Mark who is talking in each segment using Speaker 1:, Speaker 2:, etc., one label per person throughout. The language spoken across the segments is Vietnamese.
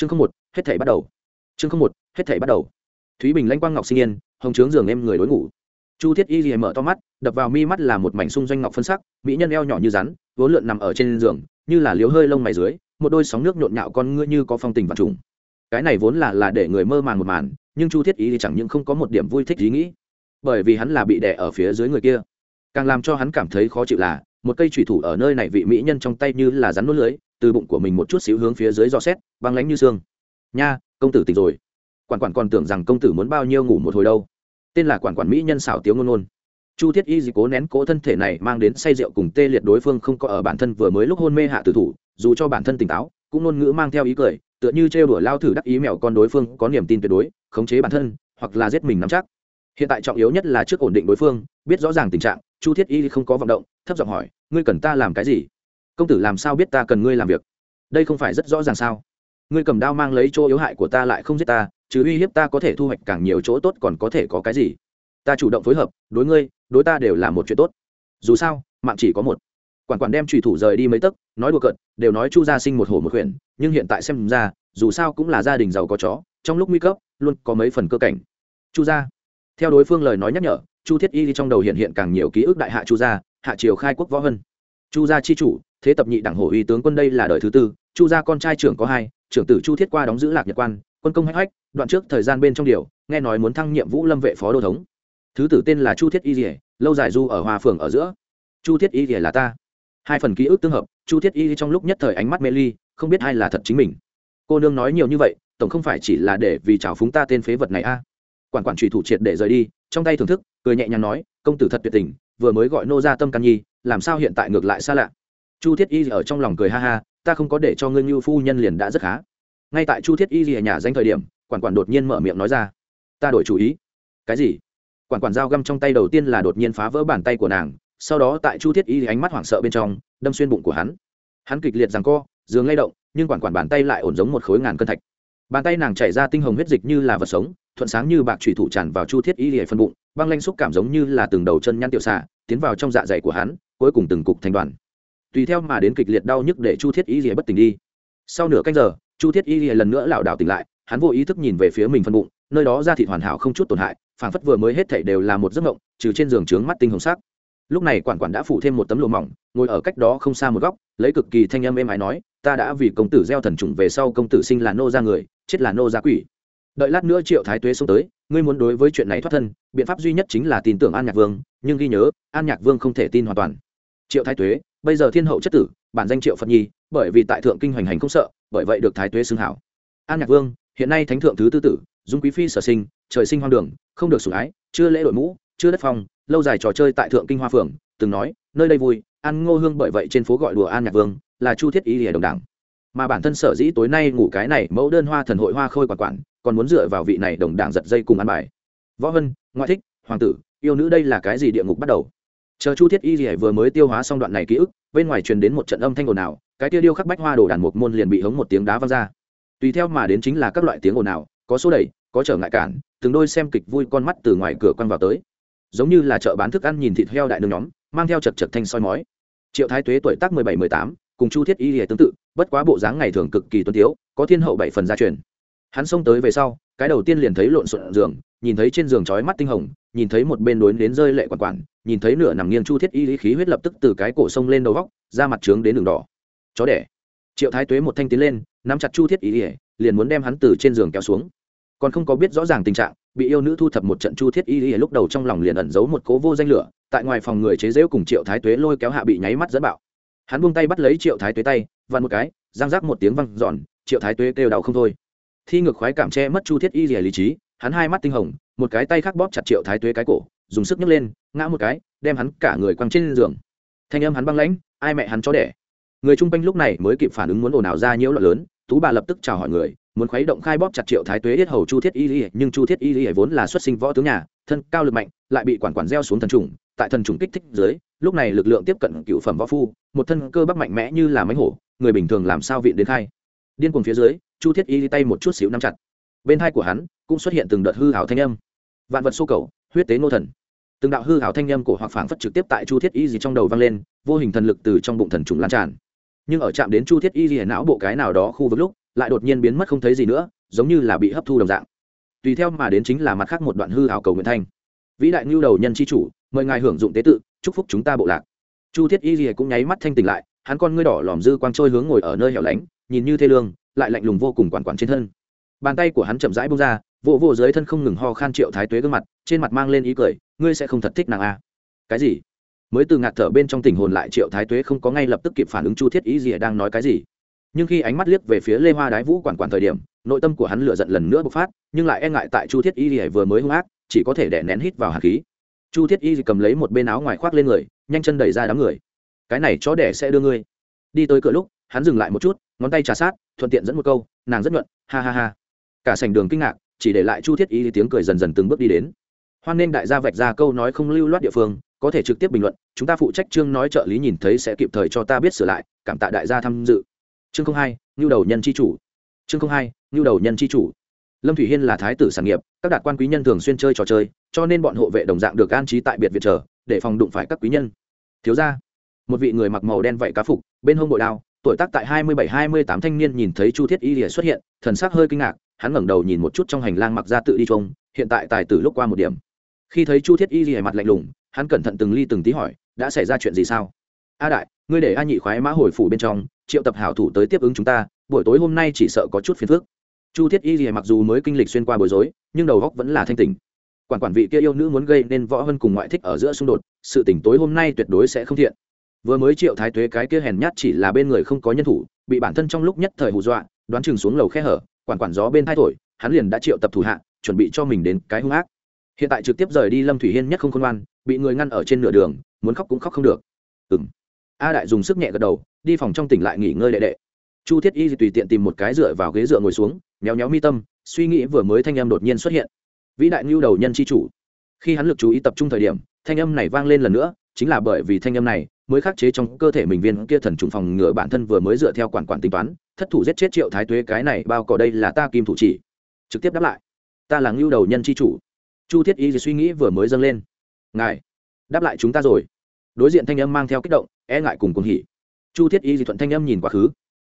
Speaker 1: chương không một, hết thảy bắt đầu. Chương không một, hết thảy bắt đầu. Thúy bình lãnh quang ngọc sinh yên, hồng trướng giường em người đối ngủ. Chu thiết y gì mở to mắt, đập vào mi mắt là một mảnh xung doanh ngọc phân sắc, mỹ nhân eo nhỏ như rắn, vốn lượn nằm ở trên giường, như là liếu hơi lông mày dưới, một đôi sóng nước nhộn nhạo con ngươi như có phong tình và trùng. Cái này vốn là là để người mơ màng một màn, nhưng chu thiết y thì chẳng những không có một điểm vui thích ý nghĩ, bởi vì hắn là bị đè ở phía dưới người kia. Càng làm cho hắn cảm thấy khó chịu là một cây chủy thủ ở nơi này vị mỹ nhân trong tay như là rắn nuốt lưới, từ bụng của mình một chút xíu hướng phía dưới dò xét, băng lánh như xương. Nha, công tử tỉnh rồi. Quản quản còn tưởng rằng công tử muốn bao nhiêu ngủ một hồi đâu. Tên là quản quản mỹ nhân xảo tiếu ngôn ngôn. Chu thiết y dị cố nén cố thân thể này mang đến say rượu cùng tê liệt đối phương không có ở bản thân vừa mới lúc hôn mê hạ tử thủ, dù cho bản thân tỉnh táo, cũng ngôn ngữ mang theo ý cười, tựa như trêu đuổi lao thử đắc ý mèo con đối phương có niềm tin tuyệt đối, khống chế bản thân, hoặc là giết mình nắm chắc. Hiện tại trọng yếu nhất là trước ổn định đối phương, biết rõ ràng tình trạng, chu thiết y không có vận động thấp giọng hỏi, ngươi cần ta làm cái gì? Công tử làm sao biết ta cần ngươi làm việc? Đây không phải rất rõ ràng sao? Ngươi cầm đao mang lấy chỗ yếu hại của ta lại không giết ta, chứ uy hiếp ta có thể thu hoạch càng nhiều chỗ tốt còn có thể có cái gì? Ta chủ động phối hợp, đối ngươi, đối ta đều là một chuyện tốt. Dù sao, mạng chỉ có một. Quản quản đem trùy thủ rời đi mấy tấc, nói đùa cợt, đều nói chu gia sinh một hổ một huyện nhưng hiện tại xem ra, dù sao cũng là gia đình giàu có chó, trong lúc nguy cấp, luôn có mấy phần cơ cảnh. Chu gia. Theo đối phương lời nói nhắc nhở, chu thiết y trong đầu hiện hiện càng nhiều ký ức đại hạ chu gia hạ triều khai quốc võ hân. Chu gia chi chủ, thế tập nhị đảng hổ uy tướng quân đây là đời thứ tư, chu gia con trai trưởng có hai, trưởng tử chu thiết qua đóng giữ lạc nhật quan, quân công hách hách, đoạn trước thời gian bên trong điều, nghe nói muốn thăng nhiệm vũ lâm vệ phó đô thống. Thứ tử tên là chu thiết y dỉa lâu dài du ở hòa phường ở giữa. Chu thiết y dỉa là ta. Hai phần ký ức tương hợp, chu thiết y trong lúc nhất thời ánh mắt mê ly, không biết ai là thật chính mình. Cô nương nói nhiều như vậy, tổng không phải chỉ là để vì chào phúng ta tên phế vật này a. Quản quản trùy thủ triệt để rời đi, trong tay thưởng thức, cười nhẹ nhàng nói, công tử thật tuyệt tình vừa mới gọi nô ra tâm can nhi, làm sao hiện tại ngược lại xa lạ? Chu thiết y ở trong lòng cười ha ha, ta không có để cho ngươi như phu nhân liền đã rất khá. Ngay tại chu thiết y ở nhà danh thời điểm, quản quản đột nhiên mở miệng nói ra. Ta đổi chủ ý. Cái gì? Quản quản dao găm trong tay đầu tiên là đột nhiên phá vỡ bàn tay của nàng, sau đó tại chu thiết y ánh mắt hoảng sợ bên trong, đâm xuyên bụng của hắn. Hắn kịch liệt rằng co, giường lay động, nhưng quản quản bàn tay lại ổn giống một khối ngàn cân thạch. Bàn tay nàng chảy ra tinh hồng huyết dịch như là vật sống thuận sáng như bạc thủy thủ tràn vào chu thiết y lìa phân bụng, băng lanh xúc cảm giống như là từng đầu chân nhăn tiểu xạ tiến vào trong dạ dày của hắn, cuối cùng từng cục thành đoàn. Tùy theo mà đến kịch liệt đau nhức để chu thiết y lìa bất tỉnh đi. Sau nửa canh giờ, chu thiết y lìa lần nữa lảo đảo tỉnh lại, hắn vô ý thức nhìn về phía mình phân bụng, nơi đó da thịt hoàn hảo không chút tổn hại, phảng phất vừa mới hết thảy đều là một giấc mộng, trừ trên giường trướng mắt tinh hồng sắc. Lúc này quản quản đã phủ thêm một tấm lụa mỏng, ngồi ở cách đó không xa một góc, lấy cực kỳ thanh âm êm ái nói, ta đã vì công tử gieo thần trùng về sau công tử sinh là nô ra người, chết là nô ra quỷ đợi lát nữa triệu thái tuế xuống tới, ngươi muốn đối với chuyện này thoát thân, biện pháp duy nhất chính là tin tưởng an nhạc vương, nhưng ghi nhớ, an nhạc vương không thể tin hoàn toàn. Triệu thái tuế, bây giờ thiên hậu chất tử, bản danh triệu phật nhi, bởi vì tại thượng kinh hoành hành không sợ, bởi vậy được thái tuế xưng hảo. An nhạc vương, hiện nay thánh thượng thứ tư tử, dung quý phi sở sinh, trời sinh hoang đường, không được sủng ái, chưa lễ đội mũ, chưa đất phong, lâu dài trò chơi tại thượng kinh hoa phường từng nói, nơi đây vui, an ngô hương bởi vậy trên phố gọi đùa an nhạc vương, là chu thiết ý lìa đồng đảng mà bản thân sở dĩ tối nay ngủ cái này mẫu đơn hoa thần hội hoa khôi quản quản, còn muốn dựa vào vị này đồng đảng giật dây cùng ăn bài. Võ hân ngoại thích, hoàng tử, yêu nữ đây là cái gì địa ngục bắt đầu? Chờ chu thiết y gì vừa mới tiêu hóa xong đoạn này ký ức, bên ngoài truyền đến một trận âm thanh ồn ào, cái tia điêu khắc bách hoa đồ đàn một môn liền bị hống một tiếng đá văng ra. Tùy theo mà đến chính là các loại tiếng ồn ào, có số đẩy, có trở ngại cản, từng đôi xem kịch vui con mắt từ ngoài cửa quăng vào tới. Giống như là chợ bán thức ăn nhìn thịt heo đại nương nhóm, mang theo chật chật thanh soi mói. Triệu thái tuế tuổi tác mười bảy, mười tám cùng chu thiết y lìa tương tự, bất quá bộ dáng ngày thường cực kỳ tuân tiếu, có thiên hậu bảy phần gia truyền. Hắn xông tới về sau, cái đầu tiên liền thấy lộn xộn giường, nhìn thấy trên giường chói mắt tinh hồng, nhìn thấy một bên đối đến rơi lệ quản quản, nhìn thấy nửa nằm nghiêng chu thiết y lý khí huyết lập tức từ cái cổ sông lên đầu góc ra mặt trướng đến đường đỏ. Chó đẻ. Triệu thái tuế một thanh tiến lên, nắm chặt chu thiết y lý liền muốn đem hắn từ trên giường kéo xuống. Còn không có biết rõ ràng tình trạng, bị yêu nữ thu thập một trận chu thiết y lý lúc đầu trong lòng liền ẩn giấu một cố vô danh lửa, tại ngoài phòng người chế giễu cùng triệu thái tuế lôi kéo hạ bị nháy mắt dẫn bạo hắn buông tay bắt lấy triệu thái tuế tay, vặn một cái giang rác một tiếng văng giòn triệu thái tuế kêu đau không thôi. Thi ngược khoái cảm che mất chu thiết y rìa lý trí, hắn hai mắt tinh hồng, một cái tay khác bóp chặt triệu thái tuế cái cổ, dùng sức nhấc lên, ngã một cái, đem hắn cả người quăng trên giường. Thanh âm hắn băng lãnh, ai mẹ hắn cho đẻ. Người chung quanh lúc này mới kịp phản ứng muốn ồn ào ra nhiễu loạn lớn, tú bà lập tức chào hỏi người, muốn khuấy động khai bóp chặt triệu thái tuế yết hầu chu thiết y lý nhưng chu thiết y lý vốn là xuất sinh võ tướng nhà, thân cao lực mạnh, lại bị quản quản gieo xuống thần trùng, tại thần trùng kích thích dưới, lúc này lực lượng tiếp cận cựu phẩm võ phu một thân cơ bắp mạnh mẽ như là mánh hổ, người bình thường làm sao viện đến khai. Điên cuồng phía dưới, chu thiết y tay một chút xíu nắm chặt. Bên hai của hắn, cũng xuất hiện từng đợt hư hảo thanh âm. Vạn vật xô cầu, huyết tế nô thần. Từng đạo hư hảo thanh âm của hoặc phảng phất trực tiếp tại chu thiết y gì trong đầu vang lên, vô hình thần lực từ trong bụng thần trùng lan tràn. Nhưng ở chạm đến chu thiết y gì não bộ cái nào đó khu vực lúc, lại đột nhiên biến mất không thấy gì nữa, giống như là bị hấp thu đồng dạng. Tùy theo mà đến chính là mặt khác một đoạn hư hảo cầu nguyện thanh. Vĩ đại ngưu đầu nhân c chủ, mời ngài hưởng dụng tế tự, chúc phúc chúng ta bộ lạc chu thiết y rìa cũng nháy mắt thanh tỉnh lại, hắn con ngươi đỏ lòm dư quang trôi hướng ngồi ở nơi hẻo lánh, nhìn như thê lương, lại lạnh lùng vô cùng quản quản trên thân. Bàn tay của hắn chậm rãi bông ra, vỗ vỗ dưới thân không ngừng ho khan triệu thái tuế gương mặt, trên mặt mang lên ý cười, ngươi sẽ không thật thích nàng a à? cái gì? Mới từ ngạt thở bên trong tình hồn lại, triệu thái tuế không có ngay lập tức kịp phản ứng chu thiết y rìa đang nói cái gì. Nhưng khi ánh mắt liếc về phía lê hoa đái vũ quản quản thời điểm, nội tâm của hắn lựa giận lần nữa bộc phát, nhưng lại e ngại tại chu thiết y rìa vừa mới hung ác, chỉ có thể đè nén hít vào hạt khí chu thiết y cầm lấy một bên áo ngoài khoác lên người, nhanh chân đẩy ra đám người. Cái này chó đẻ sẽ đưa ngươi. Đi tới cửa lúc, hắn dừng lại một chút, ngón tay trà sát, thuận tiện dẫn một câu, nàng rất nhuận, ha ha ha. Cả sảnh đường kinh ngạc, chỉ để lại chu thiết y tiếng cười dần dần từng bước đi đến. Hoan nên đại gia vạch ra câu nói không lưu loát địa phương, có thể trực tiếp bình luận, chúng ta phụ trách chương nói trợ lý nhìn thấy sẽ kịp thời cho ta biết sửa lại, cảm tạ đại gia tham dự. Chương hai nhu đầu nhân c h i chủ. Chương hai nhu đầu nhân c h i chủ. Lâm thủy hiên là thái tử sản nghiệp, các đạt quan quý nhân thường xuyên chơi trò chơi cho nên bọn hộ vệ đồng dạng được an trí tại biệt viện trở để phòng đụng phải các quý nhân. Thiếu ra một vị người mặc màu đen vạy cá phục, bên hông bội đao, tuổi tác tại hai mươi bảy, hai mươi tám thanh niên nhìn thấy chu thiết y lìa xuất hiện, thần sắc hơi kinh ngạc, hắn ngẩng đầu nhìn một chút trong hành lang mặc ra tự đi trông, hiện tại tài tử lúc qua một điểm. Khi thấy chu thiết y lìa mặt lạnh lùng, hắn cẩn thận từng ly từng tí hỏi, đã xảy ra chuyện gì sao? A đại, ngươi để a nhị khoái mã hồi phủ bên trong, triệu tập hảo thủ tới tiếp ứng chúng ta, buổi tối hôm nay chỉ sợ có chút phiền phức. Chu thiết y lìa mặc dù mới kinh lịch xuyên qua bối rối, nhưng đầu góc vẫn là thanh tình quản quản vị kia yêu nữ muốn gây nên võ hơn cùng ngoại thích ở giữa xung đột, sự tỉnh tối hôm nay tuyệt đối sẽ không thiện. Vừa mới triệu thái tuế cái kia hèn nhát chỉ là bên người không có nhân thủ, bị bản thân trong lúc nhất thời hù dọa, đoán chừng xuống lầu khe hở, quản quản gió bên thai thổi, hắn liền đã triệu tập thủ hạ, chuẩn bị cho mình đến cái hung ác. Hiện tại trực tiếp rời đi lâm thủy hiên nhất không khôn ngoan, bị người ngăn ở trên nửa đường, muốn khóc cũng khóc không được. Ừ m a đại dùng sức nhẹ gật đầu, đi phòng trong tỉnh lại nghỉ ngơi đệ đệ. Chu thiết y tùy tiện tìm một cái dựa vào ghế dựa ngồi xuống, méo méo mi tâm, suy nghĩ vừa mới thanh em đột nhiên xuất hiện vĩ đại ngưu đầu nhân c h i chủ. Khi hắn lực chú ý tập trung thời điểm, thanh âm này vang lên lần nữa, chính là bởi vì thanh âm này mới khắc chế trong cơ thể mình viên kia thần trùng phòng ngừa bản thân vừa mới dựa theo quản quản tính toán, thất thủ giết chết triệu thái tuế, cái này bao cỏ đây là ta kim thủ chỉ. Trực tiếp đáp lại, ta là ngưu đầu nhân c h i chủ. Chu thiết y suy nghĩ vừa mới dâng lên. Ngài, đáp lại chúng ta rồi. Đối diện thanh âm mang theo kích động e ngại cùng cùng hỉ. Chu thiết y thuận thanh âm nhìn quá khứ.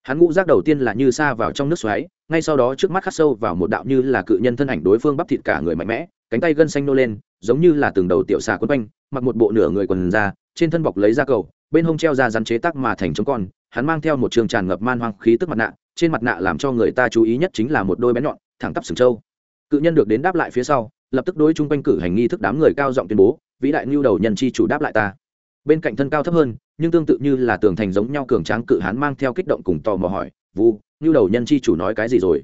Speaker 1: Hắn ngũ rác đầu tiên là như xa vào trong nước xoáy ngay sau đó trước mắt khắc sâu vào một đạo như là cự nhân thân ảnh đối phương bắp thịt cả người mạnh mẽ, cánh tay gân xanh nô lên, giống như là từng đầu tiểu xà quấn quanh, mặc một bộ nửa người quần ra, trên thân bọc lấy da cầu, bên hông treo ra rắn chế tác mà thành chống con, hắn mang theo một trường tràn ngập man hoang khí tức mặt nạ, trên mặt nạ làm cho người ta chú ý nhất chính là một đôi bé nhọn, thẳng tắp sừng trâu. Cự nhân được đến đáp lại phía sau, lập tức đối chung quanh cử hành nghi thức đám người cao giọng tuyên bố, vĩ đại ngưu đầu nhân chi chủ đáp lại ta. Bên cạnh thân cao thấp hơn, nhưng tương tự như là tường thành giống nhau cường tráng cự hán mang theo kích động cùng tò mò hỏi vu như đầu nhân chi chủ nói cái gì rồi?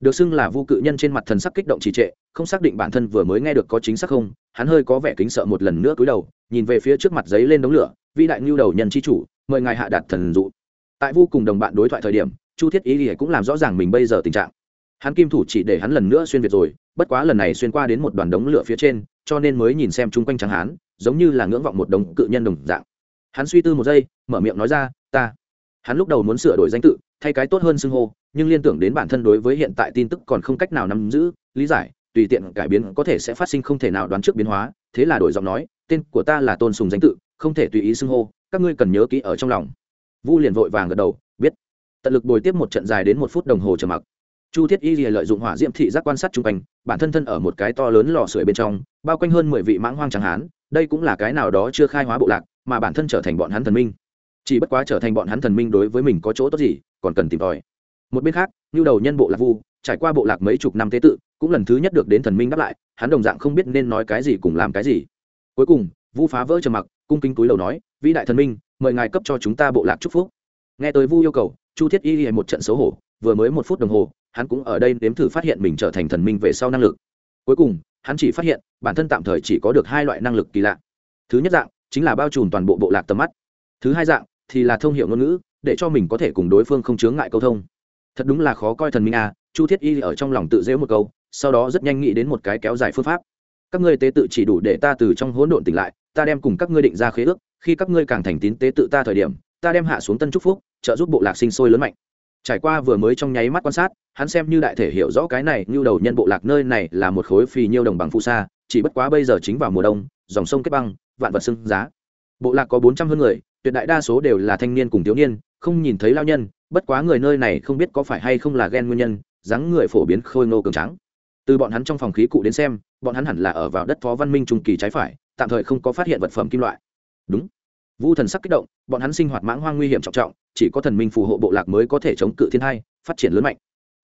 Speaker 1: Được xưng là vu cự nhân trên mặt thần sắc kích động trì trệ không xác định bản thân vừa mới nghe được có chính xác không hắn hơi có vẻ kính sợ một lần nữa cúi đầu nhìn về phía trước mặt giấy lên đống lửa vĩ đại ngưu đầu nhân chi chủ mời ngài hạ đạt thần dụ. Tại vu cùng đồng bạn đối thoại thời điểm chu thiết ý thì cũng làm rõ ràng mình bây giờ tình trạng. Hắn kim thủ chỉ để hắn lần nữa xuyên việt rồi bất quá lần này xuyên qua đến một đoàn đống lửa phía trên cho nên mới nhìn xem chung quanh trắng hắn, giống như là ngưỡng vọng một đống cự nhân đồng dạng. Hắn suy tư một giây mở miệng nói ra ta. Hắn lúc đầu muốn sửa đổi danh tự thay cái tốt hơn xưng hô, nhưng liên tưởng đến bản thân đối với hiện tại tin tức còn không cách nào nắm giữ, lý giải, tùy tiện cải biến có thể sẽ phát sinh không thể nào đoán trước biến hóa, thế là đổi giọng nói, tên của ta là tôn sùng danh tự, không thể tùy ý xưng hô, các ngươi cần nhớ kỹ ở trong lòng. Vu liền vội vàng gật đầu, biết. Tận lực bồi tiếp một trận dài đến một phút đồng hồ trầm mặc. Chu thiết y lìa lợi dụng hỏa diễm thị giác quan sát chung quanh, bản thân thân ở một cái to lớn lò sưởi bên trong, bao quanh hơn mười vị mãng hoang tráng hán, đây cũng là cái nào đó chưa khai hóa bộ lạc, mà bản thân trở thành bọn hắn thần minh chỉ bất quá trở thành bọn hắn thần minh đối với mình có chỗ tốt gì, còn cần tìm tòi. Một bên khác như đầu nhân bộ lạc vu, trải qua bộ lạc mấy chục năm tế tự, cũng lần thứ nhất được đến thần minh đáp lại, hắn đồng dạng không biết nên nói cái gì cùng làm cái gì. Cuối cùng, vu phá vỡ trầm mặc, cung kính túi lầu nói, vĩ đại thần minh, mời ngài cấp cho chúng ta bộ lạc chúc phúc. Nghe tới vu yêu cầu, chu thiết y hề một trận xấu hổ, vừa mới một phút đồng hồ, hắn cũng ở đây nếm thử phát hiện mình trở thành thần minh về sau năng lực. Cuối cùng, hắn chỉ phát hiện, bản thân tạm thời chỉ có được hai loại năng lực kỳ lạ. Thứ nhất dạng, chính là bao trùm toàn bộ bộ lạc tầm mắt. Thứ hai dạng thì là thông hiệu ngôn ngữ, để cho mình có thể cùng đối phương không chướng ngại câu thông. Thật đúng là khó coi thần minh a, chu thiết y ở trong lòng tự dễu một câu, sau đó rất nhanh nghĩ đến một cái kéo dài phương pháp. Các ngươi tế tự chỉ đủ để ta từ trong hỗn độn tỉnh lại, ta đem cùng các ngươi định ra khế ước, khi các ngươi càng thành tín tế tự ta thời điểm, ta đem hạ xuống tân trúc phúc, trợ giúp bộ lạc sinh sôi lớn mạnh. Trải qua vừa mới trong nháy mắt quan sát, hắn xem như đại thể hiểu rõ cái này, như đầu nhân bộ lạc nơi này là một khối phì nhiêu đồng bằng phụ sa, chỉ bất quá bây giờ chính vào mùa đông, dòng sông kết băng, vạn vật sưng giá. Bộ lạc có bốn trăm hơn người tuyệt đại đa số đều là thanh niên cùng thiếu niên, không nhìn thấy lao nhân, bất quá người nơi này không biết có phải hay không là ghen nguyên nhân, dáng người phổ biến khôi ngô cường trắng từ bọn hắn trong phòng khí cụ đến xem, bọn hắn hẳn là ở vào đất phó văn minh trung kỳ trái phải, tạm thời không có phát hiện vật phẩm kim loại. Đúng. Vu thần sắc kích động, bọn hắn sinh hoạt mãng hoang nguy hiểm trọng trọng, chỉ có thần minh phù hộ bộ lạc mới có thể chống cự thiên hai, phát triển lớn mạnh.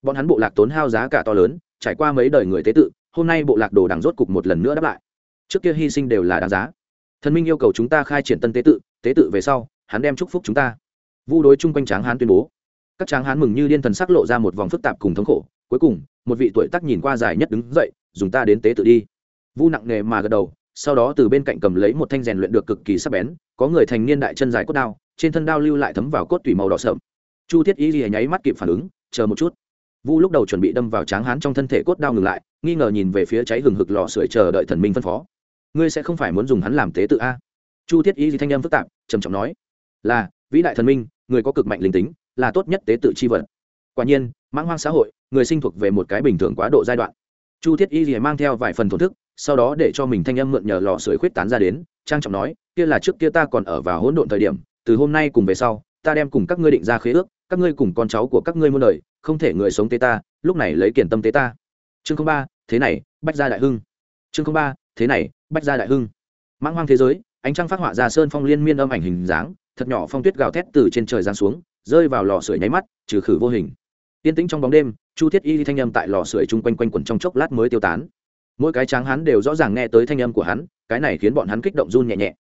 Speaker 1: Bọn hắn bộ lạc tốn hao giá cả to lớn, trải qua mấy đời người tế tự, hôm nay bộ lạc đồ đằng rốt cục một lần nữa đáp lại. Trước kia hy sinh đều là đáng giá thần minh yêu cầu chúng ta khai triển tân tế tự tế tự về sau, hắn đem chúc phúc chúng ta. Vu đối chung quanh tráng hán tuyên bố. Các tráng hán mừng như điên thần sắc lộ ra một vòng phức tạp cùng thống khổ. Cuối cùng, một vị tuổi tác nhìn qua dài nhất đứng dậy, dùng ta đến tế tự đi. Vu nặng nề mà gật đầu, sau đó từ bên cạnh cầm lấy một thanh rèn luyện được cực kỳ sắc bén, có người thành niên đại chân dài cốt đao, trên thân đao lưu lại thấm vào cốt tủy màu đỏ sợm chu thiết y gì nháy mắt kịp phản ứng, chờ một chút. Vu lúc đầu chuẩn bị đâm vào tráng hán trong thân thể cốt đao ngừng lại, nghi ngờ nhìn về phía cháy hừng hực lò sưởi chờ đợi thần minh phân phó ngươi sẽ không phải muốn dùng hắn làm tế tự a? Chu thiết y gì thanh âm phức tạp, trầm trọng nói, là, vĩ đại thần minh, người có cực mạnh linh tính, là tốt nhất tế tự chi vật. Quả nhiên, mãng hoang xã hội, người sinh thuộc về một cái bình thường quá độ giai đoạn. Chu thiết y gì mang theo vài phần thổn thức, sau đó để cho mình thanh âm mượn nhờ lò sưởi khuyết tán ra đến, trang trọng nói, kia là trước kia ta còn ở vào hỗn độn thời điểm, từ hôm nay cùng về sau, ta đem cùng các ngươi định ra khế ước, các ngươi cùng con cháu của các ngươi muôn đời, không thể người sống tế ta, lúc này lấy kiển tâm tế ta. Chương ba, thế này, bách gia đại hưng. Chương ba thế này, bách gia đại hưng. Mãng hoang thế giới, ánh trăng phát họa ra sơn phong liên miên âm ảnh hình dáng, thật nhỏ phong tuyết gào thét từ trên trời giáng xuống, rơi vào lò sưởi nháy mắt, trừ khử vô hình. Tiên tĩnh trong bóng đêm, chu thiết y thanh âm tại lò sưởi chung quanh quanh quẩn trong chốc lát mới tiêu tán. Mỗi cái tráng hắn đều rõ ràng nghe tới thanh âm của hắn, cái này khiến bọn hắn kích động run nhẹ nhẹ.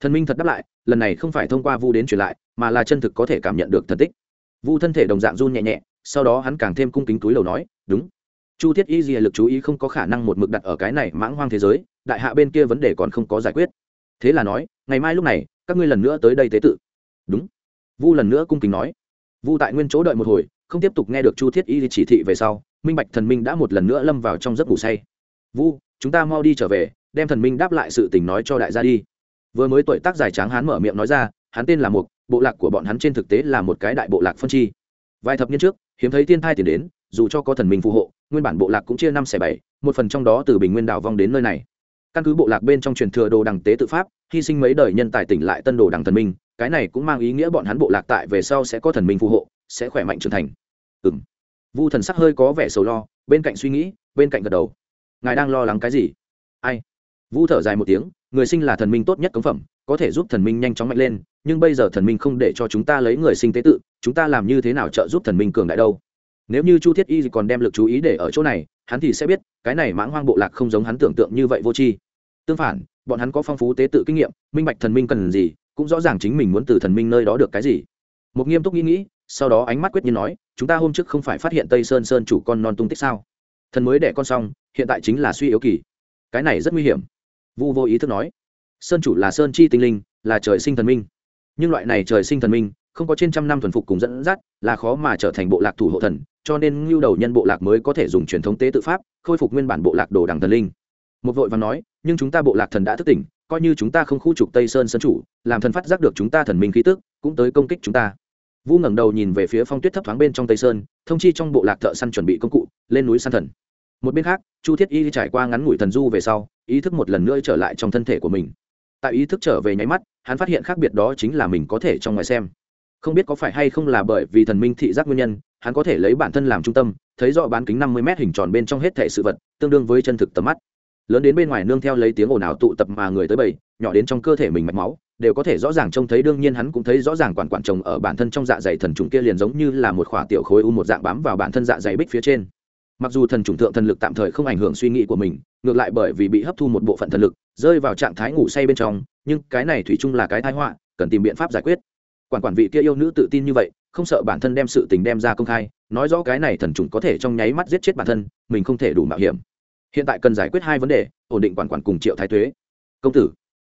Speaker 1: Thần minh thật đáp lại, lần này không phải thông qua vu đến truyền lại, mà là chân thực có thể cảm nhận được thần tích. Vu thân thể đồng dạng run nhẹ nhẹ, sau đó hắn càng thêm cung kính túi lầu nói, đúng. Chu thiết y gì lực chú ý không có khả năng một mực đặt ở cái này mãng hoang thế giới đại hạ bên kia vấn đề còn không có giải quyết. Thế là nói, ngày mai lúc này, các ngươi lần nữa tới đây tế tự. Đúng. Vu lần nữa cung kính nói. Vu tại nguyên chỗ đợi một hồi, không tiếp tục nghe được chu thiết y chỉ thị về sau, minh bạch thần minh đã một lần nữa lâm vào trong giấc ngủ say. Vu, chúng ta mau đi trở về, đem thần minh đáp lại sự tình nói cho đại gia đi. Vừa mới tuổi tác dài tráng hắn mở miệng nói ra, hắn tên là mục, bộ lạc của bọn hắn trên thực tế là một cái đại bộ lạc phân chi. Vài thập niên trước, hiếm thấy thiên thai tiền đến, dù cho có thần minh phù hộ, nguyên bản bộ lạc cũng chia năm xẻ bảy, một phần trong đó từ bình nguyên đảo vong đến nơi này căn cứ bộ lạc bên trong truyền thừa đồ đằng tế tự pháp, hy sinh mấy đời nhân tài tỉnh lại tân đồ đằng thần minh, cái này cũng mang ý nghĩa bọn hắn bộ lạc tại về sau sẽ có thần minh phù hộ, sẽ khỏe mạnh trưởng thành. Ừ m vu thần sắc hơi có vẻ sầu lo, bên cạnh suy nghĩ, bên cạnh gật đầu. Ngài đang lo lắng cái gì? Ai? Vu thở dài một tiếng, người sinh là thần minh tốt nhất cống phẩm, có thể giúp thần minh nhanh chóng mạnh lên, nhưng bây giờ thần minh không để cho chúng ta lấy người sinh tế tự, chúng ta làm như thế nào trợ giúp thần minh cường đại đâu? Nếu như chu thiết y còn đem lực chú ý để ở chỗ này, hắn thì sẽ biết, cái này mãng hoang bộ lạc không giống hắn tưởng tượng như vậy vô tri tương phản, bọn hắn có phong phú tế tự kinh nghiệm, minh bạch thần minh cần gì, cũng rõ ràng chính mình muốn từ thần minh nơi đó được cái gì. Một nghiêm túc nghĩ nghĩ, sau đó ánh mắt quyết nhiên nói, chúng ta hôm trước không phải phát hiện tây sơn sơn chủ con non tung tích sao? Thần mới đẻ con xong, hiện tại chính là suy yếu kỳ. Cái này rất nguy hiểm. Vu vô ý thức nói, sơn chủ là sơn chi tinh linh, là trời sinh thần minh. Nhưng loại này trời sinh thần minh, không có trên trăm năm thuần phục cùng dẫn dắt, là khó mà trở thành bộ lạc thủ hộ thần, cho nên ngưu đầu nhân bộ lạc mới có thể dùng truyền thống tế tự pháp, khôi phục nguyên bản bộ lạc đồ đằng thần linh. Một vội và nói nhưng chúng ta bộ lạc thần đã thức tỉnh, coi như chúng ta không khu trục tây sơn sơn chủ, làm thần phát giác được chúng ta thần minh khí tức, cũng tới công kích chúng ta. Vu ngẩng đầu nhìn về phía phong tuyết thấp thoáng bên trong tây sơn, thông chi trong bộ lạc thợ săn chuẩn bị công cụ, lên núi săn thần. Một bên khác, chu thiết y trải qua ngắn ngủi thần du về sau, ý thức một lần nữa trở lại trong thân thể của mình. Tại ý thức trở về nháy mắt, hắn phát hiện khác biệt đó chính là mình có thể trong ngoài xem. Không biết có phải hay không là bởi vì thần minh thị giác nguyên nhân, hắn có thể lấy bản thân làm trung tâm, thấy rõ bán kính năm mươi m hình tròn bên trong hết thể sự vật, tương đương với chân thực tầm mắt lớn đến bên ngoài nương theo lấy tiếng ồn ào tụ tập mà người tới bầy, nhỏ đến trong cơ thể mình mạch máu, đều có thể rõ ràng trông thấy, đương nhiên hắn cũng thấy rõ ràng quản quản chồng ở bản thân trong dạ dày thần trùng kia liền giống như là một khỏa tiểu khối u một dạng bám vào bản thân dạ dày bích phía trên. Mặc dù thần trùng thượng thần lực tạm thời không ảnh hưởng suy nghĩ của mình, ngược lại bởi vì bị hấp thu một bộ phận thần lực, rơi vào trạng thái ngủ say bên trong, nhưng cái này thủy chung là cái thái họa, cần tìm biện pháp giải quyết. Quản quản vị kia yêu nữ tự tin như vậy, không sợ bản thân đem sự tình đem ra công khai, nói rõ cái này thần trùng có thể trong nháy mắt giết chết bản thân, mình không thể đủ mạo hiểm hiện tại cần giải quyết hai vấn đề, ổn định quản quản cùng triệu thái thuế. Công tử,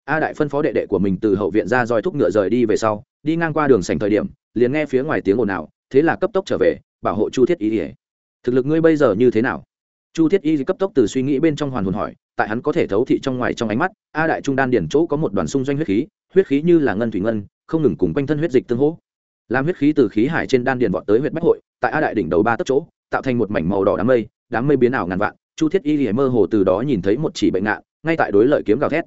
Speaker 1: a đại phân phó đệ đệ của mình từ hậu viện ra roi thúc ngựa rời đi về sau, đi ngang qua đường sành thời điểm, liền nghe phía ngoài tiếng ồn ào, thế là cấp tốc trở về, bảo hộ chu thiết y ỉa thực lực ngươi bây giờ như thế nào? Chu thiết y cấp tốc từ suy nghĩ bên trong hoàn hồn hỏi, tại hắn có thể thấu thị trong ngoài trong ánh mắt, a đại trung đan điển chỗ có một đoàn xung doanh huyết khí huyết khí như là ngân thủy ngân, không ngừng cùng quanh thân huyết dịch tương hỗ. Làm huyết khí từ khí hải trên đan điền vọt tới huyết bách hội, tại a đại đỉnh đầu ba tấc chỗ, tạo thành một mảnh màu đỏ đám mây đám mây biến ảo ngàn vạn chu thiết y lìa mơ hồ từ đó nhìn thấy một chỉ bệnh ngạn, ngay tại đối lợi kiếm gào thét.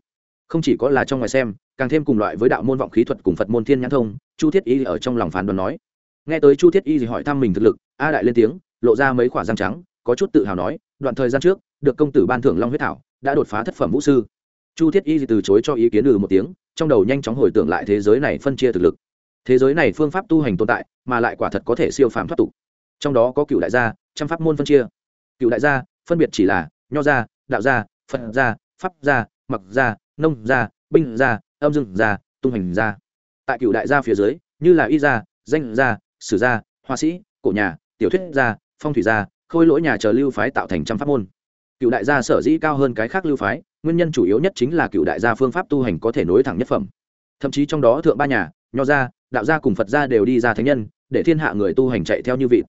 Speaker 1: Không chỉ có là trong ngoài xem, càng thêm cùng loại với đạo môn vọng khí thuật cùng phật môn thiên nhãn thông, chu thiết y ở trong lòng phán đoán nói. Nghe tới chu thiết y thì hỏi thăm mình thực lực, a đại lên tiếng, lộ ra mấy khoả răng trắng, có chút tự hào nói, đoạn thời gian trước, được công tử ban thưởng long huyết thảo, đã đột phá thất phẩm vũ sư. Chu thiết y từ chối cho ý kiến ừ một tiếng, trong đầu nhanh chóng hồi tưởng lại thế giới này phân chia thực lực. Thế giới này phương pháp tu hành tồn tại, mà lại quả thật có thể siêu phàm thoát tục. Trong đó có cựu đại gia, trăm pháp môn phân chia. Cựu đại gia phân biệt chỉ là nho gia, đạo gia, phật gia, pháp gia, mặc gia, nông gia, binh gia, âm dương gia, tung hành gia. Tại cựu đại gia phía dưới, như là y gia, danh gia, sử gia, hoa sĩ, cổ nhà, tiểu thuyết gia, phong thủy gia, khôi lỗi nhà chờ lưu phái tạo thành trăm pháp môn. Cựu đại gia sở dĩ cao hơn cái khác lưu phái, nguyên nhân chủ yếu nhất chính là cựu đại gia phương pháp tu hành có thể nối thẳng nhất phẩm. Thậm chí trong đó thượng ba nhà, nho gia, đạo gia cùng phật gia đều đi ra thánh nhân, để thiên hạ người tu hành chạy theo như vị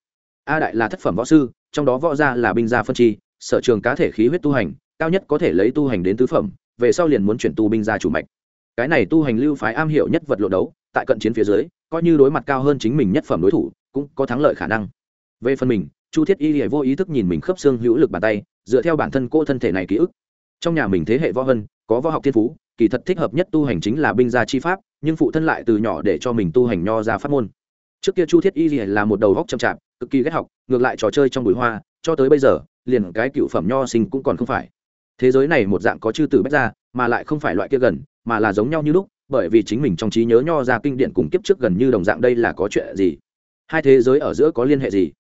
Speaker 1: a đại là thất phẩm võ sư trong đó võ gia là binh gia phân chi, sở trường cá thể khí huyết tu hành, cao nhất có thể lấy tu hành đến tứ phẩm, về sau liền muốn chuyển tu binh gia chủ mạch. Cái này tu hành lưu phái am hiểu nhất vật lộ đấu, tại cận chiến phía dưới, coi như đối mặt cao hơn chính mình nhất phẩm đối thủ, cũng có thắng lợi khả năng. Về phần mình, chu thiết y vô ý thức nhìn mình khớp xương hữu lực bàn tay, dựa theo bản thân cô thân thể này ký ức. Trong nhà mình thế hệ võ hân, có võ học thiên phú, kỳ thật thích hợp nhất tu hành chính là binh gia chi pháp, nhưng phụ thân lại từ nhỏ để cho mình tu hành nho ra pháp môn. Trước kia chu thiết y là một đầu góc chậm chạp cực kỳ ghét học, ngược lại trò chơi trong bụi hoa, cho tới bây giờ, liền cái cựu phẩm nho sinh cũng còn không phải. Thế giới này một dạng có chư tử bách gia, mà lại không phải loại kia gần, mà là giống nhau như lúc, bởi vì chính mình trong trí nhớ nho ra kinh điển cùng kiếp trước gần như đồng dạng đây là có chuyện gì? Hai thế giới ở giữa có liên hệ gì?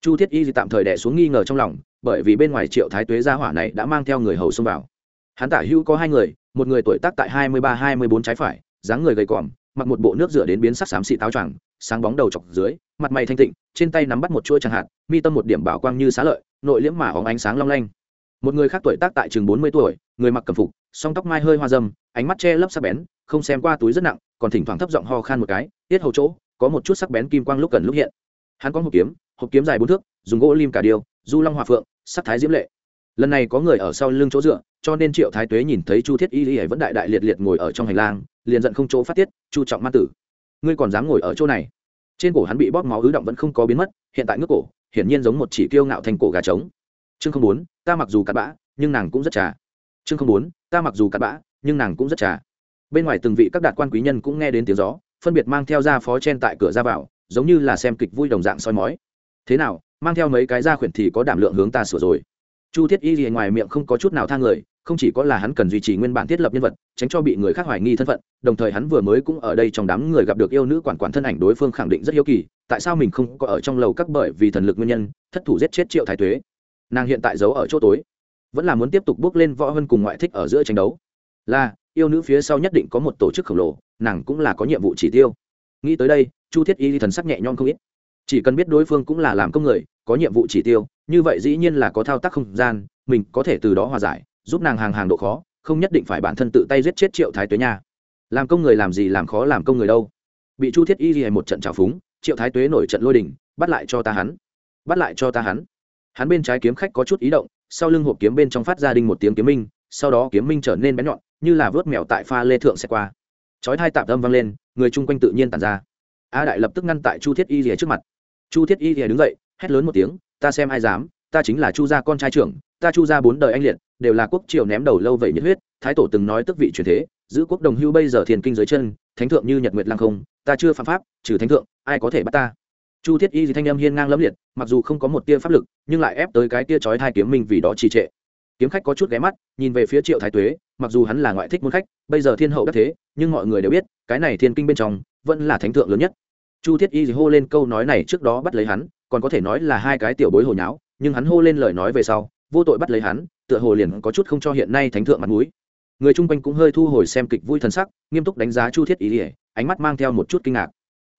Speaker 1: Chu thiết y tạm thời đẻ xuống nghi ngờ trong lòng, bởi vì bên ngoài triệu thái tuế gia hỏa này đã mang theo người hầu xông vào. Hắn tả hữu có hai người, một người tuổi tác tại hai mươi ba, hai mươi bốn trái phải, dáng người gầy còm, mặc một bộ nước rửa đến biến sắc xám xị táo choàng, sáng bóng đầu chọc dưới mặt mày thanh tịnh trên tay nắm bắt một chuỗi chẳng hạn mi tâm một điểm bảo quang như xá lợi nội liễm mà óng ánh sáng long lanh. Một người khác tuổi tác tại chừng bốn mươi tuổi người mặc cầm phục song tóc mai hơi hoa dâm ánh mắt che lấp sắc bén không xem qua túi rất nặng còn thỉnh thoảng thấp giọng ho khan một cái tiết hầu chỗ có một chút sắc bén kim quang lúc gần lúc hiện. Hắn có một kiếm hộp kiếm dài bốn thước dùng gỗ lim cả điều, du long hòa phượng sắc thái diễm lệ. Lần này có người ở sau lưng chỗ dựa cho nên triệu thái tuế nhìn thấy chu thiết y y vẫn đại đại liệt liệt ngồi ở trong hành lang liền giận không chỗ phát tiết chu trọng ma tử ngươi còn dám ngồi ở chỗ này? Trên cổ hắn bị bóp máu ứ động vẫn không có biến mất, hiện tại ngước cổ, hiển nhiên giống một chỉ kiêu ngạo thành cổ gà trống. Chương không bốn, ta mặc dù cặn bã, nhưng nàng cũng rất trà. Chương không bốn, ta mặc dù cặn bã, nhưng nàng cũng rất trà. Bên ngoài từng vị các đạt quan quý nhân cũng nghe đến tiếng gió, phân biệt mang theo ra phó chen tại cửa ra vào, giống như là xem kịch vui đồng dạng soi mói. Thế nào, mang theo mấy cái ra khuyển thì có đảm lượng hướng ta sửa rồi. Chu thiết y gì ngoài miệng không có chút nào thang người không chỉ có là hắn cần duy trì nguyên bản thiết lập nhân vật, tránh cho bị người khác hoài nghi thân phận, đồng thời hắn vừa mới cũng ở đây trong đám người gặp được yêu nữ quản quản thân ảnh đối phương khẳng định rất hiếu kỳ, tại sao mình không có ở trong lầu các bởi vì thần lực nguyên nhân, thất thủ giết chết triệu thái tuế. Nàng hiện tại giấu ở chỗ tối, vẫn là muốn tiếp tục bước lên võ hơn cùng ngoại thích ở giữa tranh đấu. Là, yêu nữ phía sau nhất định có một tổ chức khổng lồ, nàng cũng là có nhiệm vụ chỉ tiêu. Nghĩ tới đây, chu thiết y thần sắc nhẹ nhõm không ít. Chỉ cần biết đối phương cũng là làm công người, có nhiệm vụ chỉ tiêu, như vậy dĩ nhiên là có thao tác không gian, mình có thể từ đó hòa giải giúp nàng hàng hàng độ khó, không nhất định phải bản thân tự tay giết chết triệu thái tuế nha. Làm công người làm gì làm khó làm công người đâu. Bị chu thiết y ghi một trận trào phúng, triệu thái tuế nổi trận lôi đình, bắt lại cho ta hắn. Bắt lại cho ta hắn. Hắn bên trái kiếm khách có chút ý động, sau lưng hộp kiếm bên trong phát ra đinh một tiếng kiếm minh, sau đó kiếm minh trở nên bén nhọn, như là vớt mèo tại pha lê thượng xe qua. Chói hai tạm âm vang lên, người chung quanh tự nhiên tàn ra. A đại lập tức ngăn tại chu thiết y rìa trước mặt. Chu thiết y rìa đứng dậy, hét lớn một tiếng, ta xem ai dám, ta chính là chu gia con trai trưởng, ta chu gia bốn đời anh liệt đều là quốc triều ném đầu lâu vậy nhiệt huyết, thái tổ từng nói tức vị truyền thế, giữ quốc đồng hưu bây giờ thiền kinh dưới chân, thánh thượng như nhật nguyệt lang không, ta chưa phạm pháp, trừ thánh thượng, ai có thể bắt ta? Chu thiết y thì thanh âm hiên ngang lẫm liệt, mặc dù không có một tia pháp lực, nhưng lại ép tới cái tia chói thai kiếm mình vì đó trì trệ. Kiếm khách có chút ghé mắt, nhìn về phía triệu thái tuế, mặc dù hắn là ngoại thích muốn khách, bây giờ thiên hậu đắc thế, nhưng mọi người đều biết, cái này thiên kinh bên trong, vẫn là thánh thượng lớn nhất. Chu thiết y thì hô lên câu nói này trước đó bắt lấy hắn, còn có thể nói là hai cái tiểu bối hồi nháo, nhưng hắn hô lên lời nói về sau, vô tội bắt lấy hắn tựa hồ liền có chút không cho hiện nay thánh thượng mặt mũi. Người chung quanh cũng hơi thu hồi xem kịch vui thần sắc, nghiêm túc đánh giá chu thiết ý ỉa ánh mắt mang theo một chút kinh ngạc.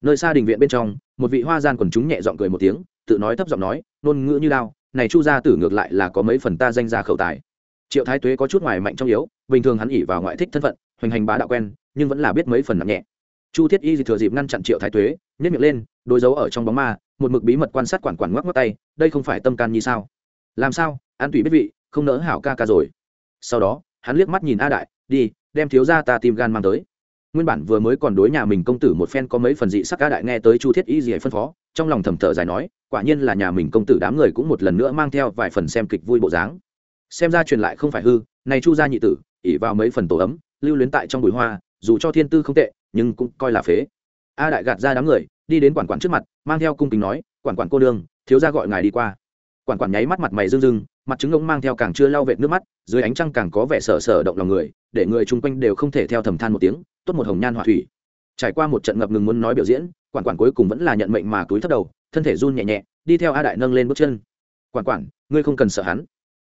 Speaker 1: Nơi xa đình viện bên trong, một vị hoa gian quần chúng nhẹ giọng cười một tiếng, tự nói thấp giọng nói ngôn ngữ như lao này chu gia tử ngược lại là có mấy phần ta danh gia khẩu tài. Triệu thái tuế có chút ngoài mạnh trong yếu, bình thường hắn ỉ vào ngoại thích thân phận, hoành hành bá đạo quen, nhưng vẫn là biết mấy phần nặng nhẹ. Chu thiết y thì thừa dịp ngăn chặn triệu thái tuế nhét miệng lên đôi dấu ở trong bóng ma, một mực bí mật quan sát quản quản ngoắc ngoắc tay, đây không phải tâm can như sao? Làm sao? An tùy biết vị, không nỡ hảo ca ca rồi. Sau đó, hắn liếc mắt nhìn a đại, đi, đem thiếu ra ta tìm gan mang tới. Nguyên bản vừa mới còn đối nhà mình công tử một phen có mấy phần dị sắc a đại nghe tới chu thiết y gì phân phó, trong lòng thầm thở dài nói, quả nhiên là nhà mình công tử đám người cũng một lần nữa mang theo vài phần xem kịch vui bộ dáng. Xem ra truyền lại không phải hư, này chu gia nhị tử ỉ vào mấy phần tổ ấm, lưu luyến tại trong bụi hoa, dù cho thiên tư không tệ, nhưng cũng coi là phế. A đại gạt ra đám người, đi đến quản quản trước mặt, mang theo cung kính nói, quản quản cô đương thiếu gia gọi ngài đi qua quản quản nháy mắt mặt mày rưng rưng, mặt trứng ngông mang theo càng chưa lau vệt nước mắt, dưới ánh trăng càng có vẻ sở sở động lòng người, để người chung quanh đều không thể theo thầm than một tiếng, tốt một hồng nhan họa thủy. Trải qua một trận ngập ngừng muốn nói biểu diễn, quản quản cuối cùng vẫn là nhận mệnh mà túi thấp đầu, thân thể run nhẹ nhẹ, đi theo a đại nâng lên bước chân. Quản quản, ngươi không cần sợ hắn.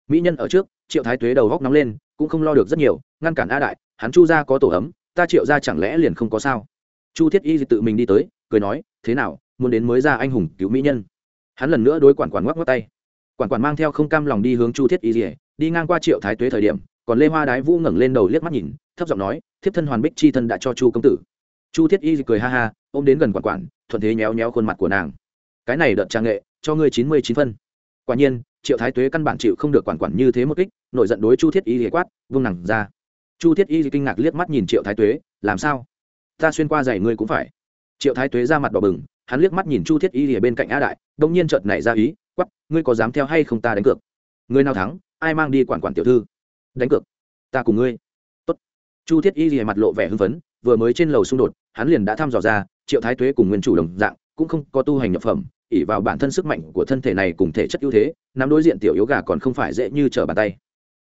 Speaker 1: Mỹ nhân ở trước, triệu thái tuế đầu góc nóng lên, cũng không lo được rất nhiều, ngăn cản a đại, hắn chu ra có tổ ấm, ta triệu ra chẳng lẽ liền không có sao? Chu thiết y tự mình đi tới, cười nói, thế nào, muốn đến mới ra anh hùng cứu mỹ nhân? Hắn lần nữa đối quản quản ngoắc ngoắc tay quản quản mang theo không cam lòng đi hướng chu thiết y dỉa đi ngang qua triệu thái tuế thời điểm, còn lê hoa đái vũ ngẩng lên đầu liếc mắt nhìn, thấp giọng nói, thiếp thân hoàn bích chi thân đã cho chu công tử. Chu thiết y cười ha ha, ôm đến gần quản quản, thuận thế nhéo nhéo khuôn mặt của nàng. Cái này đợt trang nghệ, cho ngươi chín mươi chín phân. Quả nhiên, triệu thái tuế căn bản chịu không được quản quản như thế một kích, nổi giận đối chu thiết y ghé quát, vung nặng ra. Chu thiết y kinh ngạc liếc mắt nhìn triệu thái tuế, làm sao? Ta xuyên qua giày ngươi cũng phải. Triệu thái tuế ra mặt đỏ bừng hắn liếc mắt nhìn chu thiết y ở bên cạnh a đại, đông nhiên chợt nảy ra ý quắp ngươi có dám theo hay không ta đánh cược? Ngươi nào thắng, ai mang đi quản quản tiểu thư? Đánh cược. Ta cùng ngươi. Tốt. chu thiết y rìa mặt lộ vẻ hưng phấn, vừa mới trên lầu xung đột, hắn liền đã thăm dò ra, triệu thái tuế cùng nguyên chủ đồng dạng, cũng không có tu hành nhập phẩm ỉ vào bản thân sức mạnh của thân thể này cùng thể chất ưu thế, nắm đối diện tiểu yếu gà còn không phải dễ như trở bàn tay.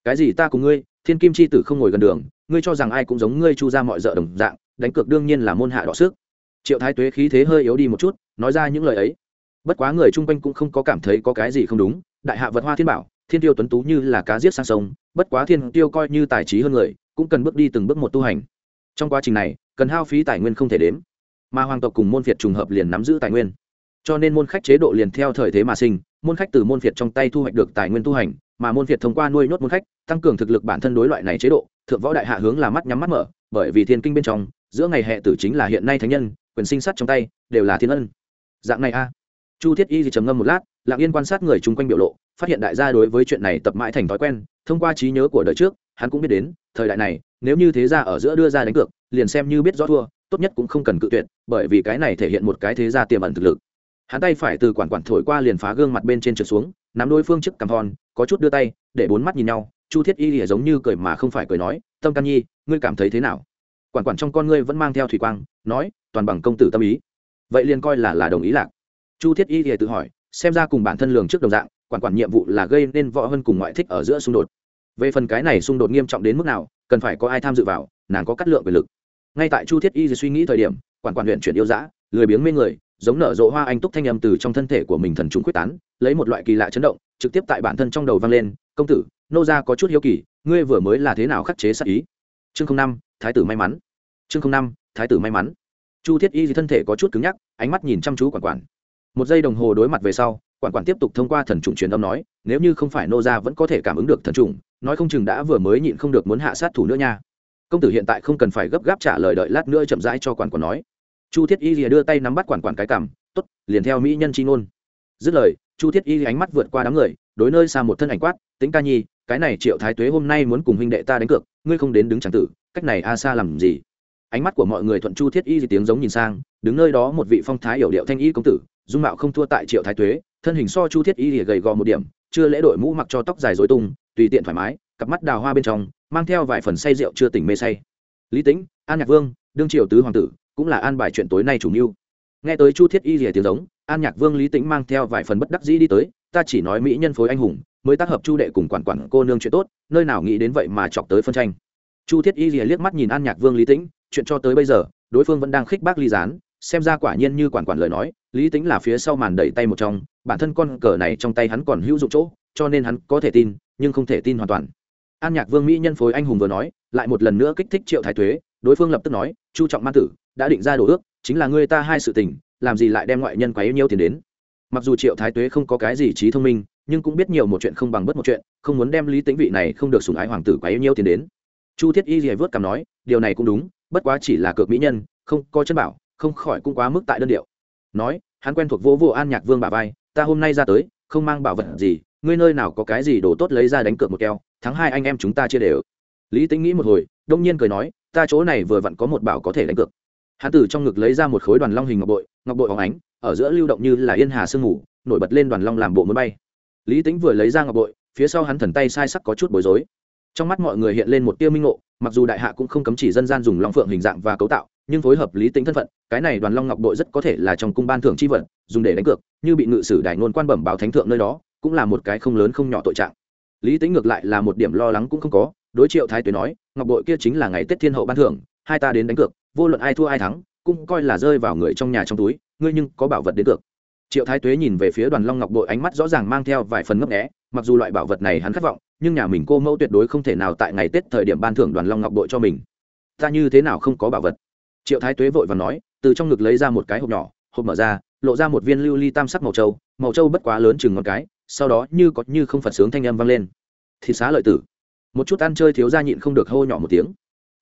Speaker 1: Cái gì ta cùng ngươi, thiên kim c h i tử không ngồi gần đường, ngươi cho rằng ai cũng giống ngươi chu ra mọi d ợ đồng dạng, đánh cược đương nhiên là môn hạ đọ sức triệu thái tuế khí thế hơi yếu đi một chút, nói ra những lời ấy. Bất quá người chung quanh cũng không có cảm thấy có cái gì không đúng, đại hạ vật hoa thiên bảo, thiên tiêu tuấn tú như là cá giết sang sông, bất quá thiên tiêu coi như tài trí hơn người, cũng cần bước đi từng bước một tu hành. Trong quá trình này, cần hao phí tài nguyên không thể đếm. Mà hoàng tộc cùng môn phiệt trùng hợp liền nắm giữ tài nguyên. Cho nên môn khách chế độ liền theo thời thế mà sinh, môn khách từ môn phiệt trong tay thu hoạch được tài nguyên tu hành, mà môn phiệt thông qua nuôi nhốt môn khách, tăng cường thực lực bản thân đối loại này chế độ, thượng võ đại hạ hướng là mắt nhắm mắt mở, bởi vì thiên kinh bên trong, giữa ngày hệ tử chính là hiện nay thánh nhân quyền sinh sát trong tay, đều là thiên ân. Dạng này a. Chu thiết y thì trầm ngâm một lát, lặng yên quan sát người chung quanh biểu lộ, phát hiện đại gia đối với chuyện này tập mãi thành thói quen, thông qua trí nhớ của đời trước, hắn cũng biết đến, thời đại này, nếu như thế gia ở giữa đưa ra đánh cược, liền xem như biết rõ thua, tốt nhất cũng không cần cự tuyệt, bởi vì cái này thể hiện một cái thế gia tiềm ẩn thực lực. Hắn tay phải từ quản quản thổi qua liền phá gương mặt bên trên trượt xuống, nắm đối phương trước cằm thon có chút đưa tay, để bốn mắt nhìn nhau, chu thiết y lìa giống như cười mà không phải cười nói, tâm can nhi, ngươi cảm thấy thế nào? Quản quản trong con ngươi vẫn mang theo thủy quang, nói, toàn bằng công tử tâm ý. Vậy liền coi là là đồng ý lạc. Chu thiết y thì tự hỏi, xem ra cùng bản thân lường trước đồng dạng, quản quản nhiệm vụ là gây nên võ hơn cùng ngoại thích ở giữa xung đột. Về phần cái này xung đột nghiêm trọng đến mức nào, cần phải có ai tham dự vào, nàng có cắt lượng về lực. Ngay tại chu thiết y suy nghĩ thời điểm, quản quản huyện chuyển yêu dã, lười biếng mê người, giống nở rộ hoa anh túc thanh âm từ trong thân thể của mình thần trùng quyết tán, lấy một loại kỳ lạ chấn động, trực tiếp tại bản thân trong đầu vang lên, công tử, nô gia có chút hiếu kỳ, ngươi vừa mới là thế nào khắc chế sát ý? Chương năm, thái tử may mắn. Chương năm, thái tử may mắn. Chu thiết y thân thể có chút cứng nhắc, ánh mắt nhìn chăm chú quản quản. Một giây đồng hồ đối mặt về sau, quản quản tiếp tục thông qua thần trùng truyền âm nói, nếu như không phải nô gia vẫn có thể cảm ứng được thần trùng, nói không chừng đã vừa mới nhịn không được muốn hạ sát thủ nữa nha. Công tử hiện tại không cần phải gấp gáp trả lời đợi lát nữa chậm rãi cho quản quản nói. Chu thiết y rìa đưa tay nắm bắt quản quản cái cằm t ố t liền theo mỹ nhân c h i ngôn. Dứt lời, chu thiết y ánh mắt vượt qua đám người, đối nơi xa một thân ảnh quát tính ca nhi cái này triệu thái tuế hôm nay muốn cùng huynh đệ ta đánh cược, ngươi không đến đứng tràng tử, cách này a xa làm gì? Ánh mắt của mọi người thuận chu thiết y tiếng giống nhìn sang, đứng nơi đó một vị phong thái hiểu điệu thanh y công tử, dung mạo không thua tại triệu thái tuế, thân hình so chu thiết y thì gầy gò một điểm, chưa lễ đội mũ mặc cho tóc dài dối tung, tùy tiện thoải mái, cặp mắt đào hoa bên trong, mang theo vài phần say rượu chưa tỉnh mê say. Lý tính an nhạc vương, đương triều tứ hoàng tử, cũng là an bài chuyện tối nay chủ mưu. Nghe tới chu thiết y rìa tiếng giống, an nhạc vương lý tính mang theo vài phần bất đắc dĩ đi tới, ta chỉ nói mỹ nhân phối anh hùng mới tác hợp chu đệ cùng quản quản cô nương chuyện tốt, nơi nào nghĩ đến vậy mà chọc tới phân tranh. Chu thiết y liếc mắt nhìn an nhạc vương lý tĩnh, chuyện cho tới bây giờ, đối phương vẫn đang khích bác ly gián, xem ra quả nhiên như quản quản lời nói, lý tính là phía sau màn đẩy tay một trong, bản thân con cờ này trong tay hắn còn hữu dụng chỗ, cho nên hắn có thể tin, nhưng không thể tin hoàn toàn. An nhạc vương mỹ nhân phối anh hùng vừa nói, lại một lần nữa kích thích triệu thái thuế, đối phương lập tức nói, chu trọng man tử, đã định ra đồ ước, chính là người ta hai sự tình, làm gì lại đem ngoại nhân quấy nhiêu tiền đến? Mặc dù triệu thái tuế không có cái gì trí thông minh nhưng cũng biết nhiều một chuyện không bằng bất một chuyện, không muốn đem lý tính vị này không được sùng ái hoàng tử quấy nhiêu tiền đến. Chu thiết y dì vớt cảm nói, điều này cũng đúng, bất quá chỉ là cược mỹ nhân, không có chân bảo, không khỏi cũng quá mức tại đơn điệu. Nói, hắn quen thuộc vô vô an nhạc vương bà vai, ta hôm nay ra tới, không mang bảo vật gì, ngươi nơi nào có cái gì đồ tốt lấy ra đánh cược một keo tháng hai anh em chúng ta chia đều. Lý tính nghĩ một hồi, đông nhiên cười nói, ta chỗ này vừa vặn có một bảo có thể đánh cược. Hắn từ trong ngực lấy ra một khối đoàn long hình ngọc bội ngọc bội óng ánh, ở giữa lưu động như là yên hà sương ngủ nổi bật lên đoàn long làm bộ muốn bay lý tính vừa lấy ra ngọc bội, phía sau hắn thần tay sai sắc có chút bối rối. Trong mắt mọi người hiện lên một tia minh ngộ, mặc dù đại hạ cũng không cấm chỉ dân gian dùng long phượng hình dạng và cấu tạo, nhưng phối hợp lý tính thân phận, cái này đoàn long ngọc bội rất có thể là trong cung ban thưởng chi vật, dùng để đánh cược, như bị ngự sử đại ngôn quan bẩm báo thánh thượng nơi đó, cũng là một cái không lớn không nhỏ tội trạng. Lý tính ngược lại là một điểm lo lắng cũng không có, đối triệu thái tuế nói, ngọc bội kia chính là ngày tết thiên hậu ban thưởng, hai ta đến đánh cược, vô luận ai thua ai thắng, cũng coi là rơi vào người trong nhà trong túi, ngươi nhưng có bảo vật đến cược triệu thái tuế nhìn về phía đoàn long ngọc bội ánh mắt rõ ràng mang theo vài phần ngấp nghẽ mặc dù loại bảo vật này hắn khát vọng, nhưng nhà mình cô mẫu tuyệt đối không thể nào tại ngày tết thời điểm ban thưởng đoàn long ngọc bội cho mình. Ta như thế nào không có bảo vật? Triệu thái tuế vội và nói, từ trong ngực lấy ra một cái hộp nhỏ, hộp mở ra, lộ ra một viên lưu ly tam sắc màu trâu màu trâu bất quá lớn chừng ngón cái, sau đó như có như không phật sướng thanh âm vang lên. Thị xá lợi tử. Một chút ăn chơi thiếu gia nhịn không được hô nhỏ một tiếng.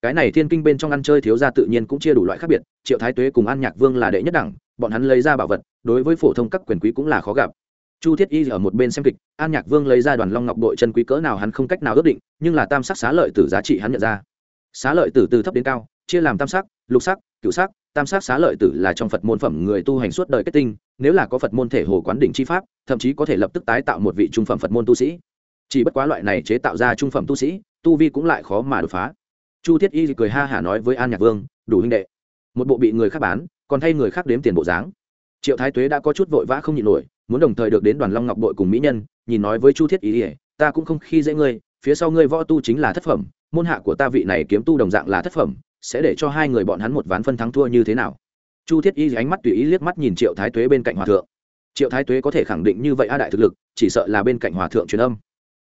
Speaker 1: Cái này thiên kinh bên trong ăn chơi thiếu gia tự nhiên cũng chia đủ loại khác biệt, triệu thái tuế cùng an nhạc vương là đệ nhất đẳng bọn hắn lấy ra bảo vật, đối với phổ thông các quyền quý cũng là khó gặp. Chu thiết y ở một bên xem kịch, an nhạc vương lấy ra đoàn long ngọc bội chân quý cỡ nào hắn không cách nào ước định, nhưng là tam sắc xá lợi tử giá trị hắn nhận ra. Xá lợi tử từ thấp đến cao, chia làm tam sắc, lục sắc cựu sắc, tam sắc xá lợi tử là trong phật môn phẩm người tu hành suốt đời kết tinh, nếu là có phật môn thể hồ quán đỉnh chi pháp, thậm chí có thể lập tức tái tạo một vị trung phẩm phật môn tu sĩ. Chỉ bất quá loại này chế tạo ra trung phẩm tu sĩ, tu vi cũng lại khó mà đột phá. Chu thiết y cười ha hả nói với an nhạc vương, đủ huynh đệ một bộ bị người khác bán, còn thay người khác đếm tiền bộ dáng. Triệu thái tuế đã có chút vội vã không nhịn nổi, muốn đồng thời được đến đoàn long ngọc bội cùng mỹ nhân, nhìn nói với chu thiết y ta cũng không khi dễ ngươi, phía sau ngươi võ tu chính là thất phẩm, môn hạ của ta vị này kiếm tu đồng dạng là thất phẩm, sẽ để cho hai người bọn hắn một ván phân thắng thua như thế nào? Chu thiết y ánh mắt tùy ý liếc mắt nhìn triệu thái tuế bên cạnh hòa thượng. Triệu thái tuế có thể khẳng định như vậy a đại thực lực, chỉ sợ là bên cạnh hòa thượng truyền âm.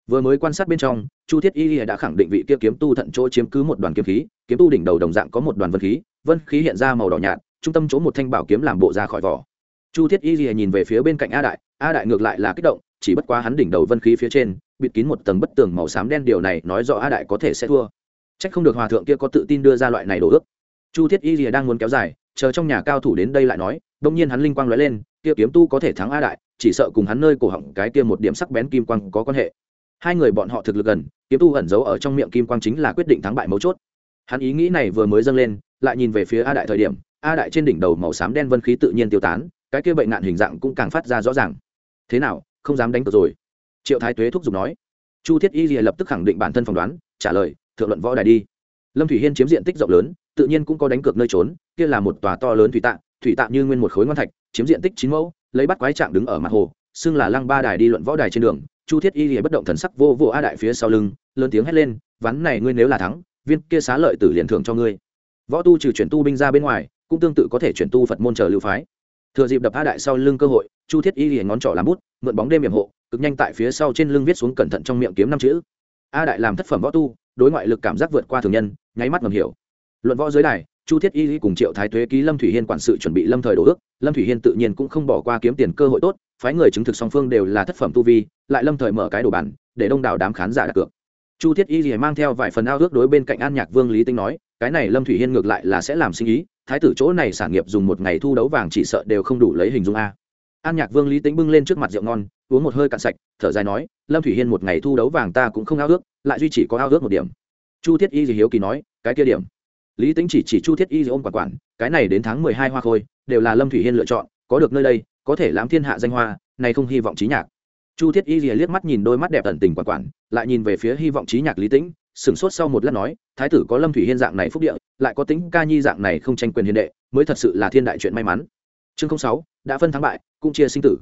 Speaker 1: Vừa mới quan sát bên trong, chu thiết y đã khẳng định vị kia kiếm tu thận chỗ chiếm cứ một đoàn kiếm khí, kiếm tu đỉnh đầu đồng dạng có một đoàn vân khí vân khí hiện ra màu đỏ nhạt trung tâm chỗ một thanh bảo kiếm làm bộ ra khỏi vỏ chu thiết y nhìn về phía bên cạnh a đại a đại ngược lại là kích động chỉ bất quá hắn đỉnh đầu vân khí phía trên bịt kín một tầng bất tường màu xám đen điều này nói rõ a đại có thể sẽ thua Chắc không được hòa thượng kia có tự tin đưa ra loại này đồ ước. Chu Thiết Y Lìa đang muốn kéo dài, chờ trong nhà cao thủ đến đây lại nói, đột nhiên hắn linh quang lóe lên, kia kiếm tu có thể thắng A đại, chỉ sợ cùng hắn nơi cổ họng cái kia một điểm sắc bén kim quang có quan hệ. Hai người bọn họ thực lực gần, kiếm tu ẩn giấu ở trong miệng kim quang chính là quyết định thắng bại mấu chốt. Hắn ý nghĩ này vừa mới dâng lên, lại nhìn về phía A đại thời điểm, A đại trên đỉnh đầu màu xám đen vân khí tự nhiên tiêu tán, cái kia bệnh nạn hình dạng cũng càng phát ra rõ ràng. Thế nào, không dám đánh cược rồi. Triệu Thái Tuế thúc giục nói. Chu Thiết Y Lìa lập tức khẳng định bản thân phỏng đoán, trả lời, thượng luận võ đài đi lâm thủy hiên chiếm diện tích rộng lớn tự nhiên cũng có đánh cược nơi trốn kia là một tòa to lớn thủy tạ thủy tạ như nguyên một khối ngon thạch chiếm diện tích chín mẫu lấy bắt quái trạng đứng ở mặt hồ xưng là lăng ba đài đi luận võ đài trên đường chu thiết y lìa bất động thần sắc vô vô a đại phía sau lưng lớn tiếng hét lên ván này ngươi nếu là thắng viên kia xá lợi tử liền thưởng cho ngươi võ tu trừ chuyển tu binh ra bên ngoài, cũng tương tự có thể chuyển tu phật môn chờ lưu phái. Thừa dịp đập a đại sau lưng cơ hội, chu thiết y lìa ngón trỏ làm bút, mượn bóng đêm hiểm hộ, cực nhanh tại phía sau trên lưng viết xuống cẩn thận trong miệng kiếm năm chữ. A đại làm thất phẩm võ tu, đối ngoại lực cảm giác vượt qua thường nhân, nháy mắt ngầm hiểu. Luận võ giới đài, chu thiết y cùng triệu thái tuế ký lâm thủy hiên quản sự chuẩn bị lâm thời đổ ước, lâm thủy hiên tự nhiên cũng không bỏ qua kiếm tiền cơ hội tốt, phái người chứng thực song phương đều là thất phẩm tu vi, lại lâm thời mở cái đồ bản, để đông đảo đám khán giả đặt cược. Chu thiết y mang theo vài phần ao ước đối bên cạnh an nhạc vương lý tinh nói cái này lâm thủy hiên ngược lại là sẽ làm sinh ý, thái tử chỗ này sản nghiệp dùng một ngày thu đấu vàng chỉ sợ đều không đủ lấy hình dung a. An nhạc vương lý tính bưng lên trước mặt rượu ngon, uống một hơi cạn sạch, thở dài nói, lâm thủy hiên một ngày thu đấu vàng ta cũng không ao ước, lại duy chỉ có ao ước một điểm. Chu thiết y gì hiếu kỳ nói, cái kia điểm? Lý tính chỉ chỉ chu thiết y gì ôm quản quản, cái này đến tháng mười hai hoa khôi, đều là lâm thủy hiên lựa chọn, có được nơi đây, có thể lãm thiên hạ danh hoa, này không hy vọng trí nhạc. Chu thiết y gì liếc mắt nhìn đôi mắt đẹp tận tình quản quản, lại nhìn về phía hy vọng trí nhạc lý tĩnh sửng sốt sau một lát nói, thái tử có lâm thủy hiên dạng này phúc địa, lại có tính ca nhi dạng này không tranh quyền hiền đệ, mới thật sự là thiên đại chuyện may mắn. Chương sáu, đã phân thắng bại, cũng chia sinh tử.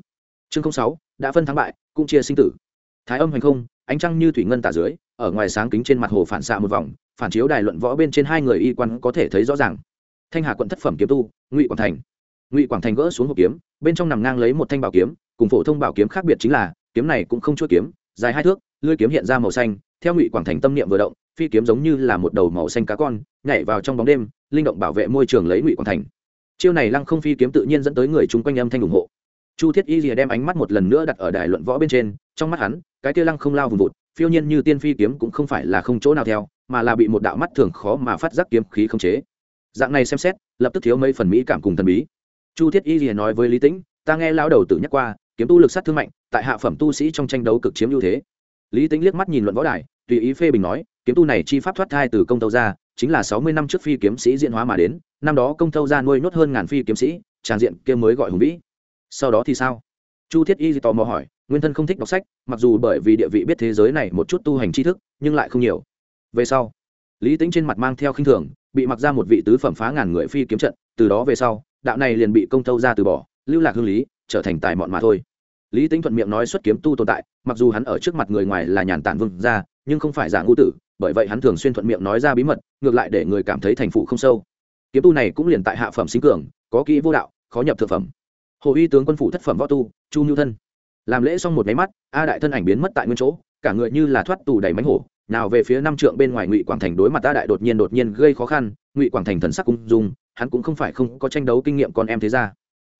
Speaker 1: Chương sáu, đã phân thắng bại, cũng chia sinh tử. Thái âm hành không, ánh trăng như thủy ngân tả dưới, ở ngoài sáng kính trên mặt hồ phản xạ một vòng, phản chiếu đài luận võ bên trên hai người y quan có thể thấy rõ ràng. Thanh hà quận thất phẩm kiếm tu, ngụy quảng thành. Ngụy quảng thành gỡ xuống hộp kiếm, bên trong nằm ngang lấy một thanh bảo kiếm, cùng phổ thông bảo kiếm khác biệt chính là, kiếm này cũng không chuỗi kiếm, dài hai thước, lưỡi kiếm hiện ra màu xanh theo ngụy quảng thành tâm niệm vừa động, phi kiếm giống như là một đầu màu xanh cá con, nhảy vào trong bóng đêm, linh động bảo vệ môi trường lấy ngụy quảng thành. Chiêu này lăng không phi kiếm tự nhiên dẫn tới người chung quanh âm thanh ủng hộ. Chu thiết y rìa đem ánh mắt một lần nữa đặt ở đài luận võ bên trên, trong mắt hắn, cái kia lăng không lao vùng vụt, phiêu nhiên như tiên phi kiếm cũng không phải là không chỗ nào theo, mà là bị một đạo mắt thường khó mà phát giác kiếm khí không chế. Dạng này xem xét, lập tức thiếu mấy phần mỹ cảm cùng thần bí. Chu thiết y rìa nói với lý tĩnh, ta nghe lao đầu tử nhắc qua, kiếm tu lực sát thương mạnh, tại hạ phẩm tu sĩ trong tranh đấu cực chiếm ưu thế lý tĩnh liếc mắt nhìn luận võ đài, tùy ý phê bình nói, kiếm tu này chi pháp thoát thai từ công tâu ra, chính là sáu mươi năm trước phi kiếm sĩ diễn hóa mà đến, năm đó công tâu ra nuôi nốt hơn ngàn phi kiếm sĩ tràng diện kia mới gọi hùng vĩ. Sau đó thì sao? Chu thiết y tò mò hỏi, nguyên thân không thích đọc sách, mặc dù bởi vì địa vị biết thế giới này một chút tu hành tri thức, nhưng lại không nhiều. Về sau, lý tính trên mặt mang theo khinh thường, bị mặc ra một vị tứ phẩm phá ngàn người phi kiếm trận, từ đó về sau, đạo này liền bị công tâu ra từ bỏ, lưu lạc hương lý, trở thành tài mọn mà thôi lý tính thuận miệng nói xuất kiếm tu tồn tại, mặc dù hắn ở trước mặt người ngoài là nhàn tản vương ra nhưng không phải giả ngu tử, bởi vậy hắn thường xuyên thuận miệng nói ra bí mật, ngược lại để người cảm thấy thành phụ không sâu. Kiếm tu này cũng liền tại hạ phẩm sinh cường, có kỹ vô đạo, khó nhập thực phẩm. Hồ uy tướng quân phủ thất phẩm võ tu, chu nhu thân. Làm lễ xong một máy mắt, a đại thân ảnh biến mất tại nguyên chỗ, cả người như là thoát tù đầy mánh hổ, nào về phía năm trượng bên ngoài ngụy quảng thành đối mặt a đại đột nhiên đột nhiên gây khó khăn, ngụy quảng thành thần sắc cung dung, hắn cũng không phải không có tranh đấu kinh nghiệm con em thế ra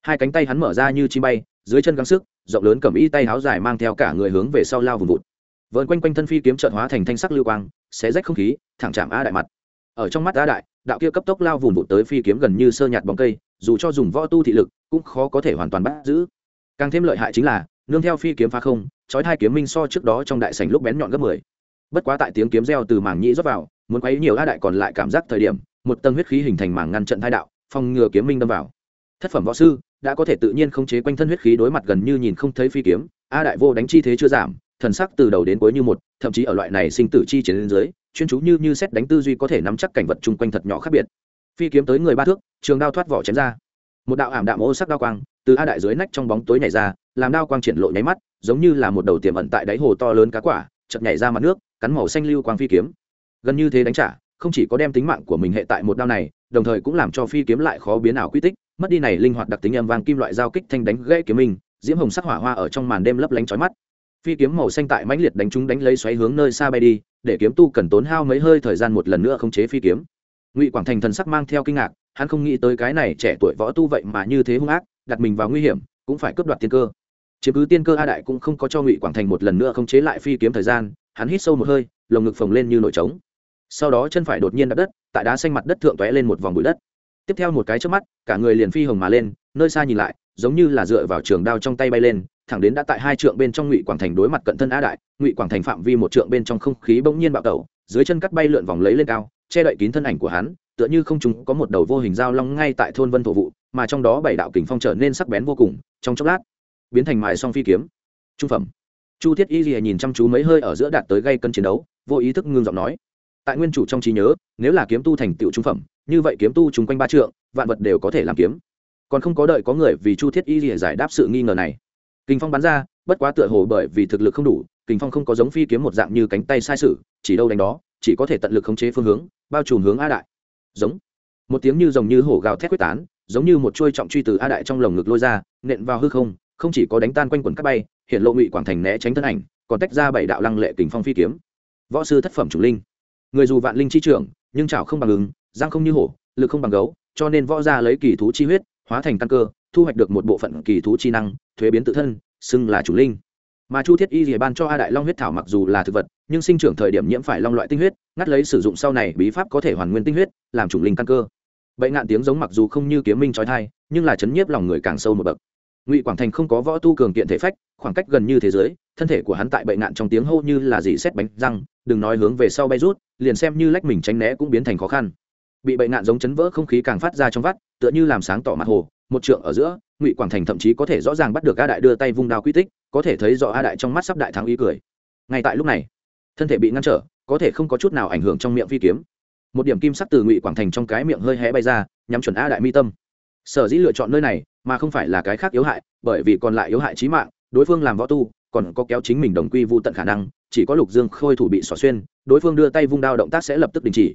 Speaker 1: hai cánh tay hắn mở ra như chi bay dưới chân gắng sức, rộng lớn cầm y tay háo dài mang theo cả người hướng về sau lao vùng vụt. Vợn quanh quanh thân phi kiếm trợn hóa thành thanh sắc lưu quang, xé rách không khí, thẳng chạm a đại mặt. Ở trong mắt a đại, đạo kia cấp tốc lao vùng vụt tới phi kiếm gần như sơ nhạt bóng cây, dù cho dùng võ tu thị lực, cũng khó có thể hoàn toàn bắt giữ. Càng thêm lợi hại chính là, nương theo phi kiếm phá không, chói hai kiếm minh so trước đó trong đại sảnh lúc bén nhọn gấp mười. Bất quá tại tiếng kiếm reo từ mảng nhĩ rót vào, muốn quấy nhiều a đại còn lại cảm giác thời điểm, một tầng huyết khí hình thành mảng ngăn trận thai đạo, phòng ngừa kiếm minh đâm vào. Thất phẩm võ sư đã có thể tự nhiên khống chế quanh thân huyết khí đối mặt gần như nhìn không thấy phi kiếm, a đại vô đánh chi thế chưa giảm, thần sắc từ đầu đến cuối như một, thậm chí ở loại này sinh tử chi chiến đến dưới, chuyên chú như như xét đánh tư duy có thể nắm chắc cảnh vật chung quanh thật nhỏ khác biệt. Phi kiếm tới người ba thước, trường đao thoát vỏ chém ra. Một đạo ảm đạm ô sắc đao quang từ a đại dưới nách trong bóng tối nhảy ra, làm đao quang triển lộ nháy mắt, giống như là một đầu tiềm ẩn tại đáy hồ to lớn cá quả, chợt nhảy ra mặt nước, cắn màu xanh lưu quang phi kiếm. Gần như thế đánh trả, không chỉ có đem tính mạng của mình hệ tại một đao này, đồng thời cũng làm cho phi kiếm lại khó biến ảo quy tích mất đi này linh hoạt đặc tính âm vang kim loại giao kích thanh đánh gãy kiếm mình, diễm hồng sắc hỏa hoa ở trong màn đêm lấp lánh chói mắt. Phi kiếm màu xanh tại mãnh liệt đánh trúng đánh lấy xoáy hướng nơi xa bay đi, để kiếm tu cần tốn hao mấy hơi thời gian một lần nữa không chế phi kiếm. Ngụy quảng thành thần sắc mang theo kinh ngạc, hắn không nghĩ tới cái này trẻ tuổi võ tu vậy mà như thế hung ác, đặt mình vào nguy hiểm, cũng phải cướp đoạt tiên cơ. Chiếm cứ tiên cơ a đại cũng không có cho ngụy quảng thành một lần nữa không chế lại phi kiếm thời gian, hắn hít sâu một hơi, lồng ngực phồng lên như nổi trống. Sau đó chân phải đột nhiên đập đất, tại đá xanh mặt đất thượng tóe lên một vòng bụi đất tiếp theo một cái trước mắt, cả người liền phi hồng mà lên, nơi xa nhìn lại, giống như là dựa vào trường đao trong tay bay lên, thẳng đến đã tại hai trượng bên trong ngụy quảng thành đối mặt cận thân a đại, ngụy quảng thành phạm vi một trượng bên trong không khí bỗng nhiên bạo tẩu, dưới chân cắt bay lượn vòng lấy lên cao, che đậy kín thân ảnh của hắn, tựa như không chúng có một đầu vô hình dao long ngay tại thôn vân thổ vụ, mà trong đó bảy đạo kình phong trở nên sắc bén vô cùng, trong chốc lát, biến thành mài song phi kiếm. Trung phẩm. Chu thiết y lìa nhìn chăm chú mấy hơi ở giữa đạt tới gây cân chiến đấu, vô ý thức ngưng giọng nói. Tại nguyên chủ trong trí nhớ, nếu là kiếm tu thành tựu trung phẩm như vậy kiếm tu chung quanh ba trượng, vạn vật đều có thể làm kiếm. Còn không có đợi có người vì chu thiết y lìa giải đáp sự nghi ngờ này. Kinh phong bắn ra, bất quá tựa hồ bởi vì thực lực không đủ, kinh phong không có giống phi kiếm một dạng như cánh tay sai sự, chỉ đâu đánh đó, chỉ có thể tận lực khống chế phương hướng, bao trùm hướng a đại. Giống. Một tiếng như rồng như hổ gào thét quyết tán, giống như một chuôi trọng truy từ a đại trong lồng ngực lôi ra, nện vào hư không không chỉ có đánh tan quanh quần các bay, hiện lộ ngụy quảng thành né tránh thân ảnh, còn tách ra bảy đạo lăng lệ kình phong phi kiếm. Võ sư thất phẩm chủ linh. Người dù vạn linh chi trưởng, nhưng chảo không bằng ứng giang không như hổ, lực không bằng gấu, cho nên võ gia lấy kỳ thú chi huyết, hóa thành căn cơ, thu hoạch được một bộ phận kỳ thú chi năng, thuế biến tự thân, xưng là chủ linh. Mà chu thiết y rìa ban cho a đại long huyết thảo mặc dù là thực vật, nhưng sinh trưởng thời điểm nhiễm phải long loại tinh huyết, ngắt lấy sử dụng sau này bí pháp có thể hoàn nguyên tinh huyết, làm chủ linh căn cơ. Bệnh ngạn tiếng giống mặc dù không như kiếm minh trói thai, nhưng là chấn nhiếp lòng người càng sâu một bậc. Ngụy quảng thành không có võ tu cường kiện thể phách, khoảng cách gần như thế giới, thân thể của hắn tại bệnh ngạn trong tiếng hô như là gì xét bánh răng, đừng nói hướng về sau bay rút, liền xem như lách mình tránh né cũng biến thành khó khăn bị bệnh nạn giống chấn vỡ không khí càng phát ra trong vắt, tựa như làm sáng tỏ mặt hồ, một trượng ở giữa, ngụy quảng thành thậm chí có thể rõ ràng bắt được a đại đưa tay vung đao quy tích, có thể thấy rõ a đại trong mắt sắp đại thắng ý cười. Ngay tại lúc này, thân thể bị ngăn trở, có thể không có chút nào ảnh hưởng trong miệng phi kiếm. Một điểm kim sắc từ ngụy quảng thành trong cái miệng hơi hé bay ra, nhắm chuẩn a đại mi tâm. Sở dĩ lựa chọn nơi này, mà không phải là cái khác yếu hại, bởi vì còn lại yếu hại trí mạng, đối phương làm võ tu, còn có kéo chính mình đồng quy vô tận khả năng, chỉ có lục dương khôi thủ bị xỏ xuyên, đối phương đưa tay vung đao động tác sẽ lập tức đình chỉ.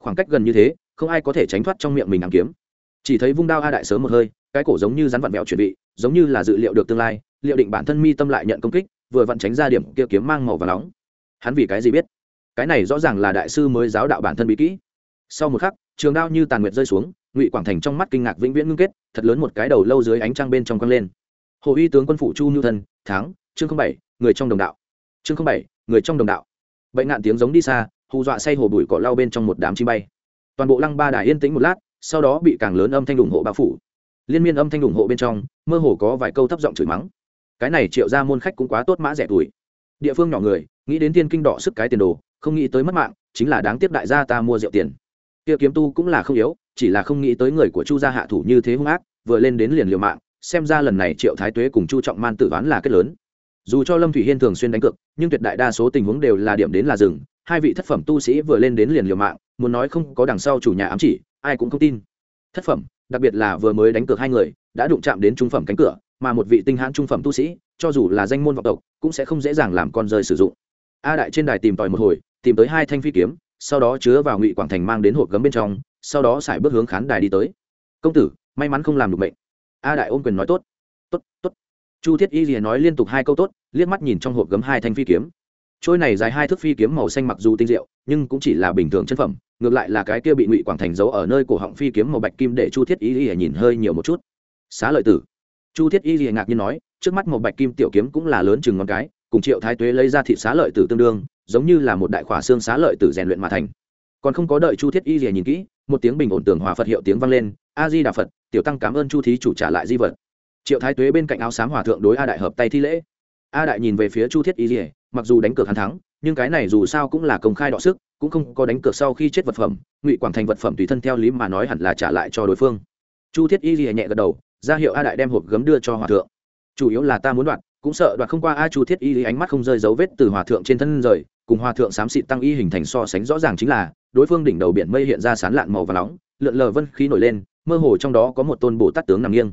Speaker 1: Khoảng cách gần như thế không ai có thể tránh thoát trong miệng mình ám kiếm. Chỉ thấy vung đao a đại sớm một hơi, cái cổ giống như rắn vặn vẹo chuẩn bị giống như là dự liệu được tương lai, liệu định bản thân mi tâm lại nhận công kích, vừa vặn tránh ra điểm kia kiếm mang màu và nóng. Hắn vì cái gì biết? Cái này rõ ràng là đại sư mới giáo đạo bản thân bí kỹ. Sau một khắc, trường đao như tàn nguyệt rơi xuống, ngụy quảng thành trong mắt kinh ngạc vĩnh viễn ngưng kết, thật lớn một cái đầu lâu dưới ánh trăng bên trong quăng lên. Hồ uy tướng quân phủ chu nhu thân tháng chương bảy, người trong đồng đạo. Chương bảy, người trong đồng đạo. Bệnh ngạn tiếng giống đi xa, hù dọa say hồ bụi cỏ lau bên trong một đám chim bay toàn bộ lăng ba đài yên tĩnh một lát, sau đó bị càng lớn âm thanh ủng hộ bao phủ. Liên miên âm thanh ủng hộ bên trong, mơ hồ có vài câu thấp giọng chửi mắng. Cái này triệu ra môn khách cũng quá tốt mã rẻ tuổi. Địa phương nhỏ người, nghĩ đến tiên kinh đỏ sức cái tiền đồ, không nghĩ tới mất mạng, chính là đáng tiếc đại gia ta mua rượu tiền. Kia kiếm tu cũng là không yếu, chỉ là không nghĩ tới người của chu gia hạ thủ như thế hung ác, vừa lên đến liền liều mạng, xem ra lần này triệu thái tuế cùng chu trọng man tự đoán là kết lớn. Dù cho lâm thủy hiên thường xuyên đánh cược, nhưng tuyệt đại đa số tình huống đều là điểm đến là rừng hai vị thất phẩm tu sĩ vừa lên đến liền liều mạng, muốn nói không có đằng sau chủ nhà ám chỉ, ai cũng không tin. Thất phẩm, đặc biệt là vừa mới đánh cược hai người, đã đụng chạm đến trung phẩm cánh cửa, mà một vị tinh hãn trung phẩm tu sĩ, cho dù là danh môn vọng tộc, cũng sẽ không dễ dàng làm con rơi sử dụng. A đại trên đài tìm tòi một hồi, tìm tới hai thanh phi kiếm, sau đó chứa vào ngụy quảng thành mang đến hộp gấm bên trong, sau đó xài bước hướng khán đài đi tới. Công tử, may mắn không làm được mệnh. A đại ôm quyền nói, tốt tốt tốt. Chu thiết y liền nói liên tục hai câu tốt, liếc mắt nhìn trong hộp gấm hai thanh phi kiếm trôi này dài hai thước phi kiếm màu xanh mặc dù tinh diệu, nhưng cũng chỉ là bình thường chân phẩm, ngược lại là cái kia bị ngụy quảng thành giấu ở nơi cổ họng phi kiếm màu bạch kim để chu thiết y lìa nhìn hơi nhiều một chút. Xá lợi tử. Chu thiết y lìa ngạc nhiên nói, trước mắt màu bạch kim tiểu kiếm cũng là lớn chừng ngón cái, cùng triệu thái tuế lấy ra thị xá lợi tử tương đương, giống như là một đại khỏa xương xá lợi tử rèn luyện mà thành. Còn không có đợi chu thiết y lìa nhìn kỹ, một tiếng bình ổn tường hòa phật hiệu tiếng vang lên, a di đà phật, tiểu tăng cảm ơn chu thí chủ trả lại di vật. Triệu thái tuế bên cạnh áo xám hòa thượng đối a đại hợp tay thi lễ. A đại nhìn về phía chu thiết y lìa mặc dù đánh cược hắn thắng, nhưng cái này dù sao cũng là công khai đọ sức, cũng không có đánh cược sau khi chết vật phẩm, ngụy quảng thành vật phẩm tùy thân theo lý mà nói hẳn là trả lại cho đối phương. Chu thiết y lìa nhẹ gật đầu, ra hiệu a đại đem hộp gấm đưa cho hòa thượng. Chủ yếu là ta muốn đoạt, cũng sợ đoạt không qua a chu thiết y lý ánh mắt không rơi dấu vết từ hòa thượng trên thân rời, cùng hòa thượng xám xịt tăng y hình thành so sánh rõ ràng chính là, đối phương đỉnh đầu biển mây hiện ra sán lạn màu và nóng, lượn lờ vân khí nổi lên, mơ hồ trong đó có một tôn bồ tát tướng nằm nghiêng.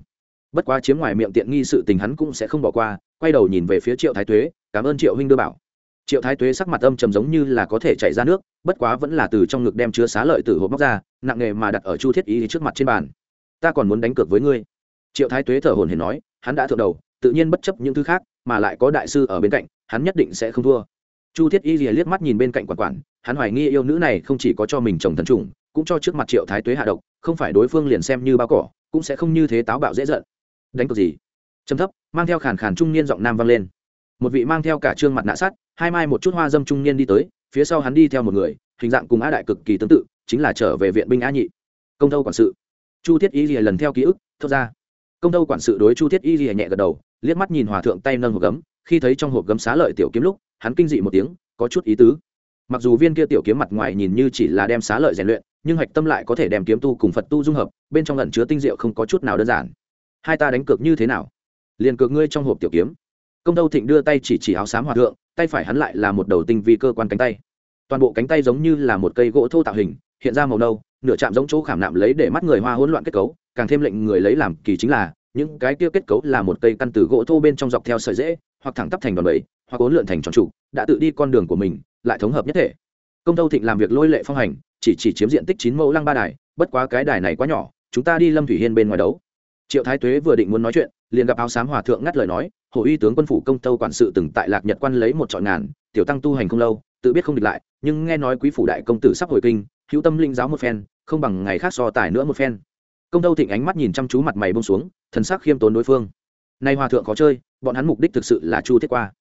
Speaker 1: Bất quá chiếm ngoài miệng tiện nghi sự tình hắn cũng sẽ không bỏ qua, quay đầu nhìn về phía triệu thái tuế cảm ơn triệu huynh đưa bảo. Triệu thái tuế sắc mặt âm trầm giống như là có thể chảy ra nước, bất quá vẫn là từ trong ngực đem chứa xá lợi từ hộp móc ra, nặng nghề mà đặt ở chu thiết y trước mặt trên bàn. Ta còn muốn đánh cược với ngươi. Triệu thái tuế thở hồn hển nói, hắn đã thượng đầu, tự nhiên bất chấp những thứ khác, mà lại có đại sư ở bên cạnh, hắn nhất định sẽ không thua. Chu thiết y rìa liếc mắt nhìn bên cạnh quản quản, hắn hoài nghi yêu nữ này không chỉ có cho mình chồng thần trùng, cũng cho trước mặt triệu thái tuế hạ độc, không phải đối phương liền xem như bao cỏ, cũng sẽ không như thế táo bạo dễ giận. Đánh cược gì? Trầm thấp, mang theo khàn khàn trung niên giọng nam vang lên một vị mang theo cả trương mặt nạ sắt, hai mai một chút hoa dâm trung niên đi tới, phía sau hắn đi theo một người, hình dạng cùng a đại cực kỳ tương tự, chính là trở về viện binh a nhị. Công thâu quản sự. Chu thiết y lìa lần theo ký ức, thốt ra. Công thâu quản sự đối chu thiết y lìa nhẹ gật đầu, liếc mắt nhìn hòa thượng tay nâng hộp gấm, khi thấy trong hộp gấm xá lợi tiểu kiếm lúc, hắn kinh dị một tiếng, có chút ý tứ. Mặc dù viên kia tiểu kiếm mặt ngoài nhìn như chỉ là đem xá lợi rèn luyện, nhưng hạch tâm lại có thể đem kiếm tu cùng phật tu dung hợp, bên trong lẩn chứa tinh diệu không có chút nào đơn giản. Hai ta đánh cược như thế nào? Liền cược ngươi trong hộp tiểu kiếm công tâu thịnh đưa tay chỉ chỉ áo xám hòa thượng, tay phải hắn lại là một đầu tinh vi cơ quan cánh tay. Toàn bộ cánh tay giống như là một cây gỗ thô tạo hình, hiện ra màu nâu, nửa chạm giống chỗ khảm nạm lấy để mắt người hoa hỗn loạn kết cấu, càng thêm lệnh người lấy làm kỳ chính là, những cái kia kết cấu là một cây căn từ gỗ thô bên trong dọc theo sợi dễ hoặc thẳng tắp thành đòn bẩy, hoặc ốn lượn thành tròn trụ, đã tự đi con đường của mình, lại thống hợp nhất thể. Công tâu thịnh làm việc lôi lệ phong hành, chỉ chỉ chiếm diện tích chín mẫu lăng ba đài, bất quá cái đài này quá nhỏ, chúng ta đi lâm thủy hiên bên ngoài đấu. Triệu thái tuế vừa định muốn nói chuyện liền gặp áo xám hòa thượng ngắt lời nói, hồ uy tướng quân phủ công tâu quản sự từng tại lạc nhật quan lấy một trọn ngàn, tiểu tăng tu hành không lâu, tự biết không địch lại, nhưng nghe nói quý phủ đại công tử sắp hồi kinh, hữu tâm linh giáo một phen, không bằng ngày khác so tài nữa một phen. Công tâu thịnh ánh mắt nhìn chăm chú mặt mày bông xuống, thần sắc khiêm tốn đối phương. Nay hòa thượng khó chơi, bọn hắn mục đích thực sự là chu thiết qua.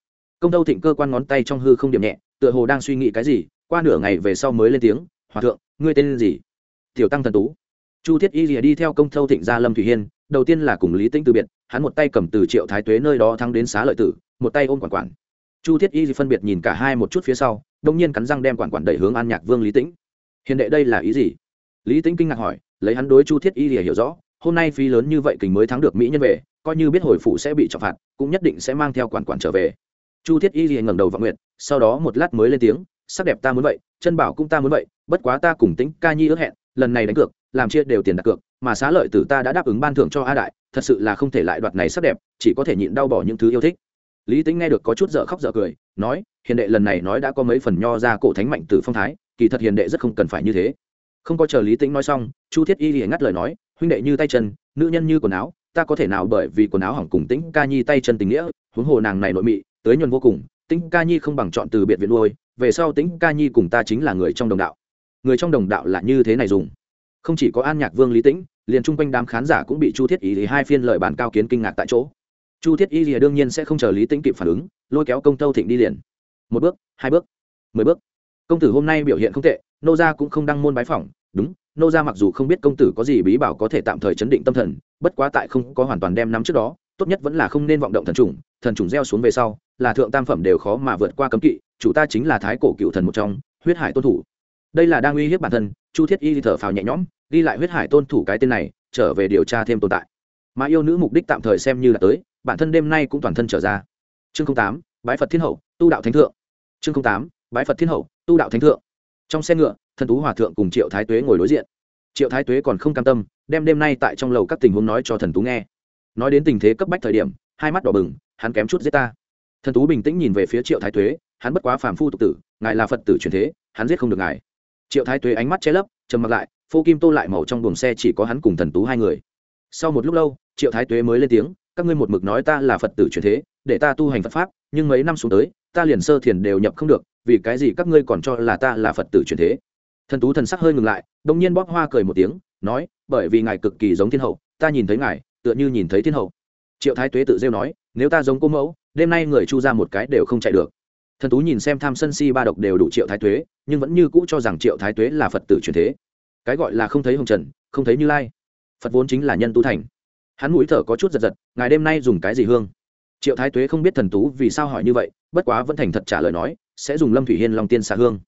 Speaker 1: Công tâu thịnh cơ quan ngón tay trong hư không điểm nhẹ, tựa hồ đang suy nghĩ cái gì, qua nửa ngày về sau mới lên tiếng, hòa thượng, ngươi tên gì? Tiểu tăng thần tú chu thiết y rìa đi theo công Thâu thịnh ra lâm thủy hiên, đầu tiên là cùng lý tĩnh từ biệt, hắn một tay cầm từ triệu thái tuế nơi đó thắng đến xá lợi tử, một tay ôm quản quản. Chu thiết y phân biệt nhìn cả hai một chút phía sau, đông nhiên cắn răng đem quản quản đẩy hướng an nhạc vương lý tĩnh. Hiền đệ, đây là ý gì? Lý tĩnh kinh ngạc hỏi, lấy hắn đối chu thiết y rìa hiểu rõ, hôm nay phí lớn như vậy kình mới thắng được mỹ nhân về, coi như biết hồi phụ sẽ bị trọng phạt, cũng nhất định sẽ mang theo quản quản trở về. Chu thiết y rìa ngẩng đầu vào nguyện, sau đó một lát mới lên tiếng, sắc đẹp ta muốn vậy, chân bảo cũng ta muốn vậy, bất quá ta cùng tính ca nhi ước hẹn lần này đánh cược, làm chia đều tiền đặt cược, mà xá lợi tử ta đã đáp ứng ban thưởng cho a đại, thật sự là không thể lại đoạt này sắc đẹp, chỉ có thể nhịn đau bỏ những thứ yêu thích. Lý tính nghe được có chút dở khóc dở cười, nói, hiền đệ lần này nói đã có mấy phần nho ra cổ thánh mạnh tử phong thái, kỳ thật hiền đệ rất không cần phải như thế. Không có chờ lý tính nói xong, chu thiết y liền ngắt lời nói, huynh đệ như tay chân, nữ nhân như quần áo, ta có thể nào bởi vì quần áo hỏng cùng tĩnh ca nhi tay chân tình nghĩa, huống hồ nàng này nội mị, tới nhuần vô cùng, tĩnh ca nhi không bằng chọn từ biệt viện nuôi, về sau tĩnh ca nhi cùng ta chính là người trong đồng đạo người trong đồng đạo là như thế này dùng. Không chỉ có an nhạc vương lý tĩnh, liền chung quanh đám khán giả cũng bị chu thiết y hai phiên lời bàn cao kiến kinh ngạc tại chỗ. Chu thiết y lìa đương nhiên sẽ không chờ lý tĩnh kịp phản ứng, lôi kéo công tâu thịnh đi liền. Một bước, hai bước, mười bước. Công tử hôm nay biểu hiện không tệ, nô gia cũng không đăng môn bái phỏng, đúng, nô gia mặc dù không biết công tử có gì bí bảo có thể tạm thời chấn định tâm thần, bất quá tại không có hoàn toàn đem nắm trước đó, tốt nhất vẫn là không nên vọng động thần trùng thần trùng gieo xuống về sau, là thượng tam phẩm đều khó mà vượt qua cấm kỵ, chủ ta chính là thái cổ cựu thần một trong, huyết hải tôn thủ đây là đang uy hiếp bản thân, chu thiết y thở phào nhẹ nhõm, ghi lại huyết hải tôn thủ cái tên này, trở về điều tra thêm tồn tại. Mà yêu nữ mục đích tạm thời xem như là tới, bản thân đêm nay cũng toàn thân trở ra. Chương tám, bái phật thiên hậu, tu đạo thánh thượng. Chương tám, bái phật thiên hậu, tu đạo thánh thượng. Trong xe ngựa, thần tú hòa thượng cùng triệu thái tuế ngồi đối diện. Triệu thái tuế còn không cam tâm, đem đêm nay tại trong lầu các tình huống nói cho thần tú nghe. Nói đến tình thế cấp bách thời điểm, hai mắt đỏ bừng, hắn kém chút giết ta. Thần tú bình tĩnh nhìn về phía triệu thái tuế, hắn bất quá phàm phu tục tử, ngài là phật tử truyền thế, hắn giết không được ngài triệu thái tuế ánh mắt che lấp, trầm mặc lại, phô kim tô lại màu trong buồng xe chỉ có hắn cùng thần tú hai người. Sau một lúc lâu, triệu thái tuế mới lên tiếng, các ngươi một mực nói ta là phật tử truyền thế, để ta tu hành phật pháp, nhưng mấy năm xuống tới, ta liền sơ thiền đều nhập không được, vì cái gì các ngươi còn cho là ta là phật tử truyền thế? Thần tú thần sắc hơi ngừng lại đông nhiên bóp hoa cười một tiếng, nói, bởi vì ngài cực kỳ giống thiên hậu, ta nhìn thấy ngài, tựa như nhìn thấy thiên hậu. Triệu thái tuế tự rêu nói, nếu ta giống cô mẫu, đêm nay người chu ra một cái đều không chạy được thần tú nhìn xem tham sân si ba độc đều đủ triệu thái tuế, nhưng vẫn như cũ cho rằng triệu thái tuế là phật tử truyền thế. Cái gọi là không thấy hồng trần, không thấy như lai. Phật vốn chính là nhân tu thành. Hắn mũi thở có chút giật giật, ngài đêm nay dùng cái gì hương? Triệu thái tuế không biết thần tú vì sao hỏi như vậy, bất quá vẫn thành thật trả lời nói, sẽ dùng lâm thủy hiên long tiên xạ hương.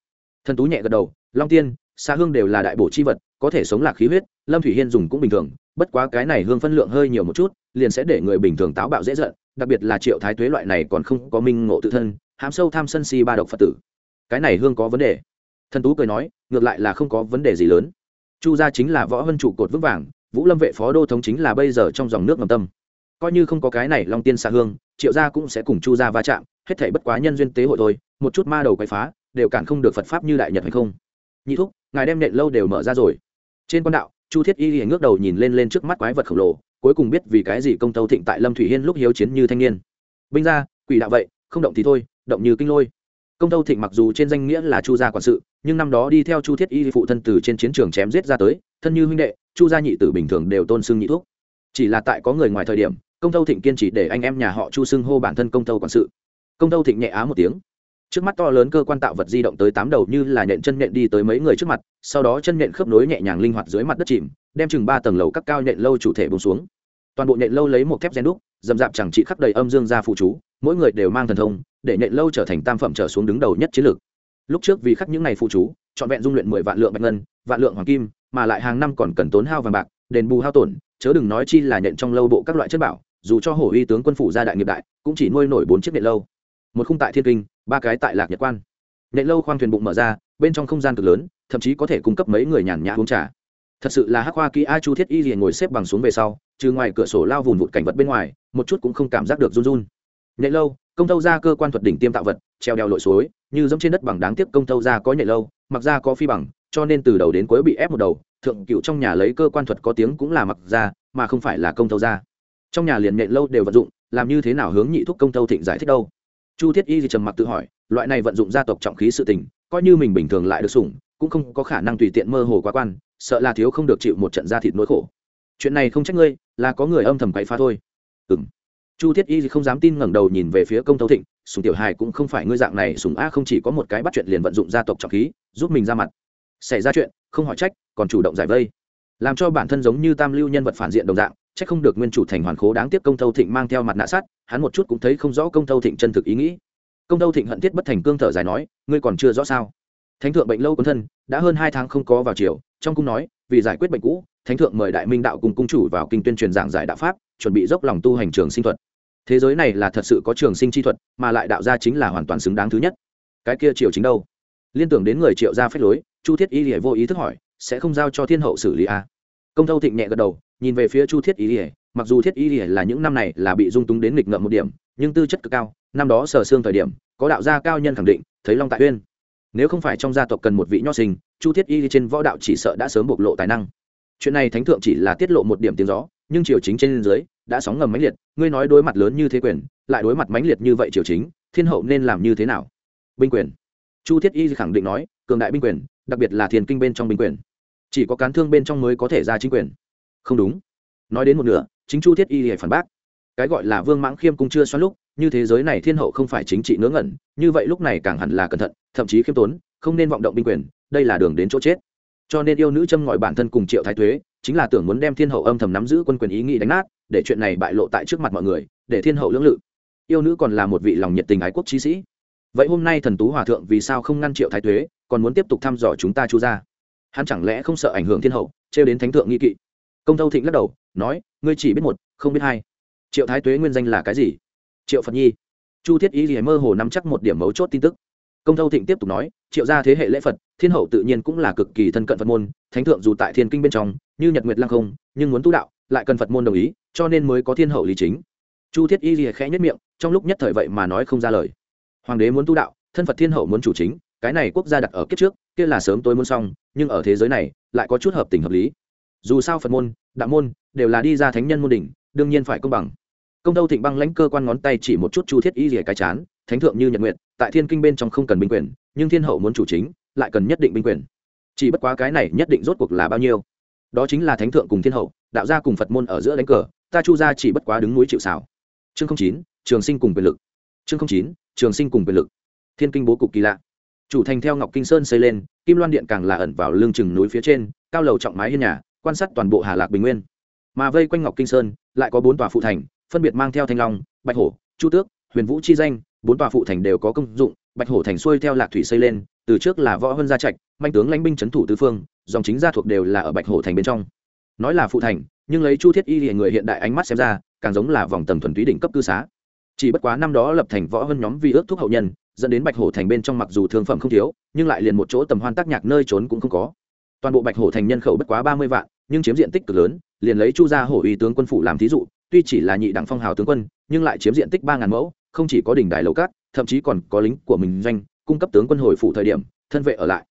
Speaker 1: Thần tú nhẹ gật đầu, long tiên, xạ hương đều là đại bổ chi vật, có thể sống lạc khí huyết, lâm thủy hiên dùng cũng bình thường, bất quá cái này hương phân lượng hơi nhiều một chút, liền sẽ để người bình thường táo bạo dễ giận, đặc biệt là triệu thái tuế loại này còn không có minh ngộ tự thân hám sâu tham sân si ba độc phật tử. Cái này hương có vấn đề. Thần tú cười nói, ngược lại là không có vấn đề gì lớn. Chu gia chính là võ vân trụ cột vững vàng, vũ lâm vệ phó đô thống chính là bây giờ trong dòng nước ngầm tâm. Coi như không có cái này long tiên xa hương, triệu gia cũng sẽ cùng chu gia va chạm, hết thể bất quá nhân duyên tế hội thôi, một chút ma đầu quậy phá, đều cản không được phật pháp như đại nhật hay không. Nhị thúc, ngài đem nện lâu đều mở ra rồi. Trên quan đạo, chu thiết y liền ngước đầu nhìn lên lên trước mắt quái vật khổng lồ, cuối cùng biết vì cái gì công tâu thịnh tại lâm thủy hiên lúc hiếu chiến như thanh niên. Binh ra quỷ đạo vậy, không động thì thôi động như kinh lôi. Công tâu thịnh mặc dù trên danh nghĩa là chu gia quản sự, nhưng năm đó đi theo chu thiết y phụ thân từ trên chiến trường chém giết ra tới, thân như huynh đệ, chu gia nhị tử bình thường đều tôn xưng nhị thuốc chỉ là tại có người ngoài thời điểm, công tâu thịnh kiên trì để anh em nhà họ chu xưng hô bản thân công tâu quản sự. Công tâu thịnh nhẹ á một tiếng. Trước mắt to lớn cơ quan tạo vật di động tới tám đầu như là nhện chân nhện đi tới mấy người trước mặt, sau đó chân nhện khớp nối nhẹ nhàng linh hoạt dưới mặt đất chìm, đem chừng ba tầng lầu các cao nhện lâu chủ thể bông xuống. Toàn bộ nhện lâu lấy một thép gen đúc, dầm dạp chẳng trị khắp đầy âm dương ra phụ chú mỗi người đều mang thần thông, để nhện lâu trở thành tam phẩm trở xuống đứng đầu nhất chiến lược. Lúc trước vì khắc những ngày phụ chú, trọn vẹn dung luyện mười vạn lượng bạch ngân, vạn lượng hoàng kim, mà lại hàng năm còn cần tốn hao vàng bạc, đền bù hao tổn, chớ đừng nói chi là nhện trong lâu bộ các loại chất bảo, dù cho hổ uy tướng quân phủ gia đại nghiệp đại, cũng chỉ nuôi nổi bốn chiếc nhện lâu. Một khung tại thiên kinh, ba cái tại lạc nhật quan. Nhện lâu khoang thuyền bụng mở ra, bên trong không gian cực lớn, thậm chí có thể cung cấp mấy người nhàn nhã uống trà. Thật sự là hắc hoa kỹ a chu thiết y liền ngồi xếp bằng xuống về sau, trừ ngoài cửa sổ lao vùn vụt cảnh vật bên ngoài, một chút cũng không cảm giác được run run nhạy lâu, công tâu ra cơ quan thuật đỉnh tiêm tạo vật, treo đeo lội suối, như giống trên đất bằng đáng tiếc công tâu ra có nhạy lâu, mặc ra có phi bằng, cho nên từ đầu đến cuối bị ép một đầu, thượng cựu trong nhà lấy cơ quan thuật có tiếng cũng là mặc ra, mà không phải là công tâu ra trong nhà liền nhạy lâu đều vận dụng, làm như thế nào hướng nhị thúc công tâu thịnh giải thích đâu? Chu thiết y thì trầm mặc tự hỏi, loại này vận dụng gia tộc trọng khí sự tình, coi như mình bình thường lại được sủng, cũng không có khả năng tùy tiện mơ hồ quá quan, sợ là thiếu không được chịu một trận gia thịt nỗi khổ. Chuyện này không trách ngươi, là có người âm thầm quậy phá thôi. Ừng chu thiết y không dám tin ngẩng đầu nhìn về phía công tâu thịnh sùng tiểu hài cũng không phải ngươi dạng này sùng a không chỉ có một cái bắt chuyện liền vận dụng gia tộc trọng khí giúp mình ra mặt. Xảy ra chuyện không hỏi trách còn chủ động giải vây. Làm cho bản thân giống như tam lưu nhân vật phản diện đồng dạng trách không được nguyên chủ thành hoàn khố đáng tiếc công tâu thịnh mang theo mặt nạ sát, hắn một chút cũng thấy không rõ công tâu thịnh chân thực ý nghĩ. Công tâu thịnh hận thiết bất thành cương thở dài nói ngươi còn chưa rõ sao? Thánh thượng bệnh lâu quân thân đã hơn hai tháng không có vào chiều trong cung nói vì giải quyết bệnh cũ thánh thượng mời đại minh đạo cùng cung chủ vào kinh tuyên truyền giảng giải đạo pháp chuẩn bị dốc lòng tu hành trường sinh thuật thế giới này là thật sự có trường sinh chi thuật, mà lại đạo gia chính là hoàn toàn xứng đáng thứ nhất. Cái kia triều chính đâu? Liên tưởng đến người triệu gia phép lối, chu thiết y lìa vô ý thức hỏi, sẽ không giao cho thiên hậu xử lý à? công thâu thịnh nhẹ gật đầu, nhìn về phía chu thiết y lìa, mặc dù thiết y lìa là những năm này là bị dung túng đến nghịch ngợm một điểm, nhưng tư chất cực cao, năm đó sở xương thời điểm, có đạo gia cao nhân khẳng định, thấy long tại uyên. Nếu không phải trong gia tộc cần một vị nho sinh, chu thiết y trên võ đạo chỉ sợ đã sớm bộc lộ tài năng. Chuyện này thánh thượng chỉ là tiết lộ một điểm tiếng gió, nhưng triều chính trên dưới đã sóng ngầm mãnh liệt, ngươi nói đối mặt lớn như thế quyền, lại đối mặt mãnh liệt như vậy triều chính, thiên hậu nên làm như thế nào? Binh quyền. Chu thiết y khẳng định nói, cường đại binh quyền, đặc biệt là thiền kinh bên trong binh quyền. Chỉ có cán thương bên trong mới có thể ra chính quyền. Không đúng. Nói đến một nửa, chính chu thiết y lại phản bác. Cái gọi là vương mãng khiêm cung chưa xoắn lúc, như thế giới này thiên hậu không phải chính trị ngớ ngẩn, như vậy lúc này càng hẳn là cẩn thận, thậm chí khiêm tốn, không nên vọng động binh quyền, đây là đường đến chỗ chết. Cho nên yêu nữ châm ngòi bản thân cùng triệu thái thuế chính là tưởng muốn đem thiên hậu âm thầm nắm giữ quân quyền ý nghĩ đánh nát để chuyện này bại lộ tại trước mặt mọi người, để thiên hậu lưỡng lự. Yêu nữ còn là một vị lòng nhiệt tình ái quốc trí sĩ. Vậy hôm nay thần tú hòa thượng vì sao không ngăn triệu thái thuế còn muốn tiếp tục thăm dò chúng ta chu ra hắn chẳng lẽ không sợ ảnh hưởng thiên hậu, trêu đến thánh thượng nghi kỵ? Công thâu thịnh lắc đầu, nói, ngươi chỉ biết một, không biết hai. Triệu thái tuế nguyên danh là cái gì? Triệu phật nhi. Chu thiết ý thì mơ hồ nắm chắc một điểm mấu chốt tin tức. Công thâu thịnh tiếp tục nói, triệu gia thế hệ lễ phật, thiên hậu tự nhiên cũng là cực kỳ thân cận phật môn, thánh thượng dù tại thiên kinh bên trong, như nhật nguyệt lăng không, nhưng muốn tu đạo lại cần phật môn đồng ý, cho nên mới có thiên hậu lý chính. Chu thiết y lìa khẽ nhất miệng, trong lúc nhất thời vậy mà nói không ra lời. Hoàng đế muốn tu đạo, thân phật thiên hậu muốn chủ chính, cái này quốc gia đặt ở kiếp trước, kia là sớm tối muốn xong, nhưng ở thế giới này, lại có chút hợp tình hợp lý. Dù sao phật môn, đạo môn, đều là đi ra thánh nhân môn đỉnh, đương nhiên phải công bằng. Công tâu thịnh băng lãnh cơ quan ngón tay chỉ một chút chu thiết y rỉa cái chán, thánh thượng như nhật nguyện tại thiên kinh bên trong không cần binh quyền, nhưng thiên hậu muốn chủ chính, lại cần nhất định binh quyền. Chỉ bất quá cái này nhất định rốt cuộc là bao nhiêu? Đó chính là thánh thượng cùng thiên hậu, đạo gia cùng phật môn ở giữa đánh cờ, ta chu gia chỉ bất quá đứng núi chịu xảo chương chín, trường sinh cùng quyền lực. Chương chín, trường sinh cùng quyền lực. Thiên kinh bố cục kỳ lạ. Chủ thành theo ngọc kinh sơn xây lên, kim loan điện càng là ẩn vào lương chừng núi phía trên, cao lầu trọng mái hiên nhà, quan sát toàn bộ hà lạc bình nguyên. Mà vây quanh ngọc kinh sơn, lại có bốn tòa phụ thành, phân biệt mang theo thanh long, bạch hổ, chu tước, huyền vũ chi danh, bốn tòa phụ thành đều có công dụng, bạch hổ thành xuôi theo lạc thủy xây lên từ trước là võ vân gia trạch, manh tướng lãnh binh c thủ tứ phương, dòng chính gia thuộc đều là ở bạch hổ thành bên trong. Nói là phụ thành, nhưng lấy chu thiết y hiện người hiện đại ánh mắt xem ra, càng giống là vòng tầng thuần túy đỉnh cấp cư xá. Chỉ bất quá năm đó lập thành võ hơn nhóm vì ước thuốc hậu nhân, dẫn đến bạch hổ thành bên trong mặc dù thương phẩm không thiếu, nhưng lại liền một chỗ tầm hoan tác nhạc nơi trốn cũng không có. Toàn bộ bạch hổ thành nhân khẩu bất quá ba mươi vạn, nhưng chiếm diện tích cực lớn, liền lấy chu gia hổ uy tướng quân phủ làm thí dụ, tuy chỉ là nhị đẳng phong hào tướng quân, nhưng lại chiếm diện tích ba ngàn mẫu, không chỉ có đỉnh đài lầu cát, thậm chí còn có lính của mình doanh cung cấp tướng quân hồi phủ thời điểm, thân vệ ở lại.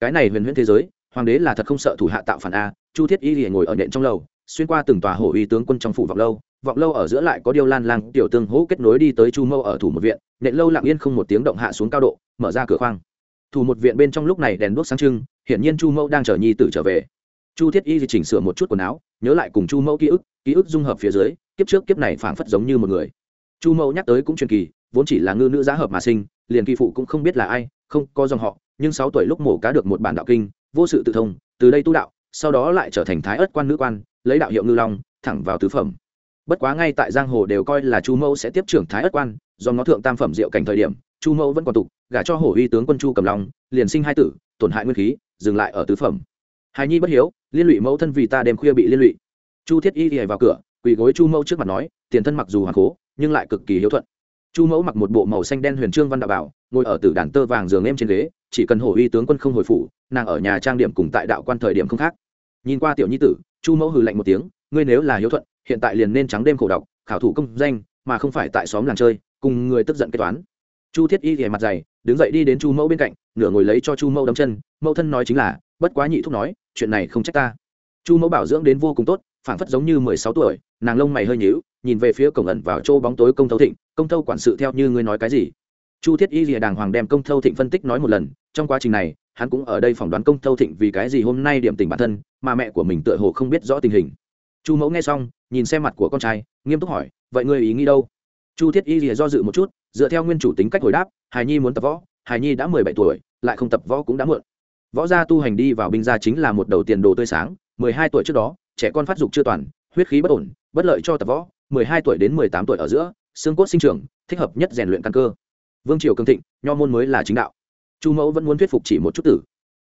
Speaker 1: Cái này huyền huyễn thế giới, hoàng đế là thật không sợ thủ hạ tạo phản a, chu thiết y liền ngồi ở nện trong lầu, xuyên qua từng tòa hổ uy tướng quân trong phủ vọng lâu. Vọng lâu ở giữa lại có điêu lan lang, tiểu tương hỗ kết nối đi tới chu mâu ở thủ một viện, nện lâu lặng yên không một tiếng động hạ xuống cao độ, mở ra cửa khoang. Thủ một viện bên trong lúc này đèn đuốc sáng trưng, hiển nhiên chu mâu đang chờ nhi tử trở về. Chu thiết y chỉnh sửa một chút quần áo, nhớ lại cùng chu mâu ký ức ký ức dung hợp phía dưới, kiếp trước kiếp này phảng phất giống như một người. Chu mâu nhắc tới cũng truyền kỳ, vốn chỉ là ngư nữ giá hợp mà sinh liền kỳ phụ cũng không biết là ai, không có dòng họ, nhưng sáu tuổi lúc mổ cá được một bản đạo kinh, vô sự tự thông, từ đây tu đạo, sau đó lại trở thành thái ất quan nữ quan, lấy đạo hiệu ngư long, thẳng vào tứ phẩm. Bất quá ngay tại giang hồ đều coi là chu mẫu sẽ tiếp trưởng thái ất quan, do nó thượng tam phẩm diệu cảnh thời điểm, chu mẫu vẫn còn tục, gả cho hổ uy tướng quân chu cầm long, liền sinh hai tử, tổn hại nguyên khí, dừng lại ở tứ phẩm. Hài nhi bất hiếu, liên lụy mẫu thân vì ta đêm khuya bị liên lụy. Chu thiết y thì vào cửa, quỳ gối chu mẫu trước mặt nói, tiền thân mặc dù hoàng cố, nhưng lại cực kỳ hiếu thuận chu mẫu mặc một bộ màu xanh đen huyền trương văn đạo bảo, ngồi ở tử đàn tơ vàng giường em trên ghế, chỉ cần hổ uy tướng quân không hồi phủ, nàng ở nhà trang điểm cùng tại đạo quan thời điểm không khác. Nhìn qua tiểu nhi tử, chu mẫu hừ lạnh một tiếng, ngươi nếu là hiếu thuận, hiện tại liền nên trắng đêm khổ đọc, khảo thủ công danh, mà không phải tại xóm làng chơi, cùng người tức giận kế toán. Chu thiết y ghẻ mặt dày, đứng dậy đi đến chu mẫu bên cạnh, nửa ngồi lấy cho chu mẫu đấm chân, mẫu thân nói chính là, bất quá nhị thúc nói, chuyện này không trách ta. Chu mẫu bảo dưỡng đến vô cùng tốt phảng phất giống như mười sáu tuổi, nàng lông mày hơi nhíu, nhìn về phía cổng ẩn vào chỗ bóng tối công thâu thịnh, công thâu quản sự theo như ngươi nói cái gì? Chu thiết y lìa đàng hoàng đem công thâu thịnh phân tích nói một lần, trong quá trình này, hắn cũng ở đây phỏng đoán công thâu thịnh vì cái gì hôm nay điểm tình bản thân, mà mẹ của mình tựa hồ không biết rõ tình hình. Chu mẫu nghe xong, nhìn xem mặt của con trai, nghiêm túc hỏi, vậy ngươi ý nghĩ đâu? Chu thiết y lìa do dự một chút, dựa theo nguyên chủ tính cách hồi đáp hài nhi muốn tập võ hài nhi đã mười bảy tuổi, lại không tập võ cũng đã muộn. Võ gia tu hành đi vào binh gia chính là một đầu tiền đồ tươi sáng, mười hai tuổi trước đó trẻ con phát dục chưa toàn, huyết khí bất ổn, bất lợi cho tập võ, mười hai tuổi đến mười tám tuổi ở giữa, xương cốt sinh trưởng, thích hợp nhất rèn luyện căn cơ. Vương triều cường thịnh, nho môn mới là chính đạo. Chu mẫu vẫn muốn thuyết phục chỉ một chút tử.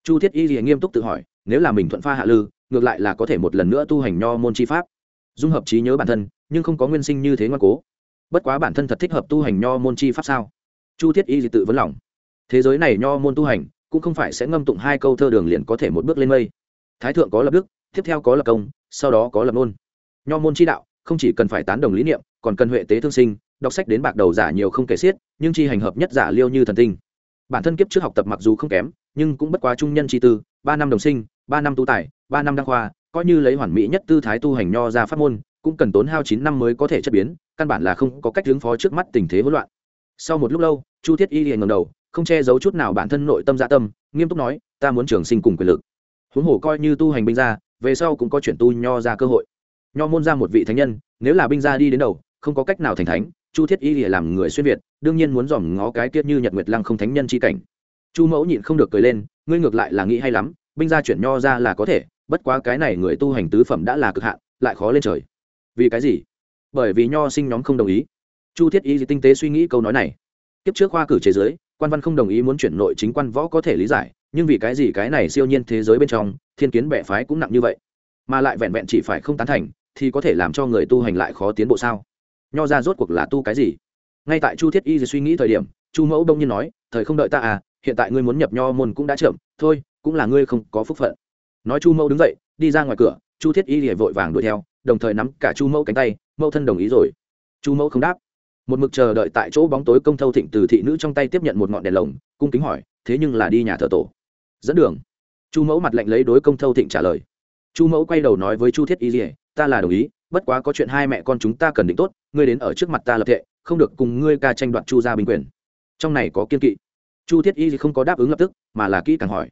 Speaker 1: Chu thiết y thì nghiêm túc tự hỏi, nếu là mình thuận pha hạ lư, ngược lại là có thể một lần nữa tu hành nho môn chi pháp. Dung hợp trí nhớ bản thân, nhưng không có nguyên sinh như thế ngoan cố. Bất quá bản thân thật thích hợp tu hành nho môn chi pháp sao? Chu thiết y thì tự vấn lòng. Thế giới này nho môn tu hành, cũng không phải sẽ ngâm tụng hai câu thơ đường liền có thể một bước lên mây. Thái thượng có lập đức tiếp theo có lập công, sau đó có lập ngôn. Nho môn chi đạo, không chỉ cần phải tán đồng lý niệm, còn cần huệ tế thương sinh, đọc sách đến bạc đầu giả nhiều không kể xiết, nhưng chi hành hợp nhất giả liêu như thần tinh. Bản thân kiếp trước học tập mặc dù không kém, nhưng cũng bất quá trung nhân chi tư, ba năm đồng sinh, ba năm tu tài, ba năm đăng khoa, coi như lấy hoàn mỹ nhất tư thái tu hành nho ra pháp môn, cũng cần tốn hao chín năm mới có thể chất biến, căn bản là không có cách ứng phó trước mắt tình thế hỗn loạn. Sau một lúc lâu, chu thiết y liền ngầm đầu, không che giấu chút nào bản thân nội tâm dạ tâm, nghiêm túc nói, ta muốn trường sinh cùng quyền lực. Huống hồ coi như tu hành binh ra về sau cũng có chuyển tu nho ra cơ hội. Nho môn ra một vị thánh nhân, nếu là binh gia đi đến đầu, không có cách nào thành thánh, chu thiết y lìa làm người xuyên việt, đương nhiên muốn dòm ngó cái tiết như nhật nguyệt lăng không thánh nhân c h i cảnh. Chu mẫu nhịn không được cười lên, ngươi ngược lại là nghĩ hay lắm, binh gia chuyển nho ra là có thể, bất quá cái này người tu hành tứ phẩm đã là cực hạn, lại khó lên trời. Vì cái gì? Bởi vì nho sinh nhóm không đồng ý. Chu thiết y tinh tế suy nghĩ câu nói này. Kiếp trước khoa cử chế giới, quan văn không đồng ý muốn chuyển nội chính quan võ có thể lý giải nhưng vì cái gì cái này siêu nhiên thế giới bên trong, thiên kiến bệ phái cũng nặng như vậy? Mà lại vẹn vẹn chỉ phải không tán thành, thì có thể làm cho người tu hành lại khó tiến bộ sao? Nho ra rốt cuộc là tu cái gì? Ngay tại chu thiết y suy nghĩ thời điểm, chu mẫu đông nhiên nói, thời không đợi ta à hiện tại ngươi muốn nhập nho môn cũng đã chậm, thôi, cũng là ngươi không có phúc phận. Nói chu mẫu đứng dậy, đi ra ngoài cửa, chu thiết y liền vội vàng đuổi theo, đồng thời nắm cả chu mẫu cánh tay, mẫu thân đồng ý rồi. Chu mẫu không đáp. Một mực chờ đợi tại chỗ bóng tối công thâu thịnh từ thị nữ trong tay tiếp nhận một ngọn đèn lồng, cung kính hỏi, thế nhưng là đi nhà thờ tổ dẫn đường. Chu mẫu mặt lệnh lấy đối công thâu thịnh trả lời. Chu mẫu quay đầu nói với chu thiết y lìa ta là đồng ý, bất quá có chuyện hai mẹ con chúng ta cần định tốt, ngươi đến ở trước mặt ta lập thệ, không được cùng ngươi ca tranh đoạt chu gia bình quyền. Trong này có kiên kỵ. Chu thiết y không có đáp ứng lập tức, mà là kỹ càng hỏi.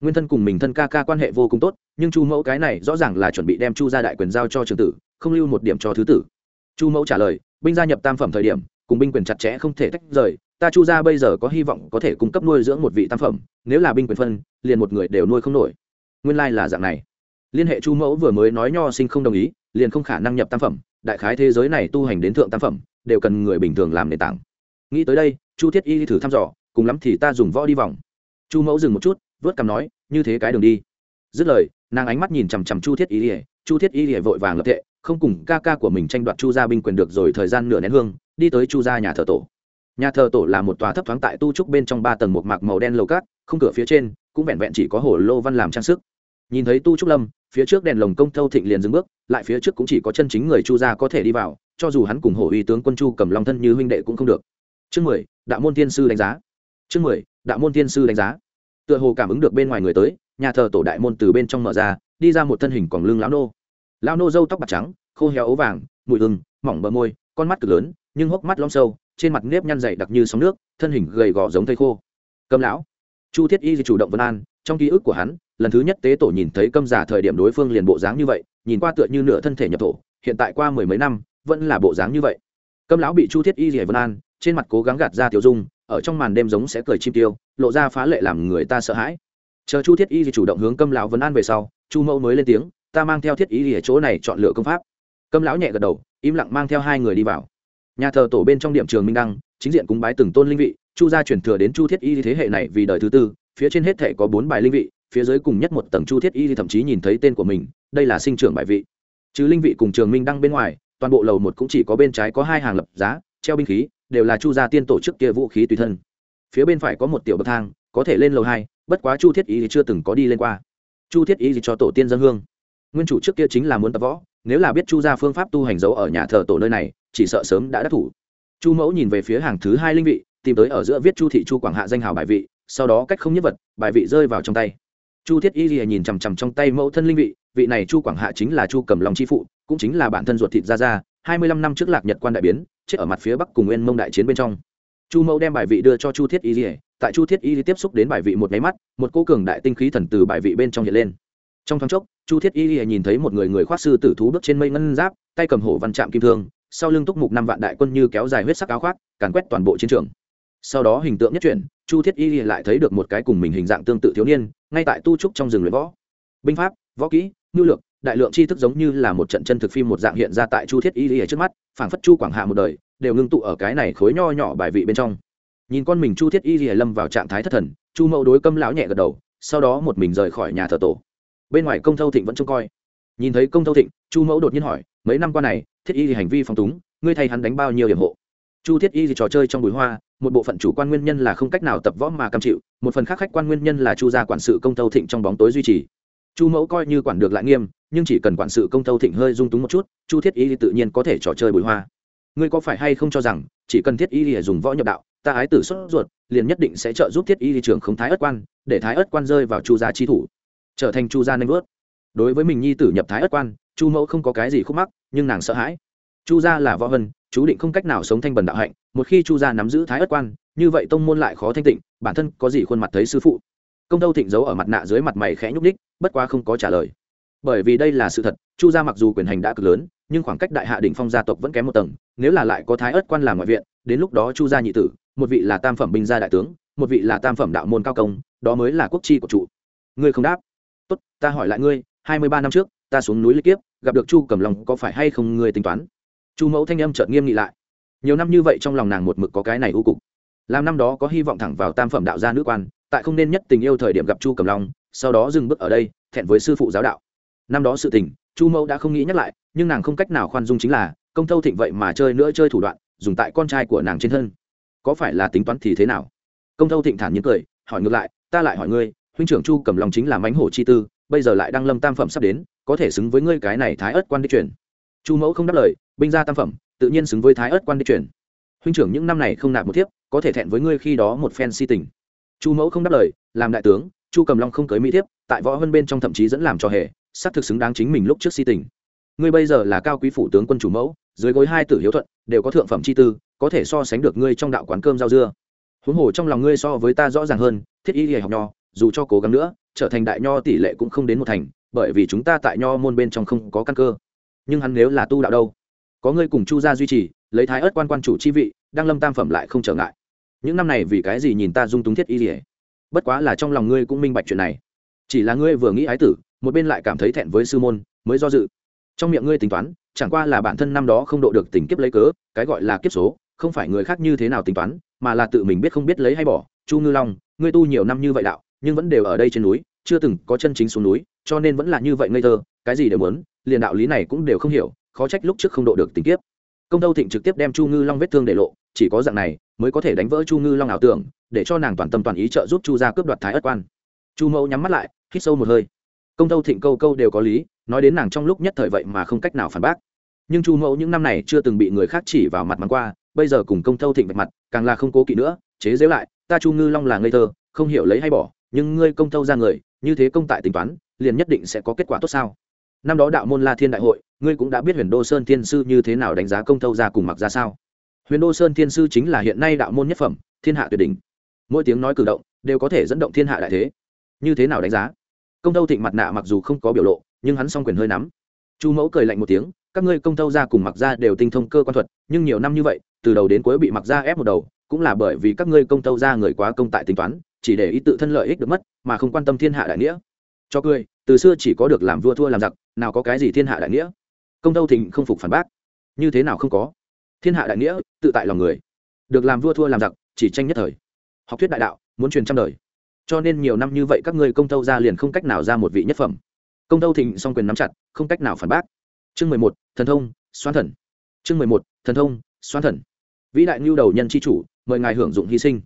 Speaker 1: Nguyên thân cùng mình thân ca ca quan hệ vô cùng tốt, nhưng chu mẫu cái này rõ ràng là chuẩn bị đem chu gia đại quyền giao cho trường tử, không lưu một điểm cho thứ tử. Chu mẫu trả lời, binh gia nhập tam phẩm thời điểm, cùng binh quyền chặt chẽ không thể tách rời ta chu gia bây giờ có hy vọng có thể cung cấp nuôi dưỡng một vị tam phẩm, nếu là binh quyền phân, liền một người đều nuôi không nổi. Nguyên lai là dạng này. Liên hệ chu mẫu vừa mới nói nho sinh không đồng ý, liền không khả năng nhập tam phẩm, đại khái thế giới này tu hành đến thượng tam phẩm, đều cần người bình thường làm nền tảng. Nghĩ tới đây, chu thiết y thử thăm dò, cùng lắm thì ta dùng võ đi vòng. Chu mẫu dừng một chút, vớt cằm nói, như thế cái đường đi. Dứt lời, nàng ánh mắt nhìn chằm chằm chu thiết y ỉa chu thiết y ỉa vội vàng lập tệ không cùng ca ca của mình tranh đoạt chu gia binh quyền được rồi thời gian nửa nén hương, đi tới chu gia nhà thờ tổ nhà thờ tổ là một tòa thấp thoáng tại tu trúc bên trong ba tầng một mạc màu đen lầu cát không cửa phía trên cũng vẹn vẹn chỉ có hồ lô văn làm trang sức. Nhìn thấy tu trúc lâm, phía trước đèn lồng công thâu thịnh liền dừng bước, lại phía trước cũng chỉ có chân chính người chu gia có thể đi vào, cho dù hắn cùng hổ uy tướng quân chu cầm long thân như huynh đệ cũng không được. Chương mười, đạo môn thiên sư đánh giá. Chương mười, đạo môn thiên sư đánh giá. Tựa hồ cảm ứng được bên ngoài người tới, nhà thờ tổ đại môn từ bên trong mở ra, đi ra một thân hình còn lưng lão nô. Lão nô râu tóc bạc trắng, khô héo ấu vàng, mùi hừng, mỏng bờ môi, con mắt cực lớn, nhưng hốc mắt lom sâu trên mặt nếp nhăn dày đặc như sóng nước, thân hình gầy gò giống thây khô. Câm lão. Chu thiết y chủ động vân an, trong ký ức của hắn, lần thứ nhất tế tổ nhìn thấy câm giả thời điểm đối phương liền bộ dáng như vậy, nhìn qua tựa như nửa thân thể nhập thổ, hiện tại qua mười mấy năm, vẫn là bộ dáng như vậy. Câm lão bị chu thiết y rỉa vân an, trên mặt cố gắng gạt ra tiểu dung, ở trong màn đêm giống sẽ cười chim tiêu, lộ ra phá lệ làm người ta sợ hãi. Chờ chu thiết y thì chủ động hướng câm lão vấn an về sau, chu mẫu mới lên tiếng, ta mang theo thiết y ở chỗ này chọn lựa công pháp. Câm lão nhẹ gật đầu, im lặng mang theo hai người đi vào nhà thờ tổ bên trong điểm trường minh đăng, chính diện cúng bái từng tôn linh vị, chu gia truyền thừa đến chu thiết y thế hệ này vì đời thứ tư, phía trên hết thể có bốn bài linh vị, phía dưới cùng nhất một tầng chu thiết y thậm chí nhìn thấy tên của mình, đây là sinh trưởng bài vị. Chứ linh vị cùng trường minh đăng bên ngoài, toàn bộ lầu một cũng chỉ có bên trái có hai hàng lập giá, treo binh khí, đều là chu gia tiên tổ chức kia vũ khí tùy thân. Phía bên phải có một tiểu bậc thang, có thể lên lầu hai, bất quá chu thiết Y thì chưa từng có đi lên qua. Chu thiết Y thì cho tổ tiên dân hương. Nguyên chủ trước kia chính là muốn tập võ nếu là biết chu gia phương pháp tu hành dấu ở nhà thờ tổ nơi này, chỉ sợ sớm đã đắc thủ. Chu mẫu nhìn về phía hàng thứ hai linh vị, tìm tới ở giữa viết chu thị chu quảng hạ danh hào bài vị, sau đó cách không nhất vật, bài vị rơi vào trong tay. Chu thiết y gì nhìn chằm chằm trong tay mẫu thân linh vị vị này chu quảng hạ chính là chu cầm lòng chi phụ, cũng chính là bản thân ruột thịt ra ra hai mươi lăm năm trước lạc nhật quan đại biến, chết ở mặt phía bắc cùng nguyên mông đại chiến bên trong. Chu mẫu đem bài vị đưa cho chu thiết y dỉa tại chu thiết y tiếp xúc đến bài vị một máy mắt, một cô cường đại tinh khí thần từ bài vị bên trong hiện lên. Trong thoáng chốc chu thiết y nhìn thấy một người người khoác sư tử thú bước trên mây ngân giáp, tay cầm hổ văn trạm kim thương, sau lưng túc mục năm vạn đại quân như kéo dài huyết sắc áo khoác, càn quét toàn bộ chiến trường. Sau đó hình tượng nhất chuyển, chu thiết y lại thấy được một cái cùng mình hình dạng tương tự thiếu niên, ngay tại tu trúc trong rừng luyện võ. Binh pháp, võ kỹ ngư lược, đại lượng tri thức giống như là một trận chân thực phim một dạng hiện ra tại chu thiết y ở trước mắt, phảng phất chu quảng hạ một đời, đều ngưng tụ ở cái này khối nho nhỏ bài vị bên trong. Nhìn con mình chu thiết y lìa lâm vào trạng thái thất thần, chu mẫu đối câm lão nhẹ gật đầu, sau đó một mình rời khỏi nhà thờ tổ bên ngoài công thâu thịnh vẫn trông coi. Nhìn thấy công thâu thịnh, chu mẫu đột nhiên hỏi, mấy năm qua này, thiết y thì hành vi phong túng, ngươi thay hắn đánh bao nhiêu điểm hộ? Chu thiết y thì trò chơi trong bụi hoa, một bộ phận chủ quan nguyên nhân là không cách nào tập võ mà cam chịu, một phần khác khách quan nguyên nhân là chu gia quản sự công thâu thịnh trong bóng tối duy trì. Chu mẫu coi như quản được lại nghiêm, nhưng chỉ cần quản sự công thâu thịnh hơi dung túng một chút, chu thiết y thì tự nhiên có thể trò chơi bụi hoa. Ngươi có phải hay không cho rằng, chỉ cần thiết y thì dùng võ nhập đạo, ta ái tử xuất ruột, liền nhất định sẽ trợ giúp thiết y thì trưởng không thái ất quan, để thái ất quan rơi vào chu gia chi thủ trở thành chu gia nanh vớt. Đối với mình nhi tử nhập thái ất quan, chu mẫu không có cái gì khúc mắc, nhưng nàng sợ hãi. Chu gia là võ vân, chú định không cách nào sống thanh bần đạo hạnh, một khi chu gia nắm giữ thái ất quan, như vậy tông môn lại khó thanh tịnh, bản thân có gì khuôn mặt thấy sư phụ. Công tâu thịnh giấu ở mặt nạ dưới mặt mày khẽ nhúc ních bất quá không có trả lời. Bởi vì đây là sự thật, chu gia mặc dù quyền hành đã cực lớn, nhưng khoảng cách đại hạ đỉnh phong gia tộc vẫn kém một tầng, nếu là lại có thái ớt quan làm ngoại viện, đến lúc đó chu gia nhị tử, một vị là tam phẩm binh gia đại tướng, một vị là tam phẩm đạo môn cao công, đó mới là quốc chi của trụ ngươi không đáp tốt, ta hỏi lại ngươi, hai mươi ba năm trước, ta xuống núi lịch kiếp, gặp được chu cầm lòng có phải hay không ngươi tính toán? Chu mẫu thanh âm chợt nghiêm nghị lại. Nhiều năm như vậy trong lòng nàng một mực có cái này u cục. Làm năm đó có hy vọng thẳng vào tam phẩm đạo gia nữ quan, tại không nên nhất tình yêu thời điểm gặp chu cầm long, sau đó dừng bước ở đây, thẹn với sư phụ giáo đạo. Năm đó sự tình, chu mẫu đã không nghĩ nhắc lại, nhưng nàng không cách nào khoan dung chính là, công thâu thịnh vậy mà chơi nữa chơi thủ đoạn, dùng tại con trai của nàng trên thân. Có phải là tính toán thì thế nào? Công thâu thịnh thản nhiên cười, hỏi ngược lại, ta lại hỏi ngươi huynh trưởng chu cầm lòng chính là mánh hổ chi tư, bây giờ lại đang lâm tam phẩm sắp đến, có thể xứng với ngươi cái này thái ớt quan đi chuyển. chu mẫu không đáp lời, binh ra tam phẩm, tự nhiên xứng với thái ớt quan đi chuyển. huynh trưởng những năm này không nạp một thiếp, có thể thẹn với ngươi khi đó một phen si tình chu mẫu không đáp lời, làm đại tướng, chu cầm long không cưới mỹ thiếp, tại võ hơn bên trong thậm chí dẫn làm cho hề xác thực xứng đáng chính mình lúc trước si tình ngươi bây giờ là cao quý phủ tướng quân chủ mẫu, dưới gối hai tử hiếu thuận, đều có thượng phẩm chi tư, có thể so sánh được ngươi trong đạo quán cơm rau dưa huống hồ trong lòng ngươi so với ta rõ ràng hơn, thiết y hề học nho dù cho cố gắng nữa, trở thành đại nho tỷ lệ cũng không đến một thành, bởi vì chúng ta tại nho môn bên trong không có căn cơ. Nhưng hắn nếu là tu đạo đâu? Có ngươi cùng chu gia duy trì, lấy thái ớt quan quan chủ chi vị đang lâm tam phẩm lại không trở ngại. Những năm này vì cái gì nhìn ta dung túng thiết y rỉa bất quá là trong lòng ngươi cũng minh bạch chuyện này. Chỉ là ngươi vừa nghĩ ái tử, một bên lại cảm thấy thẹn với sư môn, mới do dự. Trong miệng ngươi tính toán, chẳng qua là bản thân năm đó không độ được tình kiếp lấy cớ, cái gọi là kiếp số, không phải người khác như thế nào tính toán, mà là tự mình biết không biết lấy hay bỏ. Chu ngư long, ngươi tu nhiều năm như vậy đạo nhưng vẫn đều ở đây trên núi, chưa từng có chân chính xuống núi, cho nên vẫn là như vậy ngây thơ, cái gì đều muốn, liền đạo lý này cũng đều không hiểu, khó trách lúc trước không độ được tình kiếp. Công tâu thịnh trực tiếp đem chu ngư long vết thương để lộ, chỉ có dạng này mới có thể đánh vỡ chu ngư long ảo tưởng, để cho nàng toàn tâm toàn ý trợ giúp chu ra cướp đoạt thái ất quan. Chu mẫu nhắm mắt lại, hít sâu một hơi. Công tâu thịnh câu câu đều có lý, nói đến nàng trong lúc nhất thời vậy mà không cách nào phản bác. Nhưng chu mẫu những năm này chưa từng bị người khác chỉ vào mặt mắng qua, bây giờ cùng công tâu thịnh vạch mặt, càng là không cố kỵ nữa, chế giễu lại, ta chu ngư long là ngây thơ, không hiểu lấy hay bỏ nhưng ngươi công thâu ra người, như thế công tại tính toán, liền nhất định sẽ có kết quả tốt sao? Năm đó đạo môn la thiên đại hội, ngươi cũng đã biết huyền đô sơn thiên sư như thế nào đánh giá công thâu ra cùng mặc ra sao? Huyền đô sơn thiên sư chính là hiện nay đạo môn nhất phẩm, thiên hạ tuyệt đỉnh. Mỗi tiếng nói cử động, đều có thể dẫn động thiên hạ đại thế. Như thế nào đánh giá? Công thâu thịnh mặt nạ mặc dù không có biểu lộ, nhưng hắn s o n g quyền hơi nắm. Chu mẫu cười lạnh một tiếng, các ngươi công thâu ra cùng mặc ra đều tinh thông cơ quan thuật, nhưng nhiều năm như vậy, từ đầu đến cuối bị mặc ra ép một đầu cũng là bởi vì các ngươi công tâu ra người quá công tại tính toán, chỉ để ý tự thân lợi ích được mất, mà không quan tâm thiên hạ đại nghĩa. Cho cười, từ xưa chỉ có được làm vua thua làm giặc, nào có cái gì thiên hạ đại nghĩa? Công tâu thịnh không phục phản bác. Như thế nào không có? Thiên hạ đại nghĩa, tự tại lòng người. Được làm vua thua làm giặc, chỉ tranh nhất thời. Học thuyết đại đạo, muốn truyền trăm đời. Cho nên nhiều năm như vậy các ngươi công tâu ra liền không cách nào ra một vị nhất phẩm. Công tâu thịnh song quyền nắm chặt, không cách nào phản bác. Chương mười một, thần thông xoan thần. Chương mười một, thần thông xoan thần. Vĩ đại ngưu đầu nhân tri chủ mời ngài hưởng dụng hy sinh.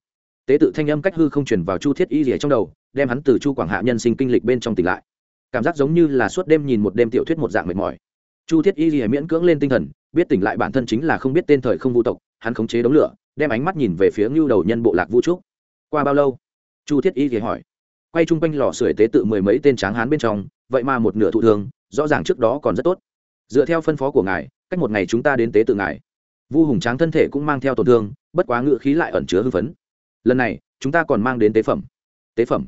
Speaker 1: Tế tự thanh âm cách hư không chuyển vào chu thiết y rỉa trong đầu, đem hắn từ chu quảng hạ nhân sinh kinh lịch bên trong tỉnh lại. Cảm giác giống như là suốt đêm nhìn một đêm tiểu thuyết một dạng mệt mỏi. Chu thiết y rỉa miễn cưỡng lên tinh thần, biết tỉnh lại bản thân chính là không biết tên thời không vũ tộc, hắn khống chế đống lửa, đem ánh mắt nhìn về phía ngưu đầu nhân bộ lạc vũ trúc. Qua bao lâu? Chu thiết y rỉa hỏi. Quay chung quanh lò sưởi tế tự mười mấy tên tráng hán bên trong, vậy mà một nửa thụ thường rõ ràng trước đó còn rất tốt. Dựa theo phân phó của ngài, cách một ngày chúng ta đến tế tự ngài vu hùng tráng thân thể cũng mang theo tổn thương, bất quá ngự khí lại ẩn chứa hưng phấn. Lần này, chúng ta còn mang đến tế phẩm. Tế phẩm?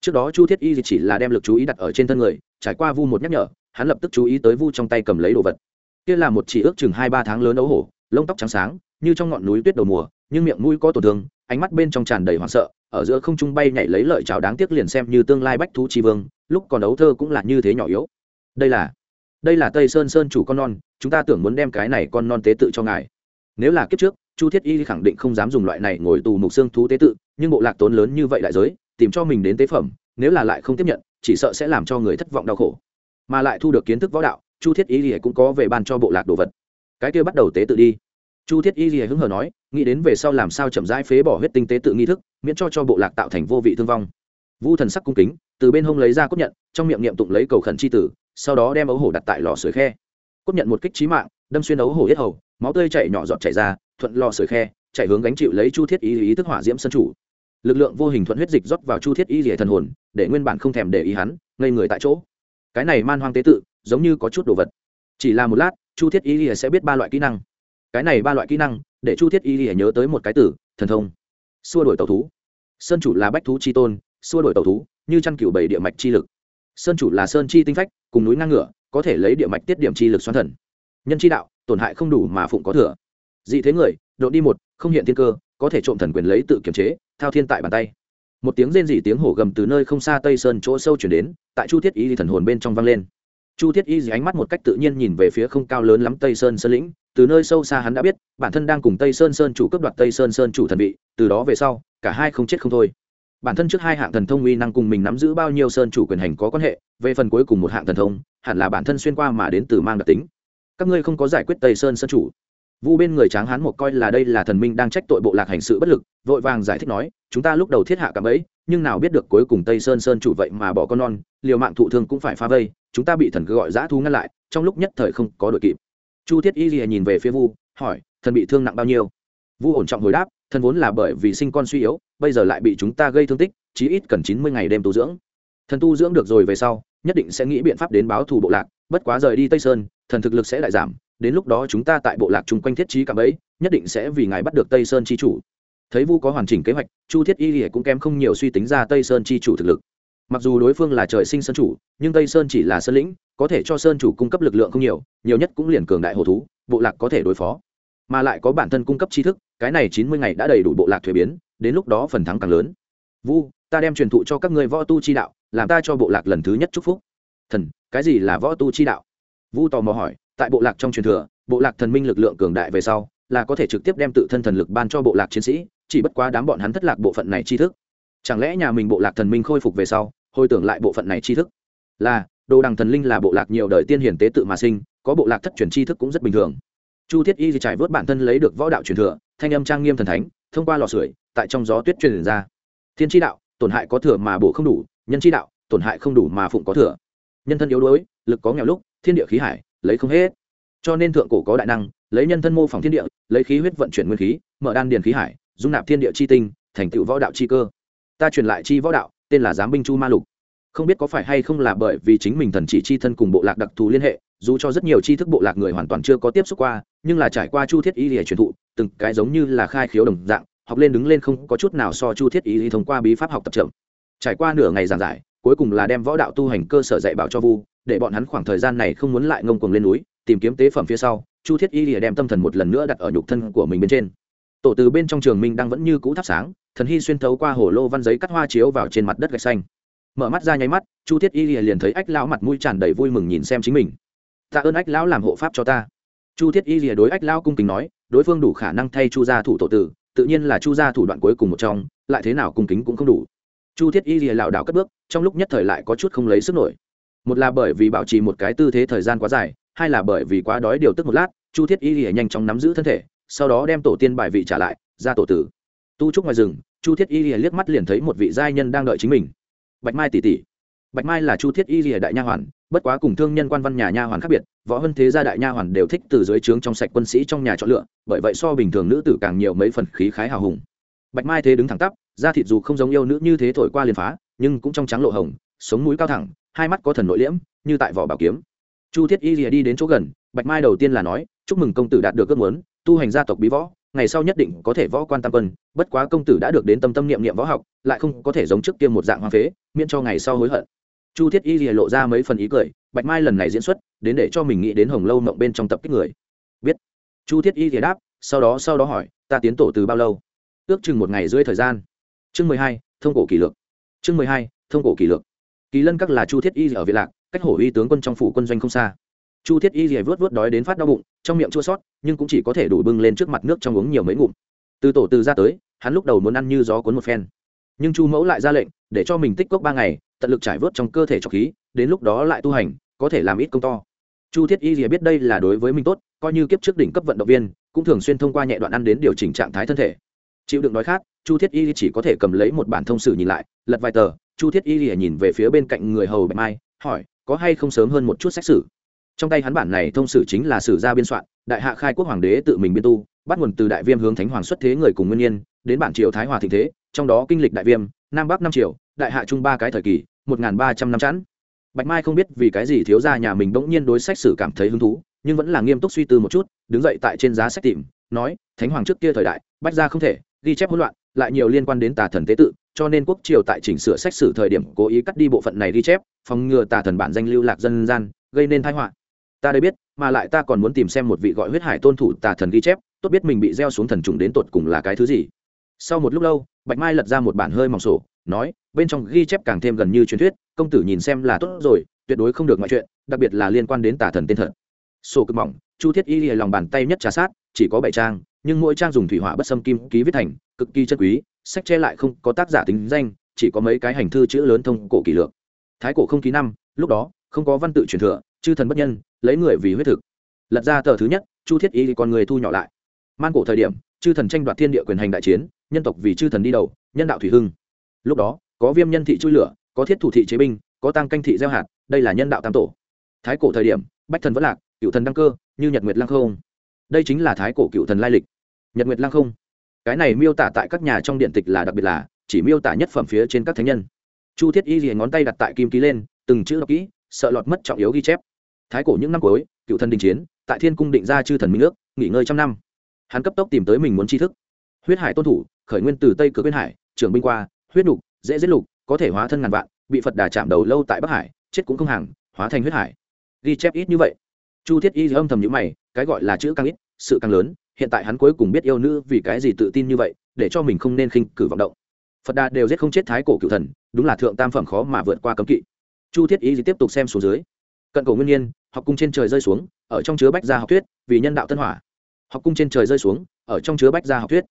Speaker 1: Trước đó chu thiết y chỉ là đem lực chú ý đặt ở trên thân người, trải qua vu một nhắc nhở, hắn lập tức chú ý tới vu trong tay cầm lấy đồ vật. Kia là một chỉ ước chừng hai ba tháng lớn ấu hổ, lông tóc trắng sáng, như trong ngọn núi tuyết đầu mùa, nhưng miệng mũi có tổn thương, ánh mắt bên trong tràn đầy hoảng sợ, ở giữa không trung bay nhảy lấy lợi chào đáng tiếc liền xem như tương lai bách thú tri vương, lúc còn đấu thơ cũng là như thế nhỏ yếu. Đây là đây là tây sơn sơn chủ con non, chúng ta tưởng muốn đem cái này con non tế tự cho ngài nếu là kiếp trước, chu thiết y khẳng định không dám dùng loại này ngồi tù mục xương thú tế tự, nhưng bộ lạc tốn lớn như vậy đại giới, tìm cho mình đến tế phẩm, nếu là lại không tiếp nhận, chỉ sợ sẽ làm cho người thất vọng đau khổ. Mà lại thu được kiến thức võ đạo, chu thiết y cũng có về ban cho bộ lạc đồ vật. Cái kia bắt đầu tế tự đi. Chu thiết y thì hứng hờ nói, nghĩ đến về sau làm sao chậm rãi phế bỏ huyết tinh tế tự nghi thức, miễn cho cho bộ lạc tạo thành vô vị thương vong. Vu thần sắc cung kính, từ bên hông lấy ra cốt nhận, trong miệng niệm tụng lấy cầu khẩn c h i tử, sau đó đem ấu hổ đặt tại lò sưởi khe. Cốt nhận một kích trí mạng đâm xuyên ấu hổ yết hầu, máu tươi chảy nhỏ giọt chảy ra, thuận lò sưởi khe chạy hướng gánh chịu lấy chu thiết y ý thức hỏa diễm sân chủ. Lực lượng vô hình thuận huyết dịch rót vào chu thiết y rỉa thần hồn, để nguyên bản không thèm để ý hắn, ngây người tại chỗ. Cái này man hoang tế tự, giống như có chút đồ vật. Chỉ là một lát, chu thiết y rỉa sẽ biết ba loại kỹ năng. Cái này ba loại kỹ năng, để chu thiết y rỉa nhớ tới một cái tử thần thông. Xua đổi tàu thú. Sơn chủ là bách thú chi tôn, xua đổi tàu thú, như chăn cựu bảy địa mạch chi lực. Sơn chủ là sơn chi tinh phách, cùng núi ngang ngựa có thể lấy địa mạch tiết điểm chi lực xoắn thần nhân chi đạo, tổn hại không đủ mà phụng có thừa. Dị thế người độ đi một, không hiện thiên cơ, có thể trộm thần quyền lấy tự kiểm chế, thao thiên tại bàn tay. Một tiếng rên rỉ tiếng hổ gầm từ nơi không xa tây sơn chỗ sâu chuyển đến, tại chu thiết y thần hồn bên trong vang lên. Chu thiết y dì ánh mắt một cách tự nhiên nhìn về phía không cao lớn lắm tây sơn sơn lĩnh, từ nơi sâu xa hắn đã biết, bản thân đang cùng tây sơn sơn chủ cướp đoạt tây sơn sơn chủ thần vị, từ đó về sau, cả hai không chết không thôi. Bản thân trước hai hạng thần thông uy năng cùng mình nắm giữ bao nhiêu sơn chủ quyền hành có quan hệ, về phần cuối cùng một hạng thần thông, hẳn là bản thân xuyên qua mà đến từ mang đặc tính các ngươi không có giải quyết tây sơn sơn chủ. Vu bên người tráng hán một coi là đây là thần minh đang trách tội bộ lạc hành sự bất lực, vội vàng giải thích nói, chúng ta lúc đầu thiết hạ cảm ấy nhưng nào biết được cuối cùng tây sơn sơn chủ vậy mà bỏ con non, liều mạng thụ thương cũng phải phá vây, chúng ta bị thần cứ gọi giã thu ngăn lại, trong lúc nhất thời không có đội kịp. Chu thiết y lìa nhìn về phía vu, hỏi, thần bị thương nặng bao nhiêu? Vu ổn trọng hồi đáp, thần vốn là bởi vì sinh con suy yếu, bây giờ lại bị chúng ta gây thương tích, chí ít cần chín mươi ngày đêm tu dưỡng. Thần tu dưỡng được rồi về sau, nhất định sẽ nghĩ biện pháp đến báo thù bộ lạc, bất quá rời đi tây sơn thần thực lực sẽ lại giảm, đến lúc đó chúng ta tại bộ lạc chung quanh thiết trí cả ấy nhất định sẽ vì ngài bắt được tây sơn chi chủ. Thấy vu có hoàn chỉnh kế hoạch, chu thiết y cũng kém không nhiều suy tính ra tây sơn chi chủ thực lực. Mặc dù đối phương là trời sinh sơn chủ, nhưng tây sơn chỉ là sơn lĩnh, có thể cho sơn chủ cung cấp lực lượng không nhiều nhiều nhất cũng liền cường đại hồ thú, bộ lạc có thể đối phó. Mà lại có bản thân cung cấp tri thức, cái này chín mươi ngày đã đầy đủ bộ lạc thuế biến, đến lúc đó phần thắng càng lớn. Vu, ta đem truyền thụ cho các người võ tu chi đạo, làm ta cho bộ lạc lần thứ nhất chúc phúc. Thần, cái gì là võ tu chi đạo? Vu tò mò hỏi, tại bộ lạc trong truyền thừa, bộ lạc thần minh lực lượng cường đại về sau, là có thể trực tiếp đem tự thân thần lực ban cho bộ lạc chiến sĩ, chỉ bất quá đám bọn hắn thất lạc bộ phận này tri thức. Chẳng lẽ nhà mình bộ lạc thần minh khôi phục về sau, hồi tưởng lại bộ phận này tri thức? Là, đồ đằng thần linh là bộ lạc nhiều đời tiên hiển tế tự mà sinh, có bộ lạc thất truyền tri thức cũng rất bình thường. Chu thiết y thì trải vớt bản thân lấy được võ đạo truyền thừa, thanh âm trang nghiêm thần thánh, thông qua lò sưởi, tại trong gió tuyết truyền ra. Thiên tri đạo, tổn hại có thừa mà bổ không đủ, nhân tri đạo, tổn hại không đủ mà phụng có thừa. Nhân thân yếu đuối, lực có nghèo lúc thiên địa khí hải, lấy không hết. Cho nên thượng cổ có đại năng, lấy nhân thân mô phỏng thiên địa, lấy khí huyết vận chuyển nguyên khí, mở đan điền khí hải, dung nạp thiên địa chi tinh, thành tựu võ đạo chi cơ. Ta truyền lại chi võ đạo, tên là giám binh chu ma lục. Không biết có phải hay không là bởi vì chính mình thần chỉ chi thân cùng bộ lạc đặc thù liên hệ, dù cho rất nhiều tri thức bộ lạc người hoàn toàn chưa có tiếp xúc qua, nhưng là trải qua chu thiết y lìa truyền thụ, từng cái giống như là khai khiếu đồng dạng, học lên đứng lên không có chút nào so chu thiết y thông qua bí pháp học tập chậm. Trải qua nửa ngày giảng giải, cuối cùng là đem võ đạo tu hành cơ sở dạy bảo cho vu để bọn hắn khoảng thời gian này không muốn lại ngông cuồng lên núi, tìm kiếm tế phẩm phía sau, chu thiết y lìa đem tâm thần một lần nữa đặt ở nhục thân của mình bên trên. Tổ từ bên trong trường minh đang vẫn như cũ thắp sáng, thần hy xuyên thấu qua hồ lô văn giấy cắt hoa chiếu vào trên mặt đất gạch xanh. Mở mắt ra nháy mắt, chu thiết y lìa liền thấy ách lão mặt mũi tràn đầy vui mừng nhìn xem chính mình. Tạ ơn ách lão làm hộ pháp cho ta. Chu thiết y lìa đối ách lão cung kính nói, đối phương đủ khả năng thay chu gia thủ tổ tử, tự nhiên là chu gia thủ đoạn cuối cùng một trong, lại thế nào cung kính cũng không đủ. Chu thiết y lìa lảo đảo cất bước, trong lúc nhất thời lại có chút không lấy sức nổi một là bởi vì bảo trì một cái tư thế thời gian quá dài, hai là bởi vì quá đói điều tức một lát, chu thiết y lìa nhanh chóng nắm giữ thân thể, sau đó đem tổ tiên bài vị trả lại, ra tổ tử. Tu trúc ngoài rừng, chu thiết y lìa liếc mắt liền thấy một vị giai nhân đang đợi chính mình. Bạch mai tỷ tỷ. Bạch mai là chu thiết y lìa đại nha hoàn, bất quá cùng thương nhân quan văn nhà nha hoàn khác biệt, võ hân thế gia đại nha hoàn đều thích từ dưới trướng trong sạch quân sĩ trong nhà chọn lựa, bởi vậy so bình thường nữ tử càng nhiều mấy phần khí khái hào hùng. Bạch mai thế đứng thẳng tắp, da thịt dù không giống yêu nữ như thế thổi qua liền phá, nhưng cũng trong trắng lộ hồng, sống mũi cao thẳng hai mắt có thần nội liễm, như tại vỏ bảo kiếm. Chu thiết y rìa đi đến chỗ gần, bạch mai đầu tiên là nói, chúc mừng công tử đạt được ước muốn, tu hành gia tộc bí võ, ngày sau nhất định có thể võ quan tam quân, bất quá công tử đã được đến tâm tâm niệm niệm võ học, lại không có thể giống trước kia một dạng hoang phế, miễn cho ngày sau hối hận. Chu thiết y rìa lộ ra mấy phần ý cười, bạch mai lần này diễn xuất, đến để cho mình nghĩ đến hồng lâu mộng bên trong tập kích người. Biết. Chu thiết y rìa đáp, sau đó sau đó hỏi, ta tiến tổ từ bao lâu? Ước chừng một ngày rưỡi thời gian. Chương mười hai, thông cổ kỷ lược. Chương mười hai, thông cổ kỷ lược kỳ lân các là chu thiết y ở việt lạc, cách hổ uy tướng quân trong phủ quân doanh không xa. Chu thiết y rìa vớt vớt đói đến phát đau bụng, trong miệng chua sót, nhưng cũng chỉ có thể đủ bưng lên trước mặt nước trong uống nhiều mấy ngụm. Từ tổ từ ra tới, hắn lúc đầu muốn ăn như gió cuốn một phen. Nhưng chu mẫu lại ra lệnh, để cho mình tích cốc ba ngày, tận lực trải vớt trong cơ thể trọc khí, đến lúc đó lại tu hành, có thể làm ít công to. Chu thiết y rìa biết đây là đối với mình tốt, coi như kiếp trước đỉnh cấp vận động viên, cũng thường xuyên thông qua nhẹ đoạn ăn đến điều chỉnh trạng thái thân thể. Chịu đựng đói khát, chu thiết y chỉ có thể cầm lấy một bản thông sử nhìn lại, lật vài tờ chu thiết y nhìn về phía bên cạnh người hầu bạch mai, hỏi, có hay không sớm hơn một chút xét xử? Trong tay hắn bản này thông sử chính là sử gia biên soạn, đại hạ khai quốc hoàng đế tự mình biên tu, bắt nguồn từ đại viêm hướng thánh hoàng xuất thế người cùng nguyên nhiên, đến bản triều thái hòa thịnh thế, trong đó kinh lịch đại viêm, nam bắc năm triều, đại hạ trung ba cái thời kỳ, một n ba trăm năm chẵn. Bạch mai không biết vì cái gì thiếu gia nhà mình bỗng nhiên đối sách sử cảm thấy hứng thú, nhưng vẫn là nghiêm túc suy tư một chút, đứng dậy tại trên giá sách tìm, nói, thánh hoàng trước kia thời đại, bách gia không thể, ghi chép hỗn loạn, lại nhiều liên quan đến tà thần tế tự cho nên quốc triều tại chỉnh sửa sách sử thời điểm cố ý cắt đi bộ phận này ghi chép, phòng ngừa tà thần bản danh lưu lạc dân gian, gây nên thái họa. Ta đây biết, mà lại ta còn muốn tìm xem một vị gọi huyết hải tôn thủ tà thần ghi chép, tốt biết mình bị gieo xuống thần trùng đến tột cùng là cái thứ gì. Sau một lúc lâu, bạch mai lật ra một bản hơi mỏng sổ, nói, bên trong ghi chép càng thêm gần như truyền thuyết, công tử nhìn xem là tốt rồi, tuyệt đối không được ngoại chuyện, đặc biệt là liên quan đến tà thần tên thật. Sổ cực mỏng, chu thiết y lìa lòng bàn tay nhất trà sát, chỉ có bảy trang, nhưng mỗi trang dùng thủy hỏa bất xâm kim ký viết thành, cực kỳ chân quý sách che lại không có tác giả tính danh, chỉ có mấy cái hành thư chữ lớn thông cổ kỷ lược. Thái cổ không ký năm, lúc đó, không có văn tự truyền thừa, chư thần bất nhân, lấy người vì huyết thực. Lật ra tờ thứ nhất, chu thiết y con người thu nhỏ lại. Man cổ thời điểm, chư thần tranh đoạt thiên địa quyền hành đại chiến, nhân tộc vì chư thần đi đầu, nhân đạo thủy hưng. Lúc đó, có viêm nhân thị chui lửa, có thiết thủ thị chế binh, có tăng canh thị gieo hạt, đây là nhân đạo tam tổ. Thái cổ thời điểm, bách thần vẫn lạc cựu thần đăng cơ, như nhật nguyệt lăng không. Đây chính là thái cổ cựu thần lai lịch. Nhật nguyệt lăng không cái này miêu tả tại các nhà trong điện tịch là đặc biệt là, chỉ miêu tả nhất phẩm phía trên các thánh nhân. Chu thiết y liền ngón tay đặt tại kim ký lên, từng chữ đọc kỹ, sợ lọt mất trọng yếu ghi chép. Thái cổ những năm cuối, cựu thần đình chiến, tại thiên cung định ra chư thần minh ước, nghỉ ngơi trăm năm. Hắn cấp tốc tìm tới mình muốn tri thức. Huyết hải tôn thủ, khởi nguyên từ tây cửa biên hải trường binh qua, huyết nục, dễ giết lục, có thể hóa thân ngàn vạn, bị phật đà chạm đầu lâu tại bắc hải, chết cũng không hàng hóa thành huyết hải. Ghi chép ít như vậy. Chu thiết y âm thầm nhữ mày, cái gọi là chữ càng ít, sự càng lớn hiện tại hắn cuối cùng biết yêu nữ vì cái gì tự tin như vậy, để cho mình không nên khinh cử vọng động. Phật đà đều giết không chết thái cổ cựu thần, đúng là thượng tam phẩm khó mà vượt qua cấm kỵ. Chu thiết Ý gì tiếp tục xem xuống dưới. Cận cổ nguyên nhiên, học cung trên trời rơi xuống, ở trong chứa bách gia học thuyết, vì nhân đạo tân hỏa. Học cung trên trời rơi xuống, ở trong chứa bách gia học thuyết.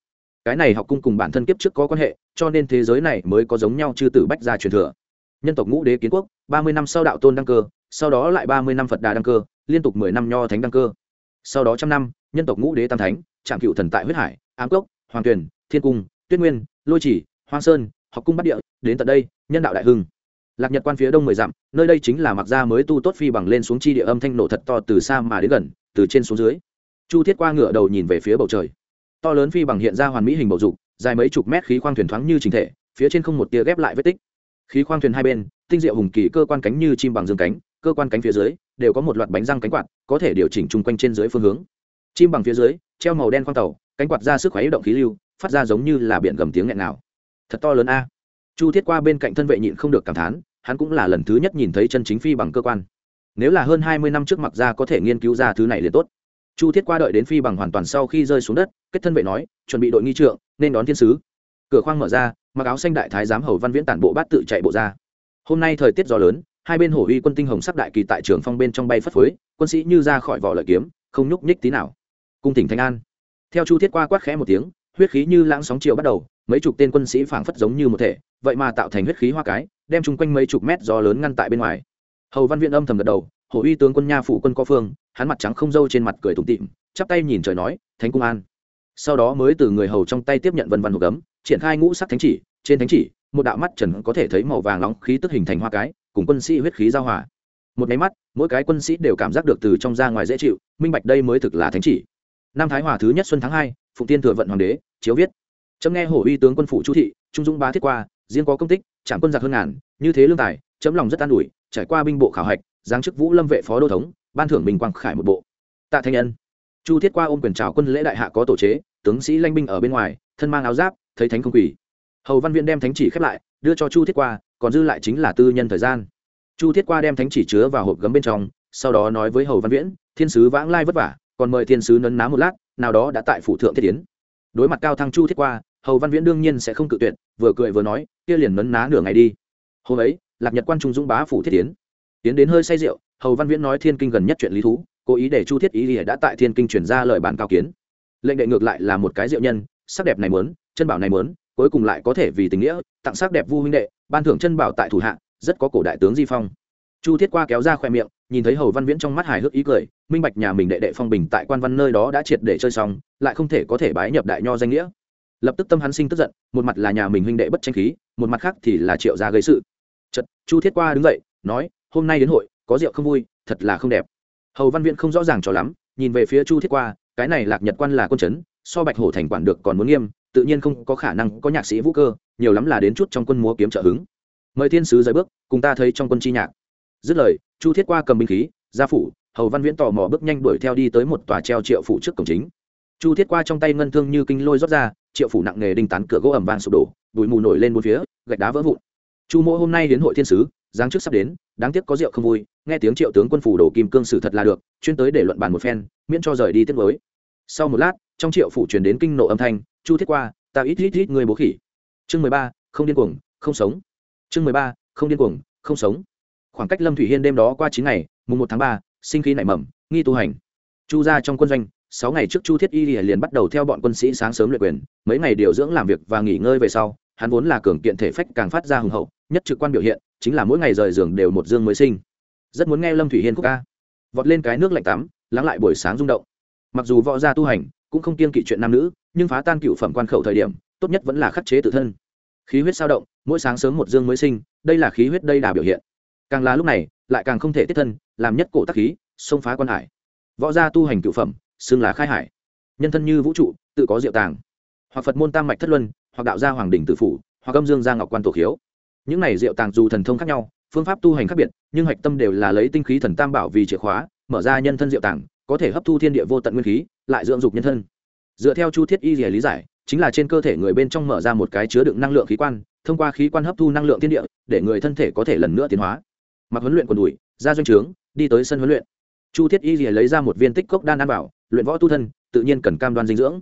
Speaker 1: Cái này học cung cùng bản thân kiếp trước có quan hệ, cho nên thế giới này mới có giống nhau chư tử bách gia truyền thừa. Nhân tộc ngũ đế kiến quốc, ba mươi năm sau đạo tôn đăng cơ, sau đó lại ba mươi năm phật đà đăng cơ, liên tục mười năm nho thánh đăng cơ sau đó trăm năm, nhân tộc ngũ đế tam thánh, trạm cựu thần tại huyết hải, ám cốc, hoàng tuyền, thiên cung, tuyết nguyên, lôi chỉ, hoang sơn, học cung bắc địa, đến tận đây, nhân đạo đại hưng. Lạc nhật quan phía đông mười dặm, nơi đây chính là mặc gia mới tu tốt phi bằng lên xuống chi địa âm thanh nổ thật to từ xa mà đến gần, từ trên xuống dưới. Chu thiết qua ngựa đầu nhìn về phía bầu trời. To lớn phi bằng hiện ra hoàn mỹ hình bầu dục, dài mấy chục mét khí khoang thuyền thoáng như trình thể, phía trên không một tia ghép lại vết tích. Khí khoang thuyền hai bên, tinh diệu hùng kỳ cơ quan cánh như chim bằng dương cánh cơ quan cánh phía dưới, đều có một loạt bánh răng cánh quạt, có thể điều chỉnh chung quanh trên dưới phương hướng. Chim bằng phía dưới, treo màu đen khoang tàu, cánh quạt ra sức khoái động khí lưu, phát ra giống như là biển gầm tiếng nghẹn nào thật to lớn a. Chu thiết qua bên cạnh thân vệ nhịn không được cảm thán, hắn cũng là lần thứ nhất nhìn thấy chân chính phi bằng cơ quan. Nếu là hơn hai mươi năm trước mặc ra có thể nghiên cứu ra thứ này liền tốt. Chu thiết qua đợi đến phi bằng hoàn toàn sau khi rơi xuống đất, kết thân vệ nói, chuẩn bị đội nghi trượng, nên đón thiên sứ. Cửa khoang mở ra, mặc áo xanh đại thái giám hầu văn viễn tản bộ bát tự chạy bộ ra. Hôm nay thời tiết gió lớn hai bên hổ uy quân tinh hồng sắc đại kỳ tại trường phong bên trong bay phất phới, quân sĩ như ra khỏi vỏ lợi kiếm, không nhúc nhích tí nào. Cung tỉnh thanh an. Theo chu thiết qua quát khẽ một tiếng, huyết khí như lãng sóng chiều bắt đầu, mấy chục tên quân sĩ phảng phất giống như một thể, vậy mà tạo thành huyết khí hoa cái, đem chung quanh mấy chục mét gió lớn ngăn tại bên ngoài. Hầu văn viện âm thầm gật đầu, hổ uy tướng quân nha phụ quân có phương, hắn mặt trắng không dâu trên mặt cười tủm tịm chắp tay nhìn trời nói, thánh cung an. Sau đó mới từ người hầu trong tay tiếp nhận vân văn hộp gấm, triển khai ngũ sắc thánh chỉ, trên thánh chỉ, một đạo mắt trần có thể thấy màu vàng nóng khí tức hình thành hoa cái cùng quân sĩ huyết khí giao hòa. Một máy mắt, mỗi cái quân sĩ đều cảm giác được từ trong ra ngoài dễ chịu, minh bạch đây mới thực là thánh chỉ. Nam thái hòa thứ nhất xuân tháng hai, phụng tiên thừa vận hoàng đế, chiếu viết. Chấm nghe hổ uy tướng quân phụ chu thị, trung dũng bá thiết qua, riêng có công tích trạm quân giặc hơn ngàn, như thế lương tài, chấm lòng rất an ủi, trải qua binh bộ khảo hạch, giáng chức vũ lâm vệ phó đô thống, ban thưởng bình quang khải một bộ. Tạ thanh nhân chu thiết qua ôm quyền trào quân lễ đại hạ có tổ chế, tướng sĩ lanh binh ở bên ngoài, thân mang áo giáp, thấy thánh không quỳ. Hầu văn viện đem thánh chỉ khép lại, đưa cho chu thiết qua còn dư lại chính là tư nhân thời gian. Chu thiết qua đem thánh chỉ chứa vào hộp gấm bên trong, sau đó nói với hầu văn viễn, thiên sứ vãng lai vất vả, còn mời thiên sứ nấn ná một lát, nào đó đã tại phủ thượng thiết tiến đối mặt cao thăng chu thiết qua, hầu văn viễn đương nhiên sẽ không cự tuyệt, vừa cười vừa nói, kia liền nấn ná nửa ngày đi. Hôm ấy, lạc nhật quan trung dũng bá phủ thiết tiến tiến đến hơi say rượu, hầu văn viễn nói thiên kinh gần nhất chuyện lý thú, cố ý để chu thiết ý ỉa đã tại thiên kinh chuyển ra lời bản cao kiến. Lệnh đệ ngược lại là một cái diệu nhân, sắc đẹp này mớn chân bảo này mớn cuối cùng lại có thể vì tình nghĩa, tặng sắc đẹp vu huynh đệ, ban thưởng chân bảo tại thủ hạ, rất có cổ đại tướng di phong. Chu thiết qua kéo ra khoe miệng, nhìn thấy hầu văn viễn trong mắt hài hước ý cười, minh bạch nhà mình đệ đệ phong bình tại quan văn nơi đó đã triệt để chơi xong, lại không thể có thể bái nhập đại nho danh nghĩa. Lập tức tâm hắn sinh tức giận, một mặt là nhà mình huynh đệ bất tranh khí, một mặt khác thì là triệu gia gây sự. Chật chu thiết qua đứng dậy, nói, hôm nay đến hội, có rượu không vui, thật là không đẹp. Hầu văn viễn không rõ ràng cho lắm, nhìn về phía chu thiết qua, cái này lạc nhật quan là quân chấn so bạch hổ thành quản được còn muốn nghiêm tự nhiên không có khả năng có nhạc sĩ vũ cơ, nhiều lắm là đến chút trong quân múa kiếm trợ hứng. Mời thiên sứ rời bước, cùng ta thấy trong quân chi nhạc. Dứt lời, chu thiết qua cầm binh khí gia phủ, hầu văn viễn tò mò bước nhanh đuổi theo đi tới một tòa treo triệu phủ trước cổng chính. Chu thiết qua trong tay ngân thương như kinh lôi rót ra, triệu phủ nặng nghề đinh tán cửa gỗ ẩm vàng sụp đổ, bụi mù nổi lên bốn phía, gạch đá vỡ vụn. Chu mỗ hôm nay đến hội thiên sứ, giáng trước sắp đến, đáng tiếc có rượu không vui, nghe tiếng triệu tướng quân phủ đổ kim cương sử thật là được, chuyên tới để luận bàn một phen, miễn cho rời đi tiết mới. Sau một lát, trong triệu phủ truyền đến kinh nộ âm thanh chu thiết qua ta ít ít ít người bố khỉ. Chương mười ba, không điên cuồng, không sống. Chương mười ba, không điên cuồng, không sống. Khoảng cách lâm thủy hiên đêm đó qua chín ngày, mùng một tháng ba, sinh khí nảy mầm, nghi tu hành. Chu ra trong quân doanh, sáu ngày trước chu thiết y liền bắt đầu theo bọn quân sĩ sáng sớm luyện quyền, mấy ngày điều dưỡng làm việc và nghỉ ngơi về sau, hắn vốn là cường kiện thể phách càng phát ra hùng hậu, nhất trực quan biểu hiện, chính là mỗi ngày rời giường đều một dương mới sinh. Rất muốn nghe lâm thủy hiên khúc ca. Vọt lên cái nước lạnh tắm, lắng lại buổi sáng rung động. Mặc dù võ gia tu hành cũng không kiên kỵ chuyện nam nữ, nhưng phá tan cựu phẩm quan khẩu thời điểm, tốt nhất vẫn là khắc chế tự thân. Khí huyết sao động, mỗi sáng sớm một dương mới sinh, đây là khí huyết đây đà biểu hiện. Càng là lúc này, lại càng không thể tiết thân, làm nhất cổ tắc khí, xông phá quan hải. Võ gia tu hành cựu phẩm, xưng là khai hải. Nhân thân như vũ trụ, tự có diệu tàng. Hoặc phật môn tam mạch thất luân, hoặc đạo gia hoàng đình tự phủ, hoặc âm dương gia ngọc quan tổ khiếu. Những này diệu tàng dù thần thông khác nhau, phương pháp tu hành khác biệt, nhưng hạch tâm đều là lấy tinh khí thần tam bảo vì chìa khóa, mở ra nhân thân diệu tàng, có thể hấp thu thiên địa vô tận nguyên khí lại dưỡng dục nhân thân. Dựa theo chu thiết y lý giải, chính là trên cơ thể người bên trong mở ra một cái chứa đựng năng lượng khí quan, thông qua khí quan hấp thu năng lượng thiên địa, để người thân thể có thể lần nữa tiến hóa. Mặc huấn luyện quần đùi, ra doanh trướng, đi tới sân huấn luyện. Chu thiết y lấy ra một viên tích cốc đan an bảo luyện võ tu thân, tự nhiên cần cam đoan dinh dưỡng.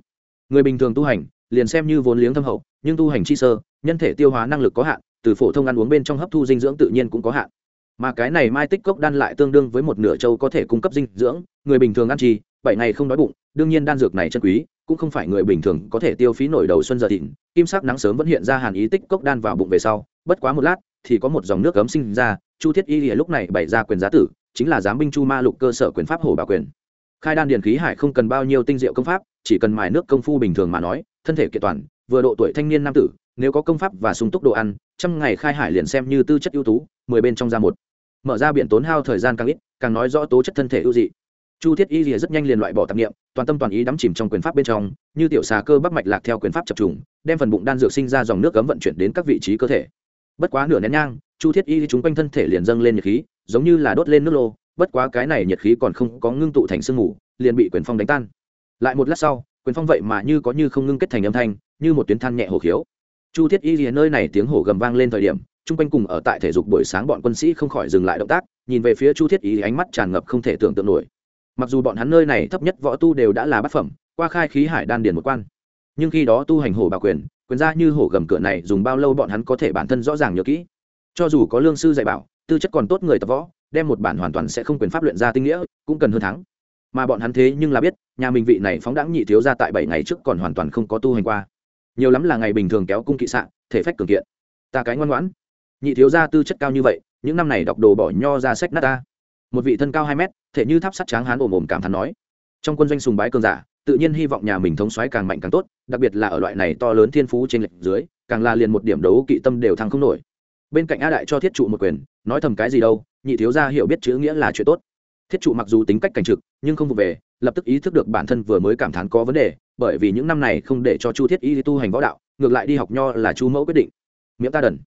Speaker 1: Người bình thường tu hành, liền xem như vốn liếng thâm hậu, nhưng tu hành chi sơ, nhân thể tiêu hóa năng lực có hạn, từ phổ thông ăn uống bên trong hấp thu dinh dưỡng tự nhiên cũng có hạn. Mà cái này mai tích cốc đan lại tương đương với một nửa châu có thể cung cấp dinh dưỡng, người bình thường ăn chi bảy ngày không đói bụng, đương nhiên đan dược này chân quý, cũng không phải người bình thường có thể tiêu phí nổi đầu xuân giờ thịnh kim sắc nắng sớm vẫn hiện ra hàn ý tích cốc đan vào bụng về sau, bất quá một lát, thì có một dòng nước cấm sinh ra, chu thiết y lìa lúc này bày ra quyền giá tử, chính là giám binh chu ma lục cơ sở quyền pháp hổ bảo quyền. Khai đan điền khí hải không cần bao nhiêu tinh diệu công pháp, chỉ cần mài nước công phu bình thường mà nói, thân thể kiện toàn, vừa độ tuổi thanh niên nam tử, nếu có công pháp và sung túc đồ ăn, trăm ngày khai hải liền xem như tư chất ưu tú, mười bên trong ra một. Mở ra biện tốn hao thời gian càng ít, càng nói rõ tố chất thân thể ưu dị chu thiết y rìa rất nhanh liền loại bỏ tạp nghiệm toàn tâm toàn ý đắm chìm trong quyền pháp bên trong, như tiểu xà cơ bắp mạch lạc theo quyền pháp chập trùng, đem phần bụng đan dược sinh ra dòng nước cấm vận chuyển đến các vị trí cơ thể. Bất quá nửa nén nhang, chu thiết y chúng quanh thân thể liền dâng lên nhiệt khí, giống như là đốt lên nước lô, bất quá cái này nhiệt khí còn không có ngưng tụ thành sương mù, liền bị quyền phong đánh tan. Lại một lát sau, quyền phong vậy mà như có như không ngưng kết thành âm thanh, như một tuyến than nhẹ hồ khiếu. Chu thiết y rìa nơi này tiếng hổ gầm vang lên thời điểm, chung quanh cùng ở tại thể dục buổi sáng bọn quân sĩ không khỏi dừng lại động tác, nhìn về phía chu thiết y ánh mắt tràn ngập không thể tưởng tượng nổi mặc dù bọn hắn nơi này thấp nhất võ tu đều đã là bát phẩm, qua khai khí hải đan điền một quan. Nhưng khi đó tu hành hổ bảo quyền quyền ra như hổ gầm cửa này dùng bao lâu bọn hắn có thể bản thân rõ ràng nhớ kỹ. Cho dù có lương sư dạy bảo, tư chất còn tốt người tập võ, đem một bản hoàn toàn sẽ không quyền pháp luyện ra tinh nghĩa, cũng cần hơn thắng. Mà bọn hắn thế nhưng là biết, nhà mình vị này phóng đãng nhị thiếu ra tại bảy ngày trước còn hoàn toàn không có tu hành qua. Nhiều lắm là ngày bình thường kéo cung kỵ sạn thể phách cường kiện. Ta cái ngoan ngoãn. Nhị thiếu gia tư chất cao như vậy, những năm này đọc đồ bỏ nho ra sách nát ta một vị thân cao hai mét, thể như tháp sắt tráng hán ồm ồm cảm thán nói. Trong quân doanh sùng bái cường giả, tự nhiên hy vọng nhà mình thống soái càng mạnh càng tốt, đặc biệt là ở loại này to lớn thiên phú trên lệch dưới, càng là liền một điểm đấu kỵ tâm đều thăng không nổi. Bên cạnh a đại cho thiết trụ một quyền, nói thầm cái gì đâu, nhị thiếu gia hiểu biết chữ nghĩa là chuyện tốt. Thiết trụ mặc dù tính cách cảnh trực, nhưng không vụ về, lập tức ý thức được bản thân vừa mới cảm thán có vấn đề, bởi vì những năm này không để cho chu thiết y tu hành võ đạo, ngược lại đi học nho là chu mẫu quyết định. Miệng ta đần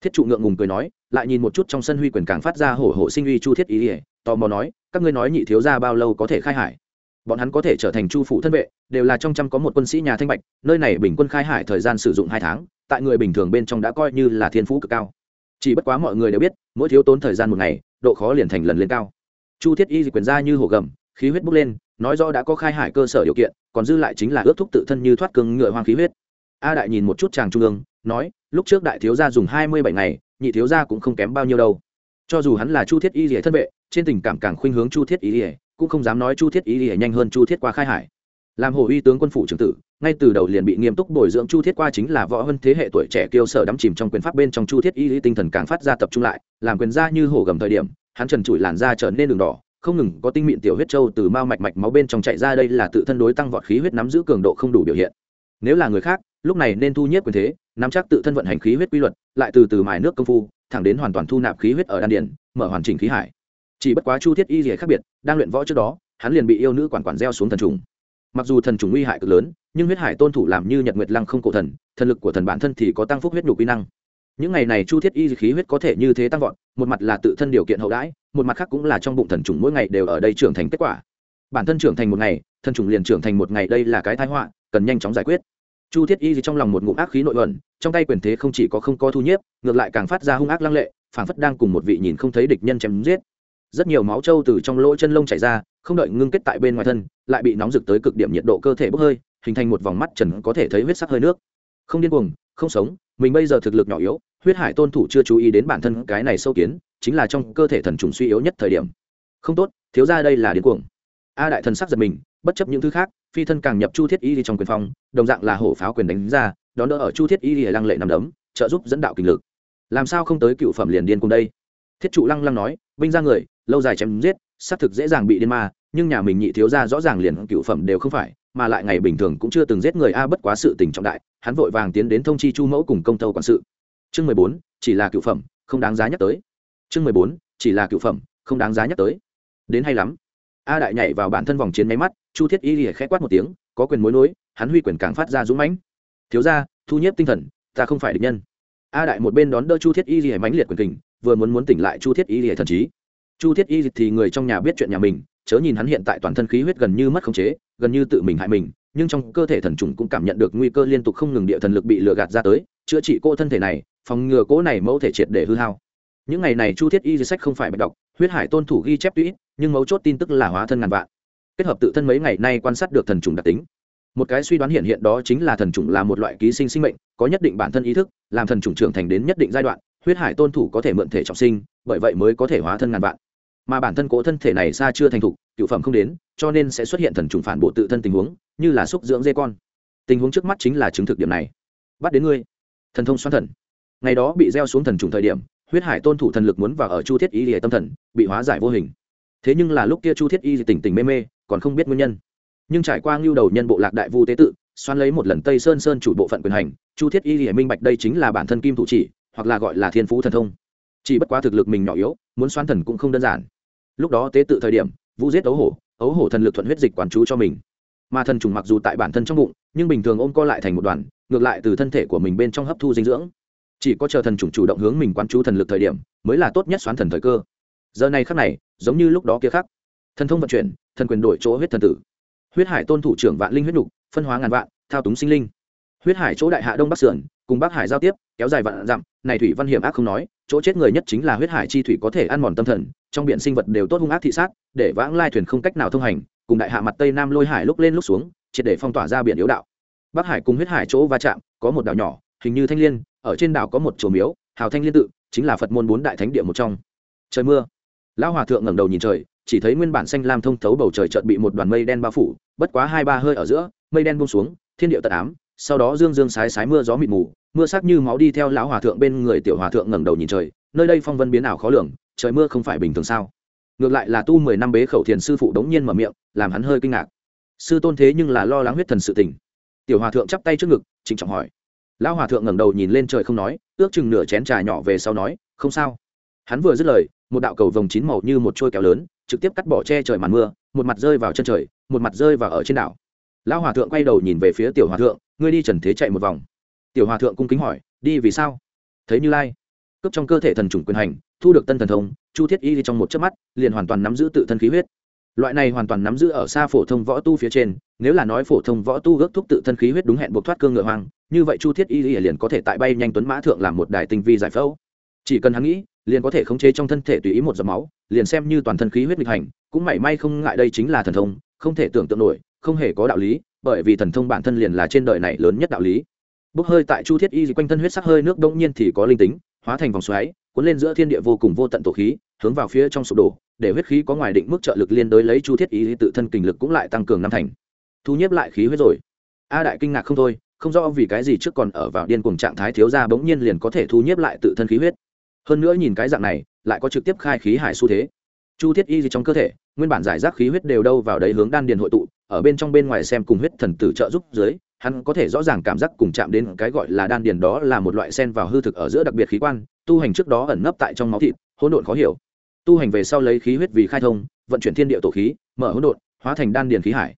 Speaker 1: thiết trụ ngượng ngùng cười nói, lại nhìn một chút trong sân huy quyền càng phát ra hổ hổ sinh uy chu thiết y ỉa, tò mò nói, các ngươi nói nhị thiếu gia bao lâu có thể khai hải? Bọn hắn có thể trở thành chu phủ thân vệ, đều là trong trăm có một quân sĩ nhà thanh bạch, nơi này bình quân khai hải thời gian sử dụng hai tháng, tại người bình thường bên trong đã coi như là thiên phú cực cao. Chỉ bất quá mọi người đều biết, mỗi thiếu tốn thời gian một ngày, độ khó liền thành lần lên cao. Chu thiết y quyền ra như hổ gầm, khí huyết bốc lên, nói rõ đã có khai hải cơ sở điều kiện, còn dư lại chính là ước thúc tự thân như thoát cưng ngựa hoang khí huyết. A đại nhìn một chút chàng trung ương nói, lúc trước đại thiếu gia dùng hai mươi bảy ngày, nhị thiếu gia cũng không kém bao nhiêu đâu. Cho dù hắn là chu thiết y rỉa thân vệ, trên tình cảm càng khuynh hướng chu thiết y rỉa cũng không dám nói chu thiết y rỉa nhanh hơn chu thiết qua khai hải. Làm hồ uy tướng quân phủ trưởng tử, ngay từ đầu liền bị nghiêm túc bồi dưỡng chu thiết qua chính là võ hơn thế hệ tuổi trẻ kiêu sở đắm chìm trong quyền pháp bên trong chu thiết y tinh thần càng phát ra tập trung lại, làm quyền ra như hổ gầm thời điểm, hắn trần trụi làn da trở nên đường đỏ, không ngừng có tinh mịn tiểu huyết trâu từ mao mạch mạch máu bên trong chạy ra đây là tự thân đối tăng vọt khí huyết nắm giữ cường độ không đủ biểu hiện. Nếu là người khác, lúc này nên thu nhất quyền thế nắm chắc tự thân vận hành khí huyết quy luật, lại từ từ mài nước công phu, thẳng đến hoàn toàn thu nạp khí huyết ở đan điển mở hoàn chỉnh khí hải. Chỉ bất quá chu thiết y gì khác biệt, đang luyện võ trước đó, hắn liền bị yêu nữ quản quản gieo xuống thần trùng. Mặc dù thần trùng nguy hại cực lớn, nhưng huyết hải tôn thủ làm như nhật nguyệt lăng không cổ thần thần lực của thần bản thân thì có tăng phúc huyết nhục uy năng. Những ngày này chu thiết y khí huyết có thể như thế tăng vọt, một mặt là tự thân điều kiện hậu đãi, một mặt khác cũng là trong bụng thần trùng mỗi ngày đều ở đây trưởng thành kết quả. Bản thân trưởng thành một ngày, thần trùng liền trưởng thành một ngày, đây là cái thái họa, cần nhanh chóng giải quyết chu thiết y trong lòng một ngụm ác khí nội ẩn, trong tay quyền thế không chỉ có không có thu nhiếp, ngược lại càng phát ra hung ác lăng lệ, phảng phất đang cùng một vị nhìn không thấy địch nhân chém giết. Rất nhiều máu trâu từ trong lỗ chân lông chảy ra, không đợi ngưng kết tại bên ngoài thân, lại bị nóng rực tới cực điểm nhiệt độ cơ thể bốc hơi, hình thành một vòng mắt trần có thể thấy huyết sắc hơi nước. Không điên cuồng, không sống, mình bây giờ thực lực nhỏ yếu, huyết hải tôn thủ chưa chú ý đến bản thân cái này sâu kiến, chính là trong cơ thể thần trùng suy yếu nhất thời điểm. Không tốt, thiếu ra đây là điên cuồng a đại thần sắc giật mình, bất chấp những thứ khác, phi thân càng nhập chu thiết y trong quyền phong, đồng dạng là hổ pháo quyền đánh ra, đón đỡ ở chu thiết y lăng lệ nằm đấm, trợ giúp dẫn đạo kinh lực. Làm sao không tới cựu phẩm liền điên cùng đây? Thiết trụ lăng lăng nói, binh ra người, lâu dài chém giết, xác thực dễ dàng bị điên ma, nhưng nhà mình nhị thiếu ra rõ ràng liền cựu phẩm đều không phải, mà lại ngày bình thường cũng chưa từng giết người a bất quá sự tình trọng đại, hắn vội vàng tiến đến thông chi chu mẫu cùng công tâu quản sự. Chương mười bốn, chỉ là cựu phẩm, không đáng giá nhắc tới. Chương mười bốn, chỉ là cựu phẩm, không đáng giá nhắc tới. Đến hay lắm a đại nhảy vào bản thân vòng chiến máy mắt, chu thiết y lìa khẽ quát một tiếng, có quyền mối nối, hắn huy quyền càng phát ra dũng mãnh. Thiếu ra thu nhếp tinh thần, ta không phải địch nhân. A đại một bên đón đỡ chu thiết y lìa mãnh liệt quyền kình, vừa muốn muốn tỉnh lại chu thiết y lìa thần trí. Chu thiết y thì người trong nhà biết chuyện nhà mình, chớ nhìn hắn hiện tại toàn thân khí huyết gần như mất khống chế, gần như tự mình hại mình, nhưng trong cơ thể thần trùng cũng cảm nhận được nguy cơ liên tục không ngừng địa thần lực bị lừa gạt ra tới, chữa trị cô thân thể này, phòng ngừa cỗ này mẫu thể triệt để hư hao. Những ngày này chu thiết y sách không phải bạch đọc huyết hải tôn thủ ghi chép tũy nhưng mấu chốt tin tức là hóa thân ngàn vạn. Kết hợp tự thân mấy ngày nay quan sát được thần trùng đặc tính. Một cái suy đoán hiện hiện đó chính là thần trùng là một loại ký sinh sinh mệnh, có nhất định bản thân ý thức, làm thần trùng trưởng thành đến nhất định giai đoạn, huyết hải tôn thủ có thể mượn thể trọng sinh, bởi vậy mới có thể hóa thân ngàn vạn. Mà bản thân cỗ thân thể này xa chưa thành thục, cựu phẩm không đến, cho nên sẽ xuất hiện thần trùng phản bộ tự thân tình huống, như là xúc dưỡng dê con. Tình huống trước mắt chính là chứng thực điểm này. Bắt đến ngươi. Thần thông xoắn thần. Ngày đó bị gieo xuống thần trùng thời điểm, huyết hải tôn thủ thần lực muốn vào ở chu thiết ý lìa tâm thần, bị hóa giải vô hình thế nhưng là lúc kia chu thiết y tỉnh tỉnh mê mê, còn không biết nguyên nhân. Nhưng trải qua ngưu đầu nhân bộ lạc đại vu tế tự xoan lấy một lần tây sơn sơn chủ bộ phận quyền hành, chu thiết y lìa minh bạch đây chính là bản thân kim thủ chỉ, hoặc là gọi là thiên phú thần thông. Chỉ bất quá thực lực mình nhỏ yếu, muốn xoan thần cũng không đơn giản. Lúc đó tế tự thời điểm vũ giết ấu hổ ấu hổ thần lực thuận huyết dịch quán chú cho mình. Mà thần trùng mặc dù tại bản thân trong bụng, nhưng bình thường ôm co lại thành một đoàn, ngược lại từ thân thể của mình bên trong hấp thu dinh dưỡng. Chỉ có chờ thần trùng chủ động hướng mình quán chú thần lực thời điểm, mới là tốt nhất xoán thần thời cơ giờ này khắc này, giống như lúc đó kia khắc. Thần thông vận chuyển, thần quyền đổi chỗ huyết thần tử. Huyết hải tôn thủ trưởng vạn linh huyết nhục, phân hóa ngàn vạn, thao túng sinh linh. Huyết hải chỗ đại hạ đông bắc sườn, cùng bắc hải giao tiếp, kéo dài vạn dặm, này thủy văn hiểm ác không nói, chỗ chết người nhất chính là huyết hải chi thủy có thể ăn mòn tâm thần, trong biển sinh vật đều tốt hung ác thị sát, để vãng lai thuyền không cách nào thông hành, cùng đại hạ mặt tây nam lôi hải lúc lên lúc xuống, triệt để phong tỏa ra biển yếu đạo. Bắc hải cùng huyết hải chỗ va chạm, có một đảo nhỏ, hình như thanh liên, ở trên đảo có một chùa miếu, hào thanh liên tự, chính là phật môn bốn đại thánh địa một trong. Trời mưa lão hòa thượng ngẩng đầu nhìn trời, chỉ thấy nguyên bản xanh lam thông thấu bầu trời chợt bị một đoàn mây đen bao phủ, bất quá hai ba hơi ở giữa, mây đen buông xuống, thiên địa tật ám, sau đó dương dương sái sái mưa gió mịt mù, mưa sắc như máu đi theo lão hòa thượng bên người tiểu hòa thượng ngẩng đầu nhìn trời, nơi đây phong vân biến ảo khó lường, trời mưa không phải bình thường sao? Ngược lại là tu mười năm bế khẩu thiền sư phụ đống nhiên mở miệng, làm hắn hơi kinh ngạc. Sư tôn thế nhưng là lo lắng huyết thần sự tình. Tiểu hòa thượng chắp tay trước ngực, trịnh trọng hỏi. Lão hòa thượng ngẩng đầu nhìn lên trời không nói, ước chừng nửa chén trà nhỏ về sau nói, không sao. Hắn vừa dứt lời một đạo cầu vồng chín màu như một trôi kéo lớn, trực tiếp cắt bỏ che trời màn mưa, một mặt rơi vào chân trời, một mặt rơi vào ở trên đảo. Lão hòa thượng quay đầu nhìn về phía tiểu hòa thượng, ngươi đi trần thế chạy một vòng. Tiểu hòa thượng cung kính hỏi, đi vì sao? Thấy như lai, cướp trong cơ thể thần trùng quyền hành, thu được tân thần thông, chu thiết y trong một chớp mắt, liền hoàn toàn nắm giữ tự thân khí huyết. Loại này hoàn toàn nắm giữ ở xa phổ thông võ tu phía trên, nếu là nói phổ thông võ tu gấp thúc tự thân khí huyết đúng hẹn buộc thoát cương ngựa hoang, như vậy chu thiết y liền có thể tại bay nhanh tuấn mã thượng làm một đài tinh vi giải phẫu. Chỉ cần hắn nghĩ liền có thể khống chế trong thân thể tùy ý một giọt máu, liền xem như toàn thân khí huyết nghịch hành, cũng mảy may không ngại đây chính là thần thông, không thể tưởng tượng nổi, không hề có đạo lý, bởi vì thần thông bản thân liền là trên đời này lớn nhất đạo lý. Bốc hơi tại chu thiết y quanh thân huyết sắc hơi nước đông nhiên thì có linh tính, hóa thành vòng xoáy, cuốn lên giữa thiên địa vô cùng vô tận tổ khí, hướng vào phía trong sụp đổ, để huyết khí có ngoài định mức trợ lực liên đối lấy chu thiết y tự thân kinh lực cũng lại tăng cường năm thành. Thu nhếp lại khí huyết rồi. A đại kinh ngạc không thôi, không rõ vì cái gì trước còn ở vào điên cuồng trạng thái thiếu gia bỗng nhiên liền có thể thu nhếp lại tự thân khí huyết hơn nữa nhìn cái dạng này, lại có trực tiếp khai khí hải xu thế. Chu thiết y gì trong cơ thể, nguyên bản giải rác khí huyết đều đâu vào đấy hướng đan điền hội tụ, ở bên trong bên ngoài xem cùng huyết thần tử trợ giúp dưới, hắn có thể rõ ràng cảm giác cùng chạm đến cái gọi là đan điền đó là một loại sen vào hư thực ở giữa đặc biệt khí quan, tu hành trước đó ẩn nấp tại trong máu thịt, hỗn độn khó hiểu. Tu hành về sau lấy khí huyết vì khai thông, vận chuyển thiên địa tổ khí, mở hỗn độn, hóa thành đan điền khí hải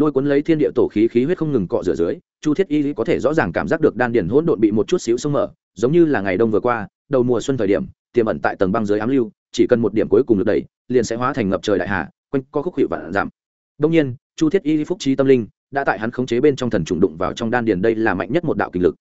Speaker 1: lôi cuốn lấy thiên địa tổ khí khí huyết không ngừng cọ rửa dưới, chu thiết y có thể rõ ràng cảm giác được đan điền hỗn độn bị một chút xíu sông mở giống như là ngày đông vừa qua, đầu mùa xuân thời điểm, tiềm ẩn tại tầng băng dưới ám lưu, chỉ cần một điểm cuối cùng được đẩy, liền sẽ hóa thành ngập trời đại hà, quanh co khúc hiệu vạn giảm. Đông nhiên, chu thiết y phúc trí tâm linh, đã tại hắn khống chế bên trong thần trùng đụng vào trong đan điền đây là mạnh nhất một đạo kinh lực.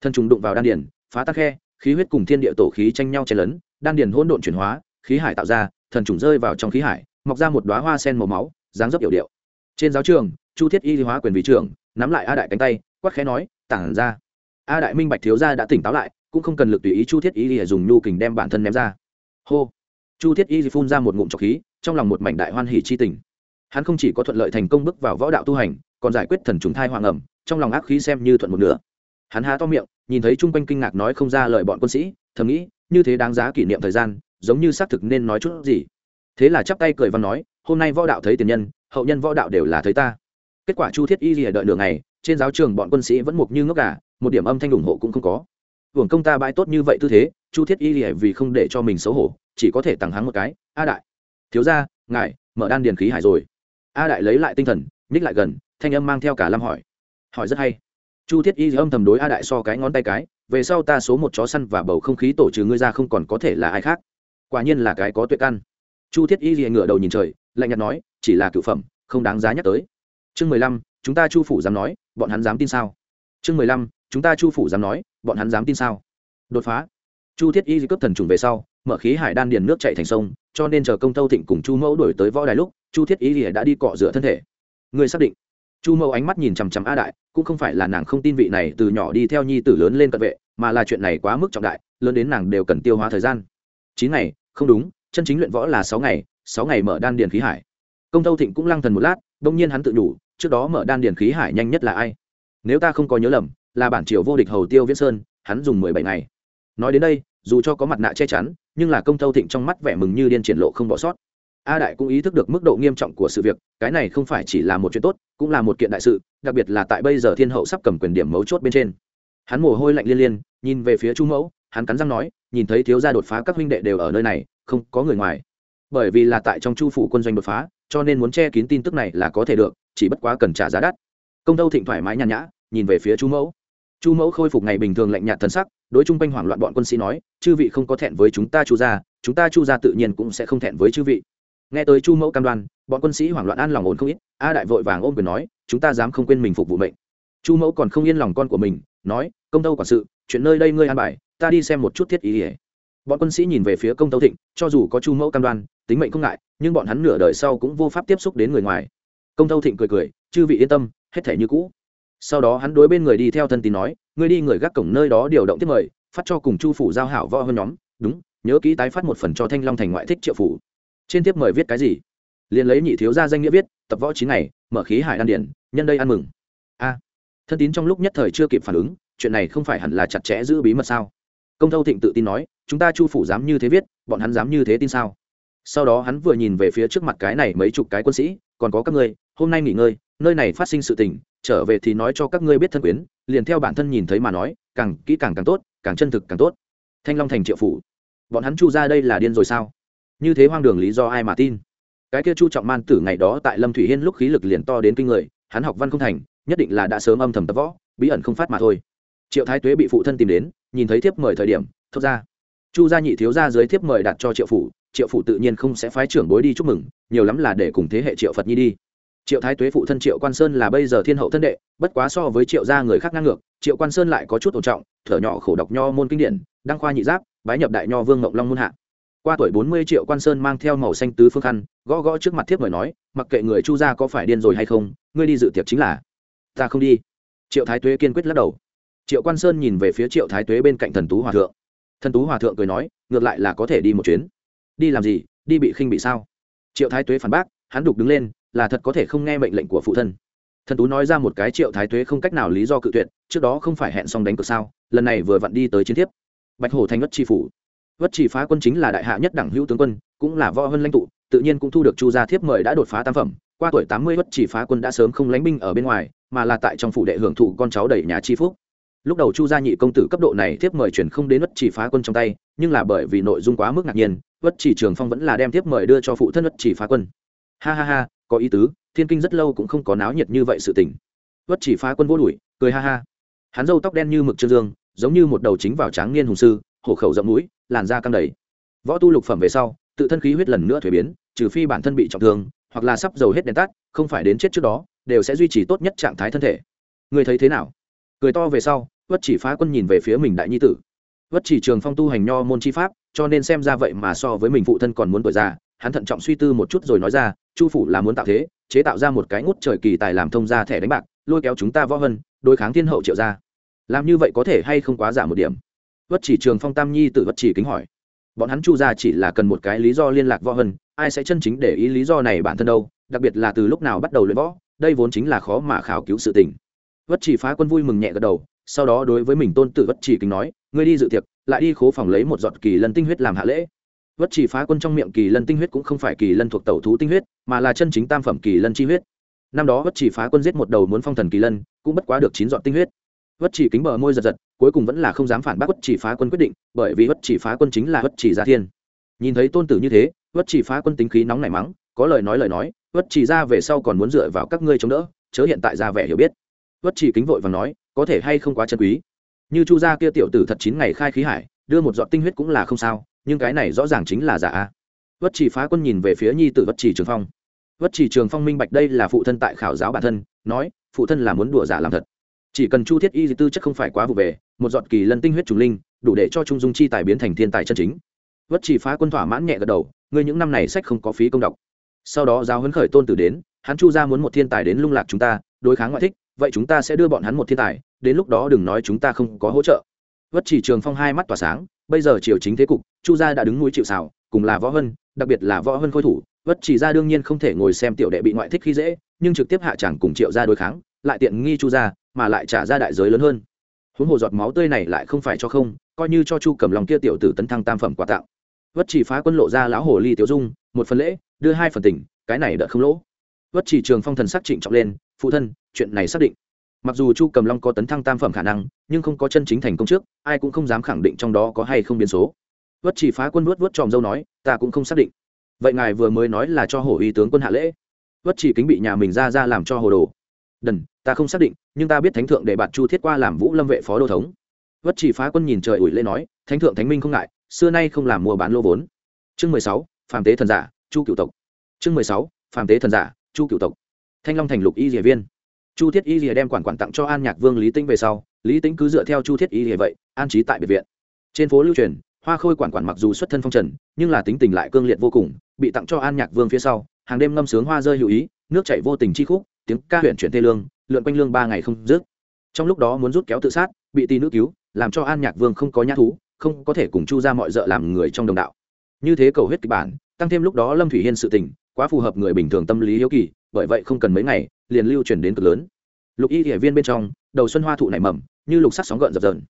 Speaker 1: Thần trùng đụng vào đan điền, phá tắc khe, khí huyết cùng thiên địa tổ khí tranh nhau chen lấn, đan điền hỗn độn chuyển hóa, khí hải tạo ra, thần trùng rơi vào trong khí hải, mọc ra một đóa hoa sen màu máu, dáng dấp hiểu điệu. Trên giáo trường chu thiết y hóa quyền vị trưởng, nắm lại a đại cánh tay, quát khẽ nói, tản ra. A đại minh bạch thiếu gia đã tỉnh táo lại, cũng không cần lực tùy ý chu thiết y để dùng nhu kình đem bản thân ném ra. Hô. Chu thiết y phun ra một ngụm trọc khí, trong lòng một mảnh đại hoan hỉ chi tình. Hắn không chỉ có thuận lợi thành công bước vào võ đạo tu hành, còn giải quyết thần trùng thai hoàng ẩm, trong lòng ác khí xem như thuận một nửa. Hắn há to miệng, nhìn thấy chung quanh kinh ngạc nói không ra lời bọn quân sĩ, thầm nghĩ, như thế đáng giá kỷ niệm thời gian, giống như xác thực nên nói chút gì. Thế là chắp tay cười văn nói, hôm nay võ đạo thấy tiền nhân, hậu nhân võ đạo đều là thấy ta kết quả chu thiết y lìa đợi đường này trên giáo trường bọn quân sĩ vẫn mục như ngốc cả một điểm âm thanh ủng hộ cũng không có. Hưởng công ta bãi tốt như vậy tư thế, chu thiết y lìa vì không để cho mình xấu hổ, chỉ có thể tặng hắn một cái, a đại, thiếu ra ngài, mở đan điền khí hải rồi. A đại lấy lại tinh thần, nhích lại gần, thanh âm mang theo cả lâm hỏi. Hỏi rất hay. Chu thiết y âm thầm đối a đại so cái ngón tay cái, về sau ta số một chó săn và bầu không khí tổ trừ ngươi ra không còn có thể là ai khác. Quả nhiên là cái có tuệ căn. Chu thiết y lìa ngửa đầu nhìn trời, lạnh nhạt nói, chỉ là cựu phẩm, không đáng giá nhắc tới chương mười lăm, chúng ta chu phủ dám nói, bọn hắn dám tin sao? Chương mười lăm, chúng ta chu phủ dám nói, bọn hắn dám tin sao? Đột phá. Chu thiết y cấp thần trùng về sau, mở khí hải đan điền nước chạy thành sông, cho nên chờ công tâu thịnh cùng chu mẫu đổi tới võ đài lúc, chu thiết y đã đi cọ rửa thân thể. Người xác định. Chu mẫu ánh mắt nhìn chằm chằm a đại, cũng không phải là nàng không tin vị này từ nhỏ đi theo nhi tử lớn lên cận vệ, mà là chuyện này quá mức trọng đại, lớn đến nàng đều cần tiêu hóa thời gian. Chín ngày, không đúng, chân chính luyện võ là sáu ngày sáu ngày mở đan điền khí hải. Công tâu thịnh cũng lăng thần một lát đông nhiên hắn tự nhủ, trước đó mở đan điền khí hải nhanh nhất là ai? Nếu ta không có nhớ lầm là bản triều vô địch hầu tiêu viễn sơn hắn dùng mười bảy ngày. Nói đến đây dù cho có mặt nạ che chắn nhưng là công tâu thịnh trong mắt vẻ mừng như điên triển lộ không bỏ sót. A đại cũng ý thức được mức độ nghiêm trọng của sự việc cái này không phải chỉ là một chuyện tốt cũng là một kiện đại sự đặc biệt là tại bây giờ thiên hậu sắp cầm quyền điểm mấu chốt bên trên. Hắn mồ hôi lạnh liên liên nhìn về phía chu mẫu hắn cắn răng nói nhìn thấy thiếu gia đột phá các huynh đệ đều ở nơi này không có người ngoài. Bởi vì là tại trong chu phủ quân doanh đột phá cho nên muốn che kín tin tức này là có thể được, chỉ bất quá cần trả giá đắt. Công tâu thịnh thoải mái nhàn nhã, nhìn về phía chu mẫu. Chu mẫu khôi phục ngày bình thường lạnh nhạt thần sắc, đối chung quanh hoảng loạn bọn quân sĩ nói, chư vị không có thẹn với chúng ta chu gia, chúng ta chu gia tự nhiên cũng sẽ không thẹn với chư vị. Nghe tới chu mẫu cam đoan, bọn quân sĩ hoảng loạn an lòng ổn không ít, a đại vội vàng ôm quyền nói, chúng ta dám không quên mình phục vụ mệnh. Chu mẫu còn không yên lòng con của mình, nói, công tâu quản sự, chuyện nơi đây ngươi an bài, ta đi xem một chút thiết ý ỉa bọn quân sĩ nhìn về phía công tâu thịnh, cho dù có chu mẫu cam đoan, tính mệnh không ngại, nhưng bọn hắn nửa đời sau cũng vô pháp tiếp xúc đến người ngoài. Công tâu thịnh cười cười, chư vị yên tâm, hết thể như cũ. Sau đó hắn đối bên người đi theo thân tín nói, ngươi đi người gác cổng nơi đó điều động tiếp mời, phát cho cùng chu phủ giao hảo võ hơn nhóm, đúng, nhớ kỹ tái phát một phần cho thanh long thành ngoại thích triệu phủ. Trên tiếp mời viết cái gì? Liền lấy nhị thiếu ra danh nghĩa viết, tập võ chín ngày, mở khí hải đan điển, nhân đây ăn mừng. A. Thân tín trong lúc nhất thời chưa kịp phản ứng, chuyện này không phải hẳn là chặt chẽ giữ bí mật sao? Công thâu thịnh tự tin nói, chúng ta chu phủ dám như thế viết, bọn hắn dám như thế tin sao? Sau đó hắn vừa nhìn về phía trước mặt cái này mấy chục cái quân sĩ, còn có các ngươi, hôm nay nghỉ ngơi, nơi này phát sinh sự tình, trở về thì nói cho các ngươi biết thân quyến, liền theo bản thân nhìn thấy mà nói, càng kỹ càng càng tốt, càng chân thực càng tốt. Thanh long thành triệu phủ. Bọn hắn chu ra đây là điên rồi sao? Như thế hoang đường lý do ai mà tin? Cái kia chu trọng man tử ngày đó tại lâm thủy hiên lúc khí lực liền to đến kinh người, hắn học văn không thành, nhất định là đã sớm âm thầm tập võ, bí ẩn không phát mà thôi triệu thái tuế bị phụ thân tìm đến, nhìn thấy thiếp mời thời điểm, thốt ra. Chu gia nhị thiếu gia dưới thiếp mời đặt cho triệu phủ triệu phủ tự nhiên không sẽ phái trưởng bối đi chúc mừng, nhiều lắm là để cùng thế hệ triệu phật nhi đi. Triệu thái tuế phụ thân triệu quan sơn là bây giờ thiên hậu thân đệ, bất quá so với triệu gia người khác ngang ngược, triệu quan sơn lại có chút ổn trọng, thở nhỏ khổ đọc nho môn kinh điển, đăng khoa nhị giáp, bái nhập đại nho vương ngọc long môn hạ. Qua tuổi bốn mươi triệu quan sơn mang theo màu xanh tứ phương khăn, gõ gõ trước mặt thiếp mời nói, mặc kệ người chu gia có phải điên rồi hay không, ngươi đi dự tiệc chính là. Ta không đi. Triệu thái tuế kiên quyết lắc đầu triệu quan sơn nhìn về phía triệu thái tuế bên cạnh thần tú hòa thượng. Thần tú hòa thượng cười nói, ngược lại là có thể đi một chuyến. Đi làm gì? Đi bị khinh bị sao? Triệu thái tuế phản bác, hắn đục đứng lên, là thật có thể không nghe mệnh lệnh của phụ thân. Thần tú nói ra một cái triệu thái tuế không cách nào lý do cự tuyệt, trước đó không phải hẹn xong đánh cược sao, lần này vừa vặn đi tới chiến thiếp. Bạch hổ thành ngất tri phủ. Vất chỉ phá quân chính là đại hạ nhất đẳng hữu tướng quân, cũng là võ hơn lãnh tụ, tự nhiên cũng thu được chu gia thiếp mời đã đột phá tam phẩm. Qua tuổi tám mươi vất chỉ phá quân đã sớm không lánh binh ở bên ngoài, mà là tại trong phủ đệ hưởng thụ con cháu đầy nhà chi phúc lúc đầu chu gia nhị công tử cấp độ này thiếp mời chuyển không đến bất chỉ phá quân trong tay, nhưng là bởi vì nội dung quá mức ngạc nhiên bất chỉ trường phong vẫn là đem thiếp mời đưa cho phụ thân bất chỉ phá quân. Ha ha ha, có ý tứ, thiên kinh rất lâu cũng không có náo nhiệt như vậy sự tình. Bất chỉ phá quân vô đuổi, cười ha ha. Hắn râu tóc đen như mực trương dương, giống như một đầu chính vào tráng niên hùng sư, hổ khẩu rộng mũi, làn da căng đầy. Võ tu lục phẩm về sau, tự thân khí huyết lần nữa thuế biến, trừ phi bản thân bị trọng thương, hoặc là sắp dầu hết đèn tắt, không phải đến chết trước đó, đều sẽ duy trì tốt nhất trạng thái thân thể. Người thấy thế nào? Cười to về sau vất chỉ phá quân nhìn về phía mình đại nhi tử. Vất chỉ trường phong tu hành nho môn chi pháp, cho nên xem ra vậy mà so với mình phụ thân còn muốn tuổi già, hắn thận trọng suy tư một chút rồi nói ra, chu phủ là muốn tạo thế, chế tạo ra một cái ngút trời kỳ tài làm thông ra thẻ đánh bạc, lôi kéo chúng ta võ hân, đối kháng thiên hậu triệu ra làm như vậy có thể hay không quá giả một điểm? Vất chỉ trường phong tam nhi tự vất chỉ kính hỏi. Bọn hắn chu ra chỉ là cần một cái lý do liên lạc võ hân, ai sẽ chân chính để ý lý do này bản thân đâu, đặc biệt là từ lúc nào bắt đầu luyện võ, đây vốn chính là khó mà khảo cứu sự tình. Vất chỉ phá quân vui mừng nhẹ gật đầu sau đó đối với mình tôn tự vất chỉ kính nói, ngươi đi dự tiệc, lại đi khố phòng lấy một giọt kỳ lân tinh huyết làm hạ lễ. Vất chỉ phá quân trong miệng kỳ lân tinh huyết cũng không phải kỳ lân thuộc tẩu thú tinh huyết, mà là chân chính tam phẩm kỳ lân chi huyết. Năm đó vất chỉ phá quân giết một đầu muốn phong thần kỳ lân, cũng bất quá được chín dọn tinh huyết. Vất chỉ kính bờ môi giật giật, cuối cùng vẫn là không dám phản bác vất chỉ phá quân quyết định, bởi vì vất chỉ phá quân chính là vất chỉ gia thiên. Nhìn thấy tôn tử như thế, vất chỉ phá quân tính khí nóng nảy mắng, có lời nói lời nói, vất chỉ ra về sau còn muốn dựa vào các ngươi chống đỡ, chớ hiện tại ra vẻ hiểu biết. Vất chỉ kính vội và nói có thể hay không quá chân quý. Như chu gia kia tiểu tử thật chín ngày khai khí hải, đưa một giọt tinh huyết cũng là không sao, nhưng cái này rõ ràng chính là giả a. Vất chỉ phá quân nhìn về phía nhi tử vất chỉ trường phong. Vất chỉ trường phong minh bạch đây là phụ thân tại khảo giáo bản thân, nói, phụ thân là muốn đùa giả làm thật. Chỉ cần chu thiết y tư chất không phải quá vụ về, một giọt kỳ lân tinh huyết trùng linh, đủ để cho trung dung chi tài biến thành thiên tài chân chính. Vất chỉ phá quân thỏa mãn nhẹ gật đầu, ngươi những năm này sách không có phí công đọc. Sau đó giáo huấn khởi tôn tử đến, hắn chu ra muốn một thiên tài đến lung lạc chúng ta, đối kháng ngoại thích, vậy chúng ta sẽ đưa bọn hắn một thiên tài đến lúc đó đừng nói chúng ta không có hỗ trợ. Vất chỉ trường phong hai mắt tỏa sáng, bây giờ triều chính thế cục, chu gia đã đứng núi chịu xào cùng là võ hân, đặc biệt là võ hân khôi thủ. Vất chỉ ra đương nhiên không thể ngồi xem tiểu đệ bị ngoại thích khi dễ, nhưng trực tiếp hạ chẳng cùng triệu gia đối kháng, lại tiện nghi chu gia, mà lại trả ra đại giới lớn hơn. Huống hồ giọt máu tươi này lại không phải cho không, coi như cho chu cầm lòng kia tiểu tử tấn thăng tam phẩm quà tặng vất chỉ phá quân lộ ra lão hồ ly tiểu dung, một phần lễ, đưa hai phần tình cái này đợt không lỗ. Vất chỉ trường phong thần sắc trịnh trọng lên, phụ thân, chuyện này xác định mặc dù chu cầm long có tấn thăng tam phẩm khả năng, nhưng không có chân chính thành công trước, ai cũng không dám khẳng định trong đó có hay không biến số. Vất chỉ phá quân vớt vớt tròm dâu nói, ta cũng không xác định. Vậy ngài vừa mới nói là cho hổ uy tướng quân hạ lễ. Vất chỉ kính bị nhà mình ra ra làm cho hồ đồ. Đần, ta không xác định, nhưng ta biết thánh thượng để bạn chu thiết qua làm vũ lâm vệ phó đô thống. Vất chỉ phá quân nhìn trời ủi lễ nói, thánh thượng thánh minh không ngại, xưa nay không làm mua bán lô vốn. Chương mười sáu, phàm tế thần giả, chu cựu tộc. Chương mười sáu, phàm tế thần giả, chu cựu tộc. Thanh long thành lục y địa viên chu thiết y rìa đem quản quản tặng cho an nhạc vương lý tĩnh về sau, lý tĩnh cứ dựa theo chu thiết y rìa vậy, an trí tại biệt viện. Trên phố lưu truyền, hoa khôi quản quản mặc dù xuất thân phong trần, nhưng là tính tình lại cương liệt vô cùng, bị tặng cho an nhạc vương phía sau, hàng đêm ngâm sướng hoa rơi hữu ý, nước chảy vô tình chi khúc, tiếng ca huyện chuyển tê lương, lượn quanh lương ba ngày không dứt. Trong lúc đó muốn rút kéo tự sát, bị tì nữ cứu, làm cho an nhạc vương không có nhã thú, không có thể cùng chu ra mọi d làm người trong đồng đạo. Như thế cầu huyết kịch bản, tăng thêm lúc đó lâm thủy hiên sự tình, quá phù hợp người bình thường tâm lý hiếu kỳ bởi vậy không cần mấy ngày, liền lưu truyền đến cực lớn. Lục y địa viên bên trong, đầu xuân hoa thụ nảy mầm, như lục sắc sóng gợn dập dờn.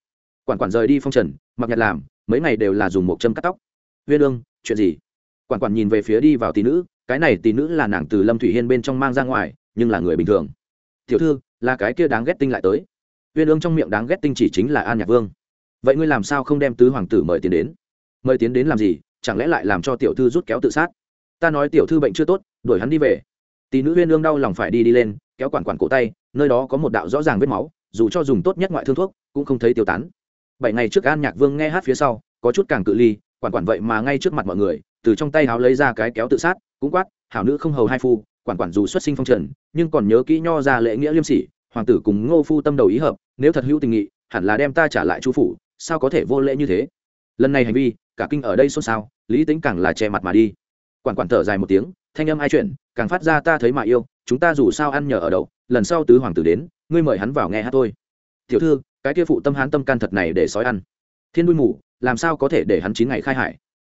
Speaker 1: Quản quản rời đi phong trần, mặc nhật làm, mấy ngày đều là dùng một châm cắt tóc. Viên ương chuyện gì? Quản quản nhìn về phía đi vào tỷ nữ, cái này tỷ nữ là nàng từ lâm thủy hiên bên trong mang ra ngoài, nhưng là người bình thường. Tiểu thư, là cái kia đáng ghét tinh lại tới. Viên ương trong miệng đáng ghét tinh chỉ chính là an nhạc vương. Vậy ngươi làm sao không đem tứ hoàng tử mời tiến đến? Mời tiến đến làm gì? Chẳng lẽ lại làm cho tiểu thư rút kéo tự sát? Ta nói tiểu thư bệnh chưa tốt, đuổi hắn đi về tỷ nữ huyên ương đau lòng phải đi đi lên, kéo quản quản cổ tay, nơi đó có một đạo rõ ràng vết máu, dù cho dùng tốt nhất ngoại thương thuốc, cũng không thấy tiêu tán. Bảy ngày trước an nhạc vương nghe hát phía sau, có chút càng cự ly, quản quản vậy mà ngay trước mặt mọi người, từ trong tay háo lấy ra cái kéo tự sát, cũng quát, hảo nữ không hầu hai phu, quản quản dù xuất sinh phong trần, nhưng còn nhớ kỹ nho ra lễ nghĩa liêm sỉ, hoàng tử cùng ngô phu tâm đầu ý hợp, nếu thật hữu tình nghị, hẳn là đem ta trả lại chu phủ, sao có thể vô lễ như thế? Lần này hành vi, cả kinh ở đây xôn xao, lý tính càng là che mặt mà đi. Quản quản thở dài một tiếng, thanh âm ai chuyện càng phát ra ta thấy mà yêu, chúng ta dù sao ăn nhờ ở đậu, lần sau tứ hoàng tử đến, ngươi mời hắn vào nghe hát thôi. Tiểu thư, cái kia phụ tâm hắn tâm can thật này để sói ăn. Thiên đuôi mù, làm sao có thể để hắn chín ngày khai hải?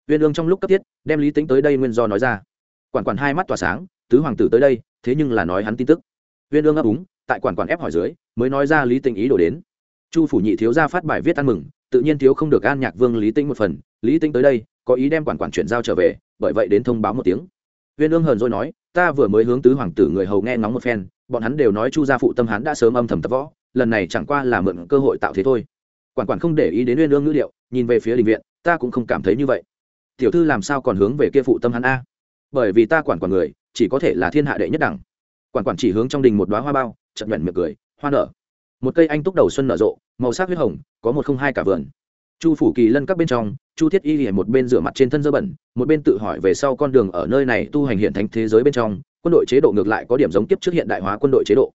Speaker 1: Uyên ương trong lúc cấp thiết, đem lý tính tới đây nguyên do nói ra. Quản quản hai mắt tỏa sáng, tứ hoàng tử tới đây, thế nhưng là nói hắn tin tức. Uyên ương ấp úng, tại quản quản ép hỏi dưới, mới nói ra lý tình ý đổ đến. Chu phủ nhị thiếu ra phát bài viết ăn mừng, tự nhiên thiếu không được an nhạc vương lý tinh một phần, lý tinh tới đây, có ý đem quản quản chuyển giao trở về, bởi vậy đến thông báo một tiếng. Viên ương hờn rồi nói ta vừa mới hướng tứ hoàng tử người hầu nghe ngóng một phen, bọn hắn đều nói chu gia phụ tâm hắn đã sớm âm thầm tập võ, lần này chẳng qua là mượn cơ hội tạo thế thôi. Quản quản không để ý đến uyên ương ngữ liệu nhìn về phía đình viện, ta cũng không cảm thấy như vậy. Tiểu thư làm sao còn hướng về kia phụ tâm hắn a? Bởi vì ta quản quản người, chỉ có thể là thiên hạ đệ nhất đẳng. Quản quản chỉ hướng trong đình một đoá hoa bao chậm nhuận miệng cười, hoa nở. Một cây anh túc đầu xuân nở rộ, màu sắc huyết hồng, có một không hai cả vườn chu phủ kỳ lân các bên trong, chu thiết y hiện một bên rửa mặt trên thân dơ bẩn, một bên tự hỏi về sau con đường ở nơi này tu hành hiện thánh thế giới bên trong, quân đội chế độ ngược lại có điểm giống tiếp trước hiện đại hóa quân đội chế độ.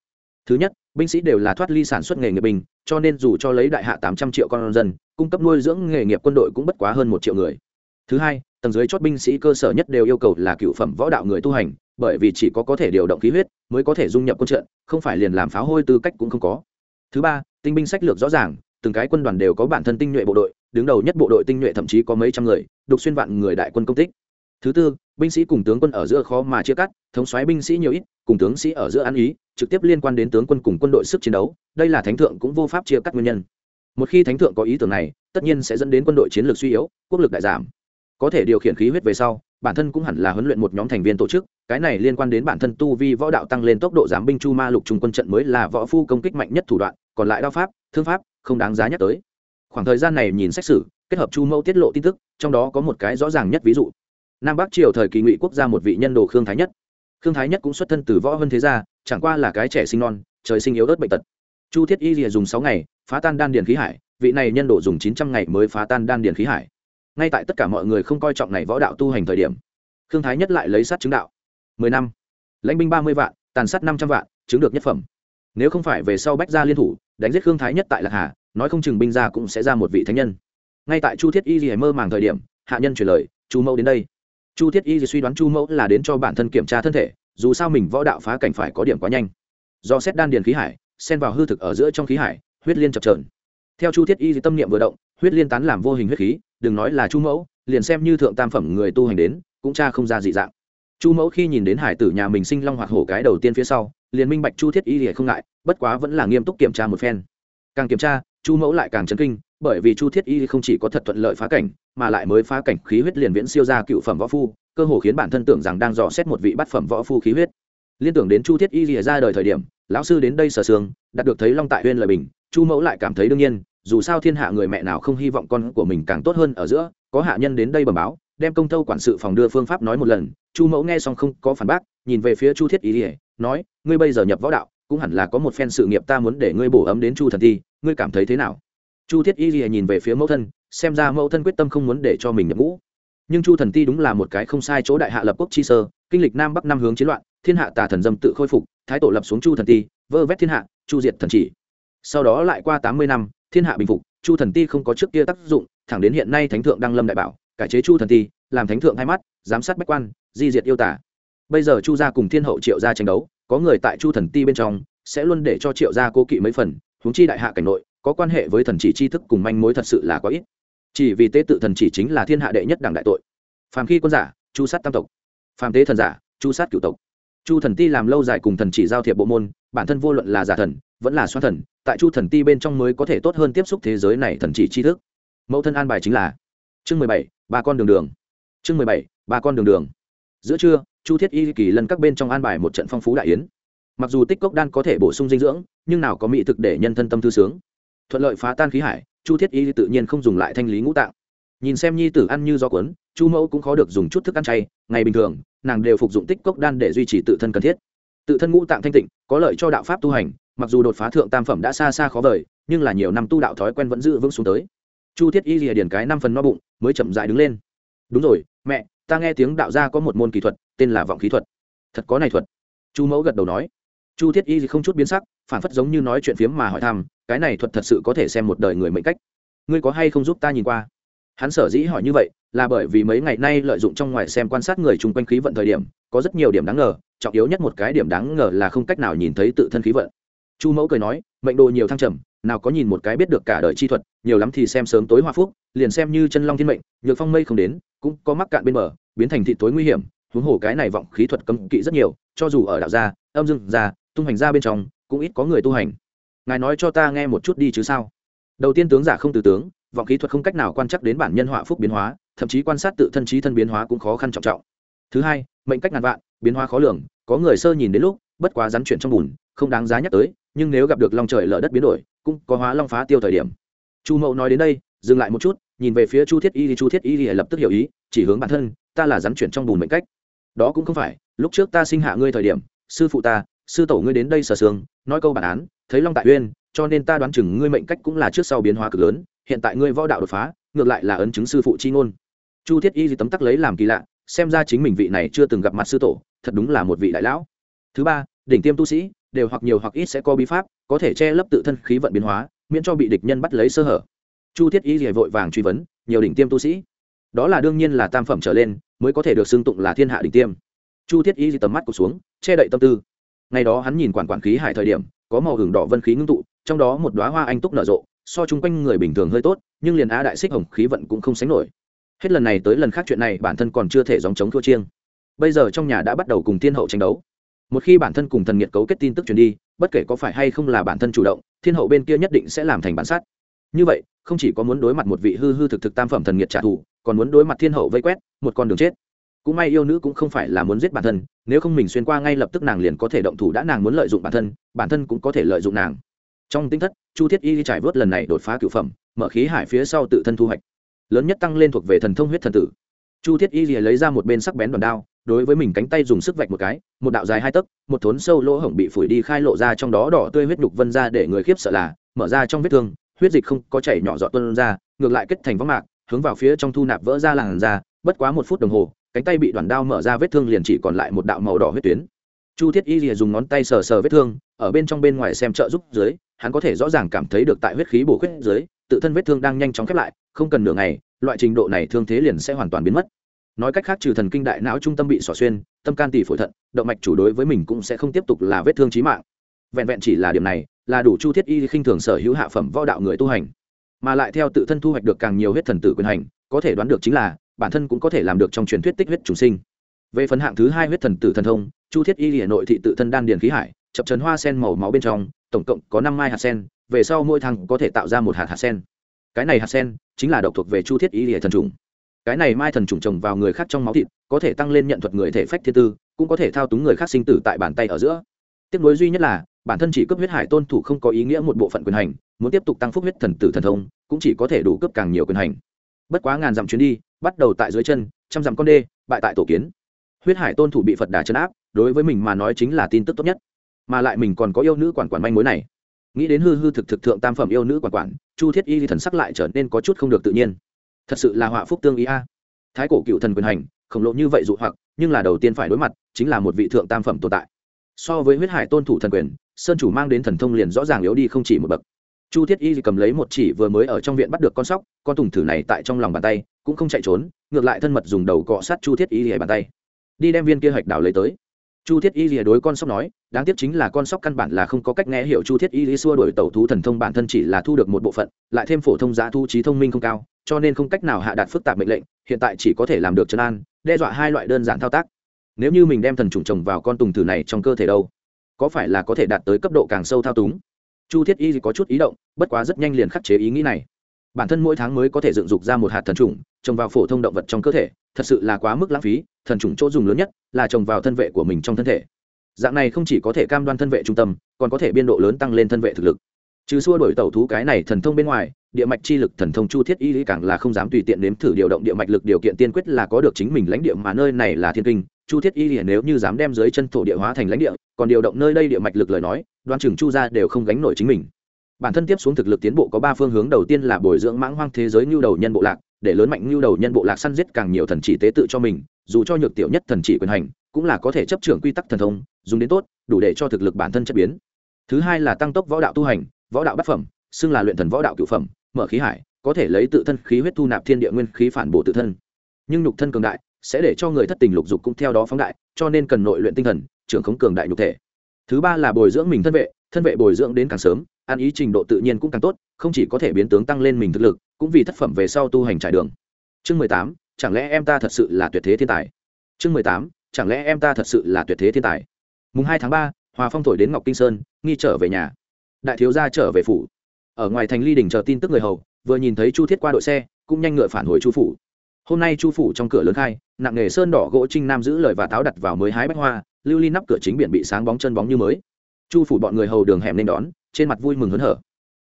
Speaker 1: Thứ nhất, binh sĩ đều là thoát ly sản xuất nghề nghiệp binh cho nên dù cho lấy đại hạ tám trăm triệu con dân, cung cấp nuôi dưỡng nghề nghiệp quân đội cũng bất quá hơn một triệu người. Thứ hai, tầng dưới chót binh sĩ cơ sở nhất đều yêu cầu là cựu phẩm võ đạo người tu hành, bởi vì chỉ có có thể điều động khí huyết mới có thể dung nhập quân trận, không phải liền làm pháo hôi tư cách cũng không có. Thứ ba, tinh binh sách lược rõ ràng từng cái quân đoàn đều có bản thân tinh nhuệ bộ đội, đứng đầu nhất bộ đội tinh nhuệ thậm chí có mấy trăm người, đục xuyên vạn người đại quân công tích thứ tư, binh sĩ cùng tướng quân ở giữa khó mà chia cắt, thống soái binh sĩ nhiều ít, cùng tướng sĩ ở giữa ăn ý, trực tiếp liên quan đến tướng quân cùng quân đội sức chiến đấu, đây là thánh thượng cũng vô pháp chia cắt nguyên nhân. Một khi thánh thượng có ý tưởng này, tất nhiên sẽ dẫn đến quân đội chiến lược suy yếu, quốc lực đại giảm. Có thể điều khiển khí huyết về sau, bản thân cũng hẳn là huấn luyện một nhóm thành viên tổ chức, cái này liên quan đến bản thân tu vi võ đạo tăng lên tốc độ giám binh chu ma lục trung quân trận mới là võ phu công kích mạnh nhất thủ đoạn, còn lại đao pháp, thương pháp không đáng giá nhắc tới. Khoảng thời gian này nhìn xét xử, kết hợp chu mẫu tiết lộ tin tức, trong đó có một cái rõ ràng nhất ví dụ. Nam bắc triều thời kỳ ngụy quốc gia một vị nhân đồ khương thái nhất. Khương thái nhất cũng xuất thân từ võ hơn thế gia, chẳng qua là cái trẻ sinh non, trời sinh yếu ớt bệnh tật. Chu thiết y rìa dùng sáu ngày, phá tan đan điền khí hải, vị này nhân đồ dùng chín trăm ngày mới phá tan đan điền khí hải. Ngay tại tất cả mọi người không coi trọng này võ đạo tu hành thời điểm, khương thái nhất lại lấy sát chứng đạo. Mười năm, lãnh binh ba mươi vạn, tàn sát năm trăm vạn, chứng được nhất phẩm. Nếu không phải về sau bách gia liên thủ đánh giết khương thái nhất tại lạc hà, nói không chừng binh gia cũng sẽ ra một vị thánh nhân. Ngay tại chu thiết y gì mơ màng thời điểm, hạ nhân truyền lời, chu mẫu đến đây. Chu thiết y suy đoán chu mẫu là đến cho bản thân kiểm tra thân thể, dù sao mình võ đạo phá cảnh phải có điểm quá nhanh. Do xét đan điền khí hải, xen vào hư thực ở giữa trong khí hải, huyết liên chập trờn theo chu thiết y tâm niệm vừa động, huyết liên tán làm vô hình huyết khí, đừng nói là chu mẫu, liền xem như thượng tam phẩm người tu hành đến, cũng cha không ra dị dạng chu mẫu khi nhìn đến hải tử nhà mình sinh long hoạt hổ cái đầu tiên phía sau, liền minh bạch chu thiết y thì không ngại, bất quá vẫn là nghiêm túc kiểm tra một phen. Càng kiểm tra, chu mẫu lại càng chấn kinh, bởi vì chu thiết y không chỉ có thật thuận lợi phá cảnh, mà lại mới phá cảnh khí huyết liền viễn siêu ra cựu phẩm võ phu, cơ hồ khiến bản thân tưởng rằng đang dò xét một vị bát phẩm võ phu khí huyết. Liên tưởng đến chu thiết y rìa ra đời thời điểm, lão sư đến đây sở sương đạt được thấy long tại huyên lời bình, chu mẫu lại cảm thấy đương nhiên, dù sao thiên hạ người mẹ nào không hy vọng con của mình càng tốt hơn ở giữa, có hạ nhân đến đây bẩm báo đem công tâu quản sự phòng đưa phương pháp nói một lần, chu mẫu nghe xong không có phản bác, nhìn về phía chu thiết y ỉa nói, ngươi bây giờ nhập võ đạo, cũng hẳn là có một phen sự nghiệp ta muốn để ngươi bổ ấm đến chu thần thi, ngươi cảm thấy thế nào? Chu thiết y rìa nhìn về phía mẫu thân, xem ra mẫu thân quyết tâm không muốn để cho mình nhập ngũ. Nhưng chu thần ti đúng là một cái không sai chỗ đại hạ lập quốc chi sơ, kinh lịch nam bắc năm hướng chiến loạn, thiên hạ tà thần dâm tự khôi phục, thái tổ lập xuống chu thần ti vơ vét thiên hạ, chu diệt thần chỉ. Sau đó lại qua tám mươi năm, thiên hạ bình phục, chu thần ti không có trước kia tác dụng, thẳng đến hiện nay thánh thượng đăng lâm đại bảo cải chế chu thần ti, làm thánh thượng hai mắt, giám sát bách quan, di diệt yêu tả. Bây giờ chu gia cùng thiên hậu triệu gia tranh đấu, có người tại chu thần ti bên trong, sẽ luôn để cho triệu gia cố kỵ mấy phần, huống chi đại hạ cảnh nội, có quan hệ với thần chỉ tri thức cùng manh mối thật sự là quá ít. Chỉ vì tế tự thần chỉ chính là thiên hạ đệ nhất đảng đại tội. Phàm khi quân giả, chu sát tam tộc. Phàm tế thần giả, chu sát cửu tộc. Chu thần ti làm lâu dài cùng thần chỉ giao thiệp bộ môn, bản thân vô luận là giả thần, vẫn là xoan thần, tại chu thần ti bên trong mới có thể tốt hơn tiếp xúc thế giới này thần chỉ tri thức. Mẫu thân an bài chính là chương mười bảy ba con đường đường. Chương mười bảy, ba con đường đường. Giữa trưa, chu thiết y kỳ lần các bên trong an bài một trận phong phú đại yến. Mặc dù tích cốc đan có thể bổ sung dinh dưỡng, nhưng nào có mỹ thực để nhân thân tâm thư sướng. Thuận lợi phá tan khí hải, chu thiết y tự nhiên không dùng lại thanh lý ngũ tạng. Nhìn xem nhi tử ăn như do cuốn, chu mẫu cũng khó được dùng chút thức ăn chay, ngày bình thường, nàng đều phục dụng tích cốc đan để duy trì tự thân cần thiết. Tự thân ngũ tạng thanh tịnh, có lợi cho đạo pháp tu hành, mặc dù đột phá thượng tam phẩm đã xa xa khó vời, nhưng là nhiều năm tu đạo thói quen vẫn giữ vững xuống tới chu thiết y lìa điển cái năm phần no bụng, mới chậm dại đứng lên. Đúng rồi, mẹ, ta nghe tiếng đạo gia có một môn kỹ thuật, tên là vọng khí thuật. Thật có này thuật. Chu mẫu gật đầu nói. Chu thiết y không chút biến sắc, phản phất giống như nói chuyện phiếm mà hỏi thăm, cái này thuật thật sự có thể xem một đời người mệnh cách. Ngươi có hay không giúp ta nhìn qua? Hắn sở dĩ hỏi như vậy, là bởi vì mấy ngày nay lợi dụng trong ngoài xem quan sát người chung quanh khí vận thời điểm, có rất nhiều điểm đáng ngờ, trọng yếu nhất một cái điểm đáng ngờ là không cách nào nhìn thấy tự thân khí vận chu mẫu cười nói, mệnh đồ nhiều thăng trầm, nào có nhìn một cái biết được cả đời chi thuật, nhiều lắm thì xem sớm tối hoa phúc, liền xem như chân long thiên mệnh, nhược phong mây không đến, cũng có mắc cạn bên bờ, biến thành thị tối nguy hiểm, huống hồ cái này vọng khí thuật cấm kỵ rất nhiều, cho dù ở đạo gia, âm dương gia, tung hành gia bên trong, cũng ít có người tu hành. Ngài nói cho ta nghe một chút đi chứ sao? Đầu tiên tướng giả không từ tướng, vọng khí thuật không cách nào quan chắc đến bản nhân họa phúc biến hóa, thậm chí quan sát tự thân trí thân biến hóa cũng khó khăn trọng trọng. Thứ hai, mệnh cách ngàn vạn, biến hóa khó lường, có người sơ nhìn đến lúc, bất quá rắn chuyện trong bùn, không đáng giá nhắc tới nhưng nếu gặp được long trời lở đất biến đổi, cũng có hóa long phá tiêu thời điểm. Chu mậu nói đến đây, dừng lại một chút, nhìn về phía chu thiết y thì chu thiết y thì lập tức hiểu ý, chỉ hướng bản thân, ta là rắn chuyển trong bùn mệnh cách. Đó cũng không phải, lúc trước ta sinh hạ ngươi thời điểm, sư phụ ta, sư tổ ngươi đến đây sở sương, nói câu bản án, thấy long tại uyên, cho nên ta đoán chừng ngươi mệnh cách cũng là trước sau biến hóa cực lớn, hiện tại ngươi võ đạo đột phá, ngược lại là ấn chứng sư phụ chi ngôn. Chu thiết y thì tấm tắc lấy làm kỳ lạ, xem ra chính mình vị này chưa từng gặp mặt sư tổ, thật đúng là một vị đại lão. Thứ ba, đỉnh tiêm tu sĩ đều hoặc nhiều hoặc ít sẽ có bí pháp, có thể che lấp tự thân khí vận biến hóa, miễn cho bị địch nhân bắt lấy sơ hở. Chu thiết y thì vội vàng truy vấn, nhiều đỉnh tiêm tu sĩ. Đó là đương nhiên là tam phẩm trở lên, mới có thể được xưng tụng là thiên hạ đỉnh tiêm. Chu thiết y thì tầm mắt cụt xuống, che đậy tâm tư. Ngày đó hắn nhìn quản quản khí hải thời điểm, có màu hưởng đỏ vân khí ngưng tụ, trong đó một đoá hoa anh túc nở rộ, so chung quanh người bình thường hơi tốt, nhưng liền á đại xích hồng khí vận cũng không sánh nổi. Hết lần này tới lần khác chuyện này bản thân còn chưa thể dòng chống thua chiêng. Bây giờ trong nhà đã bắt đầu cùng thiên hậu tranh đấu một khi bản thân cùng thần nghiệt cấu kết tin tức truyền đi, bất kể có phải hay không là bản thân chủ động, thiên hậu bên kia nhất định sẽ làm thành bản sát. Như vậy, không chỉ có muốn đối mặt một vị hư hư thực thực tam phẩm thần nghiệt trả thù, còn muốn đối mặt thiên hậu vây quét, một con đường chết. Cũng may yêu nữ cũng không phải là muốn giết bản thân, nếu không mình xuyên qua ngay lập tức nàng liền có thể động thủ đã nàng muốn lợi dụng bản thân bản thân cũng có thể lợi dụng nàng. Trong tinh thất, chu thiết y trải vớt lần này đột phá cựu phẩm, mở khí hải phía sau tự thân thu hoạch. Lớn nhất tăng lên thuộc về thần thông huyết thần tử. Chu thiết y lấy ra một bên sắc bén đòn đao đối với mình cánh tay dùng sức vạch một cái, một đạo dài hai tấc, một thốn sâu lỗ hổng bị phủi đi khai lộ ra trong đó đỏ tươi huyết nhục vân ra để người khiếp sợ là, mở ra trong vết thương, huyết dịch không có chảy nhỏ giọt tuân ra, ngược lại kết thành võng mạc, hướng vào phía trong thu nạp vỡ ra làn da, bất quá một phút đồng hồ, cánh tay bị đoàn đao mở ra vết thương liền chỉ còn lại một đạo màu đỏ huyết tuyến. Chu thiết y lìa dùng ngón tay sờ sờ vết thương, ở bên trong bên ngoài xem trợ giúp dưới, hắn có thể rõ ràng cảm thấy được tại huyết khí bổ khuyết dưới, tự thân vết thương đang nhanh chóng khép lại, không cần nửa ngày, loại trình độ này thương thế liền sẽ hoàn toàn biến mất nói cách khác trừ thần kinh đại não trung tâm bị xỏ xuyên, tâm can tỷ phổi thận, động mạch chủ đối với mình cũng sẽ không tiếp tục là vết thương trí mạng. Vẹn vẹn chỉ là điểm này, là đủ chu thiết y khinh thường sở hữu hạ phẩm võ đạo người tu hành. Mà lại theo tự thân thu hoạch được càng nhiều huyết thần tử quyền hành, có thể đoán được chính là, bản thân cũng có thể làm được trong truyền thuyết tích huyết trùng sinh. Về phần hạng thứ hai huyết thần tử thần thông, chu thiết y hà nội thị tự thân đan điền khí hải, chập trấn hoa sen màu máu bên trong, tổng cộng có năm mai hạt sen, về sau mỗi thằng có thể tạo ra một hạt hạt sen. Cái này hạt sen chính là độc thuộc về chu thiết y hà thần trùng cái này mai thần trùng trồng vào người khác trong máu thịt, có thể tăng lên nhận thuật người thể phách thiên tư, cũng có thể thao túng người khác sinh tử tại bàn tay ở giữa. Tiếc nối duy nhất là, bản thân chỉ cấp huyết hải tôn thủ không có ý nghĩa một bộ phận quyền hành, muốn tiếp tục tăng phúc huyết thần tử thần thông, cũng chỉ có thể đủ cấp càng nhiều quyền hành. Bất quá ngàn dặm chuyến đi, bắt đầu tại dưới chân, trăm dặm con đê, bại tại tổ kiến. Huyết hải tôn thủ bị phật đà chấn áp, đối với mình mà nói chính là tin tức tốt nhất. Mà lại mình còn có yêu nữ quản quản manh mối này. Nghĩ đến hư hư thực thực thượng tam phẩm yêu nữ quản quản, chu thiết y thì thần sắc lại trở nên có chút không được tự nhiên thật sự là họa phúc tương ý a. Thái cổ cựu thần quyền hành, khổng lộ như vậy dụ hoặc, nhưng là đầu tiên phải đối mặt, chính là một vị thượng tam phẩm tồn tại. So với huyết hải tôn thủ thần quyền, sơn chủ mang đến thần thông liền rõ ràng yếu đi không chỉ một bậc. Chu thiết y cầm lấy một chỉ vừa mới ở trong viện bắt được con sóc, con tùng thử này tại trong lòng bàn tay, cũng không chạy trốn, ngược lại thân mật dùng đầu cọ sát chu thiết y hề bàn tay. Đi đem viên kia hạch đảo lấy tới chu thiết y lìa đối con sóc nói, đáng tiếc chính là con sóc căn bản là không có cách nghe hiểu chu thiết y lý xua đổi tẩu thú thần thông bản thân chỉ là thu được một bộ phận, lại thêm phổ thông giá thu trí thông minh không cao, cho nên không cách nào hạ đạt phức tạp mệnh lệnh, hiện tại chỉ có thể làm được trấn an, đe dọa hai loại đơn giản thao tác. Nếu như mình đem thần trùng trồng vào con tùng thử này trong cơ thể đâu, có phải là có thể đạt tới cấp độ càng sâu thao túng? Chu thiết y có chút ý động, bất quá rất nhanh liền khắc chế ý nghĩ này bản thân mỗi tháng mới có thể dựng dục ra một hạt thần trùng, trồng vào phổ thông động vật trong cơ thể, thật sự là quá mức lãng phí, thần trùng chỗ dùng lớn nhất là trồng vào thân vệ của mình trong thân thể. Dạng này không chỉ có thể cam đoan thân vệ trung tâm, còn có thể biên độ lớn tăng lên thân vệ thực lực. Trừ xua đổi tẩu thú cái này thần thông bên ngoài, địa mạch chi lực thần thông chu thiết y lý càng là không dám tùy tiện nếm thử điều động địa mạch lực điều kiện tiên quyết là có được chính mình lãnh địa mà nơi này là thiên kinh. Chu thiết y lý nếu như dám đem dưới chân thổ địa hóa thành lãnh địa, còn điều động nơi đây địa mạch lực lời nói, đoan chừng chu ra đều không gánh nổi chính mình bản thân tiếp xuống thực lực tiến bộ có ba phương hướng. Đầu tiên là bồi dưỡng mãng hoang thế giới nhu đầu nhân bộ lạc, để lớn mạnh nhu đầu nhân bộ lạc săn giết càng nhiều thần chỉ tế tự cho mình, dù cho nhược tiểu nhất thần chỉ quyền hành, cũng là có thể chấp trưởng quy tắc thần thông, dùng đến tốt, đủ để cho thực lực bản thân chất biến. Thứ hai là tăng tốc võ đạo tu hành, võ đạo bát phẩm, xưng là luyện thần võ đạo cựu phẩm, mở khí hải, có thể lấy tự thân khí huyết thu nạp thiên địa nguyên khí phản bổ tự thân. Nhưng nhục thân cường đại, sẽ để cho người thất tình lục dục cũng theo đó phóng đại, cho nên cần nội luyện tinh thần, trưởng khống cường đại nhục thể. Thứ ba là bồi dưỡng mình thân vệ thân vệ bồi dưỡng đến càng sớm ăn ý trình độ tự nhiên cũng càng tốt, không chỉ có thể biến tướng tăng lên mình thực lực, cũng vì thất phẩm về sau tu hành trải đường. Chương mười tám, chẳng lẽ em ta thật sự là tuyệt thế thiên tài? Chương mười tám, chẳng lẽ em ta thật sự là tuyệt thế thiên tài? Mùng hai tháng ba, hòa phong thổi đến ngọc kinh sơn, nghi trở về nhà. Đại thiếu gia trở về phủ. Ở ngoài thành ly đình chờ tin tức người hầu, vừa nhìn thấy chu thiết qua đội xe, cũng nhanh ngựa phản hồi chu phủ. Hôm nay chu phủ trong cửa lớn khai, nặng nghề sơn đỏ gỗ trinh nam giữ lời và táo đặt vào mới hái bách hoa, lưu ly nắp cửa chính biển bị sáng bóng chân bóng như mới. Chu phủ bọn người hầu đường hẻm nên đón trên mặt vui mừng hớn hở.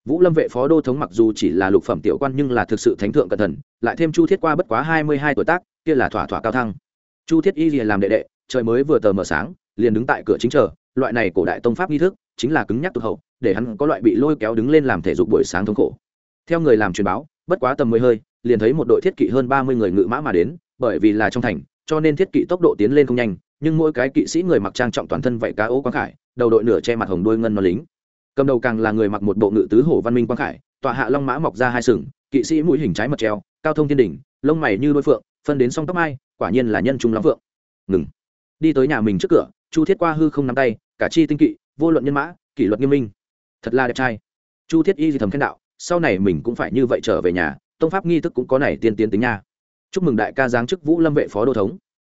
Speaker 1: Vũ lâm vệ phó đô thống mặc dù chỉ là lục phẩm tiểu quan nhưng là thực sự thánh thượng cẩn thận, lại thêm chu thiết qua bất quá hai mươi hai tuổi tác, kia là thỏa thỏa cao thăng. Chu thiết y liền làm đệ đệ, trời mới vừa tờ mờ sáng, liền đứng tại cửa chính chờ, loại này cổ đại tông pháp nghi thức, chính là cứng nhắc tụt hậu, để hắn có loại bị lôi kéo đứng lên làm thể dục buổi sáng thống khổ. Theo người làm truyền báo, bất quá tầm mười hơi, liền thấy một đội thiết kỵ hơn ba mươi người ngự mã mà đến, bởi vì là trong thành, cho nên thiết kỵ tốc độ tiến lên không nhanh, nhưng mỗi cái kỵ sĩ người mặc trang trọng toàn thân vậy cá ố quang khải, đầu đội nửa che mặt hồng đôi ngân non lính cầm đầu càng là người mặc một bộ ngự tứ hổ văn minh quang khải, tọa hạ long mã mọc ra hai sừng, kỵ sĩ mũi hình trái mật treo, cao thông thiên đỉnh, lông mày như đôi phượng, phân đến song tóc mai, quả nhiên là nhân trung lắm phượng. Ngừng. Đi tới nhà mình trước cửa, chu thiết qua hư không nắm tay, cả chi tinh kỵ, vô luận nhân mã, kỷ luật nghiêm minh. Thật là đẹp trai. Chu thiết y thì thầm khen đạo, sau này mình cũng phải như vậy trở về nhà, tông pháp nghi thức cũng có này tiên tiến tính nha. Chúc mừng đại ca giáng chức vũ lâm vệ phó đô thống.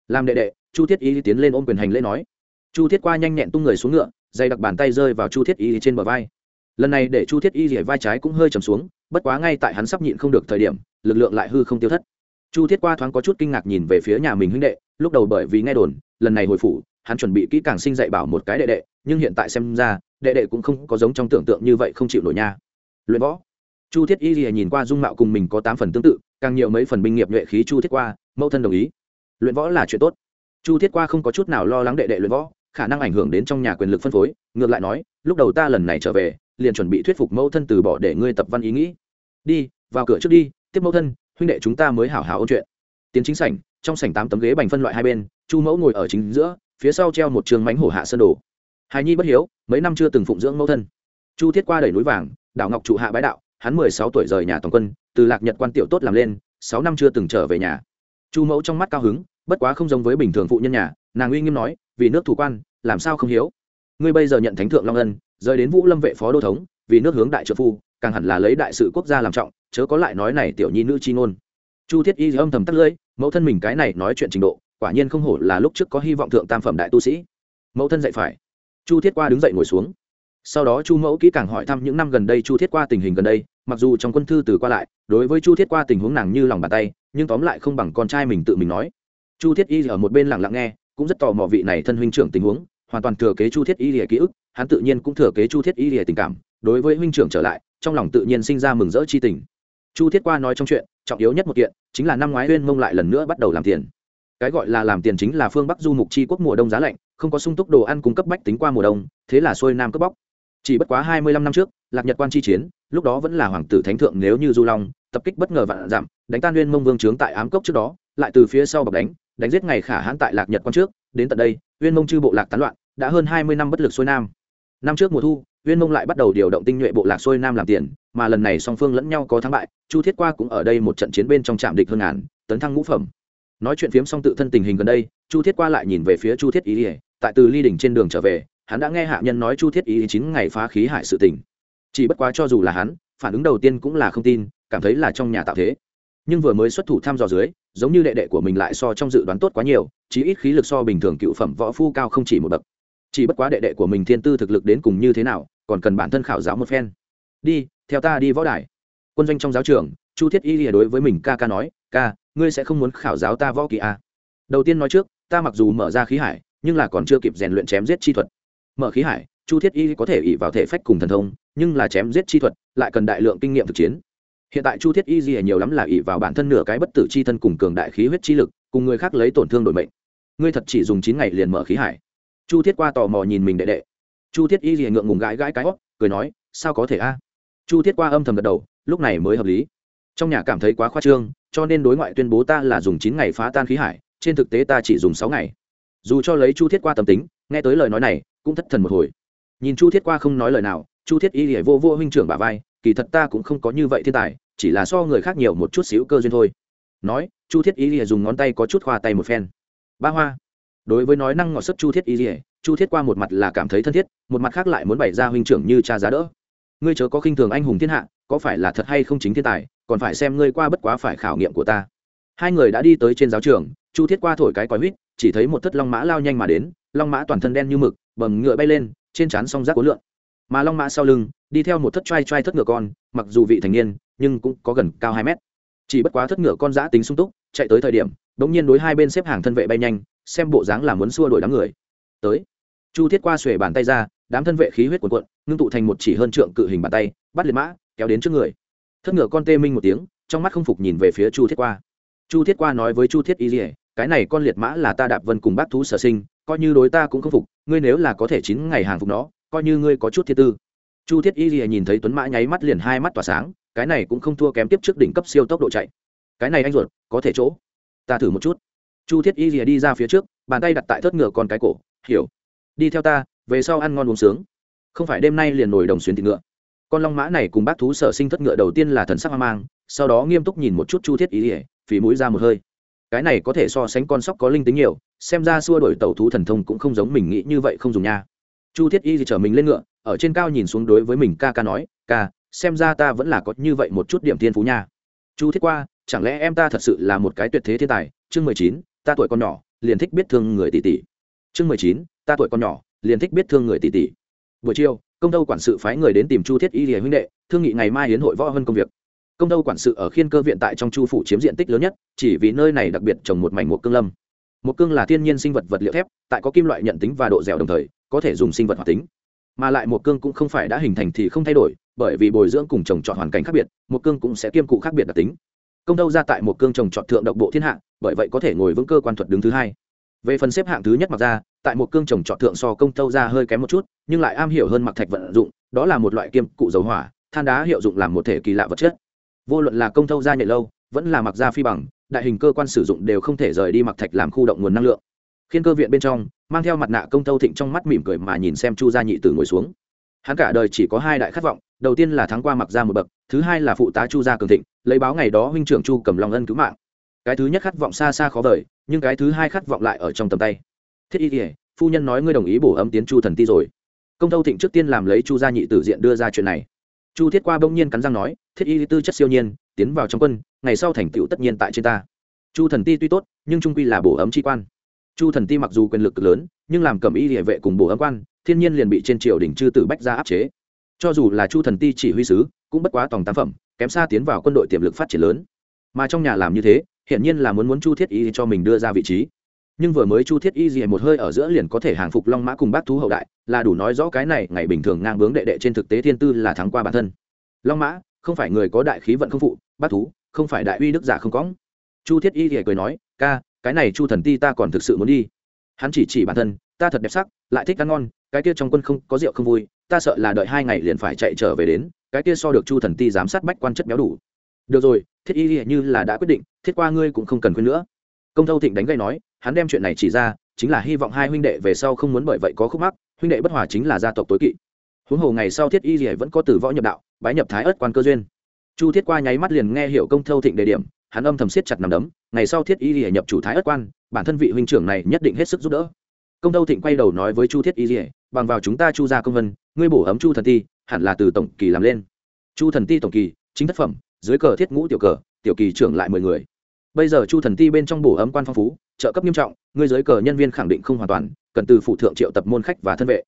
Speaker 1: Làm đệ đệ, chu thiết y tiến lên ôm quyền hành lễ nói. Chu thiết qua nhanh nhẹn tung người xuống ngựa dây đặc bàn tay rơi vào chu thiết y trên bờ vai. Lần này để chu thiết y rỉa vai trái cũng hơi trầm xuống, bất quá ngay tại hắn sắp nhịn không được thời điểm, lực lượng lại hư không tiêu thất. Chu thiết qua thoáng có chút kinh ngạc nhìn về phía nhà mình huynh đệ, lúc đầu bởi vì nghe đồn, lần này hồi phủ, hắn chuẩn bị kỹ càng sinh dạy bảo một cái đệ đệ, nhưng hiện tại xem ra, đệ đệ cũng không có giống trong tưởng tượng như vậy không chịu nổi nha. Luyện võ. Chu thiết y rỉa nhìn qua dung mạo cùng mình có tám phần tương tự, càng nhiều mấy phần binh nghiệp nhuệ khí chu thiết qua, mẫu thân đồng ý. Luyện võ là chuyện tốt. Chu thiết qua không có chút nào lo lắng đệ đệ luyện võ khả năng ảnh hưởng đến trong nhà quyền lực phân phối, ngược lại nói, lúc đầu ta lần này trở về, liền chuẩn bị thuyết phục mẫu thân từ bỏ để ngươi tập văn ý nghĩ. Đi, vào cửa trước đi, tiếp mẫu thân, huynh đệ chúng ta mới hảo hảo ôn chuyện. Tiến chính sảnh, trong sảnh tám tấm ghế bành phân loại hai bên, chu mẫu ngồi ở chính giữa, phía sau treo một trường mánh hổ hạ sơn đồ. Hài nhi bất hiếu, mấy năm chưa từng phụng dưỡng mẫu thân. Chu thiết qua đẩy núi vàng, đảo ngọc trụ hạ bái đạo, hắn mười sáu tuổi rời nhà toàn quân, từ lạc nhật quan tiểu tốt làm lên, sáu năm chưa từng trở về nhà. Chu mẫu trong mắt cao hứng, bất quá không giống với bình thường phụ nhân nhà, nàng uy nghiêm nói, vì nước thủ quan làm sao không hiếu? Ngươi bây giờ nhận thánh thượng long ân, rời đến vũ lâm vệ phó đô thống, vì nước hướng đại trợ phu, càng hẳn là lấy đại sự quốc gia làm trọng, chớ có lại nói này tiểu nhi nữ chi ngôn. Chu thiết y âm thầm tắt lưỡi, mẫu thân mình cái này nói chuyện trình độ, quả nhiên không hổ là lúc trước có hy vọng thượng tam phẩm đại tu sĩ. Mẫu thân dạy phải. Chu thiết qua đứng dậy ngồi xuống. Sau đó chu mẫu kỹ càng hỏi thăm những năm gần đây chu thiết qua tình hình gần đây, mặc dù trong quân thư từ qua lại, đối với chu thiết qua tình huống nàng như lòng bàn tay, nhưng tóm lại không bằng con trai mình tự mình nói. Chu thiết y ở một bên lặng lặng nghe, cũng rất tò mò vị này thân huynh trưởng tình huống hoàn toàn thừa kế chu thiết y lìa ký ức, hắn tự nhiên cũng thừa kế chu thiết y lìa tình cảm, đối với huynh trưởng trở lại, trong lòng tự nhiên sinh ra mừng rỡ chi tình. Chu thiết qua nói trong chuyện, trọng yếu nhất một kiện, chính là năm ngoái huyên mông lại lần nữa bắt đầu làm tiền. Cái gọi là làm tiền chính là phương bắc du mục chi quốc mùa đông giá lạnh, không có sung túc đồ ăn cung cấp bách tính qua mùa đông, thế là xuôi nam cướp bóc. Chỉ bất quá hai mươi lăm năm trước, lạc nhật quan chi chiến, lúc đó vẫn là hoàng tử thánh thượng nếu như du long, tập kích bất ngờ vạn giảm, đánh tan nguyên mông vương trướng tại ám cốc trước đó, lại từ phía sau bọc đánh đánh giết ngày khả hãn tại lạc nhật quan trước, đến tận đây Uyên mông chư bộ lạc tán loạn, đã hơn hai mươi năm bất lực xuôi nam. Năm trước mùa thu Uyên mông lại bắt đầu điều động tinh nhuệ bộ lạc xuôi nam làm tiền, mà lần này song phương lẫn nhau có thắng bại, chu thiết qua cũng ở đây một trận chiến bên trong trạm địch hơn ngàn, tấn thăng ngũ phẩm. Nói chuyện phiếm xong tự thân tình hình gần đây, chu thiết qua lại nhìn về phía chu thiết ý ỉa tại từ ly đỉnh trên đường trở về, hắn đã nghe hạ nhân nói chu thiết ý chín ngày phá khí hại sự tình. Chỉ bất quá cho dù là hắn, phản ứng đầu tiên cũng là không tin, cảm thấy là trong nhà tạo thế nhưng vừa mới xuất thủ thăm dò dưới, giống như đệ đệ của mình lại so trong dự đoán tốt quá nhiều, chí ít khí lực so bình thường cựu phẩm võ phu cao không chỉ một bậc. Chỉ bất quá đệ đệ của mình thiên tư thực lực đến cùng như thế nào, còn cần bản thân khảo giáo một phen. Đi, theo ta đi võ đài. Quân doanh trong giáo trường, chu thiết y lìa đối với mình ca ca nói, ca, ngươi sẽ không muốn khảo giáo ta võ kỳ à. đầu tiên nói trước, ta mặc dù mở ra khí hải, nhưng là còn chưa kịp rèn luyện chém giết chi thuật. Mở khí hải, chu thiết y có thể ỉ vào thể phách cùng thần thông, nhưng là chém giết chi thuật, lại cần đại lượng kinh nghiệm thực chiến hiện tại chu thiết y di nhiều lắm là ỉ vào bản thân nửa cái bất tử chi thân cùng cường đại khí huyết chi lực, cùng người khác lấy tổn thương đổi mệnh. Ngươi thật chỉ dùng chín ngày liền mở khí hải. Chu thiết qua tò mò nhìn mình đệ đệ. Chu thiết y di ngượng ngùng gãi gãi cái hót, cười nói, sao có thể a? Chu thiết qua âm thầm gật đầu, lúc này mới hợp lý. Trong nhà cảm thấy quá khoa trương, cho nên đối ngoại tuyên bố ta là dùng chín ngày phá tan khí hải, trên thực tế ta chỉ dùng sáu ngày. Dù cho lấy chu thiết qua tâm tính, nghe tới lời nói này, cũng thất thần một hồi. Nhìn chu thiết qua không nói lời nào, chu thiết y hỉa vô vô huynh trưởng bà vai kỳ thật ta cũng không có như vậy thiên tài, chỉ là so người khác nhiều một chút xíu cơ duyên thôi. Nói, chu thiết y hề dùng ngón tay có chút khoa tay một phen. Ba hoa. Đối với nói năng ngọt sức chu thiết y hề chu thiết qua một mặt là cảm thấy thân thiết, một mặt khác lại muốn bày ra huynh trưởng như cha giá đỡ. Ngươi chớ có khinh thường anh hùng thiên hạ, có phải là thật hay không chính thiên tài, còn phải xem ngươi qua bất quá phải khảo nghiệm của ta. Hai người đã đi tới trên giáo trường, chu thiết qua thổi cái còi huýt, chỉ thấy một thất long mã lao nhanh mà đến, long mã toàn thân đen như mực, bầm ngựa bay lên, trên trán song rác cố lượn mà long mã sau lưng, đi theo một thất trai trai thất ngựa con, mặc dù vị thành niên, nhưng cũng có gần cao hai mét. Chỉ bất quá thất ngựa con giã tính sung túc, chạy tới thời điểm đ ỗ n g nhiên đối hai bên xếp hàng thân vệ bay nhanh, xem bộ dáng là muốn xua đổi đám người. Tới. Chu thiết qua xuề bàn tay ra, đám thân vệ khí huyết cuồn cuộn, ngưng tụ thành một chỉ hơn trượng cự hình bàn tay, bắt liệt mã, kéo đến trước người. Thất ngựa con tê minh một tiếng, trong mắt không phục nhìn về phía chu thiết qua. Chu thiết qua nói với chu thiết y dỉa cái này con liệt mã là ta đạp vân cùng bác thú sở sinh, coi như đối ta cũng không phục, ngươi nếu là có thể chín ngày hàng phục nó coi như ngươi có chút thiên tư. Chu thiết y lìa nhìn thấy tuấn mã nháy mắt liền hai mắt tỏa sáng, cái này cũng không thua kém tiếp trước đỉnh cấp siêu tốc độ chạy. Cái này anh ruột, có thể chỗ. Ta thử một chút. Chu thiết y lìa đi ra phía trước, bàn tay đặt tại thớt ngựa con cái cổ, hiểu. Đi theo ta, về sau ăn ngon uống sướng. Không phải đêm nay liền nổi đồng xuyến thịt ngựa. Con long mã này cùng bác thú sở sinh thất ngựa đầu tiên là thần sắc hoang mang, sau đó nghiêm túc nhìn một chút chu thiết y ỉa phí mũi ra một hơi. Cái này có thể so sánh con sóc có linh tính nhiều, xem ra xua đổi tàu thú thần thông cũng không giống mình nghĩ như vậy không dùng nha chu thiết y thì chở mình lên ngựa, ở trên cao nhìn xuống đối với mình ca ca nói, ca, xem ra ta vẫn là có như vậy một chút điểm thiên phú nha. Chu thiết qua, chẳng lẽ em ta thật sự là một cái tuyệt thế thiên tài? Chương mười chín, ta tuổi còn nhỏ, liền thích biết thương người tỷ tỷ. Chương mười chín, ta tuổi còn nhỏ, liền thích biết thương người tỷ tỷ. Buổi chiều, công tâu quản sự phái người đến tìm chu thiết y hiền huynh đệ, thương nghị ngày mai hiến hội võ hơn công việc. Công tâu quản sự ở khiên cơ viện tại trong chu phủ chiếm diện tích lớn nhất, chỉ vì nơi này đặc biệt trồng một mảnh một cương lâm. Một cương là thiên nhiên sinh vật vật liệu thép, tại có kim loại nhận tính và độ dẻo đồng thời có thể dùng sinh vật hoạt tính. Mà lại một cương cũng không phải đã hình thành thì không thay đổi, bởi vì bồi dưỡng cùng trồng trọt hoàn cảnh khác biệt, một cương cũng sẽ kiêm cụ khác biệt đặc tính. Công đâu ra tại một cương trồng trọt thượng độc bộ thiên hạ, bởi vậy có thể ngồi vững cơ quan thuật đứng thứ hai. Về phần xếp hạng thứ nhất mặc ra, tại một cương trồng trọt thượng so công tâu ra hơi kém một chút, nhưng lại am hiểu hơn mặc thạch vận dụng, đó là một loại kiêm cụ dầu hỏa, than đá hiệu dụng làm một thể kỳ lạ vật chất. Vô luận là công tâu ra nhạy lâu, vẫn là mặc ra phi bằng, đại hình cơ quan sử dụng đều không thể rời đi mặc thạch làm khu động nguồn năng lượng. Khiên cơ viện bên trong mang theo mặt nạ công tâu thịnh trong mắt mỉm cười mà nhìn xem chu gia nhị tử ngồi xuống. Hắn cả đời chỉ có hai đại khát vọng, đầu tiên là thắng qua mặc ra một bậc, thứ hai là phụ tá chu gia cường thịnh, lấy báo ngày đó huynh trưởng chu cầm lòng ân cứu mạng. Cái thứ nhất khát vọng xa xa khó vời, nhưng cái thứ hai khát vọng lại ở trong tầm tay. Thiết y kỉa phu nhân nói ngươi đồng ý bổ ấm tiến chu thần ti rồi. Công tâu thịnh trước tiên làm lấy chu gia nhị tử diện đưa ra chuyện này. Chu thiết qua bỗng nhiên cắn răng nói, thiết y tư chất siêu nhiên, tiến vào trong quân, ngày sau thành tựu tất nhiên tại trên ta. Chu thần ti tuy tốt, nhưng trung quy là bổ ấm chi quan chu thần ti mặc dù quyền lực cực lớn, nhưng làm cầm y địa vệ cùng bổ âm quan, thiên nhiên liền bị trên triều đình chư tử bách ra áp chế. Cho dù là chu thần ti chỉ huy sứ, cũng bất quá tòng tam phẩm, kém xa tiến vào quân đội tiềm lực phát triển lớn. Mà trong nhà làm như thế, hiển nhiên là muốn muốn chu thiết y cho mình đưa ra vị trí. Nhưng vừa mới chu thiết y gì một hơi ở giữa liền có thể hàng phục long mã cùng bác thú hậu đại, là đủ nói rõ cái này, ngày bình thường ngang bướng đệ đệ trên thực tế thiên tư là thắng qua bản thân. Long mã, không phải người có đại khí vận không phụ, bác thú, không phải đại uy đức giả không cóng chu thiết y thì cười nói, ca cái này chu thần ti ta còn thực sự muốn đi. Hắn chỉ chỉ bản thân, ta thật đẹp sắc, lại thích ăn ngon, cái kia trong quân không có rượu không vui, ta sợ là đợi hai ngày liền phải chạy trở về đến, cái kia so được chu thần ti giám sát bách quan chất béo đủ. Được rồi, thiết y như là đã quyết định, thiết qua ngươi cũng không cần khuyên nữa. Công thâu thịnh đánh gây nói, hắn đem chuyện này chỉ ra, chính là hy vọng hai huynh đệ về sau không muốn bởi vậy có khúc mắc, huynh đệ bất hòa chính là gia tộc tối kỵ. Huống hồ ngày sau thiết y gì vẫn có từ võ nhập đạo, bái nhập thái ớt quan cơ duyên. Chu thiết qua nháy mắt liền nghe hiểu công thâu thịnh đề điểm, hắn âm thầm siết chặt nằm đấm ngày sau thiết y lìa nhập chủ thái ất quan, bản thân vị huynh trưởng này nhất định hết sức giúp đỡ. Công tâu thịnh quay đầu nói với chu thiết y lìa, bằng vào chúng ta chu gia công vân, ngươi bổ ấm chu thần ti, hẳn là từ tổng kỳ làm lên. Chu thần ti tổng kỳ, chính thất phẩm, dưới cờ thiết ngũ tiểu cờ, tiểu kỳ trưởng lại mười người. Bây giờ chu thần ti bên trong bổ ấm quan phong phú, trợ cấp nghiêm trọng, ngươi dưới cờ nhân viên khẳng định không hoàn toàn, cần từ phụ thượng triệu tập môn khách và thân vệ.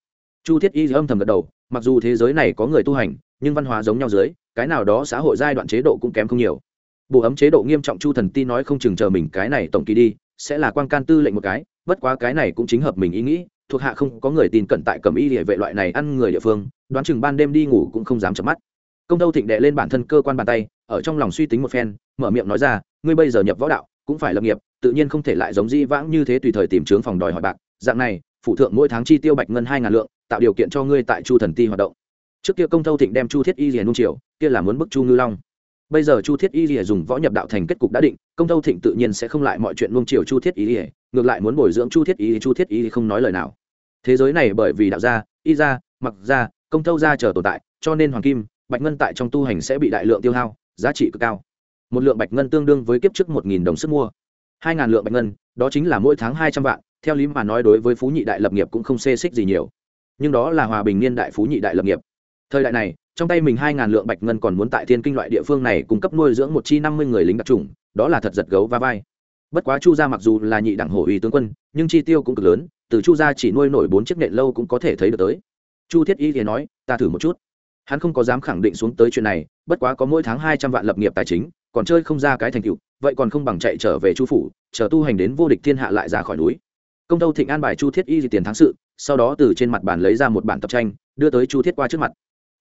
Speaker 1: Chu thiết y âm thầm gật đầu, mặc dù thế giới này có người tu hành, nhưng văn hóa giống nhau dưới, cái nào đó xã hội giai đoạn chế độ cũng kém không nhiều bộ ấm chế độ nghiêm trọng chu thần ti nói không chừng chờ mình cái này tổng kỳ đi, sẽ là quan can tư lệnh một cái, bất quá cái này cũng chính hợp mình ý nghĩ, thuộc hạ không có người tin cận tại cầm y địa vệ loại này ăn người địa phương, đoán chừng ban đêm đi ngủ cũng không dám chợp mắt. Công tâu thịnh đệ lên bản thân cơ quan bàn tay, ở trong lòng suy tính một phen, mở miệng nói ra, ngươi bây giờ nhập võ đạo, cũng phải lập nghiệp, tự nhiên không thể lại giống di vãng như thế tùy thời tìm trướng phòng đòi hỏi bạc, dạng này, phụ thượng mỗi tháng chi tiêu bạch ngân hai ngàn lượng, tạo điều kiện cho ngươi tại chu thần ti hoạt động. Trước kia công thâu thịnh đem chu thiết y liền nung triều kia là muốn bức chu ngư long bây giờ chu thiết y lìa dùng võ nhập đạo thành kết cục đã định, công thâu thịnh tự nhiên sẽ không lại mọi chuyện luông chiều chu thiết y lìa, ngược lại muốn bồi dưỡng chu thiết y chu thiết y không nói lời nào. Thế giới này bởi vì đạo gia, y gia, mặc gia, công thâu gia chờ tồn tại, cho nên hoàng kim, bạch ngân tại trong tu hành sẽ bị đại lượng tiêu hao, giá trị cực cao. Một lượng bạch ngân tương đương với kiếp trước một nghìn đồng sức mua. Hai ngàn lượng bạch ngân, đó chính là mỗi tháng hai trăm vạn, theo lý mà nói đối với phú nhị đại lập nghiệp cũng không xê xích gì nhiều. Nhưng đó là hòa bình niên đại phú nhị đại lập nghiệp thời đại này, trong tay mình hai ngàn lượng bạch ngân còn muốn tại thiên kinh loại địa phương này cung cấp nuôi dưỡng một chi năm mươi người lính đặc trùng đó là thật giật gấu va vai. Bất quá chu gia mặc dù là nhị đẳng hổ uy tướng quân, nhưng chi tiêu cũng cực lớn, từ chu gia chỉ nuôi nổi bốn chiếc nện lâu cũng có thể thấy được tới. Chu thiết y thì nói, ta thử một chút. Hắn không có dám khẳng định xuống tới chuyện này, bất quá có mỗi tháng hai trăm vạn lập nghiệp tài chính, còn chơi không ra cái thành tựu, vậy còn không bằng chạy trở về chu phủ, chờ tu hành đến vô địch thiên hạ lại ra khỏi núi. Công tâu thịnh an bài chu thiết y thì tiền thắng sự, sau đó từ trên mặt bàn lấy ra một bản tập tranh, đưa tới chu thiết qua trước mặt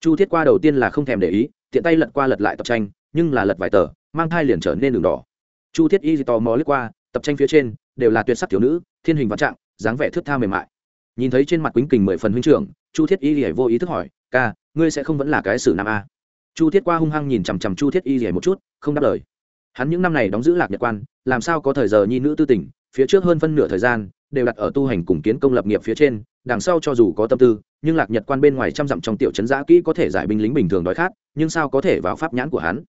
Speaker 1: chu thiết qua đầu tiên là không thèm để ý, tiện tay lật qua lật lại tập tranh, nhưng là lật vài tờ, mang thai liền trở nên đường đỏ. Chu thiết y tò mò lướt qua, tập tranh phía trên đều là tuyệt sắc thiếu nữ, thiên hình văn trạng, dáng vẻ thước tha mềm mại. Nhìn thấy trên mặt quýnh kình mười phần huynh trưởng, chu thiết y vô ý thức hỏi, ca, ngươi sẽ không vẫn là cái sử nam a? Chu thiết qua hung hăng nhìn chằm chằm chu thiết y rỉa một chút, không đáp lời. Hắn những năm này đóng giữ lạc nhật quan, làm sao có thời giờ nhi nữ tư tình, phía trước hơn phân nửa thời gian đều đặt ở tu hành cùng kiến công lập nghiệp phía trên đằng sau cho dù có tâm tư, nhưng lạc nhật quan bên ngoài trăm dặm trong tiểu trấn giã kỹ có thể giải binh lính bình thường đói khát, nhưng sao có thể vào pháp nhãn của hắn?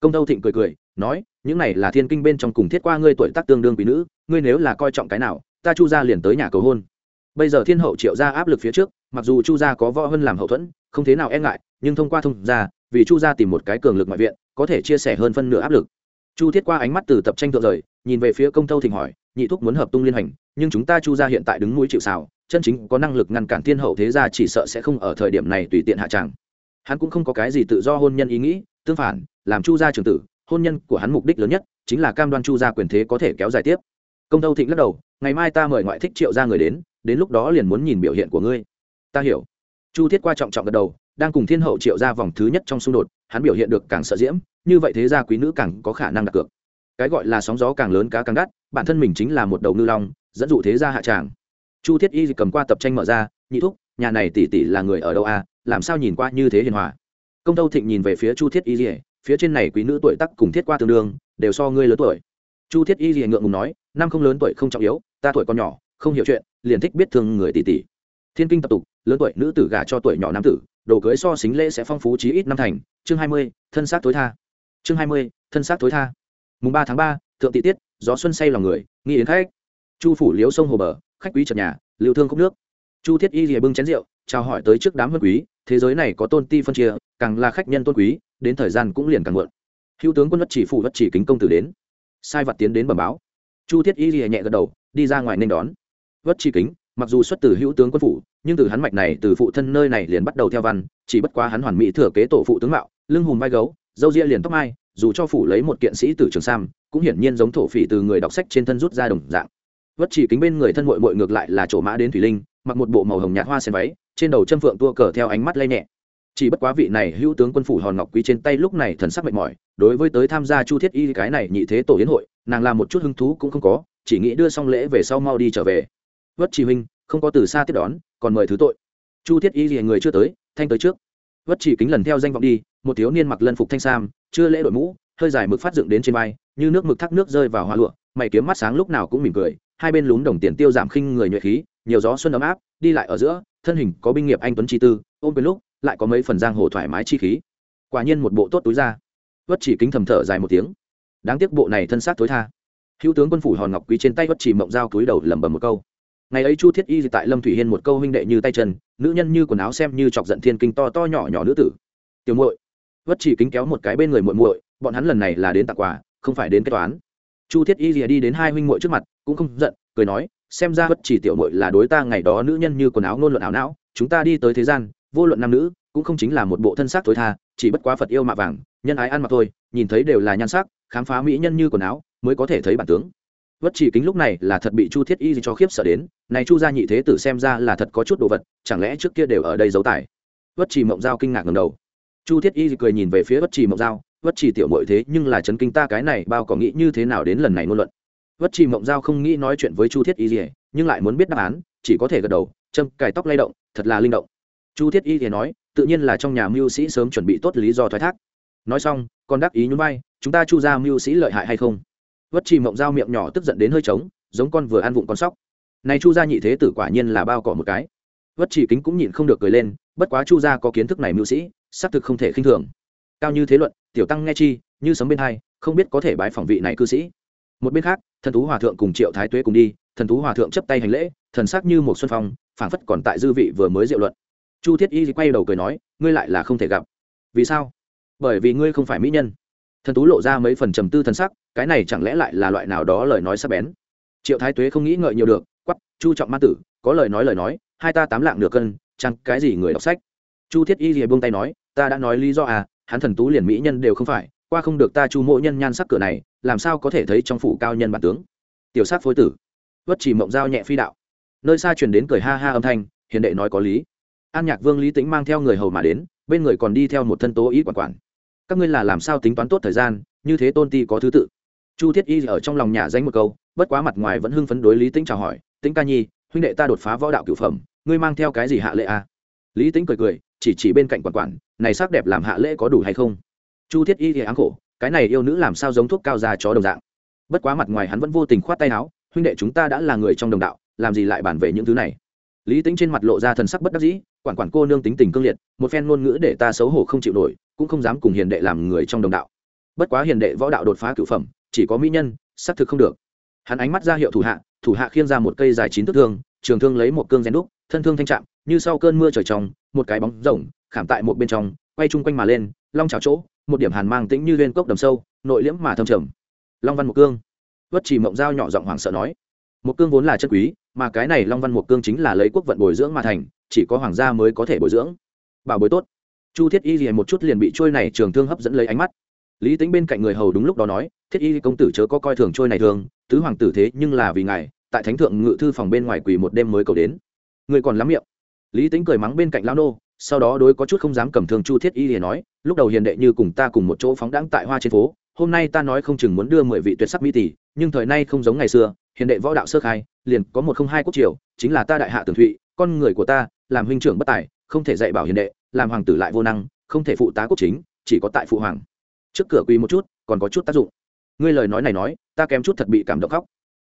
Speaker 1: Công tâu thịnh cười cười, nói, những này là thiên kinh bên trong cùng thiết qua ngươi tuổi tác tương đương quý nữ, ngươi nếu là coi trọng cái nào, ta chu ra liền tới nhà cầu hôn. Bây giờ thiên hậu triệu ra áp lực phía trước, mặc dù chu gia có võ hơn làm hậu thuẫn, không thế nào e ngại, nhưng thông qua thông gia, vì chu gia tìm một cái cường lực ngoại viện, có thể chia sẻ hơn phân nửa áp lực. Chu thiết qua ánh mắt từ tập tranh thượng rời, nhìn về phía công tâu thịnh hỏi, nhị thúc muốn hợp tung liên hành nhưng chúng ta chu gia hiện tại đứng mũi chịu xào chân chính có năng lực ngăn cản thiên hậu thế gia chỉ sợ sẽ không ở thời điểm này tùy tiện hạ tràng. Hắn cũng không có cái gì tự do hôn nhân ý nghĩ, tương phản, làm chu gia trường tử, hôn nhân của hắn mục đích lớn nhất chính là cam đoan chu gia quyền thế có thể kéo dài tiếp. Công tâu thịnh lắc đầu, ngày mai ta mời ngoại thích triệu ra người đến đến lúc đó liền muốn nhìn biểu hiện của ngươi. Ta hiểu. Chu thiết qua trọng trọng gật đầu, đang cùng thiên hậu triệu ra vòng thứ nhất trong xung đột, hắn biểu hiện được càng sợ diễm, như vậy thế gia quý nữ càng có khả năng đặt cược. Cái gọi là sóng gió càng lớn cá càng đắt bản thân mình chính là một đầu ngư long, dẫn dụ thế gia hạ tràng. Chu thiết y cầm qua tập tranh mở ra, nhị thúc, nhà này tỷ tỷ là người ở đâu à làm sao nhìn qua như thế hiền hòa? Công tâu thịnh nhìn về phía chu thiết y dỉa phía trên này quý nữ tuổi tắc cùng thiết qua tương đương, đều so ngươi lớn tuổi. Chu thiết y dỉa ngượng ngùng nói, năm không lớn tuổi không trọng yếu, ta tuổi còn nhỏ, không hiểu chuyện, liền thích biết thương người tỷ tỷ. Thiên kinh tập tục, lớn tuổi nữ tử gả cho tuổi nhỏ nam tử, đồ cưới so xính lễ sẽ phong phú chí ít năm thành. Chương hai mươi, thân xác tối tha. Chương hai mươi, thân xác tối tha. Mùng ba tháng ba thượng tị tiết, gió xuân say lòng người, nghi đến khách. Chu phủ liếu sông hồ bờ, khách quý trần nhà, lưu thương khúc nước. Chu thiết y rìa bưng chén rượu, chào hỏi tới trước đám vân quý, thế giới này có tôn ti phân chia, càng là khách nhân tôn quý, đến thời gian cũng liền càng muộn. Hữu tướng quân bất chỉ phủ bất chỉ kính công tử đến. Sai vật tiến đến bẩm báo. Chu thiết y rìa nhẹ gật đầu, đi ra ngoài nên đón. Vất chi kính, mặc dù xuất từ hữu tướng quân phủ, nhưng từ hắn mạch này, từ phụ thân nơi này liền bắt đầu theo văn, chỉ bất quá hắn hoàn mỹ thừa kế tổ phụ tướng mạo, lưng hùm vai gấu dâu ria liền tóc mai, dù cho phủ lấy một kiện sĩ tử trường sam cũng hiển nhiên giống thổ phỉ từ người đọc sách trên thân rút ra đồng dạng. Vất chỉ kính bên người thân mội mội ngược lại là chỗ mã đến thủy linh, mặc một bộ màu hồng nhạt hoa sen váy, trên đầu châm phượng tua cờ theo ánh mắt lay nhẹ. Chỉ bất quá vị này hữu tướng quân phủ hòn ngọc quý trên tay lúc này thần sắc mệt mỏi, đối với tới tham gia chu thiết y cái này nhị thế tổ yến hội, nàng làm một chút hứng thú cũng không có, chỉ nghĩ đưa xong lễ về sau mau đi trở về. Vất chỉ huynh, không có từ xa tiếp đón, còn mời thứ tội. Chu thiết y gì người chưa tới, thanh tới trước. Vất chỉ kính lần theo danh vọng đi, một thiếu niên mặc lân phục thanh sam, chưa lễ đội mũ, hơi dài mực phát dựng đến trên vai như nước mực thác nước rơi vào hoa lụa, mày kiếm mắt sáng lúc nào cũng mỉm cười, hai bên lún đồng tiền tiêu giảm khinh người nhuệ khí, nhiều gió xuân ấm áp, đi lại ở giữa, thân hình có binh nghiệp anh tuấn chi tư, ôm quyền lúc, lại có mấy phần giang hồ thoải mái chi khí. Quả nhiên một bộ tốt túi ra vất chỉ kính thầm thở dài một tiếng. Đáng tiếc bộ này thân xác tối tha. Hữu tướng quân phủ hòn ngọc quý trên tay vất chỉ mộng dao túi đầu lẩm bẩm một câu. Ngày ấy chu thiết y tại lâm thủy hiên một câu huynh đệ như tay chân, nữ nhân như quần áo xem như chọc giận thiên kinh to to nhỏ nhỏ nữ tử. Tiểu muội. Vất chỉ kính kéo một cái bên người muội muội, bọn hắn lần này là đến tặng quà không phải đến kế toán. Chu thiết y rìa đi đến hai huynh muội trước mặt, cũng không giận, cười nói, xem ra bất chỉ tiểu muội là đối ta ngày đó nữ nhân như quần áo nôn luận ảo não, chúng ta đi tới thế gian, vô luận nam nữ, cũng không chính là một bộ thân xác tối tha, chỉ bất quá phật yêu mạ vàng, nhân ái ăn mặc thôi, nhìn thấy đều là nhan sắc, khám phá mỹ nhân như quần áo, mới có thể thấy bản tướng. Vất chỉ kính lúc này là thật bị chu thiết y cho khiếp sợ đến, này chu gia nhị thế tử xem ra là thật có chút đồ vật, chẳng lẽ trước kia đều ở đây giấu tài vất chỉ mộng giao kinh ngạc ngầm đầu. Chu thiết y cười nhìn về phía vất chỉ mộng giao vất chỉ tiểu mội thế nhưng là chấn kinh ta cái này, bao có nghĩ như thế nào đến lần này ngôn luận. Vất chỉ mộng giao không nghĩ nói chuyện với chu thiết y gì nhưng lại muốn biết đáp án, chỉ có thể gật đầu, châm cài tóc lay động, thật là linh động. Chu thiết y thì nói, tự nhiên là trong nhà mưu sĩ sớm chuẩn bị tốt lý do thoái thác. Nói xong, còn đắc ý nhún vai, chúng ta chu ra mưu sĩ lợi hại hay không? Vất chỉ mộng dao miệng nhỏ tức giận đến hơi trống, giống con vừa ăn vụng con sóc. Này chu gia nhị thế tử quả nhiên là bao cỏ một cái. Vất chỉ kính cũng nhịn không được cười lên, bất quá chu gia có kiến thức này mưu sĩ, xác thực không thể khinh thường cao như thế luận, tiểu tăng nghe chi, như sấm bên hai, không biết có thể bái phỏng vị này cư sĩ. Một bên khác, thần thú hòa thượng cùng triệu thái tuế cùng đi, thần thú hòa thượng chấp tay hành lễ, thần sắc như một xuân phong, phảng phất còn tại dư vị vừa mới diệu luận. Chu thiết y quay đầu cười nói, ngươi lại là không thể gặp. Vì sao? Bởi vì ngươi không phải mỹ nhân. Thần tú lộ ra mấy phần trầm tư thần sắc, cái này chẳng lẽ lại là loại nào đó lời nói sắp bén? Triệu thái tuế không nghĩ ngợi nhiều được quắp chu trọng ma tử, có lời nói lời nói, hai ta tám lạng nửa cân chăng cái gì người đọc sách. Chu thiết y rìa buông tay nói, ta đã nói lý do à hắn thần tú liền mỹ nhân đều không phải, qua không được ta chu mỗ nhân nhan sắc cửa này, làm sao có thể thấy trong phủ cao nhân bản tướng? Tiểu sát phối tử. Vất chỉ mộng dao nhẹ phi đạo. Nơi xa truyền đến cười ha ha âm thanh, hiền đệ nói có lý. An nhạc vương lý tính mang theo người hầu mà đến, bên người còn đi theo một thân tố ý quản quản. Các ngươi là làm sao tính toán tốt thời gian, như thế tôn ti có thứ tự? Chu thiết y ở trong lòng nhà danh một câu, bất quá mặt ngoài vẫn hưng phấn đối lý tính chào hỏi tính ca nhi, huynh đệ ta đột phá võ đạo cửu phẩm, ngươi mang theo cái gì hạ lễ à? lý tính cười cười chỉ chỉ bên cạnh quản quản, này sắc đẹp làm hạ lễ có đủ hay không? Chu thiết y thì áng khổ, cái này yêu nữ làm sao giống thuốc cao già chó đồng dạng? Bất quá mặt ngoài hắn vẫn vô tình khoát tay áo, huynh đệ chúng ta đã là người trong đồng đạo, làm gì lại bàn về những thứ này? Lý tính trên mặt lộ ra thần sắc bất đắc dĩ, quản quản cô nương tính tình cương liệt, một phen ngôn ngữ để ta xấu hổ không chịu nổi, cũng không dám cùng hiền đệ làm người trong đồng đạo. Bất quá hiền đệ võ đạo đột phá cửu phẩm, chỉ có mỹ nhân, xác thực không được. Hắn ánh mắt ra hiệu thủ hạ thủ hạ khiêng ra một cây dài chín thước thương, trường thương lấy một cương rèn đúc, thân thương thanh trạm như sau cơn mưa trời trong, một cái bóng rồng, khảm tại một bên trong, quay chung quanh mà lên, long trào chỗ, một điểm hàn mang tĩnh như viên cốc đầm sâu, nội liễm mà thâm trầm. Long văn một cương. Vất chỉ mộng dao nhỏ giọng hoàng sợ nói. Một cương vốn là chất quý, mà cái này long văn một cương chính là lấy quốc vận bồi dưỡng mà thành, chỉ có hoàng gia mới có thể bồi dưỡng. Bảo bối tốt. Chu thiết y gì một chút liền bị trôi này trường thương hấp dẫn lấy ánh mắt. Lý tính bên cạnh người hầu đúng lúc đó nói, thiết y công tử chớ có coi thường trôi này thường tứ hoàng tử thế nhưng là vì ngài, tại thánh thượng ngự thư phòng bên ngoài quỳ một đêm mới cầu đến. Người còn lắm miệng lý tính cười mắng bên cạnh lão nô, sau đó đối có chút không dám cầm thường chu thiết y liền nói, lúc đầu hiền đệ như cùng ta cùng một chỗ phóng đãng tại hoa trên phố, hôm nay ta nói không chừng muốn đưa mười vị tuyệt sắc mỹ tỷ, nhưng thời nay không giống ngày xưa, hiền đệ võ đạo sơ khai, liền có một không hai quốc triều, chính là ta đại hạ tường thụy, con người của ta, làm huynh trưởng bất tài, không thể dạy bảo hiền đệ, làm hoàng tử lại vô năng, không thể phụ tá quốc chính, chỉ có tại phụ hoàng. Trước cửa quỳ một chút, còn có chút tác dụng. Ngươi lời nói này nói, ta kém chút thật bị cảm động khóc.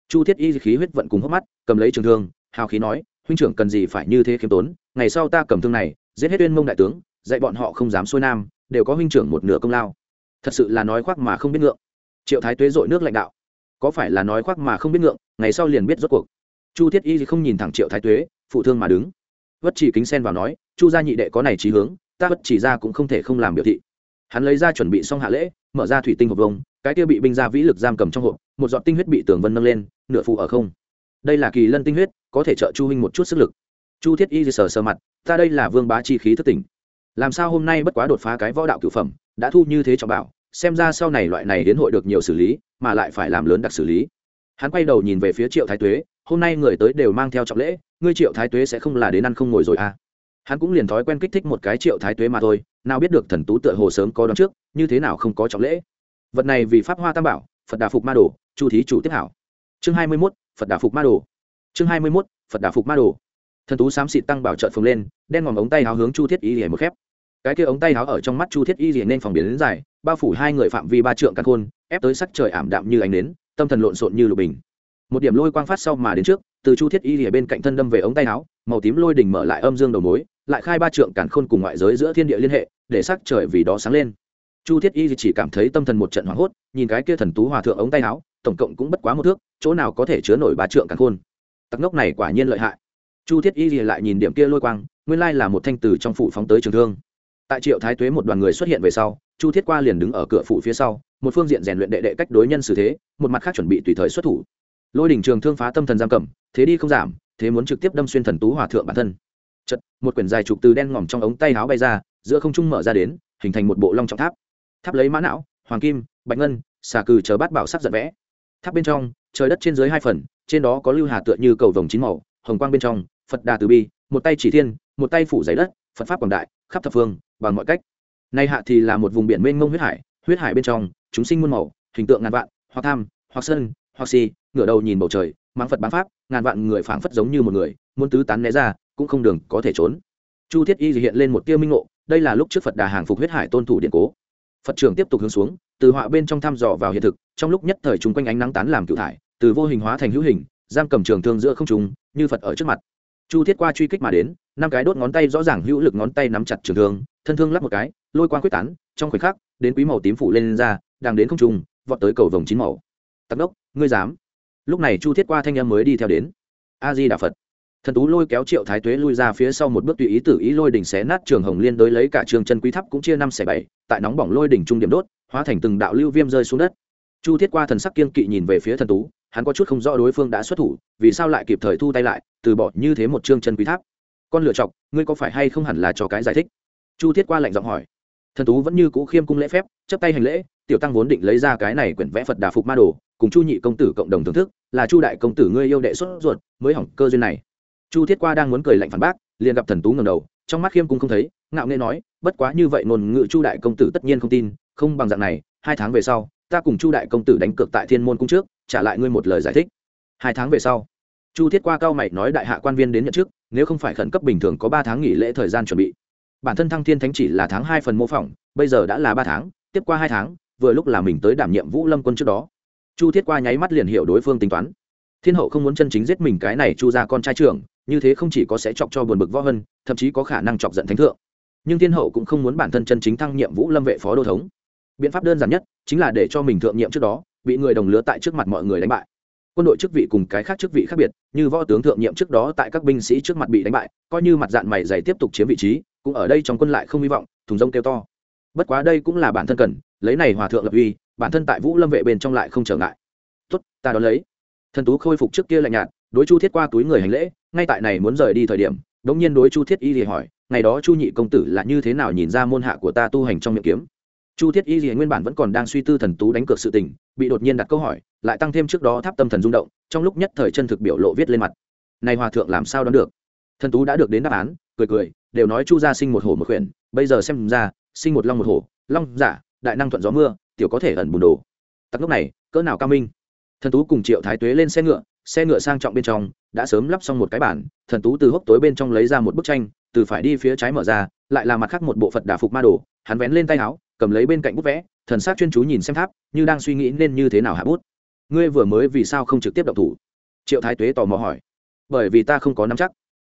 Speaker 1: Chu thiết y khí huyết vận cùng hốc mắt, cầm lấy trường thương, hào khí nói huynh trưởng cần gì phải như thế khiêm tốn, ngày sau ta cầm thương này, giết hết uyên mông đại tướng, dạy bọn họ không dám xuôi nam, đều có huynh trưởng một nửa công lao. Thật sự là nói khoác mà không biết ngượng. Triệu thái tuế dội nước lãnh đạo. Có phải là nói khoác mà không biết ngượng, ngày sau liền biết rốt cuộc. Chu thiết y không nhìn thẳng triệu thái tuế, phụ thương mà đứng. Vất chỉ kính sen vào nói, chu gia nhị đệ có này trí hướng, ta vất chỉ ra cũng không thể không làm biểu thị. Hắn lấy ra chuẩn bị xong hạ lễ, mở ra thủy tinh hộp vông, cái kia bị binh gia vĩ lực giam cầm trong hộp, một giọt tinh huyết bị tường vân nâng lên, nửa phụ ở không. Đây là kỳ lân tinh huyết có thể trợ chu huynh một chút sức lực. Chu thiết y sờ sờ mặt, ta đây là vương bá chi khí thất tỉnh. Làm sao hôm nay bất quá đột phá cái võ đạo cửu phẩm, đã thu như thế cho bảo, xem ra sau này loại này đến hội được nhiều xử lý, mà lại phải làm lớn đặc xử lý. Hắn quay đầu nhìn về phía triệu thái tuế, hôm nay người tới đều mang theo trọng lễ, ngươi triệu thái tuế sẽ không là đến ăn không ngồi rồi à? Hắn cũng liền thói quen kích thích một cái triệu thái tuế mà thôi, nào biết được thần tú tựa hồ sớm có đón trước, như thế nào không có trọng lễ. Vật này vì pháp hoa tam bảo, phật đà phục ma đồ, chu thí chủ tiếp hảo. Chương hai mươi mốt, phật đà phục ma đồ chương hai mươi mốt, phật đà phục ma đồ. Thần tú xám xịt tăng bảo trợn phồng lên, đen ngòm ống tay háo hướng chu thiết y rỉa một khép. Cái kia ống tay háo ở trong mắt chu thiết y rỉa nên phòng biến đến dài, bao phủ hai người phạm vi ba trượng căn khôn, ép tới sắc trời ảm đạm như ánh nến, tâm thần lộn xộn như lục bình. Một điểm lôi quang phát sau mà đến trước, từ chu thiết y rỉa bên cạnh thân đâm về ống tay áo, màu tím lôi đỉnh mở lại âm dương đầu mối, lại khai ba trượng cản khôn cùng ngoại giới giữa thiên địa liên hệ, để sắc trời vì đó sáng lên. Chu thiết y chỉ cảm thấy tâm thần một trận hoảng hốt, nhìn cái kia thần tú hòa thượng ống tay áo, tổng cộng cũng bất quá một thước, chỗ nào có thể chứa nổi ba trượng cản khôn tặc ngốc này quả nhiên lợi hại. Chu thiết y lại nhìn điểm kia lôi quang, nguyên lai là một thanh từ trong phủ phóng tới trường thương. Tại triệu thái tuế một đoàn người xuất hiện về sau, chu thiết qua liền đứng ở cửa phủ phía sau, một phương diện rèn luyện đệ đệ cách đối nhân xử thế, một mặt khác chuẩn bị tùy thời xuất thủ. Lôi đỉnh trường thương phá tâm thần giam cầm, thế đi không giảm, thế muốn trực tiếp đâm xuyên thần tú hòa thượng bản thân. Chật một quyển dài trục từ đen ngòm trong ống tay áo bay ra, giữa không trung mở ra đến, hình thành một bộ long trọng tháp. Tháp lấy mã não, hoàng kim, bạch ngân, xà cừ chờ bát bảo sắc giật vẽ. Tháp bên trong, trời đất trên dưới hai phần trên đó có lưu hà tựa như cầu vồng chín màu, hồng quang bên trong, phật đà từ bi, một tay chỉ thiên, một tay phủ giấy đất, phật pháp quảng đại, khắp thập phương, bằng mọi cách. Nay hạ thì là một vùng biển mênh mông huyết hải huyết hải bên trong, chúng sinh muôn màu, hình tượng ngàn vạn, hoặc tham, hoặc sơn hoặc si, ngửa đầu nhìn bầu trời mang phật bán pháp, ngàn vạn người phảng phất giống như một người, muốn tứ tán né ra, cũng không đường có thể trốn. Chu thiết y hiện lên một tia minh ngộ, đây là lúc trước phật đà hàng phục huyết hải tôn thủ điện cố. Phật trưởng tiếp tục hướng xuống, từ họa bên trong thăm dò vào hiện thực, trong lúc nhất thời chúng quanh ánh nắng tán làm cựu thải từ vô hình hóa thành hữu hình giam cầm trường thương giữa không trùng như phật ở trước mặt. Chu thiết qua truy kích mà đến năm cái đốt ngón tay rõ ràng hữu lực ngón tay nắm chặt trường thương thân thương lắp một cái lôi quang quyết tán trong khoảnh khắc đến quý màu tím phủ lên, lên ra đang đến không trùng vọt tới cầu vồng chín màu. Tắc đốc ngươi dám? Lúc này chu thiết qua thanh em mới đi theo đến. A di đà phật. Thần tú lôi kéo triệu thái tuế lui ra phía sau một bước tùy ý tử ý lôi đỉnh xé nát trường hồng liên đối lấy cả trường chân quý thắp cũng chia năm xẻ bảy tại nóng bỏng lôi đỉnh trung điểm đốt hóa thành từng đạo lưu viêm rơi xuống đất chu thiết qua thần sắc kiên kỵ nhìn về phía thần tú, hắn có chút không rõ đối phương đã xuất thủ, vì sao lại kịp thời thu tay lại, từ bỏ như thế một chương chân quý tháp. Con lựa chọc, ngươi có phải hay không hẳn là cho cái giải thích? Chu thiết qua lạnh giọng hỏi. Thần tú vẫn như cũ khiêm cung lễ phép chấp tay hành lễ, tiểu tăng vốn định lấy ra cái này quyển vẽ phật đà phục ma đồ, cùng chu nhị công tử cộng đồng thưởng thức, là chu đại công tử ngươi yêu đệ xuất ruột, mới hỏng cơ duyên này. Chu thiết qua đang muốn cười lạnh phản bác, liền gặp thần tú ngầm đầu, trong mắt khiêm cung không thấy, ngạo nghê nói, bất quá như vậy ngôn ngữ chu đại công tử tất nhiên không tin, không bằng dạng này, hai tháng về sau ta cùng chu đại công tử đánh cược tại thiên môn cung trước, trả lại ngươi một lời giải thích. Hai tháng về sau, chu thiết qua cao mày nói đại hạ quan viên đến nhận trước nếu không phải khẩn cấp bình thường có ba tháng nghỉ lễ thời gian chuẩn bị. Bản thân thăng thiên thánh chỉ là tháng hai phần mô phỏng, bây giờ đã là ba tháng, tiếp qua hai tháng, vừa lúc là mình tới đảm nhiệm vũ lâm quân trước đó. Chu thiết qua nháy mắt liền hiểu đối phương tính toán. Thiên hậu không muốn chân chính giết mình cái này chu ra con trai trưởng, như thế không chỉ có sẽ chọc cho buồn bực võ hân, thậm chí có khả năng chọc giận thánh thượng. Nhưng thiên hậu cũng không muốn bản thân chân chính thăng nhiệm vũ lâm vệ phó đô thống biện pháp đơn giản nhất chính là để cho mình thượng nhiệm trước đó, bị người đồng lứa tại trước mặt mọi người đánh bại. Quân đội chức vị cùng cái khác chức vị khác biệt, như võ tướng thượng nhiệm trước đó tại các binh sĩ trước mặt bị đánh bại, coi như mặt dạng mày dày tiếp tục chiếm vị trí, cũng ở đây trong quân lại không hy vọng, thùng rông kêu to. Bất quá đây cũng là bản thân cần, lấy này hòa thượng lập uy, bản thân tại vũ lâm vệ bên trong lại không trở ngại. Tốt, ta đón lấy. Thần tú khôi phục trước kia lạnh nhạt, đối chu thiết qua túi người hành lễ, ngay tại này muốn rời đi thời điểm, đống nhiên đối chu thiết y thì hỏi, ngày đó chu nhị công tử là như thế nào nhìn ra môn hạ của ta tu hành trong miệng kiếm? Chu thiết y gì nguyên bản vẫn còn đang suy tư thần tú đánh cược sự tình, bị đột nhiên đặt câu hỏi, lại tăng thêm trước đó tháp tâm thần rung động, trong lúc nhất thời chân thực biểu lộ viết lên mặt. Này hòa thượng làm sao đoán được? Thần tú đã được đến đáp án, cười cười, đều nói chu gia sinh một hổ một khuyển, bây giờ xem ra, sinh một long một hổ, long giả, đại năng thuận gió mưa, tiểu có thể ẩn bùn đồ. Tặc lúc này, cỡ nào cao minh? Thần tú cùng triệu thái tuế lên xe ngựa xe ngựa sang trọng bên trong, đã sớm lắp xong một cái bản thần tú từ hốc tối bên trong lấy ra một bức tranh, từ phải đi phía trái mở ra, lại là mặt khác một bộ phật đà phục ma đồ, hắn vén lên tay áo cầm lấy bên cạnh bút vẽ, thần s á c chuyên chú nhìn xem tháp, như đang suy nghĩ nên như thế nào hạ bút. Ngươi vừa mới vì sao không trực tiếp động thủ? Triệu thái tuế tò mò hỏi. Bởi vì ta không có nắm chắc.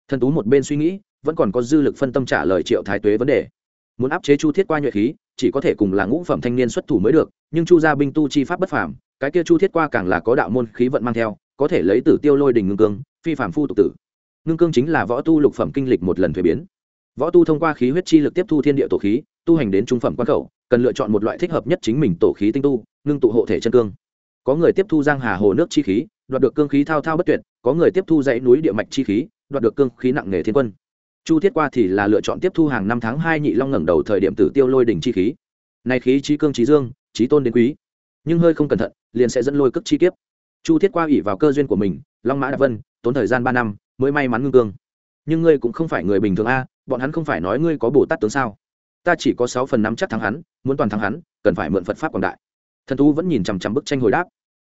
Speaker 1: Thần tú một bên suy nghĩ, vẫn còn có dư lực phân tâm trả lời triệu thái tuế vấn đề. Muốn áp chế chu thiết qua nhuệ khí, chỉ có thể cùng là ngũ phẩm thanh niên xuất thủ mới được, nhưng chu gia binh tu chi pháp bất phàm, cái kia chu thiết qua càng là có đạo môn khí vận mang theo, có thể lấy tử tiêu lôi đình ngưng cương, phi phạm phu tục tử. Ngưng cương chính là võ tu lục phẩm kinh lịch một lần thuế biến. Võ tu thông qua khí huyết chi lực tiếp thu thiên địa tổ khí, tu hành đến trung phẩm quan khẩu cần lựa chọn một loại thích hợp nhất chính mình tổ khí tinh tu, ngưng tụ hộ thể chân cương. Có người tiếp thu giang hà hồ nước chi khí, đoạt được cương khí thao thao bất tuyệt, có người tiếp thu dãy núi địa mạch chi khí, đoạt được cương khí nặng nghề thiên quân. Chu thiết qua thì là lựa chọn tiếp thu hàng năm tháng hai nhị long ngẩng đầu thời điểm tử tiêu lôi đỉnh chi khí. Này khí trí cương trí dương, trí tôn đến quý. Nhưng hơi không cẩn thận, liền sẽ dẫn lôi cước chi kiếp. Chu thiết qua ủy vào cơ duyên của mình, long mã đạp vân, tốn thời gian ba năm, mới may mắn ngưng cương. Nhưng ngươi cũng không phải người bình thường a, bọn hắn không phải nói ngươi có bồ tát tướng sao? Ta chỉ có sáu phần năm chắc thắng hắn, muốn toàn thắng hắn, cần phải mượn phật pháp quảng đại. Thần tú vẫn nhìn chằm chằm bức tranh hồi đáp.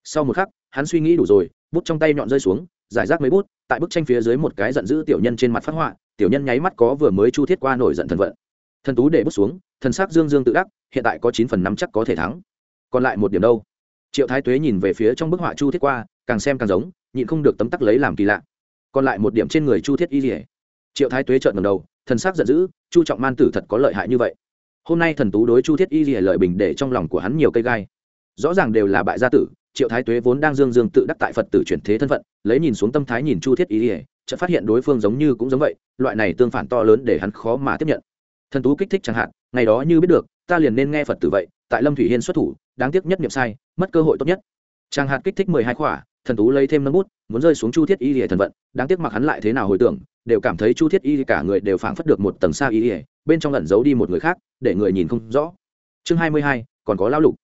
Speaker 1: Sau một khắc, hắn suy nghĩ đủ rồi, bút trong tay nhọn rơi xuống, giải rác mấy bút, tại bức tranh phía dưới một cái giận dữ tiểu nhân trên mặt phát họa, tiểu nhân nháy mắt có vừa mới chu thiết qua nổi giận thần vận. Thần tú để bút xuống, thần sắc dương dương tự đắc, hiện tại có chín phần năm chắc có thể thắng. Còn lại một điểm đâu? Triệu thái tuế nhìn về phía trong bức họa chu thiết qua, càng xem càng giống, nhịn không được tấm tắc lấy làm kỳ lạ. Còn lại một điểm trên người chu thiết y rỉa triệu thái tuế trợn ngầm đầu thần sắc giận dữ, chu trọng man tử thật có lợi hại như vậy. Hôm nay thần tú đối chu thiết y rỉa lợi bình để trong lòng của hắn nhiều cây gai. Rõ ràng đều là bại gia tử, triệu thái tuế vốn đang dương dương tự đắc tại phật tử chuyển thế thân phận, lấy nhìn xuống tâm thái nhìn chu thiết y rỉa chợt phát hiện đối phương giống như cũng giống vậy, loại này tương phản to lớn để hắn khó mà tiếp nhận. Thần tú kích thích chẳng hạn, ngày đó như biết được, ta liền nên nghe phật tử vậy, tại lâm thủy hiên xuất thủ, đáng tiếc nhất niệm sai, mất cơ hội tốt nhất. Trang hạt kích thích mười hai khỏa thần tú lấy thêm nấm bút, muốn rơi xuống chu thiết y lìa thần vận, đáng tiếc mặc hắn lại thế nào hồi tưởng, đều cảm thấy chu thiết y cả người đều phảng phất được một tầng xa y lìa, bên trong lẩn giấu đi một người khác, để người nhìn không rõ. Chương hai mươi hai, còn có lão lục.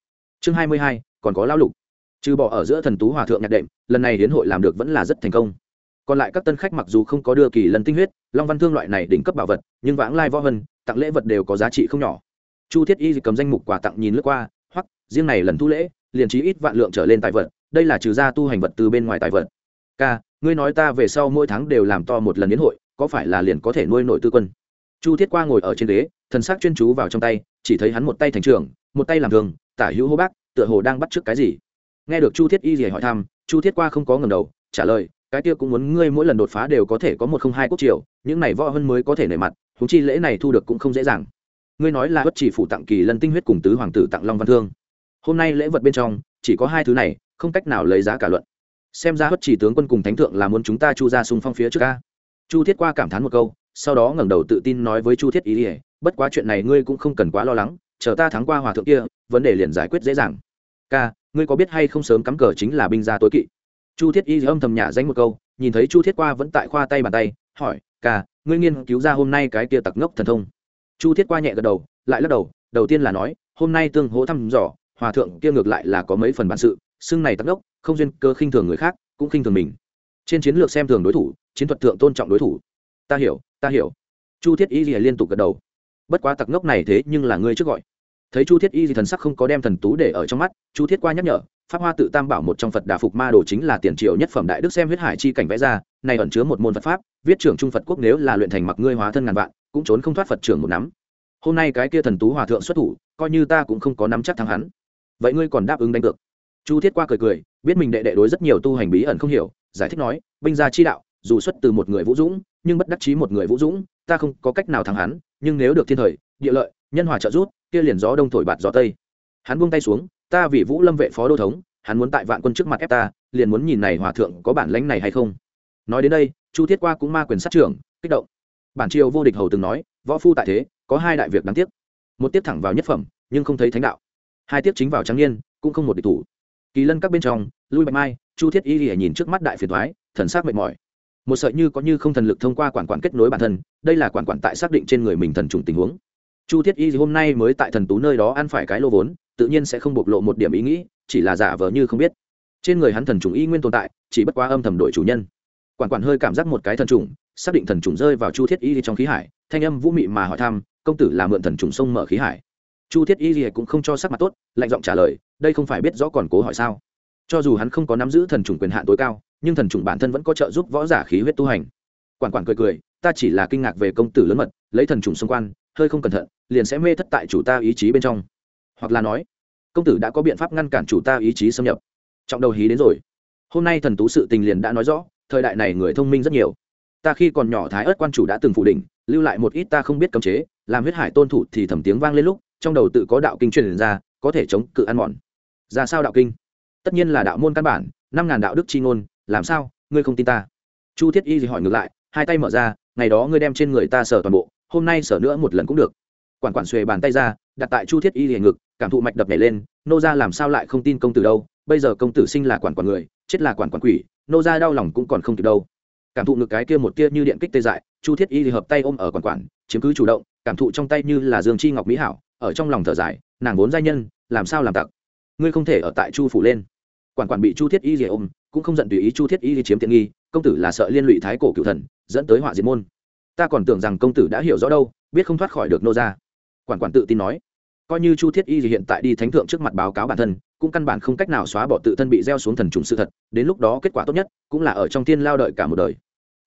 Speaker 1: Chương hai mươi hai, còn có lão lục. Trừ bỏ ở giữa thần tú hòa thượng nhạc đệm, lần này đến hội làm được vẫn là rất thành công. Còn lại các tân khách mặc dù không có đưa kỳ lần tinh huyết, long văn thương loại này đỉnh cấp bảo vật, nhưng vãng lai võ hân, tặng lễ vật đều có giá trị không nhỏ. Chu thiết y cầm danh mục quà tặng nhìn lướt qua hoặc riêng này lần thu lễ, liền trí ít vạn lượng trở lên tài vật đây là trừ ra tu hành vật từ bên ngoài tài vật. K ngươi nói ta về sau mỗi tháng đều làm to một lần đến hội, có phải là liền có thể nuôi nội tư quân? Chu thiết qua ngồi ở trên ghế, thần sắc chuyên chú vào trong tay, chỉ thấy hắn một tay thành trường một tay làm thường, tả hữu hô bác, tựa hồ đang bắt trước cái gì. Nghe được chu thiết y gì hỏi thăm, chu thiết qua không có ngầm đầu, trả lời, cái kia cũng muốn ngươi mỗi lần đột phá đều có thể có một không hai quốc triều, những này võ hơn mới có thể nảy mặt húng chi lễ này thu được cũng không dễ dàng. Ngươi nói là bất chỉ phủ tặng kỳ lân tinh huyết cùng tứ hoàng tử tặng long văn thương. Hôm nay lễ vật bên trong, chỉ có hai thứ này không cách nào lấy giá cả luận. Xem ra hất chỉ tướng quân cùng thánh thượng là muốn chúng ta chu ra xung phong phía trước ca chu thiết qua cảm thán một câu, sau đó ngẩng đầu tự tin nói với chu thiết ý ỉa bất quá chuyện này ngươi cũng không cần quá lo lắng, chờ ta thắng qua hòa thượng kia, vấn đề liền giải quyết dễ dàng. Ca, ngươi có biết hay không sớm cắm cờ chính là binh gia tối kỵ? Chu thiết y âm thầm nhả danh một câu, nhìn thấy chu thiết qua vẫn tại khoa tay bàn tay, hỏi, ca, ngươi nghiên cứu ra hôm nay cái kia tặc ngốc thần thông? Chu thiết qua nhẹ gật đầu, lại lắc đầu đầu tiên là nói, hôm nay tương hỗ thăm dò, hòa thượng kia ngược lại là có mấy phần bản sự xưng này tắc đốc, không duyên cơ khinh thường người khác, cũng khinh thường mình. Trên chiến lược xem thường đối thủ, chiến thuật thượng tôn trọng đối thủ. Ta hiểu ta hiểu. Chu thiết y lìa liên tục gật đầu. Bất quá tặc ngốc này thế nhưng là ngươi trước gọi. Thấy chu thiết y gì thần sắc không có đem thần tú để ở trong mắt, chu thiết qua nhắc nhở, pháp hoa tự tam bảo một trong phật đà phục ma đồ chính là tiền triệu nhất phẩm đại đức xem huyết hải chi cảnh vẽ ra, này ẩn chứa một môn phật pháp, viết trưởng trung phật quốc nếu là luyện thành mặc ngươi hóa thân ngàn vạn, cũng trốn không thoát phật trưởng một nắm. Hôm nay cái kia thần tú hòa thượng xuất thủ, coi như ta cũng không có nắm chắc thắng hắn. Vậy ngươi còn đáp ứng đánh cược? Chu thiết qua cười cười, biết mình đệ đệ đối rất nhiều tu hành bí ẩn không hiểu, giải thích nói, binh gia chi đạo, dù xuất từ một người vũ dũng, nhưng bất đắc chí một người vũ dũng, ta không có cách nào thắng hắn, nhưng nếu được thiên thời, địa lợi, nhân hòa trợ giúp, kia liền gió đông thổi bạt gió tây. Hắn buông tay xuống, ta vì vũ lâm vệ phó đô thống, hắn muốn tại vạn quân trước mặt ép ta, liền muốn nhìn này hòa thượng có bản lãnh này hay không. Nói đến đây, chu thiết qua cũng ma quyền sát trưởng, kích động. Bản triều vô địch hầu từng nói, võ phu tại thế, có hai đại việc đáng tiếc. Một tiếp thẳng vào nhất phẩm, nhưng không thấy thánh đạo. Hai tiếp chính vào trắng niên, cũng không một địch thủ kỳ lân các bên trong lui bạch mai, chu thiết y lìa nhìn trước mắt đại phiền thoái thần sắc mệt mỏi. Một sợi như có như không thần lực thông qua quản quản kết nối bản thân, đây là quản quản tại xác định trên người mình thần trùng tình huống. Chu thiết y hôm nay mới tại thần tú nơi đó ăn phải cái lô vốn, tự nhiên sẽ không bộc lộ một điểm ý nghĩ, chỉ là giả vờ như không biết. Trên người hắn thần trùng y nguyên tồn tại, chỉ bất quá âm thầm đổi chủ nhân. Quản quản hơi cảm giác một cái thần trùng, xác định thần trùng rơi vào chu thiết y trong khí hải, thanh âm vũ mị mà hỏi thăm, công tử là mượn thần trùng sông mở khí hải? Chu thiết y cũng không cho sắc mặt tốt, lạnh giọng trả lời, đây không phải biết rõ còn cố hỏi sao? Cho dù hắn không có nắm giữ thần trùng quyền hạn tối cao, nhưng thần trùng bản thân vẫn có trợ giúp võ giả khí huyết tu hành. Quản quản cười cười, ta chỉ là kinh ngạc về công tử lớn mật, lấy thần trùng xung quan hơi không cẩn thận, liền sẽ mê thất tại chủ ta ý chí bên trong. Hoặc là nói, công tử đã có biện pháp ngăn cản chủ ta ý chí xâm nhập. Trọng đầu hí đến rồi. Hôm nay thần tú sự tình liền đã nói rõ, thời đại này người thông minh rất nhiều. Ta khi còn nhỏ thái ớt quan chủ đã từng phủ định, lưu lại một ít ta không biết cấm chế, làm huyết hải tôn thủ thì thầm tiếng vang lên lúc trong đầu tự có đạo kinh truyền ra, có thể chống cự ăn mòn. Ra sao đạo kinh? Tất nhiên là đạo môn căn bản, năm ngàn đạo đức chi ngôn, làm sao? Ngươi không tin ta. Chu thiết y thì hỏi ngược lại, hai tay mở ra, ngày đó ngươi đem trên người ta sở toàn bộ, hôm nay sở nữa một lần cũng được. Quản quản xuề bàn tay ra, đặt tại chu thiết y liền ngực, cảm thụ mạch đập nhảy lên, nô ra làm sao lại không tin công tử đâu, bây giờ công tử sinh là quản quản người, chết là quản quản quỷ, nô ra đau lòng cũng còn không kịp đâu. Cảm thụ ngực cái kia một kia như điện kích tê dại, chu thiết y thì hợp tay ôm ở quản quản, chiếm cứ chủ động, cảm thụ trong tay như là dương chi ngọc mỹ hảo ở trong lòng thở dài, nàng vốn giai nhân, làm sao làm tặc? Ngươi không thể ở tại chu phủ lên. Quản quản bị chu thiết y rỉa ôm, cũng không giận tùy ý chu thiết y chiếm tiện nghi, công tử là sợ liên lụy thái cổ cựu thần, dẫn tới họa diệt môn. Ta còn tưởng rằng công tử đã hiểu rõ đâu, biết không thoát khỏi được nô ra quản quản tự tin nói. Coi như chu thiết y thì hiện tại đi thánh thượng trước mặt báo cáo bản thân, cũng căn bản không cách nào xóa bỏ tự thân bị gieo xuống thần trùng sự thật, đến lúc đó kết quả tốt nhất, cũng là ở trong tiên lao đợi cả một đời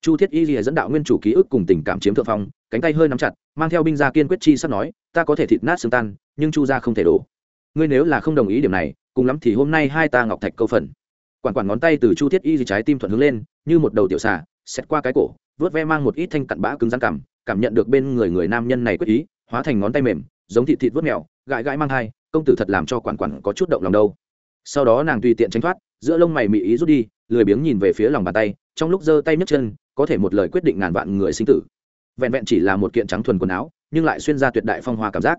Speaker 1: chu thiết y lìa dẫn đạo nguyên chủ ký ức cùng tình cảm chiếm thượng phong, cánh tay hơi nắm chặt, mang theo binh gia kiên quyết chi sắp nói, ta có thể thịt nát xương tan, nhưng chu gia không thể đổ. Ngươi nếu là không đồng ý điểm này, cùng lắm thì hôm nay hai ta ngọc thạch câu phần. Quản quản ngón tay từ chu thiết y gì trái tim thuận hướng lên, như một đầu tiểu xà xét qua cái cổ, vớt ve mang một ít thanh cặn bã cứng rắn cảm cảm nhận được bên người người nam nhân này quyết ý, hóa thành ngón tay mềm, giống thịt thịt vớt mèo, gãi gãi mang hai, công tử thật làm cho quản quản có chút động lòng đâu. Sau đó nàng tùy tiện tránh thoát, giữa lông mày mị ý rút đi, lười biếng nhìn về phía lòng bàn tay, trong lúc giơ tay nhấc chân có thể một lời quyết định ngàn vạn người sinh tử. Vẹn vẹn chỉ là một kiện trắng thuần quần áo, nhưng lại xuyên ra tuyệt đại phong hoa cảm giác.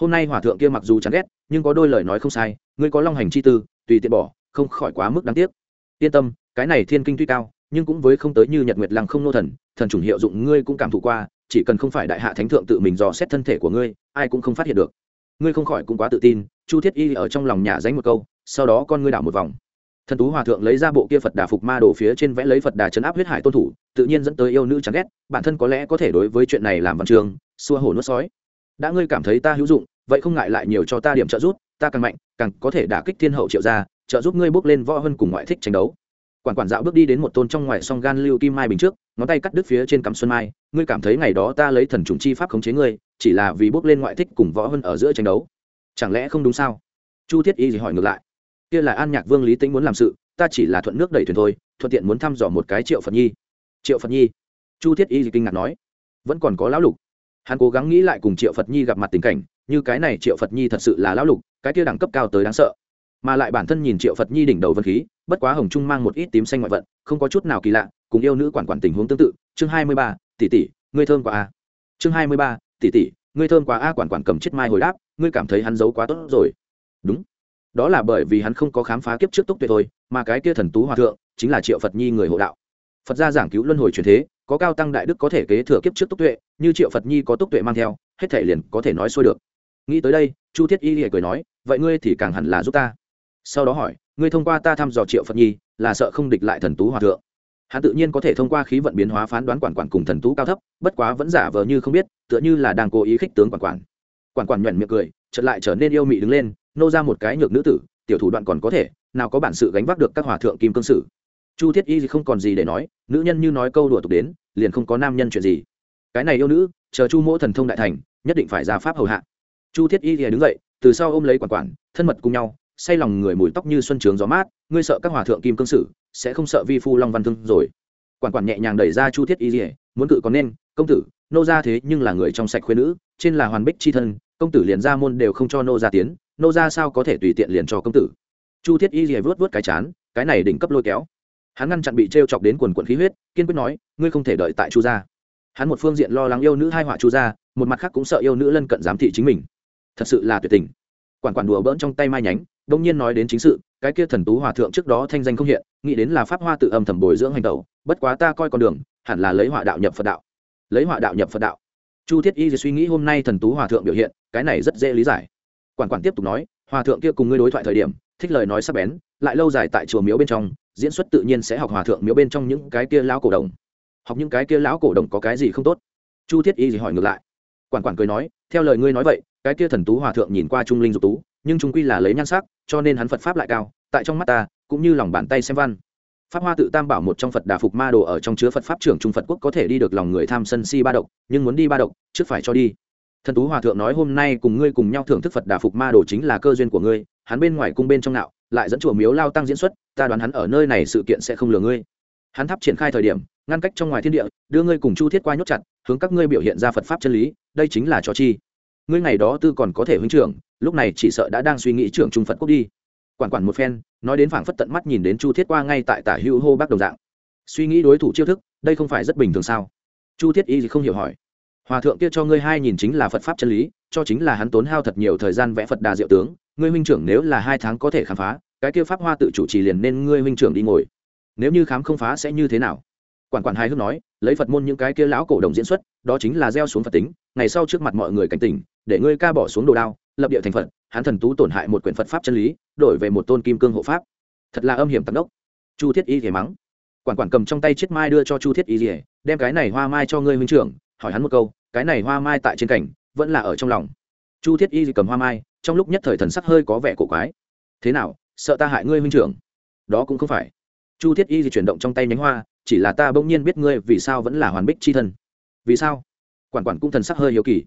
Speaker 1: Hôm nay hòa thượng kia mặc dù chán ghét, nhưng có đôi lời nói không sai, ngươi có long hành chi tư, tùy tiện bỏ, không khỏi quá mức đáng tiếc. Yên tâm, cái này thiên kinh tuy cao, nhưng cũng với không tới như nhật nguyệt lăng không nô thần thần chủng hiệu dụng ngươi cũng cảm thụ qua, chỉ cần không phải đại hạ thánh thượng tự mình dò xét thân thể của ngươi, ai cũng không phát hiện được. Ngươi không khỏi cũng quá tự tin, chu thiết y ở trong lòng nhà dánh một câu, sau đó con ngươi đảo một vòng thần tú hòa thượng lấy ra bộ kia phật đà phục ma đổ phía trên vẽ lấy phật đà chấn áp huyết hải tôn thủ, tự nhiên dẫn tới yêu nữ chán ghét, bản thân có lẽ có thể đối với chuyện này làm văn trường, xua hổ nuốt sói. Đã ngươi cảm thấy ta hữu dụng, vậy không ngại lại nhiều cho ta điểm trợ giúp, ta càng mạnh, càng có thể đả kích thiên hậu triệu ra trợ giúp ngươi bước lên võ hơn cùng ngoại thích tranh đấu. Quản quản dạo bước đi đến một tôn trong ngoài song gan lưu kim mai bình trước, ngón tay cắt đứt phía trên cắm xuân mai, ngươi cảm thấy ngày đó ta lấy thần trùng chi pháp khống chế ngươi, chỉ là vì bước lên ngoại thích cùng võ hơn ở giữa tranh đấu. Chẳng lẽ không đúng sao? Chu thiết y gì hỏi ngược lại kia là an nhạc vương lý tĩnh muốn làm sự, ta chỉ là thuận nước đẩy thuyền thôi, thuận tiện muốn thăm dò một cái triệu phật nhi. Triệu phật nhi. Chu thiết y kinh ngạc nói. Vẫn còn có lão lục. Hắn cố gắng nghĩ lại cùng triệu phật nhi gặp mặt tình cảnh, như cái này triệu phật nhi thật sự là lão lục, cái kia đẳng cấp cao tới đáng sợ. Mà lại bản thân nhìn triệu phật nhi đỉnh đầu vân khí, bất quá hồng trung mang một ít tím xanh ngoại vận, không có chút nào kỳ lạ, cùng yêu nữ quản quản tình huống tương tự. Chương hai mươi ba, tỷ tỷ, ngươi thơm quá a. Chương hai mươi ba, tỷ tỷ, ngươi thơm quá a, quản quản cầm chết mai hồi đáp, ngươi cảm thấy hắn giấu quá tốt rồi. Đúng đó là bởi vì hắn không có khám phá kiếp trước túc tuệ thôi, mà cái kia thần tú hòa thượng chính là triệu phật nhi người hộ đạo. Phật gia giảng cứu luân hồi truyền thế, có cao tăng đại đức có thể kế thừa kiếp trước túc tuệ, như triệu phật nhi có túc tuệ mang theo, hết thể liền có thể nói xuôi được. Nghĩ tới đây, chu thiết y lìa cười nói, vậy ngươi thì càng hẳn là giúp ta. Sau đó hỏi, ngươi thông qua ta thăm dò triệu phật nhi, là sợ không địch lại thần tú hòa thượng? Hắn tự nhiên có thể thông qua khí vận biến hóa phán đoán quản quản cùng thần tú cao thấp, bất quá vẫn giả vờ như không biết, tựa như là đang cố ý khích tướng quản quản. Quản quản nhuận miệng cười, chợt lại trở nên yêu mị đứng lên nô ra một cái nhược nữ tử, tiểu thủ đoạn còn có thể, nào có bản sự gánh vác được các hòa thượng kim cương sử chu thiết y không còn gì để nói, nữ nhân như nói câu đùa tục đến, liền không có nam nhân chuyện gì. Cái này yêu nữ, chờ chu mỗ thần thông đại thành, nhất định phải ra pháp hầu hạ. Chu thiết y đứng dậy, từ sau ôm lấy quản quản, thân mật cùng nhau, say lòng người mùi tóc như xuân trướng gió mát, ngươi sợ các hòa thượng kim cương sử sẽ không sợ vi phu long văn thương rồi. Quản quản nhẹ nhàng đẩy ra chu thiết y dỉa muốn cự còn nên, công tử, nô ra thế nhưng là người trong sạch khuyên nữ, trên là hoàn bích c h i thân, công tử liền ra môn đều không cho nô ra tiến nô ra sao có thể tùy tiện liền cho công tử? Chu thiết y rìa vớt vớt cái chán, cái này đỉnh cấp lôi kéo. Hắn ngăn chặn bị t r e o chọc đến quần quận khí huyết, kiên quyết nói, ngươi không thể đợi tại chu gia. Hắn một phương diện lo lắng yêu nữ hai họa chu gia, một mặt khác cũng sợ yêu nữ lân cận giám thị chính mình. Thật sự là tuyệt tình. Quản quản đùa bỡn trong tay mai nhánh, đông nhiên nói đến chính sự, cái kia thần tú hòa thượng trước đó thanh danh không hiện, nghĩ đến là pháp hoa tự âm thầm bồi dưỡng hành tẩu, bất quá ta coi con đường, hẳn là lấy họa đạo nhập phật đạo. Lấy họa đạo nhập phật đạo. Chu thiết y suy nghĩ hôm nay thần tú hòa thượng biểu hiện, cái này rất dễ lý giải quản quản tiếp tục nói, hòa thượng kia cùng ngươi đối thoại thời điểm, thích lời nói sắc bén, lại lâu dài tại chùa miếu bên trong, diễn xuất tự nhiên sẽ học hòa thượng miếu bên trong những cái kia lão cổ đồng. Học những cái kia lão cổ đồng có cái gì không tốt? Chu thiết y gì hỏi ngược lại. Quản quản cười nói, theo lời ngươi nói vậy, cái kia thần tú hòa thượng nhìn qua trung linh dục tú, nhưng trung quy là lấy nhan sắc, cho nên hắn phật pháp lại cao, tại trong mắt ta, cũng như lòng bàn tay xem văn. Pháp hoa tự tam bảo một trong phật đà phục ma đồ ở trong chứa phật pháp trưởng trung phật quốc có thể đi được lòng người tham sân si ba độc, nhưng muốn đi ba độc, trước phải cho đi thần tú hòa thượng nói hôm nay cùng ngươi cùng nhau thưởng thức phật đà phục ma đồ chính là cơ duyên của ngươi, hắn bên ngoài cung bên trong nạo lại dẫn chùa miếu lao tăng diễn xuất, ta đoán hắn ở nơi này sự kiện sẽ không lừa ngươi. Hắn thắp triển khai thời điểm, ngăn cách trong ngoài thiên địa, đưa ngươi cùng chu thiết qua nhốt chặt, hướng các ngươi biểu hiện ra phật pháp chân lý, đây chính là trò chi. Ngươi ngày đó tư còn có thể huynh trưởng, lúc này chỉ sợ đã đang suy nghĩ trưởng trung phật quốc đi. Quản quản một phen, nói đến phảng phất tận mắt nhìn đến chu thiết qua ngay tại tả hữu hô bác đồng dạng. Suy nghĩ đối thủ chiêu thức, đây không phải rất bình thường sao? Chu thiết y không hiểu hỏi hòa thượng kia cho ngươi hai nhìn chính là phật pháp chân lý, cho chính là hắn tốn hao thật nhiều thời gian vẽ phật đà diệu tướng. Ngươi huynh trưởng nếu là hai tháng có thể khám phá, cái kia pháp hoa tự chủ trì liền nên ngươi huynh trưởng đi ngồi. Nếu như khám không phá sẽ như thế nào? Quản quản hai hước nói, lấy phật môn những cái kia lão cổ đồng diễn xuất, đó chính là gieo xuống phật tính, ngày sau trước mặt mọi người cảnh tỉnh, để ngươi ca bỏ xuống đồ đao, lập địa thành phật, hắn thần tú tổn hại một quyển phật pháp chân lý, đổi về một tôn kim cương hộ pháp. Thật là âm hiểm tận đốc chu thiết y thì mắng. Quản quản cầm trong tay chiếc mai đưa cho chu thiết y rỉa đem cái này hoa mai cho ngươi huynh trưởng, hỏi hắn một câu cái này hoa mai tại trên cảnh, vẫn là ở trong lòng. Chu thiết y cầm hoa mai, trong lúc nhất thời thần sắc hơi có vẻ cổ quái. Thế nào, sợ ta hại ngươi huynh trưởng? Đó cũng không phải. Chu thiết y chuyển động trong tay nhánh hoa, chỉ là ta bỗng nhiên biết ngươi vì sao vẫn là hoàn bích c h i thân. Vì sao? Quản quản cũng thần sắc hơi hiếu kỳ.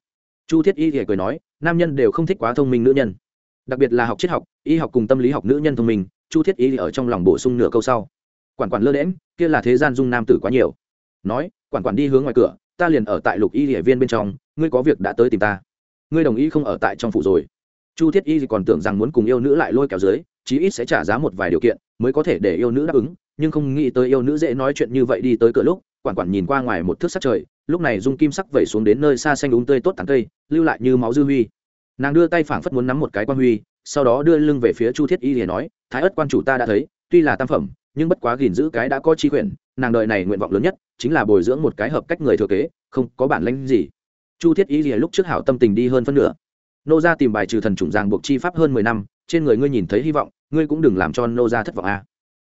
Speaker 1: Chu thiết y thì cười nói, nam nhân đều không thích quá thông minh nữ nhân. Đặc biệt là học triết học, y học cùng tâm lý học nữ nhân thông minh, chu thiết y ở trong lòng bổ sung nửa câu sau. Quản quản lơ đễm kia là thế gian dung nam tử quá nhiều. Nói, quản quản đi hướng ngoài cửa ta liền ở tại lục y địa viên bên trong, ngươi có việc đã tới tìm ta. Ngươi đồng ý không ở tại trong phủ rồi. Chu thiết y còn tưởng rằng muốn cùng yêu nữ lại lôi kéo dưới, chí ít sẽ trả giá một vài điều kiện, mới có thể để yêu nữ đáp ứng, nhưng không nghĩ tới yêu nữ dễ nói chuyện như vậy đi tới cửa lúc, quản quản nhìn qua ngoài một thước sắc trời, lúc này dung kim sắc vẩy xuống đến nơi xa xanh đúng tươi tốt tàn cây, lưu lại như máu dư huy. Nàng đưa tay phảng phất muốn nắm một cái quan huy, sau đó đưa lưng về phía chu thiết y để nói, thái ất quan chủ ta đã thấy, tuy là tam phẩm, nhưng bất quá gìn giữ cái đã có chi quyển nàng đợi này nguyện vọng lớn nhất chính là bồi dưỡng một cái hợp cách người thừa kế, không có bản lãnh gì. Chu thiết y lúc trước hảo tâm tình đi hơn phân nửa. Nô gia tìm bài trừ thần trùng giang buộc chi pháp hơn mười năm, trên người ngươi nhìn thấy hy vọng, ngươi cũng đừng làm cho nô gia thất vọng a à.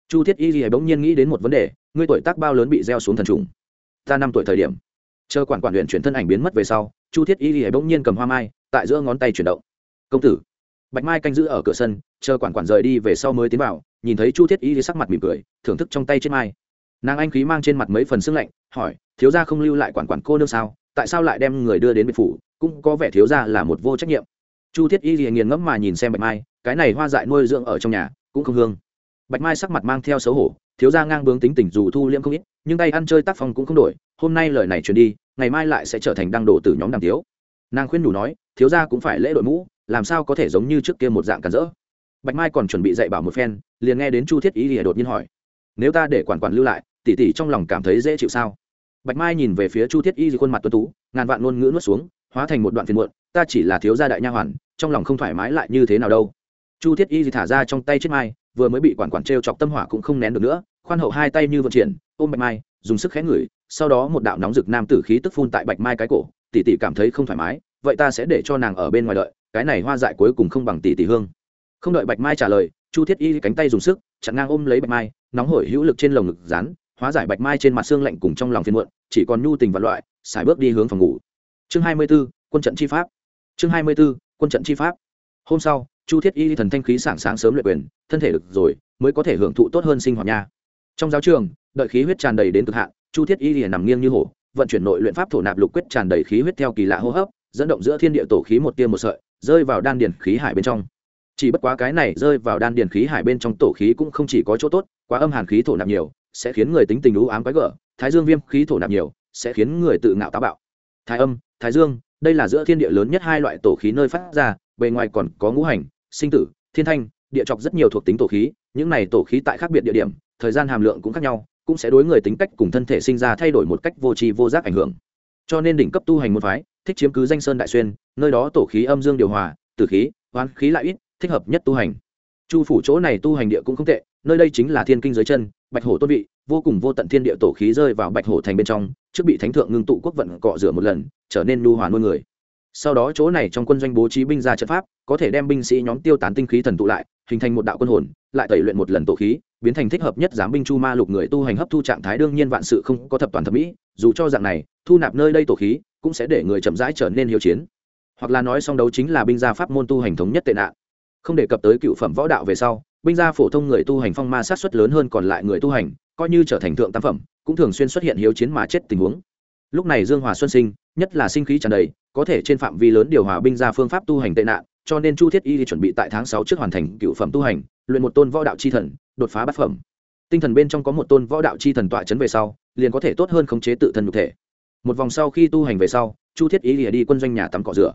Speaker 1: chu thiết y gì bỗng nhiên nghĩ đến một vấn đề, ngươi tuổi tác bao lớn bị gieo xuống thần trùng ta năm tuổi thời điểm. Chờ quản quản luyện chuyển thân ảnh biến mất về sau, chu thiết y gì bỗng nhiên cầm hoa mai, tại giữa ngón tay chuyển động. Công tử. Bạch mai canh giữ ở cửa sân, chờ quản quản rời đi về sau mới tiến vào, nhìn thấy chu thiết y sắc mặt mỉm cười, thưởng thức trong tay trên mai nàng anh khí mang trên mặt mấy phần sưng lạnh, hỏi, thiếu gia không lưu lại quản quản cô nương sao? Tại sao lại đem người đưa đến biệt phủ? Cũng có vẻ thiếu gia là một vô trách nhiệm. Chu thiết y liền nghiền ngẫm mà nhìn xem bạch mai, cái này hoa dại nuôi dưỡng ở trong nhà cũng không hương. Bạch mai sắc mặt mang theo xấu hổ, thiếu gia ngang bướng tính tình dù thu liêm không ít, nhưng tay ăn chơi tác phong cũng không đổi, hôm nay lời này truyền đi, ngày mai lại sẽ trở thành đăng đồ từ nhóm đàm thiếu nàng khuyên nhủ nói, thiếu gia cũng phải lễ đội mũ, làm sao có thể giống như trước kia một dạng cản rỡ? Bạch mai còn chuẩn bị dạy bảo một phen, liền nghe đến chu thiết y thì đột nhiên hỏi, nếu ta để quản quản lưu lại Tỷ tỷ trong lòng cảm thấy dễ chịu sao? Bạch mai nhìn về phía chu thiết y khuôn mặt tuân tú, ngàn vạn ngôn ngữ nuốt xuống, hóa thành một đoạn phiền muộn, ta chỉ là thiếu gia đại nha hoàn, trong lòng không thoải mái lại như thế nào đâu. Chu thiết y thả ra trong tay chết mai, vừa mới bị quản quản t chọc tâm hỏa cũng không nén được nữa, khoan hậu hai tay như vận chuyển, ôm bạch mai, dùng sức khẽ ngửi, sau đó một đạo nóng rực nam tử khí tức phun tại bạch mai cái cổ, tỷ tỷ cảm thấy không thoải mái, vậy ta sẽ để cho nàng ở bên ngoài đợi, cái này hoa dại cuối cùng không bằng tỷ tỷ hương. Không đợi bạch mai trả lời, chu thiết y cánh tay dùng sức, chặn ngang ôm lấy bạch mai, nóng hổi hữu lực trên lồng ngực rán hóa giải bạch mai trên mặt xương lạnh cùng trong lòng phiền muộn, chỉ còn nhu tình và loại, xài bước đi hướng phòng ngủ. Chương hai mươi b ố quân trận chi pháp. Chương hai mươi b ố quân trận chi pháp. Hôm sau, chu thiết y thần thanh khí sảng sáng sớm luyện quyền, thân thể được rồi, mới có thể hưởng thụ tốt hơn sinh hoạt nha. Trong giáo trường, đợi khí huyết tràn đầy đến cực hạn, chu thiết y liền nằm nghiêng như hổ, vận chuyển nội luyện pháp thổ nạp lục quyết tràn đầy khí huyết theo kỳ lạ hô hấp, dẫn động giữa thiên địa tổ khí một tia một sợi, rơi vào đan điền khí hải bên trong. Chỉ bất quá cái này rơi vào đan điền khí hải bên trong tổ khí cũng không chỉ có chỗ tốt, quá âm hàn khí thổ nạp nhiều sẽ khiến người tính tình lũ ám quái gở, thái dương viêm khí thổ nạp nhiều, sẽ khiến người tự ngạo táo bạo. Thái âm, thái dương, đây là giữa thiên địa lớn nhất hai loại tổ khí nơi phát ra, bề ngoài còn có ngũ hành, sinh tử, thiên thanh, địa chọc rất nhiều thuộc tính tổ khí, những này tổ khí tại khác biệt địa điểm, thời gian hàm lượng cũng khác nhau, cũng sẽ đối người tính cách cùng thân thể sinh ra thay đổi một cách vô tri vô giác ảnh hưởng. Cho nên đỉnh cấp tu hành một phái, thích chiếm cứ danh sơn đại xuyên, nơi đó tổ khí âm dương điều hòa, tử khí, hoán khí lại ít, thích hợp nhất tu hành. Chu phủ chỗ này tu hành địa cũng không tệ, nơi đây chính là thiên kinh dưới chân bạch hổ tôn vị, vô cùng vô tận thiên địa tổ khí rơi vào bạch hổ thành bên trong, trước bị thánh thượng ngưng tụ quốc vận cọ rửa một lần, trở nên nu hòa nuôi người. Sau đó chỗ này trong quân doanh bố trí binh ra trận pháp, có thể đem binh sĩ nhóm tiêu tán tinh khí thần tụ lại, hình thành một đạo quân hồn, lại tẩy luyện một lần tổ khí, biến thành thích hợp nhất giám binh chu ma lục người tu hành hấp thu trạng thái đương nhiên vạn sự không có thập toàn thẩm mỹ, dù cho dạng này, thu nạp nơi đây tổ khí, cũng sẽ để người chậm rãi trở nên hiếu chiến. Hoặc là nói song đấu chính là binh gia pháp môn tu hành thống nhất tệ nạn. Không đề cập tới cựu phẩm võ đạo về sau binh gia phổ thông người tu hành phong ma sát xuất lớn hơn còn lại người tu hành, coi như trở thành thượng tam phẩm, cũng thường xuyên xuất hiện hiếu chiến mà chết tình huống. Lúc này dương hòa xuân sinh, nhất là sinh khí tràn đầy, có thể trên phạm vi lớn điều hòa binh ra phương pháp tu hành tệ nạn, cho nên chu thiết y chuẩn bị tại tháng sáu trước hoàn thành cựu phẩm tu hành, luyện một tôn võ đạo chi thần, đột phá bát phẩm. Tinh thần bên trong có một tôn võ đạo chi thần tọa chấn về sau, liền có thể tốt hơn khống chế tự thân nhục thể. Một vòng sau khi tu hành về sau, chu thiết y đi quân doanh nhà tắm cỏ rửa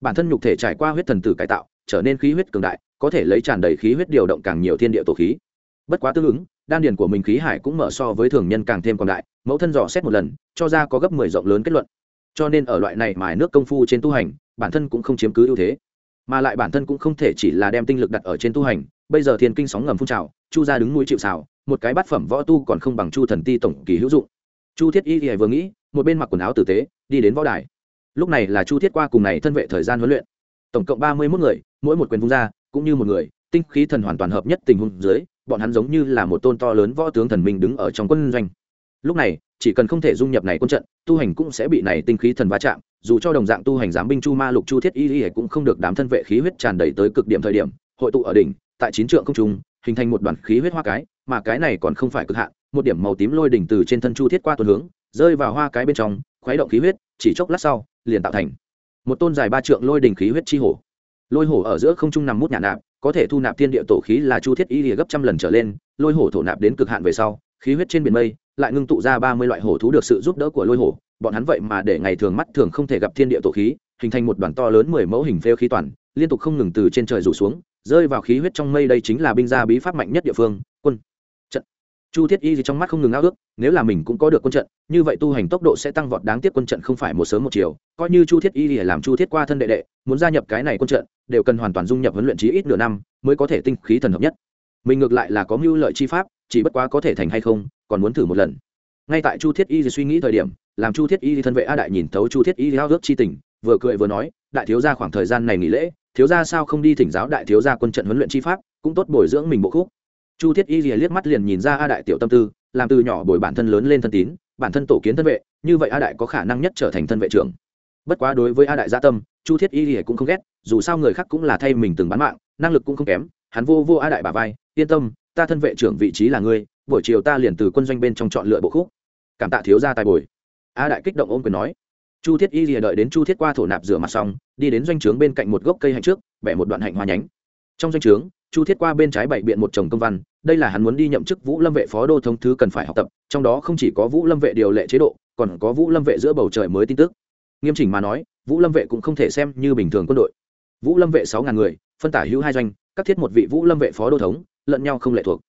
Speaker 1: bản thân nhục thể trải qua huyết thần tử cải tạo, trở nên khí huyết cường đại, có thể lấy tràn đầy khí huyết điều động càng nhiều thiên địa tổ khí. Bất quá tương ứng, đan điền của mình khí hải cũng mở so với thường nhân càng thêm còn đại, mẫu thân dò xét một lần, cho ra có gấp mười rộng lớn kết luận. Cho nên ở loại này mài nước công phu trên tu hành, bản thân cũng không chiếm cứ ưu thế. Mà lại bản thân cũng không thể chỉ là đem tinh lực đặt ở trên tu hành, bây giờ thiên kinh sóng ngầm phun trào, chu ra đứng núi chịu xào một cái bát phẩm võ tu còn không bằng chu thần ti tổng kỳ hữu dụng. Chu thiết y thì vừa nghĩ, một bên mặc quần áo tử tế, đi đến võ đài lúc này là chu thiết qua cùng này thân vệ thời gian huấn luyện. Tổng cộng ba mươi mốt người, mỗi một quyền vung ra, cũng như một người, tinh khí thần hoàn toàn hợp nhất tình huống dưới, bọn hắn giống như là một tôn to lớn võ tướng thần minh đứng ở trong quân doanh. Lúc này, chỉ cần không thể dung nhập này quân trận, tu hành cũng sẽ bị này tinh khí thần va chạm, dù cho đồng dạng tu hành giám binh chu ma lục chu thiết y y cũng không được đám thân vệ khí huyết tràn đầy tới cực điểm thời điểm, hội tụ ở đỉnh, tại chín trượng không trung, hình thành một đoàn khí huyết hoa cái, mà cái này còn không phải cực hạn, một điểm màu tím lôi đỉnh từ trên thân chu thiết qua tuần hướng, rơi vào hoa cái bên trong, khuấy động khí huyết, chỉ chốc lát sau liền tạo thành. Một tôn dài ba trượng lôi đình khí huyết chi hổ. Lôi hổ ở giữa không trung nằm mút nhả nạp, có thể thu nạp thiên địa tổ khí là chu thiết y lìa gấp trăm lần trở lên, lôi hổ thổ nạp đến cực hạn về sau, khí huyết trên biển mây lại ngưng tụ ra ba mươi loại hổ thú được sự giúp đỡ của lôi hổ, bọn hắn vậy mà để ngày thường mắt thường không thể gặp thiên địa tổ khí, hình thành một đoàn to lớn mười mẫu hình phêu khí toàn, liên tục không ngừng từ trên trời rủ xuống, rơi vào khí huyết trong mây đây chính là binh gia bí pháp mạnh nhất địa phương, quân chu thiết y gì trong mắt không ngừng ao ước, nếu là mình cũng có được quân trận, như vậy tu hành tốc độ sẽ tăng vọt đáng tiếc quân trận không phải một sớm một chiều. Coi như chu thiết y để làm chu thiết qua thân đệ đệ, muốn gia nhập cái này quân trận, đều cần hoàn toàn dung nhập huấn luyện trí ít nửa năm mới có thể tinh khí thần hợp nhất. Mình ngược lại là có mưu lợi chi pháp, chỉ bất quá có thể thành hay không, còn muốn thử một lần. Ngay tại chu thiết y suy nghĩ thời điểm, làm chu thiết y thân vệ a đại nhìn thấu chu thiết y ao ước chi tình, vừa cười vừa nói, đại thiếu gia khoảng thời gian này nghỉ lễ, thiếu gia sao không đi thỉnh giáo đại thiếu gia quân trận huấn luyện chi pháp, cũng tốt bồi dưỡng mình bộ khúc chu thiết y liếc mắt liền nhìn ra a đại tiểu tâm tư, làm từ nhỏ bồi bản thân lớn lên thân tín, bản thân tổ kiến thân vệ, như vậy a đại có khả năng nhất trở thành thân vệ trưởng. Bất quá đối với a đại gia tâm, chu thiết y cũng không ghét, dù sao người khác cũng là thay mình từng bán mạng, năng lực cũng không kém, hắn vô vô a đại bà vai, yên tâm, ta thân vệ trưởng vị trí là ngươi, buổi chiều ta liền từ quân doanh bên trong chọn lựa bộ khúc. Cảm tạ thiếu gia tài bồi. A đại kích động ôm quyền nói. Chu thiết y rìa đợi đến chu thiết qua thổ nạp rửa mặt xong, đi đến doanh trướng bên cạnh một gốc cây hạnh trước, bẻ một đoạn hạnh hoa nhánh. Trong doanh trướng chu thiết qua bên trái bảy biện một chồng công văn đây là hắn muốn đi nhậm chức vũ lâm vệ phó đô thống thứ cần phải học tập trong đó không chỉ có vũ lâm vệ điều lệ chế độ còn có vũ lâm vệ giữa bầu trời mới tin tức nghiêm chỉnh mà nói vũ lâm vệ cũng không thể xem như bình thường quân đội vũ lâm vệ sáu ngàn người phân tả hữu hai doanh các thiết một vị vũ lâm vệ phó đô thống lẫn nhau không lệ thuộc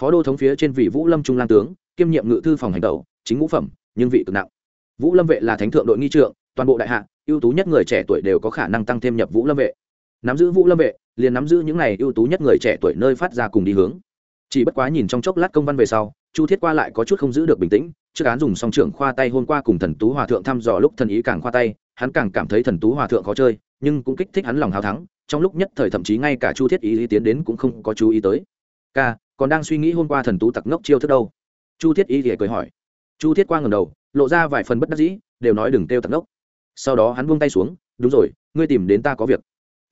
Speaker 1: phó đô thống phía trên vị vũ lâm trung lang tướng kiêm nhiệm ngự thư phòng hành tẩu chính ngũ phẩm nhưng vị cực nặng vũ lâm vệ là thánh thượng đội nghi trượng toàn bộ đại hạ ưu tú nhất người trẻ tuổi đều có khả năng tăng thêm nhập vũ lâm vệ nắm giữ vũ lâm vệ liền nắm giữ những này ưu tú nhất người trẻ tuổi nơi phát ra cùng đi hướng. Chỉ bất quá nhìn trong chốc lát công văn về sau chu thiết qua lại có chút không giữ được bình tĩnh trước án dùng song trưởng khoa tay hôm qua cùng thần tú hòa thượng thăm dò lúc thần ý càng khoa tay hắn càng cảm thấy thần tú hòa thượng khó chơi nhưng cũng kích thích hắn lòng hào thắng trong lúc nhất thời thậm chí ngay cả chu thiết ý, ý tiến đến cũng không có chú ý tới. Ca còn đang suy nghĩ hôm qua thần tú tặc ngốc chiêu thức đâu? Chu thiết ý thì cười hỏi. Chu thiết qua ngầm đầu lộ ra vài phần bất đắc dĩ đều nói đừng kêu tặc ngốc. Sau đó hắn buông tay xuống đúng rồi ngươi tìm đến ta có việc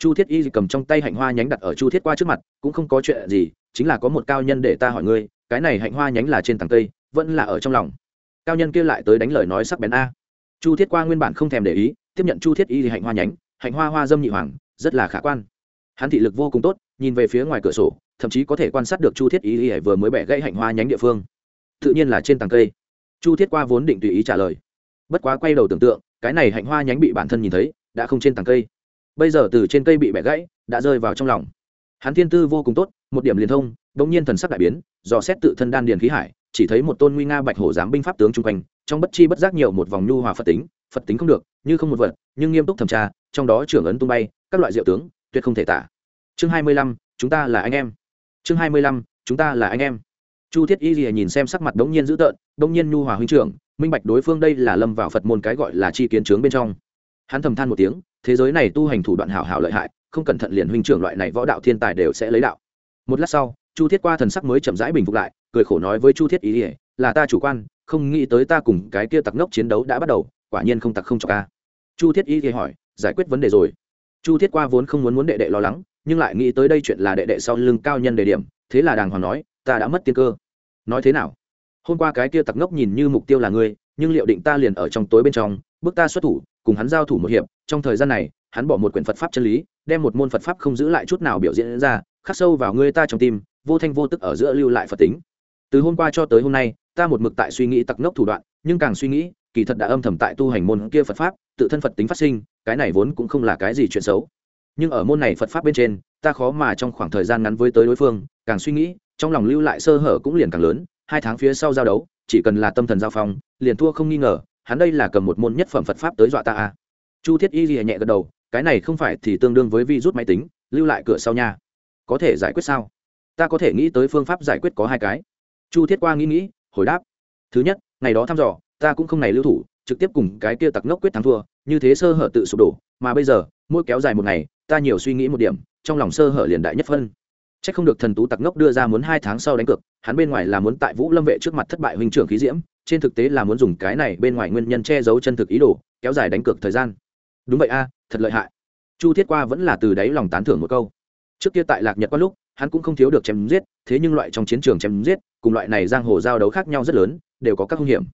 Speaker 1: chu thiết y cầm trong tay hạnh hoa nhánh đặt ở chu thiết qua trước mặt, cũng không có chuyện gì, chính là có một cao nhân để ta hỏi ngươi, cái này hạnh hoa nhánh là trên tầng cây, vẫn là ở trong lòng. Cao nhân kia lại tới đánh lời nói sắc bén a. Chu thiết qua nguyên bản không thèm để ý, tiếp nhận chu thiết y thì hạnh hoa nhánh, hạnh hoa hoa dâm nhị hoàng, rất là khả quan. Hắn thị lực vô cùng tốt, nhìn về phía ngoài cửa sổ, thậm chí có thể quan sát được chu thiết y y vừa mới bẻ gãy hạnh hoa nhánh địa phương. Tự nhiên là trên tầng cây. Chu thiết qua vốn định tùy ý trả lời. Bất quá quay đầu tưởng tượng, cái này hạnh hoa nhánh bị bản thân nhìn thấy, đã không trên tầng cây bây giờ từ trên cây bị bẻ gãy, đã rơi vào trong lòng. Hắn thiên tư vô cùng tốt, một điểm liền thông đ ỗ n g nhiên thần sắc đại biến, dò xét tự thân đan điền khí hải, chỉ thấy một tôn nguy nga bạch hổ giám binh pháp tướng chung quanh, trong bất chi bất giác nhiều một vòng nhu hòa phật tính phật tính không được, như không một vật, nhưng nghiêm túc thẩm tra, trong đó trưởng ấn tung bay, các loại diệu tướng, tuyệt không thể tả. Chương hai mươi lăm, chúng ta là anh em. Chương hai mươi lăm, chúng ta là anh em. Chu thiết y lìa nhìn xem sắc mặt đ n g nhiên dữ tợn đ n g nhiên nhu hòa huynh trưởng, minh bạch đối phương đây là lâm vào phật môn cái gọi là chi kiến trướng bên trong. Hắn thầm than một tiếng thế giới này tu hành thủ đoạn hảo hảo lợi hại, không cẩn thận liền huynh trưởng loại này võ đạo thiên tài đều sẽ lấy đạo. Một lát sau, chu thiết qua thần sắc mới chậm rãi bình phục lại, cười khổ nói với chu thiết y ỉa là ta chủ quan, không nghĩ tới ta cùng cái kia tặc ngốc chiến đấu đã bắt đầu, quả nhiên không tặc không cho ca chu thiết y ỉa hỏi, giải quyết vấn đề rồi? Chu thiết qua vốn không muốn muốn đệ đệ lo lắng, nhưng lại nghĩ tới đây chuyện là đệ đệ sau lưng cao nhân đề điểm, thế là đàng hoàng nói, ta đã mất tiên cơ. Nói thế nào? Hôm qua cái kia tặc ngốc nhìn như mục tiêu là ngươi, nhưng liệu định ta liền ở trong tối bên trong, bước ta xuất thủ, cùng hắn giao thủ một hiệp trong thời gian này, hắn bỏ một quyển phật pháp chân lý, đem một môn phật pháp không giữ lại chút nào biểu diễn ra, khắc sâu vào ngươi ta trong tim, vô thanh vô tức ở giữa lưu lại phật tính. Từ hôm qua cho tới hôm nay, ta một mực tại suy nghĩ tặc ngốc thủ đoạn, nhưng càng suy nghĩ, kỳ thật đã âm thầm tại tu hành môn kia phật pháp, tự thân phật tính phát sinh, cái này vốn cũng không là cái gì chuyện xấu. Nhưng ở môn này phật pháp bên trên, ta khó mà trong khoảng thời gian ngắn với tới đối phương, càng suy nghĩ, trong lòng lưu lại sơ hở cũng liền càng lớn, hai tháng phía sau giao đấu, chỉ cần là tâm thần giao phong, liền thua không nghi ngờ, hắn đây là cầm một môn nhất phẩm phật pháp tới dọa ta a chu thiết y ghi nhẹ gật đầu cái này không phải thì tương đương với vi rút máy tính lưu lại cửa sau nhà, có thể giải quyết sao? Ta có thể nghĩ tới phương pháp giải quyết có hai cái. Chu thiết qua nghĩ nghĩ hồi đáp. Thứ nhất ngày đó thăm dò ta cũng không này lưu thủ trực tiếp cùng cái kia tặc ngốc quyết thắng thua như thế sơ hở tự sụp đổ mà bây giờ mỗi kéo dài một ngày ta nhiều suy nghĩ một điểm trong lòng sơ hở liền đại nhất phân. C h ắ c không được thần tú tặc ngốc đưa ra muốn hai tháng sau đánh cược hắn bên ngoài là muốn tại vũ lâm vệ trước mặt thất bại huynh trưởng khí diễm trên thực tế là muốn dùng cái này bên ngoài nguyên nhân che giấu chân thực ý đồ kéo dài đánh cược thời gian đúng vậy a, thật lợi hại. Chu thiết qua vẫn là từ đáy lòng tán thưởng một câu. Trước kia tại lạc nhật có lúc, hắn cũng không thiếu được chém giết, thế nhưng loại trong chiến trường chém giết, cùng loại này giang hồ giao đấu khác nhau rất lớn, đều có các hung hiểm.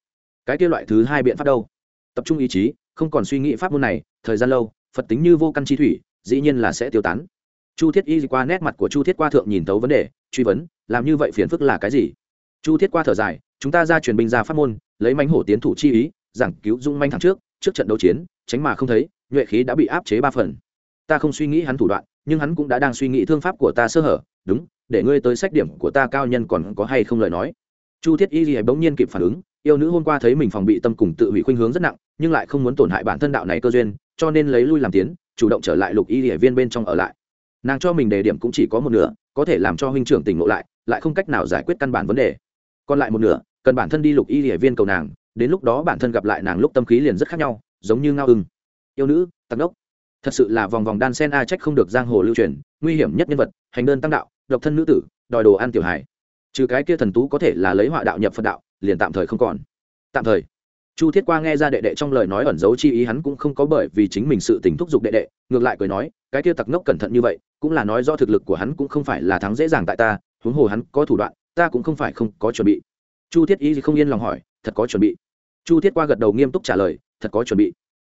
Speaker 1: Cái kia loại thứ hai biện pháp đâu? Tập trung ý chí, không còn suy nghĩ pháp môn này, thời gian lâu, phật tính như vô căn chi thủy, dĩ nhiên là sẽ tiêu tán. Chu thiết y qua nét mặt của chu thiết qua thượng nhìn tấu vấn đề, truy vấn, làm như vậy phiền phức là cái gì? Chu thiết qua thở dài, chúng ta ra truyền binh ra pháp môn, lấy mánh hổ tiến thủ chi ý, giảng cứu dung manh thẳng trước trước trận đấu chiến, tránh mà không thấy nhuệ khí đã bị áp chế ba phần. Ta không suy nghĩ hắn thủ đoạn, nhưng hắn cũng đã đang suy nghĩ thương pháp của ta sơ hở. Đúng, để ngươi tới sách điểm của ta cao nhân còn có hay không lời nói. Chu thiết y gì bỗng nhiên kịp phản ứng, yêu nữ hôm qua thấy mình phòng bị tâm cùng tự hủy khuynh hướng rất nặng, nhưng lại không muốn tổn hại bản thân đạo này cơ duyên, cho nên lấy lui làm tiến, chủ động trở lại lục y địa viên bên trong ở lại. Nàng cho mình đề điểm cũng chỉ có một nửa, có thể làm cho huynh trưởng tỉnh ngộ lại lại không cách nào giải quyết căn bản vấn đề. Còn lại một nửa, cần bản thân đi lục y địa viên cầu nàng, đến lúc đó bản thân gặp lại nàng lúc tâm khí liền rất khác nhau, giống như ngao ưng yêu nữ, tặc đốc thật sự là vòng vòng đan sen a trách không được giang hồ lưu truyền, nguy hiểm nhất nhân vật, hành đơn tăng đạo, độc thân nữ tử, đòi đồ ăn tiểu hải trừ cái kia thần tú có thể là lấy họa đạo nhập phật đạo, liền tạm thời không còn. Tạm thời. Chu thiết qua nghe ra đệ đệ trong lời nói ẩn giấu chi ý hắn cũng không có bởi vì chính mình sự tình thúc giục đệ đệ, ngược lại cười nói, cái kia tặc ngốc cẩn thận như vậy, cũng là nói do thực lực của hắn cũng không phải là thắng dễ dàng tại ta, huống hồ hắn có thủ đoạn, ta cũng không phải không có chuẩn bị. Chu thiết y không yên lòng hỏi, thật có chuẩn bị. Chu thiết qua gật đầu nghiêm túc trả lời, thật có chuẩn bị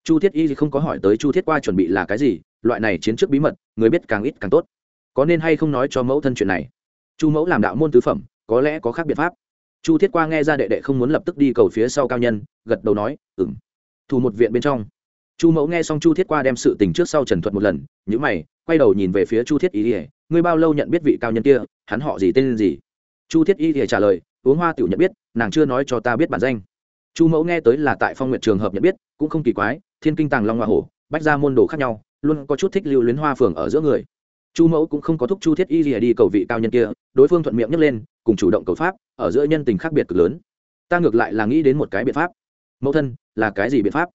Speaker 1: chu thiết y thì không có hỏi tới chu thiết qua chuẩn bị là cái gì, loại này chiến trước bí mật, người biết càng ít càng tốt. Có nên hay không nói cho mẫu thân chuyện này? Chu mẫu làm đạo môn tứ phẩm, có lẽ có khác biện pháp. Chu thiết qua nghe ra đệ đệ không muốn lập tức đi cầu phía sau cao nhân, gật đầu nói ừng thủ một viện bên trong. Chu mẫu nghe xong chu thiết qua đem sự tình trước sau trần thuật một lần nhữ mày, quay đầu nhìn về phía chu thiết y ỉa ngươi bao lâu nhận biết vị cao nhân kia, hắn họ gì tên gì? Chu thiết y ỉa trả lời, uống hoa tiểu nhận biết, nàng chưa nói cho ta biết bản danh. Chu mẫu nghe tới là tại phong nguyện trường hợp nhận biết, cũng không kỳ quái thiên kinh tàng long hoa hổ, bách ra môn đồ khác nhau, luôn có chút thích lưu luyến hoa phường ở giữa người. Chu mẫu cũng không có thúc chu thiết y gì đi cầu vị cao nhân kia, đối phương thuận miệng nhấc lên, cùng chủ động cầu pháp, ở giữa nhân tình khác biệt cực lớn. Ta ngược lại là nghĩ đến một cái biện pháp. Mẫu thân, là cái gì biện pháp?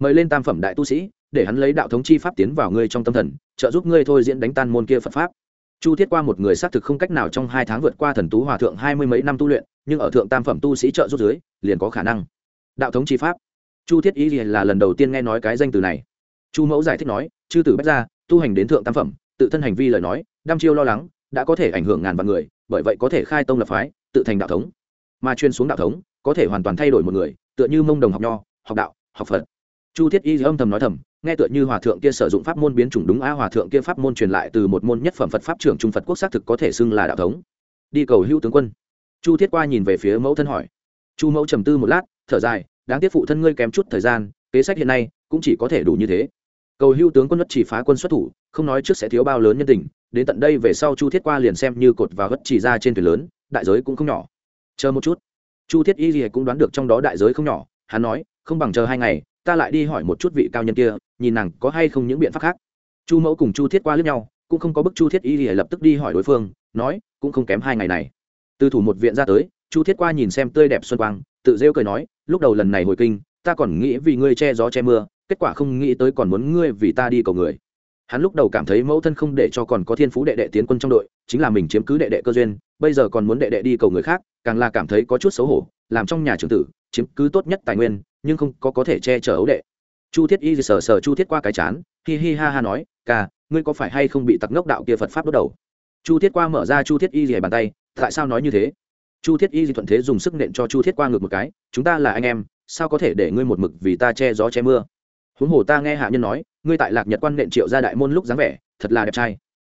Speaker 1: Mời lên tam phẩm đại tu sĩ, để hắn lấy đạo thống chi pháp tiến vào ngươi trong tâm thần, trợ giúp ngươi thôi diễn đánh tan môn kia phật pháp. Chu thiết qua một người xác thực không cách nào trong hai tháng vượt qua thần tú hòa thượng hai mươi mấy năm tu luyện, nhưng ở thượng tam phẩm tu sĩ trợ giúp dưới, liền có khả năng. Đạo thống chi pháp chu thiết ý là lần đầu tiên nghe nói cái danh từ này. Chu mẫu giải thích nói, chư tử bách ra tu hành đến thượng tam phẩm, tự thân hành vi lời nói, đăm chiêu lo lắng, đã có thể ảnh hưởng ngàn vạn người, bởi vậy có thể khai tông lập phái, tự thành đạo thống. Mà chuyên xuống đạo thống, có thể hoàn toàn thay đổi một người, tựa như mông đồng học nho, học đạo, học phật. Chu thiết y âm thầm nói thầm, nghe tựa như hòa thượng kia sử dụng pháp môn biến chủng đúng a hòa thượng kia pháp môn truyền lại từ một môn nhất phẩm phật pháp trưởng trung phật quốc xác thực có thể xưng là đạo thống. Đi cầu hữu tướng quân. Chu thiết qua nhìn về phía mẫu thân hỏi. Chu mẫu trầm tư một lát, thở dài đáng tiếc phụ thân ngươi kém chút thời gian, kế sách hiện nay cũng chỉ có thể đủ như thế. Cầu hưu tướng quân đất chỉ phá quân xuất thủ, không nói trước sẽ thiếu bao lớn nhân tình, đến tận đây về sau chu thiết qua liền xem như cột và hất chỉ ra trên thuyền lớn, đại giới cũng không nhỏ. Chờ một chút. Chu thiết y gì cũng đoán được trong đó đại giới không nhỏ, hắn nói, không bằng chờ hai ngày, ta lại đi hỏi một chút vị cao nhân kia, nhìn nàng có hay không những biện pháp khác. Chu mẫu cùng chu thiết qua lướt nhau, cũng không có bức chu thiết y gì lập tức đi hỏi đối phương, nói, cũng không kém hai ngày này. Từ thủ một viện ra tới, chu thiết qua nhìn xem tươi đẹp xuân quang, tự rêu cười nói lúc đầu lần này hồi kinh, ta còn nghĩ vì ngươi che gió che mưa, kết quả không nghĩ tới còn muốn ngươi vì ta đi cầu người. Hắn lúc đầu cảm thấy mẫu thân không để cho còn có thiên phú đệ đệ tiến quân trong đội, chính là mình chiếm cứ đệ đệ cơ duyên, bây giờ còn muốn đệ đệ đi cầu người khác, càng là cảm thấy có chút xấu hổ, làm trong nhà trưởng tử, chiếm cứ tốt nhất tài nguyên, nhưng không có có thể che chở ấu đệ. Chu thiết y sờ sờ chu thiết qua cái chán, hi hi ha ha nói ca ngươi có phải hay không bị tặc ngốc đạo kia phật pháp đốt đầu? Chu thiết qua mở ra chu thiết y rìa bàn tay, tại sao nói như thế? Chu thiết y di thuận thế dùng sức nện cho chu thiết qua ngược một cái, chúng ta là anh em, sao có thể để ngươi một mực vì ta che gió che mưa? Huống hồ ta nghe hạ nhân nói, ngươi tại lạc nhật quan nện triệu ra đại môn lúc dáng vẻ, thật là đẹp trai.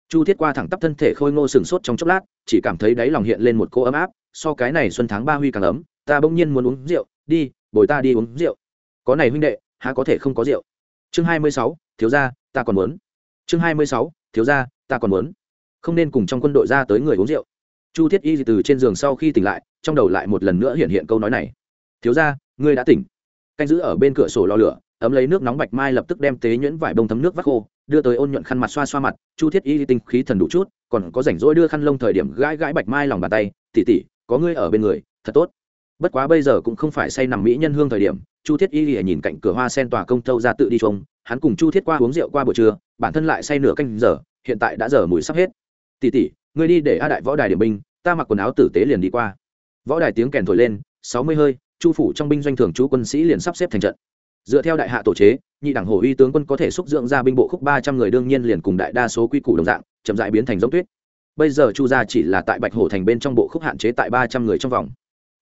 Speaker 1: Chu thiết qua thẳng tắp thân thể khôi ngô sừng sốt trong chốc lát, chỉ cảm thấy đáy lòng hiện lên một cô ấm áp, so cái này xuân tháng ba huy càng ấm, ta bỗng nhiên muốn uống rượu, đi, bồi ta đi uống rượu. Có này huynh đệ, há có thể không có rượu? Chương hai mươi sáu, thiếu gia, ta còn muốn. Chương hai mươi sáu, thiếu gia, ta còn muốn. Không nên cùng trong quân đội ra tới người uống rượu chu thiết y từ trên giường sau khi tỉnh lại, trong đầu lại một lần nữa hiện hiện câu nói này. Thiếu gia, ngươi đã tỉnh. Canh giữ ở bên cửa sổ lò lửa, ấm lấy nước nóng bạch mai lập tức đem tế nhuyễn vải bông thấm nước vắt khô, đưa tới ôn nhuận khăn mặt xoa xoa mặt, chu thiết y tinh khí thần đủ chút, còn có rảnh rỗi đưa khăn lông thời điểm gãi gãi bạch mai lòng bàn tay tỉ tỉ có ngươi ở bên người, thật tốt. Bất quá bây giờ cũng không phải say nằm mỹ nhân hương thời điểm, chu thiết y lìa nhìn cạnh cửa hoa sen tòa công thâu ra tự đi trông, hắn cùng chu thiết qua uống rượu qua buổi trưa, bản thân lại say nửa canh giờ, hiện tại đã giờ mùi sắp hết. Tỉ tỉ ngươi đi để a đại võ đài điểm binh, ta mặc quần áo tử tế liền đi qua. Võ đài tiếng kèn thổi lên, sáu mươi hơi, chu phủ trong binh doanh thường chú quân sĩ liền sắp xếp thành trận. Dựa theo đại hạ tổ chế, nhị đảng hổ uy tướng quân có thể xúc dưỡng ra binh bộ khúc ba trăm người đương nhiên liền cùng đại đa số quy củ đồng dạng, chậm dại biến thành giống tuyết. Bây giờ chu gia chỉ là tại bạch hổ thành bên trong bộ khúc hạn chế tại ba trăm người trong vòng.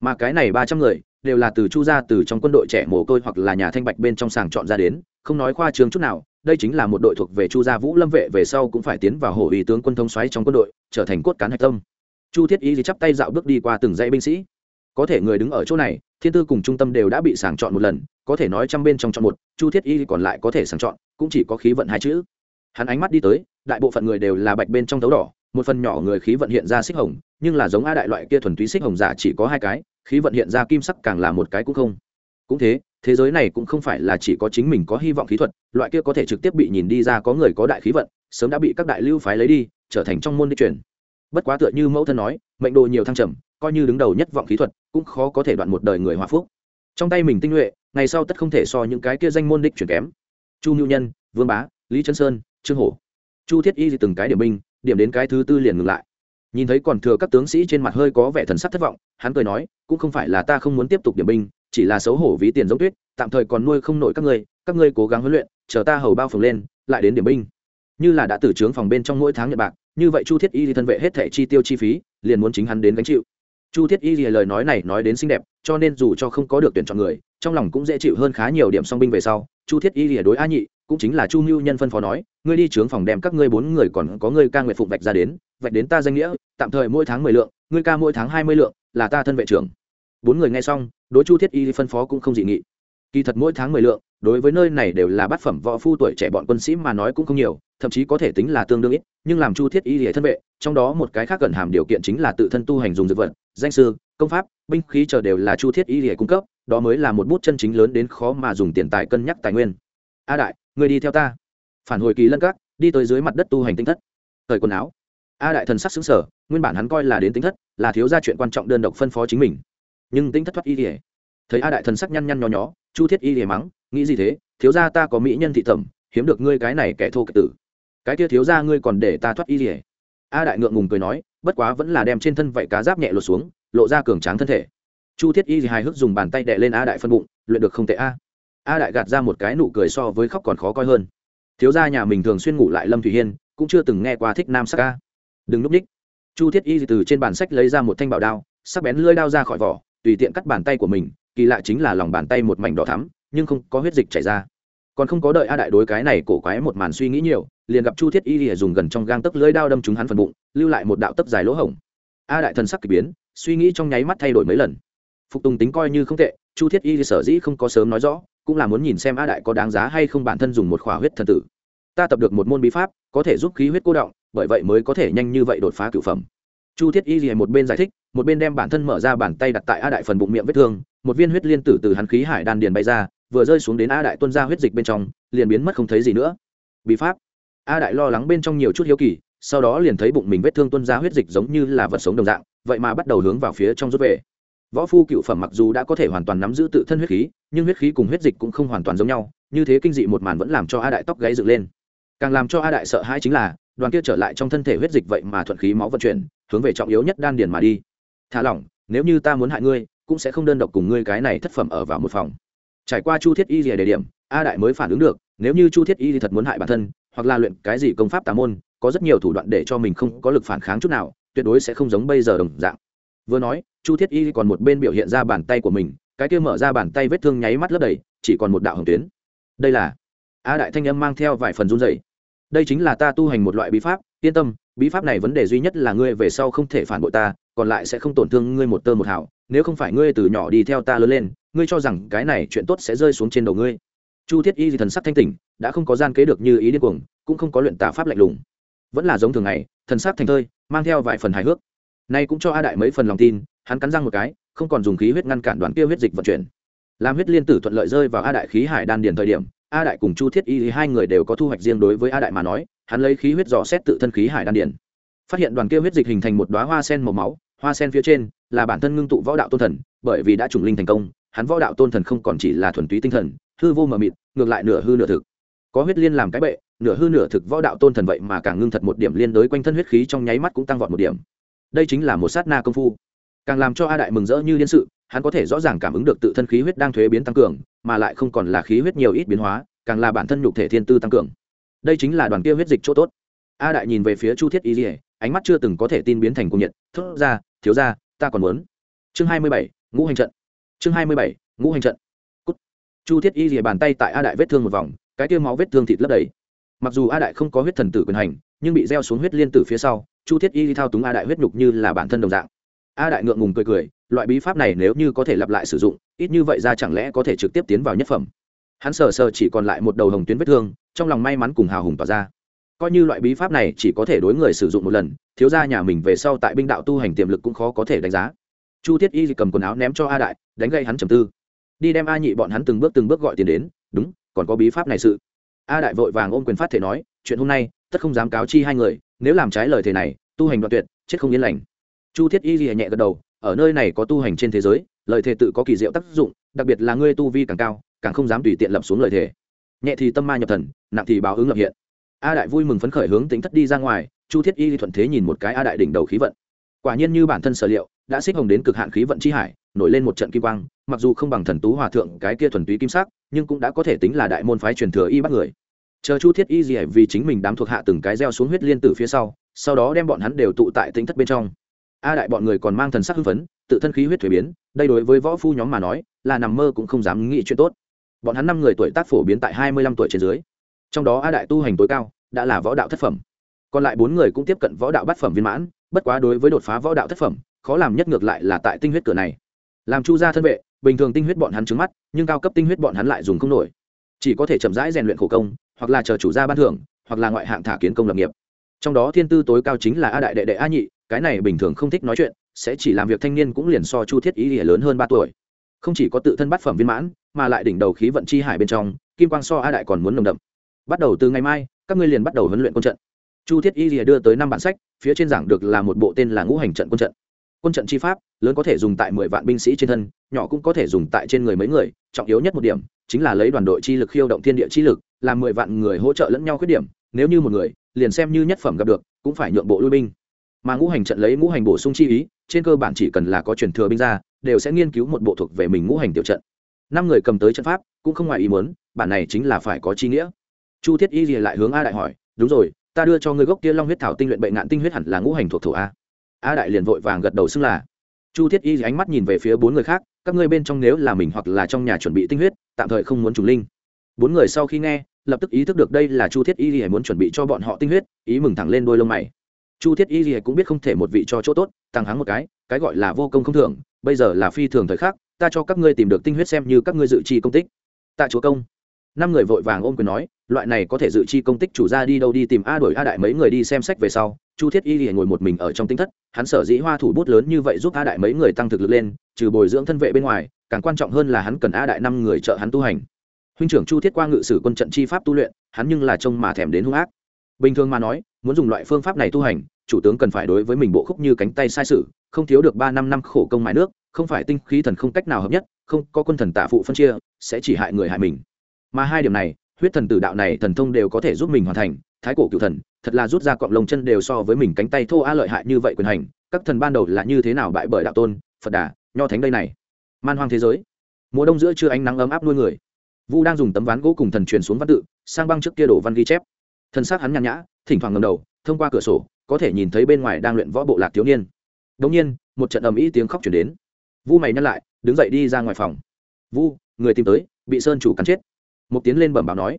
Speaker 1: Mà cái này ba trăm người, đều là từ chu gia từ trong quân đội trẻ mồ côi hoặc là nhà thanh bạch bên trong sàng chọn ra đến không nói khoa trường chút nào, đây chính là một đội thuộc về chu gia vũ lâm vệ, về sau cũng phải tiến vào hổ ý tướng quân thông xoáy trong quân đội, trở thành cốt cán hạch tâm. Chu thiết y thì chắp tay dạo bước đi qua từng dãy binh sĩ. Có thể người đứng ở chỗ này, thiên tư cùng trung tâm đều đã bị sàng chọn một lần, có thể nói trăm bên trong chọn một, chu thiết y còn lại có thể sàng chọn, cũng chỉ có khí vận hai chữ. Hắn ánh mắt đi tới, đại bộ phận người đều là bạch bên trong thấu đỏ, một phần nhỏ người khí vận hiện ra xích hồng, nhưng là giống a đại loại kia thuần túy xích hồng giả chỉ có hai cái, khí vận hiện ra kim sắc càng là một cái cũng không. Cũng thế thế giới này cũng không phải là chỉ có chính mình có hy vọng khí thuật, loại kia có thể trực tiếp bị nhìn đi ra có người có đại khí vận, sớm đã bị các đại lưu phái lấy đi, trở thành trong môn đi truyền. Bất quá tựa như mẫu thân nói, mệnh đồ nhiều thăng trầm, coi như đứng đầu nhất vọng khí thuật, cũng khó có thể đoạn một đời người hòa phúc. Trong tay mình tinh nhuệ, ngày sau tất không thể so những cái kia danh môn đích chuyển kém. Chu nhu nhân, vương bá, lý trân sơn, trương hổ. Chu thiết y từng cái điểm binh, điểm đến cái thứ tư liền ngừng lại. Nhìn thấy còn thừa các tướng sĩ trên mặt hơi có vẻ thần sắc thất vọng, hắn cười nói, cũng không phải là ta không muốn tiếp tục điểm binh chỉ là xấu hổ ví tiền giống tuyết, tạm thời còn nuôi không nổi các ngươi các ngươi cố gắng huấn luyện, chờ ta hầu bao phường lên, lại đến điểm binh. Như là đã từ trướng phòng bên trong mỗi tháng nhận bạc, như vậy chu thiết y thì thân vệ hết thẻ chi tiêu chi phí, liền muốn chính hắn đến gánh chịu. Chu thiết y thì lời nói này nói đến xinh đẹp, cho nên dù cho không có được tuyển chọn người, trong lòng cũng dễ chịu hơn khá nhiều điểm song binh về sau. Chu thiết y thì đối a nhị, cũng chính là chu mưu nhân phân phó nói, ngươi đi trướng phòng đem các ngươi bốn người còn có ngươi ca nguyện phụng vạch ra đến, vạch đến ta danh nghĩa, tạm thời mỗi tháng mười lượng, ngươi ca mỗi tháng hai mươi lượng, là ta thân vệ trưởng bốn người nghe xong, đối chu thiết y phân phó cũng không dị nghị. Kỳ thật mỗi tháng mười lượng, đối với nơi này đều là bát phẩm võ phu tuổi trẻ bọn quân sĩ mà nói cũng không nhiều, thậm chí có thể tính là tương đương ít, nhưng làm chu thiết y hệ thân vệ, trong đó một cái khác cần hàm điều kiện chính là tự thân tu hành dùng dược vật, danh sư, công pháp, binh khí chờ đều là chu thiết y hệ cung cấp, đó mới là một bút chân chính lớn đến khó mà dùng tiền tài cân nhắc tài nguyên. A đại, người đi theo ta. Phản hồi kỳ lân các, đi tới dưới mặt đất tu hành tinh thất. Thời quần áo. A đại thần sắc xứng sở nguyên bản hắn coi là đến tinh thất, là thiếu ra chuyện quan trọng đơn độc phân phó chính mình nhưng tinh thất thoát y ỉa thấy a đại thần sắc nhăn nhăn nhó nhó, chu thiết y ỉa mắng, nghĩ gì thế? Thiếu ra ta có mỹ nhân thị thẩm, hiếm được ngươi cái này kẻ thô kệ tử. Cái kia thiếu ra ngươi còn để ta thoát y ỉa a đại ngượng ngùng cười nói, bất quá vẫn là đem trên thân vảy cá giáp nhẹ lột xuống, lộ ra cường tráng thân thể. Chu thiết y hài hước dùng bàn tay đệ lên a đại phân bụng, luyện được không tệ a. A đại gạt ra một cái nụ cười so với khóc còn khó coi hơn. Thiếu gia nhà mình thường xuyên ngủ lại lâm thủy hiên, cũng chưa từng nghe qua thích nam sắc ca đừng núp ních. Chu thiết y từ trên bàn sách lấy ra một thanh bảo đao, sắc bén lưỡi đao ra khỏi vỏ tùy tiện cắt bàn tay của mình, kỳ lạ chính là lòng bàn tay một mảnh đỏ thắm, nhưng không có huyết dịch chảy ra. Còn không có đợi a đại đối cái này cổ quái một màn suy nghĩ nhiều, liền gặp chu thiết y lìa dùng gần trong gang tấc lưỡi đao đâm trúng hắn phần bụng, lưu lại một đạo tấc dài lỗ hổng. A đại thần sắc k ỳ biến, suy nghĩ trong nháy mắt thay đổi mấy lần. Phục tùng tính coi như không tệ, chu thiết y sở dĩ không có sớm nói rõ, cũng là muốn nhìn xem a đại có đáng giá hay không bản thân dùng một khỏa huyết thần tử. Ta tập được một môn bí pháp, có thể giúp khí huyết cô động, bởi vậy mới có thể nhanh như vậy đột phá cựu phẩm chu thiết y thì một bên giải thích, một bên đem bản thân mở ra bàn tay đặt tại a đại phần bụng miệng vết thương, một viên huyết liên tử từ hắn khí hải đan điền bay ra, vừa rơi xuống đến a đại tuân ra huyết dịch bên trong, liền biến mất không thấy gì nữa. Bí pháp. A đại lo lắng bên trong nhiều chút hiếu kỳ, sau đó liền thấy bụng mình vết thương tuân ra huyết dịch giống như là vật sống đồng dạng, vậy mà bắt đầu hướng vào phía trong rút về. Võ phu cựu phẩm mặc dù đã có thể hoàn toàn nắm giữ tự thân huyết khí, nhưng huyết khí cùng huyết dịch cũng không hoàn toàn giống nhau, như thế kinh dị một màn vẫn làm cho a đại tóc gáy dựng lên. Càng làm cho a đại sợ hãi chính là, đoàn kia trở lại trong thân thể huyết dịch vậy mà thuận khí máu vận chuyển hướng về trọng yếu nhất đan điền mà đi. Thả lỏng, nếu như ta muốn hại ngươi, cũng sẽ không đơn độc cùng ngươi cái này thất phẩm ở vào một phòng. Trải qua chu thiết y rìa đề điểm, a đại mới phản ứng được, nếu như chu thiết y thì thật muốn hại bản thân, hoặc là luyện cái gì công pháp tà môn, có rất nhiều thủ đoạn để cho mình không có lực phản kháng chút nào, tuyệt đối sẽ không giống bây giờ đồng dạng. Vừa nói, chu thiết y còn một bên biểu hiện ra bàn tay của mình, cái kia mở ra bàn tay vết thương nháy mắt lấp đầy, chỉ còn một đạo hồng tuyến. Đây là a đại thanh âm mang theo vài phần run dày đây chính là ta tu hành một loại bí pháp, yên tâm bí pháp này vấn đề duy nhất là ngươi về sau không thể phản bội ta, còn lại sẽ không tổn thương ngươi một tơ một hảo nếu không phải ngươi từ nhỏ đi theo ta lớn lên, ngươi cho rằng cái này chuyện tốt sẽ rơi xuống trên đầu ngươi. Chu thiết y thì thần sắc thanh tỉnh, đã không có gian kế được như ý điên cuồng, cũng không có luyện tà pháp lạnh lùng. Vẫn là giống thường ngày, thần sắc thành thơi, mang theo vài phần hài hước. Nay cũng cho a đại mấy phần lòng tin, hắn cắn răng một cái, không còn dùng khí huyết ngăn cản đoàn kia huyết dịch vận chuyển. Làm huyết liên tử thuận lợi rơi vào a đại khí hải đan điền thời điểm, a đại cùng chu thiết y hai người đều có thu hoạch riêng đối với a đại mà nói hắn lấy khí huyết dò xét tự thân khí hải đan điền phát hiện đoàn kia huyết dịch hình thành một đoá hoa sen màu máu, hoa sen phía trên là bản thân ngưng tụ võ đạo tôn thần, bởi vì đã trùng linh thành công, hắn võ đạo tôn thần không còn chỉ là thuần túy tinh thần, hư vô mờ mịt, ngược lại nửa hư nửa thực. Có huyết liên làm cái bệ, nửa hư nửa thực võ đạo tôn thần vậy mà càng ngưng thật một điểm liên đối quanh thân huyết khí trong nháy mắt cũng tăng vọt một điểm. Đây chính là một sát na công phu. Càng làm cho a đại mừng rỡ như liên sự, hắn có thể rõ ràng cảm ứng được tự thân khí huyết đang thuế biến tăng cường, mà lại không còn là khí huyết nhiều ít biến hóa, càng là bản thân nhục thể thiên tư tăng cường đây chính là đoàn kia huyết dịch chỗ tốt. A đại nhìn về phía chu thiết y dỉa ánh mắt chưa từng có thể tin biến thành cung nhiệt. Thốt ra, thiếu ra ta còn muốn. Chương hai mươi bảy, ngũ hành trận. Chương hai mươi bảy, ngũ hành trận. Cút. chu thiết y dỉa bàn tay tại a đại vết thương một vòng, cái tiêu máu vết thương thịt lấp đầy. Mặc dù a đại không có huyết thần tử quyền hành, nhưng bị gieo xuống huyết liên tử phía sau, chu thiết y thao túng a đại huyết nhục như là bản thân đồng dạng. A đại ngượng ngùng cười cười, loại bí pháp này nếu như có thể lặp lại sử dụng, ít như vậy ra chẳng lẽ có thể trực tiếp tiến vào nhất phẩm. Hắn sờ sờ chỉ còn lại một đầu hồng tuyến vết thương trong lòng may mắn cùng hào hùng tỏ ra. Coi như loại bí pháp này chỉ có thể đối người sử dụng một lần, thiếu ra nhà mình về sau tại binh đạo tu hành tiềm lực cũng khó có thể đánh giá. Chu thiết y cầm quần áo ném cho a đại, đánh gây hắn trầm tư. Đi đem a nhị bọn hắn từng bước từng bước gọi tiền đến, đúng, còn có bí pháp này sự. A đại vội vàng ôm quyền phát thể nói, chuyện hôm nay, tất không dám cáo chi hai người, nếu làm trái lời thề này, tu hành đoạn tuyệt, chết không yên lành. Chu thiết y ghi nhẹ gật đầu, ở nơi này có tu hành trên thế giới, lời thề tự có kỳ diệu tác dụng, đặc biệt là ngươi tu vi càng cao, càng không dám tùy tiện lập xuống lời thề nhẹ thì tâm ma nhập thần, nặng thì báo ứng lập hiện. A đại vui mừng phấn khởi hướng tính thất đi ra ngoài, chu thiết y thuận thế nhìn một cái a đại đỉnh đầu khí vận. Quả nhiên như bản thân sở liệu, đã xích hồng đến cực hạn khí vận chi hải, nổi lên một trận kim quang, mặc dù không bằng thần tú hòa thượng cái kia thuần túy kim sắc, nhưng cũng đã có thể tính là đại môn phái truyền thừa y bắt người. Chờ chu thiết y gì vì chính mình đám thuộc hạ từng cái gieo xuống huyết liên tử phía sau sau đó đem bọn hắn đều tụ tại tính thất bên trong. A đại bọn người còn mang thần sắc hưng phấn, tự thân khí huyết thuế biến, đây đối với võ phu nhóm mà nói, là nằm mơ cũng không dám nghĩ chuyện tốt bọn hắn năm người tuổi tác phổ biến tại hai mươi lăm tuổi trên dưới. Trong đó a đại tu hành tối cao, đã là võ đạo thất phẩm. Còn lại bốn người cũng tiếp cận võ đạo bát phẩm viên mãn, bất quá đối với đột phá võ đạo thất phẩm, khó làm nhất ngược lại là tại tinh huyết cửa này. Làm chu gia thân vệ, bình thường tinh huyết bọn hắn trứng mắt, nhưng cao cấp tinh huyết bọn hắn lại dùng không nổi. Chỉ có thể chậm rãi rèn luyện khổ công, hoặc là chờ chủ gia ban thưởng, hoặc là ngoại hạng thả kiến công lập nghiệp. Trong đó thiên tư tối cao chính là a đại đệ đệ a nhị, cái này bình thường không thích nói chuyện, sẽ chỉ làm việc thanh niên cũng liền so chu thiết ý ỉa lớn hơn ba tuổi. Không chỉ có tự thân bát phẩm viên mãn mà lại đỉnh đầu khí vận chi hải bên trong, kim quang so a đại còn muốn nồng đậm. Bắt đầu từ ngày mai, các ngươi liền bắt đầu huấn luyện quân trận. Chu thiết y lìa đưa tới năm bản sách, phía trên giảng được là một bộ tên là ngũ hành trận quân trận. Quân trận chi pháp, lớn có thể dùng tại mười vạn binh sĩ trên thân, nhỏ cũng có thể dùng tại trên người mấy người, trọng yếu nhất một điểm, chính là lấy đoàn đội chi lực khiêu động thiên địa chi lực, làm mười vạn người hỗ trợ lẫn nhau khuyết điểm, nếu như một người, liền xem như nhất phẩm gặp được, cũng phải nhượng bộ lui binh. Mà ngũ hành trận lấy ngũ hành bổ sung chi ý, trên cơ bản chỉ cần là có truyền thừa binh ra, đều sẽ nghiên cứu một bộ thuộc về mình ngũ hành tiểu trận năm người cầm tới trận pháp, cũng không ngoài ý muốn, bản này chính là phải có chi nghĩa. Chu thiết y gì lại hướng a đại hỏi, đúng rồi, ta đưa cho ngươi gốc kia long huyết thảo tinh luyện bệnh ngạn tinh huyết hẳn là ngũ hành thuộc thổ a. A đại liền vội vàng gật đầu xưng là. Chu thiết y ánh mắt nhìn về phía bốn người khác, các ngươi bên trong nếu là mình hoặc là trong nhà chuẩn bị tinh huyết, tạm thời không muốn trùng linh. Bốn người sau khi nghe, lập tức ý thức được đây là chu thiết y muốn chuẩn bị cho bọn họ tinh huyết, ý mừng thẳng lên đôi lông mày. Chu thiết y cũng biết không thể một vị cho chỗ tốt tăng hắng một cái cái gọi là vô công không thường bây giờ là phi thường thời khắc ta cho các ngươi tìm được tinh huyết xem như các ngươi dự chi công tích. Tạ chúa công. Năm người vội vàng ôm quyền nói, loại này có thể dự chi công tích chủ ra đi đâu đi tìm a đổi a đại mấy người đi xem sách về sau, chu thiết y thì ngồi một mình ở trong tinh thất, hắn sở dĩ hoa thủ bút lớn như vậy giúp a đại mấy người tăng thực lực lên, trừ bồi dưỡng thân vệ bên ngoài, càng quan trọng hơn là hắn cần a đại năm người trợ hắn tu hành. Huynh trưởng chu thiết qua ngự sử quân trận chi pháp tu luyện, hắn nhưng là trông mà thèm đến hung ác. Bình thường mà nói, muốn dùng loại phương pháp này tu hành chủ tướng cần phải đối với mình bộ khúc như cánh tay sai sự, không thiếu được ba năm năm khổ công mãi nước, không phải tinh khí thần không cách nào hợp nhất, không có quân thần tạ phụ phân chia, sẽ chỉ hại người hại mình. Mà hai điểm này, huyết thần tử đạo này thần thông đều có thể giúp mình hoàn thành, thái cổ cựu thần, thật là rút ra cọng lông chân đều so với mình cánh tay thô a lợi hại như vậy quyền hành, các thần ban đầu là như thế nào bại bởi đạo tôn, phật đà, nho thánh đây này. Man hoang thế giới. Mùa đông giữa trưa ánh nắng ấm áp nuôi người. Vu đang dùng tấm ván gỗ cùng thần truyền xuống văn tự, sang băng trước kia đổ văn ghi chép. Thân xác hắn nhàn nhã, thỉnh thoảng ngầm đầu, thông qua cửa sổ có thể nhìn thấy bên ngoài đang luyện võ bộ lạc thiếu niên. Đ nhiên, một trận ầm ĩ tiếng khóc chuyển đến. Vu mày nhăn lại, đứng dậy đi ra ngoài phòng. Vu, người tìm tới, bị sơn chủ cắn chết. Một tiếng lên bẩm báo nói.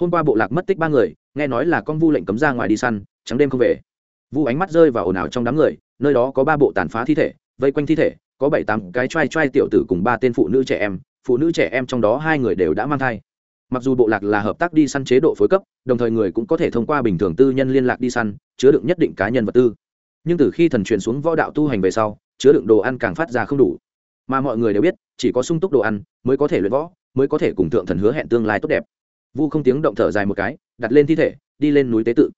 Speaker 1: Hôm qua bộ lạc mất tích ba người, nghe nói là con vu lệnh cấm ra ngoài đi săn, trắng đêm không về. Vu ánh mắt rơi vào ồn ào trong đám người, nơi đó có ba bộ tàn phá thi thể, vây quanh thi thể, có bảy tám cái t r a i t r a i tiểu tử cùng ba tên phụ nữ trẻ em, phụ nữ trẻ em trong đó hai người đều đã mang thai mặc dù bộ lạc là hợp tác đi săn chế độ phối cấp, đồng thời người cũng có thể thông qua bình thường tư nhân liên lạc đi săn, chứa đựng nhất định cá nhân vật tư. Nhưng từ khi thần truyền xuống võ đạo tu hành về sau, chứa đựng đồ ăn càng phát ra không đủ. Mà mọi người đều biết, chỉ có sung túc đồ ăn mới có thể luyện võ, mới có thể cùng thượng thần hứa hẹn tương lai tốt đẹp. Vu không tiếng động thở dài một cái, đặt lên thi thể, đi lên núi tế tự.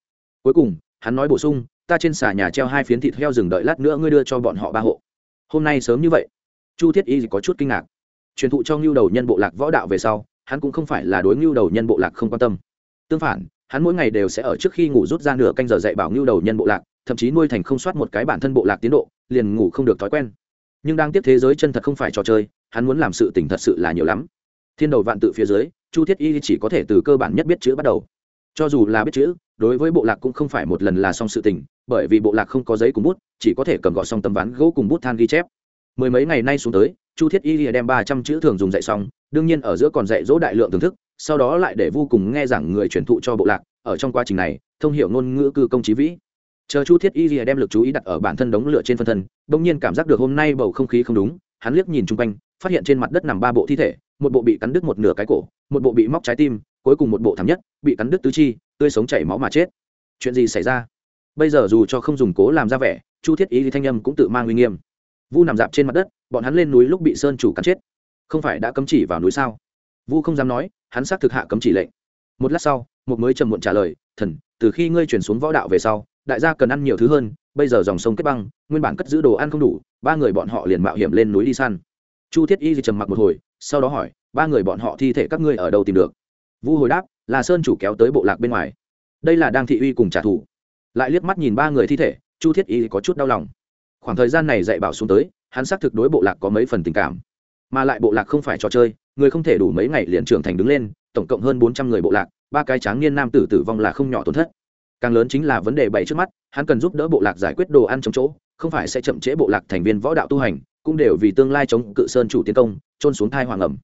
Speaker 1: Cuối cùng, hắn nói bổ sung, ta trên xà nhà treo hai phiến thịt heo rừng đợi lát nữa ngươi đưa cho bọn họ ba hộ. Hôm nay sớm như vậy. Chu thiết y có chút kinh ngạc. Truyền thụ cho ngưu đầu nhân bộ lạc võ đạo về sau hắn cũng không phải là đối ngưu đầu nhân bộ lạc không quan tâm. Tương phản, hắn mỗi ngày đều sẽ ở trước khi ngủ rút ra nửa canh giờ dạy bảo ngưu đầu nhân bộ lạc, thậm chí nuôi thành không soát một cái bản thân bộ lạc tiến độ, liền ngủ không được thói quen. Nhưng đang tiếp thế giới chân thật không phải trò chơi, hắn muốn làm sự tỉnh thật sự là nhiều lắm. Thiên đầu vạn tự phía dưới, chu thiết y chỉ có thể từ cơ bản nhất biết chữ bắt đầu. Cho dù là biết chữ, đối với bộ lạc cũng không phải một lần là xong sự tình, bởi vì bộ lạc không có giấy cùng bút, chỉ có thể cầm gọt xong tấm ván gỗ cùng bút than ghi chép. Mười mấy ngày nay xuống tới, chu thiết y đem ba trăm chữ thường dùng dạy xong đương nhiên ở giữa còn dạy dỗ đại lượng thưởng thức, sau đó lại để vô cùng nghe giảng người truyền thụ cho bộ lạc, ở trong quá trình này, thông hiểu ngôn ngữ cư công trí vĩ. Chờ chu thiết y rìa đem lực chú ý đặt ở bản thân đống lửa trên phân thân, bỗng nhiên cảm giác được hôm nay bầu không khí không đúng, hắn liếc nhìn chung quanh, phát hiện trên mặt đất nằm ba bộ thi thể, một bộ bị cắn đứt một nửa cái cổ, một bộ bị móc trái tim, cuối cùng một bộ thảm nhất, bị cắn đứt tứ chi, tươi sống chảy máu mà chết. Chuyện gì xảy ra? Bây giờ dù cho không dùng cố làm ra vẻ, chu thiết y thì thanh âm cũng tự mang uy nghiêm. Vu nằm dạp trên mặt đất, bọn hắn lên núi lúc bị sơn chủ cắn chết không phải đã cấm chỉ vào núi sao? Vu không dám nói, hắn xác thực hạ cấm chỉ lệnh. Một lát sau, một mới trầm muộn trả lời, thần, từ khi ngươi chuyển xuống võ đạo về sau, đại gia cần ăn nhiều thứ hơn, bây giờ dòng sông kết băng, nguyên bản cất giữ đồ ăn không đủ, ba người bọn họ liền mạo hiểm lên núi đi săn. Chu thiết y trầm mặc một hồi, sau đó hỏi, ba người bọn họ thi thể các ngươi ở đâu tìm được? Vu hồi đáp, là sơn chủ kéo tới bộ lạc bên ngoài. Đây là đang thị uy cùng trả thù. Lại liếc mắt nhìn ba người thi thể, chu thiết y có chút đau lòng. Khoảng thời gian này dạy bảo xuống tới, hắn xác thực đối bộ lạc có mấy phần tình cảm mà lại bộ lạc không phải trò chơi, người không thể đủ mấy ngày liền trưởng thành đứng lên, tổng cộng hơn bốn trăm người bộ lạc, ba cái tráng niên nam tử tử vong là không nhỏ tổn thất. Càng lớn chính là vấn đề bày trước mắt, hắn cần giúp đỡ bộ lạc giải quyết đồ ăn trong chỗ, không phải sẽ chậm trễ bộ lạc thành viên võ đạo tu hành, cũng đều vì tương lai chống cự sơn chủ tiến công trôn xuống thai hoàng ẩm.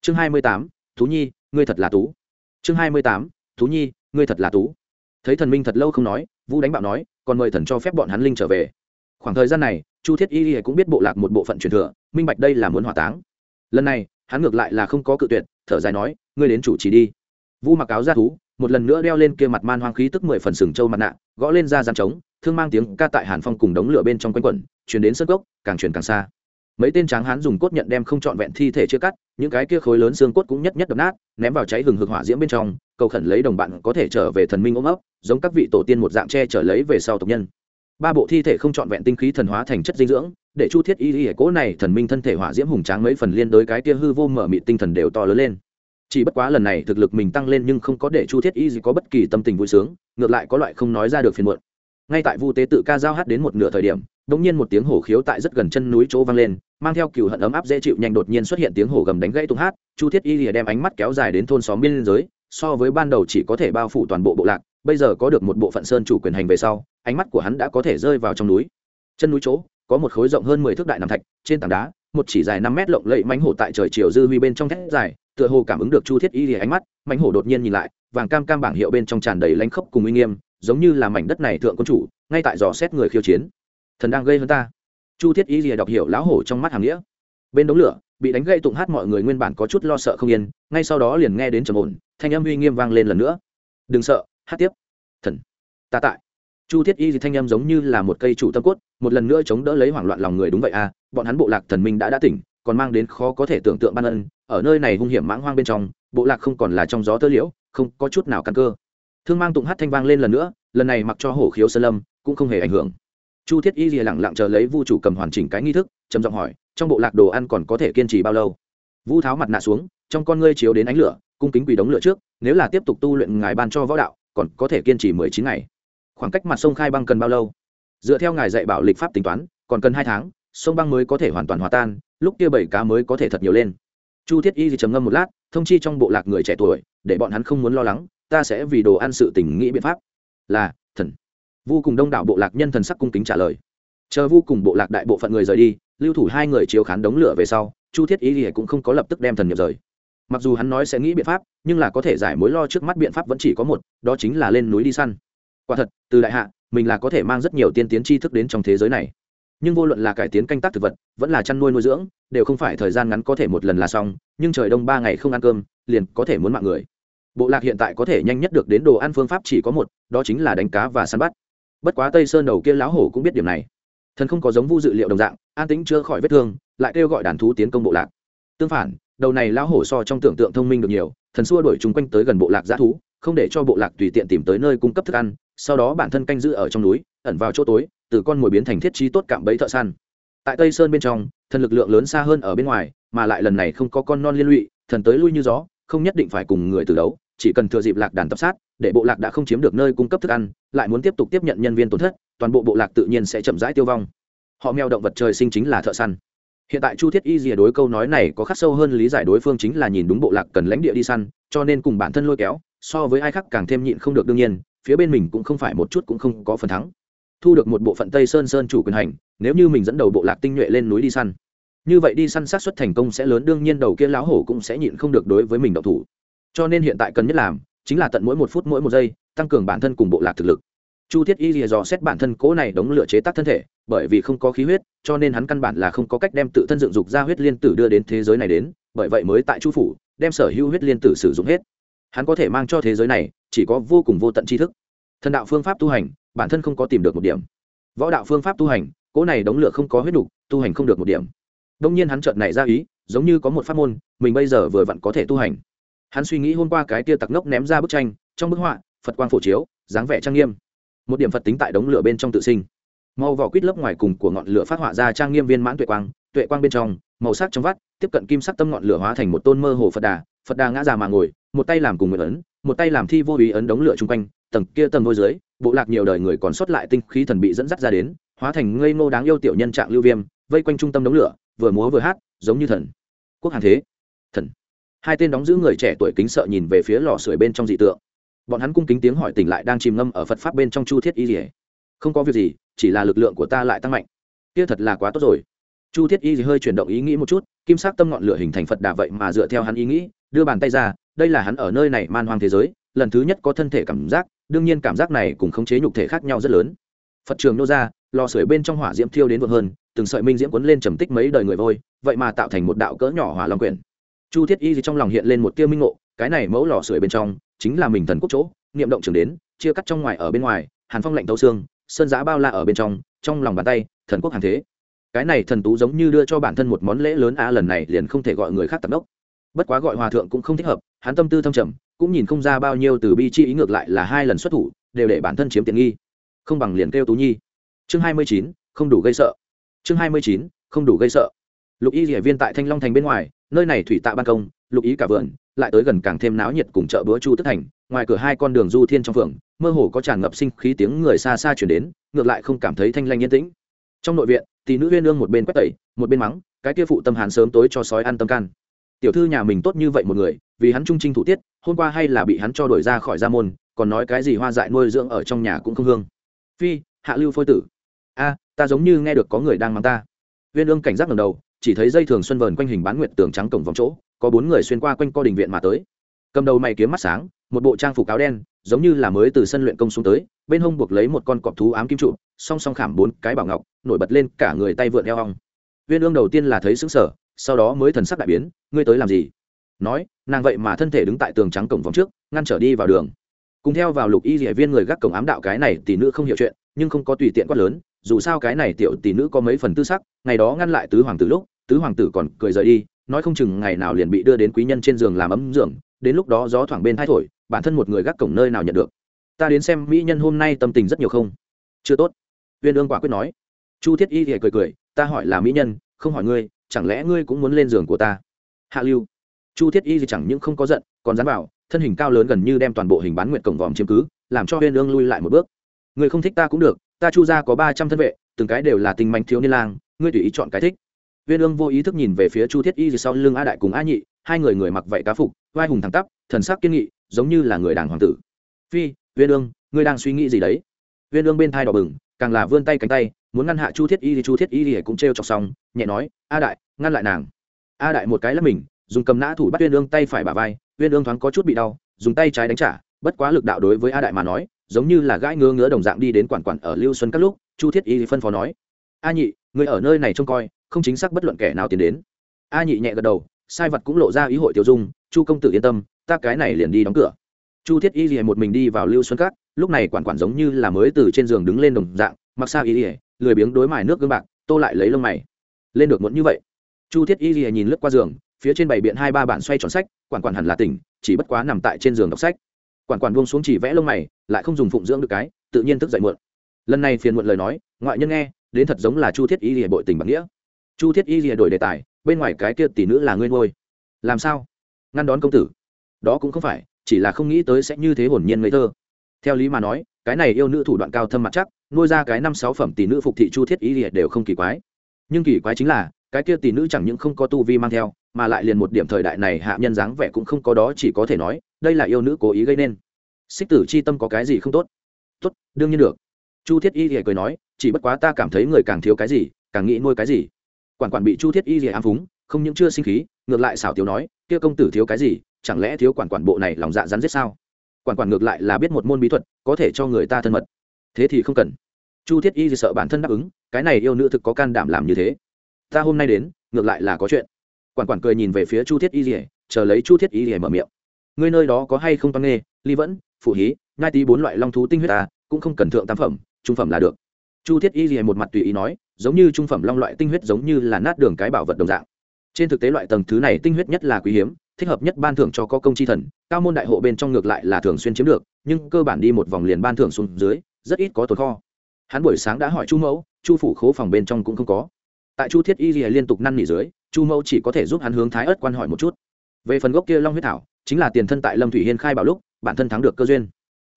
Speaker 1: Chương hai mươi tám, thú nhi, ngươi thật là tú. Chương hai mươi tám, thú nhi, ngươi thật là tú. Thấy thần minh thật lâu không nói, vũ đánh bạo nói, còn mời thần cho phép bọn hắn linh trở về. Khoảng thời gian này, chu thiết y cũng biết bộ lạc một bộ phận truyền thừa, minh bạch đây là muốn hỏa táng lần này, hắn ngược lại là không có cự tuyệt, thở dài nói, ngươi đến chủ trì đi. Vu mặc áo ra thú, một lần nữa đeo lên kia mặt man hoang khí tức mười phần sừng trâu mặt nạ, gõ lên ra gian trống, thương mang tiếng ca tại hàn phong cùng đống lửa bên trong quanh quẩn, chuyển đến sân gốc càng chuyển càng xa. Mấy tên tráng hán dùng cốt nhận đem không trọn vẹn thi thể chưa cắt, những cái kia khối lớn xương cốt cũng nhất nhất đập nát, ném vào cháy hừng hực hỏa diễm bên trong, cầu khẩn lấy đồng bạn có thể trở về thần minh ôm ấp, giống các vị tổ tiên một dạng che trở lấy về sau tộc nhân. Ba bộ thi thể không trọn vẹn tinh khí thần hóa thành chất dinh dưỡng để chu thiết y y cố này thần minh thân thể hỏa diễm hùng tráng mấy phần liên đối cái kia hư vô mở mị tinh thần đều to lớn lên. Chỉ bất quá lần này thực lực mình tăng lên nhưng không có để chu thiết y gì có bất kỳ tâm tình vui sướng, ngược lại có loại không nói ra được phiền muộn. Ngay tại vu tế tự ca giao hát đến một nửa thời điểm, đột nhiên một tiếng hổ khiếu tại rất gần chân núi chỗ vang lên, mang theo cừu hận ấm áp dễ chịu nhanh đột nhiên xuất hiện tiếng hổ gầm đánh gãy tung hát, chu thiết y lìa đem ánh mắt kéo dài đến thôn xóm biên giới, so với ban đầu chỉ có thể bao phủ toàn bộ bộ lạc, bây giờ có được một bộ phận sơn chủ quyền hành về sau, ánh mắt của hắn đã có thể rơi vào trong núi. Chân núi chỗ có một khối rộng hơn mười thước đại nằm thạch, trên tảng đá, một chỉ dài năm mét lộng lẫy mánh hổ tại trời chiều dư huy bên trong thét dài, tựa hồ cảm ứng được chu thiết y lìa ánh mắt, mánh hổ đột nhiên nhìn lại, vàng cam cam bảng hiệu bên trong tràn đầy lanh khốc cùng uy nghiêm, giống như là mảnh đất này thượng quân chủ, ngay tại dò xét người khiêu chiến. Thần đang gây hơn ta. Chu thiết y lìa đọc hiểu lão hổ trong mắt hàng nghĩa. Bên đống lửa, bị đánh gây tụng hát mọi người nguyên bản có chút lo sợ không yên, ngay sau đó liền nghe đến trầm ổn, thanh âm uy nghiêm vang lên lần nữa. Đừng sợ, hát tiếp. Thần, ta tại chu thiết y thì thanh âm giống như là một cây chủ tâm cốt, một lần nữa chống đỡ lấy hoảng loạn lòng người đúng vậy à bọn hắn bộ lạc thần minh đã đã tỉnh, còn mang đến khó có thể tưởng tượng ban ân, ở nơi này hung hiểm mãng hoang bên trong, bộ lạc không còn là trong gió tơ liễu, không có chút nào căn cơ. Thương mang tụng hát thanh vang lên lần nữa, lần này mặc cho hổ khiếu sơn lâm, cũng không hề ảnh hưởng. Chu thiết y lìa lẳng lặng chờ lấy vu chủ cầm hoàn chỉnh cái nghi thức, trầm giọng hỏi, trong bộ lạc đồ ăn còn có thể kiên trì bao lâu? Vu tháo mặt nạ xuống, trong con ngươi chiếu đến ánh lửa, cung kính quỳ đống lửa trước, nếu là tiếp tục tu luyện ngài ban cho võ đạo, còn có thể kiên trì mười chín ngày khoảng cách mặt sông khai băng cần bao lâu? Dựa theo ngài dạy bảo lịch pháp tính toán, còn cần hai tháng, sông băng mới có thể hoàn toàn hòa tan, lúc kia bảy cá mới có thể thật nhiều lên. Chu thiết y thì trầm ngâm một lát, thông chi trong bộ lạc người trẻ tuổi, để bọn hắn không muốn lo lắng, ta sẽ vì đồ ăn sự tình nghĩ biện pháp. Là, thần. Vu cùng đông đảo bộ lạc nhân thần sắc cung kính trả lời. Chờ vu cùng bộ lạc đại bộ phận người rời đi, lưu thủ hai người chiếu khán đống lửa về sau, chu thiết y thì cũng không có lập tức đem thần nhập rời. Mặc dù hắn nói sẽ nghĩ biện pháp, nhưng là có thể giải mối lo trước mắt biện pháp vẫn chỉ có một, đó chính là lên núi đi săn quả thật, từ đại hạ, mình là có thể mang rất nhiều tiên tiến tri thức đến trong thế giới này. Nhưng vô luận là cải tiến canh tác thực vật, vẫn là chăn nuôi nuôi dưỡng, đều không phải thời gian ngắn có thể một lần là xong, nhưng trời đông ba ngày không ăn cơm, liền có thể muốn mạng người. Bộ lạc hiện tại có thể nhanh nhất được đến đồ ăn phương pháp chỉ có một, đó chính là đánh cá và săn bắt. Bất quá tây sơn đầu kia lão hổ cũng biết điểm này. Thần không có giống vu dự liệu đồng dạng, an tính chưa khỏi vết thương, lại kêu gọi đàn thú tiến công bộ lạc. Tương phản, đầu này lão hổ so trong tưởng tượng thông minh được nhiều, thần xua đuổi chúng quanh tới gần bộ lạc g thú, không để cho bộ lạc tùy tiện tìm tới nơi cung cấp thức ăn sau đó bản thân canh giữ ở trong núi, ẩn vào chỗ tối, từ con mồi biến thành thiết trí tốt cạm bẫy thợ săn. Tại tây sơn bên trong, thần lực lượng lớn xa hơn ở bên ngoài, mà lại lần này không có con non liên lụy, thần tới lui như gió, không nhất định phải cùng người từ đấu, chỉ cần thừa dịp lạc đàn tập sát, để bộ lạc đã không chiếm được nơi cung cấp thức ăn, lại muốn tiếp tục tiếp nhận nhân viên tổn thất, toàn bộ bộ lạc tự nhiên sẽ chậm rãi tiêu vong. Họ mèo động vật trời sinh chính là thợ săn. Hiện tại chu thiết y rìa đối câu nói này có khắc sâu hơn lý giải đối phương chính là nhìn đúng bộ lạc cần lãnh địa đi săn, cho nên cùng bản thân lôi kéo, so với ai khác càng thêm nhịn không được đương nhiên phía bên mình cũng không phải một chút cũng không có phần thắng. Thu được một bộ phận tây sơn sơn chủ quyền hành, nếu như mình dẫn đầu bộ lạc tinh nhuệ lên núi đi săn. Như vậy đi săn sát xuất thành công sẽ lớn, đương nhiên đầu kia lão hổ cũng sẽ nhịn không được đối với mình động thủ. Cho nên hiện tại cần nhất làm, chính là tận mỗi một phút mỗi một giây, tăng cường bản thân cùng bộ lạc thực lực. Chu thiết y dò xét bản thân cố này đóng lửa chế tác thân thể, bởi vì không có khí huyết, cho nên hắn căn bản là không có cách đem tự thân dựng dục ra huyết liên tử đưa đến thế giới này đến, bởi vậy mới tại chu phủ, đem sở hữu huyết liên tử sử dụng hết hắn có thể mang cho thế giới này chỉ có vô cùng vô tận tri thức. Thần đạo phương pháp tu hành bản thân không có tìm được một điểm. Võ đạo phương pháp tu hành cỗ này đống lửa không có huyết đủ, tu hành không được một điểm. Đông nhiên hắn chợt này ra ý giống như có một pháp môn mình bây giờ vừa vặn có thể tu hành. Hắn suy nghĩ hôm qua cái tia tặc ngốc ném ra bức tranh trong bức họa phật quang phổ chiếu dáng vẻ trang nghiêm. Một điểm phật tính tại đống lửa bên trong tự sinh. Màu vỏ quýt lớp ngoài cùng của ngọn lửa phát họa ra trang nghiêm viên mãn tuệ quang tuệ quang bên trong màu sắc trong vắt tiếp cận kim sắc tâm ngọn lửa hóa thành một tôn mơ hồ phật đà. Phật đà ngã già mà ngồi một tay làm cùng nguyện ấn, một tay làm thi vô ý ấn đống lửa chung quanh, tầng kia tầng môi dưới, bộ lạc nhiều đời người còn sót lại tinh khí thần bị dẫn dắt ra đến, hóa thành ngây ngô đáng yêu tiểu nhân trạng lưu viêm, vây quanh trung tâm đống lửa, vừa múa vừa hát, giống như thần. Quốc hàng thế. Thần. Hai tên đóng giữ người trẻ tuổi kính sợ nhìn về phía lò sưởi bên trong dị tượng. Bọn hắn cung kính tiếng hỏi tỉnh lại đang chìm ngâm ở phật pháp bên trong chu thiết y rỉa không có việc gì, chỉ là lực lượng của ta lại tăng mạnh. Kia thật là quá tốt rồi. Chu thiết y hơi chuyển động ý nghĩ một chút, kim sắc tâm ngọn lửa hình thành phật đà vậy mà dựa theo hắn ý nghĩ, đưa bàn tay ra đây là hắn ở nơi này man hoang thế giới, lần thứ nhất có thân thể cảm giác, đương nhiên cảm giác này cùng khống chế nhục thể khác nhau rất lớn. Phật trường nô ra, lò sưởi bên trong hỏa diễm thiêu đến vượt hơn, từng sợi minh diễm cuốn lên trầm tích mấy đời người vôi, vậy mà tạo thành một đạo cỡ nhỏ hỏa long quyển. Chu thiết y gì trong lòng hiện lên một tia minh ngộ, cái này mẫu lò sưởi bên trong, chính là mình thần quốc chỗ, niệm động trường đến, chia cắt trong ngoài ở bên ngoài, hàn phong lạnh tấu xương, sơn giã bao la ở bên trong trong lòng bàn tay, thần quốc hàng thế. Cái này thần tú giống như đưa cho bản thân một món lễ lớn a lần này liền không thể gọi người khác tận đốc. Bất quá gọi hòa thượng cũng không thích hợp hắn tâm tư thâm trầm, cũng nhìn không ra bao nhiêu từ bi chi ý ngược lại là hai lần xuất thủ, đều để bản thân chiếm tiện nghi. Không bằng liền kêu tú nhi. Chương hai mươi chín, không đủ gây sợ. Chương hai mươi chín, không đủ gây sợ. Lục y địa viên tại thanh long thành bên ngoài, nơi này thủy tạ ban công, lục ý cả vườn, lại tới gần càng thêm náo nhiệt cùng chợ búa chu tức thành, ngoài cửa hai con đường du thiên trong phường mơ hồ có tràn ngập sinh khí tiếng người xa xa chuyển đến, ngược lại không cảm thấy thanh lanh yên tĩnh. Trong nội viện thì nữ huyên ương một bên quét tẩy, một bên mắng, cái kia phụ tâm hàn sớm tối cho sói ăn tâm can tiểu thư nhà mình tốt như vậy một người, vì hắn trung trinh thủ tiết, hôm qua hay là bị hắn cho đuổi ra khỏi gia môn, còn nói cái gì hoa dại nuôi dưỡng ở trong nhà cũng không hương. Phi, hạ lưu phôi tử. A, ta giống như nghe được có người đang mắng ta. Viên ương cảnh giác lần đầu, chỉ thấy dây thường xuân vờn quanh hình bán nguyệt tường trắng cổng vòng chỗ, có bốn người xuyên qua quanh co đình viện mà tới. Cầm đầu mày kiếm mắt sáng, một bộ trang phục áo đen, giống như là mới từ sân luyện công xuống tới, bên hông buộc lấy một con cọp thú ám kim trụ, song song khảm bốn cái bảo ngọc, nổi bật lên cả người tay vượn eo hong viên ương đầu tiên là thấy xứng sở sau đó mới thần sắc đại biến, ngươi tới làm gì? Nói, nàng vậy mà thân thể đứng tại tường trắng cổng vòng trước, ngăn trở đi vào đường. Cùng theo vào lục y địa viên người gác cổng ám đạo cái này tỷ nữ không hiểu chuyện, nhưng không có tùy tiện quát lớn, dù sao cái này tiểu tỷ nữ có mấy phần tư sắc, ngày đó ngăn lại tứ hoàng tử lúc, tứ hoàng tử còn cười rời đi, nói không chừng ngày nào liền bị đưa đến quý nhân trên giường làm ấm giường, đến lúc đó gió thoảng bên thay thổi, bản thân một người gác cổng nơi nào nhận được. Ta đến xem mỹ nhân hôm nay tâm tình rất nhiều không? Chưa tốt. Viên ương quả quyết nói. Chu thiết y thì cười cười, ta hỏi là mỹ nhân, không hỏi ngươi chẳng lẽ ngươi cũng muốn lên giường của ta? Hạ lưu. Chu thiết y thì chẳng những không có giận, còn dám bảo, thân hình cao lớn gần như đem toàn bộ hình bán nguyện cổng vòm chiếm cứ, làm cho viên ương lui lại một bước. Người không thích ta cũng được, ta chu ra có ba trăm thân vệ, từng cái đều là tình mạnh thiếu niên lang, ngươi tùy ý chọn cái thích. Viên ương vô ý thức nhìn về phía chu thiết y sau lưng a đại cùng a nhị, hai người người mặc vậy cá phục, vai hùng thẳng tắp, thần sắc kiên nghị, giống như là người đàng hoàng tử. Phi viên ương ngươi đang suy nghĩ gì đấy? Viên ương bên thai đỏ bừng, càng là vươn tay cánh tay muốn ngăn hạ chu thiết y thì chu thiết y thì cũng t chọc xong, nhẹ nói, a đại, ngăn lại nàng. A đại một cái là mình, dùng cầm nã thủ bắt viên ương tay phải bả vai viên ương thoáng có chút bị đau, dùng tay trái đánh trả, bất quá lực đạo đối với a đại mà nói, giống như là gãi ngứa ngứa đồng dạng đi đến quản quản ở lưu xuân các lúc, chu thiết y phân phó nói, a nhị, người ở nơi này trông coi, không chính xác bất luận kẻ nào tiến đến. A nhị nhẹ gật đầu, sai vật cũng lộ ra ý hội tiêu dung, chu công tử yên tâm, ta cái này liền đi đóng cửa. Chu thiết y rìa một mình đi vào lưu xuân các, lúc này quản quản giống như là mới từ trên giường đứng lên đồng dạng, mặc sao y rìa lười biếng đối mài nước gương bạc, tô lại lấy lông mày. Lên được muộn như vậy. Chu thiết y lìa nhìn lướt qua giường, phía trên bảy biện hai ba bản xoay tròn sách, quản quản hẳn là tỉnh, chỉ bất quá nằm tại trên giường đọc sách. Quản quản buông xuống chỉ vẽ lông mày, lại không dùng phụng dưỡng được cái, tự nhiên thức dậy muộn. Lần này phiền muộn lời nói, ngoại nhân nghe, đến thật giống là chu thiết y lìa bội tình bằng nghĩa. Chu thiết y lìa đổi đề tài, bên ngoài cái kia tỷ nữ là ngươi ngôi làm sao? Ngăn đón công tử. Đó cũng không phải, chỉ là không nghĩ tới sẽ như thế hồn nhiên ngây thơ. Theo lý mà nói, cái này yêu nữ thủ đoạn cao thâm mặt chắc nuôi ra cái năm sáu phẩm tỷ nữ phục thị chu thiết y liệt đều không kỳ quái. Nhưng kỳ quái chính là, cái kia tỷ nữ chẳng những không có tu vi mang theo, mà lại liền một điểm thời đại này hạ nhân dáng vẻ cũng không có đó chỉ có thể nói, đây là yêu nữ cố ý gây nên. Xích tử c h i tâm có cái gì không tốt? Tốt, đương nhiên được. Chu thiết y thì cười nói, chỉ bất quá ta cảm thấy người càng thiếu cái gì, càng nghĩ nuôi cái gì. Quản quản bị chu thiết y thì ám phúng, không những chưa sinh khí, ngược lại xảo tiếu nói, kia công tử thiếu cái gì, chẳng lẽ thiếu quản quản bộ này lòng dạ rắn giết sao? Quản quản ngược lại là biết một môn bí thuật, có thể cho người ta thân mật thế thì không cần. Chu thiết y thì sợ bản thân đáp ứng, cái này yêu nữ thực có can đảm làm như thế. Ta hôm nay đến, ngược lại là có chuyện. Quản quản cười nhìn về phía chu thiết y rỉa chờ lấy chu thiết y rỉa mở miệng. Ngươi nơi đó có hay không toan nghê, ly vẫn, phụ hí ngai tí bốn loại long thú tinh huyết ta, cũng không cần thượng tam phẩm, trung phẩm là được. Chu thiết y rỉa một mặt tùy ý nói, giống như trung phẩm long loại tinh huyết giống như là nát đường cái bảo vật đồng dạng. Trên thực tế loại tầng thứ này tinh huyết nhất là quý hiếm, thích hợp nhất ban thưởng cho có công chi thần, cao môn đại hộ bên trong ngược lại là thường xuyên chiếm được, nhưng cơ bản đi một vòng liền ban thưởng xuống dưới rất ít có tồn kho. Hắn buổi sáng đã hỏi chu mẫu, chu phủ khố phòng bên trong cũng không có. Tại chu thiết y lìa liên tục năn nỉ dưới, chu mẫu chỉ có thể giúp hắn hướng thái ớt quan hỏi một chút. Về phần gốc kia long huyết thảo, chính là tiền thân tại lâm thủy hiên khai bảo lúc, bản thân thắng được cơ duyên.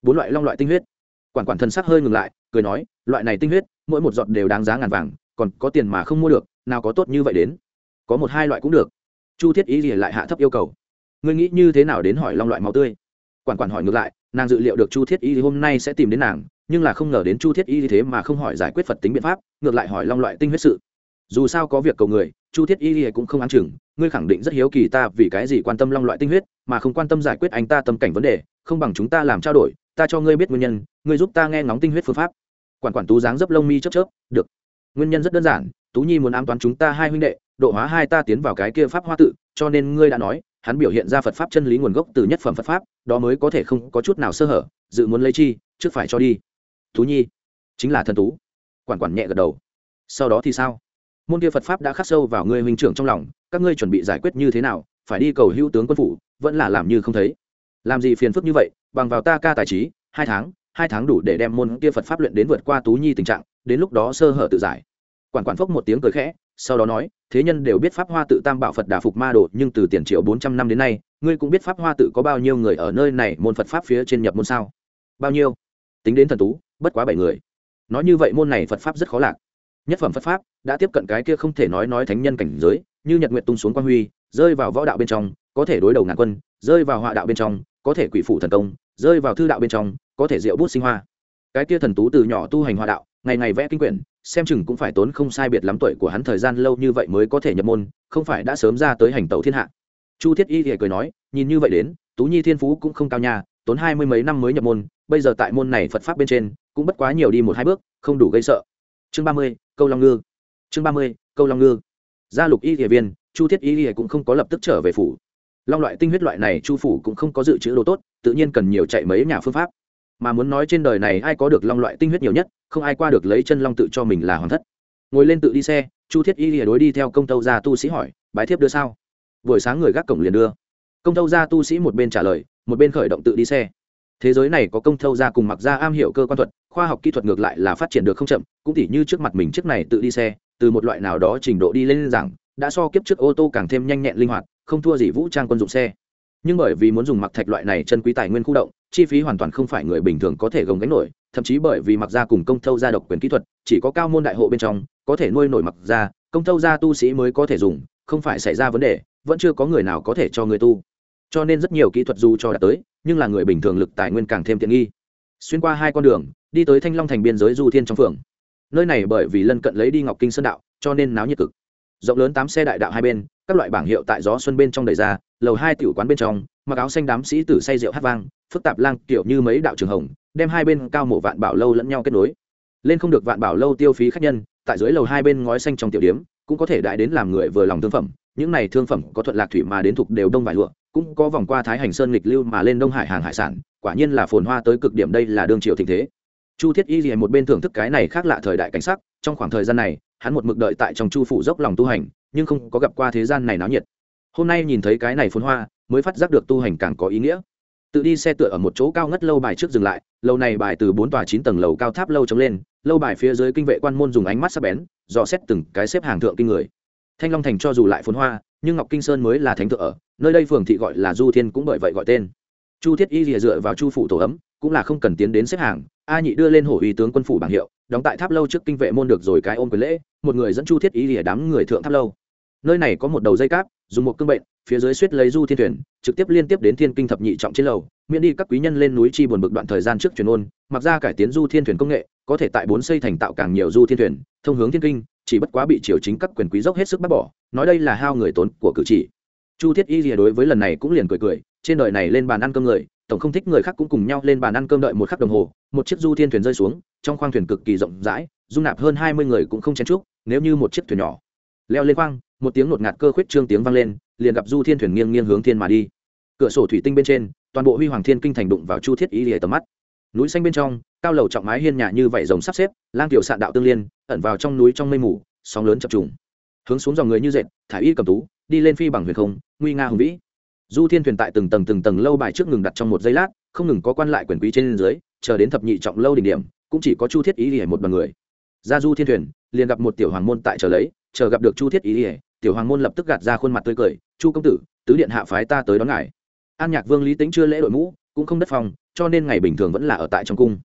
Speaker 1: Bốn loại long loại tinh huyết. Quản quản thân sắc hơi ngừng lại, cười nói, loại này tinh huyết, mỗi một giọt đều đáng giá ngàn vàng, còn có tiền mà không mua được, nào có tốt như vậy đến. Có một hai loại cũng được. Chu thiết y lìa lại hạ thấp yêu cầu. Ngươi nghĩ như thế nào đến hỏi long loại máu tươi? Quản quản hỏi ngược lại, nàng dự liệu được chu thiết y hôm nay sẽ tìm đến nàng nhưng là không ngờ đến chu thiết y thế mà không hỏi giải quyết phật tính biện pháp, ngược lại hỏi long loại tinh huyết sự. Dù sao có việc cầu người, chu thiết y cũng không ám chừng, ngươi khẳng định rất hiếu kỳ ta vì cái gì quan tâm long loại tinh huyết, mà không quan tâm giải quyết anh ta tâm cảnh vấn đề, không bằng chúng ta làm trao đổi, ta cho ngươi biết nguyên nhân, ngươi giúp ta nghe ngóng tinh huyết phương pháp. Quản quản tú dáng dấp lông mi chớp chớp, được. Nguyên nhân rất đơn giản, tú nhi muốn ám toán chúng ta hai huynh đệ, độ hóa hai ta tiến vào cái kia pháp hoa tự, cho nên ngươi đã nói, hắn biểu hiện ra phật pháp chân lý nguồn gốc từ nhất phẩm phật pháp, đó mới có thể không có chút nào sơ hở, dự muốn lấy chi, trước phải cho đi tú nhi. Chính là thần tú quản quản nhẹ gật đầu. Sau đó thì sao? Môn kia phật pháp đã khắc sâu vào ngươi huynh trưởng trong lòng, các ngươi chuẩn bị giải quyết như thế nào, phải đi cầu hữu tướng quân phủ, vẫn là làm như không thấy. Làm gì phiền phức như vậy, bằng vào ta ca tài trí, hai tháng hai tháng đủ để đem môn kia phật pháp luyện đến vượt qua tú nhi tình trạng, đến lúc đó sơ hở tự giải. Quản quản phốc một tiếng cười khẽ, sau đó nói, thế nhân đều biết pháp hoa tự tam bảo phật đà phục ma đồ, nhưng từ tiền triệu bốn trăm năm đến nay, ngươi cũng biết pháp hoa tự có bao nhiêu người ở nơi này môn phật pháp phía trên nhập môn sao? Bao nhiêu? Tính đến thần tú bất quá bảy người. Nói như vậy môn này phật pháp rất khó lạc. Nhất phẩm phật pháp đã tiếp cận cái kia không thể nói nói thánh nhân cảnh giới như nhật nguyện tung xuống quan huy rơi vào võ đạo bên trong có thể đối đầu ngàn quân rơi vào họa đạo bên trong có thể quỷ phụ thần công rơi vào thư đạo bên trong có thể diệu bút sinh hoa. Cái kia thần tú từ nhỏ tu hành họa đạo ngày ngày vẽ kinh quyển xem chừng cũng phải tốn không sai biệt lắm tuổi của hắn thời gian lâu như vậy mới có thể nhập môn không phải đã sớm ra tới hành tẩu thiên hạ. Chu thiết y thì cười nói nhìn như vậy đến tú nhi thiên phú cũng không cao nhà, tốn hai mươi mấy năm mới nhập môn bây giờ tại môn này phật pháp bên trên, cũng bất quá nhiều đi một hai bước, không đủ gây sợ. Chương ba mươi, câu long ngư. Chương ba mươi, câu long ngư. Gia lục y địa viên, chu thiết y địa cũng không có lập tức trở về phủ. Long loại tinh huyết loại này chu phủ cũng không có dự trữ đồ tốt, tự nhiên cần nhiều chạy mấy nhà phương pháp. Mà muốn nói trên đời này ai có được long loại tinh huyết nhiều nhất, không ai qua được lấy chân long tự cho mình là hoàng thất. Ngồi lên tự đi xe, chu thiết y lìa đối đi theo công tâu gia tu sĩ hỏi, bái thiếp đưa sao? Buổi sáng người gác cổng liền đưa. Công tâu gia tu sĩ một bên trả lời, một bên khởi động tự đi xe thế giới này có công thâu ra cùng mặc ra am hiểu cơ quan thuật, khoa học kỹ thuật ngược lại là phát triển được không chậm, cũng tỉ như trước mặt mình chiếc này tự đi xe, từ một loại nào đó trình độ đi lên rằng, đã so kiếp trước ô tô càng thêm nhanh nhẹn linh hoạt, không thua gì vũ trang quân dụng xe. Nhưng bởi vì muốn dùng mặc thạch loại này chân quý tài nguyên khu động, chi phí hoàn toàn không phải người bình thường có thể gồng gánh nổi, thậm chí bởi vì mặc ra cùng công thâu ra độc quyền kỹ thuật, chỉ có cao môn đại hộ bên trong, có thể nuôi nổi mặc ra, công thâu ra tu sĩ mới có thể dùng, không phải xảy ra vấn đề, vẫn chưa có người nào có thể cho người tu cho nên rất nhiều kỹ thuật dù cho đã tới, nhưng là người bình thường lực tài nguyên càng thêm tiện nghi. Xuyên qua hai con đường, đi tới thanh long thành biên giới du thiên trong phường. Nơi này bởi vì lân cận lấy đi ngọc kinh sơn đạo, cho nên náo nhiệt cực. Rộng lớn tám xe đại đạo hai bên, các loại bảng hiệu tại gió xuân bên trong đầy ra, lầu hai tiểu quán bên trong, mặc áo xanh đám sĩ tử say rượu hát vang, phức tạp lang kiểu như mấy đạo trường hồng, đem hai bên cao mộ vạn bảo lâu lẫn nhau kết nối. Lên không được vạn bảo lâu tiêu phí khách nhân, tại dưới lầu hai bên ngói xanh trong tiểu điếm cũng có thể đại đến làm người vừa lòng thương phẩm, những này thương phẩm có thuận lạc thủy mà đến thuộc đều đông vải lụa cũng có vòng qua thái hành sơn nghịch lưu mà lên đông hải hàng hải sản, quả nhiên là phồn hoa tới cực điểm đây là đương triều thịnh thế. Chu thiết y gì một bên thưởng thức cái này khác lạ thời đại cảnh sắc, trong khoảng thời gian này, hắn một mực đợi tại trong chu phủ dốc lòng tu hành, nhưng không có gặp qua thế gian này náo nhiệt. Hôm nay nhìn thấy cái này phồn hoa, mới phát giác được tu hành càng có ý nghĩa. Tự đi xe tựa ở một chỗ cao ngất lâu bài trước dừng lại, lâu này bài từ bốn tòa chín tầng lầu cao tháp lâu trống lên, lâu bài phía dưới kinh vệ quan môn dùng ánh mắt sắc bén, dò xét từng cái xếp hàng thượng kinh người. Thanh long thành cho dù lại phồn hoa, nhưng ngọc kinh sơn mới là thánh thượng ở nơi đây phường thị gọi là du thiên cũng bởi vậy gọi tên chu thiết y rìa dựa vào chu phủ tổ ấm cũng là không cần tiến đến xếp hàng a nhị đưa lên hổ uy tướng quân phủ bảng hiệu đóng tại tháp lâu trước kinh vệ môn được rồi cái ôm quyền lễ một người dẫn chu thiết y rìa đám người thượng tháp lâu nơi này có một đầu dây cáp dùng một cương bệnh phía dưới suýt lấy du thiên thuyền trực tiếp liên tiếp đến thiên kinh thập nhị trọng trên lầu miễn đi các quý nhân lên núi chi buồn bực đoạn thời gian trước truyền ôn mặc ra cải tiến du thiên thuyền công nghệ có thể tại bốn xây thành tạo càng nhiều du thiên thuyền thông hướng thiên kinh chỉ bất quá bị triều chính các quyền quý dốc hết sức bác bỏ nói đây là hao người tốn của cử chỉ chu thiết y rìa đối với lần này cũng liền cười cười, trên đời này lên bàn ăn cơm người, tổng không thích người khác cũng cùng nhau lên bàn ăn cơm đợi một khắc đồng hồ, một chiếc du thiên thuyền rơi xuống, trong khoang thuyền cực kỳ rộng rãi, dung nạp hơn hai mươi người cũng không chen chúc, nếu như một chiếc thuyền nhỏ leo lên khoang, một tiếng ngột ngạt cơ khuyết trương tiếng vang lên, liền gặp du thiên thuyền nghiêng nghiêng hướng thiên mà đi. Cửa sổ thủy tinh bên trên, toàn bộ huy hoàng thiên kinh thành đụng vào chu thiết y rìa tầm mắt. Núi xanh bên trong, cao lầu trọng mái hiên nhà như vảy rồng sắp xếp, lang tiểu sạn đạo tương liên, ẩn vào trong núi trong mây mù, sóng lớn chập trùng hướng xuống dòng người như dệt thả y cầm tú, đi lên phi bằng huyền không, nguy nga hùng vĩ. Du thiên thuyền tại từng tầng từng tầng lâu bài trước ngừng đặt trong một giây lát, không ngừng có quan lại quyền quý trên dưới, chờ đến thập nhị trọng lâu đỉnh điểm, cũng chỉ có chu thiết ý ỉa một bằng người. Ra du thiên thuyền, liền gặp một tiểu hoàng môn tại chờ lấy, chờ gặp được chu thiết ý ỉa tiểu hoàng môn lập tức gạt ra khuôn mặt tươi cười, chu công tử, tứ điện hạ phái ta tới đón ngài. An nhạc vương lý tính chưa lễ đội mũ, cũng không đất phòng, cho nên ngày bình thường vẫn là ở tại trong cung.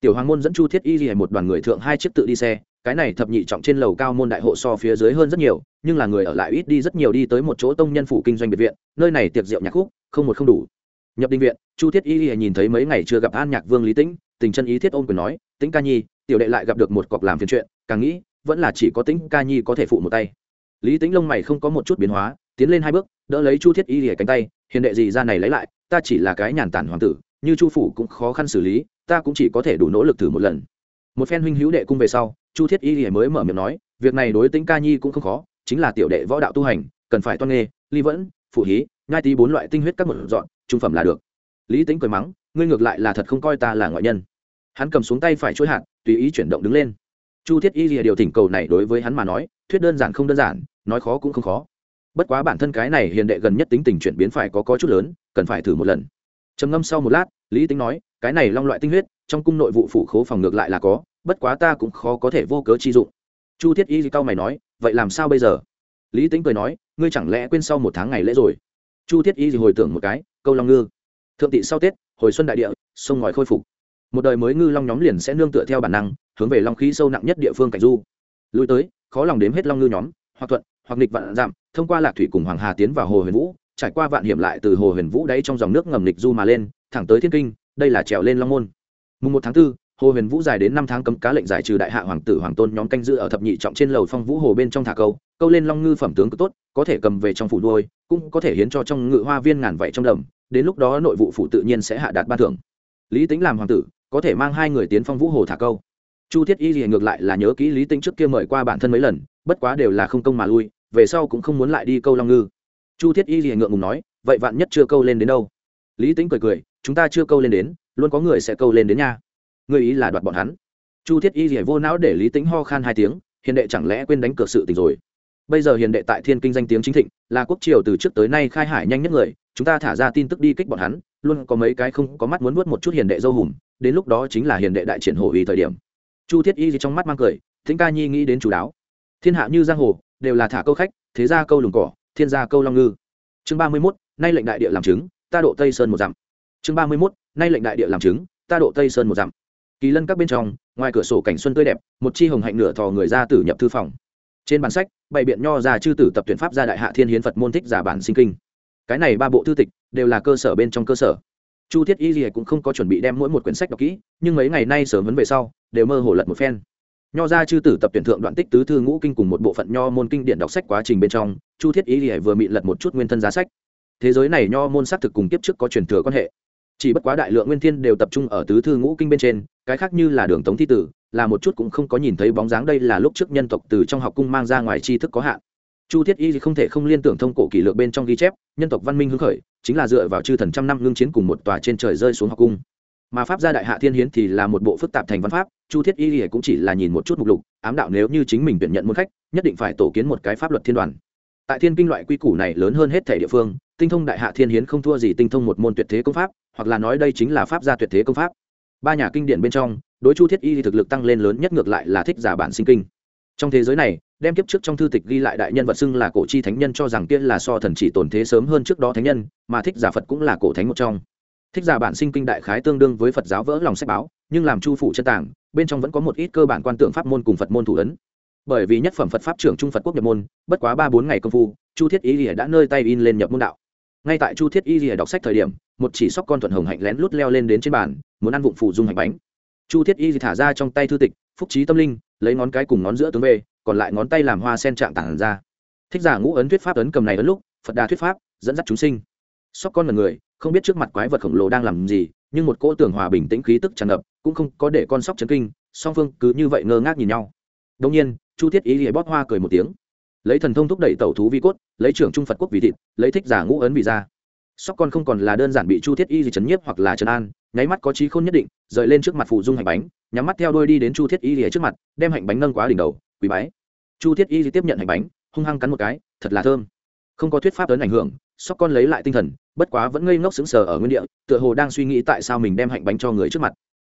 Speaker 1: Tiểu hoàng môn dẫn chu thiết y lìa một đoàn người thượng hai chiếc tự đi xe cái này thập nhị trọng trên lầu cao môn đại hộ so phía dưới hơn rất nhiều, nhưng là người ở lại ít đi rất nhiều đi tới một chỗ tông nhân phủ kinh doanh biệt viện, nơi này tiệc rượu nhạc khúc, không một không đủ. Nhập định viện, chu thiết y lìa nhìn thấy mấy ngày chưa gặp an nhạc vương lý tĩnh, tình chân ý thiết ôm quyền nói, tĩnh ca nhi, tiểu đệ lại gặp được một cọc làm phiền chuyện, càng nghĩ, vẫn là chỉ có tĩnh ca nhi có thể phụ một tay. Lý tĩnh lông mày không có một chút biến hóa, tiến lên hai bước, đỡ lấy chu thiết y lìa cánh tay, hiền đệ gì ra này lấy lại, ta chỉ là cái nhàn tản hoàng tử, như chu phủ cũng khó khăn xử lý, ta cũng chỉ có thể đủ nỗ lực thử một lần. Một phen huynh hữu đệ cung về sau chu thiết y thì mới mở miệng nói, việc này đối tính ca nhi cũng không khó, chính là tiểu đệ võ đạo tu hành, cần phải toan nghê ly vẫn, phụ hí ngai tí bốn loại tinh huyết các một dọn, trung phẩm là được. Lý tính cười mắng, ngươi ngược lại là thật không coi ta là ngoại nhân. Hắn cầm xuống tay phải chuỗi hạt, tùy ý chuyển động đứng lên. Chu thiết y lìa điều thỉnh cầu này đối với hắn mà nói, thuyết đơn giản không đơn giản, nói khó cũng không khó. Bất quá bản thân cái này hiền đệ gần nhất tính tình chuyển biến phải có có chút lớn, cần phải thử một lần. Trầm ngâm sau một lát, lý tính nói, cái này long loại tinh huyết, trong cung nội vụ phủ khố phòng ngược lại là có bất quá ta cũng khó có thể vô cớ chi dụng. Chu thiết y cao mày nói vậy làm sao bây giờ? Lý tính cười nói ngươi chẳng lẽ quên sau một tháng ngày lễ rồi? Chu thiết y hồi tưởng một cái câu long ngư thượng tị sau tết hồi xuân đại địa sông ngòi khôi phục. Một đời mới ngư long nhóm liền sẽ nương tựa theo bản năng hướng về long khí sâu nặng nhất địa phương cảnh du. Lui tới khó lòng đếm hết long ngư nhóm hoặc thuận hoặc nghịch vạn giảm thông qua lạc thủy cùng hoàng hà tiến vào hồ huyền vũ trải qua vạn hiểm lại từ hồ huyền vũ đáy trong dòng nước ngầm nghịch du mà lên thẳng tới thiên kinh đây là trèo lên long môn. Mùng một tháng 4, hồ huyền vũ dài đến năm tháng cấm cá lệnh giải trừ đại hạ hoàng tử hoàng tôn nhóm canh giữ ở thập nhị trọng trên lầu phong vũ hồ bên trong thả câu câu lên long ngư phẩm tướng cực tốt, có thể cầm về trong phủ nuôi, cũng có thể hiến cho trong ngự hoa viên ngàn vậy trong đầm, đến lúc đó nội vụ phủ tự nhiên sẽ hạ đạt ban thưởng. Lý tính làm hoàng tử, có thể mang hai người tiến phong vũ hồ thả câu. Chu thiết y gì ngược lại là nhớ kỹ lý tính trước kia mời qua bản thân mấy lần, bất quá đều là không công mà lui, về sau cũng không muốn lại đi câu long ngư. Chu thiết y gì ngượng ngùng nói, vậy vạn nhất chưa câu lên đến đâu? Lý tính cười cười, chúng ta chưa câu lên đến, luôn có người sẽ câu lên đến nha ngươi ý là đoạt bọn hắn. Chu thiết y gì vô não để lý tính ho khan hai tiếng, hiền đệ chẳng lẽ quên đánh cược sự tình rồi? Bây giờ hiền đệ tại thiên kinh danh tiếng chính thịnh, là quốc triều từ trước tới nay khai hải nhanh nhất người, chúng ta thả ra tin tức đi kích bọn hắn, luôn có mấy cái không có mắt muốn nuốt một chút hiền đệ dâu hùm, đến lúc đó chính là hiền đệ đại triển hồ ý thời điểm. Chu thiết y gì trong mắt mang cười thính ca nhi nghĩ đến chủ đáo. Thiên hạ như giang hồ, đều là thả câu khách, thế ra câu lùng cỏ, thiên gia câu long ngư. Chương ba mươi mốt, nay lệnh đại địa làm chứng, ta độ tây sơn một dặm. Chương ba mươi mốt, nay lệnh đại địa làm chứng, ta độ tây sơn một dặm kỳ lân các bên trong, ngoài cửa sổ cảnh xuân tươi đẹp, một chi hồng hạnh nửa thò người ra tử nhập thư phòng. Trên bản sách, bày biện nho ra chư tử tập tuyển pháp gia đại hạ thiên hiến phật môn thích giả bản sinh kinh. Cái này ba bộ thư tịch đều là cơ sở bên trong cơ sở. Chu thiết y gì cũng không có chuẩn bị đem mỗi một quyển sách đọc kỹ, nhưng mấy ngày nay sớm vấn về sau, đều mơ hồ lật một phen. Nho ra chư tử tập tuyển thượng đoạn tích tứ thư ngũ kinh cùng một bộ phận nho môn kinh điển đọc sách quá trình bên trong, chu thiết y gì vừa bị lật một chút nguyên thân giá sách. Thế giới này nho môn xác thực cùng kiếp trước có truyền thừa quan hệ chỉ bất quá đại lượng nguyên thiên đều tập trung ở tứ thư ngũ kinh bên trên, cái khác như là đường tống thi tử, là một chút cũng không có nhìn thấy bóng dáng đây là lúc trước nhân tộc từ trong học cung mang ra ngoài tri thức có hạn. Chu thiết y không thể không liên tưởng thông cổ kỷ lược bên trong ghi chép, nhân tộc văn minh hưng khởi, chính là dựa vào chư thần trăm năm ngưng chiến cùng một tòa trên trời rơi xuống học cung. Mà pháp gia đại hạ thiên hiến thì là một bộ phức tạp thành văn pháp, chu thiết y cũng chỉ là nhìn một chút mục lục, ám đạo nếu như chính mình tuyển nhận một khách, nhất định phải tổ kiến một cái pháp luật thiên đoàn. Tại thiên kinh loại quy củ này lớn hơn hết thể địa phương, tinh thông đại hạ thiên hiến không thua gì tinh thông một môn tuyệt thế công pháp hoặc là nói đây chính là pháp gia tuyệt thế công pháp. Ba nhà kinh điển bên trong, đối chu thiết y thực lực tăng lên lớn nhất ngược lại là thích giả bản sinh kinh. Trong thế giới này, đem kiếp trước trong thư tịch ghi lại đại nhân vật xưng là cổ chi thánh nhân cho rằng kia là so thần chỉ tồn thế sớm hơn trước đó thánh nhân, mà thích giả phật cũng là cổ thánh một trong. Thích giả bản sinh kinh đại khái tương đương với phật giáo vỡ lòng sách báo, nhưng làm chu phủ chân tảng bên trong vẫn có một ít cơ bản quan tượng pháp môn cùng phật môn thủ ấn. Bởi vì nhất phẩm phật pháp trưởng trung phật quốc nhập môn, bất quá ba bốn ngày công phu, chu thiết ý lìa đã nơi tay in lên nhập môn đạo ngay tại chu thiết y lìa đọc sách thời điểm, một chỉ sóc con thuận hồng hạnh lén lút leo lên đến trên bàn, muốn ăn vụng phụ dung hạnh bánh. Chu thiết y thả ra trong tay thư tịch, phúc trí tâm linh, lấy ngón cái cùng ngón giữa tướng về, còn lại ngón tay làm hoa sen trạng tản ra. Thích giả ngũ ấn thuyết pháp ấn cầm này ấn lúc, phật đà thuyết pháp, dẫn dắt chúng sinh. Sóc con là người, không biết trước mặt quái vật khổng lồ đang làm gì, nhưng một cỗ tưởng hòa bình tĩnh khí tức tràn ngập, cũng không có để con sóc chấn kinh, song phương cứ như vậy ngơ ngác nhìn nhau. Đông nhiên, chu thiết Y lìa bóp hoa cười một tiếng lấy thần thông thúc đẩy tẩu thú vi cốt, lấy trưởng trung phật quốc vì thịt, lấy thích giả ngũ ấn vì ra sóc con không còn là đơn giản bị chu thiết y gì chấn nhiếp hoặc là trấn an, nháy mắt có trí khôn nhất định, rời lên trước mặt phụ dung hạnh bánh, nhắm mắt theo đôi đi đến chu thiết y gì trước mặt, đem hạnh bánh nâng quá đỉnh đầu quý bái. Chu thiết y gì tiếp nhận hạnh bánh, hung hăng cắn một cái, thật là thơm. Không có thuyết pháp lớn ảnh hưởng, sóc con lấy lại tinh thần, bất quá vẫn ngây ngốc sững sờ ở nguyên địa, tựa hồ đang suy nghĩ tại sao mình đem hạnh bánh cho người trước mặt.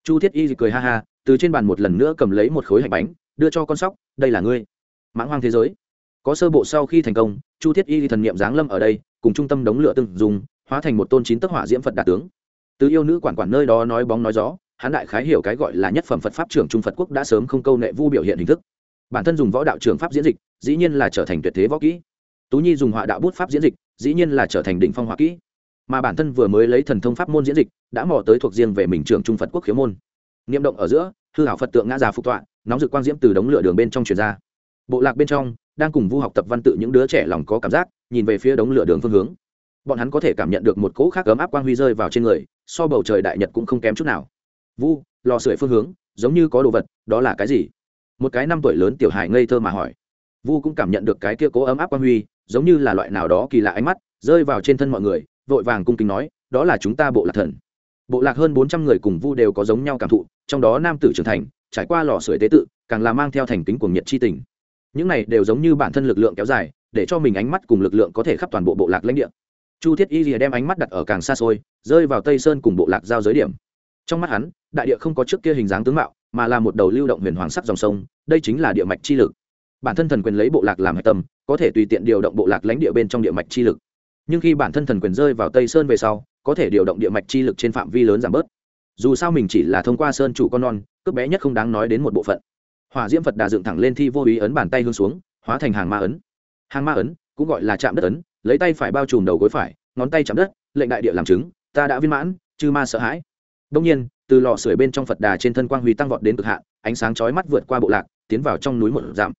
Speaker 1: Chu thiết y cười ha ha, từ trên bàn một lần nữa cầm lấy một khối hạnh bánh, đưa cho con sóc, đây là ngươi. Mãng hoang thế giới có sơ bộ sau khi thành công, chu thiết y thần niệm giáng lâm ở đây, cùng trung tâm đống lửa từng dùng hóa thành một tôn chín tức hỏa diễm phật đạt tướng. Từ yêu nữ quản quản nơi đó nói bóng nói gió, hắn đại khái hiểu cái gọi là nhất phẩm phật pháp trưởng trung phật quốc đã sớm không câu nệ vu biểu hiện hình thức. Bản thân dùng võ đạo trường pháp diễn dịch, dĩ nhiên là trở thành tuyệt thế võ kỹ. Tú nhi dùng họa đạo bút pháp diễn dịch, dĩ nhiên là trở thành đỉnh phong họa kỹ. Mà bản thân vừa mới lấy thần thông pháp môn diễn dịch, đã mò tới thuộc riêng về mình trường trung phật quốc khiếu môn. Niệm động ở giữa, hư hảo phật tượng ngã già phục tọa, nóng rực quang diễm từ đống lửa đường bên trong truyền ra bộ lạc bên trong đang cùng vu học tập văn tự những đứa trẻ lòng có cảm giác, nhìn về phía đống lửa đường phương hướng. Bọn hắn có thể cảm nhận được một cỗ khác ấm áp quang huy rơi vào trên người, so bầu trời đại nhật cũng không kém chút nào. Vu, lò sưởi phương hướng, giống như có đồ vật, đó là cái gì? Một cái năm tuổi lớn tiểu hải ngây thơ mà hỏi. Vu cũng cảm nhận được cái kia cố ấm áp quang huy, giống như là loại nào đó kỳ lạ ánh mắt, rơi vào trên thân mọi người, vội vàng cung kính nói, đó là chúng ta bộ lạc thần. Bộ lạc hơn bốn trăm người cùng vu đều có giống nhau cảm thụ, trong đó nam tử trưởng thành, trải qua lò sưởi tế tự, càng là mang theo thành kính cuồng nhiệt chi tình những này đều giống như bản thân lực lượng kéo dài, để cho mình ánh mắt cùng lực lượng có thể khắp toàn bộ bộ lạc lãnh địa. Chu thiết y rìa đem ánh mắt đặt ở càng xa xôi, rơi vào tây sơn cùng bộ lạc giao giới điểm. Trong mắt hắn, đại địa không có trước kia hình dáng tướng mạo, mà là một đầu lưu động huyền hoàng sắc dòng sông, đây chính là địa mạch chi lực. Bản thân thần quyền lấy bộ lạc làm hạch tâm, có thể tùy tiện điều động bộ lạc lãnh địa bên trong địa mạch chi lực. Nhưng khi bản thân thần quyền rơi vào tây sơn về sau, có thể điều động địa mạch chi lực trên phạm vi lớn giảm bớt. Dù sao mình chỉ là thông qua sơn chủ con non, cướp bé nhất không đáng nói đến một bộ phận hỏa diễm phật đà dựng thẳng lên thi vô ý ấn bàn tay hướng xuống, hóa thành hàng ma ấn. Hàng ma ấn, cũng gọi là chạm đất ấn, lấy tay phải bao trùm đầu gối phải, ngón tay chạm đất, lệnh đại địa làm chứng, ta đã viên mãn, chư ma sợ hãi. Đông nhiên, từ lò sưởi bên trong phật đà trên thân quang huy tăng vọt đến cực hạn, ánh sáng chói mắt vượt qua bộ lạc, tiến vào trong núi một dặm.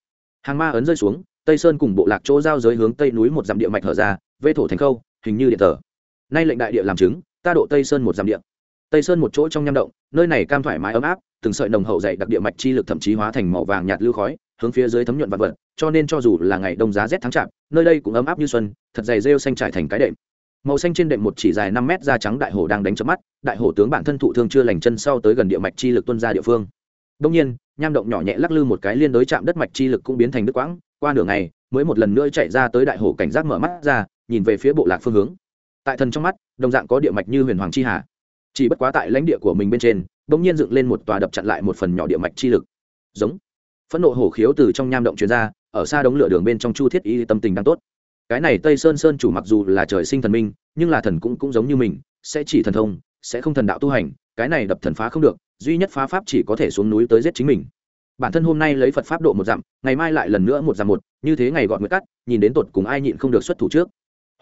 Speaker 1: Hàng ma ấn rơi xuống, tây sơn cùng bộ lạc chỗ giao giới hướng tây núi một dặm địa mạch hở ra, vê thổ thành khâu, hình như điện tờ nay lệnh đại địa làm chứng, ta độ tây sơn một dặm địa. Tây sơn một chỗ trong nham động, nơi này cam thoải mái ấm áp từng sợi nồng hậu dày đặc địa mạch chi lực thậm chí hóa thành màu vàng nhạt lưu khói, hướng phía dưới thấm nhuận vật vật, cho nên cho dù là ngày đông giá rét tháng chạp, nơi đây cũng ấm áp như xuân, thật dày rêu xanh trải thành cái đệm. Màu xanh trên đệm một chỉ dài năm mét da trắng đại hổ đang đánh chớp mắt, đại hổ tướng bản thân thụ thương chưa lành chân sau tới gần địa mạch chi lực tuân ra địa phương. Đông nhiên, nham động nhỏ nhẹ lắc lư một cái liên đối chạm đất mạch chi lực cũng biến thành đứt quãng, qua nửa ngày, mới một lần nữa chạy ra tới đại hổ cảnh giác mở mắt ra, nhìn về phía bộ lạc phương hướng. Tại thần trong mắt, đồng dạng có địa mạch như huyền hoàng chi hà. Chỉ bất quá tại lãnh địa của mình bên trên đ ỗ n g nhiên dựng lên một tòa đập chặn lại một phần nhỏ địa mạch chi lực. Giống. Phẫn nộ hổ khiếu từ trong nham động chuyên ra, ở xa đống lửa đường bên trong chu thiết y tâm tình đang tốt. Cái này tây sơn sơn chủ mặc dù là trời sinh thần minh, nhưng là thần cũng cũng giống như mình, sẽ chỉ thần thông, sẽ không thần đạo tu hành, cái này đập thần phá không được, duy nhất phá pháp chỉ có thể xuống núi tới giết chính mình. Bản thân hôm nay lấy phật pháp độ một dặm, ngày mai lại lần nữa một dặm một, như thế ngày gọn nguyệt cắt, nhìn đến tột cùng ai nhịn không được xuất thủ trước.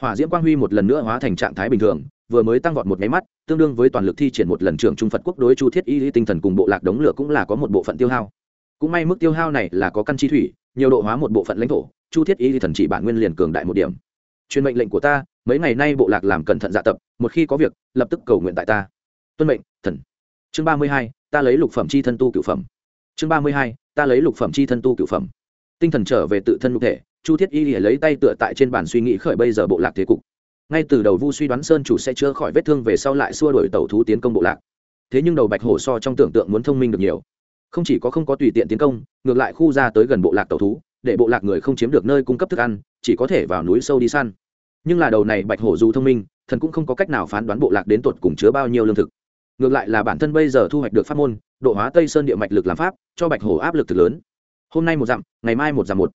Speaker 1: Hỏa diễm quang huy một lần nữa hóa thành trạng thái bình thường vừa mới tăng vọt một nháy mắt, tương đương với toàn lực thi triển một lần trưởng trung phật quốc đối chu thiết y tinh thần cùng bộ lạc đống lửa cũng là có một bộ phận tiêu hao. Cũng may mức tiêu hao này là có căn chi thủy, nhiều độ hóa một bộ phận lãnh thổ, chu thiết y thần chỉ bản nguyên liền cường đại một điểm. Truyền mệnh lệnh của ta, mấy ngày nay bộ lạc làm cẩn thận dạ tập, một khi có việc, lập tức cầu nguyện tại ta. Tuân mệnh, thần. Chương ba mươi hai, ta lấy lục phẩm chi thân tu cửu phẩm. Chương ba mươi hai, ta lấy lục phẩm chi thân tu cửu phẩm. Tinh thần trở về tự thân lục thể, chu thiết y lấy tay tựa tại trên bàn suy nghĩ khởi bây giờ bộ lạc thế cục ngay từ đầu vu suy đoán sơn chủ sẽ chữa khỏi vết thương về sau lại xua đổi tẩu thú tiến công bộ lạc. Thế nhưng đầu bạch hổ so trong tưởng tượng muốn thông minh được nhiều. Không chỉ có không có tùy tiện tiến công, ngược lại khu ra tới gần bộ lạc tẩu thú, để bộ lạc người không chiếm được nơi cung cấp thức ăn, chỉ có thể vào núi sâu đi săn. Nhưng là đầu này bạch hổ dù thông minh, thần cũng không có cách nào phán đoán bộ lạc đến tột cùng chứa bao nhiêu lương thực. Ngược lại là bản thân bây giờ thu hoạch được pháp môn, độ hóa tây sơn địa mạch lực làm pháp, cho bạch hổ áp lực thực lớn. Hôm nay một dặm, ngày mai một dặm một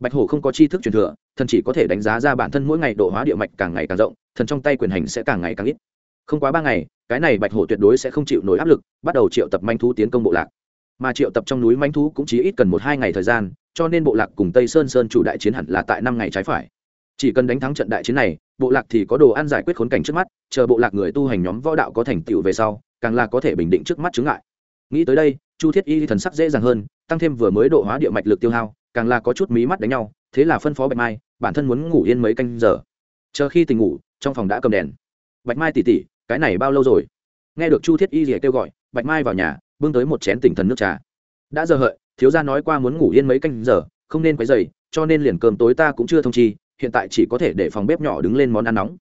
Speaker 1: bạch hổ không có tri thức truyền thừa, thần chỉ có thể đánh giá ra bản thân mỗi ngày độ hóa địa mạch càng ngày càng rộng, thần trong tay quyền hành sẽ càng ngày càng ít. Không quá ba ngày, cái này bạch hổ tuyệt đối sẽ không chịu nổi áp lực, bắt đầu triệu tập manh thú tiến công bộ lạc. Mà triệu tập trong núi manh thú cũng chỉ ít cần một hai ngày thời gian, cho nên bộ lạc cùng tây sơn sơn chủ đại chiến hẳn là tại năm ngày trái phải. Chỉ cần đánh thắng trận đại chiến này, bộ lạc thì có đồ ăn giải quyết khốn cảnh trước mắt, chờ bộ lạc người tu hành nhóm võ đạo có thành tựu về sau, càng là có thể bình định trước mắt chứng ngại. Nghĩ tới đây, chu thiết y thần sắc dễ dàng hơn, tăng thêm vừa mới độ hóa địa mạch lực tiêu hao càng là có chút mí mắt đánh nhau, thế là phân phó bạch mai, bản thân muốn ngủ yên mấy canh giờ. Chờ khi tỉnh ngủ, trong phòng đã cầm đèn. Bạch mai tỉ tỉ, cái này bao lâu rồi? Nghe được chu thiết y rỉa kêu gọi, bạch mai vào nhà, bưng tới một chén tỉnh thần nước trà. Đã giờ hợi, thiếu gia nói qua muốn ngủ yên mấy canh giờ, không nên quấy dày cho nên liền cơm tối ta cũng chưa thông chi, hiện tại chỉ có thể để phòng bếp nhỏ đứng lên món ăn nóng.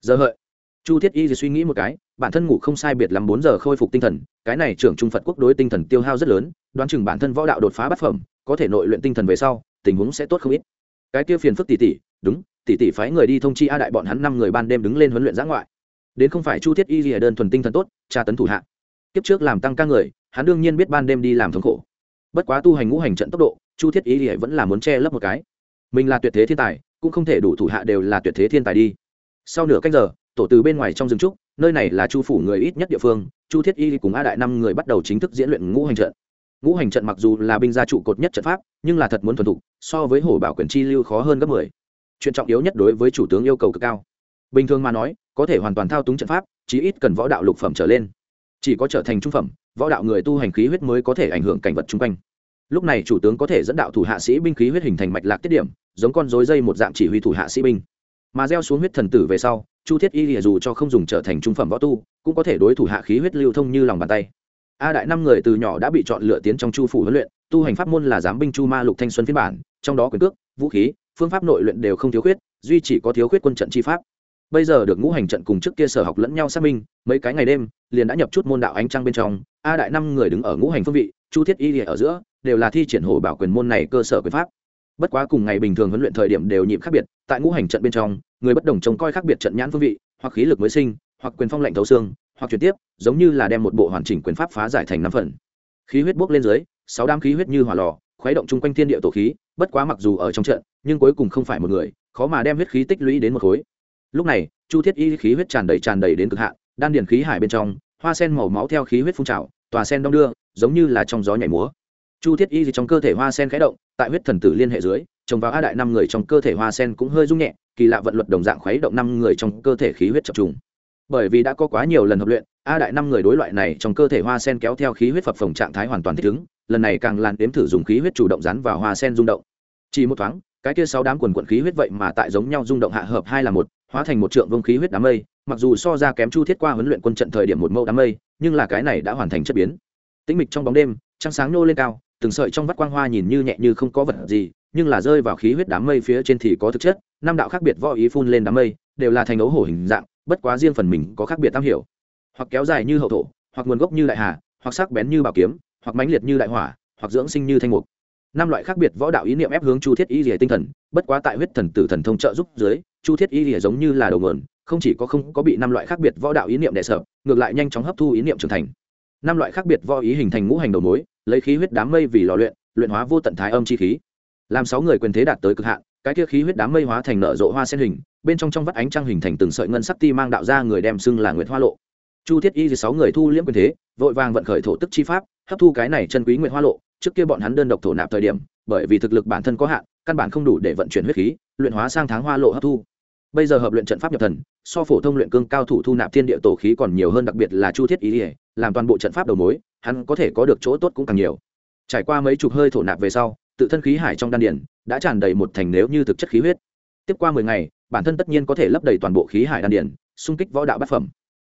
Speaker 1: Giờ hợi, chu thiết y suy nghĩ một cái, bản thân ngủ không sai biệt lắm bốn giờ khôi phục tinh thần, cái này trưởng trung phật quốc đối tinh thần tiêu hao rất lớn, đoán chừng bản thân võ đạo đột phá bát phẩm có thể nội luyện tinh thần về sau, tình huống sẽ tốt không ít. Cái kia phiền phức tỷ tỷ, đúng, tỷ tỷ phái người đi thông chi a đại bọn hắn năm người ban đêm đứng lên huấn luyện giã ngoại. Đến không phải chu thiết y lìa đơn thuần tinh thần tốt, tra tấn thủ hạ. Kiếp trước làm tăng ca người, hắn đương nhiên biết ban đêm đi làm thống khổ. Bất quá tu hành ngũ hành trận tốc độ, chu thiết y lìa vẫn là muốn che lấp một cái. Mình là tuyệt thế thiên tài, cũng không thể đủ thủ hạ đều là tuyệt thế thiên tài đi. Sau nửa cách giờ, tổ từ bên ngoài trong rừng trúc, nơi này là chu phủ người ít nhất địa phương, chu thiết y cùng a đại năm người bắt đầu chính thức diễn luyện ngũ hành trận ngũ hành trận mặc dù là binh gia trụ cột nhất trận pháp, nhưng là thật muốn thuần thục, so với hổ bảo quyền chi lưu khó hơn gấp mười. Chuyện trọng yếu nhất đối với chủ tướng yêu cầu cực cao. Bình thường mà nói, có thể hoàn toàn thao túng trận pháp, chí ít cần võ đạo lục phẩm trở lên. Chỉ có trở thành trung phẩm, võ đạo người tu hành khí huyết mới có thể ảnh hưởng cảnh vật chung quanh. Lúc này chủ tướng có thể dẫn đạo thủ hạ sĩ binh khí huyết hình thành mạch lạc tiết điểm, giống con dối dây một dạng chỉ huy thủ hạ sĩ binh. Mà gieo xuống huyết thần tử về sau, chu thiết y dù cho không dùng trở thành trung phẩm võ tu, cũng có thể đối thủ hạ khí huyết lưu thông như lòng bàn tay a đại năm người từ nhỏ đã bị chọn lựa tiến trong chu phủ huấn luyện, tu hành pháp môn là giám binh chu ma lục thanh xuân phiên bản, trong đó quyền cước, vũ khí, phương pháp nội luyện đều không thiếu khuyết, duy chỉ có thiếu khuyết quân trận chi pháp. Bây giờ được ngũ hành trận cùng trước kia sở học lẫn nhau xác minh, mấy cái ngày đêm, liền đã nhập chút môn đạo ánh trăng bên trong, a đại năm người đứng ở ngũ hành phương vị, chu thiết y ở giữa, đều là thi triển hồ bảo quyền môn này cơ sở quyền pháp. Bất quá cùng ngày bình thường huấn luyện thời điểm đều nhịp khác biệt, tại ngũ hành trận bên trong, người bất đồng trông coi khác biệt trận nhãn phương vị, hoặc khí lực mới sinh, hoặc quyền phong lệnh thấu xương hoặc chuyển tiếp, giống như là đem một bộ hoàn chỉnh quyền pháp phá giải thành năm phần. Khí huyết bốc lên dưới, sáu đám khí huyết như hỏa lò, khuấy động chung quanh thiên địa tổ khí, bất quá mặc dù ở trong trận, nhưng cuối cùng không phải một người, khó mà đem huyết khí tích lũy đến một khối. Lúc này, chu thiết y khí huyết tràn đầy tràn đầy đến cực hạn, đan điền khí hải bên trong, hoa sen màu máu theo khí huyết phun trào, tòa sen đong đưa, giống như là trong gió nhảy múa. Chu thiết y trong cơ thể hoa sen khẽ động, tại huyết thần tử liên hệ dưới, trồng vào a đại năm người trong cơ thể hoa sen cũng hơi rung nhẹ, kỳ lạ vận luật đồng dạng khuấy động năm người trong cơ thể khí huyết chập trùng bởi vì đã có quá nhiều lần hợp luyện, a đại năm người đối loại này trong cơ thể hoa sen kéo theo khí huyết phập phồng trạng thái hoàn toàn thích ứng, lần này càng lan đếm thử dùng khí huyết chủ động rắn vào hoa sen rung động. Chỉ một thoáng, cái kia sáu đám quần quận khí huyết vậy mà tại giống nhau rung động hạ hợp hai là một, hóa thành một trượng vông khí huyết đám mây, mặc dù so ra kém chu thiết qua huấn luyện quân trận thời điểm một mẫu đám mây, nhưng là cái này đã hoàn thành chất biến. Tĩnh mịch trong bóng đêm, trăng sáng nô lên cao, từng sợi trong vắt quang hoa nhìn như nhẹ như không có vật gì, nhưng là rơi vào khí huyết đám mây phía trên thì có thực chất, năm đạo khác biệt võ ý phun lên đám mây, đều là thành ấu hổ hình dạng bất quá riêng phần mình có khác biệt tam hiểu. Hoặc kéo dài như hậu thổ, hoặc nguồn gốc như đại hà, hoặc sắc bén như bảo kiếm, hoặc mãnh liệt như đại hỏa, hoặc dưỡng sinh như thanh mục. Năm loại khác biệt võ đạo ý niệm ép hướng chu thiết y rìa tinh thần, bất quá tại huyết thần tử thần thông trợ giúp dưới, chu thiết y rìa giống như là đầu nguồn, không chỉ có không có bị năm loại khác biệt võ đạo ý niệm đè sợ ngược lại nhanh chóng hấp thu ý niệm trưởng thành. Năm loại khác biệt võ ý hình thành ngũ hành đầu mối, lấy khí huyết đám mây vì lò luyện luyện hóa vô tận thái âm chi khí. Làm sáu người quyền thế đạt tới cực hạn cái kia khí huyết đám mây hóa thành nở rộ hoa sen hình, bên trong trong vắt ánh trăng hình thành từng sợi ngân sắc ti mang đạo ra người đem xưng là nguyệt hoa lộ. Chu thiết y thì sáu người thu liễm quyền thế, vội vàng vận khởi thổ tức chi pháp, hấp thu cái này chân quý nguyệt hoa lộ, trước kia bọn hắn đơn độc thổ nạp thời điểm, bởi vì thực lực bản thân có hạn, căn bản không đủ để vận chuyển huyết khí, luyện hóa sang tháng hoa lộ hấp thu. Bây giờ hợp luyện trận pháp nhập thần, so phổ thông luyện cương cao thủ thu nạp thiên địa tổ khí còn nhiều hơn đặc biệt là chu thiết y làm toàn bộ trận pháp đầu mối, hắn có thể có được chỗ tốt cũng càng nhiều. Trải qua mấy chục hơi thổ nạp về sau tự thân khí hải trong đan điển đã tràn đầy một thành nếu như thực chất khí huyết. Tiếp qua mười ngày, bản thân tất nhiên có thể lấp đầy toàn bộ khí hải đan điển xung kích võ đạo bát phẩm.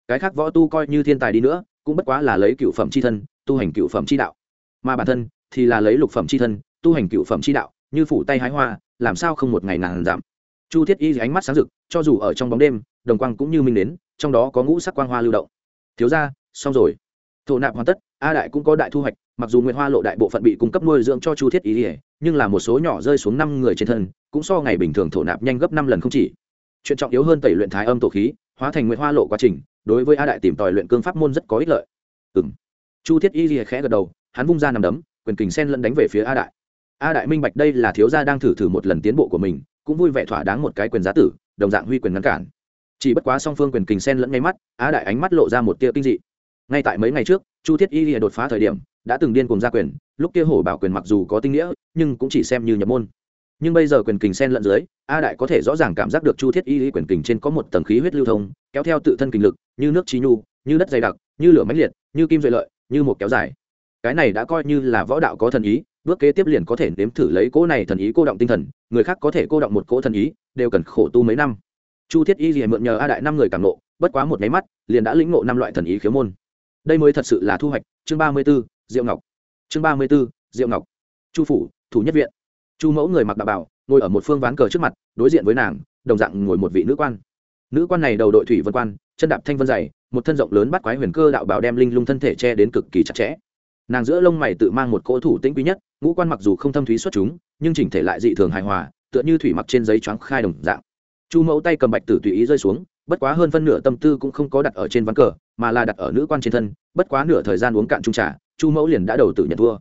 Speaker 1: Cái khác võ tu coi như thiên tài đi nữa, cũng bất quá là lấy cựu phẩm c h i thân, tu hành cựu phẩm c h i đạo. Mà bản thân thì là lấy lục phẩm c h i thân, tu hành cựu phẩm c h i đạo, như phủ tay hái hoa, làm sao không một ngày nàng giảm. Chu thiết y ánh mắt sáng rực, cho dù ở trong bóng đêm, đồng quang cũng như minh đến, trong đó có ngũ sắc quang hoa lưu động. Thiếu ra xong rồi. Thổ nạp hoàn tất a đại cũng có đại thu hoạch, mặc dù nguyệt hoa lộ đại bộ phận bị cung cấp nuôi dưỡng cho chu thiết y nhưng là một số nhỏ rơi xuống năm người trên thân, cũng so ngày bình thường thổ nạp nhanh gấp năm lần không chỉ. Chuyện trọng yếu hơn tẩy luyện thái âm tổ khí, hóa thành nguyệt hoa lộ quá trình, đối với a đại tìm tòi luyện cương pháp môn rất có ích lợi. Ừ chu thiết y ỉa khẽ gật đầu, hắn vung ra nằm đấm, quyền kình sen lẫn đánh về phía a đại. A đại minh bạch đây là thiếu gia đang thử thử một lần tiến bộ của mình, cũng vui vẻ thỏa đáng một cái quyền giá tử, đồng dạng huy quyền ngăn cản. Chỉ bất quá song phương quyền kình sen lẫn ngay mắt, a đại ánh mắt lộ ra một tia kinh dị ngay tại mấy ngày trước, chu thiết y lìa đột phá thời điểm, đã từng điên cùng ra quyền, lúc kia hổ bảo quyền mặc dù có tinh nghĩa, nhưng cũng chỉ xem như nhập môn. Nhưng bây giờ quyền kình sen lẫn dưới, a đại có thể rõ ràng cảm giác được chu thiết y lý quyền kình trên có một tầng khí huyết lưu thông, kéo theo tự thân kình lực, như nước trí nhu, như đất dày đặc, như lửa mãnh liệt, như kim duệ lợi, như một kéo dài. Cái này đã coi như là võ đạo có thần ý, bước kế tiếp liền có thể nếm thử lấy cỗ này thần ý cô động tinh thần, người khác có thể cô động một cỗ thần ý, đều cần khổ tu mấy năm. Chu thiết y liền mượn nhờ a đại năm người càng nộ bất quá một nháy mắt, liền đã lĩnh ngộ năm loại thần ý khiếu môn đây mới thật sự là thu hoạch, chương ba mươi b ố diệu ngọc. Chương ba mươi b ố diệu ngọc. Chu phủ, thủ nhất viện. Chu mẫu người mặc đạo bảo, ngồi ở một phương ván cờ trước mặt, đối diện với nàng, đồng dạng ngồi một vị nữ quan. Nữ quan này đầu đội thủy vân quan, chân đạp thanh vân dày, một thân rộng lớn bắt quái huyền cơ đạo bảo đem linh lung thân thể che đến cực kỳ chặt chẽ. Nàng giữa lông mày tự mang một cỗ thủ tĩnh quý nhất, ngũ quan mặc dù không thâm thúy xuất chúng, nhưng chỉnh thể lại dị thường hài hòa, tựa như thủy mặc trên giấy choáng khai đồng dạng. Chu mẫu tay cầm bạch tử tùy ý rơi xuống bất quá hơn phân nửa tâm tư cũng không có đặt ở trên ván cờ, mà là đặt ở nữ quan trên thân, bất quá nửa thời gian uống cạn trung trà, chu mẫu liền đã đầu tử nhận thua.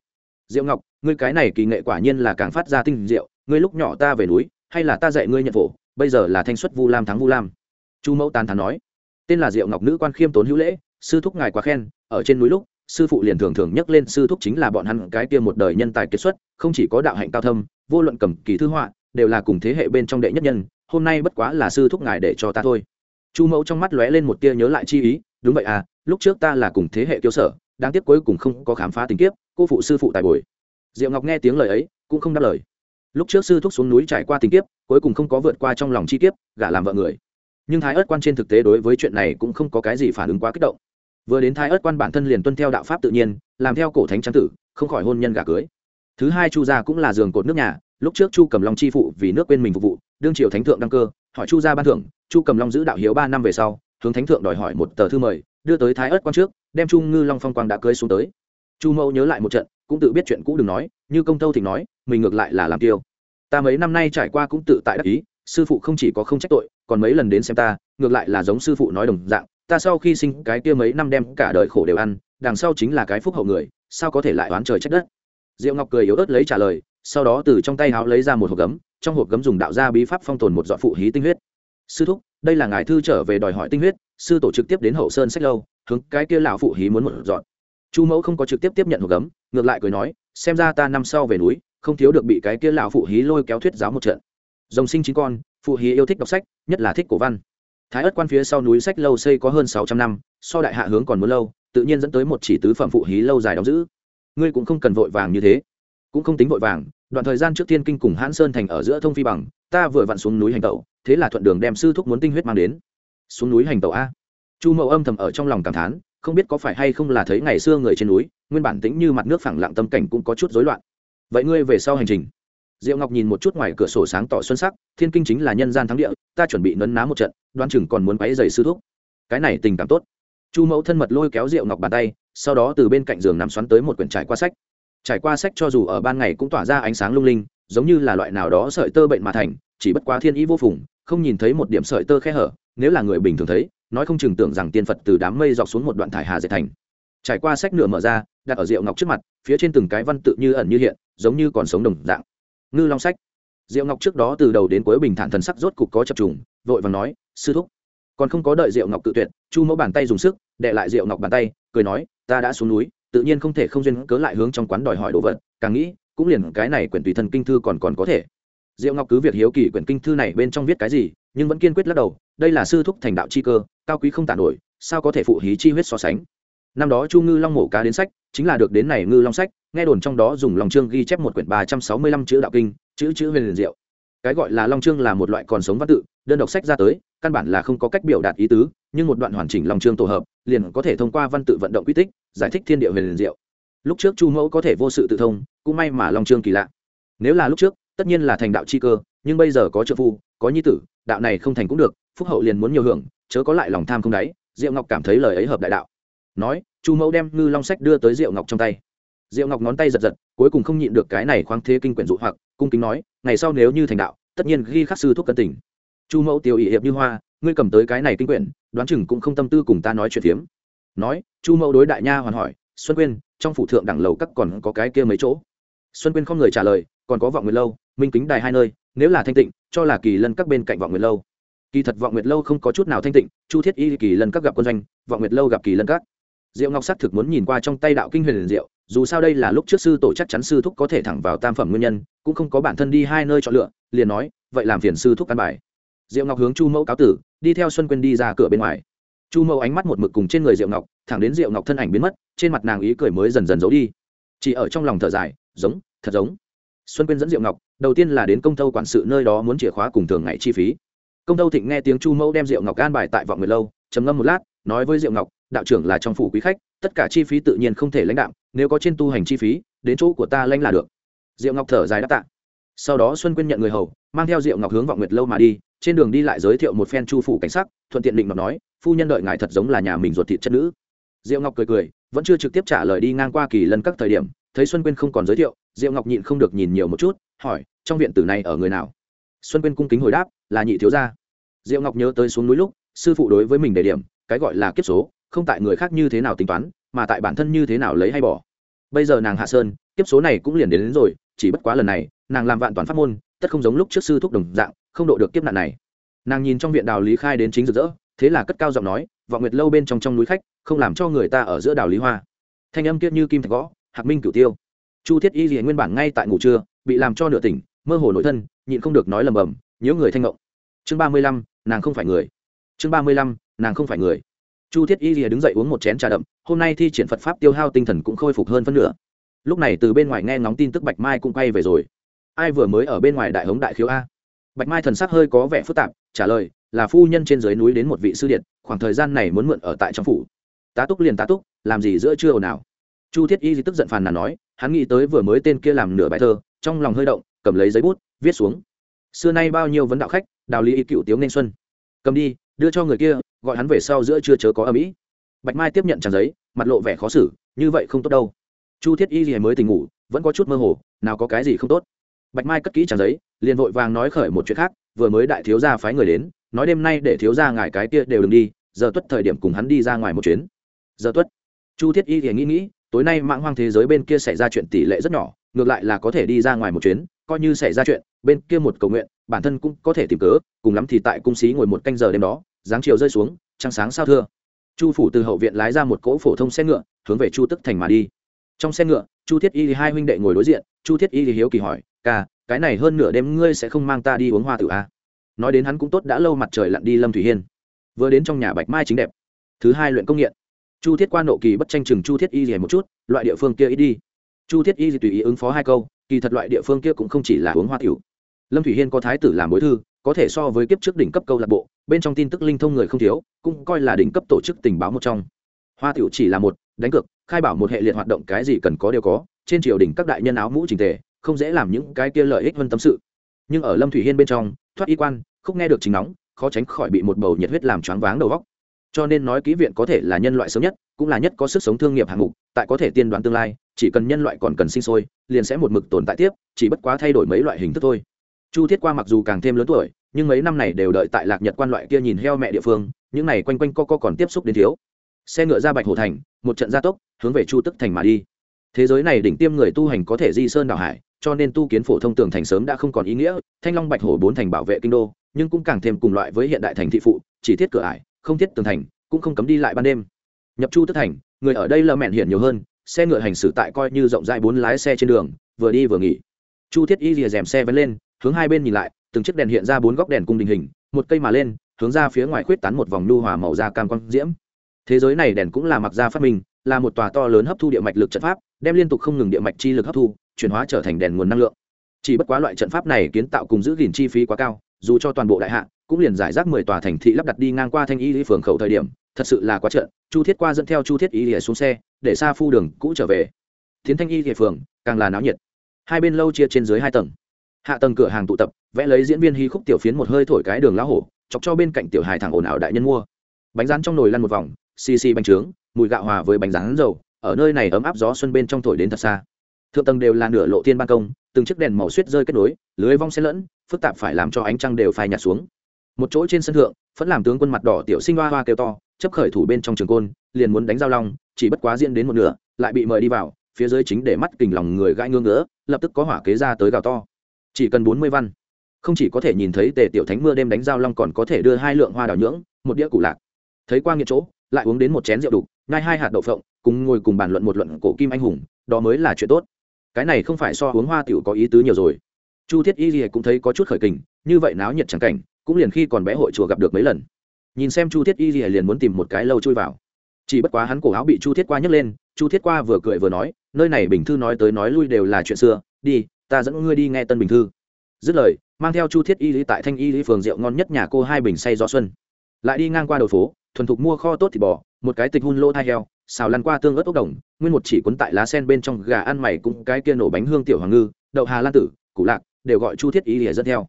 Speaker 1: Diệu ngọc, ngươi cái này kỳ nghệ quả nhiên là càng phát ra tinh diệu, ngươi lúc nhỏ ta về núi, hay là ta dạy ngươi nhận phổ, bây giờ là thanh xuất vu lam thắng vu lam. Chu mẫu tán thán nói. Tên là diệu ngọc nữ quan khiêm tốn hữu lễ, sư thúc ngài quá khen, ở trên núi lúc, sư phụ liền thường thường nhắc lên sư thúc chính là bọn hắn cái kia một đời nhân tài kết xuất, không chỉ có đạo hạnh cao thâm, vô luận cầm kỳ thư họa, đều là cùng thế hệ bên trong đệ nhất nhân, hôm nay bất quá là sư thúc ngài để cho ta thôi chu mẫu trong mắt lóe lên một tia nhớ lại chi ý, đúng vậy à lúc trước ta là cùng thế hệ kiêu sở, đáng tiếc cuối cùng không có khám phá tình kiếp, cô phụ sư phụ tại bồi. Diệu ngọc nghe tiếng lời ấy, cũng không đáp lời. Lúc trước sư thúc xuống núi trải qua tình kiếp, cuối cùng không có vượt qua trong lòng chi kiếp, gả làm vợ người. Nhưng thái ớt quan trên thực tế đối với chuyện này cũng không có cái gì phản ứng quá kích động. Vừa đến thái ớt quan bản thân liền tuân theo đạo pháp tự nhiên, làm theo cổ thánh trang tử, không khỏi hôn nhân gả cưới. Thứ hai chu gia cũng là giường cột nước nhà, lúc trước chu cầm long chi phụ vì nước quên mình phục vụ, đương triều thánh thượng đăng cơ, hỏi chu gia ban thưởng chu cầm long giữ đạo hiếu ba năm về sau, hướng thánh thượng đòi hỏi một tờ thư mời, đưa tới thái ớt quan trước, đem chu ngư long phong quang đã cưới xuống tới. Chu mẫu nhớ lại một trận, cũng tự biết chuyện cũ đừng nói, như công tâu thịnh nói, mình ngược lại là làm tiêu. Ta mấy năm nay trải qua cũng tự tại đắc ý, sư phụ không chỉ có không trách tội, còn mấy lần đến xem ta, ngược lại là giống sư phụ nói đồng dạng, ta sau khi sinh cái kia mấy năm đem cả đời khổ đều ăn, đằng sau chính là cái phúc hậu người, sao có thể lại oán trời trách đất? Diệu ngọc cười yếu ớt lấy trả lời, sau đó từ trong tay háo lấy ra một hộp gấm, trong hộp gấm dùng đạo gia bí pháp phong tồn một dọn phụ hí tinh huyết sư thúc, đây là ngài thư trở về đòi hỏi tinh huyết, sư tổ trực tiếp đến hậu sơn sách lâu, hướng cái kia lão phụ hí muốn một dọn. Chu mẫu không có trực tiếp tiếp nhận hộp gấm, ngược lại cười nói, xem ra ta năm sau về núi, không thiếu được bị cái kia lão phụ hí lôi kéo thuyết giáo một trận. Dòng sinh chính con, phụ hí yêu thích đọc sách, nhất là thích cổ văn. Thái ất quan phía sau núi sách lâu xây có hơn sáu trăm năm, so đại hạ hướng còn muốn lâu, tự nhiên dẫn tới một chỉ tứ phẩm phụ hí lâu dài đóng giữ. Ngươi cũng không cần vội vàng như thế. Cũng không tính vội vàng, đoạn thời gian trước tiên kinh cùng hãn sơn thành ở giữa thông phi bằng ta vừa vặn xuống núi hành tẩu, thế là thuận đường đem sư thúc muốn tinh huyết mang đến. Xuống núi hành tẩu a. Chu mậu âm thầm ở trong lòng cảm thán, không biết có phải hay không là thấy ngày xưa người trên núi, nguyên bản tĩnh như mặt nước phẳng lặng tâm cảnh cũng có chút rối loạn. Vậy ngươi về sau hành trình. Diệu ngọc nhìn một chút ngoài cửa sổ sáng tỏ xuân sắc, thiên kinh chính là nhân gian thắng địa, ta chuẩn bị nấn ná một trận đoan chừng còn muốn quáy dày sư thúc. Cái này tình cảm tốt. Chu mẫu thân mật lôi kéo diệu ngọc bàn tay, sau đó từ bên cạnh giường nằm xoắn tới một quyển trải qua sách. Trải qua sách cho dù ở ban ngày cũng tỏa ra ánh sáng lung linh giống như là loại nào đó sợi tơ bệnh mà thành, chỉ bất quá thiên ý vô phùng, không nhìn thấy một điểm sợi tơ khe hở, nếu là người bình thường thấy, nói không chừng tưởng rằng tiên phật từ đám mây dọc xuống một đoạn thải hà dệt thành. Trải qua sách nửa mở ra, đặt ở rượu ngọc trước mặt, phía trên từng cái văn tự như ẩn như hiện, giống như còn sống đồng dạng. Ngư long sách. Diệu ngọc trước đó từ đầu đến cuối bình thản thần sắc rốt cục có chập trùng, vội vàng nói, sư thúc. Còn không có đợi diệu ngọc cự tuyệt, chu mẫu bàn tay dùng sức, đệ lại diệu ngọc bàn tay, cười nói, ta đã xuống núi, tự nhiên không thể không duyên cớ lại hướng trong quán đòi hỏi đồ vật, càng nghĩ cũng liền cái này quyển tùy thân kinh thư còn còn có thể. Diệu ngọc cứ việc hiếu kỳ quyển kinh thư này bên trong viết cái gì, nhưng vẫn kiên quyết lắc đầu, đây là sư thúc thành đạo chi cơ, cao quý không tản nổi, sao có thể phụ hí chi huyết so sánh. Năm đó chu ngư long mổ cá đến sách, chính là được đến này ngư long sách, nghe đồn trong đó dùng lòng chương ghi chép một quyển ba trăm sáu mươi lăm chữ đạo kinh, chữ chữ huyền liền diệu. Cái gọi là long chương là một loại còn sống văn tự, đơn độc sách ra tới, căn bản là không có cách biểu đạt ý tứ, nhưng một đoạn hoàn chỉnh long chương tổ hợp, liền có thể thông qua văn tự vận động quy tích, giải thích thiên địa huyền liền diệu lúc trước chu mẫu có thể vô sự tự thông, cũng may mà long trương kỳ lạ. Nếu là lúc trước, tất nhiên là thành đạo chi cơ, nhưng bây giờ có trợ phu, có nhi tử, đạo này không thành cũng được, phúc hậu liền muốn nhiều hưởng, chớ có lại lòng tham không đáy, diệu ngọc cảm thấy lời ấy hợp đại đạo. Nói, chu mẫu đem ngư long sách đưa tới diệu ngọc trong tay. Diệu ngọc ngón tay giật giật, cuối cùng không nhịn được cái này khoáng thế kinh quyển dụ hoặc, cung kính nói, ngày sau nếu như thành đạo, tất nhiên ghi khắc sư thuốc cân tình. Chu mẫu tiêu ỵ hiệp như hoa, ngươi cầm tới cái này kinh quyển, đoán chừng cũng không tâm tư cùng ta nói chuyện phiếm. Nói, chu mẫu đối đại nha hoàn hỏi, xuân quyên trong phủ thượng đẳng lầu các còn có cái kia mấy chỗ. Xuân quyên không người trả lời, còn có vọng nguyệt lâu, minh kính đài hai nơi, nếu là thanh tịnh, cho là kỳ lân các bên cạnh vọng nguyệt lâu. Kỳ thật vọng nguyệt lâu không có chút nào thanh tịnh, chu thiết y, kỳ lân các gặp quân doanh, vọng nguyệt lâu gặp kỳ lân các. Diệu ngọc sắc thực muốn nhìn qua trong tay đạo kinh huyền liền diệu, dù sao đây là lúc trước sư tổ chắc chắn sư thúc có thể thẳng vào tam phẩm nguyên nhân, cũng không có bản thân đi hai nơi chọn lựa, liền nói, vậy làm phiền sư thúc căn bài. Diệu ngọc hướng chu mẫu cáo tử, đi theo xuân quyên đi ra cửa bên ngoài chu mẫu ánh mắt một mực cùng trên người diệu ngọc, thẳng đến diệu ngọc thân ảnh biến mất, trên mặt nàng ý cười mới dần dần giấu đi. Chỉ ở trong lòng thở dài, giống, thật giống. Xuân quyên dẫn diệu ngọc, đầu tiên là đến công tâu quản sự nơi đó muốn chìa khóa cùng thường ngày chi phí. Công tâu thịnh nghe tiếng chu mẫu đem diệu ngọc an bài tại vọng người lâu, trầm ngâm một lát, nói với diệu ngọc, đạo trưởng là trong phủ quý khách, tất cả chi phí tự nhiên không thể lãnh đạo nếu có trên tu hành chi phí, đến chỗ của ta lãnh là được. Diệu ngọc thở dài đáp tạ. Sau đó xuân quyên nhận người hầu, mang theo diệu ngọc hướng vọng nguyệt lâu mà đi, trên đường đi lại giới thiệu một phen chu phủ cảnh sắc, thuận tiện định ngọc nói phu nhân đợi ngài thật giống là nhà mình ruột thịt chất nữ. Diệu ngọc cười cười vẫn chưa trực tiếp trả lời đi ngang qua kỳ lân các thời điểm thấy xuân quyên không còn giới thiệu diệu ngọc nhịn không được nhìn nhiều một chút hỏi trong viện tử này ở người nào? Xuân quyên cung kính hồi đáp là nhị thiếu gia. Diệu ngọc nhớ tới xuống núi lúc sư phụ đối với mình đề điểm cái gọi là kiếp số không tại người khác như thế nào tính toán mà tại bản thân như thế nào lấy hay bỏ. Bây giờ nàng hạ sơn kiếp số này cũng liền đến, đến rồi chỉ bất quá lần này nàng làm vạn toàn pháp môn tất không giống lúc trước sư thúc đồng dạng không độ được kiếp nạn này. Nàng nhìn trong viện đào lý khai đến chính rực rỡ thế là cất cao giọng nói, vọng nguyệt lâu bên trong trong núi khách, không làm cho người ta ở giữa đào lý hoa. Thanh âm kiết như kim thạch gõ, hạc minh cửu tiêu. Chu thiết y liền nguyên bản ngay tại ngủ trưa, bị làm cho nửa tỉnh, mơ hồ nội thân, nhịn không được nói lầm bầm, nhớ người thanh ngộng. Chương ba mươi lăm, nàng không phải người. Chương ba mươi lăm, nàng không phải người. Chu thiết y lìa đứng dậy uống một chén trà đậm, hôm nay thi triển phật pháp tiêu hao tinh thần cũng khôi phục hơn phân nửa. Lúc này từ bên ngoài nghe ngóng tin tức bạch mai cũng quay về rồi. Ai vừa mới ở bên ngoài đại hống đại khiếu a? Bạch mai thần sắc hơi có vẻ phức tạp, trả lời là phu nhân trên dưới núi đến một vị sư điện khoảng thời gian này muốn mượn ở tại trong phủ. Tá túc liền tá túc, làm gì giữa trưa ồn ào. Chu thiết y tức giận phàn nàn nói, hắn nghĩ tới vừa mới tên kia làm nửa bài thơ, trong lòng hơi động, cầm lấy giấy bút, viết xuống. Xưa nay bao nhiêu vấn đạo khách, đào lý y cựu tiếu nên xuân. Cầm đi, đưa cho người kia, gọi hắn về sau giữa chưa chớ có âm mỹ. bạch mai tiếp nhận trang giấy, mặt lộ vẻ khó xử, như vậy không tốt đâu. Chu thiết y gì mới tỉnh ngủ, vẫn có chút mơ hồ, nào có cái gì không tốt. Bạch mai cất kỹ trang giấy, liền vội vàng nói khởi một chuyện khác, vừa mới đại thiếu gia phái người đến nói đêm nay để thiếu gia ngài cái kia đều đừng đi, giờ tuất thời điểm cùng hắn đi ra ngoài một chuyến. Giờ tuất. Chu thiết y thì nghĩ nghĩ, tối nay mạng hoang thế giới bên kia xảy ra chuyện tỷ lệ rất nhỏ, ngược lại là có thể đi ra ngoài một chuyến, coi như xảy ra chuyện, bên kia một cầu nguyện, bản thân cũng có thể tìm cớ, cùng lắm thì tại cung xí ngồi một canh giờ đêm đó, dáng chiều rơi xuống, trăng sáng sao thưa. Chu phủ từ hậu viện lái ra một cỗ phổ thông xe ngựa, hướng về chu tức thành mà đi. Trong xe ngựa, chu thiết y thì hai huynh đệ ngồi đối diện, chu thiết y thì hiếu kỳ hỏi, ca, cái này hơn nửa đêm ngươi sẽ không mang ta đi uống hoa tử a à? Nói đến hắn cũng tốt đã lâu mặt trời lặn đi lâm thủy hiên. Vừa đến trong nhà bạch mai chính đẹp. Thứ hai luyện công nghiện. Chu thiết quan nộ kỳ bất tranh chừng chu thiết y gì một chút, loại địa phương kia ít đi. Chu thiết y tùy ý ứng phó hai câu, kỳ thật loại địa phương kia cũng không chỉ là uống hoa tiểu. Lâm thủy hiên có thái tử làm bối thư, có thể so với kiếp trước đỉnh cấp câu lạc bộ, bên trong tin tức linh thông người không thiếu, cũng coi là đỉnh cấp tổ chức tình báo một trong. Hoa tiểu chỉ là một, đánh cược, khai bảo một hệ liệt hoạt động cái gì cần có đều có, trên triều đình các đại nhân áo mũ trình tề, không dễ làm những cái kia lợi ích hơn tâm sự. Nhưng ở lâm thủy hiên bên trong, thoát y quan khúc nghe được chính nóng, khó tránh khỏi bị một bầu nhiệt huyết làm choáng váng đầu góc cho nên nói ký viện có thể là nhân loại sớm nhất, cũng là nhất có sức sống thương nghiệp hạng mục, tại có thể tiên đoán tương lai, chỉ cần nhân loại còn cần sinh sôi, liền sẽ một mực tồn tại tiếp, chỉ bất quá thay đổi mấy loại hình thức thôi. Chu thiết qua mặc dù càng thêm lớn tuổi, nhưng mấy năm này đều đợi tại lạc nhật quan loại kia nhìn heo mẹ địa phương, những này quanh quanh co co còn tiếp xúc đến thiếu. Xe ngựa ra bạch hồ thành, một trận gia tốc, hướng về chu tức thành mà đi. Thế giới này đỉnh tiêm người tu hành có thể di sơn đảo hải, cho nên tu kiến phổ thông tường thành sớm đã không còn ý nghĩa, thanh long bạch hổ bốn thành bảo vệ kinh đô nhưng cũng càng thêm cùng loại với hiện đại thành thị phụ, chỉ thiết cửa ải, không thiết tường thành, cũng không cấm đi lại ban đêm. Nhập chu tức thành, người ở đây lơ mẹn hiện nhiều hơn, xe ngựa hành xử tại coi như rộng rãi bốn lái xe trên đường, vừa đi vừa nghỉ. Chu thiết y rìa rèm xe vẫn lên, hướng hai bên nhìn lại, từng chiếc đèn hiện ra bốn góc đèn cung đình hình, một cây mà lên, hướng ra phía ngoài khuyết tán một vòng nhu hòa màu da cam quang diễm. Thế giới này đèn cũng là mặc ra phát minh, là một tòa to lớn hấp thu địa mạch lực trận pháp, đem liên tục không ngừng địa mạch chi lực hấp thu, chuyển hóa trở thành đèn nguồn năng lượng. Chỉ bất quá loại trận pháp này kiến tạo cùng giữ gìn chi phí quá cao dù cho toàn bộ đại hạ cũng liền giải rác mười tòa thành thị lắp đặt đi ngang qua thanh y lý phường khẩu thời điểm, thật sự là quá trận chu thiết qua dẫn theo chu thiết y lìa xuống xe, để xa phu đường cũ trở về. Tiến thanh y lìa phường, càng là náo nhiệt. Hai bên lâu chia trên dưới hai tầng. Hạ tầng cửa hàng tụ tập, vẽ lấy diễn viên hy khúc tiểu phiến một hơi thổi cái đường lá hổ, chọc cho bên cạnh tiểu hài thẳng ồn ào đại nhân mua. Bánh rán trong nồi lăn một vòng, xì xì bánh trướng, mùi gạo hòa với bánh rán dầu, ở nơi này ấm áp gió xuân bên trong thổi đến thật xa. Thượng tầng đều là nửa lộ thiên ban công từng chiếc đèn màu suýt rơi kết nối, lưới vong xen lẫn, phức tạp phải làm cho ánh trăng đều phai nhạt xuống. Một chỗ trên sân thượng vẫn làm tướng quân mặt đỏ tiểu sinh hoa hoa kêu to, chấp khởi thủ bên trong trường côn, liền muốn đánh giao long, chỉ bất quá diễn đến một nửa, lại bị mời đi vào, phía dưới chính để mắt kình lòng người gãi ngưỡng ngỡ lập tức có hỏa kế ra tới gào to. Chỉ cần bốn mươi văn, không chỉ có thể nhìn thấy tề tiểu thánh mưa đêm đánh giao long còn có thể đưa hai lượng hoa đào nhưỡng, một đĩa củ lạc. Thấy qua nghiện chỗ, lại uống đến một chén rượu đục ngay hai hạt đậu phộng, cùng ngồi cùng bàn luận một luận cổ kim anh hùng, đó mới là chuyện tốt cái này không phải so uống hoa tiểu có ý tứ nhiều rồi. Chu thiết y gì cũng thấy có chút khởi kình, như vậy náo nhiệt chẳng cảnh, cũng liền khi còn bé hội chùa gặp được mấy lần. Nhìn xem chu thiết y gì liền muốn tìm một cái lâu chui vào. Chỉ bất quá hắn cổ áo bị chu thiết qua nhấc lên, chu thiết qua vừa cười vừa nói, nơi này bình thư nói tới nói lui đều là chuyện xưa, đi, ta dẫn ngươi đi nghe tân bình thư. Dứt lời, mang theo chu thiết y lý tại thanh y lý phường rượu ngon nhất nhà cô hai bình say gió xuân. Lại đi ngang qua đầu phố, thuần thục mua kho tốt thịt bò, một cái tịch hun lô thai heo xào lăn qua tương ớt ốc đồng, nguyên một chỉ cuốn tại lá sen bên trong gà ăn mày cũng cái kia nổ bánh hương tiểu hoàng ngư, đậu hà lan tử cụ lạc, đều gọi chu thiết ý lìa dẫn theo.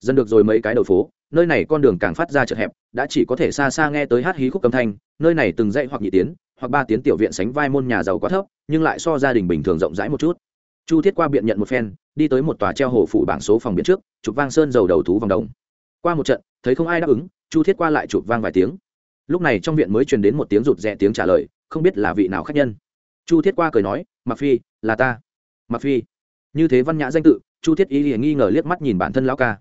Speaker 1: Dân được rồi mấy cái đầu phố, nơi này con đường càng phát ra chật hẹp, đã chỉ có thể xa xa nghe tới hát hí khúc âm thanh, nơi này từng dãy hoặc nhị tiến, hoặc ba tiến tiểu viện sánh vai môn nhà giàu quá thấp, nhưng lại so gia đình bình thường rộng rãi một chút. Chu thiết qua biện nhận một phen, đi tới một tòa treo hồ phủ bảng số phòng biển trước, chụp vang sơn dầu đầu thú vòng đồng. Qua một trận, thấy không ai đáp ứng, chu thiết qua lại chụp vang vài tiếng. Lúc này trong viện mới truyền đến một tiếng rụt rè tiếng trả lời không biết là vị nào khách nhân. Chu thiết qua cười nói mặc phi, là ta. Mặc phi. Như thế văn nhã danh tự, chu thiết ý liền nghi ngờ liếc mắt nhìn bản thân lão ca.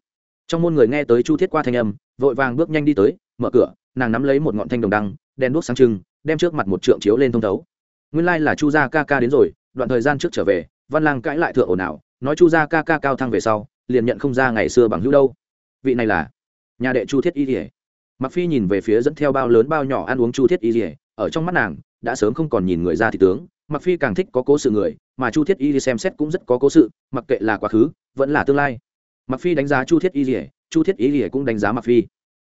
Speaker 1: Trong môn người nghe tới chu thiết qua thanh âm, vội vàng bước nhanh đi tới, mở cửa, nàng nắm lấy một ngọn thanh đồng đăng đen đuốc sáng trưng, đem trước mặt một trượng chiếu lên thông thấu. Nguyên lai là chu gia ca ca đến rồi, đoạn thời gian trước trở về, văn lang cãi lại thượng ồn ào, nói chu gia ca ca cao thăng về sau, liền nhận không ra ngày xưa bằng hữu đâu. Vị này là nhà đệ chu thiết y rỉa mặc phi nhìn về phía dẫn theo bao lớn bao nhỏ ăn uống chu thiết y rỉa ở trong mắt nàng đã sớm không còn nhìn người ra thị tướng mặc phi càng thích có cố sự người, mà chu thiết y xem xét cũng rất có cố sự, mặc kệ là quá khứ, vẫn là tương lai. Mặc phi đánh giá chu thiết y rỉa chu thiết y rỉa cũng đánh giá mặc phi.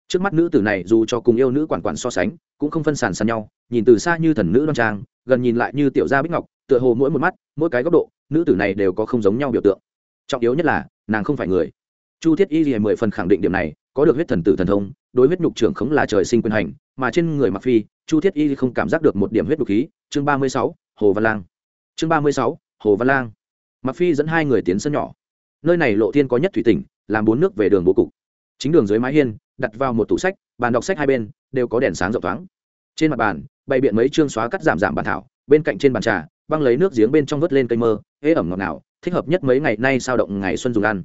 Speaker 1: Trước mắt nữ tử này dù cho cùng yêu nữ quản quản so sánh, cũng không phân sản sàn nhau, nhìn từ xa như thần nữ đoan trang, gần nhìn lại như tiểu gia bích ngọc, tựa hồ mỗi một mắt, mỗi cái góc độ, nữ tử này đều có không giống nhau biểu tượng. Trọng yếu nhất là, nàng không phải người. Chu thiết y lìa mười phần khẳng định điểm này, có được huyết thần tử thần thông, đối huyết nhục trưởng khống là trời sinh quyền hành, mà trên người mặc phi chu thiết y không cảm giác được một điểm huyết đục khí. Chương ba mươi sáu, hồ văn lang. Chương ba mươi sáu, hồ văn lang. Mặc phi dẫn hai người tiến sân nhỏ. Nơi này lộ thiên có nhất thủy tỉnh, làm bốn nước về đường bố cục. Chính đường dưới mái hiên, đặt vào một tủ sách, bàn đọc sách hai bên đều có đèn sáng rộng thoáng. Trên mặt bàn, bày biện mấy chương xóa cắt giảm giảm bàn thảo, bên cạnh trên bàn trà băng lấy nước giếng bên trong vớt lên cây mơ hễ ẩm ngọt ngào, thích hợp nhất mấy ngày nay sao động ngày xuân dùng ăn.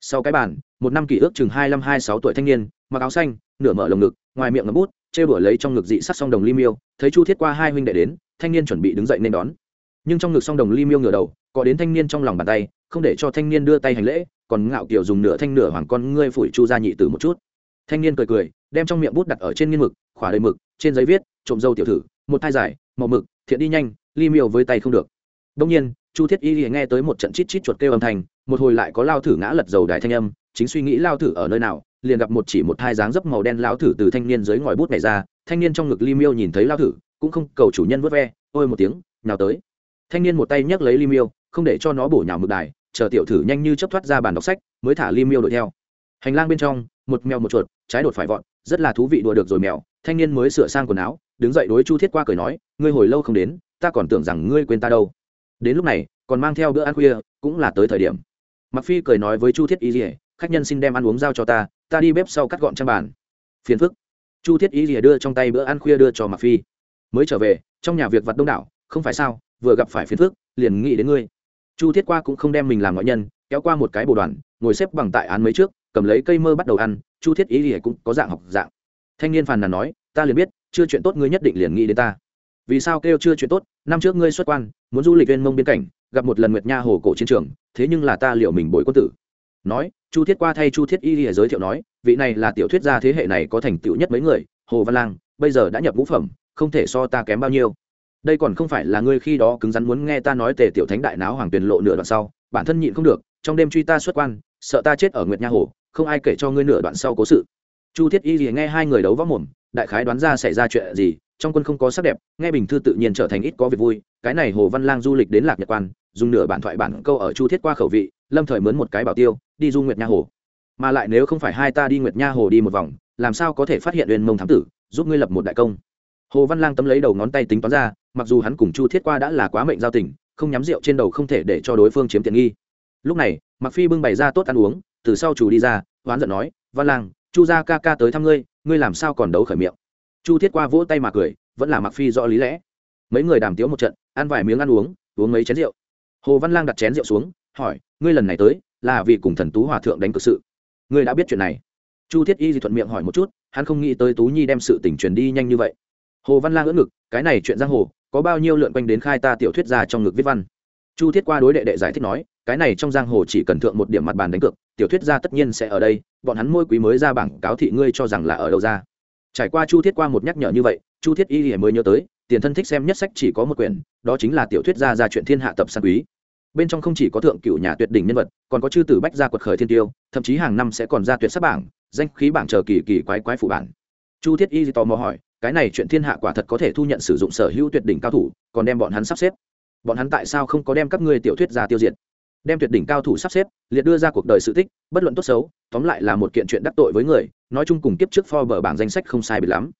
Speaker 1: Sau cái bàn, một năm kỷ ước chừng hai mươi hai sáu tuổi thanh niên, mặc áo xanh, nửa mở lồng ngực, ngoài miệng ngấm bút trêu đuổi lấy trong ngực dị sát song đồng ly miêu, thấy chu thiết qua hai huynh đệ đến, thanh niên chuẩn bị đứng dậy nên đón. Nhưng trong ngực song đồng ly miêu ngửa đầu, có đến thanh niên trong lòng bàn tay, không để cho thanh niên đưa tay hành lễ, còn ngạo kiểu dùng nửa thanh nửa hoàng con ngươi phủi chu ra nhị tử một chút. Thanh niên cười cười, đem trong miệng bút đặt ở trên nghiên mực, khỏa đầy mực, trên giấy viết, trộm dâu tiểu thử, một thai dài, màu mực, thiện đi nhanh, ly miêu với tay không được. Đông nhiên, chu thiết y nghe tới một trận chít chít chuột kêu âm thanh, một hồi lại có lao thử ngã lật dầu đài thanh âm, chính suy nghĩ lao thử ở nơi nào liền gặp một chỉ một thai dáng dấp màu đen lão thử từ thanh niên dưới ngòi bút này ra, thanh niên trong ngực ly miêu nhìn thấy lao thử, cũng không cầu chủ nhân vớt ve, ôi một tiếng, nào tới. Thanh niên một tay nhấc lấy ly miêu, không để cho nó bổ nhào mực đài, chờ tiểu thử nhanh như chấp thoát ra bàn đọc sách, mới thả ly miêu đuổi theo. Hành lang bên trong, một mèo một chuột, trái đột phải vọn rất là thú vị đùa được rồi mèo, thanh niên mới sửa sang quần áo, đứng dậy đối chu thiết qua cười nói, ngươi hồi lâu không đến, ta còn tưởng rằng ngươi quên ta đâu. Đến lúc này, còn mang theo bữa ăn khuya, cũng là tới thời điểm. Mặc phi cười nói với chu thiết y dỉa khách nhân xin đem ăn uống giao cho ta ta đi bếp sau cắt gọn trang bàn. Phiền phức. Chu thiết ý rìa đưa trong tay bữa ăn khuya đưa cho Mạc phi. Mới trở về, trong nhà việc vặt đông đảo, không phải sao, vừa gặp phải phiền phức, liền nghĩ đến ngươi. Chu thiết qua cũng không đem mình làm ngoại nhân, kéo qua một cái bồ đoàn, ngồi xếp bằng tại án mấy trước, cầm lấy cây mơ bắt đầu ăn, chu thiết ý rìa cũng có dạng học dạng. Thanh niên phàn nàn nói, ta liền biết, chưa chuyện tốt ngươi nhất định liền nghĩ đến ta. Vì sao kêu chưa chuyện tốt, năm trước ngươi xuất quan, muốn du lịch viên mông biên cảnh, gặp một lần nguyệt nha hồ cổ chiến trường, thế nhưng là ta liệu mình bồi quân tử. Nói chu thiết qua thay chu thiết y lìa giới thiệu nói, vị này là tiểu thuyết gia thế hệ này có thành tựu nhất mấy người, hồ văn lang, bây giờ đã nhập ngũ phẩm, không thể so ta kém bao nhiêu. Đây còn không phải là ngươi khi đó cứng rắn muốn nghe ta nói tề tiểu thánh đại náo hoàng tuyền lộ nửa đoạn sau, bản thân nhịn không được, trong đêm truy ta xuất quan, sợ ta chết ở nguyệt nha hồ, không ai kể cho ngươi nửa đoạn sau cố sự. Chu thiết y lìa nghe hai người đấu võ mồm, đại khái đoán ra xảy ra chuyện gì, trong quân không có sắc đẹp, nghe bình thư tự nhiên trở thành ít có việc vui, cái này hồ văn lang du lịch đến lạc nhật quan, dùng nửa bản thoại bản câu ở chu thiết qua khẩu vị, lâm thời mướn một cái bảo tiêu đi du nguyệt nha hồ. Mà lại nếu không phải hai ta đi nguyệt nha hồ đi một vòng, làm sao có thể phát hiện uyên mông thám tử, giúp ngươi lập một đại công. Hồ văn lang tấm lấy đầu ngón tay tính toán ra, mặc dù hắn cùng chu thiết qua đã là quá mệnh giao tình, không nhắm rượu trên đầu không thể để cho đối phương chiếm tiện nghi. Lúc này mặc phi bưng bày ra tốt ăn uống, từ sau chủ đi ra, hoán giận nói, văn lang, chu gia ca ca tới thăm ngươi ngươi làm sao còn đấu khởi miệng? Chu thiết qua vỗ tay mà cười, vẫn là mặc phi rõ lý lẽ. Mấy người đàm tiếu một trận, ăn vài miếng ăn uống uống mấy chén rượu. Hồ văn lang đặt chén rượu xuống, hỏi, ngươi lần này tới là vì cùng thần tú hòa thượng đánh cực sự. Ngươi đã biết chuyện này. Chu thiết y thì thuận miệng hỏi một chút, hắn không nghĩ tới tú nhi đem sự tình truyền đi nhanh như vậy. Hồ văn lang ưỡn ngực, cái này chuyện giang hồ, có bao nhiêu lượn quanh đến khai ta tiểu thuyết ra trong ngực viết văn. Chu thiết qua đối đệ đệ giải thích nói, cái này trong giang hồ chỉ cần thượng một điểm mặt bàn đánh cược, tiểu thuyết ra tất nhiên sẽ ở đây, bọn hắn môi quý mới ra bảng cáo thị ngươi cho rằng là ở đâu ra. Trải qua chu thiết qua một nhắc nhở như vậy, chu thiết y thì mới nhớ tới, tiền thân thích xem nhất sách chỉ có một quyển, đó chính là tiểu thuyết gia ra chuyện thiên hạ tập san quý bên trong không chỉ có thượng cựu nhà tuyệt đỉnh nhân vật, còn có chư tử bách gia quật khởi thiên tiêu, thậm chí hàng năm sẽ còn ra tuyệt sắc bảng, danh khí bảng chờ kỳ kỳ quái quái phụ bản. Chu thiết y tò mò hỏi, cái này chuyện thiên hạ quả thật có thể thu nhận sử dụng sở hữu tuyệt đỉnh cao thủ, còn đem bọn hắn sắp xếp? Bọn hắn tại sao không có đem các ngươi tiểu thuyết ra tiêu diệt? Đem tuyệt đỉnh cao thủ sắp xếp, liệt đưa ra cuộc đời sự tích, bất luận tốt xấu, tóm lại là một kiện chuyện đắc tội với người, nói chung cùng kiếp trước pho bờ bảng danh sách không sai bị lắm.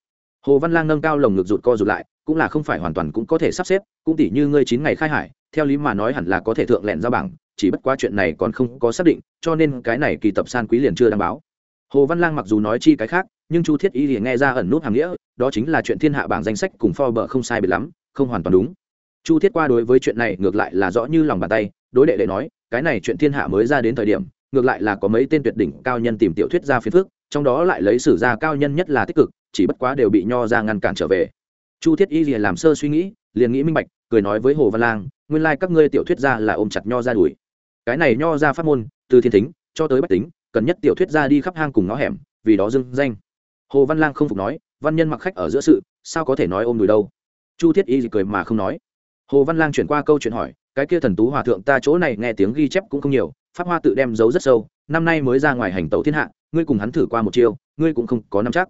Speaker 1: Hồ văn lang nâng cao lồng ngực rụt co rụt lại, cũng là không phải hoàn toàn cũng có thể sắp xếp, cũng tỷ như ngươi chín ngày khai hải theo lý mà nói hẳn là có thể thượng lẹn ra bảng, chỉ bất quá chuyện này còn không có xác định, cho nên cái này kỳ tập san quý liền chưa đăng báo. Hồ văn lang mặc dù nói chi cái khác, nhưng chu thiết y thì nghe ra ẩn nút hàm nghĩa, đó chính là chuyện thiên hạ bảng danh sách cùng pho bờ không sai biệt lắm, không hoàn toàn đúng. Chu thiết qua đối với chuyện này ngược lại là rõ như lòng bàn tay, đối đệ đệ nói, cái này chuyện thiên hạ mới ra đến thời điểm, ngược lại là có mấy tên tuyệt đỉnh cao nhân tìm tiểu thuyết ra phiền phước trong đó lại lấy sử gia cao nhân nhất là tích cực, chỉ bất quá đều bị nho ra ngăn cản trở về chu thiết y liền làm sơ suy nghĩ, liền nghĩ minh bạch, cười nói với hồ văn lang, nguyên lai các ngươi tiểu thuyết ra là ôm chặt nho ra đuổi. Cái này nho ra pháp môn, từ thiên thính cho tới bách tính, cần nhất tiểu thuyết ra đi khắp hang cùng ngõ hẻm, vì đó dưng danh. Hồ văn lang không phục nói, văn nhân mặc khách ở giữa sự, sao có thể nói ôm đùi đâu? Chu thiết y cười mà không nói. Hồ văn lang chuyển qua câu chuyện hỏi, cái kia thần tú hòa thượng ta chỗ này nghe tiếng ghi chép cũng không nhiều, pháp hoa tự đem giấu rất sâu, năm nay mới ra ngoài hành tẩu thiên hạ, ngươi cùng hắn thử qua một chiêu, ngươi cũng không có nắm chắc.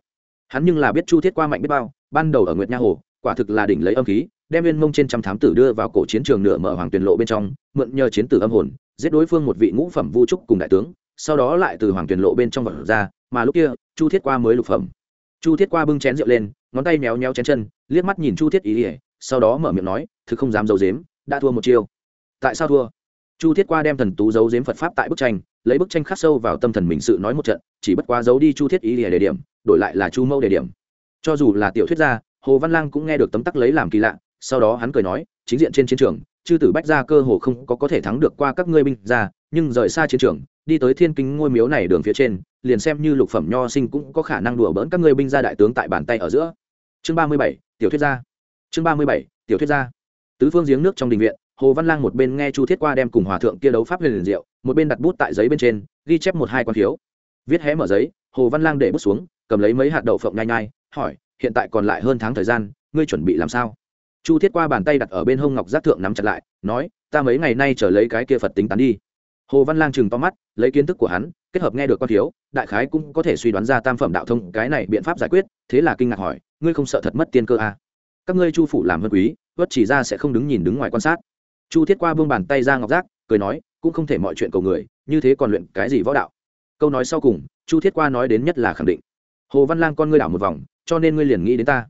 Speaker 1: Hắn nhưng là biết chu thiết qua mạnh biết bao ban đầu ở nguyệt nha hồ quả thực là đỉnh lấy âm khí đem viên mông trên trăm thám tử đưa vào cổ chiến trường nửa mở hoàng tuyển lộ bên trong mượn nhờ chiến tử âm hồn giết đối phương một vị ngũ phẩm vu trúc cùng đại tướng sau đó lại từ hoàng tuyển lộ bên trong vật ra mà lúc kia chu thiết qua mới lục phẩm chu thiết qua bưng chén rượu lên ngón tay méo méo chén chân liếc mắt nhìn chu thiết ý ỉa sau đó mở miệng nói thực không dám giấu dếm đã thua một chiêu tại sao thua chu thiết qua đem thần tú giấu dếm phật pháp tại bức tranh lấy bức tranh khắc sâu vào tâm thần mình sự nói một trận chỉ bất quá giấu đi chu thiết ý ỉa đề điểm đổi lại là chu mâu đề điểm cho dù là tiểu thuyết gia, hồ văn lang cũng nghe được tấm tắc lấy làm kỳ lạ, sau đó hắn cười nói, chính diện trên chiến trường, chư tử bách gia cơ hồ không có có thể thắng được qua các ngươi binh ra nhưng rời xa chiến trường, đi tới thiên kinh ngôi miếu này đường phía trên, liền xem như lục phẩm nho sinh cũng có khả năng đùa bỡn các ngươi binh gia đại tướng tại bàn tay ở giữa. Chương ba mươi bảy, tiểu thuyết gia. Chương ba mươi bảy, tiểu thuyết gia. Tứ phương giếng nước trong đình viện, hồ văn lang một bên nghe chu thiết qua đem cùng hòa thượng kia đấu pháp huyền liền diệu, một bên đặt bút tại giấy bên trên, ghi chép một hai con phiếu. Viết hé mở giấy, hồ văn lang để bút xuống, cầm lấy mấy hạt đậu phộng nhai nhai hỏi, hiện tại còn lại hơn tháng thời gian, ngươi chuẩn bị làm sao? Chu thiết qua bàn tay đặt ở bên hông ngọc giác thượng nắm chặt lại, nói, ta mấy ngày nay trở lấy cái kia phật tính tán đi. Hồ văn lang chừng to mắt, lấy kiến thức của hắn, kết hợp nghe được con thiếu, đại khái cũng có thể suy đoán ra tam phẩm đạo thông, cái này biện pháp giải quyết, thế là kinh ngạc hỏi, ngươi không sợ thật mất tiên cơ à? các ngươi chu phủ làm vân quý vất chỉ ra sẽ không đứng nhìn đứng ngoài quan sát. Chu thiết qua vương bàn tay ra ngọc giác, cười nói, cũng không thể mọi chuyện cầu người, như thế còn luyện cái gì võ đạo? Câu nói sau cùng, chu thiết qua nói đến nhất là khẳng định hồ văn lang con ngươi đảo một vòng, cho nên ngươi liền nghĩ đến ta.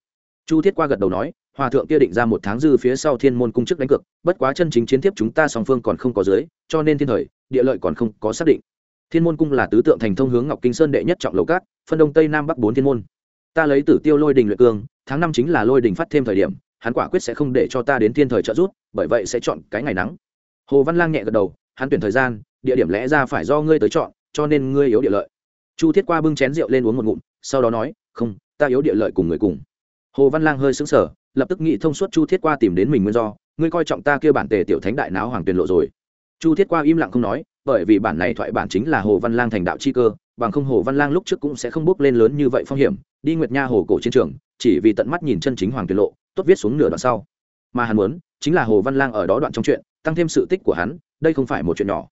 Speaker 1: Chu thiết qua gật đầu nói, hòa thượng kia định ra một tháng dư phía sau thiên môn cung chức đánh cược, bất quá chân chính chiến tiếp chúng ta song phương còn không có dưới, cho nên thiên thời, địa lợi còn không có xác định. Thiên môn cung là tứ tượng thành thông hướng ngọc kinh sơn đệ nhất trọng lầu cát, phân đông tây nam bắc bốn thiên môn. Ta lấy tử tiêu lôi đình luyện cương, tháng năm chính là lôi đình phát thêm thời điểm, hắn quả quyết sẽ không để cho ta đến thiên thời trợ rút bởi vậy sẽ chọn cái ngày nắng. Hồ văn lang nhẹ gật đầu, hắn tuyển thời gian, địa điểm lẽ ra phải do ngươi tới chọn, cho nên ngươi yếu địa lợi. Chu thiết qua bưng chén rượu lên uống một ngụm sau đó nói, không, ta yếu địa lợi cùng người cùng. Hồ văn lang hơi sững sờ, lập tức nghĩ thông suốt chu thiết qua tìm đến mình nguyên do, ngươi coi trọng ta kia bản tề tiểu thánh đại náo hoàng tuyền lộ rồi. Chu thiết qua im lặng không nói, bởi vì bản này thoại bản chính là hồ văn lang thành đạo chi cơ, bằng không hồ văn lang lúc trước cũng sẽ không bước lên lớn như vậy phong hiểm, đi nguyệt nha hồ cổ chiến trường, chỉ vì tận mắt nhìn chân chính hoàng tuyền lộ, tốt viết xuống nửa đoạn sau. Mà hắn muốn, chính là hồ văn lang ở đó đoạn trong chuyện, tăng thêm sự tích của hắn, đây không phải một chuyện nhỏ.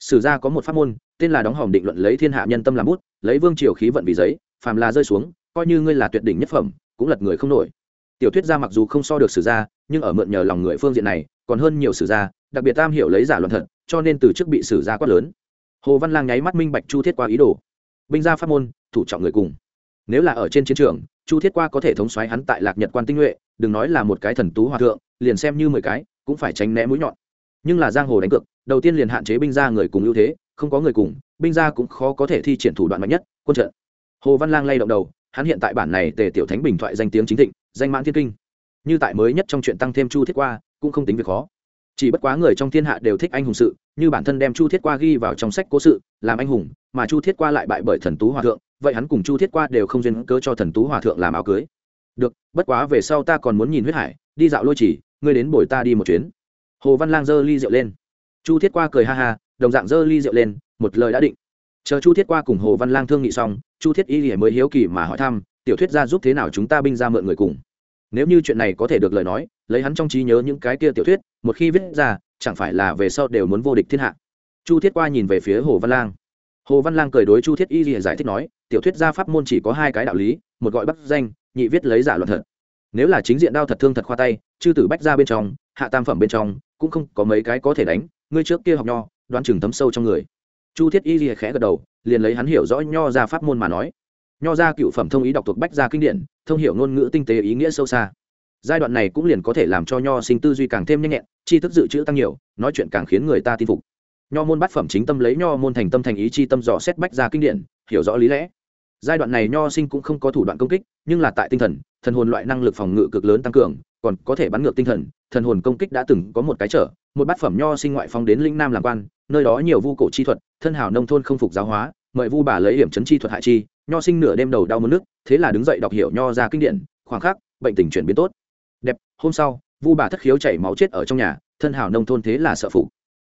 Speaker 1: Sử gia có một pháp môn, tên là đóng hòm định luận lấy thiên hạ nhân tâm làm bút, lấy vương triều khí vận vì giấy phàm là rơi xuống, coi như ngươi là tuyệt đỉnh nhất phẩm, cũng lật người không nổi. Tiểu thuyết gia mặc dù không so được sử gia, nhưng ở mượn nhờ lòng người phương diện này, còn hơn nhiều sử gia, đặc biệt tam hiểu lấy giả luận thật, cho nên từ trước bị sử gia quát lớn. Hồ văn lang nháy mắt minh bạch chu thiết qua ý đồ. Binh gia pháp môn, thủ trọng người cùng. Nếu là ở trên chiến trường, chu thiết qua có thể thống xoáy hắn tại lạc nhật quan tinh nhuệ, đừng nói là một cái thần tú hòa thượng, liền xem như mười cái, cũng phải tránh né mũi nhọn. Nhưng là giang hồ đánh cược, đầu tiên liền hạn chế binh gia người cùng ưu thế, không có người cùng, binh gia cũng khó có thể thi triển thủ đoạn mạnh nhất, quân trận hồ văn lang lay động đầu, hắn hiện tại bản này tề tiểu thánh bình thoại danh tiếng chính thịnh, danh mãn thiên kinh. Như tại mới nhất trong chuyện tăng thêm chu thiết qua, cũng không tính việc khó. Chỉ bất quá người trong thiên hạ đều thích anh hùng sự, như bản thân đem chu thiết qua ghi vào trong sách cố sự, làm anh hùng, mà chu thiết qua lại bại bởi thần tú hòa thượng, vậy hắn cùng chu thiết qua đều không duyên cớ cho thần tú hòa thượng làm áo cưới. Được, bất quá về sau ta còn muốn nhìn huyết hải, đi dạo lôi chỉ, ngươi đến bồi ta đi một chuyến. Hồ văn lang giơ ly rượu lên. Chu thiết qua cười ha ha, đồng dạng giơ ly rượu lên, một lời đã định. Chờ chu thiết qua cùng hồ văn lang thương nghị xong chu thiết y mới hiếu kỳ mà hỏi thăm, tiểu thuyết gia giúp thế nào chúng ta binh ra mượn người cùng? Nếu như chuyện này có thể được lời nói, lấy hắn trong trí nhớ những cái kia tiểu thuyết, một khi viết ra, chẳng phải là về sau đều muốn vô địch thiên hạ. Chu thiết qua nhìn về phía hồ văn lang. Hồ văn lang cười đối chu thiết y lìa giải thích nói, tiểu thuyết gia pháp môn chỉ có hai cái đạo lý, một gọi bắt danh, nhị viết lấy giả luận thật. Nếu là chính diện đao thật thương thật khoa tay, chư tử bách ra bên trong, hạ tam phẩm bên trong, cũng không có mấy cái có thể đánh, ngươi trước kia học nho, đoán chừng thấm sâu trong người. Chu thiết y lìa khẽ gật đầu liền lấy hắn hiểu rõ nho ra pháp môn mà nói. Nho ra cựu phẩm thông ý đọc thuộc bách gia kinh điển, thông hiểu ngôn ngữ tinh tế ý nghĩa sâu xa. Giai đoạn này cũng liền có thể làm cho nho sinh tư duy càng thêm nhanh nhẹn, tri thức dự trữ tăng nhiều, nói chuyện càng khiến người ta tin phục. Nho môn bát phẩm chính tâm lấy nho môn thành tâm thành ý chi tâm dò xét bách gia kinh điển, hiểu rõ lý lẽ. Giai đoạn này nho sinh cũng không có thủ đoạn công kích, nhưng là tại tinh thần thần hồn loại năng lực phòng ngự cực lớn tăng cường, còn có thể bắn ngược tinh thần thần hồn công kích đã từng có một cái trở, một bát phẩm nho sinh ngoại phong đến linh nam làm quan, nơi đó nhiều vu cổ chi thuật thân hảo nông thôn không phục giáo hóa, mời vu bà lấy hiểm chấn chi thuật hại chi, nho sinh nửa đêm đầu đau mất nước, thế là đứng dậy đọc hiểu nho ra kinh điển, khoảng khắc, bệnh tình chuyển biến tốt. Đẹp, hôm sau, vu bà thất khiếu chảy máu chết ở trong nhà, thân hảo nông thôn thế là sợ phục.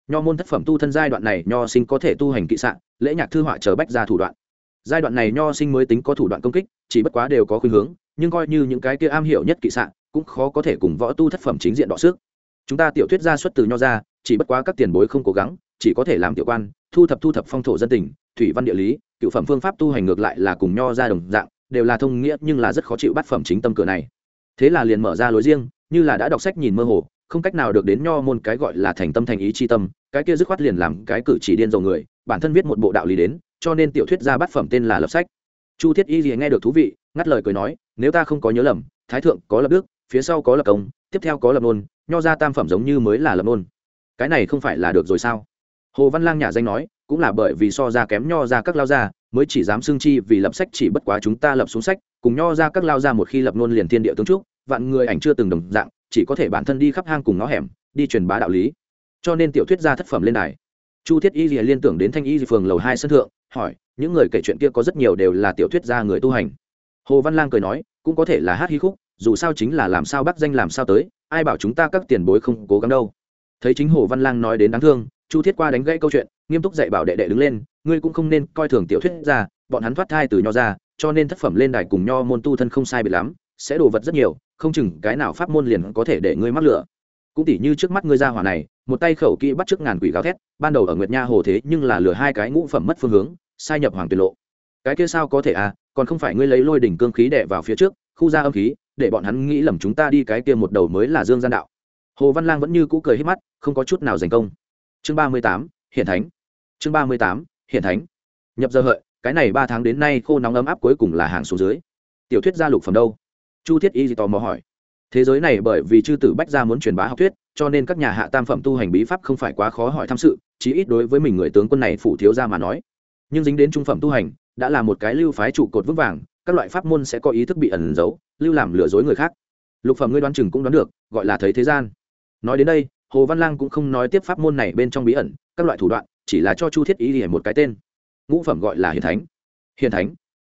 Speaker 1: Nho môn thất phẩm tu thân giai đoạn này nho sinh có thể tu hành kỵ sạn, lễ nhạc thư họa chờ bách ra thủ đoạn. Giai đoạn này nho sinh mới tính có thủ đoạn công kích, chỉ bất quá đều có khuynh hướng, nhưng coi như những cái kia am hiểu nhất kỵ sạn, cũng khó có thể cùng võ tu thất phẩm chính diện đọ sức. Chúng ta tiểu thuyết gia xuất từ nho ra, chỉ bất quá các tiền bối không cố gắng, chỉ có thể làm tiểu quan thu thập thu thập phong thổ dân tình, thủy văn địa lý, cựu phẩm phương pháp tu hành ngược lại là cùng nho ra đồng dạng, đều là thông nghĩa nhưng là rất khó chịu bắt phẩm chính tâm cửa này. Thế là liền mở ra lối riêng, như là đã đọc sách nhìn mơ hồ, không cách nào được đến nho môn cái gọi là thành tâm thành ý chi tâm, cái kia dứt khoát liền làm cái cử chỉ điên dầu người, bản thân viết một bộ đạo lý đến, cho nên tiểu thuyết ra bát phẩm tên là lập sách. Chu thiết y gì nghe được thú vị, ngắt lời cười nói, nếu ta không có nhớ lầm, thái thượng có lập đức, phía sau có lập công, tiếp theo có lập nôn nho ra tam phẩm giống như mới là lập nôn cái này không phải là được rồi sao? Hồ văn lang nhà danh nói, cũng là bởi vì so ra kém nho ra các lao ra mới chỉ dám xưng chi vì lập sách chỉ bất quá chúng ta lập xuống sách, cùng nho ra các lao ra một khi lập nôn liền thiên địa tướng trúc, vạn người ảnh chưa từng đồng dạng, chỉ có thể bản thân đi khắp hang cùng ngõ hẻm, đi truyền bá đạo lý. Cho nên tiểu thuyết gia thất phẩm lên đài. Chu thiết y liên tưởng đến thanh y phường lầu hai sân thượng, hỏi, những người kể chuyện kia có rất nhiều đều là tiểu thuyết gia người tu hành. Hồ văn lang cười nói, cũng có thể là hát hí khúc, dù sao chính là làm sao bác danh làm sao tới, ai bảo chúng ta các tiền bối không cố gắng đâu. Thấy chính hồ văn lang nói đến đáng thương chu thiết qua đánh gãy câu chuyện, nghiêm túc dạy bảo đệ đệ đứng lên, ngươi cũng không nên coi thường tiểu thuyết ra, bọn hắn thoát thai từ nho ra, cho nên thất phẩm lên đài cùng nho môn tu thân không sai bị lắm, sẽ đồ vật rất nhiều, không chừng cái nào pháp môn liền có thể để ngươi mắc lửa. Cũng tỉ như trước mắt ngươi ra hỏa này, một tay khẩu kỹ bắt trước ngàn quỷ gào thét, ban đầu ở nguyệt nha hồ thế nhưng là lừa hai cái ngũ phẩm mất phương hướng, sai nhập hoàng tuyệt lộ. Cái kia sao có thể à còn không phải ngươi lấy lôi đỉnh cương khí đè vào phía trước, khu ra âm khí, để bọn hắn nghĩ lầm chúng ta đi cái kia một đầu mới là dương gian đạo. Hồ văn lang vẫn như cũ cười hết mắt, không có chút nào giành công chương ba mươi tám hiện thánh. Chương ba mươi tám hiện thánh. Nhập giờ hợi, cái này ba tháng đến nay khô nóng ấm áp cuối cùng là hàng số dưới. Tiểu thuyết gia lục phẩm đâu? Chu thiết y gì tò mò hỏi. Thế giới này bởi vì chư tử bách gia muốn truyền bá học thuyết, cho nên các nhà hạ tam phẩm tu hành bí pháp không phải quá khó hỏi tham sự, chí ít đối với mình người tướng quân này phủ thiếu gia mà nói. Nhưng dính đến trung phẩm tu hành, đã là một cái lưu phái trụ cột vững vàng, các loại pháp môn sẽ có ý thức bị ẩn giấu, lưu làm lừa dối người khác. Lục phẩm ngươi đoán chừng cũng đoán được, gọi là thấy thế gian. Nói đến đây hồ văn lang cũng không nói tiếp pháp môn này bên trong bí ẩn, các loại thủ đoạn, chỉ là cho chu thiết y lìa một cái tên. Ngũ phẩm gọi là hiền thánh. Hiền thánh.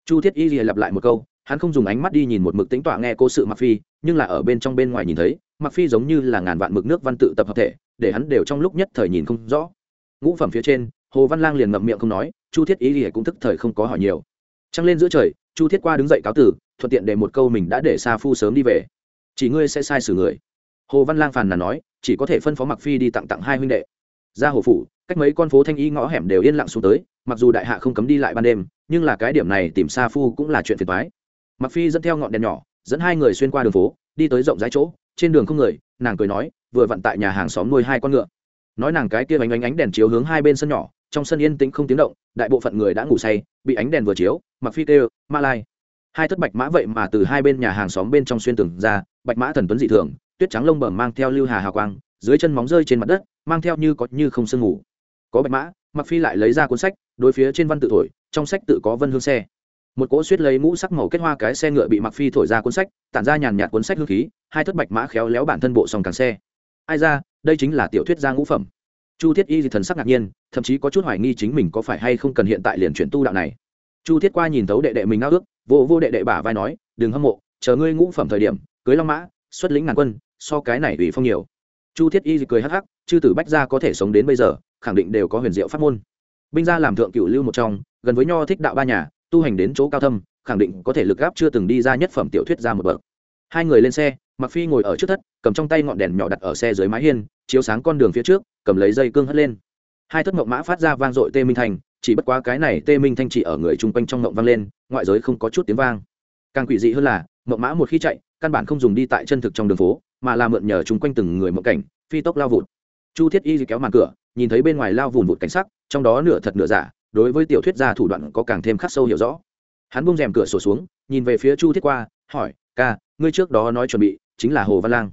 Speaker 1: Chu thiết y lìa lặp lại một câu, hắn không dùng ánh mắt đi nhìn một mực tính tọa nghe cô sự mặc phi, nhưng là ở bên trong bên ngoài nhìn thấy mặc phi giống như là ngàn vạn mực nước văn tự tập hợp thể, để hắn đều trong lúc nhất thời nhìn không rõ. Ngũ phẩm phía trên, hồ văn lang liền ngậm miệng không nói, chu thiết y lìa cũng thức thời không có hỏi nhiều. Trăng lên giữa trời, chu thiết qua đứng dậy cáo tử, thuận tiện để một câu mình đã để xa phu sớm đi về. Chỉ ngươi sẽ sai xử người. Hồ văn lang phàn là nói chỉ có thể phân phó mặc phi đi tặng tặng hai huynh đệ. Ra hồ phủ, cách mấy con phố thanh y ngõ hẻm đều yên lặng xuống tới, mặc dù đại hạ không cấm đi lại ban đêm, nhưng là cái điểm này tìm xa phu cũng là chuyện phiền toái. Mặc phi dẫn theo ngọn đèn nhỏ, dẫn hai người xuyên qua đường phố, đi tới rộng rãi chỗ, trên đường không người, nàng cười nói, vừa vặn tại nhà hàng xóm nuôi hai con ngựa. Nói nàng cái kia ánh ánh ánh đèn chiếu hướng hai bên sân nhỏ, trong sân yên tĩnh không tiếng động, đại bộ phận người đã ngủ say, bị ánh đèn vừa chiếu mặc phi kêu, ma lai. Hai thất bạch mã vậy mà từ hai bên nhà hàng xóm bên trong xuyên tường ra, bạch mã thần tuấn dị thường tuyết trắng lông bẩm mang theo lưu hà hào quang, dưới chân móng rơi trên mặt đất, mang theo như có như không sương ngủ có bạch mã mặc phi lại lấy ra cuốn sách, đối phía trên văn tự thổi, trong sách tự có vân hương xe. Một cỗ suýt lấy mũ sắc màu kết hoa cái xe ngựa bị mặc phi thổi ra cuốn sách, tản ra nhàn nhạt cuốn sách hương khí, hai thất bạch mã khéo léo bản thân bộ sòng càng xe. Ai ra, đây chính là tiểu thuyết gia ngũ phẩm. Chu thiết y thì thần sắc ngạc nhiên, thậm chí có chút hoài nghi chính mình có phải hay không cần hiện tại liền chuyển tu đạo này. Chu thiết qua nhìn thấu đệ đệ mình ao ước, vô vô đệ đệ bả vai nói, đừng hâm mộ, chờ ngươi ngũ phẩm thời điểm, cưới long mã xuất lĩnh ngàn quân, so cái này ủy phong nhiều. Chu thiết y cười hắc hắc, chư tử bách gia có thể sống đến bây giờ, khẳng định đều có huyền diệu pháp môn. Binh gia làm thượng cựu lưu một trong, gần với nho thích đạo ba nhà, tu hành đến chỗ cao thâm, khẳng định có thể lực gáp chưa từng đi ra nhất phẩm tiểu thuyết ra một bậc. Hai người lên xe mặc phi ngồi ở trước thất, cầm trong tay ngọn đèn nhỏ đặt ở xe dưới mái hiên, chiếu sáng con đường phía trước, cầm lấy dây cương hất lên. Hai thất mộng mã phát ra vang dội tê minh thành, chỉ bất quá cái này tê minh thanh chỉ ở người chung quanh trong mộng vang lên, ngoại giới không có chút tiếng vang. Càng quỷ dị hơn là, mộng mã một khi chạy căn bản không dùng đi tại chân thực trong đường phố, mà là mượn nhờ chung quanh từng người mộng cảnh, phi tốc lao vụt. Chu thiết y kéo màn cửa, nhìn thấy bên ngoài lao vùn vụt cảnh sắc, trong đó nửa thật nửa giả, đối với tiểu thuyết gia thủ đoạn có càng thêm khắc sâu hiểu rõ. Hắn bung rèm cửa sổ xuống, nhìn về phía chu thiết qua, hỏi, ca, ngươi trước đó nói chuẩn bị chính là hồ văn lang.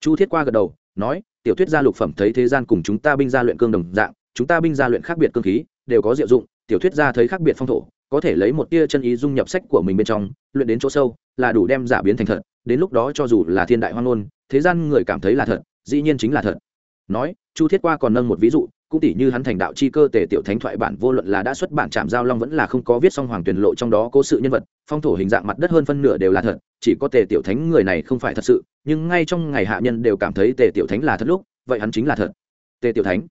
Speaker 1: Chu thiết qua gật đầu, nói, tiểu thuyết gia lục phẩm thấy thế gian cùng chúng ta binh gia luyện cương đồng dạng, chúng ta binh gia luyện khác biệt cương khí, đều có diệu dụng, tiểu thuyết gia thấy khác biệt phong thổ có thể lấy một tia chân ý dung nhập sách của mình bên trong, luyện đến chỗ sâu, là đủ đem giả biến thành thật, đến lúc đó cho dù là thiên đại hoang ngôn, thế gian người cảm thấy là thật, dĩ nhiên chính là thật. Nói, chu thiết qua còn nâng một ví dụ, cũng tỷ như hắn thành đạo chi cơ tề tiểu thánh thoại bản vô luận là đã xuất bản trạm giao long vẫn là không có viết xong hoàng tuyển lộ trong đó có sự nhân vật, phong thổ hình dạng mặt đất hơn phân nửa đều là thật, chỉ có tề tiểu thánh người này không phải thật sự, nhưng ngay trong ngày hạ nhân đều cảm thấy tề tiểu thánh là thật lúc, vậy hắn chính là thật. Tề tiểu thánh.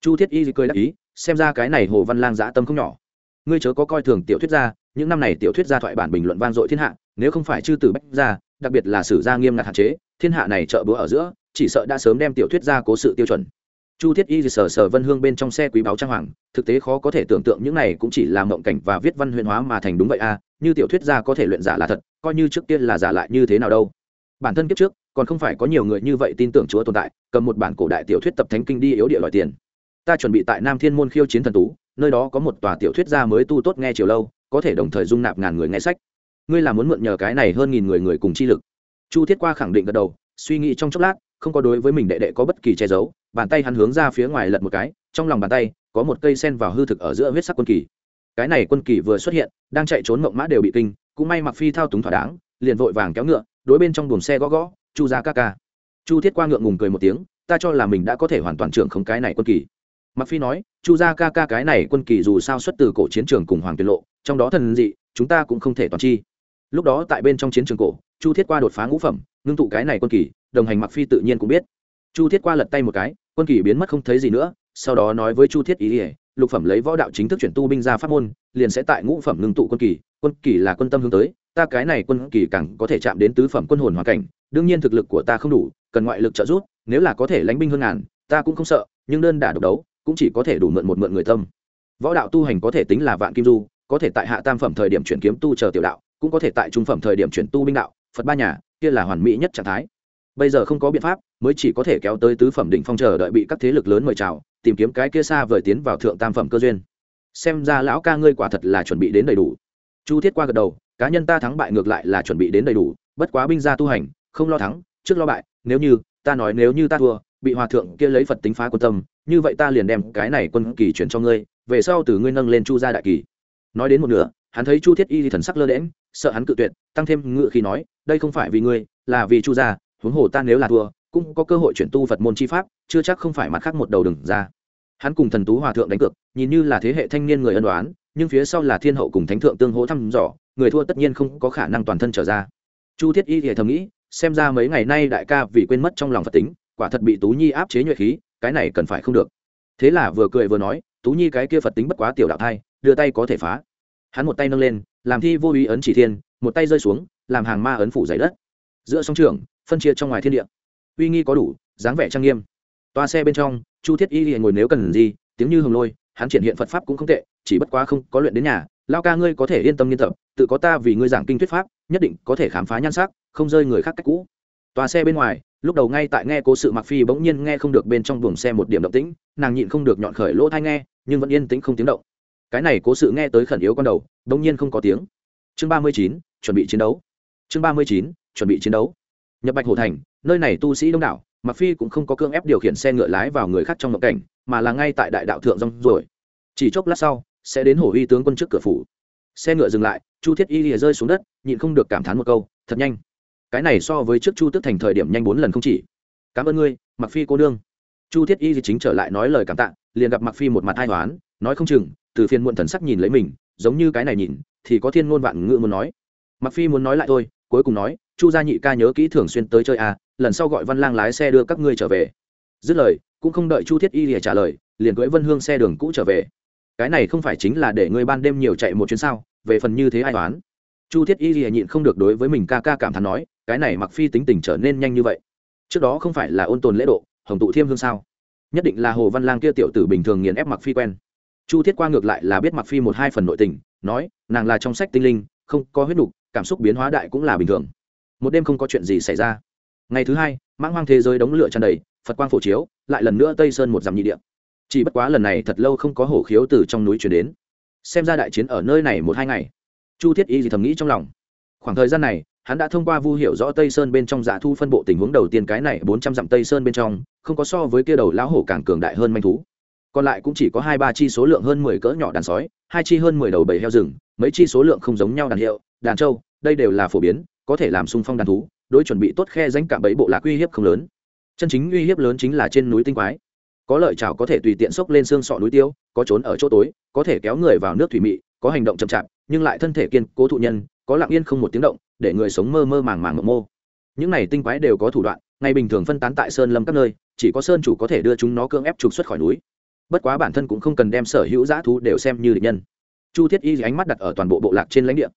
Speaker 1: Chu thiết y cười đáp ý, xem ra cái này hồ văn lang dã tâm không nhỏ ngươi chớ có coi thường tiểu thuyết gia, những năm này tiểu thuyết gia thoại bản bình luận vang dội thiên hạ, nếu không phải chư tử bách gia, đặc biệt là sử gia nghiêm ngặt hạn chế, thiên hạ này trợ bữa ở giữa, chỉ sợ đã sớm đem tiểu thuyết gia cố sự tiêu chuẩn. Chu thiết y sở sở vân hương bên trong xe quý báo trang hoàng, thực tế khó có thể tưởng tượng những này cũng chỉ là mộng cảnh và viết văn huyền hóa mà thành đúng vậy à như tiểu thuyết gia có thể luyện giả là thật, coi như trước tiên là giả lại như thế nào đâu. Bản thân kiếp trước, còn không phải có nhiều người như vậy tin tưởng chúa tồn tại, cầm một bản cổ đại tiểu thuyết tập thánh kinh đi yếu địa loại tiền. Ta chuẩn bị tại nam thiên môn khiêu chiến thần tú nơi đó có một tòa tiểu thuyết gia mới tu tốt nghe chiều lâu, có thể đồng thời dung nạp ngàn người nghe sách. Ngươi là muốn mượn nhờ cái này hơn nghìn người người cùng chi lực. Chu thiết qua khẳng định gật đầu, suy nghĩ trong chốc lát, không có đối với mình đệ đệ có bất kỳ che giấu, bàn tay hắn hướng ra phía ngoài lật một cái, trong lòng bàn tay, có một cây sen vào hư thực ở giữa huyết sắc quân kỳ. Cái này quân kỳ vừa xuất hiện, đang chạy trốn mộng mã đều bị kinh, cũng may mặc phi thao túng thỏa đáng, liền vội vàng kéo ngựa, đối bên trong buồng xe gõ gõ, chu ra ca ca. Chu thiết qua ngượng ngùng cười một tiếng, ta cho là mình đã có thể hoàn toàn trưởng không cái này quân kỳ mặc phi nói, chu gia ca ca cái này quân kỳ dù sao xuất từ cổ chiến trường cùng hoàng tuyệt lộ, trong đó thần dị, chúng ta cũng không thể toàn chi. Lúc đó tại bên trong chiến trường cổ, chu thiết qua đột phá ngũ phẩm, ngưng tụ cái này quân kỳ, đồng hành mặc phi tự nhiên cũng biết. Chu thiết qua lật tay một cái, quân kỳ biến mất không thấy gì nữa, sau đó nói với chu thiết ý ỉa lục phẩm lấy võ đạo chính thức chuyển tu binh ra pháp môn, liền sẽ tại ngũ phẩm ngưng tụ quân kỳ quân kỳ là quân tâm hướng tới, ta cái này quân kỳ càng có thể chạm đến tứ phẩm quân hồn hoàn cảnh, đương nhiên thực lực của ta không đủ, cần ngoại lực trợ giúp, nếu là có thể lánh binh hơn ngàn, ta cũng không sợ, nhưng đơn đả độc đấu cũng chỉ có thể đủ mượn một mượn người tâm. Võ đạo tu hành có thể tính là vạn kim du, có thể tại hạ tam phẩm thời điểm chuyển kiếm tu chờ tiểu đạo, cũng có thể tại trung phẩm thời điểm chuyển tu binh đạo, phật ba nhà, kia là hoàn mỹ nhất trạng thái. Bây giờ không có biện pháp, mới chỉ có thể kéo tới tứ phẩm định phong chờ đợi bị các thế lực lớn mời chào, tìm kiếm cái kia xa vời tiến vào thượng tam phẩm cơ duyên. Xem ra lão ca ngươi quả thật là chuẩn bị đến đầy đủ. Chu thiết qua gật đầu, cá nhân ta thắng bại ngược lại là chuẩn bị đến đầy đủ, bất quá binh gia tu hành, không lo thắng, trước lo bại, nếu như, ta nói nếu như ta thua, bị hòa thượng kia lấy phật tính phá quân tâm như vậy ta liền đem cái này quân kỳ chuyển cho ngươi, về sau từ ngươi nâng lên chu gia đại kỳ. Nói đến một nửa, hắn thấy chu thiết y thì thần sắc lơ đễm sợ hắn cự tuyệt, tăng thêm ngự khi nói, đây không phải vì ngươi, là vì chu gia, huống hồ ta nếu là thua, cũng có cơ hội chuyển tu phật môn chi pháp, chưa chắc không phải mặt khác một đầu đừng ra. Hắn cùng thần tú hòa thượng đánh cược, nhìn như là thế hệ thanh niên người ân đoán nhưng phía sau là thiên hậu cùng thánh thượng tương hỗ thăm dò, người thua tất nhiên không có khả năng toàn thân trở ra. Chu thiết y thì thầm nghĩ, xem ra mấy ngày nay đại ca vì quên mất trong lòng phật tính, quả thật bị tú nhi áp chế nhuệ khí cái này cần phải không được. Thế là vừa cười vừa nói, tú nhi cái kia phật tính bất quá tiểu đạo thai, đưa tay có thể phá. Hắn một tay nâng lên, làm thi vô ý ấn chỉ thiên, một tay rơi xuống, làm hàng ma ấn phủ dày đất. Giữa song trường, phân chia trong ngoài thiên địa. Uy nghi có đủ, dáng vẻ trang nghiêm. Toa xe bên trong, chu thiết y liền ngồi nếu cần gì, tiếng như hồng lôi, hắn triển hiện phật pháp cũng không tệ, chỉ bất quá không có luyện đến nhà lao ca ngươi có thể yên tâm nghiên tập, tự có ta vì ngươi giảng kinh thuyết pháp, nhất định có thể khám phá nhan sắc, không rơi người khác cách cũ. Toa xe bên ngoài lúc đầu ngay tại nghe cố sự mặc phi bỗng nhiên nghe không được bên trong buồng xe một điểm động tĩnh, nàng nhịn không được nhọn khởi lỗ thai nghe, nhưng vẫn yên tĩnh không tiếng động. Cái này cố sự nghe tới khẩn yếu con đầu, bỗng nhiên không có tiếng. Chương ba mươi chín, chuẩn bị chiến đấu. Chương ba mươi chín, chuẩn bị chiến đấu. Nhập bạch hồ thành, nơi này tu sĩ đông đảo mặc phi cũng không có cương ép điều khiển xe ngựa lái vào người khác trong ngộ cảnh, mà là ngay tại đại đạo thượng rong rồi chỉ chốc lát sau, sẽ đến hổ uy tướng quân trước cửa phủ. Xe ngựa dừng lại, chu thiết y lìa rơi xuống đất, nhịn không được cảm thán một câu, thật nhanh cái này so với trước chu tức thành thời điểm nhanh bốn lần không chỉ. Cảm ơn ngươi mặc phi cô nương. Chu thiết y chính trở lại nói lời cảm tạ, liền gặp mặc phi một mặt ai toán nói không chừng, từ phiên muộn thần sắc nhìn lấy mình, giống như cái này nhìn, thì có thiên ngôn vạn ngữ muốn nói. Mặc phi muốn nói lại thôi, cuối cùng nói, chu gia nhị ca nhớ kỹ thường xuyên tới chơi à lần sau gọi văn lang lái xe đưa các ngươi trở về. Dứt lời, cũng không đợi chu thiết y lìa trả lời, liền cưỡi vân hương xe đường cũ trở về. Cái này không phải chính là để ngươi ban đêm nhiều chạy một chuyến sao, về phần như thế ai toán chu thiết y lìa nhịn không được đối với mình ca ca cảm thán nói cái này mặc phi tính tình trở nên nhanh như vậy. Trước đó không phải là ôn tồn lễ độ hồng tụ thiêm hương sao? Nhất định là hồ văn lang kia tiểu tử bình thường nghiền ép mặc phi quen. Chu thiết qua ngược lại là biết mặc phi một hai phần nội tình nói nàng là trong sách tinh linh không có huyết đủ, cảm xúc biến hóa đại cũng là bình thường. Một đêm không có chuyện gì xảy ra. Ngày thứ hai mãng hoang thế giới đống lửa tràn đầy phật quang phổ chiếu lại lần nữa tây sơn một dặm nhị địa. Chỉ bất quá lần này thật lâu không có hổ khiếu từ trong núi chuyển đến. Xem ra đại chiến ở nơi này một hai ngày. Chu thiết y gì thầm nghĩ trong lòng. Khoảng thời gian này hắn đã thông qua vu hiểu rõ tây sơn bên trong giả thu phân bộ tình huống đầu tiên cái này bốn trăm dặm tây sơn bên trong, không có so với kia đầu lão hổ càng cường đại hơn manh thú. Còn lại cũng chỉ có hai ba chi số lượng hơn mười cỡ nhỏ đàn sói, hai chi hơn mười đầu bầy heo rừng, mấy chi số lượng không giống nhau đàn hiệu, đàn trâu, đây đều là phổ biến, có thể làm sung phong đàn thú, đối chuẩn bị tốt khe danh cạm bẫy bộ lạc uy hiếp không lớn. Chân chính uy hiếp lớn chính là trên núi tinh quái. Có lợi chảo có thể tùy tiện xốc lên xương sọ núi tiêu, có trốn ở chỗ tối, có thể kéo người vào nước thủy mị, có hành động chậm chạp, nhưng lại thân thể kiên cố thụ nhân có lặng yên không một tiếng động, để người sống mơ mơ màng màng mộng mô. Những này tinh quái đều có thủ đoạn, ngày bình thường phân tán tại sơn lâm các nơi, chỉ có sơn chủ có thể đưa chúng nó cưỡng ép trục xuất khỏi núi. Bất quá bản thân cũng không cần đem sở hữu g thú đều xem như địch nhân. Chu thiết y ánh mắt đặt ở toàn bộ bộ lạc trên lãnh địa.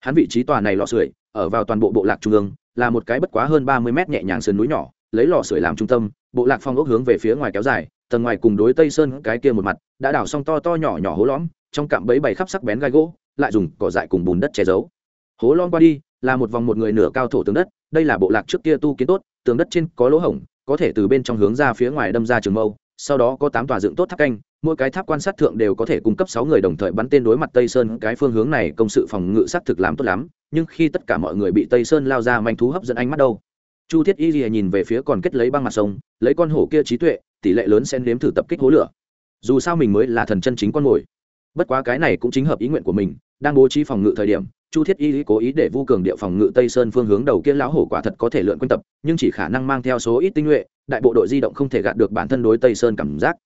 Speaker 1: Hắn vị trí tòa này lò sưởi, ở vào toàn bộ bộ lạc trung ương, là một cái bất quá hơn ba mươi mét nhẹ nhàng sườn núi nhỏ, lấy lò sưởi làm trung tâm, bộ lạc phong ốc hướng về phía ngoài kéo dài, tầng ngoài cùng đối tây sơn cái kia một mặt, đã đào xong to to nhỏ nhỏ hố lõm, trong cạm bẫy bày khắp sắc bén gai gỗ, lại dùng cỏ dại cùng bùn đất che giấu hố lon qua đi, là một vòng một người nửa cao thổ tường đất, đây là bộ lạc trước kia tu kiến tốt, tường đất trên có lỗ hổng, có thể từ bên trong hướng ra phía ngoài đâm ra trường mâu, sau đó có tám tòa dựng tốt tháp canh, mỗi cái tháp quan sát thượng đều có thể cung cấp sáu người đồng thời bắn tên đối mặt tây sơn, cái phương hướng này công sự phòng ngự xác thực làm tốt lắm, nhưng khi tất cả mọi người bị tây sơn lao ra manh thú hấp dẫn ánh mắt đâu. Chu thiết y lìa nhìn về phía còn kết lấy băng mặt sông, lấy con hổ kia trí tuệ, tỷ lệ lớn sẽ nếm thử tập kích hố lửa. Dù sao mình mới là thần chân chính con mồi. Bất quá cái này cũng chính hợp ý nguyện của mình, đang bố trí phòng ngự thời điểm chu thiết y cố ý để vu cường địa phòng ngự tây sơn phương hướng đầu kia lão hổ quả thật có thể lượn quanh tập, nhưng chỉ khả năng mang theo số ít tinh nhuệ, đại bộ đội di động không thể gạt được bản thân đối tây sơn cảm giác.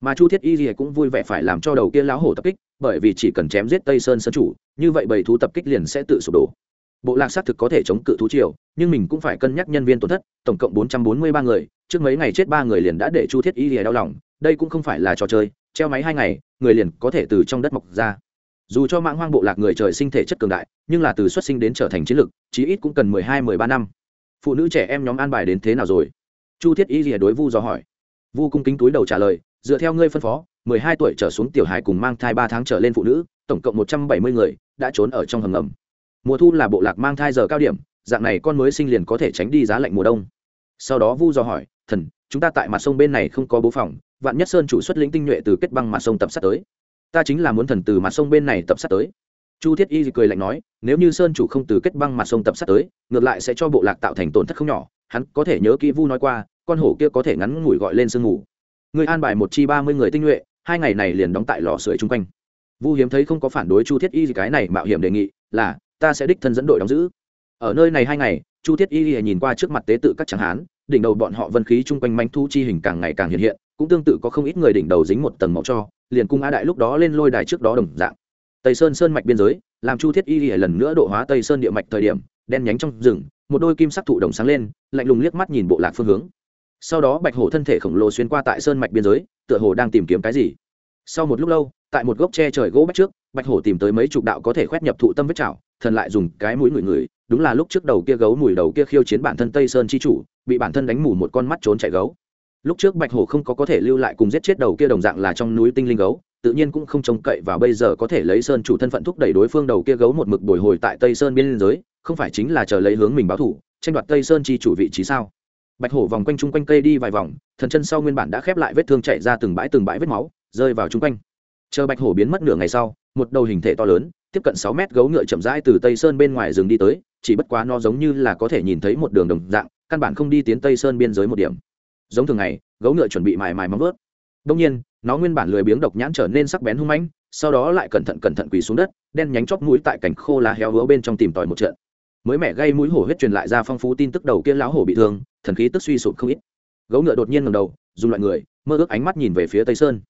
Speaker 1: Mà chu thiết y cũng vui vẻ phải làm cho đầu kia lão hổ tập kích, bởi vì chỉ cần chém giết tây sơn sơn chủ, như vậy bầy thú tập kích liền sẽ tự sụp đổ. Bộ lạc xác thực có thể chống cự thú triều, nhưng mình cũng phải cân nhắc nhân viên tổn thất, tổng cộng bốn trăm bốn mươi ba người, trước mấy ngày chết ba người liền đã để chu thiết y đau lòng, đây cũng không phải là trò chơi, treo máy hai ngày, người liền có thể từ trong đất mọc ra dù cho mạng hoang bộ lạc người trời sinh thể chất cường đại, nhưng là từ xuất sinh đến trở thành chiến lực chí ít cũng cần mười hai, mười ba năm. Phụ nữ trẻ em nhóm an bài đến thế nào rồi? Chu thiết y lìa đối vu do hỏi. Vu cung kính túi đầu trả lời, dựa theo ngươi phân phó, mười hai tuổi trở xuống tiểu hài cùng mang thai ba tháng trở lên phụ nữ, tổng cộng một trăm bảy mươi người, đã trốn ở trong hầm ngầm. Mùa thu là bộ lạc mang thai giờ cao điểm, dạng này con mới sinh liền có thể tránh đi giá lạnh mùa đông. Sau đó vu do hỏi, thần, chúng ta tại mặt sông bên này không có bố phòng, vạn nhất sơn chủ xuất lĩnh tinh nhuệ từ kết băng mặt sông tập sát tới ta chính là muốn thần từ mặt sông bên này tập sát tới. Chu thiết y cười lạnh nói, nếu như sơn chủ không từ kết băng mặt sông tập sát tới, ngược lại sẽ cho bộ lạc tạo thành tổn thất không nhỏ, hắn có thể nhớ kỹ vu nói qua, con hổ kia có thể ngắn ngủi gọi lên sương ngủ người an bài một chi ba mươi người tinh nhuệ, hai ngày này liền đóng tại lò sưởi chung quanh. Vu hiếm thấy không có phản đối chu thiết y cái này mạo hiểm đề nghị, là, ta sẽ đích thân dẫn đội đóng giữ. Ở nơi này hai ngày, chu thiết y nhìn qua trước mặt tế tự các tráng hán, đỉnh đầu bọn họ vân khí chung quanh manh thu chi hình càng ngày càng hiện hiện, cũng tương tự có không ít người đỉnh đầu dính một tầng màu cho liền cung a đại lúc đó lên lôi đài trước đó đồng dạng. Tây sơn sơn mạch biên giới, làm chu thiết y lần nữa độ hóa tây sơn địa mạch thời điểm, đen nhánh trong rừng, một đôi kim sắc thụ đồng sáng lên, lạnh lùng liếc mắt nhìn bộ lạc phương hướng. Sau đó bạch hổ thân thể khổng lồ xuyên qua tại sơn mạch biên giới, tựa hồ đang tìm kiếm cái gì. Sau một lúc lâu, tại một gốc tre trời gỗ bách trước, bạch hổ tìm tới mấy chục đạo có thể khoét nhập thụ tâm vết chảo, thần lại dùng cái mũi ngửi người đúng là lúc trước đầu kia gấu mùi đầu kia khiêu chiến bản thân tây sơn chi chủ, bị bản thân đánh mù một con mắt trốn chạy gấu lúc trước bạch hổ không có có thể lưu lại cùng giết chết đầu kia đồng dạng là trong núi tinh linh gấu, tự nhiên cũng không trông cậy và bây giờ có thể lấy sơn chủ thân phận thúc đẩy đối phương đầu kia gấu một mực bồi hồi tại tây sơn biên giới, không phải chính là chờ lấy hướng mình báo thủ, tranh đoạt tây sơn chi chủ vị trí sao? Bạch hổ vòng quanh chung quanh cây đi vài vòng, thần chân sau nguyên bản đã khép lại vết thương chạy ra từng bãi từng bãi vết máu, rơi vào chung quanh. Chờ bạch hổ biến mất nửa ngày sau, một đầu hình thể to lớn, tiếp cận sáu mét gấu ngựa chậm rãi từ tây sơn bên ngoài rừng đi tới, chỉ bất quá nó giống như là có thể nhìn thấy một đường đồng dạng, căn bản không đi tiến tây sơn biên giới một điểm giống thường ngày, gấu ngựa chuẩn bị mài mài móng vớt đông nhiên, nó nguyên bản lười biếng độc nhãn trở nên sắc bén hung mãnh, sau đó lại cẩn thận cẩn thận quỳ xuống đất, đen nhánh chóp mũi tại cảnh khô lá héo hứa bên trong tìm tòi một trận. Mới mẹ gây mũi hổ huyết truyền lại ra phong phú tin tức đầu kia lão hổ bị thương, thần khí tức suy sụp không ít. Gấu ngựa đột nhiên ngầm đầu, dùng loại người, mơ ước ánh mắt nhìn về phía tây sơn.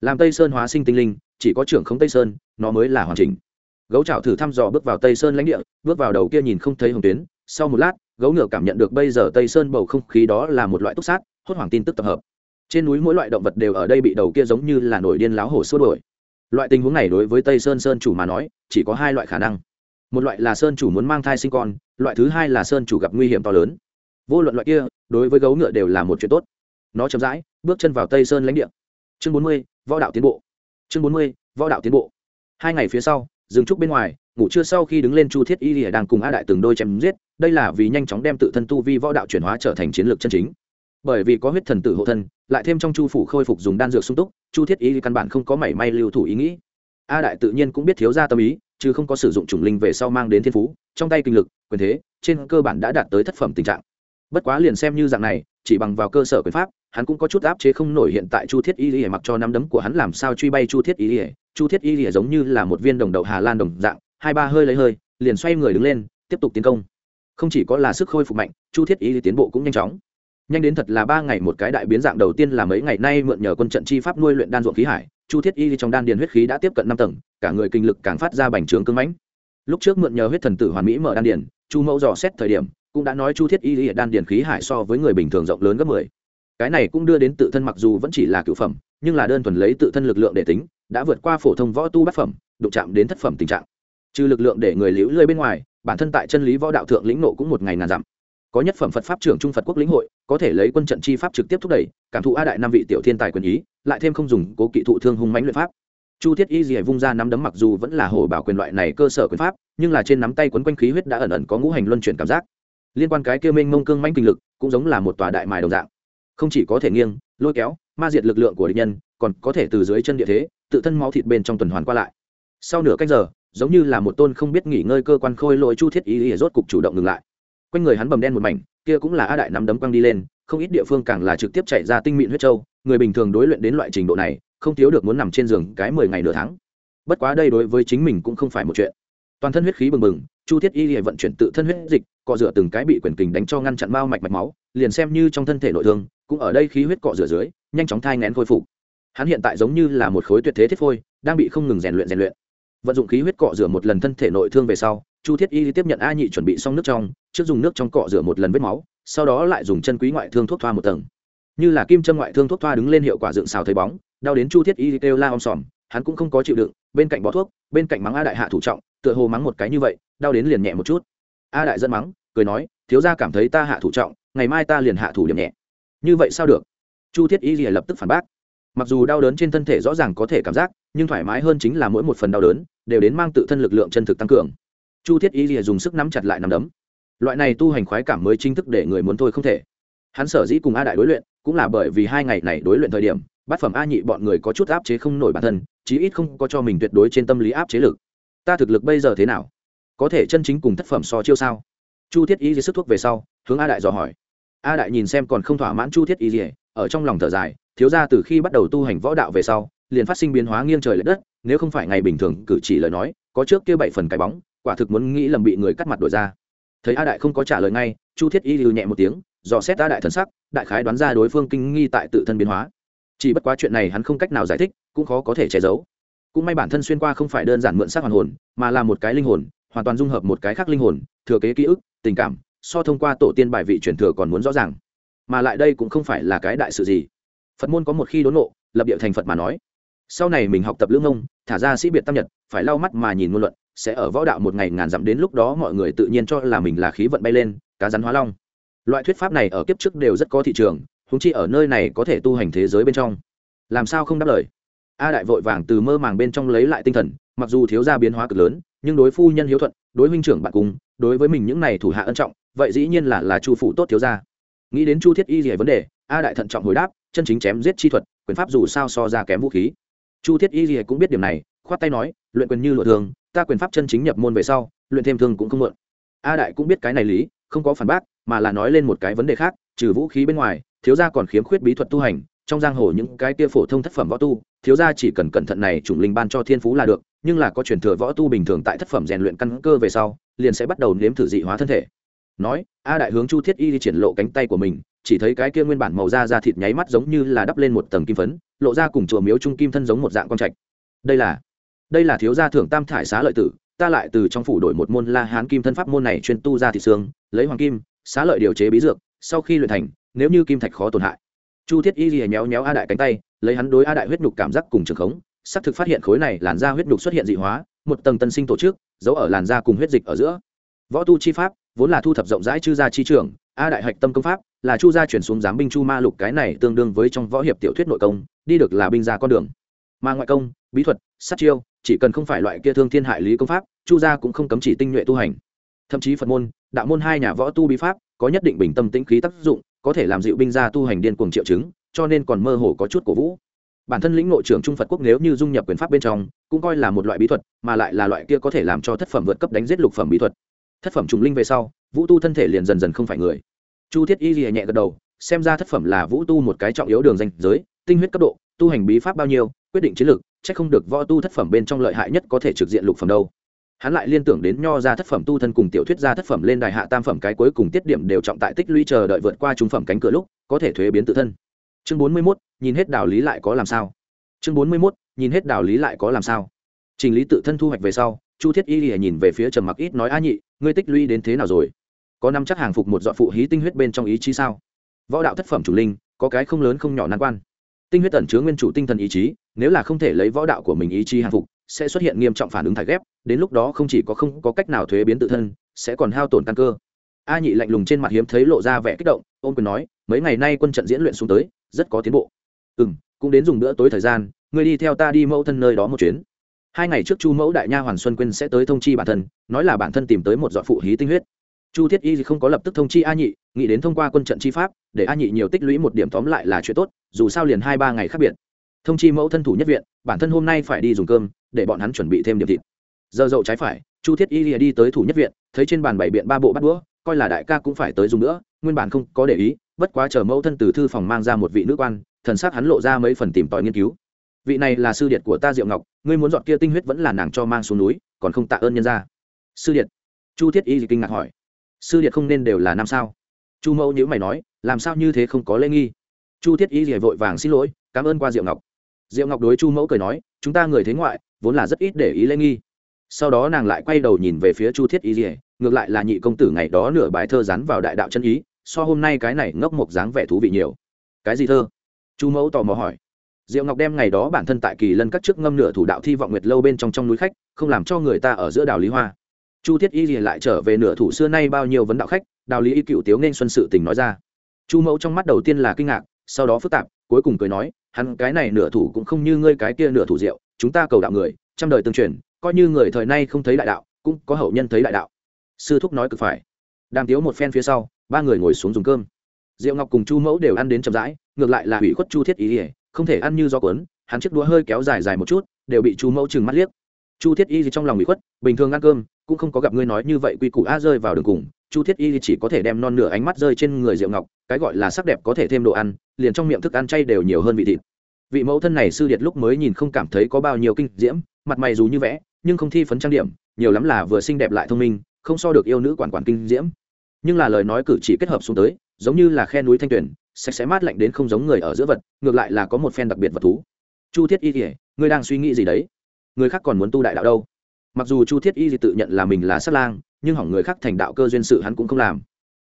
Speaker 1: Làm tây sơn hóa sinh tinh linh, chỉ có trưởng không tây sơn, nó mới là hoàn chỉnh. Gấu chảo thử thăm dò bước vào tây sơn lãnh địa, bước vào đầu kia nhìn không thấy hồng tuyến. Sau một lát, gấu ngựa cảm nhận được bây giờ tây sơn bầu không khí đó là một loại túc sát hốt hoảng tin tức tập hợp. Trên núi mỗi loại động vật đều ở đây bị đầu kia giống như là nổi điên láo hổ xua đổi loại tình huống này đối với tây sơn sơn chủ mà nói, chỉ có hai loại khả năng. Một loại là sơn chủ muốn mang thai sinh con, loại thứ hai là sơn chủ gặp nguy hiểm to lớn. Vô luận loại kia, đối với gấu ngựa đều là một chuyện tốt. Nó chậm rãi, bước chân vào tây sơn lãnh địa. Chương bốn mươi, võ đạo tiến bộ. Chương bốn mươi, võ đạo tiến bộ. Hai ngày phía sau dừng trúc bên ngoài, ngủ trưa sau khi đứng lên chu thiết y lìa đang cùng a đại từng đôi chém giết, đây là vì nhanh chóng đem tự thân tu vi võ đạo chuyển hóa trở thành chiến lược chân chính bởi vì có huyết thần tử hộ thân, lại thêm trong chu phủ khôi phục dùng đan dược sung túc, chu thiết ý căn bản không có mảy may lưu thủ ý nghĩ. A đại tự nhiên cũng biết thiếu ra tâm ý, chứ không có sử dụng chủng linh về sau mang đến thiên phú, trong tay kinh lực, quyền thế, trên cơ bản đã đạt tới thất phẩm tình trạng. Bất quá liền xem như dạng này, chỉ bằng vào cơ sở quyền pháp, hắn cũng có chút áp chế không nổi hiện tại chu thiết y lìa mặc cho nắm đấm của hắn làm sao truy bay chu thiết y lìa chu thiết y lìa giống như là một viên đồng đậu hà lan đồng dạng, hai ba hơi lấy hơi, liền xoay người đứng lên, tiếp tục tiến công. Không chỉ có là sức khôi phục mạnh, chu thiết y tiến bộ cũng nhanh chóng nhanh đến thật là ba ngày một cái đại biến dạng đầu tiên là mấy ngày nay mượn nhờ quân trận chi pháp nuôi luyện đan ruộng khí hải, chu thiết y trong đan điền huyết khí đã tiếp cận năm tầng, cả người kinh lực càng phát ra bành trướng cưng mãnh. Lúc trước mượn nhờ huyết thần tử hoàn mỹ mở đan điền, chu mẫu dò xét thời điểm, cũng đã nói chu thiết y đan điền khí hải so với người bình thường rộng lớn gấp mười. Cái này cũng đưa đến tự thân mặc dù vẫn chỉ là cựu phẩm, nhưng là đơn thuần lấy tự thân lực lượng để tính, đã vượt qua phổ thông võ tu bát phẩm, đụng chạm đến thất phẩm tình trạng. Trừ lực lượng để người liễu lơi bên ngoài, bản thân tại chân lý võ đạo thượng lĩnh nộ cũng một ngày ngàn dặm có nhất phẩm phật pháp trưởng trung phật quốc lĩnh hội, có thể lấy quân trận chi pháp trực tiếp thúc đẩy, cảm thụ a đại năm vị tiểu thiên tài quyền ý, lại thêm không dùng cố kỵ thụ thương hung mãnh luyện pháp. Chu thiết y dì vung ra nắm đấm mặc dù vẫn là hồ bảo quyền loại này cơ sở quyền pháp, nhưng là trên nắm tay quấn quanh khí huyết đã ẩn ẩn có ngũ hành luân chuyển cảm giác. Liên quan cái kia minh mông cương mãnh kinh lực, cũng giống là một tòa đại mài đồng dạng. Không chỉ có thể nghiêng, lôi kéo, ma diệt lực lượng của địch nhân, còn có thể từ dưới chân địa thế, tự thân máu thịt bên trong tuần hoàn qua lại. Sau nửa cách giờ, giống như là một tôn không biết nghỉ ngơi cơ quan khôi lỗi chu thiết y rốt cục chủ động ngừng lại quanh người hắn bầm đen một mảnh, kia cũng là a đại nắm đấm quăng đi lên, không ít địa phương càng là trực tiếp chạy ra tinh mịn huyết châu người bình thường đối luyện đến loại trình độ này, không thiếu được muốn nằm trên giường cái mười ngày nửa tháng. Bất quá đây đối với chính mình cũng không phải một chuyện. Toàn thân huyết khí bừng bừng, chu thiết y lìa vận chuyển tự thân huyết dịch, cọ rửa từng cái bị quyền kình đánh cho ngăn chặn mao mạch mạch máu, liền xem như trong thân thể nội thương, cũng ở đây khí huyết cọ rửa dưới, nhanh chóng thai ngén khôi phục. Hắn hiện tại giống như là một khối tuyệt thế thiết phôi, đang bị không ngừng rèn luyện rèn luyện. Vận dụng khí huyết cọ rửa một lần thân thể nội thương về sau chu thiết y tiếp nhận a nhị chuẩn bị xong nước trong, trước dùng nước trong cọ rửa một lần vết máu, sau đó lại dùng chân quý ngoại thương thuốc thoa một tầng. Như là kim chân ngoại thương thuốc thoa đứng lên hiệu quả dựng xào thấy bóng, đau đến chu thiết y kêu la om sòm, hắn cũng không có chịu đựng, bên cạnh bó thuốc, bên cạnh mắng a đại hạ thủ trọng, tựa hồ mắng một cái như vậy, đau đến liền nhẹ một chút. A đại dẫn mắng, cười nói, thiếu gia cảm thấy ta hạ thủ trọng, ngày mai ta liền hạ thủ điểm nhẹ. Như vậy sao được? Chu thiết y lập tức phản bác. Mặc dù đau đớn trên thân thể rõ ràng có thể cảm giác, nhưng thoải mái hơn chính là mỗi một phần đau đớn, đều đến mang tự thân lực lượng chân thực tăng cường chu thiết y lìa dùng sức nắm chặt lại nắm đấm. Loại này tu hành khoái cảm mới chính thức để người muốn thôi không thể. Hắn sở dĩ cùng a đại đối luyện cũng là bởi vì hai ngày này đối luyện thời điểm bát phẩm a nhị bọn người có chút áp chế không nổi bản thân chí ít không có cho mình tuyệt đối trên tâm lý áp chế lực. Ta thực lực bây giờ thế nào? Có thể chân chính cùng tác phẩm so chiêu sao? Chu thiết y dì sức thuốc về sau hướng a đại dò hỏi. A đại nhìn xem còn không thỏa mãn chu thiết y Dì, ở trong lòng thở dài thiếu ra từ khi bắt đầu tu hành võ đạo về sau liền phát sinh biến hóa nghiêng trời l ệ đất nếu không phải ngày bình thường cử chỉ lời nói có trước kia bảy phần cái bóng quả thực muốn nghĩ lầm bị người cắt mặt đổi ra. Thấy a đại không có trả lời ngay, chu thiết y lưu nhẹ một tiếng, dò xét a đại thần sắc, đại khái đoán ra đối phương kinh nghi tại tự thân biến hóa. Chỉ bất quá chuyện này hắn không cách nào giải thích, cũng khó có thể che giấu. Cũng may bản thân xuyên qua không phải đơn giản mượn sắc hoàn hồn, mà là một cái linh hồn, hoàn toàn dung hợp một cái khác linh hồn, thừa kế ký ức, tình cảm, so thông qua tổ tiên bài vị truyền thừa còn muốn rõ ràng. Mà lại đây cũng không phải là cái đại sự gì. Phật môn có một khi đốn nộ lập địa thành phật mà nói. Sau này mình học tập lưỡng ông thả ra sĩ biệt tam nhật, phải lau mắt mà nhìn ngôn luận sẽ ở võ đạo một ngày ngàn dặm đến lúc đó mọi người tự nhiên cho là mình là khí vận bay lên, cá rắn hóa long. Loại thuyết pháp này ở kiếp trước đều rất có thị trường húng chi ở nơi này có thể tu hành thế giới bên trong. Làm sao không đáp lời? A đại vội vàng từ mơ màng bên trong lấy lại tinh thần, mặc dù thiếu gia biến hóa cực lớn, nhưng đối phu nhân hiếu thuận, đối huynh trưởng bạn cùng, đối với mình những này thủ hạ ân trọng, vậy dĩ nhiên là là chu phụ tốt thiếu gia. Nghĩ đến chu thiết y gì vấn đề, a đại thận trọng hồi đáp, chân chính chém giết chi thuật, quyền pháp dù sao so ra kém vũ khí. Chu thiết y gì cũng biết điểm này, khoát tay nói, luyện quyền như lụa thường ta quyền pháp chân chính nhập môn về sau, luyện thêm thương cũng không mượn a đại cũng biết cái này lý, không có phản bác, mà là nói lên một cái vấn đề khác, trừ vũ khí bên ngoài, thiếu gia còn khiếm khuyết bí thuật tu hành, trong giang hồ những cái kia phổ thông thất phẩm võ tu, thiếu gia chỉ cần cẩn thận này chủng linh ban cho thiên phú là được, nhưng là có truyền thừa võ tu bình thường tại thất phẩm rèn luyện căn cơ về sau, liền sẽ bắt đầu nếm thử dị hóa thân thể. Nói, a đại hướng chu thiết y đi triển lộ cánh tay của mình, chỉ thấy cái kia nguyên bản màu da da thịt nháy mắt giống như là đắp lên một tầng kim phấn, lộ ra cùng chùa miếu trung kim thân giống một dạng con trạch. Đây là đây là thiếu gia thưởng tam thải xá lợi tử, ta lại từ trong phủ đổi một môn la hán kim thân pháp môn này chuyên tu ra thị xương, lấy hoàng kim, xá lợi điều chế bí dược, sau khi luyện thành, nếu như kim thạch khó tổn hại. Chu thiết y ghi nhéo nhéo a đại cánh tay, lấy hắn đối a đại huyết nhục cảm giác cùng trường khống xác thực phát hiện khối này làn da huyết nhục xuất hiện dị hóa, một tầng tân sinh tổ chức, giấu ở làn da cùng huyết dịch ở giữa. Võ tu chi pháp, vốn là thu thập rộng rãi chư gia chi trường a đại hạch tâm công pháp, là chu gia chuyển xuống giám binh chu ma lục cái này tương đương với trong võ hiệp tiểu thuyết nội công, đi được là binh gia con đường. Mà ngoại công, bí thuật, sát chiêu chỉ cần không phải loại kia thương thiên hại lý công pháp, chu gia cũng không cấm chỉ tinh nhuệ tu hành. Thậm chí phật môn, đạo môn hai nhà võ tu bí pháp có nhất định bình tâm tĩnh khí tác dụng, có thể làm dịu binh gia tu hành điên cuồng triệu chứng, cho nên còn mơ hồ có chút cổ vũ. Bản thân lĩnh nội trưởng trung phật quốc nếu như dung nhập quyền pháp bên trong, cũng coi là một loại bí thuật, mà lại là loại kia có thể làm cho thất phẩm vượt cấp đánh giết lục phẩm bí thuật. Thất phẩm trùng linh về sau, vũ tu thân thể liền dần dần không phải người. Chu thiết y lìa nhẹ gật đầu, xem ra thất phẩm là vũ tu một cái trọng yếu đường danh giới, tinh huyết cấp độ, tu hành bí pháp bao nhiêu, quyết định chiến lược Chắc không được võ tu thất phẩm bên trong lợi hại nhất có thể trực diện lục phẩm đâu. Hắn lại liên tưởng đến nho ra thất phẩm tu thân cùng tiểu thuyết ra thất phẩm lên đài hạ tam phẩm cái cuối cùng tiết điểm đều trọng tại tích lũy chờ đợi vượt qua trung phẩm cánh cửa lúc, có thể thuế biến tự thân. Chương bốn mươi mốt, nhìn hết đạo lý lại có làm sao? Chương bốn mươi mốt, nhìn hết đạo lý lại có làm sao? Trình lý tự thân thu hoạch về sau, chu thiết y lìa nhìn về phía trầm mặc ít nói, a nhị, ngươi tích lũy đến thế nào rồi? Có năm chắc hàng phục một dọn phụ hí tinh huyết bên trong ý chí sao? Võ đạo thất phẩm chủ linh, có cái không lớn không nhỏ nan quan tinh huyết tẩn chứa nguyên chủ tinh thần ý chí, nếu là không thể lấy võ đạo của mình ý chí hàng phục, sẽ xuất hiện nghiêm trọng phản ứng thải ghép, đến lúc đó không chỉ có không có cách nào thuế biến tự thân, sẽ còn hao tổn căn cơ. A nhị lạnh lùng trên mặt hiếm thấy lộ ra vẻ kích động ôm quyền nói, mấy ngày nay quân trận diễn luyện xuống tới, rất có tiến bộ. Ừ m cũng đến dùng bữa tối thời gian, ngươi đi theo ta đi mẫu thân nơi đó một chuyến. Hai ngày trước chu mẫu đại nha hoàn xuân quyên sẽ tới thông chi bản thân, nói là bản thân tìm tới một dọn phụ hí tinh huyết chu thiết y không có lập tức thông chi a nhị, nghĩ đến thông qua quân trận chi pháp, để a nhị nhiều tích lũy một điểm tóm lại là chuyện tốt, dù sao liền hai ba ngày khác biệt. Thông chi mẫu thân thủ nhất viện, bản thân hôm nay phải đi dùng cơm, để bọn hắn chuẩn bị thêm điểm thịt. Giờ dậu trái phải, chu thiết y lìa đi tới thủ nhất viện, thấy trên bàn bảy biện ba bộ bắt đũa, coi là đại ca cũng phải tới dùng nữa, nguyên bản không có để ý, bất quá chờ mẫu thân từ thư phòng mang ra một vị nữ quan, thần sắc hắn lộ ra mấy phần tìm tòi nghiên cứu. Vị này là sư điện của ta diệu ngọc, ngươi muốn dọn kia tinh huyết vẫn là nàng cho mang xuống núi, còn không tạ ơn nhân ra sư điện chu thiết y kinh ngạc hỏi sư điện không nên đều là nam sao? Chu mẫu nhữ mày nói, làm sao như thế không có lễ nghi? Chu thiết y rỉa vội vàng xin lỗi, cảm ơn qua diệu ngọc. Diệu ngọc đối chu mẫu cười nói, chúng ta người thế ngoại, vốn là rất ít để ý lễ nghi. Sau đó nàng lại quay đầu nhìn về phía chu thiết y rỉa ngược lại là nhị công tử ngày đó nửa bài thơ rắn vào đại đạo chân ý, so hôm nay cái này ngốc mộc dáng vẻ thú vị nhiều. Cái gì thơ? Chu mẫu tò mò hỏi. Diệu ngọc đem ngày đó bản thân tại kỳ lân các trước ngâm nửa thủ đạo thi vọng nguyệt lâu bên trong trong núi khách, không làm cho người ta ở giữa đảo lý hoa chu thiết y dỉa lại trở về nửa thủ xưa nay bao nhiêu vấn đạo khách, đào lý y cựu tiếu nên xuân sự tình nói ra. Chu mẫu trong mắt đầu tiên là kinh ngạc, sau đó phức tạp, cuối cùng cười nói, hắn cái này nửa thủ cũng không như ngươi cái kia nửa thủ rượu, chúng ta cầu đạo người, trăm đời tương truyền, coi như người thời nay không thấy đại đạo, cũng có hậu nhân thấy đại đạo. Sư thúc nói cực phải. Đàm tiếu một phen phía sau, ba người ngồi xuống dùng cơm. Diệu ngọc cùng chu mẫu đều ăn đến chậm rãi, ngược lại là hủy khuất chu thiết ý ỉa không thể ăn như do quấn hắn chiếc đũa hơi kéo dài dài một chút, đều bị chu mẫu chừng mắt liếc. Chu thiết y gì trong lòng bị khuất, bình thường ăn cơm cũng không có gặp ngươi nói như vậy, quy củ a rơi vào đường cùng, chu thiết y chỉ có thể đem non nửa ánh mắt rơi trên người diệu ngọc, cái gọi là sắc đẹp có thể thêm đồ ăn, liền trong miệng thức ăn chay đều nhiều hơn vị thịt. Vị mẫu thân này sư điệt lúc mới nhìn không cảm thấy có bao nhiêu kinh diễm, mặt mày dù như vẽ, nhưng không thi phấn trang điểm, nhiều lắm là vừa xinh đẹp lại thông minh, không so được yêu nữ quản quản kinh diễm. Nhưng là lời nói cử chỉ kết hợp xuống tới, giống như là khe núi thanh tuyển sạch sẽ mát lạnh đến không giống người ở giữa vật, ngược lại là có một phen đặc biệt vật thú. Chu thiết y kể ngươi đang suy nghĩ gì đấy? Người khác còn muốn tu đại đạo đâu? Mặc dù chu thiết y tự nhận là mình là sát lang, nhưng hỏng người khác thành đạo cơ duyên sự hắn cũng không làm.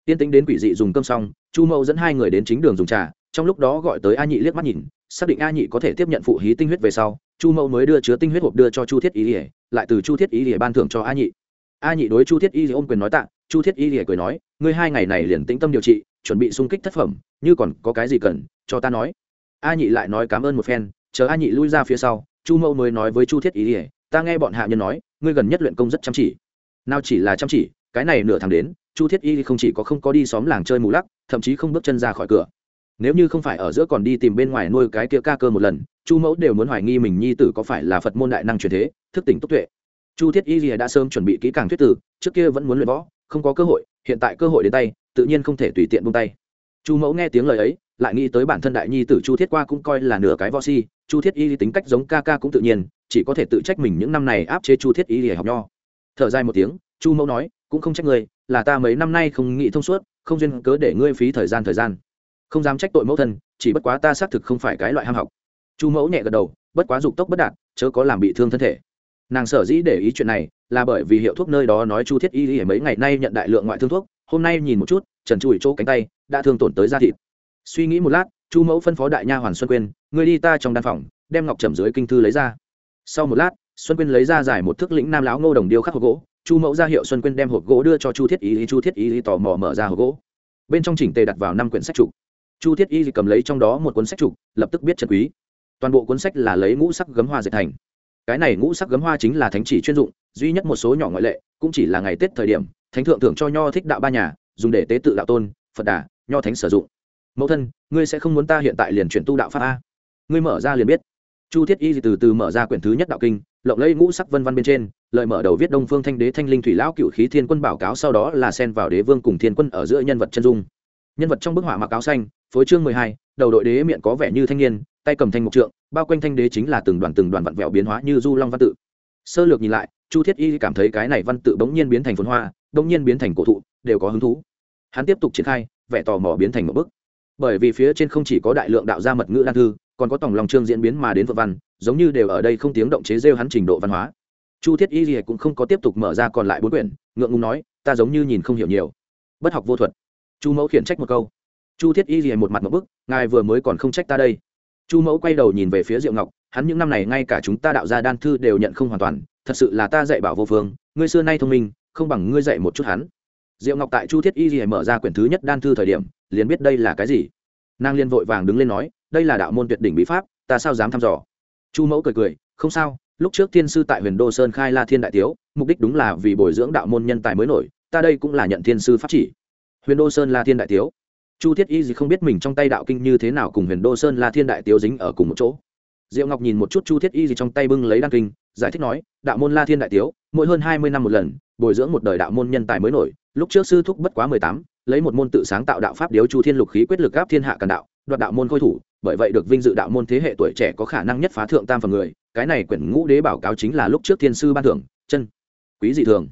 Speaker 1: Tiên tính đến quỷ dị dùng cơm xong, chu mẫu dẫn hai người đến chính đường dùng trà, trong lúc đó gọi tới a nhị liếc mắt nhìn, xác định a nhị có thể tiếp nhận phụ hí tinh huyết về sau, chu mẫu mới đưa chứa tinh huyết hộp đưa cho chu thiết y ỉa lại từ chu thiết y ỉa ban thưởng cho a nhị. A nhị đối chu thiết y ôm quyền nói tạ, chu thiết y ỉa cười nói, ngươi hai ngày này liền tĩnh tâm điều trị, chuẩn bị xung kích thất phẩm, như còn có cái gì cần, cho ta nói. A nhị lại nói cảm ơn một phen, chờ a nhị lui ra phía sau, chu mẫu mới nói với chu thiết y ỉa ta nghe bọn hạ nhân nói, ngươi gần nhất luyện công rất chăm chỉ. Nào chỉ là chăm chỉ, cái này nửa tháng đến, chu thiết y không chỉ có không có đi xóm làng chơi mù lắc, thậm chí không bước chân ra khỏi cửa. Nếu như không phải ở giữa còn đi tìm bên ngoài nuôi cái kia ca cơ một lần, chu mẫu đều muốn hoài nghi mình nhi tử có phải là phật môn đại năng truyền thế, thức tỉnh tốc tuệ. Chu thiết y đã sớm chuẩn bị kỹ càng thuyết tử trước kia vẫn muốn luyện võ, không có cơ hội, hiện tại cơ hội đến tay, tự nhiên không thể tùy tiện buông tay. Chu mẫu nghe tiếng lời ấy, lại nghĩ tới bản thân đại nhi tử chu thiết qua cũng coi là nửa cái võ si, chu thiết y tính cách giống ca ca cũng tự nhiên chỉ có thể tự trách mình những năm này áp chế chu thiết y để học nho. Thở dài một tiếng, chu mẫu nói, cũng không trách ngươi, là ta mấy năm nay không nghĩ thông suốt, không duyên cớ để ngươi phí thời gian thời gian. Không dám trách tội mẫu thân, chỉ bất quá ta xác thực không phải cái loại ham học. Chu mẫu nhẹ gật đầu, bất quá dục tốc bất đạt, chớ có làm bị thương thân thể. Nàng sở dĩ để ý chuyện này, là bởi vì hiệu thuốc nơi đó nói chu thiết y y mấy ngày nay nhận đại lượng ngoại thương thuốc, hôm nay nhìn một chút, trần chùi chỗ cánh tay, đã thương tổn tới da thịt. Suy nghĩ một lát, chu mẫu phân phó đại nha hoàn xuân quyên người đi ta trong đan phòng, đem ngọc trầm dưới kinh thư lấy ra sau một lát, xuân quyên lấy ra giải một thước lĩnh nam lão ngô đồng điêu khắc hộp gỗ, chu mẫu ra hiệu xuân quyên đem hộp gỗ đưa cho chu thiết y chu thiết y tò mò mở ra hộp gỗ. Bên trong chỉnh tề đặt vào năm quyển sách trục. Chu thiết y cầm lấy trong đó một cuốn sách trục, lập tức biết trần quý. Toàn bộ cuốn sách là lấy ngũ sắc gấm hoa dệt thành. Cái này ngũ sắc gấm hoa chính là thánh chỉ chuyên dụng, duy nhất một số nhỏ ngoại lệ, cũng chỉ là ngày tết thời điểm, thánh thượng thưởng cho nho thích đạo ba nhà, dùng để tế tự đạo tôn, phật đà, nho thánh sử dụng. Mẫu thân, ngươi sẽ không muốn ta hiện tại liền chuyển tu đạo pháp a? Ngươi mở ra liền biết chu thiết y từ từ mở ra quyển thứ nhất đạo kinh, lộng lẫy ngũ sắc vân văn bên trên lợi mở đầu viết đông phương thanh đế thanh linh thủy lão cựu khí thiên quân bảo cáo sau đó là xen vào đế vương cùng thiên quân ở giữa nhân vật chân dung. Nhân vật trong bức họa mặc áo xanh, phối chương mười hai, đầu đội đế miệng có vẻ như thanh niên, tay cầm thanh mục trượng, bao quanh thanh đế chính là từng đoàn từng đoàn vặn vẹo biến hóa như du long văn tự. Sơ lược nhìn lại, chu thiết y cảm thấy cái này văn tự bỗng nhiên biến thành phồn hoa, bỗng nhiên biến thành cổ thụ, đều có hứng thú. Hắn tiếp tục triển khai, vẻ tò mò biến thành một bức. Bởi vì phía trên không chỉ có đại lượng đạo gia mật ngữ đan thư còn có tổng lòng trương diễn biến mà đến vợ văn, giống như đều ở đây không tiếng động chế rêu hắn trình độ văn hóa. Chu thiết y gì cũng không có tiếp tục mở ra còn lại bốn quyển, ngượng ngùng nói, ta giống như nhìn không hiểu nhiều. Bất học vô thuật. Chu mẫu khiển trách một câu. Chu thiết y gì một mặt một bức, ngài vừa mới còn không trách ta đây. Chu mẫu quay đầu nhìn về phía diệu ngọc, hắn những năm này ngay cả chúng ta đạo gia đan thư đều nhận không hoàn toàn, thật sự là ta dạy bảo vô phương, ngươi xưa nay thông minh, không bằng ngươi dạy một chút hắn. Diệu ngọc tại chu thiết y gì mở ra quyển thứ nhất đan thư thời điểm, liền biết đây là cái gì nàng liên vội vàng đứng lên nói, đây là đạo môn tuyệt đỉnh bí pháp, ta sao dám thăm dò? Chu mẫu cười cười, không sao, lúc trước thiên sư tại huyền đô sơn khai la thiên đại tiếu, mục đích đúng là vì bồi dưỡng đạo môn nhân tài mới nổi, ta đây cũng là nhận thiên sư pháp chỉ. Huyền đô sơn la thiên đại tiếu. Chu thiết y gì không biết mình trong tay đạo kinh như thế nào cùng huyền đô sơn la thiên đại tiếu dính ở cùng một chỗ. Diệu ngọc nhìn một chút chu thiết y gì trong tay bưng lấy đăng kinh, giải thích nói, đạo môn la thiên đại tiếu, mỗi hơn hai mươi năm một lần, bồi dưỡng một đời đạo môn nhân tài mới nổi, lúc trước sư thúc bất quá mười tám lấy một môn tự sáng tạo đạo pháp điếu chu thiên lục khí quyết lực áp thiên hạ càn đạo, đoạt đạo môn khôi thủ, bởi vậy được vinh dự đạo môn thế hệ tuổi trẻ có khả năng nhất phá thượng tam phần người, cái này quyển ngũ đế bảo cáo chính là lúc trước thiên sư ban thưởng, chân, quý dị thường.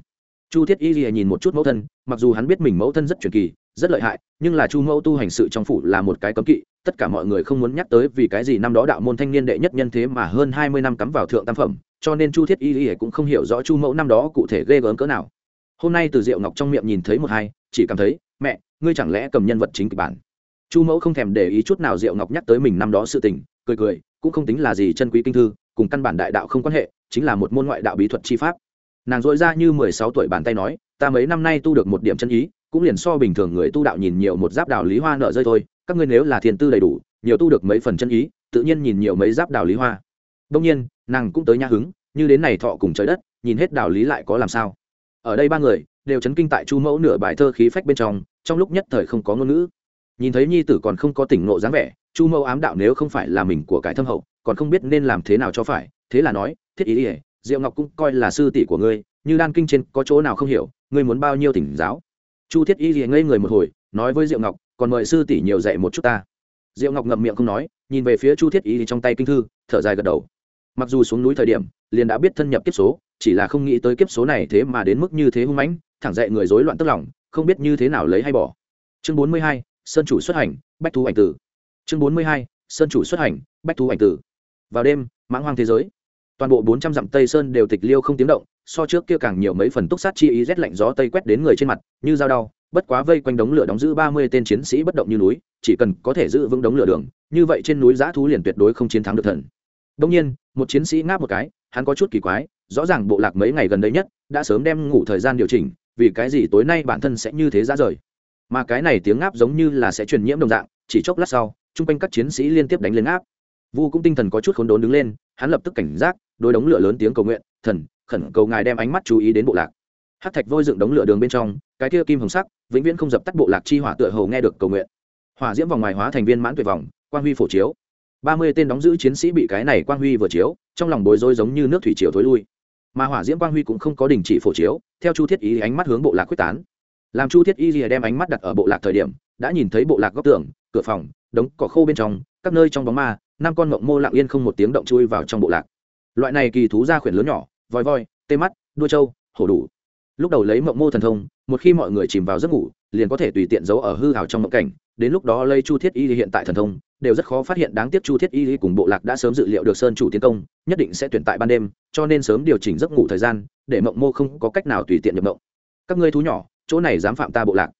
Speaker 1: Chu thiết y lìa nhìn một chút mẫu thân, mặc dù hắn biết mình mẫu thân rất truyền kỳ, rất lợi hại, nhưng là chu mẫu tu hành sự trong phủ là một cái cấm kỵ, tất cả mọi người không muốn nhắc tới vì cái gì năm đó đạo môn thanh niên đệ nhất nhân thế mà hơn hai mươi năm cắm vào thượng tam phẩm, cho nên chu thiết y lìa cũng không hiểu rõ chu mẫu năm đó cụ thể ghê gớm cỡ nào. Hôm nay từ diệu ngọc trong miệng nhìn thấy một hai, chỉ cảm thấy mẹ, ngươi chẳng lẽ cầm nhân vật chính kịch bản? Chu mẫu không thèm để ý chút nào diệu ngọc nhắc tới mình năm đó sự tình, cười cười, cũng không tính là gì chân quý kinh thư, cùng căn bản đại đạo không quan hệ, chính là một môn ngoại đạo bí thuật chi pháp. Nàng dội ra như mười sáu tuổi bàn tay nói, ta mấy năm nay tu được một điểm chân ý, cũng liền so bình thường người tu đạo nhìn nhiều một giáp đào lý hoa nợ rơi thôi, các ngươi nếu là thiền tư đầy đủ, nhiều tu được mấy phần chân ý, tự nhiên nhìn nhiều mấy giáp đào lý hoa. Đông nhiên, nàng cũng tới nha hứng, như đến này thọ cùng trời đất, nhìn hết đào lý lại có làm sao. Ở đây ba người đều chấn kinh tại chu mẫu nửa bài thơ khí phách bên trong trong lúc nhất thời không có ngôn ngữ. Nhìn thấy nhi tử còn không có tỉnh nộ dáng vẻ, chu mẫu ám đạo nếu không phải là mình của cải thâm hậu, còn không biết nên làm thế nào cho phải, thế là nói, thiết ý ỉa diệu ngọc cũng coi là sư tỷ của ngươi, như đan kinh trên có chỗ nào không hiểu, ngươi muốn bao nhiêu tỉnh giáo? Chu thiết y ỉa ngây người một hồi, nói với diệu ngọc, còn mời sư tỷ nhiều dạy một chút ta. Diệu ngọc ngậm miệng không nói, nhìn về phía chu thiết y trong tay kinh thư, thở dài gật đầu. Mặc dù xuống núi thời điểm, liền đã biết thân nhập kiếp số, chỉ là không nghĩ tới kiếp số này thế mà đến mức như thế hung mãnh thẳng dậy người rối loạn tức lòng, không biết như thế nào lấy hay bỏ. Chương bốn mươi hai, sơn chủ xuất hành, bách thú ảnh tử. Chương bốn mươi hai, sơn chủ xuất hành, bách thú ảnh tử. Vào đêm, mãng hoang thế giới. Toàn bộ bốn trăm dặm tây sơn đều tịch liêu không tiếng động, so trước kia càng nhiều mấy phần túc sát chi ý rét lạnh gió tây quét đến người trên mặt, như dao đau, bất quá vây quanh đống lửa đóng giữ ba mươi tên chiến sĩ bất động như núi, chỉ cần có thể giữ vững đống lửa đường, như vậy trên núi giã thú liền tuyệt đối không chiến thắng được thần. Đông nhiên, một chiến sĩ ngáp một cái, hắn có chút kỳ quái, rõ ràng bộ lạc mấy ngày gần đây nhất, đã sớm đem ngủ thời gian điều chỉnh vì cái gì tối nay bản thân sẽ như thế ra rời? Mà cái này tiếng áp giống như là sẽ truyền nhiễm đồng dạng, chỉ chốc lát sau, chung quanh các chiến sĩ liên tiếp đánh lên áp vu cũng tinh thần có chút khốn đốn đứng lên, hắn lập tức cảnh giác, đôi đống lửa lớn tiếng cầu nguyện, thần, khẩn cầu ngài đem ánh mắt chú ý đến bộ lạc. Hát thạch vôi dựng đống lửa đường bên trong, cái kia kim hồng sắc, vĩnh viễn không dập tắt bộ lạc chi hỏa tựa hầu nghe được cầu nguyện. Hỏa diễm vòng ngoài hóa thành viên mãn tuyệt vòng quang huy phổ chiếu. Ba mươi tên đóng giữ chiến sĩ bị cái này quang huy vừa chiếu, trong lòng bối rối giống như nước thủy chiều thối lui mà hỏa diễm quang huy cũng không có đình chỉ phổ chiếu theo chu thiết Y, ánh mắt hướng bộ lạc quyết tán. Làm chu thiết y rìa đem ánh mắt đặt ở bộ lạc thời điểm đã nhìn thấy bộ lạc góc tường cửa phòng đống cỏ khô bên trong các nơi trong bóng ma năm con mộng mô lặng yên không một tiếng động chui vào trong bộ lạc. Loại này kỳ thú ra khuyển lớn nhỏ voi voi tê mắt đua trâu hổ đủ. Lúc đầu lấy mộng mô thần thông một khi mọi người chìm vào giấc ngủ liền có thể tùy tiện giấu ở hư hào trong mộng cảnh đến lúc đó lây chu thiết y hiện tại thần thông, đều rất khó phát hiện đáng tiếc chu thiết y cùng bộ lạc đã sớm dự liệu được sơn chủ tiến công, nhất định sẽ tuyển tại ban đêm, cho nên sớm điều chỉnh giấc ngủ thời gian, để mộng mô không có cách nào tùy tiện nhập mộng. Các ngươi thú nhỏ, chỗ này dám phạm ta bộ lạc.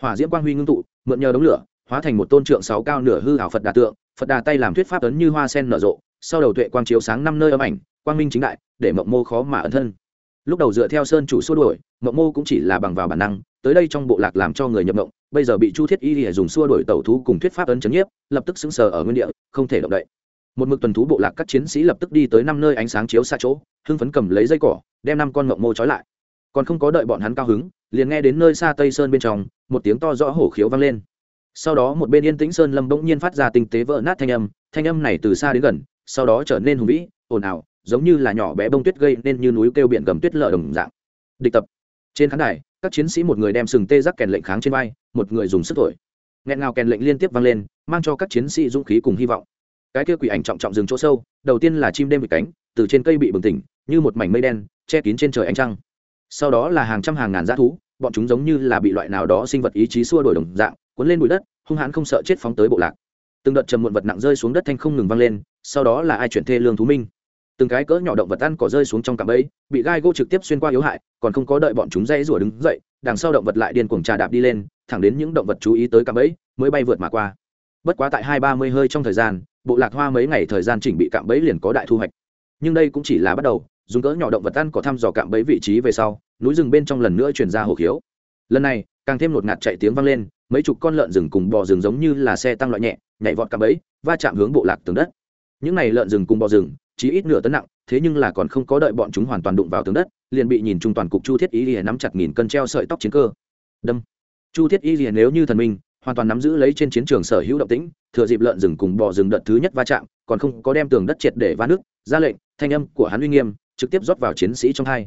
Speaker 1: Hỏa diễm quang huy ngưng tụ, mượn nhờ đống lửa, hóa thành một tôn trượng sáu cao nửa hư hảo phật đà tượng, phật đà tay làm thuyết pháp ấn như hoa sen nở rộ, sau đầu tuệ quang chiếu sáng năm nơi âm ảnh, quang minh chính đại, để mộng mô khó mà ẩn thân lúc đầu dựa theo sơn chủ xua đuổi mộng mô cũng chỉ là bằng vào bản năng, tới đây trong bộ lạc làm cho người nhập mộng, bây giờ bị chu thiết y lìa dùng xua đuổi tẩu thú cùng thuyết pháp ấn chấn nhiếp, lập tức xứng sờ ở nguyên địa, không thể động đậy. Một mực tuần thú bộ lạc các chiến sĩ lập tức đi tới năm nơi ánh sáng chiếu xa chỗ, hưng phấn cầm lấy dây cỏ, đem năm con mộng mô trói lại. Còn không có đợi bọn hắn cao hứng, liền nghe đến nơi xa tây sơn bên trong, một tiếng to rõ hổ khiếu vang lên. Sau đó một bên yên tĩnh sơn lâm bỗng nhiên phát ra tinh tế vỡ nát thanh âm thanh âm này từ xa đến gần, sau đó trở nên hùng vĩ, ồn ào giống như là nhỏ bé bông tuyết gây nên như núi kêu biển gầm tuyết lở đồng dạng. Địch tập. Trên khán đài, các chiến sĩ một người đem sừng tê giác kèn lệnh kháng trên vai, một người dùng sức thổi. Nghẹn ngào kèn lệnh liên tiếp vang lên, mang cho các chiến sĩ dũng khí cùng hy vọng. Cái kia quỷ ảnh trọng trọng rừng chỗ sâu, đầu tiên là chim đêm bị cánh, từ trên cây bị bừng tỉnh, như một mảnh mây đen, che kín trên trời ánh trăng. Sau đó là hàng trăm hàng ngàn dã thú, bọn chúng giống như là bị loại nào đó sinh vật ý chí xua đổi đồng dạng, cuốn lên bụi đất, hung hãn không sợ chết phóng tới bộ lạc. Từng đợt trầm muộn vật nặng rơi xuống đất thanh không ngừng vang lên, sau đó là ai chuyển thê lương thú minh? Từng cái cỡ nhỏ động vật ăn cỏ rơi xuống trong cạm bẫy, bị gai gỗ trực tiếp xuyên qua yếu hại, còn không có đợi bọn chúng dây rủa đứng dậy, đằng sau động vật lại điên cuồng trà đạp đi lên, thẳng đến những động vật chú ý tới cạm bẫy mới bay vượt mà qua. Bất quá tại hai ba mươi hơi trong thời gian, bộ lạc hoa mấy ngày thời gian chỉnh bị cạm bẫy liền có đại thu hoạch. Nhưng đây cũng chỉ là bắt đầu, dùng cỡ nhỏ động vật ăn có thăm dò cạm bẫy vị trí về sau, núi rừng bên trong lần nữa chuyển ra hồ khiếu. Lần này, càng thêm một ngạt chạy tiếng vang lên, mấy chục con lợn rừng cùng bò rừng giống như là xe tăng loại nhẹ, nhảy vọt cạm bẫy, va chạm hướng bộ lạc tường đất. Những này lợn rừng cùng bò rừng chỉ ít nửa tấn nặng, thế nhưng là còn không có đợi bọn chúng hoàn toàn đụng vào tường đất, liền bị nhìn trung toàn cục chu thiết y lìa nắm chặt nghìn cân treo sợi tóc chiến cơ. Đâm. Chu thiết y lìa nếu như thần minh, hoàn toàn nắm giữ lấy trên chiến trường sở hữu động tĩnh, thừa dịp lợn rừng cùng bò rừng đợt thứ nhất va chạm, còn không có đem tường đất triệt để va nước, ra lệnh, thanh âm của hắn uy nghiêm, trực tiếp rót vào chiến sĩ trong hai.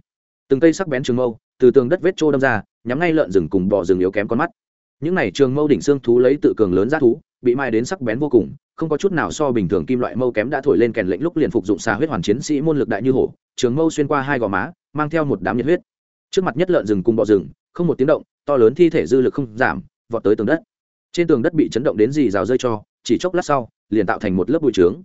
Speaker 1: Từng cây sắc bén trường mâu, từ tường đất vết trô đâm ra, nhắm ngay lợn rừng cùng bò rừng yếu kém con mắt. Những này trường mâu đỉnh xương thú lấy tự cường lớn ra thú, bị mai đến sắc bén vô cùng không có chút nào so bình thường kim loại mâu kém đã thổi lên kèn lệnh lúc liền phục dụng xà huyết hoàn chiến sĩ môn lực đại như hổ, trường mâu xuyên qua hai gò má, mang theo một đám nhiệt huyết. Trước mặt nhất lợn rừng cùng bọ rừng, không một tiếng động, to lớn thi thể dư lực không giảm, vọt tới tường đất. Trên tường đất bị chấn động đến gì rào rơi cho, chỉ chốc lát sau, liền tạo thành một lớp bụi trướng.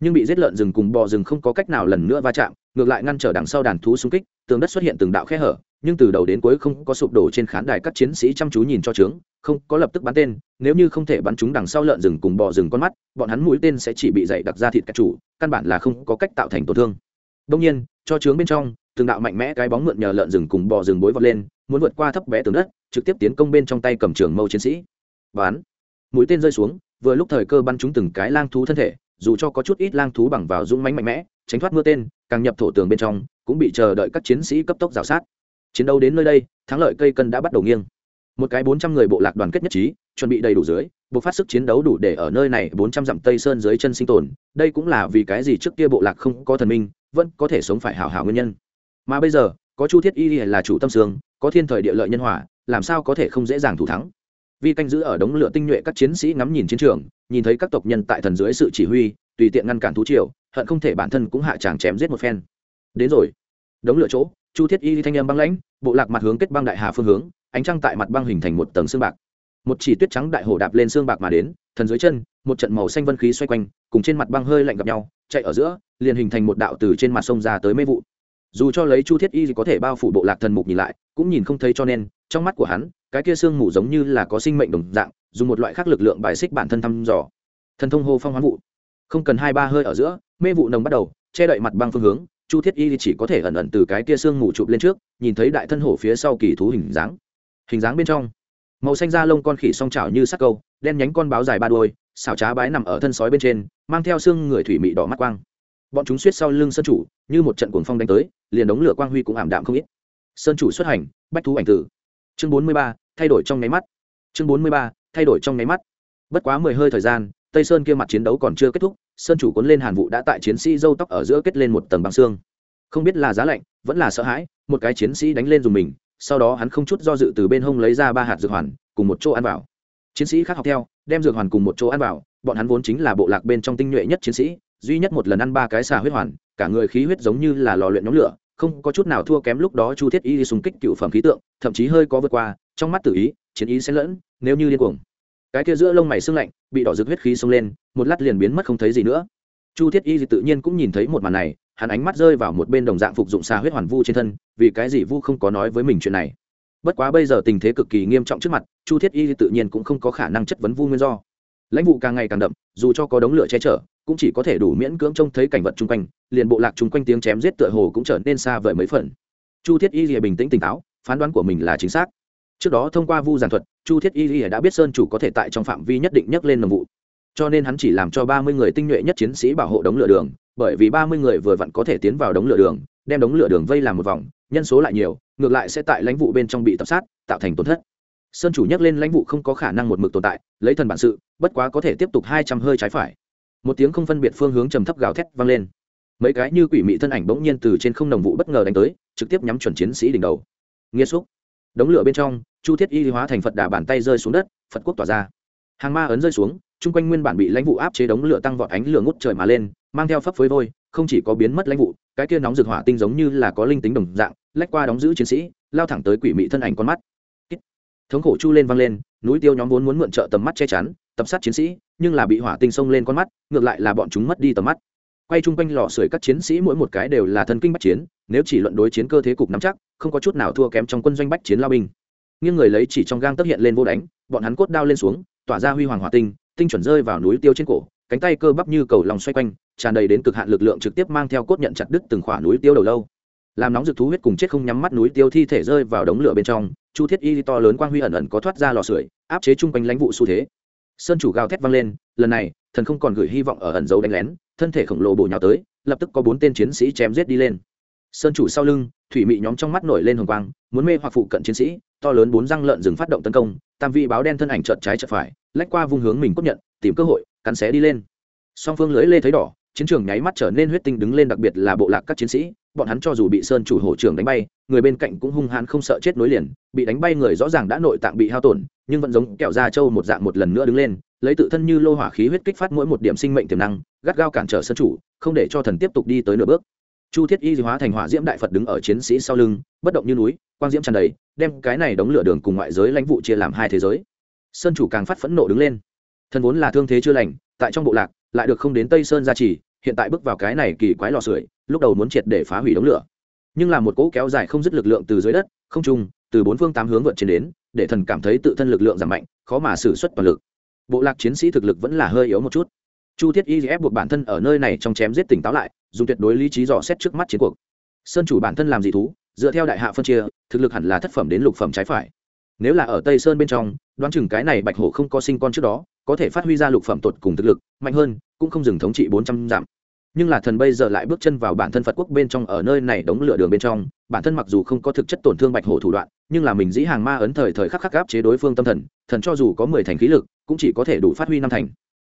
Speaker 1: Nhưng bị giết lợn rừng cùng bò rừng không có cách nào lần nữa va chạm, ngược lại ngăn trở đằng sau đàn thú xung kích, tường đất xuất hiện từng đạo khe hở nhưng từ đầu đến cuối không có sụp đổ trên khán đài các chiến sĩ chăm chú nhìn cho trướng không có lập tức bắn tên, nếu như không thể bắn chúng đằng sau lợn rừng cùng bò rừng con mắt, bọn hắn mũi tên sẽ chỉ bị dày đặc ra thịt các chủ, căn bản là không có cách tạo thành tổn thương. Đông nhiên, cho trướng bên trong, từng đạo mạnh mẽ cái bóng mượn nhờ lợn rừng cùng bò rừng bối vọt lên, muốn vượt qua thấp bé tường đất, trực tiếp tiến công bên trong tay cầm trường mâu chiến sĩ. Bắn! Mũi tên rơi xuống, vừa lúc thời cơ bắn chúng từng cái lang thú thân thể, dù cho có chút ít lang thú bằng vào dũng mánh mạnh mẽ, tránh thoát mưa tên, càng nhập thổ tường bên trong, cũng bị chờ đợi các chiến sĩ cấp tốc rào sát chiến đấu đến nơi đây, thắng lợi cây cân đã bắt đầu nghiêng. Một cái bốn trăm người bộ lạc đoàn kết nhất trí, chuẩn bị đầy đủ dưới buộc phát sức chiến đấu đủ để ở nơi này bốn trăm dặm tây sơn dưới chân sinh tồn. Đây cũng là vì cái gì trước kia bộ lạc không có thần minh, vẫn có thể sống phải hảo hảo nguyên nhân. Mà bây giờ, có chu thiết y là chủ tâm sương có thiên thời địa lợi nhân hòa, làm sao có thể không dễ dàng thủ thắng? Vi canh giữ ở đống lửa tinh nhuệ các chiến sĩ ngắm nhìn chiến trường, nhìn thấy các tộc nhân tại thần dưới sự chỉ huy, tùy tiện ngăn cản thú triều, hận không thể bản thân cũng hạ tràng chém giết một phen. Đến rồi. Đống lửa chỗ chu thiết y thanh âm băng lãnh, bộ lạc mặt hướng kết băng đại hà phương hướng, ánh trăng tại mặt băng hình thành một tầng xương bạc. Một chỉ tuyết trắng đại hổ đạp lên xương bạc mà đến, thần dưới chân, một trận màu xanh vân khí xoay quanh, cùng trên mặt băng hơi lạnh gặp nhau, chạy ở giữa, liền hình thành một đạo từ trên mặt sông ra tới mê vụ. Dù cho lấy chu thiết y có thể bao phủ bộ lạc thần mục nhìn lại, cũng nhìn không thấy cho nên, trong mắt của hắn, cái kia xương mù giống như là có sinh mệnh đồng dạng, dùng một loại khác lực lượng bài xích bản thân thăm dò. Thần thông hô phong hoán vụ. Không cần hai ba hơi ở giữa, mê vụ nồng bắt đầu, che đậy mặt băng phương hướng chu thiết y chỉ có thể ẩn ẩn từ cái kia xương mù chụp lên trước nhìn thấy đại thân hổ phía sau kỳ thú hình dáng. Hình dáng bên trong màu xanh da lông con khỉ song trào như sắc câu đen nhánh con báo dài ba đôi, xảo trá bái nằm ở thân sói bên trên mang theo xương người thủy mị đỏ mắt quang. Bọn chúng suýt sau lưng sơn chủ như một trận cuồng phong đánh tới liền đống lửa quang huy cũng ảm đạm không ít. Sơn chủ xuất hành bách thú ảnh tử. Chương bốn mươi ba thay đổi trong nháy mắt. Chương bốn mươi ba thay đổi trong nháy mắt. Bất quá mười hơi thời gian tây sơn kia mặt chiến đấu còn chưa kết thúc, sơn chủ cuốn lên hàn vụ đã tại chiến sĩ dâu tóc ở giữa kết lên một tầng băng xương. Không biết là giá lạnh, vẫn là sợ hãi, một cái chiến sĩ đánh lên dùng mình, sau đó hắn không chút do dự từ bên hông lấy ra ba hạt dược hoàn, cùng một chỗ ăn vào. Chiến sĩ khác học theo, đem dược hoàn cùng một chỗ ăn vào, bọn hắn vốn chính là bộ lạc bên trong tinh nhuệ nhất chiến sĩ, duy nhất một lần ăn ba cái xà huyết hoàn, cả người khí huyết giống như là lò luyện nhóm lửa, không có chút nào thua kém lúc đó chu thiết y xung kích cựu phẩm khí tượng, thậm chí hơi có vượt qua, trong mắt tự ý, chiến ý sẽ lẫn, nếu như điên cuồng. Cái kia giữa lông mày sưng lạnh bị đỏ rực huyết khí xông lên, một lát liền biến mất không thấy gì nữa. Chu thiết y thì tự nhiên cũng nhìn thấy một màn này, hắn ánh mắt rơi vào một bên đồng dạng phục dụng xa huyết hoàn vu trên thân, vì cái gì vu không có nói với mình chuyện này. Bất quá bây giờ tình thế cực kỳ nghiêm trọng trước mặt, chu thiết y thì tự nhiên cũng không có khả năng chất vấn vu nguyên do. Lãnh vụ càng ngày càng đậm, dù cho có đống lửa che chở, cũng chỉ có thể đủ miễn cưỡng trông thấy cảnh vật chung quanh, liền bộ lạc chung quanh tiếng chém giết tựa hồ cũng trở nên xa vời mấy phần. Chu thiết y thì bình tĩnh tỉnh táo, phán đoán của mình là chính xác. Trước đó thông qua vu giàn thuật chu thiết y lìa đã biết sơn chủ có thể tại trong phạm vi nhất định nhắc lên nồng vụ. Cho nên hắn chỉ làm cho ba mươi người tinh nhuệ nhất chiến sĩ bảo hộ đống lửa đường, bởi vì ba mươi người vừa vặn có thể tiến vào đống lửa đường, đem đống lửa đường vây làm một vòng, nhân số lại nhiều, ngược lại sẽ tại lãnh vụ bên trong bị tập sát, tạo thành tổn thất. Sơn chủ nhắc lên lãnh vụ không có khả năng một mực tồn tại, lấy thần bản sự, bất quá có thể tiếp tục hai trăm hơi trái phải. Một tiếng không phân biệt phương hướng trầm thấp gào thét vang lên. Mấy cái như quỷ mị thân ảnh bỗng nhiên từ trên không đồng vụ bất ngờ đánh tới, trực tiếp nhắm chuẩn chiến sĩ đỉnh đầu. Nghiêm xúc đống lửa bên trong, chu thiết y hóa thành phật đà bàn tay rơi xuống đất, phật quốc tỏa ra. Hàng ma ấn rơi xuống, chung quanh nguyên bản bị lãnh vụ áp chế đống lửa tăng vọt ánh lửa ngút trời mà lên, mang theo phấp phới vôi, không chỉ có biến mất lãnh vụ, cái kia nóng rực hỏa tinh giống như là có linh tính đồng dạng, lách qua đóng giữ chiến sĩ, lao thẳng tới quỷ mị thân ảnh con mắt. Thống khổ chu lên văng lên, núi tiêu nhóm vốn muốn mượn trợ tầm mắt che chắn, tập sát chiến sĩ, nhưng là bị hỏa tinh xông lên con mắt, ngược lại là bọn chúng mất đi tầm mắt quay chung quanh lò sưởi các chiến sĩ mỗi một cái đều là thân kinh bách chiến, nếu chỉ luận đối chiến cơ thế cục nắm chắc, không có chút nào thua kém trong quân doanh bách chiến lao binh. Nhưng người lấy chỉ trong gang tấp hiện lên vô đánh, bọn hắn cốt đao lên xuống, tỏa ra huy hoàng hỏa tinh tinh chuẩn rơi vào núi tiêu trên cổ, cánh tay cơ bắp như cầu lòng xoay quanh, tràn đầy đến cực hạn lực lượng trực tiếp mang theo cốt nhận chặt đứt từng khỏa núi tiêu đầu lâu. Làm nóng rực thú huyết cùng chết không nhắm mắt núi tiêu thi thể rơi vào đống lửa bên trong, chu thiết y to lớn quang huy ẩn ẩn có thoát ra lò sưởi, áp chế chung quanh lãnh vụ xu thế. Sơn chủ gào thét vang lên, lần này, thần không còn gửi hy vọng ở ẩn dấu đánh lén thân thể khổng lồ bổ nhào tới, lập tức có bốn tên chiến sĩ chém giết đi lên. Sơn chủ sau lưng, thủy mị nhóm trong mắt nổi lên hồng quang, muốn mê hoặc phụ cận chiến sĩ, to lớn bốn răng lợn rừng phát động tấn công, tam vị báo đen thân ảnh trợt trái trợt phải, lách qua vùng hướng mình cốt nhận, tìm cơ hội, cắn xé đi lên. Song phương lưới lê thấy đỏ, chiến trường nháy mắt trở nên huyết tinh đứng lên đặc biệt là bộ lạc các chiến sĩ, bọn hắn cho dù bị sơn chủ hổ trưởng đánh bay, người bên cạnh cũng hung hãn không sợ chết nối liền, bị đánh bay người rõ ràng đã nội tạng bị hao tổn, nhưng vẫn giống kẹo da trâu một dạng một lần nữa đứng lên lấy tự thân như lô hỏa khí huyết kích phát mỗi một điểm sinh mệnh tiềm năng, gắt gao cản trở sơn chủ, không để cho thần tiếp tục đi tới nửa bước. Chu thiết y hóa thành hỏa diễm đại phật đứng ở chiến sĩ sau lưng, bất động như núi, quang diễm tràn đầy, đem cái này đóng lửa đường cùng ngoại giới lãnh vụ chia làm hai thế giới. Sơn chủ càng phát phẫn nộ đứng lên. Thần vốn là thương thế chưa lành, tại trong bộ lạc, lại được không đến tây sơn gia trì, hiện tại bước vào cái này kỳ quái lò sưởi, lúc đầu muốn triệt để phá hủy đống lửa. Nhưng là một cỗ kéo dài không dứt lực lượng từ dưới đất, không trung, từ bốn phương tám hướng vượt trên đến, để thần cảm thấy tự thân lực lượng giảm mạnh, khó mà xử suất toàn lực bộ lạc chiến sĩ thực lực vẫn là hơi yếu một chút. Chu thiết y ép buộc bản thân ở nơi này trong chém giết tỉnh táo lại, dùng tuyệt đối lý trí dò xét trước mắt chiến cuộc. Sơn chủ bản thân làm gì thú, dựa theo đại hạ phân chia, thực lực hẳn là thất phẩm đến lục phẩm trái phải. Nếu là ở tây sơn bên trong, đoán chừng cái này bạch hổ không có sinh con trước đó, có thể phát huy ra lục phẩm tột cùng thực lực, mạnh hơn, cũng không dừng thống trị bốn trăm dặm nhưng là thần bây giờ lại bước chân vào bản thân phật quốc bên trong ở nơi này đống lửa đường bên trong, bản thân mặc dù không có thực chất tổn thương bạch hổ thủ đoạn, nhưng là mình dĩ hàng ma ấn thời thời khắc khắc gáp chế đối phương tâm thần thần cho dù có mười thành khí lực, cũng chỉ có thể đủ phát huy năm thành.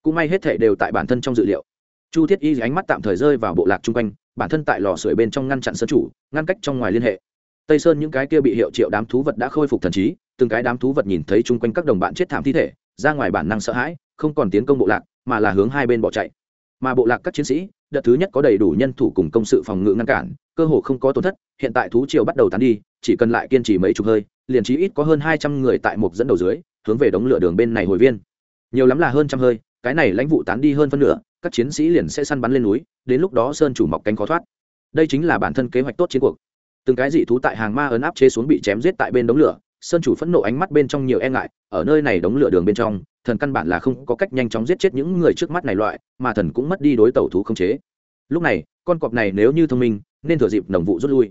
Speaker 1: Cũng may hết thể đều tại bản thân trong dự liệu. Chu thiết y ánh mắt tạm thời rơi vào bộ lạc chung quanh, bản thân tại lò sưởi bên trong ngăn chặn sân chủ, ngăn cách trong ngoài liên hệ. Tây sơn những cái kia bị hiệu triệu đám thú vật đã khôi phục thần trí, từng cái đám thú vật nhìn thấy chung quanh các đồng bạn chết thảm thi thể, ra ngoài bản năng sợ hãi, không còn tiến công bộ lạc, mà là hướng hai bên bỏ chạy mà bộ lạc các chiến sĩ, đợt thứ nhất có đầy đủ nhân thủ cùng công sự phòng ngự ngăn cản, cơ hồ không có tổn thất, hiện tại thú triều bắt đầu tán đi, chỉ cần lại kiên trì mấy chục hơi, liền chí ít có hơn hai trăm người tại một dẫn đầu dưới, hướng về đống lửa đường bên này hồi viên. Nhiều lắm là hơn trăm hơi, cái này lãnh vụ tán đi hơn phân nửa, các chiến sĩ liền sẽ săn bắn lên núi, đến lúc đó sơn chủ mọc cánh khó thoát. Đây chính là bản thân kế hoạch tốt chiến cuộc. Từng cái dị thú tại hàng ma ấn áp chế xuống bị chém giết tại bên đống lửa sơn chủ phẫn nộ ánh mắt bên trong nhiều e ngại, ở nơi này đống lửa đường bên trong, thần căn bản là không có cách nhanh chóng giết chết những người trước mắt này loại, mà thần cũng mất đi đối tẩu thú không chế. Lúc này, con cọp này nếu như thông minh, nên thừa dịp đồng vụ rút lui.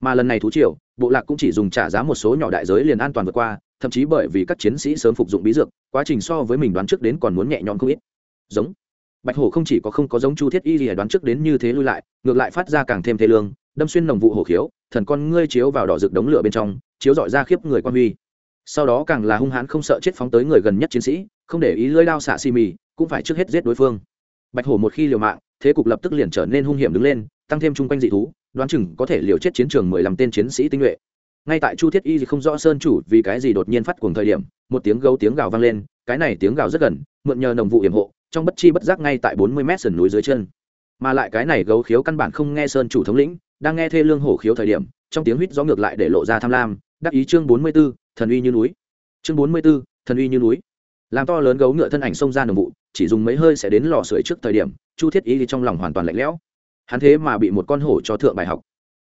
Speaker 1: Mà lần này thú triều, bộ lạc cũng chỉ dùng trả giá một số nhỏ đại giới liền an toàn vượt qua, thậm chí bởi vì các chiến sĩ sớm phục dụng bí dược, quá trình so với mình đoán trước đến còn muốn nhẹ nhõm không ít. Giống. Bạch hổ không chỉ có không có giống chu thiết y gì đoán trước đến như thế lui lại, ngược lại phát ra càng thêm thế lương, đâm xuyên nồng vụ hổ khiếu, thần con ngươi chiếu vào đỏ rực đống lửa bên trong chiếu dọi ra khiếp người quan huy. Sau đó càng là hung hãn không sợ chết phóng tới người gần nhất chiến sĩ, không để ý lưỡi lao xạ xì mì, cũng phải trước hết giết đối phương. Bạch hổ một khi liều mạng, thế cục lập tức liền trở nên hung hiểm đứng lên, tăng thêm chung quanh dị thú, đoán chừng có thể liều chết chiến trường mười lăm tên chiến sĩ tinh nhuệ. Ngay tại chu thiết y thì không rõ sơn chủ vì cái gì đột nhiên phát cuồng thời điểm, một tiếng gấu tiếng gào vang lên, cái này tiếng gào rất gần, mượn nhờ nồng vụ hiểm hộ, trong bất chi bất giác ngay tại bốn mươi mét sườn núi dưới chân. Mà lại cái này gấu khiếu căn bản không nghe sơn chủ thống lĩnh, đang nghe thê lương hổ khiếu thời điểm, trong tiếng huýt gió ngược lại để lộ ra tham lam đắc ý chương bốn mươi b ố thần uy như núi. Chương bốn mươi b ố thần uy như núi. Làm to lớn gấu ngựa thân ảnh xông ra đường vụ, chỉ dùng mấy hơi sẽ đến lò sưởi trước thời điểm, chu thiết y thì trong lòng hoàn toàn lạnh lẽo. Hắn thế mà bị một con hổ cho thượng bài học.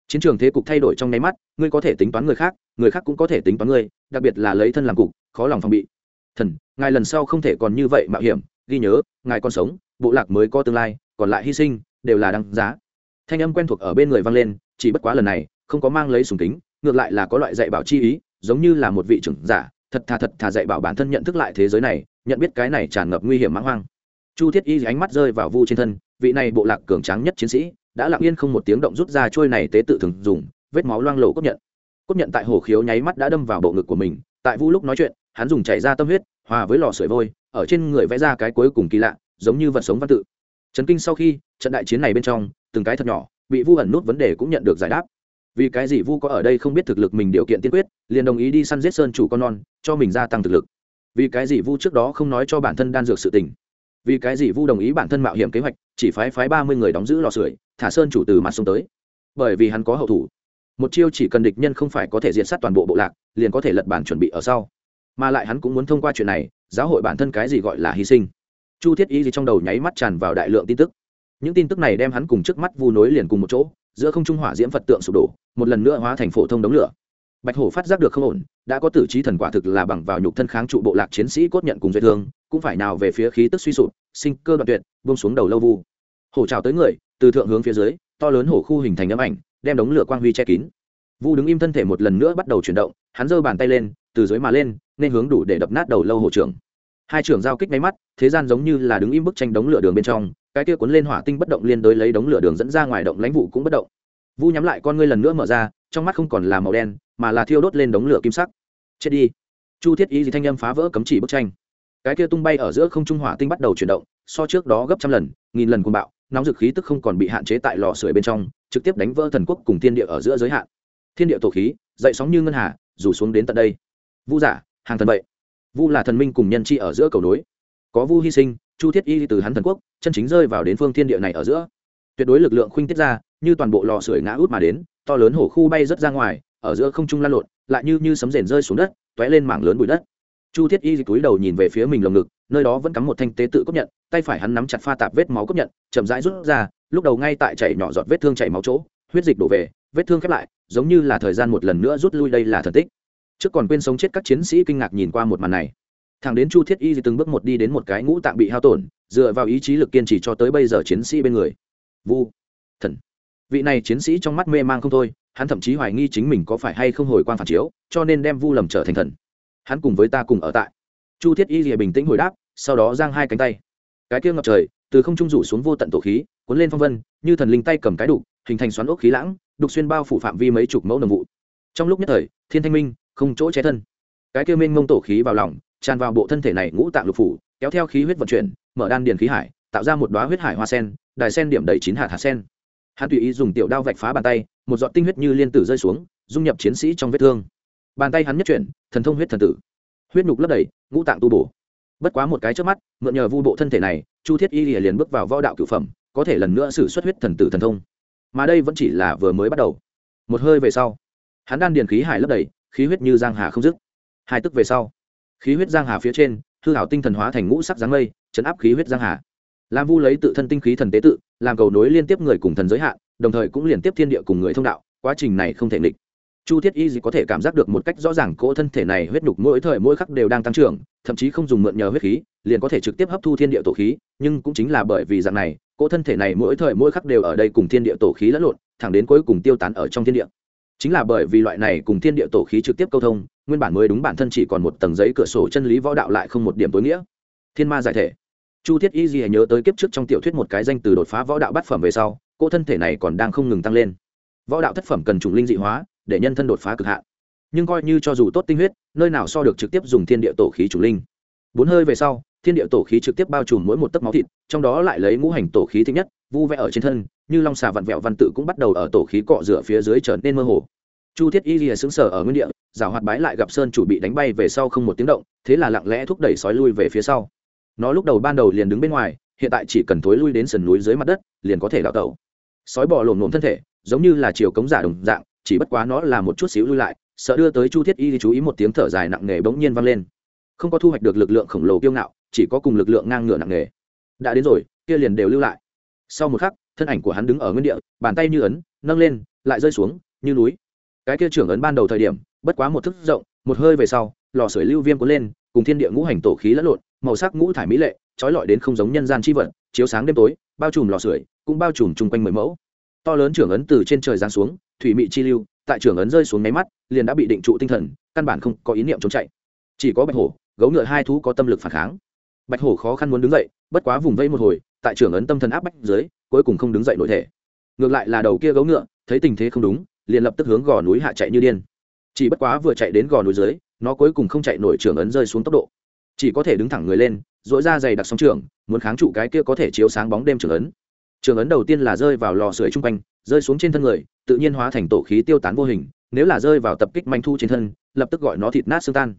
Speaker 1: Chiến trường thế cục thay đổi trong nháy mắt, ngươi có thể tính toán người khác người khác cũng có thể tính toán ngươi, đặc biệt là lấy thân làm cục, khó lòng phòng bị. Thần, ngài lần sau không thể còn như vậy mạo hiểm, ghi nhớ, ngài còn sống, bộ lạc mới có tương lai, còn lại hy sinh, đều là đăng giá. Thanh âm quen thuộc ở bên người vang lên, chỉ bất quá lần này, không có mang lấy sùng kính ngược lại là có loại dạy bảo chi ý, giống như là một vị trưởng giả, thật thà thật thà dạy bảo bản thân nhận thức lại thế giới này, nhận biết cái này tràn ngập nguy hiểm mãng hoang. Chu thiết y ánh mắt rơi vào vu trên thân, vị này bộ lạc cường tráng nhất chiến sĩ, đã lặng yên không một tiếng động rút ra trôi này tế tự thường dùng, vết máu loang lổ cốt nhận. Cốt nhận tại hồ khiếu nháy mắt đã đâm vào bộ ngực của mình, tại vu lúc nói chuyện, hắn dùng chảy ra tâm huyết, hòa với lò sưởi vôi, ở trên người vẽ ra cái cuối cùng kỳ lạ, giống như vật sống văn tự. Trấn kinh sau khi, trận đại chiến này bên trong, từng cái thật nhỏ, bị vu ẩn nút vấn đề cũng nhận được giải đáp vì cái gì vu có ở đây không biết thực lực mình điều kiện tiên quyết, liền đồng ý đi săn giết sơn chủ con non, cho mình gia tăng thực lực. Vì cái gì vu trước đó không nói cho bản thân đan dược sự tình? Vì cái gì vu đồng ý bản thân mạo hiểm kế hoạch, chỉ phái phái ba mươi người đóng giữ lò sưởi, thả sơn chủ từ mặt sông tới? Bởi vì hắn có hậu thủ. Một chiêu chỉ cần địch nhân không phải có thể diện sát toàn bộ bộ lạc, liền có thể lật bản chuẩn bị ở sau. Mà lại hắn cũng muốn thông qua chuyện này, giáo hội bản thân cái gì gọi là hy sinh. Chu thiết y gì trong đầu nháy mắt tràn vào đại lượng tin tức. Những tin tức này đem hắn cùng trước mắt vu nối liền cùng một chỗ giữa không trung hỏa diễm phật tượng sụp đổ, một lần nữa hóa thành phổ thông đống lửa. Bạch hổ phát giác được không ổn, đã có tử trí thần quả thực là bằng vào nhục thân kháng trụ bộ lạc chiến sĩ cốt nhận cùng dây thương cũng phải nào về phía khí tức suy sụp, sinh cơ đoạn tuyệt, buông xuống đầu lâu vu. Hổ trào tới người, từ thượng hướng phía dưới, to lớn hổ khu hình thành âm ảnh, đem đống lửa quang huy che kín. Vu đứng im thân thể một lần nữa bắt đầu chuyển động, hắn giơ bàn tay lên, từ dưới mà lên, nên hướng đủ để đập nát đầu lâu hổ trưởng. Hai trưởng giao kích máy mắt, thế gian giống như là đứng im bức tranh đống lửa đường bên trong cái kia cuốn lên hỏa tinh bất động liên đối lấy đống lửa đường dẫn ra ngoài động lãnh vụ cũng bất động. Vu nhắm lại con ngươi lần nữa mở ra, trong mắt không còn là màu đen, mà là thiêu đốt lên đống lửa kim sắc. Chết đi. Chu thiết Ý gì thanh âm phá vỡ cấm chỉ bức tranh. Cái kia tung bay ở giữa không trung hỏa tinh bắt đầu chuyển động, so trước đó gấp trăm lần, nghìn lần cuồng bạo, nóng dực khí tức không còn bị hạn chế tại lò sưởi bên trong, trực tiếp đánh vỡ thần quốc cùng thiên địa ở giữa giới hạn. Thiên địa tổ khí, dậy sóng như ngân hà, rủ xuống đến tận đây. Vu giả, hàng thần vậy. Vu là thần minh cùng nhân chi ở giữa cầu nối. Có vu hy sinh chu thiết y từ hắn thần quốc, chân chính rơi vào đến phương thiên địa này ở giữa. Tuyệt đối lực lượng khuynh tiết ra, như toàn bộ lò sưởi ngã út mà đến, to lớn hổ khu bay rất ra ngoài, ở giữa không trung lan lộn, lại như như sấm rền rơi xuống đất t ó é lên mảng lớn bụi đất. Chu thiết y túi đầu nhìn về phía mình lồng ngực, nơi đó vẫn cắm một thanh tế tự cốc nhận, tay phải hắn nắm chặt pha tạp vết máu cốc nhận, chậm rãi rút ra, lúc đầu ngay tại chảy nhỏ giọt vết thương chảy máu chỗ, huyết dịch đổ về, vết thương khép lại, giống như là thời gian một lần nữa rút lui đây là thần tích. Trước còn quên sống chết các chiến sĩ kinh ngạc nhìn qua một màn này thằng đến chu thiết y từng bước một đi đến một cái ngũ tạng bị hao tổn, dựa vào ý chí lực kiên trì cho tới bây giờ chiến sĩ bên người. Vu, thần. Vị này chiến sĩ trong mắt mê mang không thôi, hắn thậm chí hoài nghi chính mình có phải hay không hồi quan phản chiếu, cho nên đem vu lầm trở thành thần. Hắn cùng với ta cùng ở tại. Chu thiết y rìa bình tĩnh hồi đáp, sau đó giang hai cánh tay. Cái kia ngập trời, từ không trung rủ xuống vô tận tổ khí, cuốn lên phong vân, như thần linh tay cầm cái đục, hình thành xoắn ốc khí lãng, đục xuyên bao phủ phạm vi mấy chục mẫu nồng vụ. Trong lúc nhất thời, thiên thanh minh, không chỗ che thân. Cái kia mênh mông tổ khí vào lòng tràn vào bộ thân thể này ngũ tạng lục phủ, kéo theo khí huyết vận chuyển, mở đan điền khí hải, tạo ra một đoá huyết hải hoa sen, đài sen điểm đầy chín hạt hạt sen. Hắn tùy ý dùng tiểu đao vạch phá bàn tay, một giọt tinh huyết như liên tử rơi xuống, dung nhập chiến sĩ trong vết thương. Bàn tay hắn nhất chuyển, thần thông huyết thần tử. Huyết nhục lấp đầy, ngũ tạng tu bổ. Bất quá một cái trước mắt, mượn nhờ vu bộ thân thể này, chu thiết y liền bước vào võ đạo cửu phẩm, có thể lần nữa xử xuất huyết thần tử thần thông. Mà đây vẫn chỉ là vừa mới bắt đầu. Một hơi về sau, hắn đan điền khí hải lấp đầy, khí huyết như giang hà không dứt. Hai tức về sau khí huyết giang hà phía trên, hư hảo tinh thần hóa thành ngũ sắc dáng mây, chấn áp khí huyết giang hà. Lam vu lấy tự thân tinh khí thần tế tự, làm cầu nối liên tiếp người cùng thần giới hạn đồng thời cũng liên tiếp thiên địa cùng người thông đạo, quá trình này không thể nghịch. Chu thiết y gì có thể cảm giác được một cách rõ ràng cỗ thân thể này huyết nhục mỗi thời mỗi khắc đều đang tăng trưởng, thậm chí không dùng mượn nhờ huyết khí, liền có thể trực tiếp hấp thu thiên địa tổ khí, nhưng cũng chính là bởi vì dạng này, cỗ thân thể này mỗi thời mỗi khắc đều ở đây cùng thiên địa tổ khí lẫn lộn, thẳng đến cuối cùng tiêu tán ở trong thiên địa chính là bởi vì loại này cùng thiên địa tổ khí trực tiếp câu thông, nguyên bản mới đúng bản thân chỉ còn một tầng giấy cửa sổ chân lý võ đạo lại không một điểm tối nghĩa. Thiên ma giải thể. Chu thiết y gì nhớ tới kiếp trước trong tiểu thuyết một cái danh từ đột phá võ đạo bát phẩm về sau, cô thân thể này còn đang không ngừng tăng lên. Võ đạo thất phẩm cần trùng linh dị hóa, để nhân thân đột phá cực hạn. Nhưng coi như cho dù tốt tinh huyết, nơi nào so được trực tiếp dùng thiên địa tổ khí chủ linh. Bốn hơi về sau, thiên địa tổ khí trực tiếp bao trùm mỗi một tấc máu thịt, trong đó lại lấy ngũ hành tổ khí thích nhất, vu vẽ ở trên thân như long xà vặn vẹo văn tự cũng bắt đầu ở tổ khí cọ rửa phía dưới trở nên mơ hồ. Chu thiết y lìa xứng sở ở nguyên địa giảo hoạt bái lại gặp sơn chủ bị đánh bay về sau không một tiếng động, thế là lặng lẽ thúc đẩy sói lui về phía sau. Nó lúc đầu ban đầu liền đứng bên ngoài, hiện tại chỉ cần thối lui đến sườn núi dưới mặt đất, liền có thể đào tẩu. Sói bò lổm lổm thân thể, giống như là chiều cống giả đồng dạng, chỉ bất quá nó là một chút xíu lui lại, sợ đưa tới chu thiết y chú ý một tiếng thở dài nặng nề bỗng nhiên vang lên. Không có thu hoạch được lực lượng khổng lồ kiêu ngạo, chỉ có cùng lực lượng ngang ngửa nặng nề. Đã đến rồi, kia liền đều lưu lại. Sau một khắc thân ảnh của hắn đứng ở nguyên địa, bàn tay như ấn, nâng lên, lại rơi xuống, như núi. Cái kia trưởng ấn ban đầu thời điểm, bất quá một thức rộng, một hơi về sau, lò sưởi lưu viêm cuốn lên, cùng thiên địa ngũ hành tổ khí lẫn lộn, màu sắc ngũ thải mỹ lệ, trói lọi đến không giống nhân gian chi vật, chiếu sáng đêm tối, bao trùm lò sưởi, cũng bao trùm chung quanh mười mẫu. To lớn trưởng ấn từ trên trời giáng xuống, thủy mị chi lưu, tại trưởng ấn rơi xuống máy mắt, liền đã bị định trụ tinh thần, căn bản không có ý niệm trốn chạy. Chỉ có bạch hổ, gấu ngựa hai thú có tâm lực phản kháng. Bạch hổ khó khăn muốn đứng dậy, bất quá vùng vây một hồi, tại trưởng ấn tâm thần áp bách dưới cuối cùng không đứng dậy nổi thể. Ngược lại là đầu kia gấu ngựa, thấy tình thế không đúng, liền lập tức hướng gò núi hạ chạy như điên. Chỉ bất quá vừa chạy đến gò núi dưới, nó cuối cùng không chạy nổi trưởng ấn rơi xuống tốc độ. Chỉ có thể đứng thẳng người lên dỗi ra dày đặc sóng trường, muốn kháng trụ cái kia có thể chiếu sáng bóng đêm trưởng ấn. Trường ấn đầu tiên là rơi vào lò sưởi chung quanh, rơi xuống trên thân người, tự nhiên hóa thành tổ khí tiêu tán vô hình, nếu là rơi vào tập kích manh thu trên thân, lập tức gọi nó thịt nát xương tan.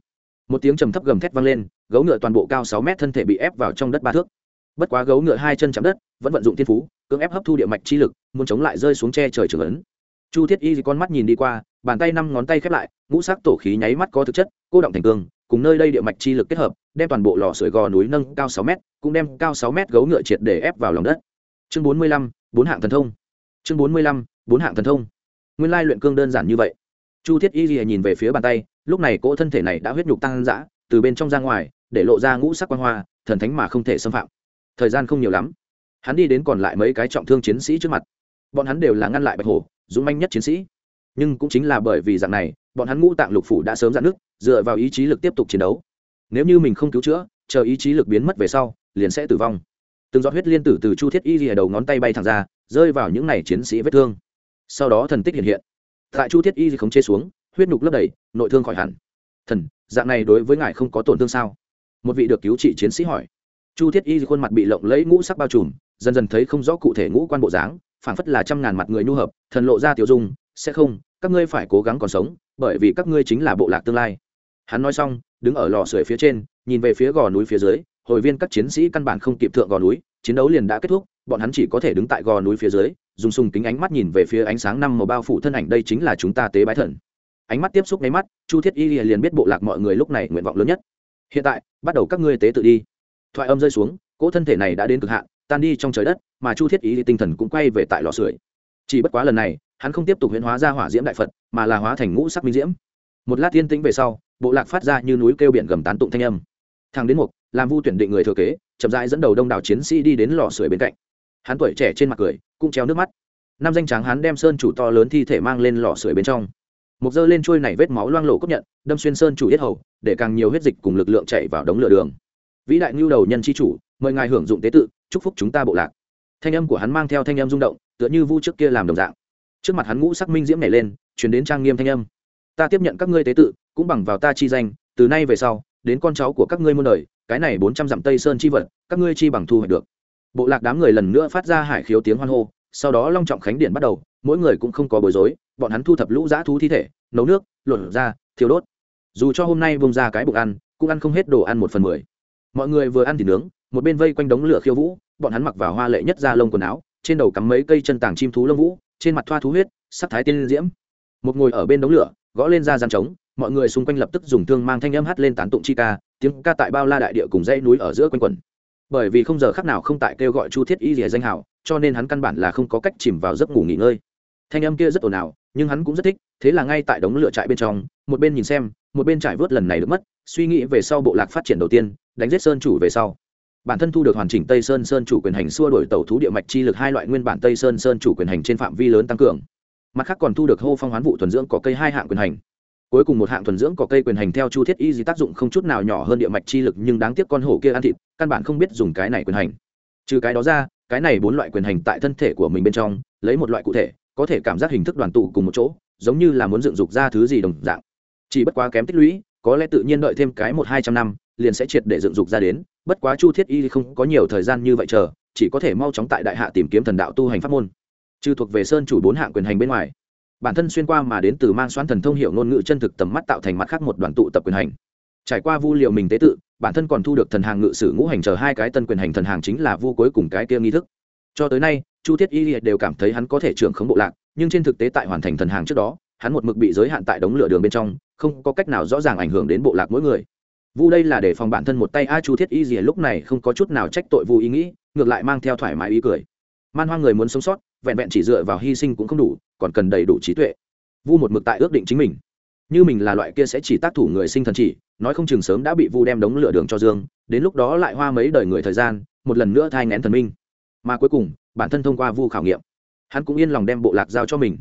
Speaker 1: Một tiếng trầm thấp gầm thét vang lên, gấu ngựa toàn bộ cao sáu mét thân thể bị ép vào trong đất ba thước bất quá gấu ngựa hai chân chạm đất, vẫn vận dụng thiên phú, cưỡng ép hấp thu địa mạch chi lực, muốn chống lại rơi xuống che trời trường ấn. Chu thiết y con mắt nhìn đi qua, bàn tay năm ngón tay khép lại, ngũ sắc tổ khí nháy mắt có thực chất, cô động thành cương cùng nơi đây địa mạch chi lực kết hợp, đem toàn bộ lò sưởi gò núi nâng cao sáu mét, cũng đem cao sáu mét gấu ngựa triệt để ép vào lòng đất. Chương bốn mươi lăm, bốn hạng thần thông. Chương bốn mươi lăm, bốn hạng thần thông. Nguyên lai luyện cương đơn giản như vậy. Chu thiết y ghi nhìn về phía bàn tay, lúc này cỗ thân thể này đã huyết nhục tăng dã, từ bên trong ra ngoài, để lộ ra ngũ sắc quan hoa, thần thánh mà không thể xâm phạm thời gian không nhiều lắm. Hắn đi đến còn lại mấy cái trọng thương chiến sĩ trước mặt. Bọn hắn đều là ngăn lại bạch hổ, dũng manh nhất chiến sĩ. Nhưng cũng chính là bởi vì dạng này, bọn hắn ngũ tạng lục phủ đã sớm dạn nước dựa vào ý chí lực tiếp tục chiến đấu. Nếu như mình không cứu chữa, chờ ý chí lực biến mất về sau, liền sẽ tử vong. Từng giọt huyết liên tử từ chu thiết y rìa đầu ngón tay bay thẳng ra, rơi vào những n à y chiến sĩ vết thương. Sau đó thần tích hiện hiện. Tại chu thiết y khống chế xuống, huyết nhục lấp đầy, nội thương khỏi hẳn. Thần, dạng này đối với ngài không có tổn thương sao? Một vị được cứu trị chiến sĩ hỏi chu thiết y khuôn mặt bị lộng lẫy ngũ sắc bao trùm, dần dần thấy không rõ cụ thể ngũ quan bộ dáng, phảng phất là trăm ngàn mặt người nhu hợp, thần lộ ra tiểu dung, sẽ không, các ngươi phải cố gắng còn sống, bởi vì các ngươi chính là bộ lạc tương lai. Hắn nói xong, đứng ở lò sưởi phía trên, nhìn về phía gò núi phía dưới hội viên các chiến sĩ căn bản không kịp thượng gò núi, chiến đấu liền đã kết thúc, bọn hắn chỉ có thể đứng tại gò núi phía dưới, dùng sùng kính ánh mắt nhìn về phía ánh sáng năm màu bao phủ thân ảnh, đây chính là chúng ta tế bái thần. Ánh mắt tiếp xúc nháy mắt, chu thiết y liền biết bộ lạc mọi người lúc này nguyện vọng lớn nhất. Hiện tại, bắt đầu các ngươi tế tự đi thoại âm rơi xuống cỗ thân thể này đã đến cực hạn tan đi trong trời đất mà chu thiết ý thì tinh thần cũng quay về tại lò sưởi. Chỉ bất quá lần này hắn không tiếp tục huyễn hóa ra hỏa diễm đại phật mà là hóa thành ngũ sắc minh diễm. Một lát tiên tĩnh về sau bộ lạc phát ra như núi kêu biển gầm tán tụng thanh âm. Thằng đến một, làm vu tuyển định người thừa kế chậm rãi dẫn đầu đông đảo chiến sĩ đi đến lò sưởi bên cạnh. Hắn tuổi trẻ trên mặt cười cũng treo nước mắt. Năm danh tráng hắn đem sơn chủ to lớn thi thể mang lên lò sưởi bên trong. Một dơ lên trôi này vết máu loang lổ cốc nhận đâm xuyên sơn chủ yết hầu để càng nhiều huyết dịch cùng lực lượng chạy vào đống lửa đường vĩ đại ngưu đầu nhân chi chủ, mời ngài hưởng dụng tế tự, chúc phúc chúng ta bộ lạc. Thanh âm của hắn mang theo thanh âm rung động, tựa như vu trước kia làm đồng dạng. Trước mặt hắn ngũ sắc minh diễm nảy lên chuyển đến trang nghiêm thanh âm. Ta tiếp nhận các ngươi tế tự, cũng bằng vào ta chi danh, từ nay về sau, đến con cháu của các ngươi muôn đời, cái này bốn trăm dặm tây sơn chi vật, các ngươi chi bằng thu hoạch được. Bộ lạc đám người lần nữa phát ra hải khiếu tiếng hoan hô, sau đó long trọng khánh điện bắt đầu, mỗi người cũng không có bối rối, bọn hắn thu thập lũ dã thú thi thể, nấu nước, lột ra, thiêu đốt. Dù cho hôm nay bông ra cái bụng ăn, cũng ăn không hết đồ ăn một phần mười mọi người vừa ăn thì nướng, một bên vây quanh đống lửa khiêu vũ, bọn hắn mặc vào hoa lệ nhất da lông quần áo, trên đầu cắm mấy cây chân tàng chim thú lông vũ, trên mặt thoa thú huyết, sắc thái tiên diễm. Một ngồi ở bên đống lửa, gõ lên ra gian trống, mọi người xung quanh lập tức dùng thương mang thanh âm hát lên tán tụng chi ca, tiếng ca tại bao la đại địa cùng dãy núi ở giữa quanh quần bởi vì không giờ khắc nào không tại kêu gọi chu thiết y rìa danh hào, cho nên hắn căn bản là không có cách chìm vào giấc ngủ nghỉ ngơi. Thanh âm kia rất ồn ào, nhưng hắn cũng rất thích, thế là ngay tại đống lửa trại bên trong, một bên nhìn xem, một bên trải vớt lần này được mất, suy nghĩ về sau bộ lạc phát triển đầu tiên đánh giết sơn chủ về sau. Bản thân thu được hoàn chỉnh tây sơn sơn chủ quyền hành xua đổi tàu thú địa mạch chi lực hai loại nguyên bản tây sơn sơn chủ quyền hành trên phạm vi lớn tăng cường. Mặt khác còn thu được hô phong hoán vụ thuần dưỡng có cây hai hạng quyền hành. Cuối cùng một hạng thuần dưỡng có cây quyền hành theo chu thiết y gì tác dụng không chút nào nhỏ hơn địa mạch chi lực nhưng đáng tiếc con hổ kia ăn thịt, căn bản không biết dùng cái này quyền hành. Trừ cái đó ra, cái này bốn loại quyền hành tại thân thể của mình bên trong, lấy một loại cụ thể, có thể cảm giác hình thức đoàn tụ cùng một chỗ, giống như là muốn dựng dục ra thứ gì đồng dạng. Chỉ bất quá kém tích lũy, có lẽ tự nhiên đợi thêm cái một hai trăm năm liền sẽ triệt để dựng dục ra đến, bất quá chu thiết y không có nhiều thời gian như vậy chờ, chỉ có thể mau chóng tại đại hạ tìm kiếm thần đạo tu hành pháp môn. Trừ thuộc về sơn chủ bốn hạng quyền hành bên ngoài, bản thân xuyên qua mà đến từ mang xoan thần thông hiệu ngôn ngữ chân thực tầm mắt tạo thành mặt khác một đoàn tụ tập quyền hành. Trải qua vu liệu mình tế tự, bản thân còn thu được thần hàng ngự sử ngũ hành chờ hai cái tân quyền hành thần hàng chính là vu cuối cùng cái kia nghi thức. Cho tới nay, chu thiết y đều cảm thấy hắn có thể trưởng khống bộ lạc, nhưng trên thực tế tại hoàn thành thần hàng trước đó, hắn một mực bị giới hạn tại đống lửa đường bên trong, không có cách nào rõ ràng ảnh hưởng đến bộ lạc mỗi người vu đây là để phòng bản thân một tay a chu thiết y gì lúc này không có chút nào trách tội vu ý nghĩ, ngược lại mang theo thoải mái ý cười. Man hoang người muốn sống sót, vẹn vẹn chỉ dựa vào hy sinh cũng không đủ, còn cần đầy đủ trí tuệ. Vu một mực tại ước định chính mình. Như mình là loại kia sẽ chỉ tác thủ người sinh thần chỉ, nói không chừng sớm đã bị vu đem đống lửa đường cho dương, đến lúc đó lại hoa mấy đời người thời gian, một lần nữa thai ngén thần minh. Mà cuối cùng, bản thân thông qua vu khảo nghiệm, hắn cũng yên lòng đem bộ lạc giao cho mình.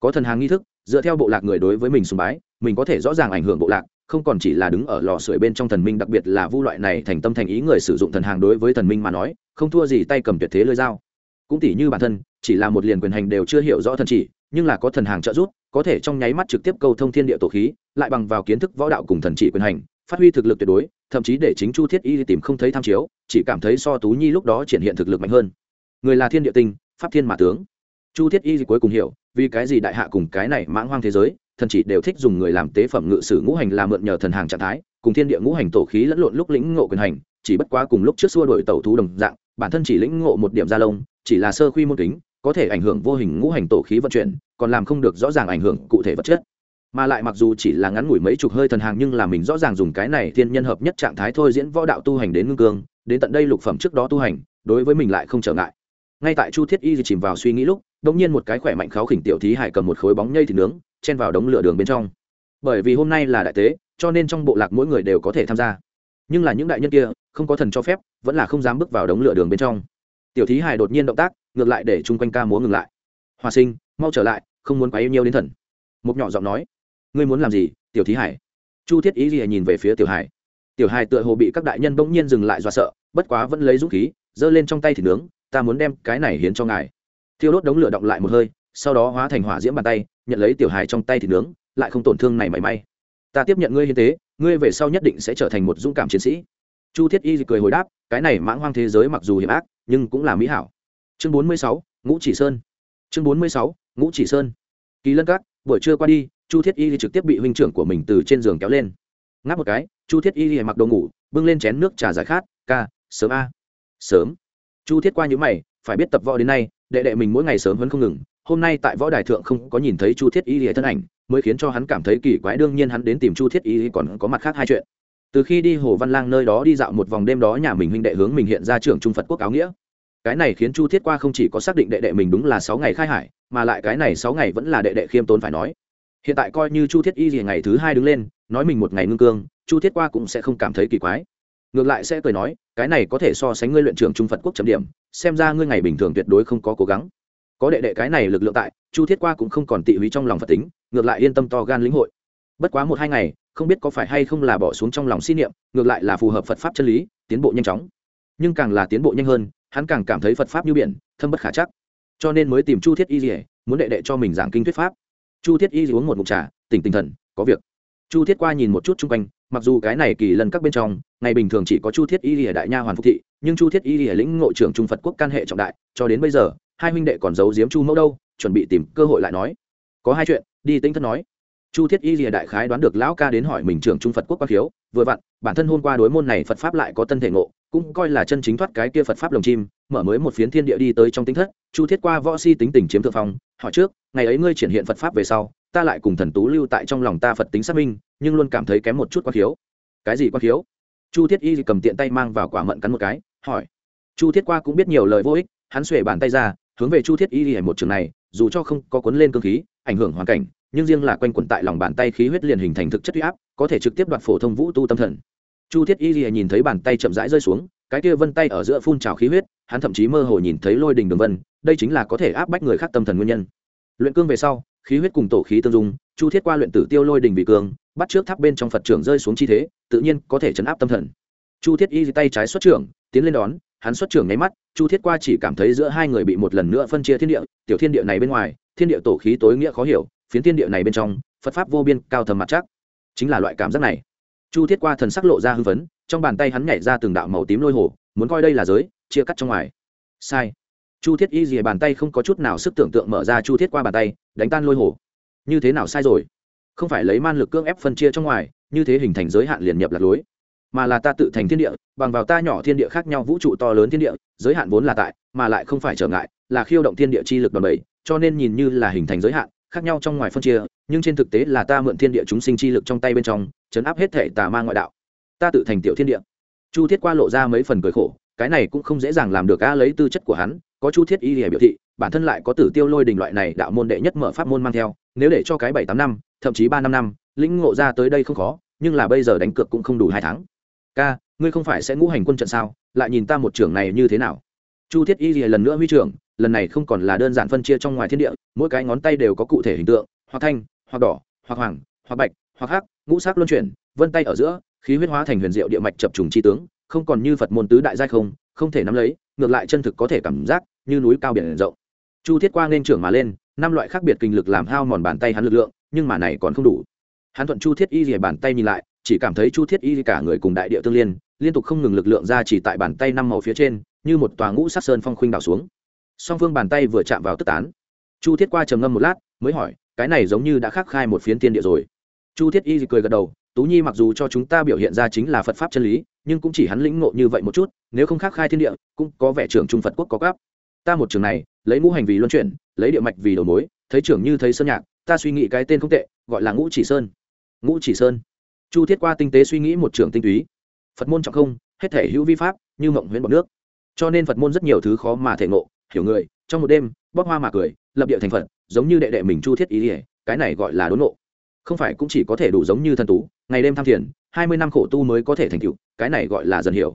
Speaker 1: Có thần hàng nghi thức, dựa theo bộ lạc người đối với mình sùng bái, mình có thể rõ ràng ảnh hưởng bộ lạc không còn chỉ là đứng ở lò sưởi bên trong thần minh, đặc biệt là vu loại này thành tâm thành ý người sử dụng thần hàng đối với thần minh mà nói, không thua gì tay cầm tuyệt thế lưỡi dao. Cũng tỉ như bản thân, chỉ là một liền quyền hành đều chưa hiểu rõ thần chỉ, nhưng là có thần hàng trợ giúp, có thể trong nháy mắt trực tiếp câu thông thiên địa tổ khí, lại bằng vào kiến thức võ đạo cùng thần chỉ quyền hành, phát huy thực lực tuyệt đối, thậm chí để chính chu thiết y tìm không thấy tham chiếu, chỉ cảm thấy so tú nhi lúc đó triển hiện thực lực mạnh hơn. Người là thiên địa tinh, pháp thiên mã tướng. Chu thiết y cuối cùng hiểu, vì cái gì đại hạ cùng cái này mãng hoang thế giới thần chỉ đều thích dùng người làm tế phẩm ngự sử ngũ hành làm mượn nhờ thần hàng trạng thái, cùng thiên địa ngũ hành tổ khí lẫn lộn lúc lĩnh ngộ quyền hành, chỉ bất quá cùng lúc trước xua đổi tẩu thú đồng dạng, bản thân chỉ lĩnh ngộ một điểm gia lông, chỉ là sơ khuy môn kính, có thể ảnh hưởng vô hình ngũ hành tổ khí vận chuyển, còn làm không được rõ ràng ảnh hưởng cụ thể vật chất. Mà lại mặc dù chỉ là ngắn ngủi mấy chục hơi thần hàng nhưng là mình rõ ràng dùng cái này thiên nhân hợp nhất trạng thái thôi diễn võ đạo tu hành đến ngưng cương, đến tận đây lục phẩm trước đó tu hành, đối với mình lại không trở ngại. Ngay tại chu thiết y chìm vào suy nghĩ lúc, đột nhiên một cái khỏe mạnh kháo khỉnh tiểu thí hải cầm một khối bóng nhây thịt nướng chen vào đống lửa đường bên trong. Bởi vì hôm nay là đại tế, cho nên trong bộ lạc mỗi người đều có thể tham gia. Nhưng là những đại nhân kia, không có thần cho phép, vẫn là không dám bước vào đống lửa đường bên trong. Tiểu thí hải đột nhiên động tác, ngược lại để chung quanh ca múa ngừng lại. Hòa sinh, mau trở lại, không muốn quá yêu nhiều đến thần. Một nhỏ giọng nói, ngươi muốn làm gì, tiểu thí hải chu thiết ý gì nhìn về phía tiểu hải tiểu hải tựa hồ bị các đại nhân bỗng nhiên dừng lại do sợ, bất quá vẫn lấy dũng khí, giơ lên trong tay thịt nướng, ta muốn đem cái này hiến cho ngài. Thiêu đốt đống lửa động lại một hơi, sau đó hóa thành hỏa diễm bàn tay nhận lấy tiểu hài trong tay thì nướng, lại không tổn thương này mảy may. Ta tiếp nhận ngươi hiến tế, ngươi về sau nhất định sẽ trở thành một dũng cảm chiến sĩ. Chu thiết y cười hồi đáp, cái này mãng hoang thế giới mặc dù hiểm ác, nhưng cũng là mỹ hảo. Chương bốn mươi sáu, ngũ chỉ sơn. Chương bốn mươi sáu, ngũ chỉ sơn. Kỳ lân các, buổi trưa qua đi, chu thiết y trực tiếp bị huynh trưởng của mình từ trên giường kéo lên. Ngáp một cái, chu thiết y mặc đồ ngủ, bưng lên chén nước trà giải khát, ca, sớm a. Sớm. Chu thiết qua những mày, phải biết tập võ đến nay, đệ đệ mình mỗi ngày sớm vẫn không ngừng hôm nay tại võ đài thượng không có nhìn thấy chu thiết y lìa thân ảnh, mới khiến cho hắn cảm thấy kỳ quái, đương nhiên hắn đến tìm chu thiết y còn có mặt khác hai chuyện. Từ khi đi hồ văn lang nơi đó đi dạo một vòng đêm đó nhà mình huynh đệ hướng mình hiện ra trưởng trung phật quốc áo nghĩa. Cái này khiến chu thiết qua không chỉ có xác định đệ đệ mình đúng là sáu ngày khai hải, mà lại cái này sáu ngày vẫn là đệ đệ khiêm tốn phải nói. Hiện tại coi như chu thiết y gì ngày thứ hai đứng lên, nói mình một ngày ngưng cương, chu thiết qua cũng sẽ không cảm thấy kỳ quái. Ngược lại sẽ cười nói, cái này có thể so sánh ngươi luyện trưởng trung phật quốc chấm điểm, xem ra ngươi ngày bình thường tuyệt đối không có cố gắng có đệ đệ cái này lực lượng tại, chu thiết qua cũng không còn tị húy trong lòng phật tính, ngược lại yên tâm to gan lĩnh hội. Bất quá một hai ngày, không biết có phải hay không là bỏ xuống trong lòng xin niệm, ngược lại là phù hợp phật pháp chân lý, tiến bộ nhanh chóng. Nhưng càng là tiến bộ nhanh hơn, hắn càng cảm thấy phật pháp như biển, thâm bất khả chắc. Cho nên mới tìm chu thiết y dỉa muốn đệ đệ cho mình giảng kinh thuyết pháp. Chu thiết y uống một mục trà, tỉnh tinh thần, có việc. Chu thiết qua nhìn một chút chung quanh, mặc dù cái này kỳ lần các bên trong, ngày bình thường chỉ có chu thiết y lìa đại nha hoàn phúc thị, nhưng chu thiết y lìa lĩnh ngộ trưởng trung phật quốc can hệ trọng đại, cho đến bây giờ hai huynh đệ còn giấu giếm chu mẫu đâu, chuẩn bị tìm cơ hội lại nói. Có hai chuyện, đi tính thất nói. Chu thiết y lìa đại khái đoán được lão ca đến hỏi mình trưởng trung phật quốc quang khiếu vừa vặn, bản thân hôm qua đối môn này phật pháp lại có tân thể ngộ, cũng coi là chân chính thoát cái kia phật pháp lồng chim, mở mới một phiến thiên địa đi tới trong tính thất, chu thiết qua võ si tính tình chiếm thượng phong, hỏi trước, ngày ấy ngươi triển hiện phật pháp về sau, ta lại cùng thần tú lưu tại trong lòng ta phật tính xác minh, nhưng luôn cảm thấy kém một chút quang khiếu cái gì quang khiếu chu thiết y cầm tiện tay mang vào quả mận cắn một cái, hỏi. Chu thiết qua cũng biết nhiều lời vô ích, hắn xuể bàn tay ra hướng về chu thiết y một trường này, dù cho không có cuốn lên cơ khí, ảnh hưởng hoàn cảnh, nhưng riêng là quanh quẩn tại lòng bàn tay khí huyết liền hình thành thực chất huy áp, có thể trực tiếp đoạt phổ thông vũ tu tâm thần. Chu thiết y nhìn thấy bàn tay chậm rãi rơi xuống, cái kia vân tay ở giữa phun trào khí huyết, hắn thậm chí mơ hồ nhìn thấy lôi đình đường vân, đây chính là có thể áp bách người khác tâm thần nguyên nhân. Luyện cương về sau, khí huyết cùng tổ khí tương dung, chu thiết qua luyện tử tiêu lôi đình vị cương, bắt trước tháp bên trong phật trưởng rơi xuống chi thế, tự nhiên có thể chấn áp tâm thần. Chu thiết y tay trái xuất trưởng, tiến lên đón hắn xuất trưởng nháy mắt, chu thiết qua chỉ cảm thấy giữa hai người bị một lần nữa phân chia thiên địa, tiểu thiên địa này bên ngoài, thiên địa tổ khí tối nghĩa khó hiểu, phiến thiên địa này bên trong, phật pháp vô biên, cao thầm mặt chắc. Chính là loại cảm giác này. Chu thiết qua thần sắc lộ ra hưng phấn, trong bàn tay hắn nhảy ra từng đạo màu tím lôi hồ, muốn coi đây là giới, chia cắt trong ngoài. Sai. Chu thiết y gì bàn tay không có chút nào sức tưởng tượng mở ra chu thiết qua bàn tay, đánh tan lôi hồ. Như thế nào sai rồi? Không phải lấy man lực cưỡng ép phân chia trong ngoài, như thế hình thành giới hạn liền nhập lạc lối mà là ta tự thành thiên địa, bằng vào ta nhỏ thiên địa khác nhau vũ trụ to lớn thiên địa, giới hạn vốn là tại, mà lại không phải trở ngại, là khiêu động thiên địa chi lực đòn bẩy, cho nên nhìn như là hình thành giới hạn, khác nhau trong ngoài phân chia, nhưng trên thực tế là ta mượn thiên địa chúng sinh chi lực trong tay bên trong, chấn áp hết thể tà ma ngoại đạo. Ta tự thành tiểu thiên địa. Chu thiết qua lộ ra mấy phần cười khổ, cái này cũng không dễ dàng làm được a lấy tư chất của hắn, có chu thiết y lìa biểu thị, bản thân lại có tử tiêu lôi đình loại này đạo môn đệ nhất mở pháp môn mang theo, nếu để cho cái bảy tám năm, thậm chí ba năm năm, lĩnh ngộ ra tới đây không khó, nhưng là bây giờ đánh cược cũng không đủ hai tháng ca, ngươi không phải sẽ ngũ hành quân trận sao? Lại nhìn ta một trưởng này như thế nào? Chu thiết y lìa lần nữa huy trưởng, lần này không còn là đơn giản phân chia trong ngoài thiên địa, mỗi cái ngón tay đều có cụ thể hình tượng hoặc thanh hoặc đỏ hoặc hoàng hoặc bạch hoặc hắc, ngũ sắc luân chuyển, vân tay ở giữa, khí huyết hóa thành huyền diệu địa mạch chập trùng chi tướng, không còn như phật môn tứ đại giai không không thể nắm lấy, ngược lại chân thực có thể cảm giác như núi cao biển rộng. Chu thiết Quang nên trưởng mà lên, năm loại khác biệt kinh lực làm hao mòn bàn tay hắn lực lượng, nhưng mà này còn không đủ. Hắn thuận chu thiết y rìa bàn tay nhìn lại chỉ cảm thấy chu thiết y cả người cùng đại địa tương liên liên tục không ngừng lực lượng ra chỉ tại bàn tay năm màu phía trên, như một tòa ngũ sắc sơn phong khuynh đảo xuống. Song phương bàn tay vừa chạm vào tức tán. Chu thiết qua trầm ngâm một lát, mới hỏi, cái này giống như đã khắc khai một phiến tiên địa rồi. Chu thiết y cười gật đầu, tú nhi mặc dù cho chúng ta biểu hiện ra chính là phật pháp chân lý, nhưng cũng chỉ hắn lĩnh ngộ như vậy một chút, nếu không khắc khai thiên địa, cũng có vẻ trưởng trung phật quốc có gáp ta một trường này, lấy ngũ hành vì luân chuyển, lấy địa mạch vì đầu mối, thấy trưởng như thấy sơn nhạc, ta suy nghĩ cái tên không tệ, gọi là ngũ chỉ sơn. Ngũ chỉ sơn chu thiết qua tinh tế suy nghĩ một trường tinh túy. Phật môn trọng không, hết thể hữu vi pháp, như mộng huyễn bọc nước. Cho nên phật môn rất nhiều thứ khó mà thể ngộ, hiểu người, trong một đêm bóc hoa mà cười, lập địa thành phật, giống như đệ đệ mình chu thiết ý ỉa cái này gọi là đốn nộ không phải cũng chỉ có thể đủ giống như thần tú, ngày đêm tham thiền, hai mươi năm khổ tu mới có thể thành tựu, cái này gọi là dần hiểu.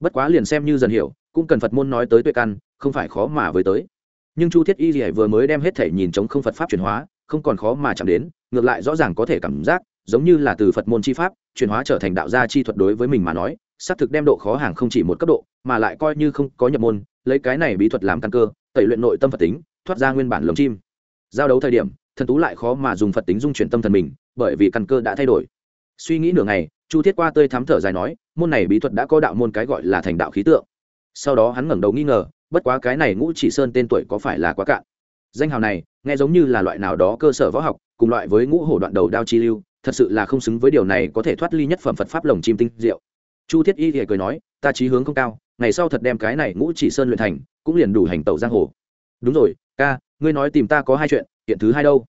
Speaker 1: Bất quá liền xem như dần hiểu, cũng cần phật môn nói tới tuệ căn, không phải khó mà với tới. Nhưng chu thiết y rỉa vừa mới đem hết thể nhìn chống không phật pháp chuyển hóa, không còn khó mà chạm đến, ngược lại rõ ràng có thể cảm giác giống như là từ phật môn chi pháp, chuyển hóa trở thành đạo gia chi thuật đối với mình mà nói, xác thực đem độ khó hàng không chỉ một cấp độ, mà lại coi như không có nhập môn, lấy cái này bí thuật làm căn cơ, tẩy luyện nội tâm phật tính, thoát ra nguyên bản lồng chim. Giao đấu thời điểm, thần tú lại khó mà dùng phật tính dung chuyển tâm thần mình, bởi vì căn cơ đã thay đổi. Suy nghĩ nửa ngày, chu thiết qua tươi thắm thở dài nói, môn này bí thuật đã có đạo môn cái gọi là thành đạo khí tượng. Sau đó hắn ngẩng đầu nghi ngờ, bất quá cái này ngũ chỉ sơn tên tuổi có phải là quá cạn? Danh hào này, nghe giống như là loại nào đó cơ sở võ học, cùng loại với ngũ hổ đoạn đầu đao chi lưu thật sự là không xứng với điều này có thể thoát ly nhất phẩm phật pháp lồng chim tinh diệu. Chu thiết y thì cười nói, ta trí hướng không cao, ngày sau thật đem cái này ngũ chỉ sơn luyện thành, cũng liền đủ hành tẩu giang hồ. Đúng rồi, ca, ngươi nói tìm ta có hai chuyện, kiện thứ hai đâu?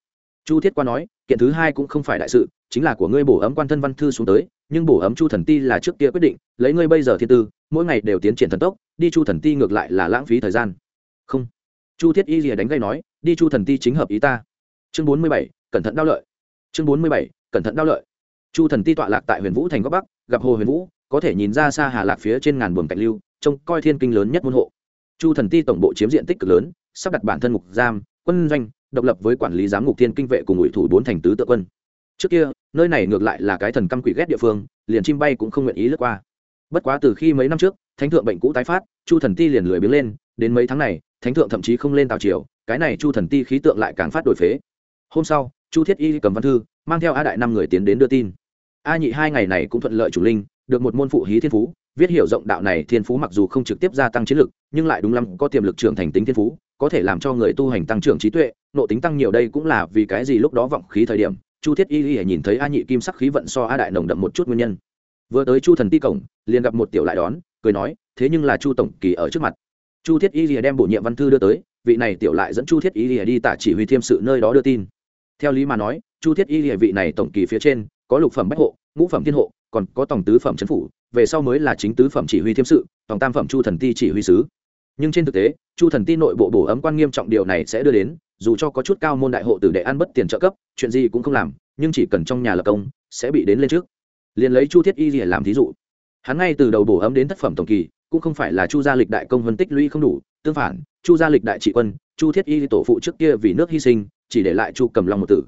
Speaker 1: Chu thiết qua nói, kiện thứ hai cũng không phải đại sự, chính là của ngươi bổ ấm quan thân văn thư xuống tới, nhưng bổ ấm chu thần ti là trước kia quyết định, lấy ngươi bây giờ thiên tư, mỗi ngày đều tiến triển thần tốc, đi chu thần ti ngược lại là lãng phí thời gian. Không. Chu thiết y rìa đánh gây nói, đi chu thần ti chính hợp ý ta. Chương bốn mươi bảy, cẩn thận đau lợi. Chương bốn mươi bảy cẩn thận đao lợi. Chu thần ti tọa lạc tại huyền vũ thành góc bắc, gặp hồ huyền vũ, có thể nhìn ra xa hà lạc phía trên ngàn buồng cạnh lưu, trông coi thiên kinh lớn nhất môn hộ. Chu thần ti tổng bộ chiếm diện tích cực lớn, sắp đặt bản thân ngục giam, quân doanh, độc lập với quản lý giám ngục thiên kinh vệ cùng ủy thủ bốn thành tứ tự quân. Trước kia, nơi này ngược lại là cái thần căm quỷ ghét địa phương, liền chim bay cũng không nguyện ý lướt qua. Bất quá từ khi mấy năm trước, thánh thượng bệnh cũ tái phát, chu thần ti liền lười biếng lên, đến mấy tháng này, thánh thượng thậm chí không lên tào triều, cái này chu thần ti khí tượng lại càng phát đổi phế. Hôm sau chu thiết y cầm văn thư, mang theo a đại năm người tiến đến đưa tin. A nhị hai ngày này cũng thuận lợi chủ linh, được một môn phụ hí thiên phú, viết hiểu rộng đạo này thiên phú mặc dù không trực tiếp gia tăng chiến lực, nhưng lại đúng lắm, có tiềm lực trưởng thành tính thiên phú, có thể làm cho người tu hành tăng trưởng trí tuệ nộ tính tăng nhiều đây cũng là vì cái gì lúc đó vọng khí thời điểm, chu thiết y y nhìn thấy a nhị kim sắc khí vận so a đại nồng đậm một chút nguyên nhân. Vừa tới chu thần ti cổng, liền gặp một tiểu lại đón, cười nói, thế nhưng là chu tổng kỳ ở trước mặt. Chu thiết y lìa đem bổ nhiệm văn thư đưa tới, vị này tiểu lại dẫn chu thiết y lìa đi tả chỉ huy thiêm sự nơi đó đưa tin theo lý mà nói, chu thiết y lìa vị này tổng kỳ phía trên, có lục phẩm bách hộ, ngũ phẩm thiên hộ, còn có tổng tứ phẩm trấn phủ, về sau mới là chính tứ phẩm chỉ huy thiêm sự, tổng tam phẩm chu thần ti chỉ huy sứ. Nhưng trên thực tế, chu thần ti nội bộ bổ ấm quan nghiêm trọng điều này sẽ đưa đến, dù cho có chút cao môn đại hộ tử đệ ăn bất tiền trợ cấp, chuyện gì cũng không làm, nhưng chỉ cần trong nhà lập công, sẽ bị đến lên trước. Liền lấy chu thiết y lìa làm thí dụ. Hắn ngay từ đầu bổ ấm đến thất phẩm tổng kỳ, cũng không phải là chu gia lịch đại công vân tích lũy không đủ tương phản, chu gia lịch đại trị quân, chu thiết y tổ phụ trước kia vì nước hy sinh, chỉ để lại chu cầm long một tử.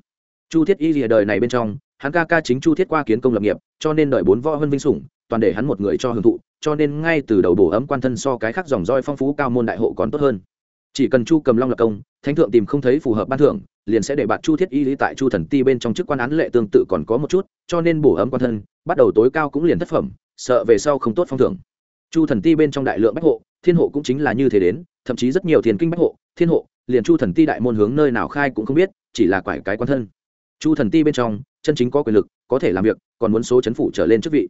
Speaker 1: Chu thiết y lìa đời này bên trong, hắn ca ca chính chu thiết qua kiến công lập nghiệp, cho nên đợi bốn võ hơn vinh sủng, toàn để hắn một người cho hưởng thụ, cho nên ngay từ đầu bổ ấm quan thân so cái khác dòng roi phong phú cao môn đại hộ còn tốt hơn. Chỉ cần chu cầm long lập công, thánh thượng tìm không thấy phù hợp ban thưởng, liền sẽ để bạn chu thiết y lý tại chu thần ti bên trong chức quan án lệ tương tự còn có một chút, cho nên bổ ấm quan thân, bắt đầu tối cao cũng liền thất phẩm, sợ về sau không tốt phong thưởng. Chu thần ti bên trong đại lượng bách hộ thiên hộ cũng chính là như thế đến, thậm chí rất nhiều thiền kinh bách hộ, thiên hộ, liền chu thần ti đại môn hướng nơi nào khai cũng không biết, chỉ là quải cái quan thân. Chu thần ti bên trong, chân chính có quyền lực, có thể làm việc, còn muốn số chấn phủ trở lên chức vị.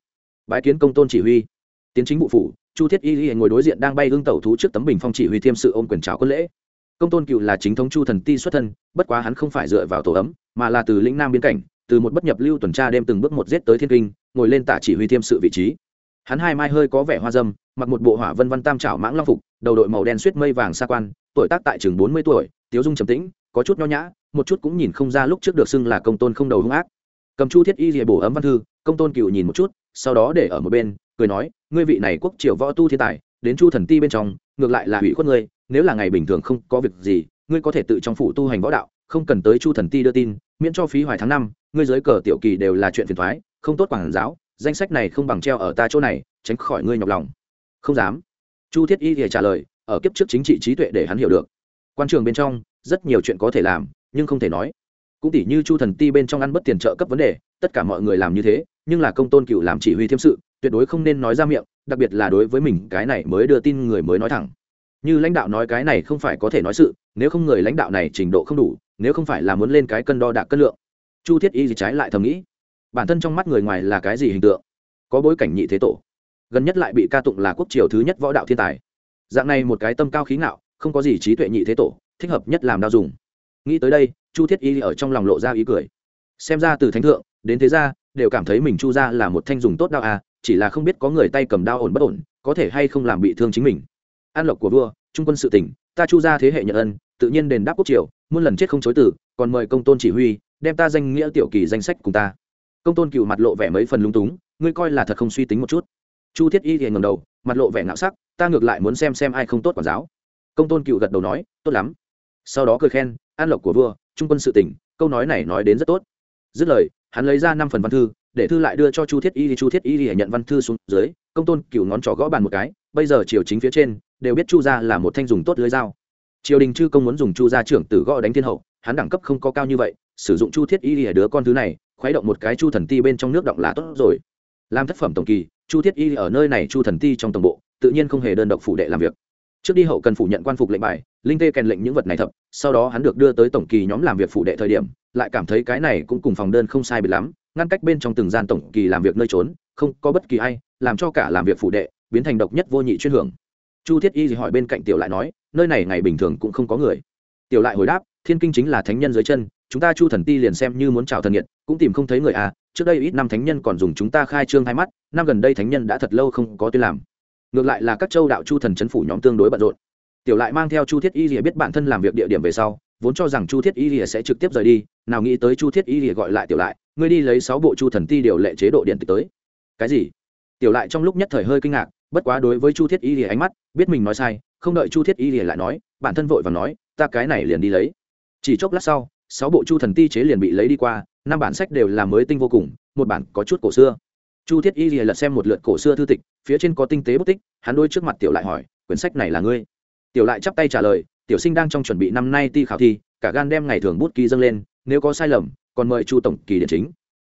Speaker 1: Bái kiến công tôn chỉ huy. Tiến chính vụ phủ, chu thiết y y ngồi đối diện đang bay hương tẩu thú trước tấm bình phong chỉ huy thiêm sự ôm quyền trào quân lễ. Công tôn cựu là chính thống chu thần ti xuất thân, bất quá hắn không phải dựa vào tổ ấm, mà là từ lĩnh nam biên cảnh, từ một bất nhập lưu tuần tra đêm từng bước một giết tới thiên kinh, ngồi lên tả chỉ huy thiêm sự vị trí hắn hai mai hơi có vẻ hoa dâm, mặc một bộ hỏa vân văn tam trảo mãng long phục, đầu đội màu đen suýt mây vàng xa quan, tuổi tác tại chừng bốn mươi tuổi, tiếu dung trầm tĩnh, có chút nho nhã, một chút cũng nhìn không ra lúc trước được xưng là công tôn không đầu hung ác. Cầm chu thiết y rìa bổ ấm văn thư, công tôn cựu nhìn một chút, sau đó để ở một bên, cười nói, ngươi vị này quốc triều võ tu thiên tài, đến chu thần ti bên trong, ngược lại là hủy khuất ngươi, nếu là ngày bình thường không có việc gì, ngươi có thể tự trong phủ tu hành võ đạo, không cần tới chu thần ti đưa tin, miễn cho phí hoài tháng năm, ngươi giới cờ tiểu kỳ đều là chuyện phiền thoái không tốt quản giáo danh sách này không bằng treo ở ta chỗ này, tránh khỏi ngươi nhọc lòng. Không dám. Chu thiết y thì trả lời, ở kiếp trước chính trị trí tuệ để hắn hiểu được. Quan trường bên trong, rất nhiều chuyện có thể làm, nhưng không thể nói. Cũng tỷ như chu thần ti bên trong ăn bất tiền trợ cấp vấn đề, tất cả mọi người làm như thế, nhưng là công tôn cựu làm chỉ huy thiêm sự, tuyệt đối không nên nói ra miệng, đặc biệt là đối với mình, cái này mới đưa tin người mới nói thẳng. Như lãnh đạo nói cái này không phải có thể nói sự, nếu không người lãnh đạo này trình độ không đủ, nếu không phải là muốn lên cái cân đo đạc cân lượng. Chu thiết y gì trái lại thầm nghĩ bản thân trong mắt người ngoài là cái gì hình tượng? Có bối cảnh nhị thế tổ. Gần nhất lại bị ca tụng là quốc triều thứ nhất võ đạo thiên tài. Dạng này một cái tâm cao khí ngạo, không có gì trí tuệ nhị thế tổ, thích hợp nhất làm đao dùng. Nghĩ tới đây, chu thiết y ở trong lòng lộ ra ý cười. Xem ra từ thánh thượng, đến thế gia, đều cảm thấy mình chu ra là một thanh dùng tốt đao à chỉ là không biết có người tay cầm đao ổn bất ổn, có thể hay không làm bị thương chính mình. An lộc của vua, trung quân sự tỉnh, ta chu ra thế hệ nhận ân, tự nhiên đền đáp quốc triều, muôn lần chết không chối tử còn mời công tôn chỉ huy, đem ta danh nghĩa tiểu kỳ danh sách cùng ta công tôn cựu mặt lộ vẻ mấy phần lung túng, ngươi coi là thật không suy tính một chút. Chu thiết y thì ngầm đầu, mặt lộ vẻ ngạo sắc, ta ngược lại muốn xem xem ai không tốt quản giáo. Công tôn cựu gật đầu nói, tốt lắm. Sau đó cười khen, an lộc của vua, trung quân sự tỉnh, câu nói này nói đến rất tốt. Dứt lời, hắn lấy ra năm phần văn thư, để thư lại đưa cho chu thiết y chu thiết y nhận văn thư xuống dưới, công tôn cựu ngón trỏ gõ bàn một cái, bây giờ triều chính phía trên, đều biết chu gia là một thanh dùng tốt lưới dao. Triều đình chư công muốn dùng chu gia trưởng tử gõ đánh thiên hậu, hắn đẳng cấp không có cao như vậy, sử dụng chu thiết y lìa đứa con thứ này khuấy động một cái chu thần ti bên trong nước động là tốt rồi. Làm thất phẩm tổng kỳ, chu thiết y ở nơi này chu thần ti trong tổng bộ, tự nhiên không hề đơn độc phủ đệ làm việc. Trước đi hậu cần phủ nhận quan phục lệnh bài, linh tê kèn lệnh những vật này thập, sau đó hắn được đưa tới tổng kỳ nhóm làm việc phủ đệ thời điểm, lại cảm thấy cái này cũng cùng phòng đơn không sai biệt lắm, ngăn cách bên trong từng gian tổng kỳ làm việc nơi trốn, không có bất kỳ ai, làm cho cả làm việc phủ đệ biến thành độc nhất vô nhị chuyên hưởng. Chu thiết y thì hỏi bên cạnh tiểu lại nói, nơi này ngày bình thường cũng không có người. Tiểu lại hồi đáp, thiên kinh chính là thánh nhân dưới chân chúng ta chu thần ti liền xem như muốn chào thần nghiệt, cũng tìm không thấy người à trước đây ít năm thánh nhân còn dùng chúng ta khai trương hai mắt, năm gần đây thánh nhân đã thật lâu không có tuyên làm. Ngược lại là các châu đạo chu thần c h ấ n phủ nhóm tương đối bận rộn. Tiểu lại mang theo chu thiết y rìa biết bản thân làm việc địa điểm về sau, vốn cho rằng chu thiết y rìa sẽ trực tiếp rời đi, nào nghĩ tới chu thiết y rìa gọi lại tiểu lại, ngươi đi lấy sáu bộ chu thần ti điều lệ chế độ điện tử tới. Cái gì? Tiểu lại trong lúc nhất thời hơi kinh ngạc, bất quá đối với chu thiết y rìa ánh mắt, biết mình nói sai, không đợi chu thiết y rìa lại nói, bản thân vội và nói, ta cái này liền đi lấy. Chỉ chốc lát sau sáu bộ chu thần ti chế liền bị lấy đi qua, năm bản sách đều là mới tinh vô cùng, một bản có chút cổ xưa. Chu thiết y lìa lật xem một lượt cổ xưa thư tịch, phía trên có tinh tế bút tích, hắn đôi trước mặt tiểu lại hỏi, quyển sách này là ngươi? Tiểu lại chắp tay trả lời, tiểu sinh đang trong chuẩn bị năm nay ti khảo thi, cả gan đem ngày thường bút ký dâng lên, nếu có sai lầm, còn mời chu tổng kỳ điện chính.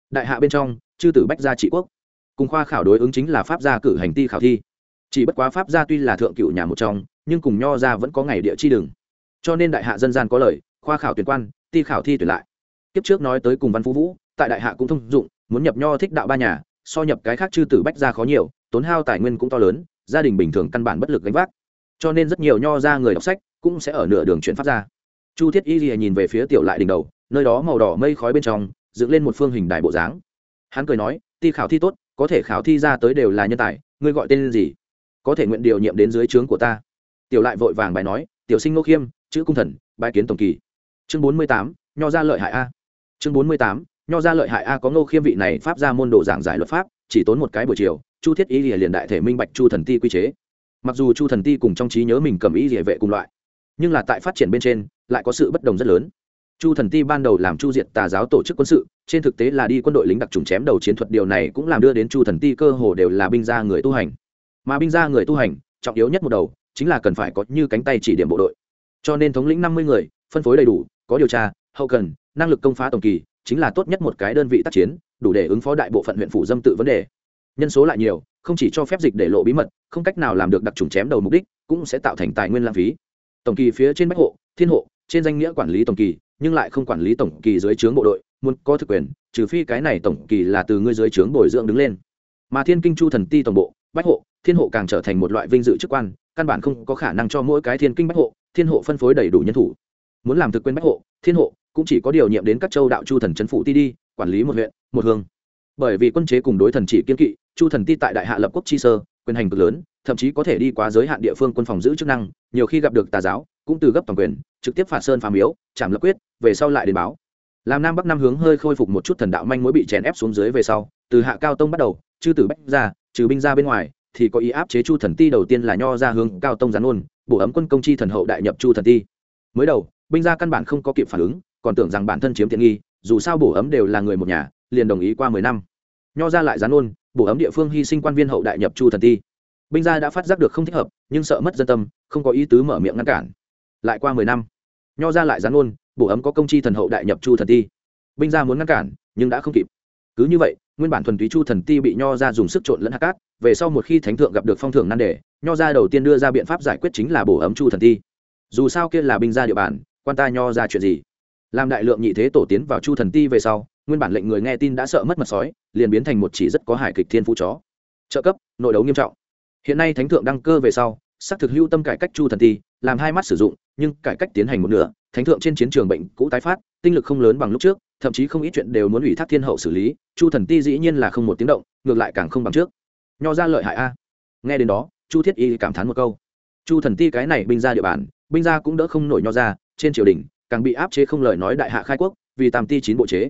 Speaker 1: Đại hạ bên trong, chư tử bách gia trị quốc. Cùng khoa khảo đối ứng chính là pháp gia cử hành ti khảo thi. Chỉ bất quá pháp gia tuy là thượng cựu nhà một trong, nhưng cùng nho gia vẫn có ngày địa chi đường. Cho nên đại hạ dân gian có lời khoa khảo tuyển quan, ti khảo thi tuyển lại. Kiếp trước nói tới cùng văn phú vũ, tại đại hạ cũng thông dụng, muốn nhập nho thích đạo ba nhà, so nhập cái khác chư tử bách ra khó nhiều, tốn hao tài nguyên cũng to lớn, gia đình bình thường căn bản bất lực gánh vác. Cho nên rất nhiều nho ra người đọc sách cũng sẽ ở nửa đường chuyển phát ra chu thiết y lìa nhìn về phía tiểu lại đỉnh đầu, nơi đó màu đỏ mây khói bên trong, dựng lên một phương hình đại bộ dáng. Hắn cười nói, ti khảo thi tốt, có thể khảo thi ra tới đều là nhân tài, ngươi gọi tên gì? Có thể nguyện điều nhiệm đến dưới trướng của ta. Tiểu lại vội vàng bài nói, tiểu sinh ngô khiêm, chữ cung thần bài kiến tổng kỳ chương bốn mươi tám, nho ra lợi hại a. Chương bốn mươi tám, nho ra lợi hại a có ngô khiêm vị này pháp ra môn đồ giảng giải luật pháp, chỉ tốn một cái buổi chiều, chu thiết y lìa liền đại thể minh bạch chu thần ti quy chế. Mặc dù chu thần ti cùng trong trí nhớ mình cầm ý địa vệ cùng loại, nhưng là tại phát triển bên trên, lại có sự bất đồng rất lớn. Chu thần ti ban đầu làm chu diệt tà giáo tổ chức quân sự, trên thực tế là đi quân đội lính đặc trùng chém đầu chiến thuật, điều này cũng làm đưa đến chu thần ti cơ hồ đều là binh gia người tu hành. Mà binh gia người tu hành, trọng yếu nhất một đầu, chính là cần phải có như cánh tay chỉ điểm bộ đội. Cho nên thống lĩnh năm mươi người, phân phối đầy đủ có điều tra, hậu cần, năng lực công phá tổng kỳ, chính là tốt nhất một cái đơn vị tác chiến, đủ để ứng phó đại bộ phận huyện phủ dâm tự vấn đề. Nhân số lại nhiều, không chỉ cho phép dịch để lộ bí mật, không cách nào làm được đặc trùng chém đầu mục đích, cũng sẽ tạo thành tài nguyên lãng phí. Tổng kỳ phía trên bách hộ, thiên hộ, trên danh nghĩa quản lý tổng kỳ, nhưng lại không quản lý tổng kỳ dưới trướng bộ đội, muốn có thực quyền, trừ phi cái này tổng kỳ là từ ngươi dưới trướng bồi dưỡng đứng lên. Mà thiên kinh chu thần ti tổng bộ, bách hộ, thiên hộ càng trở thành một loại vinh dự chức quan, căn bản không có khả năng cho mỗi cái thiên kinh bách hộ, thiên hộ phân phối đầy đủ nhân thủ muốn làm thực quyền bách hộ, thiên hộ, cũng chỉ có điều nhiệm đến các châu đạo chu thần trấn phụ ti đi, quản lý một huyện, một hương. Bởi vì quân chế cùng đối thần chỉ kiên kỵ, chu thần ti tại đại hạ lập quốc chi sơ, quyền hành cực lớn, thậm chí có thể đi quá giới hạn địa phương quân phòng giữ chức năng, nhiều khi gặp được tà giáo, cũng từ gấp toàn quyền, trực tiếp phạt sơn phá miếu, chạm lập quyết, về sau lại đến báo. Làm nam bắc nam hướng hơi khôi phục một chút thần đạo manh mối bị chèn ép xuống dưới về sau, từ hạ cao tông bắt đầu, chư tử bách ra trừ binh ra bên ngoài, thì có ý áp chế chu thần ti đầu tiên là nho ra hướng cao tông gián ôn, bổ ấm quân công chi thần hậu đại nhập chu thần ti. Mới đầu binh gia căn bản không có kịp phản ứng, còn tưởng rằng bản thân chiếm tiện nghi, dù sao bổ ấm đều là người một nhà, liền đồng ý qua mười năm. Nho ra lại gián ôn, bổ ấm địa phương hy sinh quan viên hậu đại nhập chu thần ti. Binh gia đã phát giác được không thích hợp, nhưng sợ mất dân tâm, không có ý tứ mở miệng ngăn cản. Lại qua mười năm, nho ra lại gián ôn, bổ ấm có công chi thần hậu đại nhập chu thần ti. Binh gia muốn ngăn cản, nhưng đã không kịp. Cứ như vậy, nguyên bản thuần túy chu thần ti bị nho ra dùng sức trộn lẫn hạt cát, về sau một khi thánh thượng gặp được phong thưởng nan đề, nho ra đầu tiên đưa ra biện pháp giải quyết chính là bổ ấm chu thần ti. Dù sao kia là binh gia địa bàn quan ta nho ra chuyện gì? Làm đại lượng nhị thế tổ tiến vào chu thần ti về sau, nguyên bản lệnh người nghe tin đã sợ mất mật sói, liền biến thành một chỉ rất có hải kịch thiên phú chó. Trợ cấp, nội đấu nghiêm trọng. Hiện nay thánh thượng đăng cơ về sau, xác thực hữu tâm cải cách chu thần ti, làm hai mắt sử dụng, nhưng cải cách tiến hành một nửa, thánh thượng trên chiến trường bệnh cũ tái phát, tinh lực không lớn bằng lúc trước, thậm chí không ít chuyện đều muốn ủy thác thiên hậu xử lý, chu thần ti dĩ nhiên là không một tiếng động, ngược lại càng không bằng trước. Nho ra lợi hại a. Nghe đến đó, chu thiết y cảm thán một câu. Chu thần ti cái này binh ra địa bàn, binh ra cũng đỡ không nổi nho ra trên triều đình, càng bị áp chế không lời nói đại hạ khai quốc, vì tam ti chín bộ chế.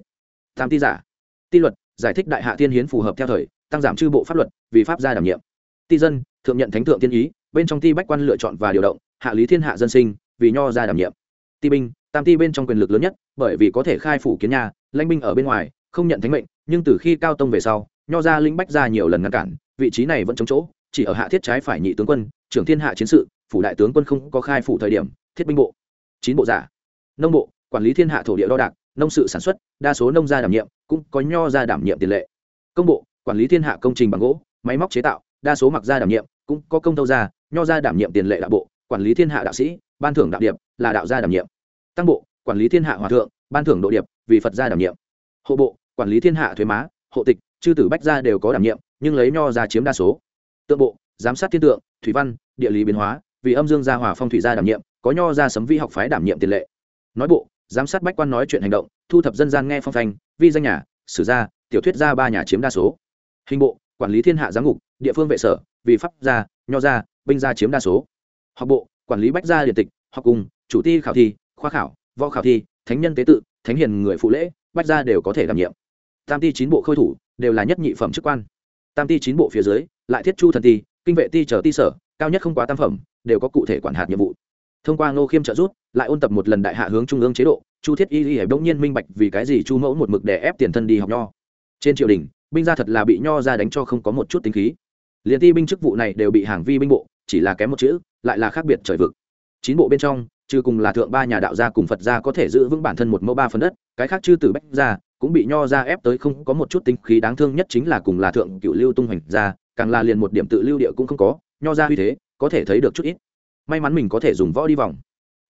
Speaker 1: Tam ti giả. Ti luật, giải thích đại hạ tiên hiến phù hợp theo thời, tăng giảm chư bộ pháp luật, vì pháp gia đảm nhiệm. Ti dân, thượng nhận thánh thượng tiên ý, bên trong ti bách quan lựa chọn và điều động, hạ lý thiên hạ dân sinh, vì nho gia đảm nhiệm. Ti binh, tam ti bên trong quyền lực lớn nhất, bởi vì có thể khai phủ kiến nhà, lãnh binh ở bên ngoài, không nhận thánh mệnh, nhưng từ khi cao tông về sau, nho gia linh bách ra nhiều lần ngăn cản, vị trí này vẫn chống chỗ, chỉ ở hạ thiết trái phải nhị tướng quân, trưởng thiên hạ chiến sự, phủ đại tướng quân không có khai phủ thời điểm, thiết binh bộ chín bộ giả. Nông bộ, quản lý thiên hạ thổ địa đo đạc, nông sự sản xuất, đa số nông gia đảm nhiệm, cũng có nho gia đảm nhiệm tiền lệ. Công bộ, quản lý thiên hạ công trình bằng gỗ, máy móc chế tạo, đa số mặc gia đảm nhiệm, cũng có công tâu gia, nho gia đảm nhiệm tiền lệ đạo bộ, quản lý thiên hạ đạo sĩ, ban thưởng đạo điệp, là đạo gia đảm nhiệm. Tăng bộ, quản lý thiên hạ hòa thượng, ban thưởng độ điệp, vì phật gia đảm nhiệm. Hộ bộ, quản lý thiên hạ thuế má, hộ tịch, chư tử bách gia đều có đảm nhiệm, nhưng lấy nho gia chiếm đa số. Tượng bộ, giám sát thiên tượng, thủy văn, địa lý biến hóa, vì âm dương gia hòa phong thủy gia đảm nhiệm có nho gia sấm vi học phái đảm nhiệm tiền lệ. Nói bộ, giám sát bách quan nói chuyện hành động, thu thập dân gian nghe phong phanh, vi danh nhà, sử gia, tiểu thuyết gia ba nhà chiếm đa số. Hình bộ, quản lý thiên hạ giám ngục, địa phương vệ sở, vì pháp gia, nho gia, binh gia chiếm đa số. Học bộ, quản lý bách gia điện tịch, học cùng, chủ ti khảo thi, khoa khảo, võ khảo thi, thánh nhân tế tự, thánh hiền người phụ lễ, bách gia đều có thể đảm nhiệm. Tam ti chín bộ khôi thủ, đều là nhất nhị phẩm chức quan. Tam ti chín bộ phía dưới, lại thiết chu thần ti, kinh vệ ti chờ ti sở, cao nhất không quá tam phẩm, đều có cụ thể quản hạt nhiệm vụ thông qua ngô khiêm trợ giúp, lại ôn tập một lần đại hạ hướng trung ương chế độ, chu thiết y y bỗng nhiên minh bạch vì cái gì chu mẫu một mực đè ép tiền thân đi học nho. Trên triều đình, binh gia thật là bị nho ra đánh cho không có một chút tính khí. Liền ti binh chức vụ này đều bị hàng vi binh bộ, chỉ là kém một chữ, lại là khác biệt trời vực. Chín bộ bên trong, trừ cùng là thượng ba nhà đạo gia cùng phật gia có thể giữ vững bản thân một mẫu ba phần đất, cái khác chư tử bách gia cũng bị nho ra ép tới không có một chút tính khí đáng thương nhất chính là cùng là thượng cựu lưu tung hoành gia, càng là liền một điểm tự lưu địa cũng không có, nho ra uy thế, có thể thấy được chút ít may mắn mình có thể dùng võ đi vòng.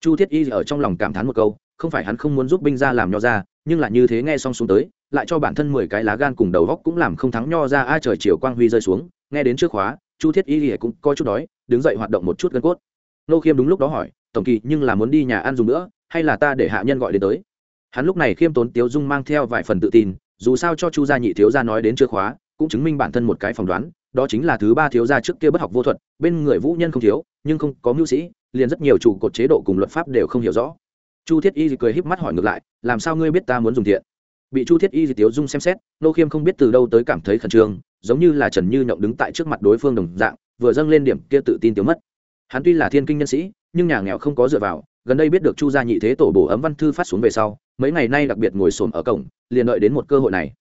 Speaker 1: Chu thiết y ở trong lòng cảm thán một câu, không phải hắn không muốn giúp binh ra làm nho ra, nhưng là như thế nghe xong xuống tới, lại cho bản thân mười cái lá gan cùng đầu góc cũng làm không thắng nho ra, ai trời chiều quang huy rơi xuống. Nghe đến trước khóa, chu thiết y cũng coi chút đói, đứng dậy hoạt động một chút gân cốt. Nô khiêm đúng lúc đó hỏi, tổng kỳ, nhưng là muốn đi nhà ăn dùng nữa, hay là ta để hạ nhân gọi đến tới? Hắn lúc này khiêm tốn tiếu dung mang theo vài phần tự tin, dù sao cho chu gia nhị thiếu gia nói đến chưa khóa, cũng chứng minh bản thân một cái phỏng đoán đó chính là thứ ba thiếu gia trước kia bất học vô thuật, bên người vũ nhân không thiếu, nhưng không có mưu sĩ, liền rất nhiều trụ cột chế độ cùng luật pháp đều không hiểu rõ. Chu thiết y cười híp mắt hỏi ngược lại, làm sao ngươi biết ta muốn dùng thiện? Bị chu thiết y tiếu dung xem xét, nô khiêm không biết từ đâu tới cảm thấy khẩn trương, giống như là trần như nhộng đứng tại trước mặt đối phương đồng dạng, vừa dâng lên điểm kia tự tin tiêu mất. Hắn tuy là thiên kinh nhân sĩ, nhưng nhà nghèo không có dựa vào, gần đây biết được chu gia nhị thế tổ bổ ấm văn thư phát xuống về sau, mấy ngày nay đặc biệt ngồi xổm ở cổng, liền đợi đến một cơ hội này.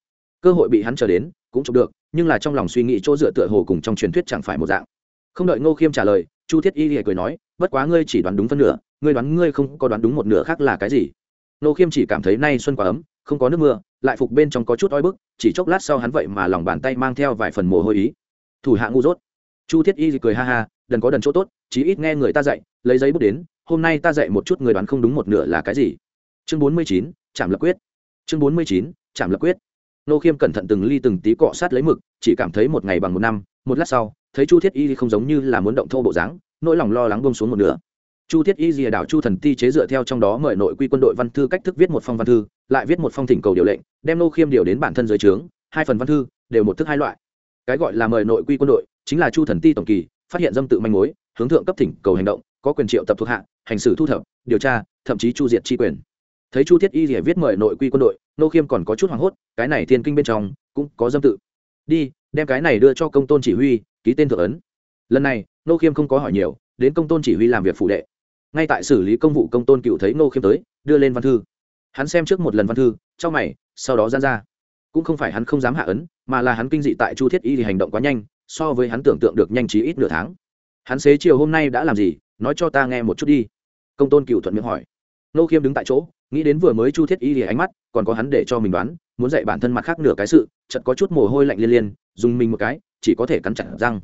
Speaker 1: Cơ hội bị hắn chờ đến, cũng chụp được nhưng là trong lòng suy nghĩ chỗ dựa tựa hồ cùng trong truyền thuyết chẳng phải một dạng. Không đợi ngô khiêm trả lời, chu thiết y lìa cười nói, bất quá ngươi chỉ đoán đúng phân nửa, ngươi đoán ngươi không có đoán đúng một nửa khác là cái gì? Ngô khiêm chỉ cảm thấy nay xuân quá ấm, không có nước mưa, lại phục bên trong có chút oi bức, chỉ chốc lát sau hắn vậy mà lòng bàn tay mang theo vài phần mồ hôi ý. Thủ hạ ngu dốt. Chu thiết y cười ha ha, đần có đần chỗ tốt, chí ít nghe người ta dạy, lấy giấy bút đến, hôm nay ta dạy một chút người đoán không đúng một nửa là cái gì? Chương bốn mươi chín chạm lập quyết. Chương bốn mươi chín chạm lập quyết nô khiêm cẩn thận từng ly từng tí cọ sát lấy mực, chỉ cảm thấy một ngày bằng một năm, một lát sau, thấy chu thiết y không giống như là muốn động thô bộ dáng, nỗi lòng lo lắng bông xuống một nửa. Chu thiết y rìa đảo chu thần ti chế dựa theo trong đó mời nội quy quân đội văn thư cách thức viết một phong văn thư, lại viết một phong thỉnh cầu điều lệnh, đem nô khiêm điều đến bản thân dưới trướng, hai phần văn thư, đều một thức hai loại. Cái gọi là mời nội quy quân đội, chính là chu thần ti tổng kỳ, phát hiện dâm tự manh mối, hướng thượng cấp thỉnh cầu hành động, có quyền triệu tập thuộc hạ, hành xử thu thập, điều tra, thậm chí chu diệt tri quyền. Thấy chu thiết y rìa viết mời nội quy quân đội nô khiêm còn có chút hoảng hốt, cái này thiên kinh bên trong cũng có dâm tự. Đi, đem cái này đưa cho công tôn chỉ huy, ký tên thượng ấn. Lần này, nô khiêm không có hỏi nhiều, đến công tôn chỉ huy làm việc phụ đệ. Ngay tại xử lý công vụ công tôn cựu thấy nô khiêm tới, đưa lên văn thư. Hắn xem trước một lần văn thư, trong mày, sau đó gian ra. Cũng không phải hắn không dám hạ ấn, mà là hắn kinh dị tại chu thiết y thì hành động quá nhanh, so với hắn tưởng tượng được nhanh trí ít nửa tháng. Hắn xế chiều hôm nay đã làm gì? Nói cho ta nghe một chút đi. Công tôn cựu thuận miệng hỏi nô khiêm đứng tại chỗ, nghĩ đến vừa mới chu thiết y thì ánh mắt, còn có hắn để cho mình đoán, muốn dạy bản thân mặt khác nửa cái sự chật có chút mồ hôi lạnh liên liên, dùng mình một cái, chỉ có thể cắn chặt răng.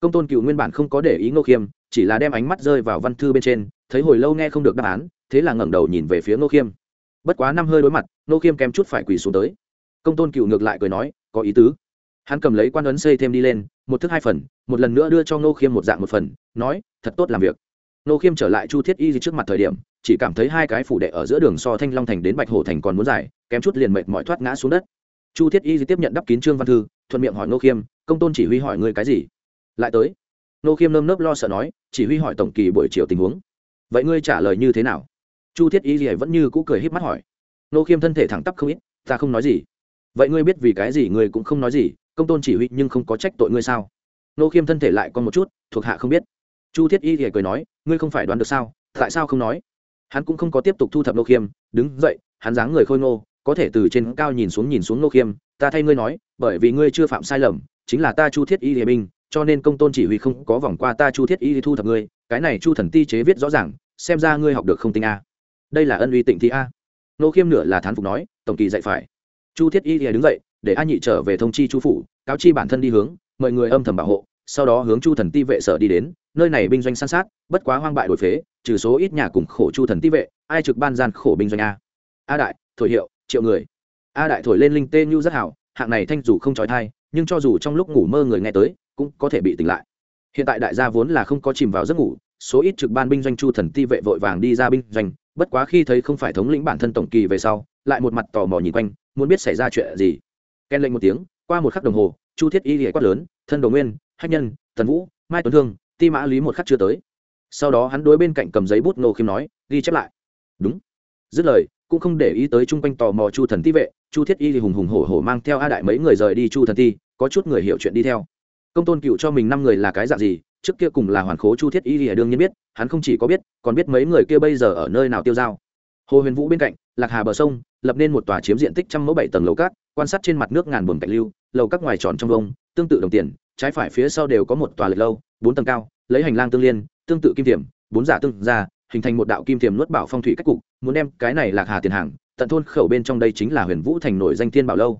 Speaker 1: Công tôn cựu nguyên bản không có để ý ngô khiêm, chỉ là đem ánh mắt rơi vào văn thư bên trên, thấy hồi lâu nghe không được đáp án, thế là ngẩng đầu nhìn về phía ngô khiêm. Bất quá năm hơi đối mặt ngô khiêm kém chút phải quỳ xuống tới. Công tôn cựu ngược lại cười nói, có ý tứ. Hắn cầm lấy quan ấn xây thêm đi lên, một thức hai phần, một lần nữa đưa cho ngô khiêm một dạng một phần, nói, thật tốt làm việc. Ngô khiêm trở lại chu thiết y trước mặt thời điểm chỉ cảm thấy hai cái phủ đệ ở giữa đường so thanh long thành đến bạch hổ thành còn muốn dài, kém chút liền mệt mỏi thoát ngã xuống đất. Chu thiết y tiếp nhận đắp kín trương văn thư, thuận miệng hỏi nô khiêm, công tôn chỉ huy hỏi ngươi cái gì? Lại tới nô khiêm nơm nớp lo sợ nói, chỉ huy hỏi tổng kỳ buổi chiều tình huống. Vậy ngươi trả lời như thế nào? Chu thiết y vẫn như cũ cười h mắt hỏi. Nô khiêm thân thể thẳng tắp không ít, ta không nói gì. Vậy ngươi biết vì cái gì ngươi cũng không nói gì, công tôn chỉ huy nhưng không có trách tội ngươi sao? Nô khiêm thân thể lại còn một chút, thuộc hạ không biết. Chu thiết y thì cười nói, ngươi không phải đoán được sao? Tại sao không nói? Hắn cũng không có tiếp tục thu thập nô khiêm, đứng dậy, hắn dáng người khôi ngô, có thể từ trên cao nhìn xuống nhìn xuống nô khiêm, ta thay ngươi nói, bởi vì ngươi chưa phạm sai lầm, chính là ta chu thiết y hiệp binh, cho nên công tôn chỉ huy không có vòng qua ta chu thiết y thu thập ngươi, cái này chu thần ti chế viết rõ ràng, xem ra ngươi học được không tinh a. Đây là ân uy tịnh thi a. Nô khiêm nửa là thán phục nói, tổng kỳ dạy phải. Chu thiết y thì đứng dậy, để a nhị trở về thông chi chu phủ, cáo chi bản thân đi hướng, mời người âm thầm bảo hộ sau đó hướng chu thần ti vệ sở đi đến, nơi này binh doanh san sát, bất quá hoang bại đổi phế, trừ số ít nhà cùng khổ chu thần ti vệ, ai trực ban gian khổ binh doanh a. A đại, thổi hiệu, triệu người. A đại thổi lên linh tê như rất hảo, hạng này thanh dù không trói thai, nhưng cho dù trong lúc ngủ mơ người nghe tới, cũng có thể bị tỉnh lại. Hiện tại đại gia vốn là không có chìm vào giấc ngủ, số ít trực ban binh doanh chu thần ti vệ vội vàng đi ra binh doanh, bất quá khi thấy không phải thống lĩnh bản thân tổng kỳ về sau, lại một mặt tò mò nhìn quanh, muốn biết xảy ra chuyện gì. Ken lệnh một tiếng, qua một khắc đồng hồ, chu thiết y hệ quát lớn, thân đồ nguyên hách nhân, tần vũ, mai tuấn thương, ti mã lý một khắc chưa tới. Sau đó hắn đối bên cạnh cầm giấy bút nô khiêm nói, ghi chép lại. Đúng. Dứt lời, cũng không để ý tới chung quanh tò mò chu thần ti vệ. Chu thiết y thì hùng hùng hổ hổ mang theo a đại mấy người rời đi chu thần ti, có chút người hiểu chuyện đi theo. Công tôn cựu cho mình năm người là cái dạng gì, trước kia cùng là hoàn khố chu thiết y thì đương nhiên biết, hắn không chỉ có biết, còn biết mấy người kia bây giờ ở nơi nào tiêu dao. Hồ huyền vũ bên cạnh, lạc hà bờ sông, lập nên một tòa chiếm diện tích trăm mẫu bảy tầng lầu cát, quan sát trên mặt nước ngàn buồng cạnh lưu, lầu các ngoài tròn trong vông, tương tự đồng tiền trái phải phía sau đều có một tòa lệch lâu, bốn tầng cao, lấy hành lang tương liên, tương tự kim tiềm bốn giả tương ra hình thành một đạo kim tiềm nuốt bảo phong thủy cách cục, muốn đem cái này lạc hà tiền hàng, tận thôn khẩu bên trong đây chính là huyền vũ thành nổi danh thiên bảo lâu.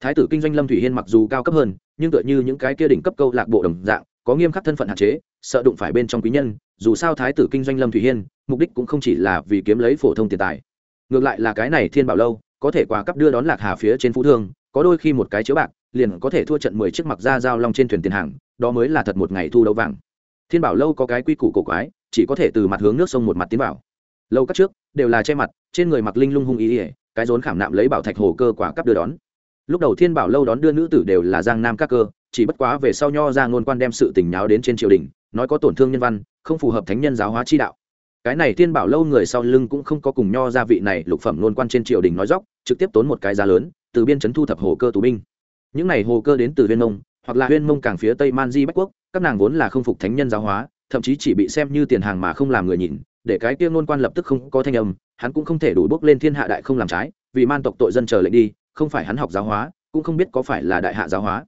Speaker 1: Thái tử kinh doanh lâm thủy hiên mặc dù cao cấp hơn, nhưng tựa như những cái kia đỉnh cấp câu lạc bộ đồng dạng, có nghiêm khắc thân phận hạn chế, sợ đụng phải bên trong quý nhân, dù sao thái tử kinh doanh lâm thủy hiên, mục đích cũng không chỉ là vì kiếm lấy phổ thông tiền tài. Ngược lại là cái này thiên bảo lâu, có thể quà cấp đưa đón lạc hà phía trên phú thương, có đôi khi một cái chiếu bạc liền có thể thua trận mười chiếc mặc ra giao long trên thuyền tiền hàng, đó mới là thật một ngày thu đấu vàng. Thiên bảo lâu có cái quy củ cổ quái, chỉ có thể từ mặt hướng nước sông một mặt tiến vào. Lâu các trước, đều là che mặt, trên người mặc linh lung hung ý ỉa cái rốn khảm nạm lấy bảo thạch hồ cơ quả cấp đưa đón. Lúc đầu thiên bảo lâu đón đưa nữ tử đều là giang nam các cơ, chỉ bất quá về sau nho ra ngôn quan đem sự tình nháo đến trên triều đình, nói có tổn thương nhân văn, không phù hợp thánh nhân giáo hóa chi đạo. Cái này thiên bảo lâu người sau lưng cũng không có cùng nho gia vị này lục phẩm ngôn quan trên triều đình nói dóc trực tiếp tốn một cái giá lớn, từ biên chấn thu thập hồ cơ tù binh những này hồ cơ đến từ huyên mông, hoặc là huyên mông càng phía tây man di bách quốc, các nàng vốn là không phục thánh nhân giáo hóa, thậm chí chỉ bị xem như tiền hàng mà không làm người nhìn, để cái kia ngôn quan lập tức không có thanh âm, hắn cũng không thể đủ bước lên thiên hạ đại không làm trái, vì man tộc tội dân chờ lệnh đi, không phải hắn học giáo hóa, cũng không biết có phải là đại hạ giáo hóa.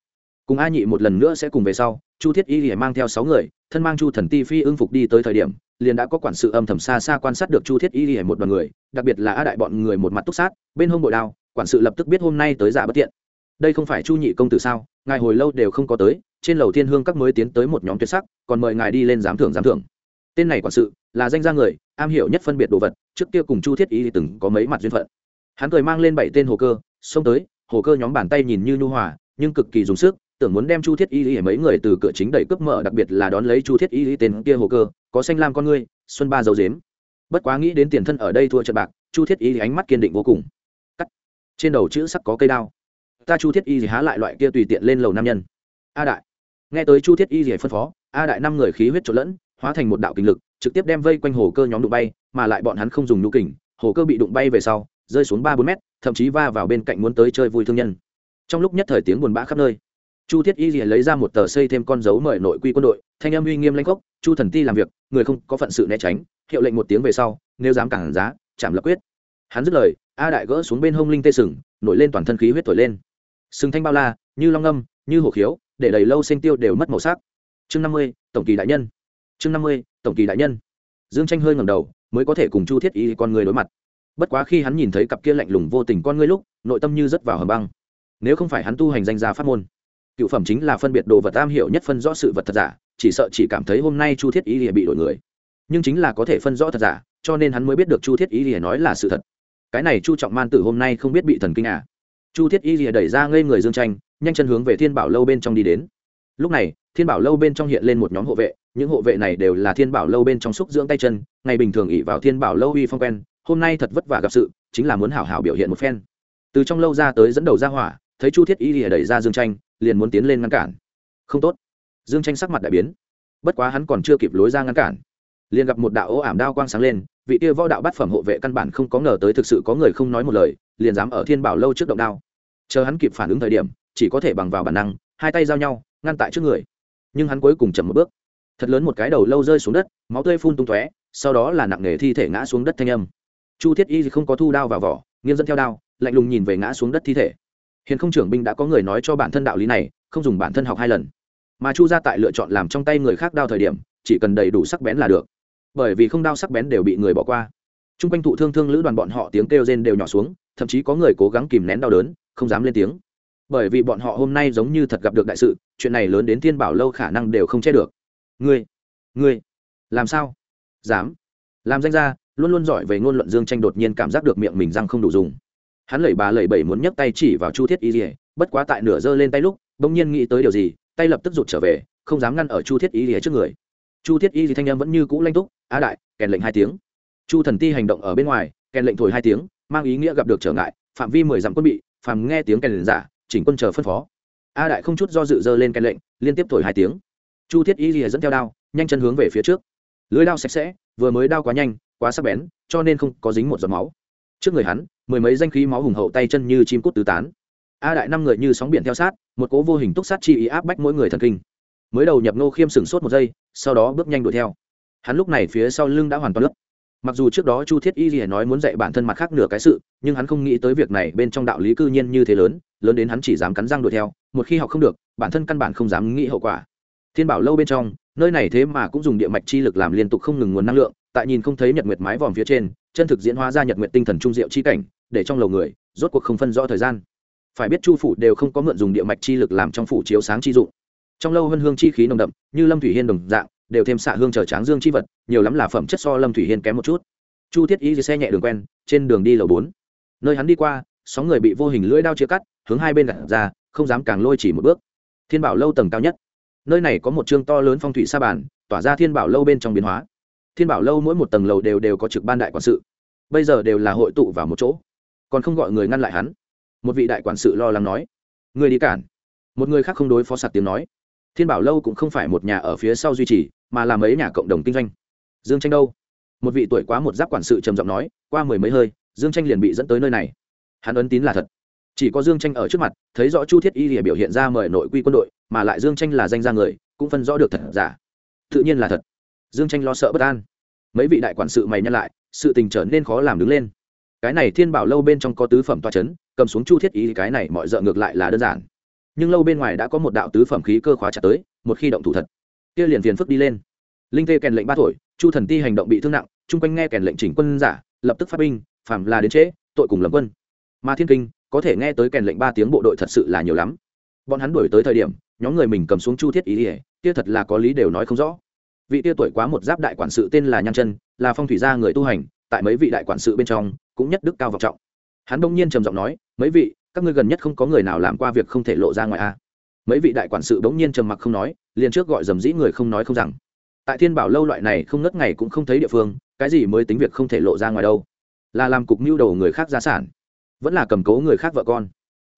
Speaker 1: Cùng a nhị một lần nữa sẽ cùng về sau, chu thiết y lìa mang theo sáu người, thân mang chu thần ti phi ưng phục đi tới thời điểm, liền đã có quản sự âm thầm xa xa quan sát được chu thiết y lìa một đoàn người, đặc biệt là a đại bọn người một mặt túc sát, bên hông bội đao, quản sự lập tức biết hôm nay tới giả bất tiện đây không phải chu nhị công tử sao? Ngài hồi lâu đều không có tới, trên lầu thiên hương các mới tiến tới một nhóm tuyệt sắc, còn mời ngài đi lên giám thưởng giám thưởng. Tên này quản sự là danh gia người, am hiểu nhất phân biệt đồ vật, trước kia cùng chu thiết y thì từng có mấy mặt duyên phận. Hắn cười mang lên bảy tên hồ cơ, xông tới, hồ cơ nhóm bàn tay nhìn như nhu hòa, nhưng cực kỳ dùng sức, tưởng muốn đem chu thiết y lý mấy người từ cửa chính đẩy cướp mở, đặc biệt là đón lấy chu thiết y lý tên kia hồ cơ, có xanh lam con ngươi, xuân ba dấu dếm. Bất quá nghĩ đến tiền thân ở đây thua trận bạc, chu thiết y lý ánh mắt kiên định vô cùng. Cắt. Trên đầu chữ sắc có cây đao ta chu thiết y gì há lại loại kia tùy tiện lên lầu nam nhân. A đại. Nghe tới chu thiết y gì phân phó, a đại năm người khí huyết trộn lẫn, hóa thành một đạo kinh lực, trực tiếp đem vây quanh hồ cơ nhóm đụng bay, mà lại bọn hắn không dùng nhu kình, hồ cơ bị đụng bay về sau, rơi xuống ba bốn mét, thậm chí va vào bên cạnh muốn tới chơi vui thương nhân. Trong lúc nhất thời tiếng buồn bã khắp nơi, chu thiết y rìa lấy ra một tờ xây thêm con dấu mời nội quy quân đội, thanh âm uy nghiêm lãnh gốc chu thần ti làm việc, người không có phận sự né tránh, hiệu lệnh một tiếng về sau, nếu dám cản giá, chạm lập quyết. Hắn dứt lời, a đại gỡ xuống bên hông linh tê sừng, nổi lên toàn thân khí huyết thổi lên sừng thanh bao la, như long âm như hổ khiếu, để đầy lâu xanh tiêu đều mất màu sắc. Chương năm mươi, tổng kỳ đại nhân. Chương năm mươi, tổng kỳ đại nhân. Dương tranh hơi ngầm đầu, mới có thể cùng chu thiết y con người đối mặt. Bất quá khi hắn nhìn thấy cặp kia lạnh lùng vô tình con ngươi lúc, nội tâm như rớt vào hầm băng. Nếu không phải hắn tu hành danh gia pháp môn, cựu phẩm chính là phân biệt đồ vật tam hiểu nhất phân rõ sự vật thật giả, chỉ sợ chỉ cảm thấy hôm nay chu thiết Y lìa bị đổi người. Nhưng chính là có thể phân rõ thật giả, cho nên hắn mới biết được chu thiết Y lìa nói là sự thật. Cái này chu trọng man tử hôm nay không biết bị thần kinh à? Chu thiết Y lìa đẩy ra ngây người dương tranh, nhanh chân hướng về thiên bảo lâu bên trong đi đến. Lúc này, thiên bảo lâu bên trong hiện lên một nhóm hộ vệ, những hộ vệ này đều là thiên bảo lâu bên trong xúc dưỡng tay chân, ngày bình thường ỉ vào thiên bảo lâu uy phong quen, hôm nay thật vất vả gặp sự, chính là muốn hảo hảo biểu hiện một phen. Từ trong lâu ra tới dẫn đầu ra hỏa, thấy chu thiết y lìa đẩy ra dương tranh, liền muốn tiến lên ngăn cản. Không tốt. Dương tranh sắc mặt đại biến. Bất quá hắn còn chưa kịp lối ra ngăn cản, liền gặp một đạo ô ảm đao quang sáng lên, vị kia võ đạo bát phẩm hộ vệ căn bản không có ngờ tới thực sự có người không nói một lời liền dám ở thiên bảo lâu trước động đao. Chờ hắn kịp phản ứng thời điểm, chỉ có thể bằng vào bản năng, hai tay giao nhau, ngăn tại trước người. Nhưng hắn cuối cùng chậm một bước. Thật lớn một cái đầu lâu rơi xuống đất, máu tươi phun tung tóe, sau đó là nặng nề thi thể ngã xuống đất thanh âm. Chu thiết y không có thu đao vào vỏ, nghiêng dẫn theo đao, lạnh lùng nhìn về ngã xuống đất thi thể. Hiện không trưởng binh đã có người nói cho bản thân đạo lý này, không dùng bản thân học hai lần. Mà chu gia tại lựa chọn làm trong tay người khác đao thời điểm, chỉ cần đầy đủ sắc bén là được. Bởi vì không đao sắc bén đều bị người bỏ qua. T r u n g quanh thụ thương thương lữ đoàn bọn họ tiếng kêu rên đều nhỏ xuống thậm chí có người cố gắng kìm nén đau đớn, không dám lên tiếng. Bởi vì bọn họ hôm nay giống như thật gặp được đại sự, chuyện này lớn đến thiên bảo lâu khả năng đều không che được. Ngươi ngươi, làm sao? Dám. Làm danh ra luôn luôn giỏi về ngôn luận dương tranh đột nhiên cảm giác được miệng mình răng không đủ dùng. Hắn lẩy bà lẩy bẩy muốn nhấc tay chỉ vào chu thiết y rỉa bất quá tại nửa giơ lên tay lúc, bỗng nhiên nghĩ tới điều gì, tay lập tức rụt trở về, không dám ngăn ở chu thiết y rỉa trước người. Chu thiết y thì thanh em vẫn như cũ lanh túc á đại, kèn lệnh hai tiếng. Chu thần ti hành động ở bên ngoài, kèn lệnh thổi hai tiếng mang ý nghĩa gặp được trở ngại, phạm vi mười dặm quân bị, phàm nghe tiếng kèn giả, chỉnh quân chờ phân phó. A đại không chút do dự dơ lên kèn lệnh, liên tiếp thổi hai tiếng. Chu thiết y lìa dẫn theo đao, nhanh chân hướng về phía trước. Lưới đao sạch sẽ, vừa mới đao quá nhanh, quá sắc bén, cho nên không có dính một giọt máu. Trước người hắn, mười mấy danh khí máu hùng hậu tay chân như chim cút tứ tán. A đại năm người như sóng biển theo sát, một cố vô hình túc sát chi ý áp bách mỗi người thần kinh. Mới đầu nhập nô khiêm sửng sốt một giây, sau đó bước nhanh đuổi theo. Hắn lúc này phía sau lưng đã hoàn toàn lấp mặc dù trước đó chu thiết y lìa nói muốn dạy bản thân mặt khác nửa cái sự, nhưng hắn không nghĩ tới việc này bên trong đạo lý cư nhiên như thế lớn lớn đến hắn chỉ dám cắn răng đuổi theo, một khi học không được, bản thân căn bản không dám nghĩ hậu quả. Thiên bảo lâu bên trong, nơi này thế mà cũng dùng địa mạch chi lực làm liên tục không ngừng nguồn năng lượng, tại nhìn không thấy nhật nguyệt mái vòm phía trên, chân thực diễn hóa ra nhật nguyệt tinh thần trung diệu chi cảnh, để trong lầu người, rốt cuộc không phân rõ thời gian. Phải biết chu phủ đều không có mượn dùng địa mạch chi lực làm trong phủ chiếu sáng chi dụng. Trong lâu hân hương chi khí nồng đậm, như lâm thủy hiên đồng dạng đều thêm xạ hương chờ tráng dương chi vật, nhiều lắm là phẩm chất so lâm thủy hiên kém một chút. Chu thiết y xe nhẹ đường quen, trên đường đi lầu bốn. Nơi hắn đi qua, sóng người bị vô hình lưỡi đao chia cắt, hướng hai bên gạt ra, không dám càng lôi chỉ một bước. Thiên bảo lâu tầng cao nhất. Nơi này có một chương to lớn phong thủy sa bàn, tỏa ra thiên bảo lâu bên trong biến hóa. Thiên bảo lâu mỗi một tầng lầu đều đều có trực ban đại quản sự. Bây giờ đều là hội tụ vào một chỗ. Còn không gọi người ngăn lại hắn. Một vị đại quản sự lo lắng nói người đi cản. Một người khác không đối phó sạt tiếng nói thiên bảo lâu cũng không phải một nhà ở phía sau duy trì, mà là mấy nhà cộng đồng kinh doanh. Dương tranh đâu? Một vị tuổi quá một giáp quản sự trầm giọng nói, qua mười mấy hơi, dương tranh liền bị dẫn tới nơi này. Hắn ấn tín là thật. Chỉ có dương tranh ở trước mặt, thấy rõ chu thiết y lìa biểu hiện ra mời nội quy quân đội, mà lại dương tranh là danh gia người, cũng phân rõ được thật giả. Tự nhiên là thật. Dương tranh lo sợ bất an. Mấy vị đại quản sự mày nhăn lại, sự tình trở nên khó làm đứng lên. Cái này thiên bảo lâu bên trong có tứ phẩm toa c h ấ n cầm xuống chu thiết ý cái này mọi d ợ ngược lại là đơn giản nhưng lâu bên ngoài đã có một đạo tứ phẩm khí cơ khóa chặt tới, một khi động thủ thật, kia liền phiền phức đi lên. Linh tê kèn lệnh ba thổi chu thần ti hành động bị thương nặng, chung quanh nghe kèn lệnh chỉnh quân giả, lập tức phát binh, phàm là đến trễ, tội cùng lầm quân. Mà thiên kinh, có thể nghe tới kèn lệnh ba tiếng bộ đội thật sự là nhiều lắm. Bọn hắn đuổi tới thời điểm, nhóm người mình cầm xuống chu thiết ý ỉa kia thật là có lý đều nói không rõ. Vị tia tuổi quá một giáp đại quản sự tên là nhan chân, là phong thủy gia người tu hành, tại mấy vị đại quản sự bên trong, cũng nhất đức cao vọng trọng. Hắn đông nhiên trầm giọng nói, mấy vị các ngươi gần nhất không có người nào làm qua việc không thể lộ ra ngoài a mấy vị đại quản sự bỗng nhiên trầm mặc không nói, liền trước gọi dầm dĩ người không nói không rằng. Tại thiên bảo lâu loại này không ngất ngày cũng không thấy địa phương, cái gì mới tính việc không thể lộ ra ngoài đâu. Là làm cục mưu đầu người khác gia sản, vẫn là cầm cố người khác vợ con.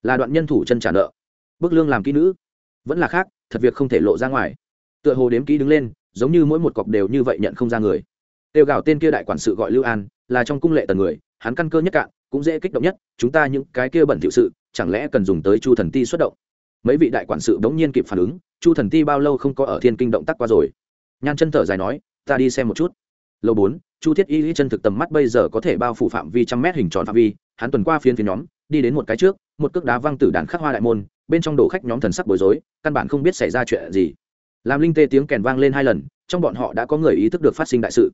Speaker 1: Là đoạn nhân thủ chân trả nợ, bức lương làm kỹ nữ, vẫn là khác, thật việc không thể lộ ra ngoài. Tựa hồ đếm kỹ đứng lên, giống như mỗi một cọc đều như vậy nhận không ra người. Tiêu gạo tên kia đại quản sự gọi lưu an, là trong cung lệ tần người, hắn căn cơ nhất cạn cũng dễ kích động nhất, chúng ta những cái kia bẩn thiệu sự, chẳng lẽ cần dùng tới chu thần ti xuất động? Mấy vị đại quản sự đống nhiên kịp phản ứng, chu thần ti bao lâu không có ở thiên kinh động tác qua rồi. Nhan chân thở dài nói, ta đi xem một chút. Lâu bốn, chu thiết y chân thực tầm mắt bây giờ có thể bao phủ phạm vi trăm mét hình tròn phạm vi, hắn tuần qua phiến phía nhóm, đi đến một cái trước, một cước đá văng tử đàn khắc hoa đại môn, bên trong đổ khách nhóm thần sắc bối rối, căn bản không biết xảy ra chuyện gì. Làm linh tê tiếng kèn vang lên hai lần, trong bọn họ đã có người ý thức được phát sinh đại sự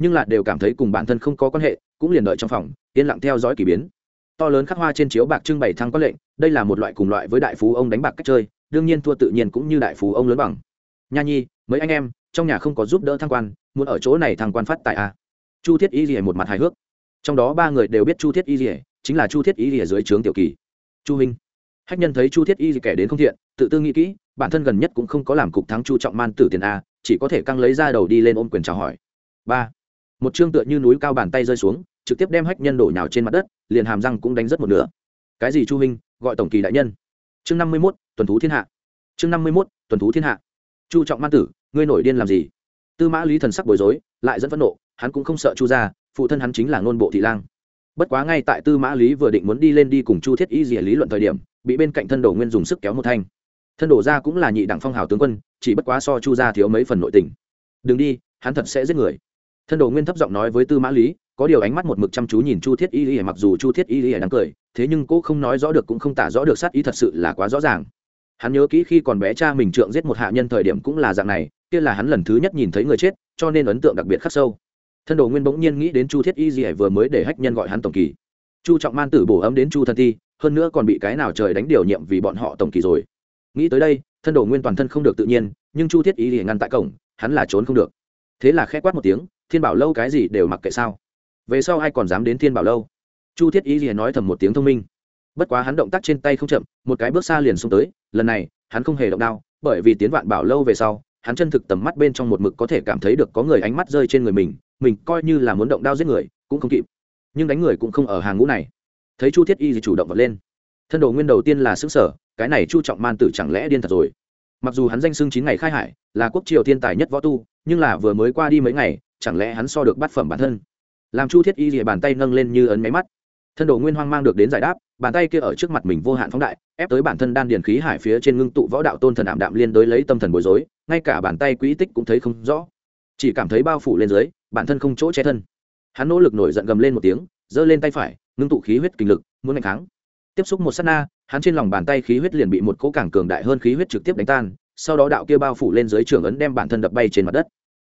Speaker 1: nhưng lại đều cảm thấy cùng bản thân không có quan hệ, cũng liền đợi trong phòng, yên lặng theo dõi k ỳ biến. To lớn khắc hoa trên chiếu bạc trưng bày thăng quan lệnh, đây là một loại cùng loại với đại phú ông đánh bạc cách chơi, đương nhiên thua tự nhiên cũng như đại phú ông lớn bằng. Nha nhi, mấy anh em, trong nhà không có giúp đỡ thăng quan, muốn ở chỗ này thăng quan phát tại a à? chu thiết y rỉa một mặt hài hước. Trong đó ba người đều biết chu thiết y rỉa chính là chu thiết y rỉa dưới trướng tiểu kỳ. Chu minh. Hách nhân thấy chu thiết y kẻ đến không thiện, tự tư nghĩ kỹ, bản thân gần nhất cũng không có làm cục thắng chu trọng man tử tiền a, chỉ có thể căng lấy ra đầu đi lên ôm quyền chào hỏi. Ba một chương tựa như núi cao bàn tay rơi xuống, trực tiếp đem hách nhân đổ nhào trên mặt đất, liền hàm răng cũng đánh rất một nửa. Cái gì chu minh, gọi tổng kỳ đại nhân? Chương năm mươi mốt, tuần thú thiên hạ. Chương năm mươi mốt, tuần thú thiên hạ. Chu trọng man tử, ngươi nổi điên làm gì? Tư mã lý thần sắc bối rối, lại dẫn phẫn nộ, hắn cũng không sợ chu ra phụ thân hắn chính là ngôn bộ thị lang. Bất quá ngay tại tư mã lý vừa định muốn đi lên đi cùng chu thiết y dỉa lý luận thời điểm, bị bên cạnh thân đồ nguyên dùng sức kéo một thanh. Thân đổ ra cũng là nhị đẳng phong hào tướng quân, chỉ bất quá so chu ra thiếu mấy phần nội tình. Đừng đi, hắn thật sẽ giết người thân đồ nguyên thấp giọng nói với tư mã lý, có điều ánh mắt một mực chăm chú nhìn chu thiết y lý mặc dù chu thiết y lý đang cười, thế nhưng cô không nói rõ được cũng không tả rõ được sát ý thật sự là quá rõ ràng. Hắn nhớ kỹ khi còn bé cha mình trượng giết một hạ nhân thời điểm cũng là dạng này, kia là hắn lần thứ nhất nhìn thấy người chết, cho nên ấn tượng đặc biệt khắc sâu. Thân đồ nguyên bỗng nhiên nghĩ đến chu thiết y gì vừa mới để hách nhân gọi hắn tổng kỳ. Chu trọng man tử bổ ấm đến chu thân thi, hơn nữa còn bị cái nào trời đánh điều nhiệm vì bọn họ tổng kỳ rồi. Nghĩ tới đây, thân đồ nguyên toàn thân không được tự nhiên, nhưng chu thiết y thì ngăn tại cổng, hắn là trốn không được. Thế là khẽ quát một tiếng thiên bảo lâu cái gì đều mặc kệ sao? Về sau ai còn dám đến thiên bảo lâu? Chu thiết y liền nói thầm một tiếng thông minh. Bất quá hắn động tác trên tay không chậm, một cái bước xa liền xông tới, lần này, hắn không hề động đao, bởi vì tiến vạn bảo lâu về sau, hắn chân thực tầm mắt bên trong một mực có thể cảm thấy được có người ánh mắt rơi trên người mình mình coi như là muốn động đao giết người, cũng không kịp. Nhưng đánh người cũng không ở hàng ngũ này. Thấy chu thiết y thì chủ động vật lên. Thân đồ nguyên đầu tiên là xứng sở, cái này chu trọng man tử chẳng lẽ điên thật rồi? Mặc dù hắn danh xưng chín ngày khai hải, là quốc triều thiên tài nhất võ tu, nhưng là vừa mới qua đi mấy ngày chẳng lẽ hắn so được bát phẩm bản thân? Làm chu thiết y rìa bàn tay nâng lên như ấn máy mắt. Thân đồ nguyên hoang mang được đến giải đáp, bàn tay kia ở trước mặt mình vô hạn phóng đại, ép tới bản thân đan điền khí hải phía trên ngưng tụ võ đạo tôn thần ảm đạm liên đối lấy tâm thần bối rối, ngay cả bàn tay quỹ tích cũng thấy không rõ. Chỉ cảm thấy bao phủ lên dưới, bản thân không chỗ che thân. Hắn nỗ lực nổi giận gầm lên một tiếng, giơ lên tay phải, ngưng tụ khí huyết kinh lực, muốn đánh kháng tiếp xúc một s á t na, hắn trên lòng bàn tay khí huyết liền bị một cỗ cảng cường đại hơn khí huyết trực tiếp đánh tan, sau đó đạo kia bao phủ lên dưới trường ấn đem bản thân đập bay trên mặt đất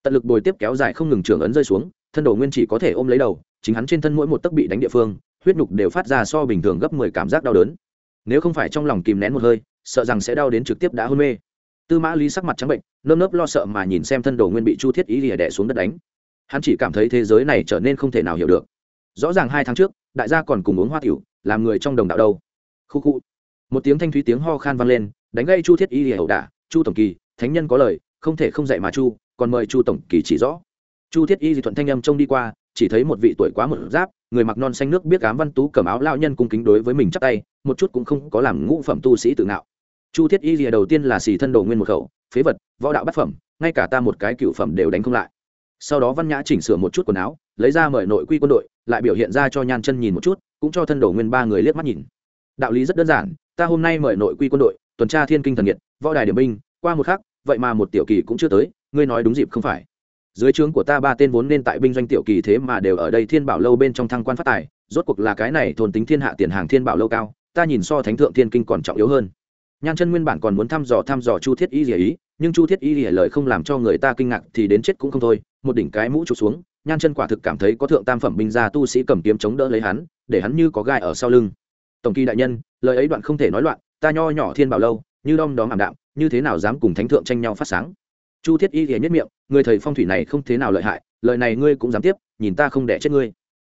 Speaker 1: tận lực bồi tiếp kéo dài không ngừng trưởng ấn rơi xuống, thân đồ nguyên chỉ có thể ôm lấy đầu, chính hắn trên thân mỗi một tấc bị đánh địa phương, huyết nhục đều phát ra so bình thường gấp mười cảm giác đau đớn. Nếu không phải trong lòng kìm nén một hơi, sợ rằng sẽ đau đến trực tiếp đã hôn mê. Tư mã lý sắc mặt trắng bệnh, nơm nớp lo sợ mà nhìn xem thân đồ nguyên bị chu thiết ý lìa đẻ xuống đất đánh. Hắn chỉ cảm thấy thế giới này trở nên không thể nào hiểu được. Rõ ràng hai tháng trước, đại gia còn cùng uống hoa tiểu, làm người trong đồng đạo đâu. Khu khu. Một tiếng thanh thúy tiếng ho khan vang lên, đánh gây chu thiết y lìa ẩu đả, chu tổng kỳ, thánh nhân có lời, không thể không dạy mà chu còn mời chu tổng kỳ chỉ rõ. Chu thiết y di thuận thanh âm trông đi qua, chỉ thấy một vị tuổi quá một giáp, người mặc non xanh nước biết cám văn tú cầm áo lao nhân cung kính đối với mình chắc tay, một chút cũng không có làm ngũ phẩm tu sĩ tự ngạo. Chu thiết y lìa đầu tiên là xì thân đồ nguyên một khẩu, phế vật, võ đạo bát phẩm, ngay cả ta một cái cựu phẩm đều đánh không lại. Sau đó văn nhã chỉnh sửa một chút quần áo, lấy ra mời nội quy quân đội, lại biểu hiện ra cho nhan chân nhìn một chút, cũng cho thân đồ nguyên ba người liếc mắt nhìn. Đạo lý rất đơn giản, ta hôm nay mời nội quy quân đội, tuần tra thiên kinh thần nhiệt võ đài điểm binh, qua một khắc vậy mà một tiểu kỳ cũng chưa tới, ngươi nói đúng dịp không phải. Dưới trướng của ta ba tên vốn nên tại binh doanh tiểu kỳ thế mà đều ở đây thiên bảo lâu bên trong thăng quan phát tài, rốt cuộc là cái này thôn tính thiên hạ tiền hàng thiên bảo lâu cao, ta nhìn so thánh thượng thiên kinh còn trọng yếu hơn. Nhan chân nguyên bản còn muốn thăm dò thăm dò chu thiết y lìa ý, nhưng chu thiết y lìa lời không làm cho người ta kinh ngạc thì đến chết cũng không thôi, một đỉnh cái mũ trục xuống, nhan chân quả thực cảm thấy có thượng tam phẩm binh gia tu sĩ cầm kiếm chống đỡ lấy hắn, để hắn như có gai ở sau lưng. Tổng kỳ đại nhân, lời ấy đoạn không thể nói loạn, ta nho nhỏ thiên bảo lâu như đom đóm ảm đạm, như thế nào dám cùng thánh thượng tranh nhau phát sáng? Chu thiết y thì nhất miệng, người thầy phong thủy này không thế nào lợi hại, lời này ngươi cũng dám tiếp, nhìn ta không đẻ chết ngươi.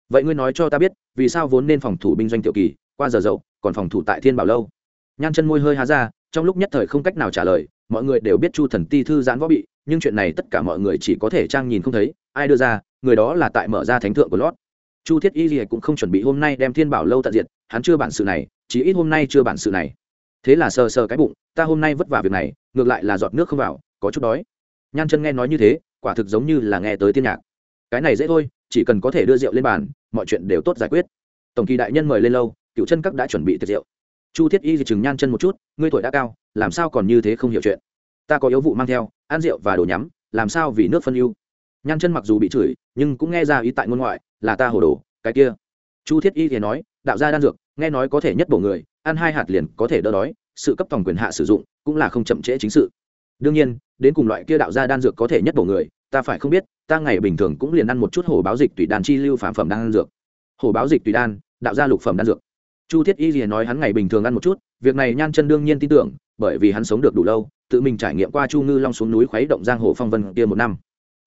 Speaker 1: Vậy ngươi nói cho ta biết, vì sao vốn nên phòng thủ binh doanh tiểu kỳ, qua giờ dậu, còn phòng thủ tại thiên bảo lâu? Nhan chân môi hơi há ra, trong lúc nhất thời không cách nào trả lời, mọi người đều biết chu thần ti thư giãn võ bị, nhưng chuyện này tất cả mọi người chỉ có thể trang nhìn không thấy, ai đưa ra, người đó là tại mở ra thánh thượng của lót. Chu thiết y gì cũng không chuẩn bị hôm nay đem thiên bảo lâu tận diện hắn chưa bản sự này chỉ ít hôm nay chưa bản sự này thế là sờ sờ cái bụng, ta hôm nay vất vả việc này, ngược lại là giọt nước không vào, có chút đói. Nhan chân nghe nói như thế, quả thực giống như là nghe tới tiên nhạc. Cái này dễ thôi, chỉ cần có thể đưa rượu lên bàn, mọi chuyện đều tốt giải quyết. Tổng kỳ đại nhân mời lên lâu, cựu chân các đã chuẩn bị tiệc rượu. Chu thiết y thì chừng nhan chân một chút, ngươi tuổi đã cao, làm sao còn như thế không hiểu chuyện? Ta có yếu vụ mang theo, ăn rượu và đồ nhắm, làm sao vì nước phân ưu? Nhan chân mặc dù bị chửi, nhưng cũng nghe ra ý tại ngôn ngoại, là ta hồ đồ, cái kia. Chu thiết y thì nói, đạo gia đan dược, nghe nói có thể nhất bổ người ăn hai hạt liền có thể đỡ đói, sự cấp tổng quyền hạ sử dụng cũng là không chậm trễ chính sự. Đương nhiên, đến cùng loại kia đạo gia đan dược có thể nhất bổ người, ta phải không biết, ta ngày bình thường cũng liền ăn một chút hổ báo dịch tùy đan chi lưu phạm phẩm đan dược. Hổ báo dịch tùy đan, đạo gia lục phẩm đan dược. Chu thiết y liền nói hắn ngày bình thường ăn một chút, việc này nhan chân đương nhiên tin tưởng, bởi vì hắn sống được đủ lâu, tự mình trải nghiệm qua chu ngư long xuống núi khuấy động giang hồ phong vân kia một năm.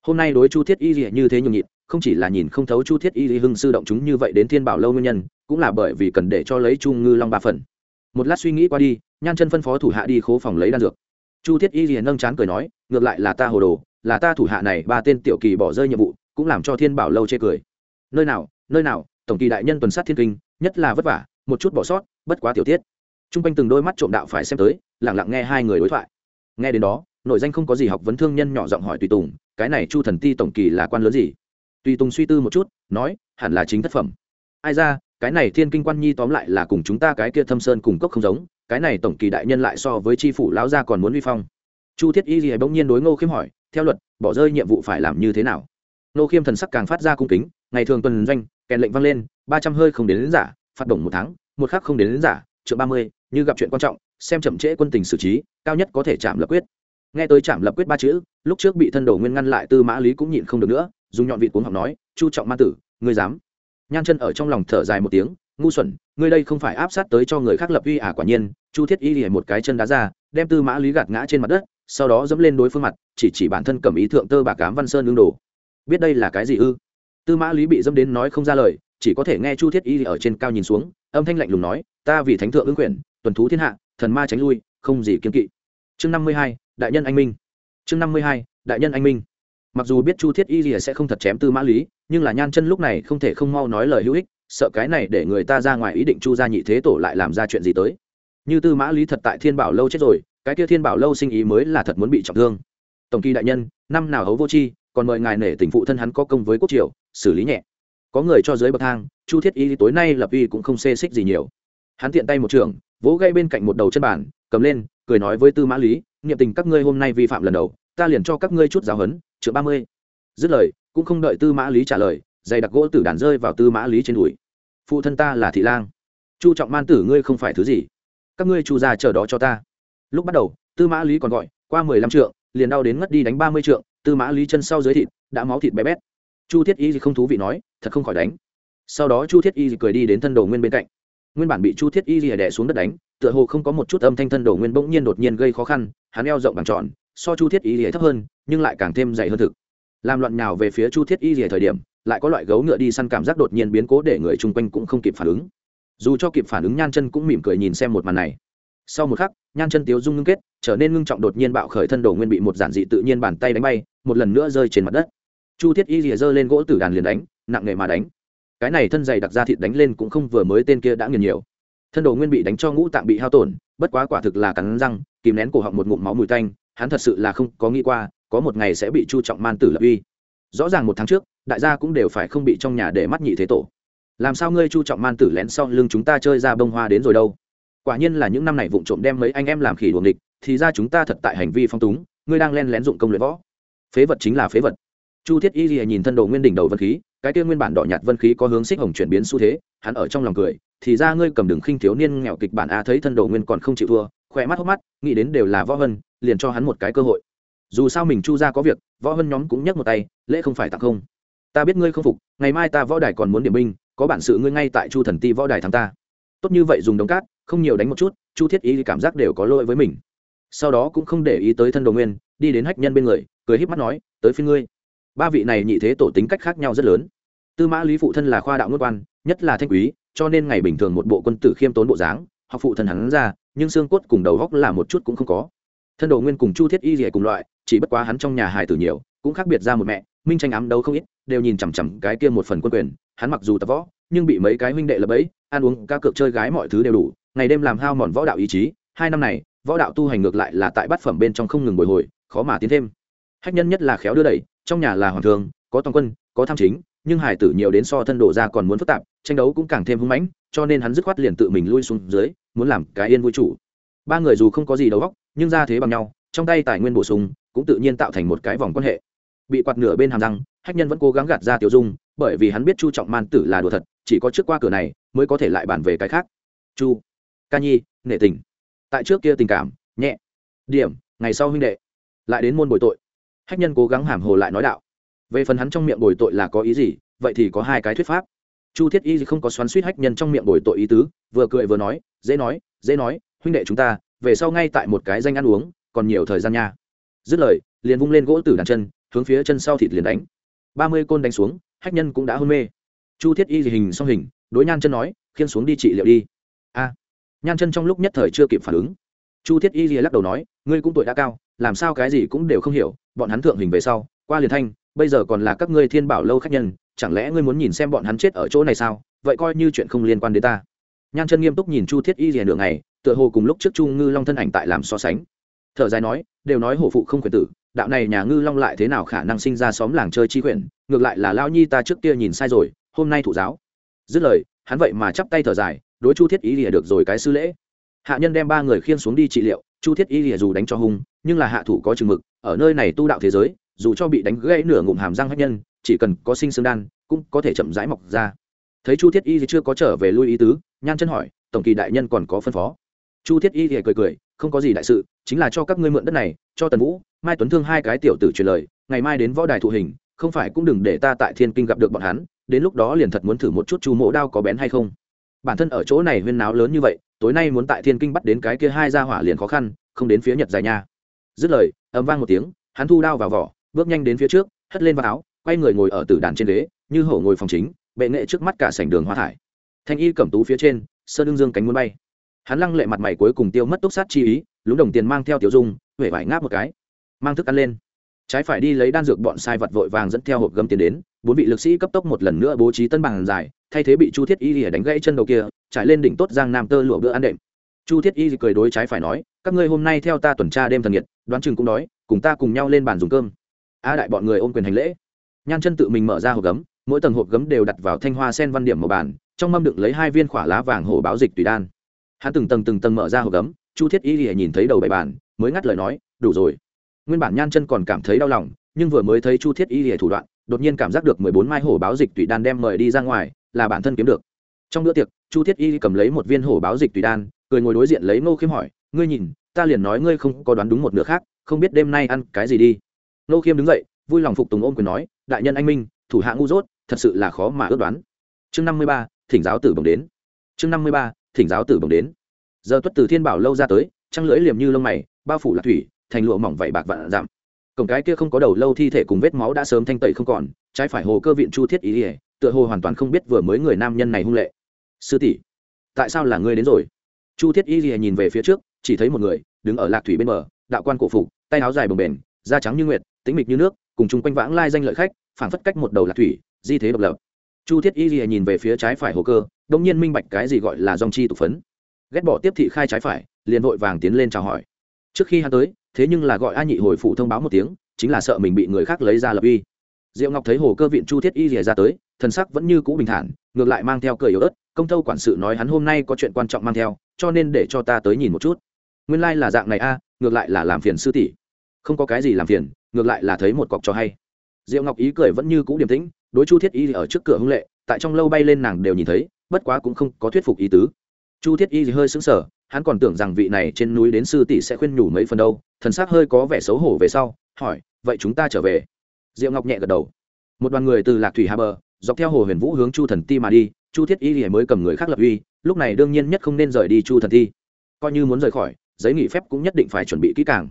Speaker 1: Hôm nay đối chu thiết y liền như thế nhường nhịn, không chỉ là nhìn không thấu chu thiết y hưng sư động chúng như vậy đến thiên bảo lâu nguyên nhân cũng là bởi vì cần để cho lấy chu ngư long ba phần. Một lát suy nghĩ qua đi, nhan chân phân phó thủ hạ đi khố phòng lấy đan dược. Chu thiết y liền nâng chán cười nói, ngược lại là ta hồ đồ, là ta thủ hạ này ba tên tiểu kỳ bỏ rơi nhiệm vụ, cũng làm cho thiên bảo lâu chê cười. Nơi nào nơi nào, tổng kỳ đại nhân tuần sát thiên kinh, nhất là vất vả, một chút bỏ sót, bất quá tiểu tiết. T r u n g quanh từng đôi mắt trộm đạo phải xem tới lẳng lặng nghe hai người đối thoại. Nghe đến đó, nội danh không có gì học vấn thương nhân nhỏ giọng hỏi tùy tùng, cái này chu thần ti tổng kỳ là quan lớn gì? Tùy tùng suy tư một chút, nói, hẳn là chính thất phẩm. Ai ra cái này thiên kinh quan nhi tóm lại là cùng chúng ta cái kia thâm sơn cùng cốc không giống cái này tổng kỳ đại nhân lại so với tri phủ lão gia còn muốn vi phong. Chu thiết y gì bỗng nhiên đối ngô khiêm hỏi theo luật bỏ rơi nhiệm vụ phải làm như thế nào? Ngô khiêm thần sắc càng phát ra cung kính ngày thường tuần doanh kèn lệnh vang lên ba trăm hơi không đến, đến giả phát động một tháng một khắc không đến, đến giả triệu ba mươi như gặp chuyện quan trọng xem chậm trễ quân tình xử trí cao nhất có thể chạm lập quyết. Nghe tới chạm lập quyết ba chữ lúc trước bị thân đồ nguyên ngăn lại tư mã lý cũng nhịn không được nữa dùng nhọn vị cuốn học nói chu trọng ma tử ngươi dám? Nhan chân ở trong lòng thở dài một tiếng, ngu xuẩn, ngươi đây không phải áp sát tới cho người khác lập uy à quả nhiên, chu thiết y lìa một cái chân đá ra, đem tư mã lý gạt ngã trên mặt đất, sau đó dẫm lên đối phương mặt, chỉ chỉ bản thân cầm ý thượng tơ bà cám văn sơn lương đồ. Biết đây là cái gì ư? Tư mã lý bị dẫm đến nói không ra lời, chỉ có thể nghe chu thiết y ở trên cao nhìn xuống, âm thanh lạnh lùng nói, ta vì thánh thượng ứng quyền, tuần thú thiên hạ, thần ma tránh lui, không gì kiên kỵ. Chương năm mươi hai, đại nhân anh minh. Chương năm mươi hai, đại nhân anh minh mặc dù biết chu thiết y rìa sẽ không thật chém tư mã lý, nhưng là nhan chân lúc này không thể không mau nói lời hữu ích, sợ cái này để người ta ra ngoài ý định chu gia nhị thế tổ lại làm ra chuyện gì tới. Như tư mã lý thật tại thiên bảo lâu chết rồi, cái kia thiên bảo lâu sinh ý mới là thật muốn bị trọng thương. Tổng kỳ đại nhân, năm nào hấu vô chi, còn mời ngài nể tình phụ thân hắn có công với quốc triều, xử lý nhẹ. Có người cho dưới bậc thang, chu thiết y tối nay lập uy cũng không xê xích gì nhiều. Hắn tiện tay một trường, vỗ gây bên cạnh một đầu chân bàn, cầm lên, cười nói với tư mã lý, niệm tình các ngươi hôm nay vi phạm lần đầu ta liền cho các ngươi chút giáo hấn chữa ba mươi. Dứt lời, cũng không đợi tư mã lý trả lời giày đặc gỗ tử đàn rơi vào tư mã lý trên đùi. Phụ thân ta là thị lang. Chu trọng man tử ngươi không phải thứ gì? Các ngươi chu ra chờ đó cho ta. Lúc bắt đầu, tư mã lý còn gọi, qua mười lăm trượng, liền đau đến ngất đi đánh ba mươi trượng, tư mã lý chân sau dưới thịt, đã máu thịt bé bét. Chu thiết y gì không thú vị nói, thật không khỏi đánh. Sau đó chu thiết y cười đi đến thân đồ nguyên bên cạnh. Nguyên bản bị chu thiết y đè xuống đất đánh, tựa hồ không có một chút âm thanh thân đồ nguyên bỗng nhiên đột nhiên gây khó khăn, hắn eo rộng bằng tròn so chu thiết y lìa thấp hơn, nhưng lại càng thêm dày hơn thực. Làm loạn nhào về phía chu thiết y rìa thời điểm, lại có loại gấu ngựa đi săn cảm giác đột nhiên biến cố để người chung quanh cũng không kịp phản ứng. Dù cho kịp phản ứng, nhan chân cũng mỉm cười nhìn xem một màn này. Sau một khắc, nhan chân tiếu dung ngưng kết, trở nên ngưng trọng đột nhiên bạo khởi thân đồ nguyên bị một giản dị tự nhiên bàn tay đánh bay, một lần nữa rơi trên mặt đất. Chu thiết y rìa giơ lên gỗ tử đàn liền đánh, nặng nghề mà đánh. Cái này thân dày đặc ra thịt đánh lên cũng không vừa mới tên kia đã nghiền nhiều. Thân đồ nguyên bị đánh cho ngũ tạng bị hao tổn, bất quá quả thực là cắn răng, kìm nén cổ họng một ngụm máu mùi tanh hắn thật sự là không có nghĩ qua, có một ngày sẽ bị chu trọng man tử lập uy. Rõ ràng một tháng trước, đại gia cũng đều phải không bị trong nhà để mắt nhị thế tổ. Làm sao ngươi chu trọng man tử lén sau lưng chúng ta chơi ra bông hoa đến rồi đâu? Quả nhiên là những năm này vụng trộm đem mấy anh em làm khỉ đuồng địch thì ra chúng ta thật tại hành vi phong túng, ngươi đang len lén dụng công luyện võ. Phế vật chính là phế vật. Chu thiết y lìa nhìn thân đồ nguyên đỉnh đầu vân khí, cái kia nguyên bản đỏ nhạt vân khí có hướng xích hồng chuyển biến xu thế, hắn ở trong lòng cười, thì ra ngươi cầm đường khinh thiếu niên nghèo kịch bản a thấy thân đồ nguyên còn không chịu thua khỏe mắt hốc mắt, nghĩ đến đều là võ hân, liền cho hắn một cái cơ hội. Dù sao mình chu ra có việc, võ hân nhóm cũng nhấc một tay, lễ không phải tặng không. Ta biết ngươi không phục, ngày mai ta võ đài còn muốn điểm binh, có bản sự ngươi ngay tại chu thần ti võ đài thắng ta. Tốt như vậy dùng đống cát, không nhiều đánh một chút, chu thiết ý cảm giác đều có lỗi với mình. Sau đó cũng không để ý tới thân đồ nguyên, đi đến hách nhân bên người, cười híp mắt nói, tới phía ngươi. Ba vị này nhị thế tổ tính cách khác nhau rất lớn. Tư mã lý phụ thân là khoa đạo ngôn quan, nhất là thanh quý, cho nên ngày bình thường một bộ quân tử khiêm tốn bộ dáng, học phụ thân hắn ra nhưng xương cốt cùng đầu góc là một chút cũng không có. Thân đồ nguyên cùng chu thiết y rỉa cùng loại, chỉ bất quá hắn trong nhà hài tử nhiều, cũng khác biệt ra một mẹ, minh tranh ám đấu không ít, đều nhìn chằm chằm cái kia một phần quân quyền, hắn mặc dù tập võ, nhưng bị mấy cái huynh đệ lập ấy ăn uống ca cược, chơi gái mọi thứ đều đủ, ngày đêm làm hao mòn võ đạo ý chí, hai năm này, võ đạo tu hành ngược lại là tại bát phẩm bên trong không ngừng bồi hồi, khó mà tiến thêm. Hách nhân nhất là khéo đưa đẩy, trong nhà là hoàng thường, có toàn quân, có tham chính, nhưng hải tử nhiều đến so thân đổ ra còn muốn phức tạp tranh đấu cũng càng thêm hưng mãnh, cho nên hắn dứt khoát liền tự mình lui xuống dưới, muốn làm cái yên vui chủ. Ba người dù không có gì đầu góc nhưng ra thế bằng nhau, trong tay tài nguyên bổ sung, cũng tự nhiên tạo thành một cái vòng quan hệ. Bị quạt nửa bên hàm răng, hách nhân vẫn cố gắng gạt ra tiểu dung, bởi vì hắn biết chu trọng man tử là đồ thật, chỉ có trước qua cửa này, mới có thể lại bàn về cái khác. Chu, ca nhi nệ tình. Tại trước kia tình cảm, nhẹ. Điểm, ngày sau huynh đệ. Lại đến môn bồi tội. Hách nhân cố gắng hàm hồ lại nói đạo. Về phần hắn trong miệng bồi tội là có ý gì, vậy thì có hai cái thuyết pháp chu thiết y không có xoắn suýt hách nhân trong miệng bồi tội ý tứ, vừa cười vừa nói, dễ nói dễ nói, huynh đệ chúng ta, về sau ngay tại một cái danh ăn uống, còn nhiều thời gian nha. Dứt lời, liền vung lên gỗ tử đàn chân, hướng phía chân sau thịt liền đánh. Ba mươi côn đánh xuống, hách nhân cũng đã hôn mê. Chu thiết y hình xong hình, đối nhan chân nói, khiên xuống đi trị liệu đi. A. Nhan chân trong lúc nhất thời chưa kịp phản ứng. Chu thiết y lắc đầu nói, ngươi cũng tuổi đã cao, làm sao cái gì cũng đều không hiểu, bọn hắn thượng hình về sau, qua liền thanh, bây giờ còn là các ngươi thiên bảo lâu khách nhân chẳng lẽ ngươi muốn nhìn xem bọn hắn chết ở chỗ này sao? Vậy coi như chuyện không liên quan đến ta. Nhan chân nghiêm túc nhìn chu thiết y rìa đường này tựa hồ cùng lúc trước chu ngư long thân ảnh tại làm so sánh. Thở dài nói, đều nói hổ phụ không quyền tử, đạo này nhà ngư long lại thế nào khả năng sinh ra xóm làng chơi chi quyển ngược lại là lao nhi ta trước kia nhìn sai rồi, hôm nay thủ giáo. Dứt lời, hắn vậy mà chắp tay thở dài, đối chu thiết y lìa được rồi cái sư lễ. Hạ nhân đem ba người khiên xuống đi trị liệu, chu thiết y lìa dù đánh cho hung, nhưng là hạ thủ có chừng mực, ở nơi này tu đạo thế giới, dù cho bị đánh gãy nửa ngụm hàm răng hách nhân chỉ cần có sinh xương đan, cũng có thể chậm rãi mọc ra. Thấy chu thiết y chưa có trở về lui ý tứ, nhan chân hỏi, tổng kỳ đại nhân còn có phân phó? Chu thiết y thì cười cười, không có gì đại sự, chính là cho các ngươi mượn đất này, cho tần vũ, mai tuấn thương hai cái tiểu tử truyền lời, ngày mai đến võ đài thụ hình, không phải cũng đừng để ta tại thiên kinh gặp được bọn hắn, đến lúc đó liền thật muốn thử một chút chu mộ đao có bén hay không. Bản thân ở chỗ này huyên náo lớn như vậy, tối nay muốn tại thiên kinh bắt đến cái kia hai ra hỏa liền khó khăn, không đến phía nhật dài nha. Dứt lời ấm vang một tiếng, hắn thu đao vào vỏ, bước nhanh đến phía trước, hất lên vào áo quay người ngồi ở tử đàn trên ghế, như hổ ngồi phòng chính, bệ nghệ trước mắt cả sảnh đường hoa thải. Thanh y cẩm tú phía trên, sơ đương dương cánh muốn bay. Hắn lăng lệ mặt mày cuối cùng tiêu mất túc sát chi ý, lúng đồng tiền mang theo tiểu dung, huệ vải ngáp một cái. Mang thức ăn lên. Trái phải đi lấy đan dược bọn sai vật vội vàng dẫn theo hộp gấm tiền đến, bốn vị lực sĩ cấp tốc một lần nữa bố trí tân bằng dài thay thế bị chu thiết y lìa đánh gãy chân đầu kia, trải lên đỉnh tốt giang nam tơ lụa bữa ăn đệm. Chu thiết y cười đối trái phải nói, các ngươi hôm nay theo ta tuần tra đêm thần nhiệt, đoán chừng cũng đói, cùng ta cùng nhau lên bàn dùng cơm. A đại bọn người ôm quyền hành lễ nhan chân tự mình mở ra hộp gấm, mỗi tầng hộp gấm đều đặt vào thanh hoa sen văn điểm màu bàn, trong mâm đựng lấy hai viên khỏa lá vàng hổ báo dịch tùy đan. Hắn từng tầng từng tầng mở ra hộp gấm, chu thiết y lìa nhìn thấy đầu bày bàn, mới ngắt lời nói, đủ rồi. Nguyên bản nhan chân còn cảm thấy đau lòng, nhưng vừa mới thấy chu thiết y lìa thủ đoạn, đột nhiên cảm giác được mười bốn mai hổ báo dịch tùy đan đem mời đi ra ngoài, là bản thân kiếm được. Trong bữa tiệc, chu thiết y cầm lấy một viên hổ báo dịch tùy đan, cười ngồi đối diện lấy Ngô khiêm hỏi, ngươi nhìn, ta liền nói ngươi không có đoán đúng một nửa khác, không biết đêm nay ăn cái gì đi? Ngô khiêm đứng dậy, vui lòng phục tùng ôm quyền nói đại nhân anh minh, thủ hạ ngu dốt, thật sự là khó mà ước đoán. Chương năm mươi ba, thỉnh giáo tử bồng đến. Chương năm mươi ba, thỉnh giáo tử bồng đến. Giờ tuất từ thiên bảo lâu ra tới, trăng lưỡi liềm như lông mày, bao phủ lạc thủy, thành lụa mỏng vảy bạc vạn dặm. Cổng cái kia không có đầu lâu thi thể cùng vết máu đã sớm thanh tẩy không còn, trái phải hồ cơ viện chu thiết ý ỉa tựa hồ hoàn toàn không biết vừa mới người nam nhân này hung lệ. Sư tỷ, tại sao là ngươi đến rồi? Chu thiết y ỉa nhìn về phía trước, chỉ thấy một người, đứng ở lạc thủy bên bờ, đạo quan cổ phục, tay áo dài bồng bềnh, da trắng như nguyệt, tĩnh mịch như nước cùng chung quanh vãng lai danh lợi khách, phảng phất cách một đầu lạc thủy, di thế độc lập. Chu thiết y ỉa nhìn về phía trái phải hồ cơ đông nhiên minh bạch cái gì gọi là dòng chi tục phấn. Ghét bỏ tiếp thị khai trái phải, liền vội vàng tiến lên chào hỏi. Trước khi hắn tới, thế nhưng là gọi a nhị hồi phụ thông báo một tiếng, chính là sợ mình bị người khác lấy ra lập uy. Diệu ngọc thấy hồ cơ viện chu thiết y rìa ra tới, thần sắc vẫn như cũ bình thản, ngược lại mang theo cười yếu ớt, công tâu quản sự nói hắn hôm nay có chuyện quan trọng mang theo, cho nên để cho ta tới nhìn một chút. Nguyên lai、like、là dạng này a, ngược lại là làm phiền sư tỷ không có cái gì làm phiền, ngược lại là thấy một cọc cho hay. Diệu ngọc ý cười vẫn như cũ điềm tĩnh, đối chu thiết y ở trước cửa hưng lệ, tại trong lâu bay lên nàng đều nhìn thấy, bất quá cũng không có thuyết phục ý tứ. Chu thiết y hơi sững sờ, hắn còn tưởng rằng vị này trên núi đến sư tỷ sẽ khuyên nhủ mấy phần đâu, thần s ắ c hơi có vẻ xấu hổ về sau, hỏi, vậy chúng ta trở về? Diệu ngọc nhẹ gật đầu. Một đoàn người từ lạc thủy hà bờ, dọc theo hồ huyền vũ hướng chu thần ti mà đi, chu thiết y mới cầm người khác lập uy, lúc này đương nhiên nhất không nên rời đi chu thần ti. Coi như muốn rời khỏi, giấy nghỉ phép cũng nhất định phải chuẩn bị kỹ càng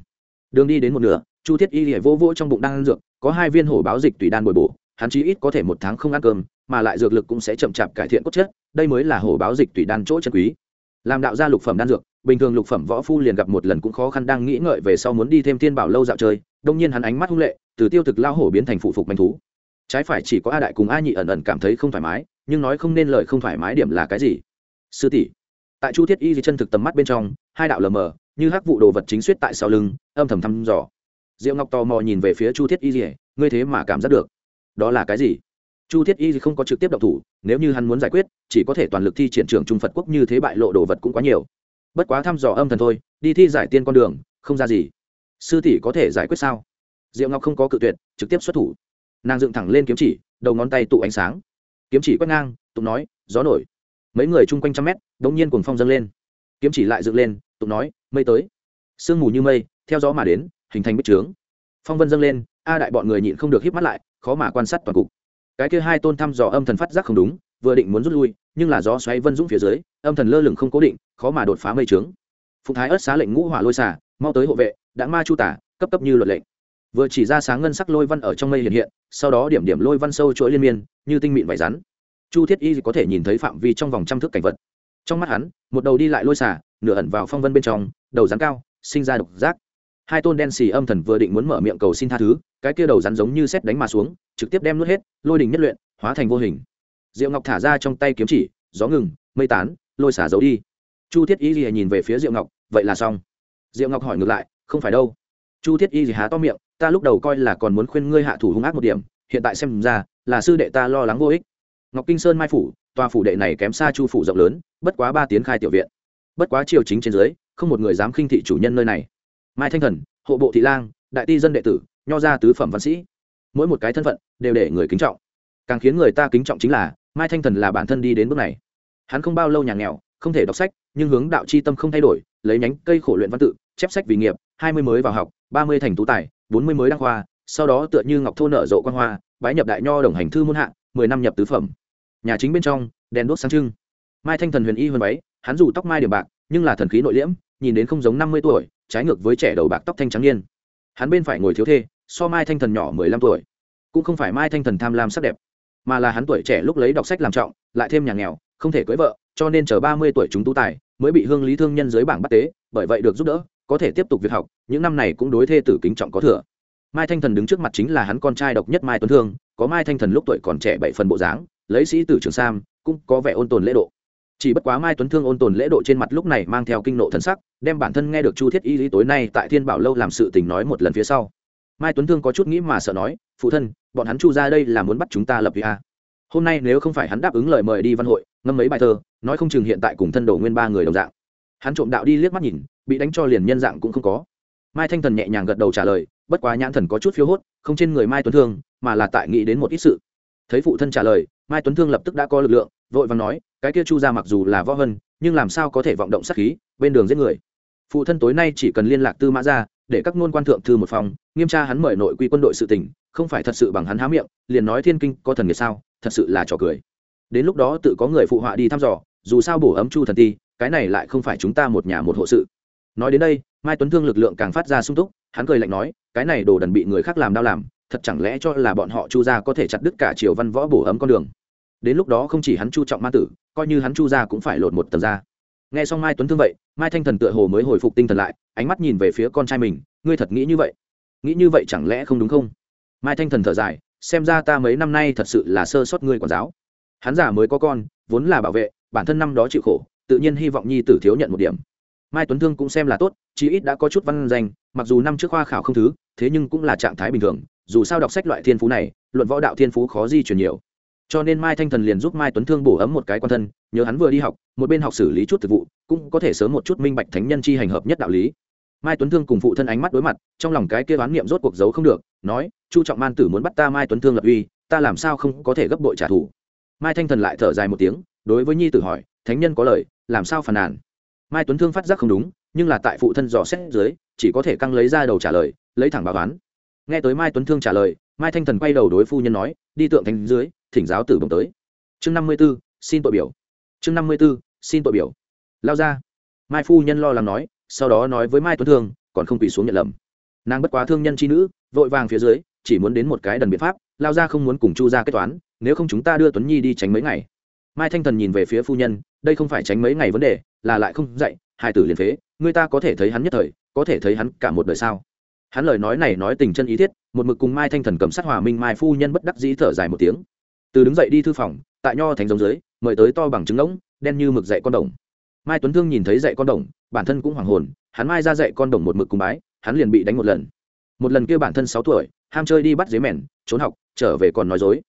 Speaker 1: đường đi đến một nửa, chu thiết y vô vô trong bụng đang ăn dược, có hai viên hổ báo dịch tùy đan bồi bổ, hắn chí ít có thể một tháng không ăn cơm, mà lại dược lực cũng sẽ chậm chạp cải thiện cốt chất, đây mới là hổ báo dịch tùy đan chỗ chân quý. Làm đạo gia lục phẩm đan dược, bình thường lục phẩm võ phu liền gặp một lần cũng khó khăn đang nghĩ ngợi về sau muốn đi thêm thiên bảo lâu dạo chơi, đông nhiên hắn ánh mắt hung lệ, từ tiêu thực lao hổ biến thành phụ phục manh thú. Trái phải chỉ có a đại cùng a nhị ẩn ẩn cảm thấy không thoải mái, nhưng nói không nên lời không thoải mái điểm là cái gì? Sư tỷ. Tại chu thiết y di chân thực tầm mắt bên trong, hai đạo lờ mờ như hắc vụ đồ vật chính suýt tại sau lưng, âm thầm thăm dò. Diệu ngọc tò mò nhìn về phía chu thiết y di ngươi thế mà cảm giác được. Đó là cái gì? Chu thiết y không có trực tiếp độc thủ, nếu như hắn muốn giải quyết, chỉ có thể toàn lực thi triển trường trung phật quốc như thế bại lộ đồ vật cũng quá nhiều. Bất quá thăm dò âm thần thôi, đi thi giải tiên con đường, không ra gì. Sư tỷ có thể giải quyết sao? Diệu ngọc không có cự tuyệt, trực tiếp xuất thủ. Nàng dựng thẳng lên kiếm chỉ, đầu ngón tay tụ ánh sáng. Kiếm chỉ quét ngang, tụng nói, gió nổi. Mấy người chung quanh trăm mét đ ỗ n g nhiên cùng phong dâng lên. Kiếm chỉ lại dựng lên, tụng nói mây tới. Sương mù như mây, theo gió mà đến, hình thành bích trướng. Phong vân dâng lên, a đại bọn người nhịn không được hít mắt lại, khó mà quan sát toàn cục. Cái kia hai tôn thăm dò âm thần phát giác không đúng, vừa định muốn rút lui, nhưng là gió xoáy vân dũng phía dưới, âm thần lơ lửng không cố định, khó mà đột phá mây trướng. Phụ thái ớt xá lệnh ngũ hỏa lôi xả mau tới hộ vệ, đã ma chu tả, cấp cấp như luật lệnh. Vừa chỉ ra sáng ngân sắc lôi văn ở trong mây hiện hiện, sau đó điểm điểm lôi văn sâu chuỗi liên miên, như tinh mịn vải rắn. Chu thiết y có thể nhìn thấy phạm vi trong vòng trăm thước cảnh vật trong mắt hắn, một đầu đi lại lôi xả, nửa ẩn vào phong vân bên trong, đầu rắn cao, sinh ra độc giác. Hai tôn đen xì âm thần vừa định muốn mở miệng cầu xin tha thứ, cái kia đầu rắn giống như xét đánh mà xuống, trực tiếp đem nuốt hết, lôi đình nhất luyện, hóa thành vô hình. Diệu ngọc thả ra trong tay kiếm chỉ, gió ngừng, mây tán, lôi xả giấu đi. Chu thiết y gì nhìn về phía diệu ngọc, vậy là xong. Diệu ngọc hỏi ngược lại, không phải đâu. Chu thiết y gì há to miệng, ta lúc đầu coi là còn muốn khuyên ngươi hạ thủ hung ác một điểm, hiện tại xem ra, là sư đệ ta lo lắng vô ích ngọc kinh sơn mai phủ, tòa phủ đệ này kém xa chu phủ rộng lớn, bất quá ba tiến khai tiểu viện. Bất quá triều chính trên dưới, không một người dám khinh thị chủ nhân nơi này. Mai thanh thần, hộ bộ thị lang, đại ti dân đệ tử, nho gia tứ phẩm văn sĩ. Mỗi một cái thân phận đều để người kính trọng. Càng khiến người ta kính trọng chính là, mai thanh thần là bản thân đi đến bước này. Hắn không bao lâu nhà nghèo, không thể đọc sách, nhưng hướng đạo c h i tâm không thay đổi, lấy nhánh cây khổ luyện văn tự, chép sách vì nghiệp, hai mươi mới vào học, ba mươi thành tú tài, bốn mươi mới đăng khoa, sau đó tựa như ngọc thô nở rộ quan hoa, bái nhập đại nho đồng hành thư muôn hạ mười năm nhập tứ phẩm. Nhà chính bên trong, đèn đuốc sáng trưng. Mai thanh thần huyền y huyền váy, hắn dù tóc mai điểm bạc, nhưng là thần khí nội liễm, nhìn đến không giống năm mươi tuổi, trái ngược với trẻ đầu bạc tóc thanh trắng niên. Hắn bên phải ngồi thiếu thê, so mai thanh thần nhỏ mười lăm tuổi. Cũng không phải mai thanh thần tham lam sắc đẹp, mà là hắn tuổi trẻ lúc lấy đọc sách làm trọng, lại thêm nhà nghèo, không thể cưới vợ, cho nên chờ ba mươi tuổi chúng tú tài, mới bị hương lý thương nhân dưới bảng bắt tế, bởi vậy được giúp đỡ, có thể tiếp tục việc học, những năm này cũng đối thê tử kính trọng có thừa. Mai thanh thần đứng trước mặt chính là hắn con trai độc nhất mai tuấn thương có mai thanh thần lúc tuổi còn trẻ bảy phần bộ dáng, lấy sĩ tử trường sam, cũng có vẻ ôn tồn lễ độ. Chỉ bất quá mai tuấn thương ôn tồn lễ độ trên mặt lúc này mang theo kinh nộ thần sắc, đem bản thân nghe được chu thiết y lý tối nay tại thiên bảo lâu làm sự tình nói một lần phía sau. Mai tuấn thương có chút nghĩ mà sợ nói, phụ thân, bọn hắn chu ra đây là muốn bắt chúng ta lập vì a. Hôm nay nếu không phải hắn đáp ứng lời mời đi văn hội, ngâm mấy bài thơ, nói không chừng hiện tại cùng thân đồ nguyên ba người đồng dạng. Hắn trộm đạo đi liếc mắt nhìn, bị đánh cho liền nhân dạng cũng không có mai thanh thần nhẹ nhàng gật đầu trả lời, bất quá nhãn thần có chút phiếu hốt, không trên người mai tuấn thương, mà là tại nghĩ đến một ít sự. Thấy phụ thân trả lời, mai tuấn thương lập tức đã có lực lượng, vội vàng nói, cái kia chu ra mặc dù là võ hân, nhưng làm sao có thể vọng động sát khí, bên đường giết người. Phụ thân tối nay chỉ cần liên lạc tư mã ra để các ngôn quan thượng thư một phòng, nghiêm tra hắn mời nội quy quân đội sự tỉnh không phải thật sự bằng hắn há miệng, liền nói thiên kinh có thần nghiệt sao, thật sự là trò cười. Đến lúc đó tự có người phụ họa đi thăm dò, dù sao bổ ấm chu thần ti, cái này lại không phải chúng ta một nhà một hộ sự. Nói đến đây mai tuấn thương lực lượng càng phát ra sung túc, hắn cười lạnh nói, cái này đồ đần bị người khác làm đau làm, thật chẳng lẽ cho là bọn họ chu gia có thể chặt đứt cả triều văn võ bổ ấm con đường? Đến lúc đó không chỉ hắn chu trọng ma tử, coi như hắn chu gia cũng phải lột một tầng ra. Nghe xong mai tuấn thương vậy, mai thanh thần tựa hồ mới hồi phục tinh thần lại, ánh mắt nhìn về phía con trai mình, ngươi thật nghĩ như vậy? Nghĩ như vậy chẳng lẽ không đúng không? Mai thanh thần thở dài, xem ra ta mấy năm nay thật sự là sơ sót ngươi quản giáo. Hắn già mới có con, vốn là bảo vệ, bản thân năm đó chịu khổ, tự nhiên hy vọng nhi tử thiếu nhận một điểm mai tuấn thương cũng xem là tốt, chí ít đã có chút văn danh, mặc dù năm trước khoa khảo không thứ, thế nhưng cũng là trạng thái bình thường, dù sao đọc sách loại thiên phú này, luận võ đạo thiên phú khó di chuyển nhiều. Cho nên mai thanh thần liền giúp mai tuấn thương bổ ấm một cái quan thân nhớ hắn vừa đi học, một bên học xử lý chút thực vụ, cũng có thể sớm một chút minh bạch thánh nhân chi hành hợp nhất đạo lý. Mai tuấn thương cùng phụ thân ánh mắt đối mặt, trong lòng cái kia oán niệm rốt cuộc giấu không được, nói, chu trọng man tử muốn bắt ta mai tuấn thương lập uy, ta làm sao không có thể gấp bội trả thù? Mai thanh thần lại thở dài một tiếng, đối với nhi tử hỏi, thánh nhân có lời, làm sao phàn nàn? Mai tuấn thương phát giác không đúng, nhưng là tại phụ thân dò xét dưới, chỉ có thể căng lấy ra đầu trả lời, lấy thẳng báo toán nghe tới mai tuấn thương trả lời, mai thanh thần quay đầu đối phu nhân nói, đi tượng thành dưới, thỉnh giáo tử bồng tới. Chương năm mươi b ố xin tội biểu. Chương năm mươi b ố xin tội biểu. Lao ra. Mai phu nhân lo lắng nói, sau đó nói với mai tuấn thương, còn không quỳ xuống nhận lầm. Nàng bất quá thương nhân c h i nữ, vội vàng phía dưới, chỉ muốn đến một cái đần biện pháp, lao ra không muốn cùng chu ra kết toán, nếu không chúng ta đưa tuấn nhi đi tránh mấy ngày. Mai thanh thần nhìn về phía phu nhân, đây không phải tránh mấy ngày vấn đề là lại không dạy, hai tử liền phế, người ta có thể thấy hắn nhất thời, có thể thấy hắn cả một đời sao? Hắn lời nói này nói tình chân ý thiết, một mực cùng mai thanh thần cầm sát hòa minh mai phu nhân bất đắc dĩ thở dài một tiếng. Từ đứng dậy đi thư phòng, tại nho thành giống dưới, mời tới to bằng trứng ngỗng, đen như mực dạy con đồng. Mai tuấn thương nhìn thấy dạy con đồng, bản thân cũng hoàng hồn, hắn mai ra dạy con đồng một mực cùng bái, hắn liền bị đánh một lần. Một lần kia bản thân sáu tuổi, ham chơi đi bắt dế mèn, trốn học, trở về còn nói dối.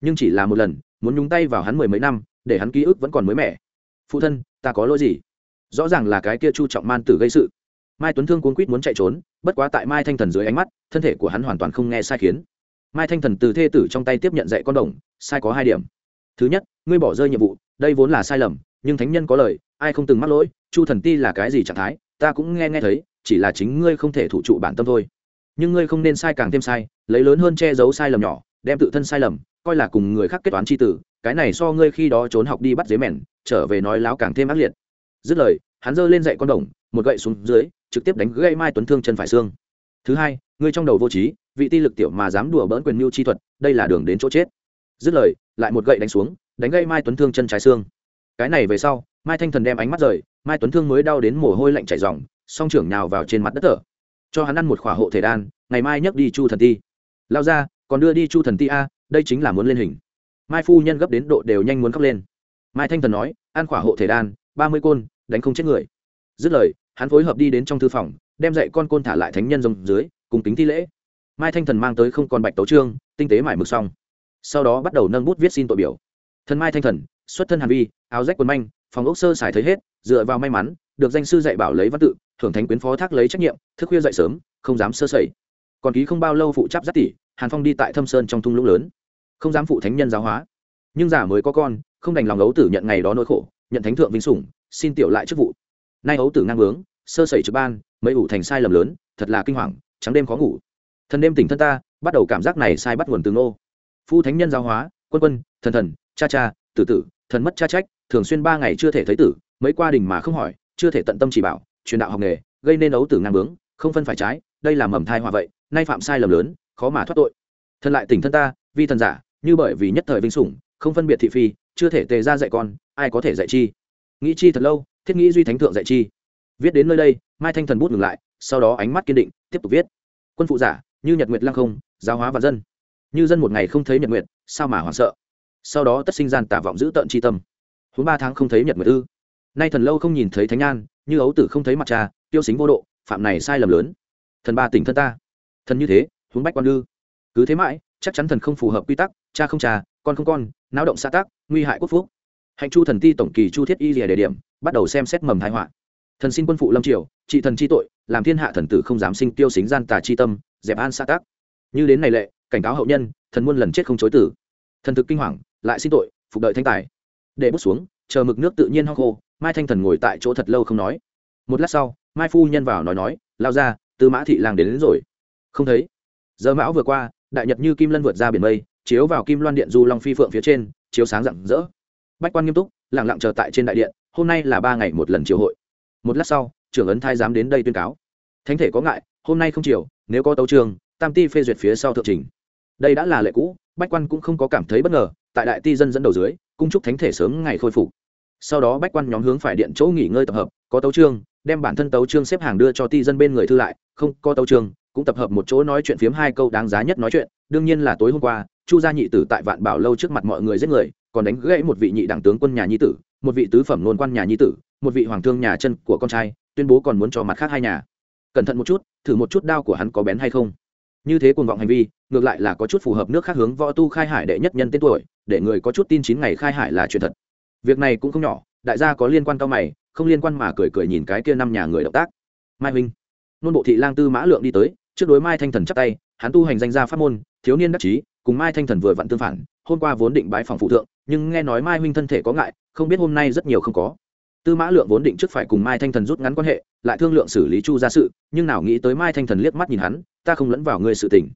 Speaker 1: Nhưng chỉ là một lần, muốn nhúng tay vào hắn mười mấy năm, để hắn ký ức vẫn còn mới mẻ. Phụ thân, ta có lỗi gì? Rõ ràng là cái kia chu trọng man tử gây sự. Mai tuấn thương cuốn quýt muốn chạy trốn, bất quá tại mai thanh thần dưới ánh mắt, thân thể của hắn hoàn toàn không nghe sai khiến. Mai thanh thần từ thê tử trong tay tiếp nhận dạy con đồng, sai có hai điểm. Thứ nhất, ngươi bỏ rơi nhiệm vụ, đây vốn là sai lầm, nhưng thánh nhân có lời, ai không từng mắc lỗi, chu thần ti là cái gì trạng thái, ta cũng nghe nghe thấy, chỉ là chính ngươi không thể thủ trụ bản tâm thôi. Nhưng ngươi không nên sai càng thêm sai, lấy lớn hơn che giấu sai lầm nhỏ, đem tự thân sai lầm, coi là cùng người khác kết toán c h i tử, cái này so ngươi khi đó trốn học đi bắt dế mèn, trở về nói láo càng thêm ác liệt dứt lời, hắn giơ lên dậy con đồng, một gậy xuống dưới, trực tiếp đánh gây mai tuấn thương chân phải xương. Thứ hai ngươi trong đầu vô trí, vị ti lực tiểu mà dám đùa bỡn quyền mưu chi thuật, đây là đường đến chỗ chết. Dứt lời, lại một gậy đánh xuống, đánh gây mai tuấn thương chân trái xương. Cái này về sau, mai thanh thần đem ánh mắt rời, mai tuấn thương mới đau đến mồ hôi lạnh chảy dòng song trưởng nhào vào trên mặt đất thở. Cho hắn ăn một khỏa hộ thể đan, ngày mai nhấc đi chu thần ti. Lao ra, còn đưa đi chu thần ti a, đây chính là muốn lên hình. Mai phu nhân gấp đến độ đều nhanh muốn khóc lên. Mai thanh thần nói, ăn khỏa hộ thể đan, ba mươi côn đánh không chết người. Dứt lời, hắn phối hợp đi đến trong thư phòng, đem dạy con côn thả lại thánh nhân rồng dưới, cùng kính thi lễ. Mai thanh thần mang tới không còn bạch tấu trương, tinh tế mải mực xong. Sau đó bắt đầu nâng bút viết xin tội biểu. Thần mai thanh thần, xuất thân hàn vi, áo rách quần manh, phòng ốc sơ xài thấy hết, dựa vào may mắn, được danh sư dạy bảo lấy văn tự, thưởng thánh quyến phó thác lấy trách nhiệm, thức khuya dậy sớm, không dám sơ sẩy. Còn ký không bao lâu phụ chấp giáp tỷ hàn phong đi tại thâm sơn trong thung lũng lớn. Không dám phụ thánh nhân giáo hóa. Nhưng giả mới có con, không đành lòng ấu tử nhận ngày đó nỗi khổ, nhận thánh thượng vinh sủng xin tiểu lại chức vụ. Nay ấu tử ngang bướng, sơ sẩy trực ban, mấy ủ thành sai lầm lớn, thật là kinh hoàng, trắng đêm khó ngủ. Thần đêm tỉnh thân ta, bắt đầu cảm giác này sai bắt nguồn từ nô phu thánh nhân giáo hóa, quân quân, thần thần, cha cha, tử tử, thần mất cha trách, thường xuyên ba ngày chưa thể thấy tử, mấy qua đình mà không hỏi, chưa thể tận tâm chỉ bảo, truyền đạo học nghề, gây nên ấu tử ngang bướng, không phân phải trái, đây là mầm thai hòa vậy, nay phạm sai lầm lớn, khó mà thoát tội. Thần lại tỉnh thân ta, vi thần giả, như bởi vì nhất thời vinh sủng, không phân biệt thị phi, chưa thể tề ra dạy con, ai có thể dạy chi? Nghĩ chi thật lâu, thiết nghĩ duy thánh thượng dạy chi. Viết đến nơi đây, mai thanh thần bút ngừng lại, sau đó ánh mắt kiên định, tiếp tục viết. Quân phụ giả, như nhật nguyệt lăng không, giáo hóa và dân. Như dân một ngày không thấy nhật nguyệt, sao mà hoảng sợ? Sau đó tất sinh gian tả vọng giữ tợn chi tâm. Huống ba tháng không thấy nhật nguyệt ư. Nay thần lâu không nhìn thấy thánh an, như ấu tử không thấy mặt cha, tiêu xính vô độ, phạm này sai lầm lớn. Thần ba tỉnh thân ta. Thần như thế, huống bách quan ư. Cứ thế mãi, chắc chắn thần không phù hợp quy tắc, cha không cha, con không con, náo động xã tác, nguy hại quốc phúc hạnh chu thần ti tổng kỳ chu thiết y rìa đề điểm bắt đầu xem xét mầm thái họa. Thần xin quân phụ lâm triều trị thần chi tội làm thiên hạ thần tử không dám sinh tiêu xính gian tà chi tâm dẹp an xã tác như đến này lệ cảnh cáo hậu nhân thần muôn lần chết không chối tử. Thần thực kinh hoàng lại xin tội phục đợi thanh tài. Để bút xuống chờ mực nước tự nhiên ho khô mai thanh thần ngồi tại chỗ thật lâu không nói. Một lát sau mai phu nhân vào nói nói lao ra tư mã thị lang đến, đến rồi. Không thấy. Giờ mão vừa qua đại nhật như kim lân vượt ra biển mây chiếu vào kim loan điện du long phi phượng phía trên chiếu sáng rạng rỡ bách quan nghiêm túc lẳng lặng chờ tại trên đại điện, hôm nay là ba ngày một lần triều hội. Một lát sau, trưởng ấn thái giám đến đây tuyên cáo. Thánh thể có ngại, hôm nay không chiều nếu có tấu trường, tam ti phê duyệt phía sau thượng trình. Đây đã là lệ cũ, bách quan cũng không có cảm thấy bất ngờ, tại đại ti dân dẫn đầu dưới, cung trúc thánh thể sớm ngày khôi phục. Sau đó bách quan nhóm hướng phải điện chỗ nghỉ ngơi tập hợp, có tấu trương đem bản thân tấu trương xếp hàng đưa cho ti dân bên người thư lại, không có tấu trương cũng tập hợp một chỗ nói chuyện phiếm hai câu đáng giá nhất nói chuyện. Đương nhiên là tối hôm qua, chu gia nhị tử tại vạn bảo lâu trước mặt mọi người giết người còn đánh gãy một vị nhị đảng tướng quân nhà nhi tử, một vị tứ phẩm nôn quan nhà nhi tử, một vị hoàng thương nhà chân của con trai, tuyên bố còn muốn cho mặt khác hai nhà. Cẩn thận một chút, thử một chút đao của hắn có bén hay không. Như thế cuồng vọng hành vi, ngược lại là có chút phù hợp nước khác hướng võ tu khai hải đệ nhất nhân tên tuổi, để người có chút tin chín ngày khai hải là chuyện thật. Việc này cũng không nhỏ, đại gia có liên quan cao mày, không liên quan mà cười cười nhìn cái kia năm nhà người động tác. Mai huynh, nôn bộ thị lang tư mã lượng đi tới, trước đối mai thanh thần chắp tay, hắn tu hành danh gia pháp môn, thiếu niên đắc chí, cùng mai thanh thần vừa vặn tương phản, hôm qua vốn định bái phòng phụ thượng nhưng nghe nói mai huynh thân thể có ngại, không biết hôm nay rất nhiều không có. Tư mã lượng vốn định trước phải cùng mai thanh thần rút ngắn quan hệ, lại thương lượng xử lý chu ra sự, nhưng nào nghĩ tới mai thanh thần liếc mắt nhìn hắn, ta không lẫn vào ngươi sự tình.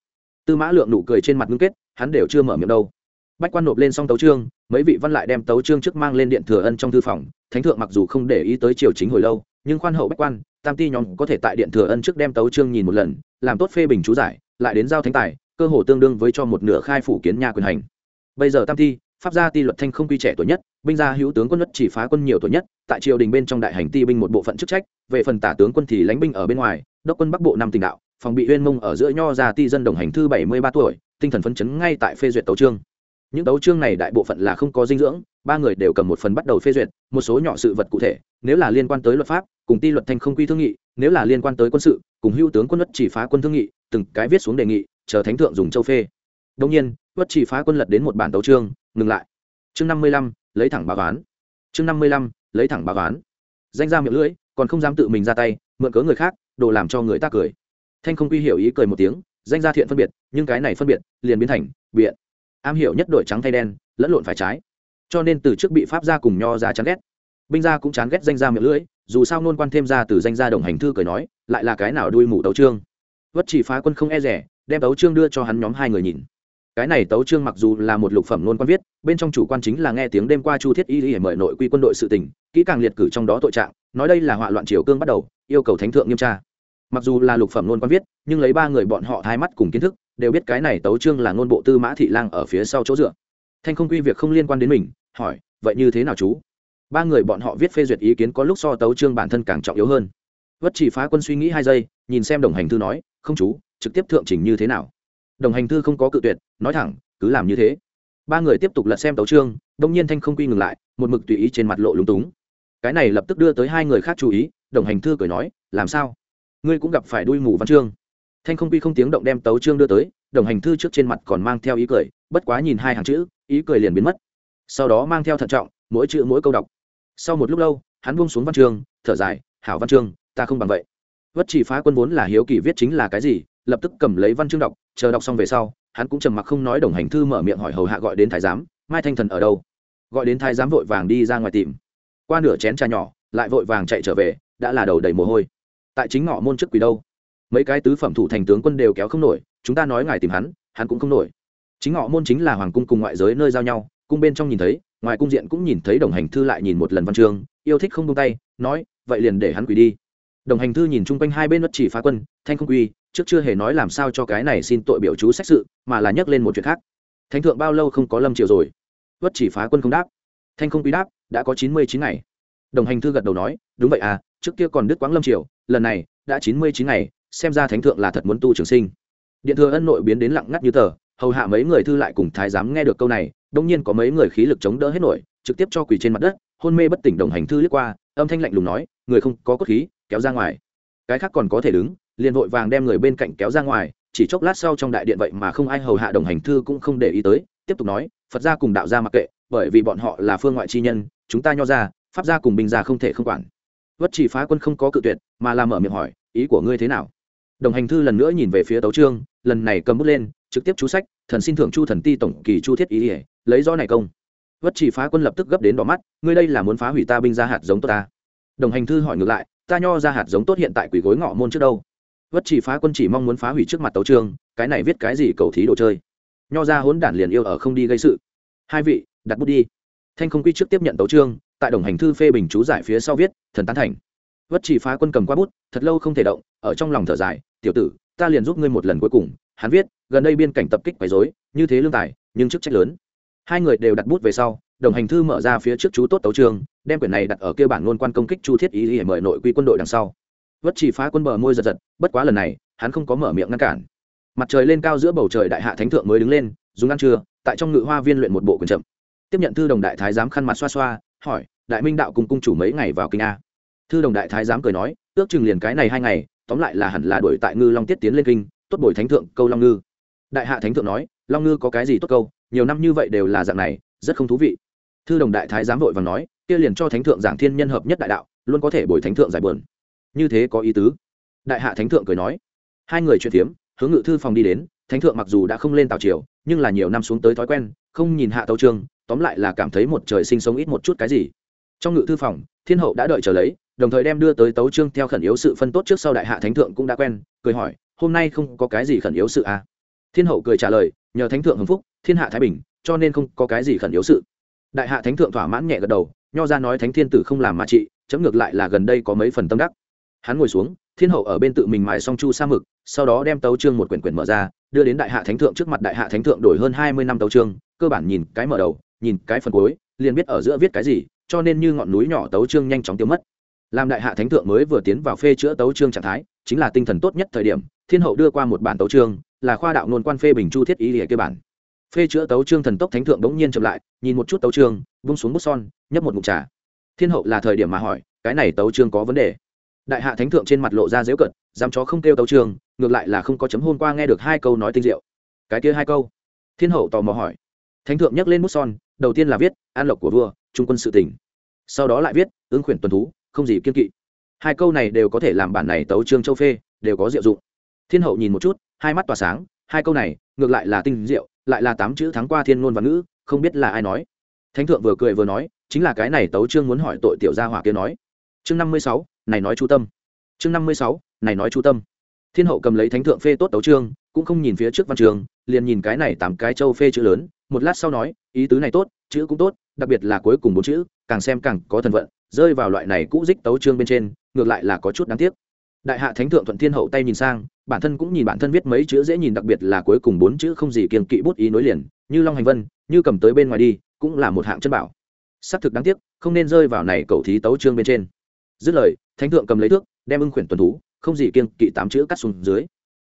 Speaker 1: Tư mã lượng nụ cười trên mặt ngưng kết, hắn đều chưa mở miệng đâu. Bách quan nộp lên xong tấu trương mấy vị văn lại đem tấu trương trước mang lên điện thừa ân trong thư phòng, thánh thượng mặc dù không để ý tới triều chính hồi lâu, nhưng khoan hậu bách quan, tam ti nhóm có thể tại điện thừa ân trước đem tấu trương nhìn một lần, làm tốt phê bình chú giải, lại đến giao thánh tài, cơ hồ tương đương với cho một nửa khai phủ kiến nhà quyền hành. Bây giờ tam ti pháp gia ti luật thanh không quy trẻ tuổi nhất, binh gia hữu tướng quân nhất chỉ phá quân nhiều tuổi nhất, tại triều đình bên trong đại hành ti binh một bộ phận chức trách, về phần tả tướng quân thì lãnh binh ở bên ngoài, đốc quân bắc bộ năm tỉnh đạo, phòng bị uyên mông ở giữa nho gia ti dân đồng hành thư bảy mươi ba tuổi, tinh thần phấn chấn ngay tại phê duyệt tấu trương những tấu trương này đại bộ phận là không có dinh dưỡng, ba người đều cầm một phần bắt đầu phê duyệt, một số nhỏ sự vật cụ thể, nếu là liên quan tới luật pháp, cùng ti luật thanh không quy thương nghị, nếu là liên quan tới quân sự, cùng hữu tướng quân đất chỉ phá quân thương nghị, từng cái viết xuống đề nghị, chờ thánh thượng dùng châu phê. Đông nhiên bất chỉ phá quân lật đến một bản tấu trương ngừng lại. Chương năm mươi lăm, lấy thẳng báo toán chương năm mươi lăm, lấy thẳng báo toán danh ra miệng lưỡi, còn không dám tự mình ra tay, mượn cớ người khác, đồ làm cho người ta cười. Thanh không quy hiểu ý cười một tiếng, danh gia thiện phân biệt, nhưng cái này phân biệt, liền biến thành, biện. Am hiểu nhất đội trắng thay đen, lẫn lộn phải trái. Cho nên từ trước bị pháp gia cùng nho ra chán ghét. Binh gia cũng chán ghét danh gia miệng lưỡi, dù sao nôn quan thêm ra từ danh gia đồng hành thư cười nói, lại là cái nào đuôi mù tấu trương. Vất chỉ phá quân không e rẻ, đem tấu trương đưa cho hắn nhóm hai người nhìn cái này tấu trương mặc dù là một lục phẩm nôn quan viết, bên trong chủ quan chính là nghe tiếng đêm qua chu thiết y y mời nội quy quân đội sự tình, kỹ càng liệt cử trong đó tội trạng, nói đây là họa loạn triều cương bắt đầu, yêu cầu thánh thượng nghiêm tra. Mặc dù là lục phẩm nôn quan viết, nhưng lấy ba người bọn họ thái mắt cùng kiến thức, đều biết cái này tấu trương là ngôn bộ tư mã thị lang ở phía sau chỗ dựa. Thanh không quy việc không liên quan đến mình, hỏi, vậy như thế nào chú? Ba người bọn họ viết phê duyệt ý kiến có lúc so tấu trương bản thân càng trọng yếu hơn. Vất chỉ phá quân suy nghĩ hai giây, nhìn xem đồng hành thư nói, không chú, trực tiếp thượng trình như thế nào? Đồng hành thư không có cự tuyệt nói thẳng, cứ làm như thế. Ba người tiếp tục lật xem tấu trương đông nhiên thanh không quy ngừng lại, một mực tùy ý trên mặt lộ lúng túng. Cái này lập tức đưa tới hai người khác chú ý, đồng hành thư cười nói, làm sao? Ngươi cũng gặp phải đuôi mù văn chương. Thanh không quy không tiếng động đem tấu trương đưa tới, đồng hành thư trước trên mặt còn mang theo ý cười, bất quá nhìn hai hàng chữ, ý cười liền biến mất. Sau đó mang theo thận trọng, mỗi chữ mỗi câu đọc. Sau một lúc lâu, hắn buông xuống văn chương, thở dài, hảo văn chương, ta không bằng vậy. Vất chỉ phá quân vốn là hiếu kỳ viết chính là cái gì, lập tức cầm lấy văn chương đọc, chờ đọc xong về sau hắn cũng trầm mặc không nói đồng hành thư mở miệng hỏi hầu hạ gọi đến thái giám, mai thanh thần ở đâu? Gọi đến thái giám vội vàng đi ra ngoài tìm. Qua nửa chén trà nhỏ, lại vội vàng chạy trở về, đã là đầu đầy mồ hôi. Tại chính ngọ môn trước quỷ đâu? Mấy cái tứ phẩm thủ thành tướng quân đều kéo không nổi, chúng ta nói ngài tìm hắn hắn cũng không nổi. Chính ngọ môn chính là hoàng cung cùng ngoại giới nơi giao nhau, cung bên trong nhìn thấy, ngoài cung diện cũng nhìn thấy đồng hành thư lại nhìn một lần văn chương, yêu thích không tung tay, nói, vậy liền để hắn quỳ đi. Đồng hành thư nhìn chung quanh hai bên mất chỉ phá quân, thanh không quy trước chưa hề nói làm sao cho cái này xin tội biểu chú xét sự, mà là nhắc lên một chuyện khác. Thánh thượng bao lâu không có lâm triều rồi? Vất chỉ phá quân không đáp. Thanh không quy đáp, đã có chín mươi chín ngày. Đồng hành thư gật đầu nói, đúng vậy à trước kia còn đứt quãng lâm triều, lần này đã chín mươi chín ngày, xem ra thánh thượng là thật muốn tu trường sinh. Điện thừa ân nội biến đến lặng ngắt như tờ, hầu hạ mấy người thư lại cùng thái giám nghe được câu này, đông nhiên có mấy người khí lực chống đỡ hết nổi, trực tiếp cho quỳ trên mặt đất, hôn mê bất tỉnh đồng hành thư liếc qua, âm thanh lạnh lùng nói, người không có cốt khí, kéo ra ngoài. Cái khác còn có thể đứng liền vội vàng đem người bên cạnh kéo ra ngoài, chỉ chốc lát sau trong đại điện vậy mà không ai hầu hạ đồng hành thư cũng không để ý tới, tiếp tục nói, phật gia cùng đạo gia mặc kệ, bởi vì bọn họ là phương ngoại chi nhân, chúng ta nho ra pháp gia cùng binh gia không thể không quản. Vất chỉ phá quân không có cự tuyệt, mà làm mở miệng hỏi, ý của ngươi thế nào? Đồng hành thư lần nữa nhìn về phía tấu trương, lần này cầm bút lên, trực tiếp chú sách, thần xin thưởng chu thần ti tổng kỳ chu thiết ý ỉa lấy rõ này công. Vất chỉ phá quân lập tức gấp đến đỏ mắt, ngươi đây là muốn phá hủy ta binh ra hạt giống tốt ta. Đồng hành thư hỏi ngược lại, ta nho ra hạt giống tốt hiện tại quỷ gối ngọ môn trước đâu? Vất chỉ phá quân chỉ mong muốn phá hủy trước mặt tấu trương, cái này viết cái gì cầu thí đồ chơi. Nho ra hốn đản liền yêu ở không đi gây sự. Hai vị, đặt bút đi. Thanh không quy trước tiếp nhận tấu trương, tại đồng hành thư phê bình chú giải phía sau viết, thần tán thành. Vất chỉ phá quân cầm qua bút, thật lâu không thể động, ở trong lòng thở dài, tiểu tử, ta liền giúp ngươi một lần cuối cùng. Hắn viết, gần đây biên cảnh tập kích quấy rối, như thế lương tài, nhưng chức trách lớn. Hai người đều đặt bút về sau, đồng hành thư mở ra phía trước chú tốt tấu trường đem quyển này đặt ở kia bản ngôn quan công kích chu thiết ý để mời nội quy quân đội đằng sau vất chỉ phá quân bờ môi giật giật, bất quá lần này, hắn không có mở miệng ngăn cản. Mặt trời lên cao giữa bầu trời đại hạ thánh thượng mới đứng lên, dùng ăn trưa, tại trong ngự hoa viên luyện một bộ quyền chậm. Tiếp nhận thư đồng đại thái giám khăn mặt xoa xoa, hỏi, đại minh đạo cùng cung chủ mấy ngày vào kinh a? Thư đồng đại thái giám cười nói, ước chừng liền cái này hai ngày, tóm lại là hẳn là đuổi tại ngư long tiết tiến lên kinh, tốt bồi thánh thượng câu long ngư. Đại hạ thánh thượng nói, long ngư có cái gì tốt câu? Nhiều năm như vậy đều là dạng này, rất không thú vị. Thư đồng đại thái giám vội và nói, kia liền cho thánh thượng giảng thiên nhân hợp nhất đại đạo, luôn có thể bồi thánh thượng giải bờn như thế có ý tứ. Đại hạ thánh thượng cười nói. Hai người chuyện phiếm hướng ngự thư phòng đi đến, thánh thượng mặc dù đã không lên tào triều, nhưng là nhiều năm xuống tới thói quen, không nhìn hạ tấu trương, tóm lại là cảm thấy một trời sinh sống ít một chút cái gì. Trong ngự thư phòng, thiên hậu đã đợi chờ lấy, đồng thời đem đưa tới tấu trương theo khẩn yếu sự phân tốt trước sau đại hạ thánh thượng cũng đã quen, cười hỏi, hôm nay không có cái gì khẩn yếu sự à? thiên hậu cười trả lời, nhờ thánh thượng hưng phúc, thiên hạ thái bình, cho nên không có cái gì khẩn yếu sự. Đại hạ thánh thượng thỏa mãn nhẹ gật đầu, nho ra nói thánh thiên tử không làm mà trị, chấm ngược lại là gần đây có mấy phần tâm đắc hắn ngồi xuống, thiên hậu ở bên tự mình mài xong chu sa mực, sau đó đem tấu trương một quyển quyển mở ra, đưa đến đại hạ thánh thượng trước mặt đại hạ thánh thượng đổi hơn hai mươi năm tấu trương cơ bản nhìn cái mở đầu, nhìn cái phần cuối, liền biết ở giữa viết cái gì, cho nên như ngọn núi nhỏ tấu trương nhanh chóng tiêu mất. Làm đại hạ thánh thượng mới vừa tiến vào phê chữa tấu trương trạng thái, chính là tinh thần tốt nhất thời điểm, thiên hậu đưa qua một bản tấu trương là khoa đạo nôn quan phê bình chu thiết ý lìa kia bản. Phê chữa tấu trương thần tốc thánh thượng bỗng nhiên chậm lại, nhìn một chút tấu trương vung xuống bút son, nhấp một mục trà. Thiên hậu là thời điểm mà hỏi, cái này tấu trương có vấn đề? Đại hạ thánh thượng trên mặt lộ ra dễu cận dám chó không kêu tấu trường, ngược lại là không có chấm hôn qua nghe được hai câu nói tinh diệu. Cái kia hai câu. Thiên hậu tò mò hỏi. Thánh thượng nhắc lên bút son đầu tiên là viết an lộc của vua trung quân sự tỉnh. Sau đó lại viết ứng khuyển tuần thú không gì kiên kỵ. Hai câu này đều có thể làm bản này tấu trương châu phê đều có diệu dụng. Thiên hậu nhìn một chút hai mắt tỏa sáng hai câu này ngược lại là tinh diệu lại là tám chữ thắng qua thiên ngôn và ngữ không biết là ai nói. Thánh thượng vừa cười vừa nói chính là cái này tấu trương muốn hỏi tội tiểu gia hỏa kia nói. Chương năm mươi sáu này nói chú tâm. Chương năm mươi sáu, này nói chú tâm. Thiên hậu cầm lấy thánh thượng phê tốt tấu trương cũng không nhìn phía trước văn trường, liền nhìn cái này tám cái châu phê chữ lớn, một lát sau nói, ý tứ này tốt, chữ cũng tốt, đặc biệt là cuối cùng bốn chữ, càng xem càng có thần vận, rơi vào loại này cũ dích tấu trương bên trên, ngược lại là có chút đáng tiếc. Đại hạ thánh thượng thuận thiên hậu tay nhìn sang, bản thân cũng nhìn bản thân viết mấy chữ dễ nhìn đặc biệt là cuối cùng bốn chữ không gì kiềm kỵ bút ý nối liền, như long hành vân, như cầm tới bên ngoài đi, cũng là một hạng chân bảo. Xác thực đáng tiếc, không nên rơi vào này cầu thí tấu trương bên trên. Dứt lời thánh thượng cầm lấy thước, đem ưng khuyển tuần thú, không gì kiên kỵ tám chữ cắt xuống dưới.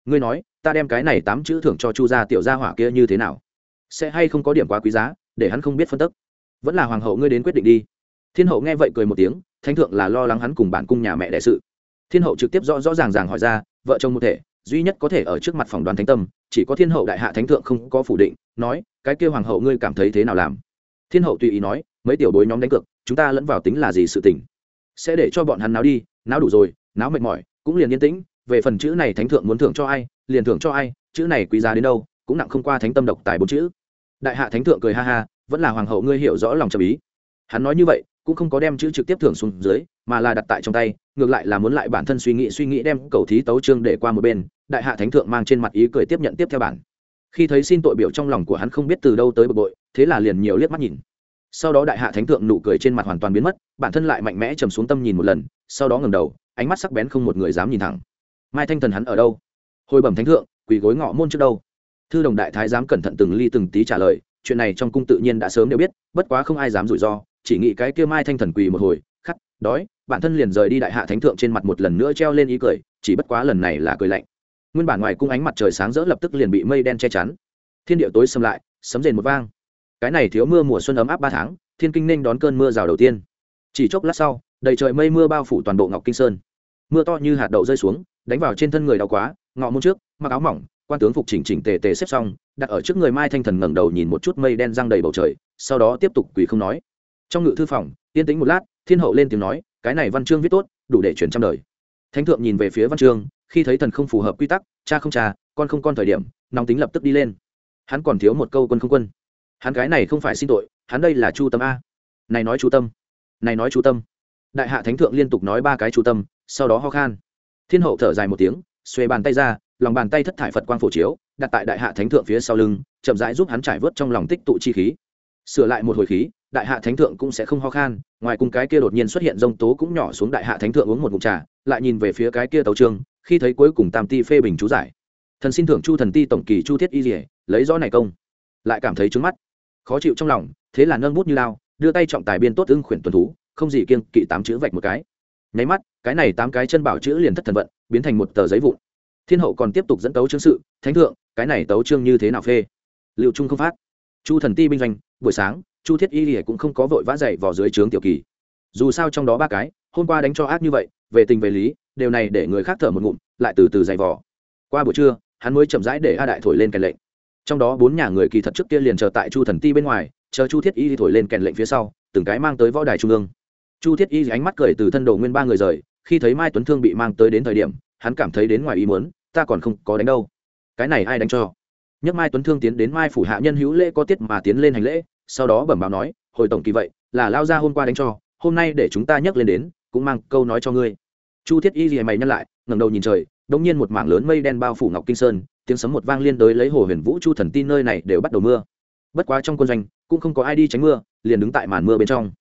Speaker 1: Ngươi nói, ta đem cái này tám chữ thưởng cho chu gia tiểu gia hỏa kia như thế nào? Sẽ hay không có điểm quá quý giá, để hắn không biết phân tức. Vẫn là hoàng hậu ngươi đến quyết định đi. Thiên hậu nghe vậy cười một tiếng, thánh thượng là lo lắng hắn cùng bản cung nhà mẹ đại sự. Thiên hậu trực tiếp rõ rõ ràng ràng hỏi ra, vợ chồng một thể, duy nhất có thể ở trước mặt phòng đoàn thánh tâm, chỉ có thiên hậu đại hạ thánh thượng không có phủ định, nói, cái kêu hoàng hậu ngươi cảm thấy thế nào làm? Thiên hậu tùy ý nói, mấy tiểu bối nhóm đánh cược, chúng ta lẫn vào tính là gì sự tình? Sẽ để cho bọn hắn náo đi, náo đủ rồi, náo mệt mỏi, cũng liền yên tĩnh, về phần chữ này thánh thượng muốn thưởng cho ai, liền thưởng cho ai, chữ này quý giá đến đâu, cũng nặng không qua thánh tâm độc tài bốn chữ. Đại hạ thánh thượng cười ha ha, vẫn là hoàng hậu ngươi hiểu rõ lòng trầm ý. Hắn nói như vậy, cũng không có đem chữ trực tiếp thưởng xuống dưới, mà là đặt tại trong tay, ngược lại là muốn lại bản thân suy nghĩ suy nghĩ đem cầu thí tấu trương để qua một bên, đại hạ thánh thượng mang trên mặt ý cười tiếp nhận tiếp theo bản. Khi thấy xin tội biểu trong lòng của hắn không biết từ đâu tới bực bội, thế là liền nhiều liếc mắt nhìn sau đó đại hạ thánh thượng nụ cười trên mặt hoàn toàn biến mất, bản thân lại mạnh mẽ trầm xuống tâm nhìn một lần, sau đó ngầm đầu, ánh mắt sắc bén không một người dám nhìn thẳng. Mai thanh thần hắn ở đâu? Hồi bẩm thánh thượng, quỳ gối ngọ môn trước đâu? Thư đồng đại thái dám cẩn thận từng ly từng tí trả lời, chuyện này trong cung tự nhiên đã sớm đều biết, bất quá không ai dám rủi ro, chỉ nghĩ cái kia mai thanh thần quỳ một hồi, khắc, đói, bản thân liền rời đi đại hạ thánh thượng trên mặt một lần nữa treo lên ý cười, chỉ bất quá lần này là cười lạnh. Nguyên bản ngoài cung ánh mặt trời sáng rỡ lập tức liền bị mây đen che chắn. Thiên địa tối xâm lại, sấm rền một vang cái này thiếu mưa mùa xuân ấm áp ba tháng, thiên kinh ninh đón cơn mưa rào đầu tiên. Chỉ chốc lát sau, đầy trời mây mưa bao phủ toàn bộ ngọc kinh sơn. Mưa to như hạt đậu rơi xuống, đánh vào trên thân người đau quá, ngọ môn trước, mặc áo mỏng, quan tướng phục chỉnh chỉnh tề tề xếp xong, đặt ở trước người mai thanh thần ngẩng đầu nhìn một chút mây đen răng đầy bầu trời, sau đó tiếp tục quỳ không nói. Trong ngự thư phòng, yên tĩnh một lát, thiên hậu lên tiếng nói, cái này văn chương viết tốt, đủ để chuyển trăm đời. Thánh thượng nhìn về phía văn chương, khi thấy thần không phù hợp quy tắc, cha không cha, con không con thời điểm, nóng tính lập tức đi lên. Hắn còn thiếu một câu quân không quân hắn cái này không phải xin tội, hắn đây là chu tâm a. Này nói chu tâm. Này nói chu tâm. Đại hạ thánh thượng liên tục nói ba cái chu tâm, sau đó ho khan. Thiên hậu thở dài một tiếng xuê bàn tay ra, lòng bàn tay thất thải phật quang phổ chiếu, đặt tại đại hạ thánh thượng phía sau lưng, chậm rãi giúp hắn trải vớt trong lòng tích tụ chi khí. Sửa lại một hồi khí, đại hạ thánh thượng cũng sẽ không ho khan, ngoài cùng cái kia đột nhiên xuất hiện rông tố cũng nhỏ xuống đại hạ thánh thượng uống một ngụm trà, lại nhìn về phía cái kia tấu trương, khi thấy cuối cùng tam ti phê bình chú giải. Thần xin thưởng chu thần ti tổng kỳ chu thiết y dỉa lấy rõ này công. Lại cảm thấy trứng mắt khó chịu trong lòng, thế là nâng bút như lao, đưa tay trọng tài biên tốt ưng khuyển tuần thú, không gì kiêng kỵ tám chữ vạch một cái. Nháy mắt, cái này tám cái chân bảo chữ liền thất thần vận, biến thành một tờ giấy vụn. Thiên hậu còn tiếp tục dẫn tấu chương sự, thánh thượng, cái này tấu chương như thế nào phê? Liệu trung không phát. Chu thần ti binh doanh, buổi sáng, chu thiết y lìa cũng không có vội vã dậy vào dưới trướng tiểu kỳ. Dù sao trong đó ba cái, hôm qua đánh cho ác như vậy, về tình về lý, điều này để người khác thở một ngụm, lại từ từ dày vò. Qua buổi trưa, hắn mới chậm rãi để a đại thổi lên cái lệnh trong đó bốn nhà người kỳ thật trước kia liền chờ tại chu thần ti bên ngoài, chờ chu thiết y thổi lên kèn lệnh phía sau, từng cái mang tới võ đài trung ương. Chu thiết y ánh mắt cười từ thân đồ nguyên ba người rời, khi thấy mai tuấn thương bị mang tới đến thời điểm, hắn cảm thấy đến ngoài ý muốn, ta còn không có đánh đâu. Cái này ai đánh cho? Nhắc mai tuấn thương tiến đến mai phủ hạ nhân hữu lễ có tiết mà tiến lên hành lễ, sau đó bẩm báo nói, hồi tổng kỳ vậy, là lao ra hôm qua đánh cho, hôm nay để chúng ta nhắc lên đến, cũng mang câu nói cho ngươi. Chu thiết y gì mày nhắc lại, ngẩng đầu nhìn trời đống nhiên một mảng lớn mây đen bao phủ ngọc kinh sơn, tiếng sấm một vang liên tới lấy hồ huyền vũ chu thần tin nơi này đều bắt đầu mưa. Bất quá trong quân doanh, cũng không có ai đi tránh mưa, liền đứng tại màn mưa bên trong.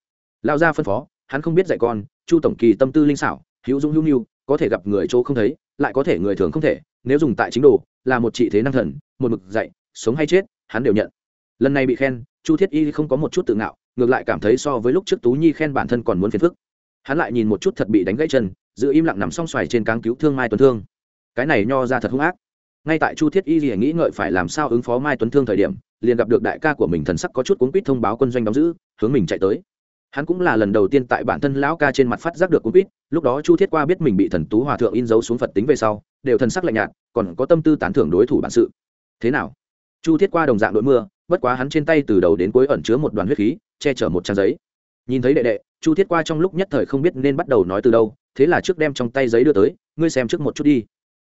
Speaker 1: Lao ra phân phó, hắn không biết dạy con, chu tổng kỳ tâm tư linh xảo, hữu dũng hữu nhu, có thể gặp người chỗ không thấy, lại có thể người thường không thể, nếu dùng tại chính đồ, là một trị thế năng thần, một mực dạy, sống hay chết, hắn đều nhận. Lần này bị khen, chu thiết y không có một chút tự ngạo, ngược lại cảm thấy so với lúc trước tú nhi khen bản thân còn muốn phiền phức. Hắn lại nhìn một chút thật bị đánh gãy chân, giữ im lặng nằm song xoài trên cáng cứu thương mai tuấn thương cái này nho ra thật hung ác. Ngay tại chu thiết y gì nghĩ ngợi phải làm sao ứng phó mai tuấn thương thời điểm, liền gặp được đại ca của mình thần sắc có chút cuốn quýt thông báo quân doanh đóng giữ, hướng mình chạy tới. Hắn cũng là lần đầu tiên tại bản thân lão ca trên mặt phát giác được cuốn quýt, lúc đó chu thiết qua biết mình bị thần tú hòa thượng in dấu xuống phật tính về sau, đều thần sắc lạnh nhạt, còn có tâm tư tán thưởng đối thủ bản sự. Thế nào? Chu thiết qua đồng dạng đội mưa, bất quá hắn trên tay từ đầu đến cuối ẩn chứa một đoàn huyết khí, che chở một trang giấy. Nhìn thấy đệ đệ, chu thiết qua trong lúc nhất thời không biết nên bắt đầu nói từ đâu, thế là trước đem trong tay giấy đưa tới, ngươi xem trước một chút đi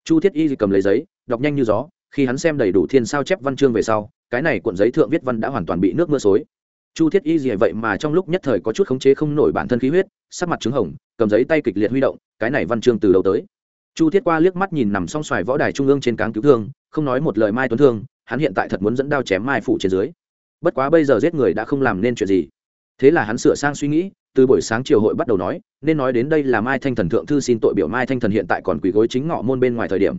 Speaker 1: chu thiết y cầm lấy giấy, đọc nhanh như gió, khi hắn xem đầy đủ thiên sao chép văn chương về sau, cái này cuộn giấy thượng viết văn đã hoàn toàn bị nước mưa xối. Chu thiết y gì vậy mà trong lúc nhất thời có chút khống chế không nổi bản thân khí huyết, sắc mặt trứng hồng, cầm giấy tay kịch liệt huy động, cái này văn chương từ đầu tới? Chu thiết qua liếc mắt nhìn nằm song xoài võ đài trung ương trên cáng cứu thương, không nói một lời mai tuấn thương, hắn hiện tại thật muốn dẫn đao chém mai phụ trên dưới. Bất quá bây giờ giết người đã không làm nên chuyện gì. Thế là hắn sửa sang suy nghĩ từ buổi sáng triều hội bắt đầu nói, nên nói đến đây là mai thanh thần thượng thư xin tội biểu mai thanh thần hiện tại còn quỳ gối chính ngọ môn bên ngoài thời điểm.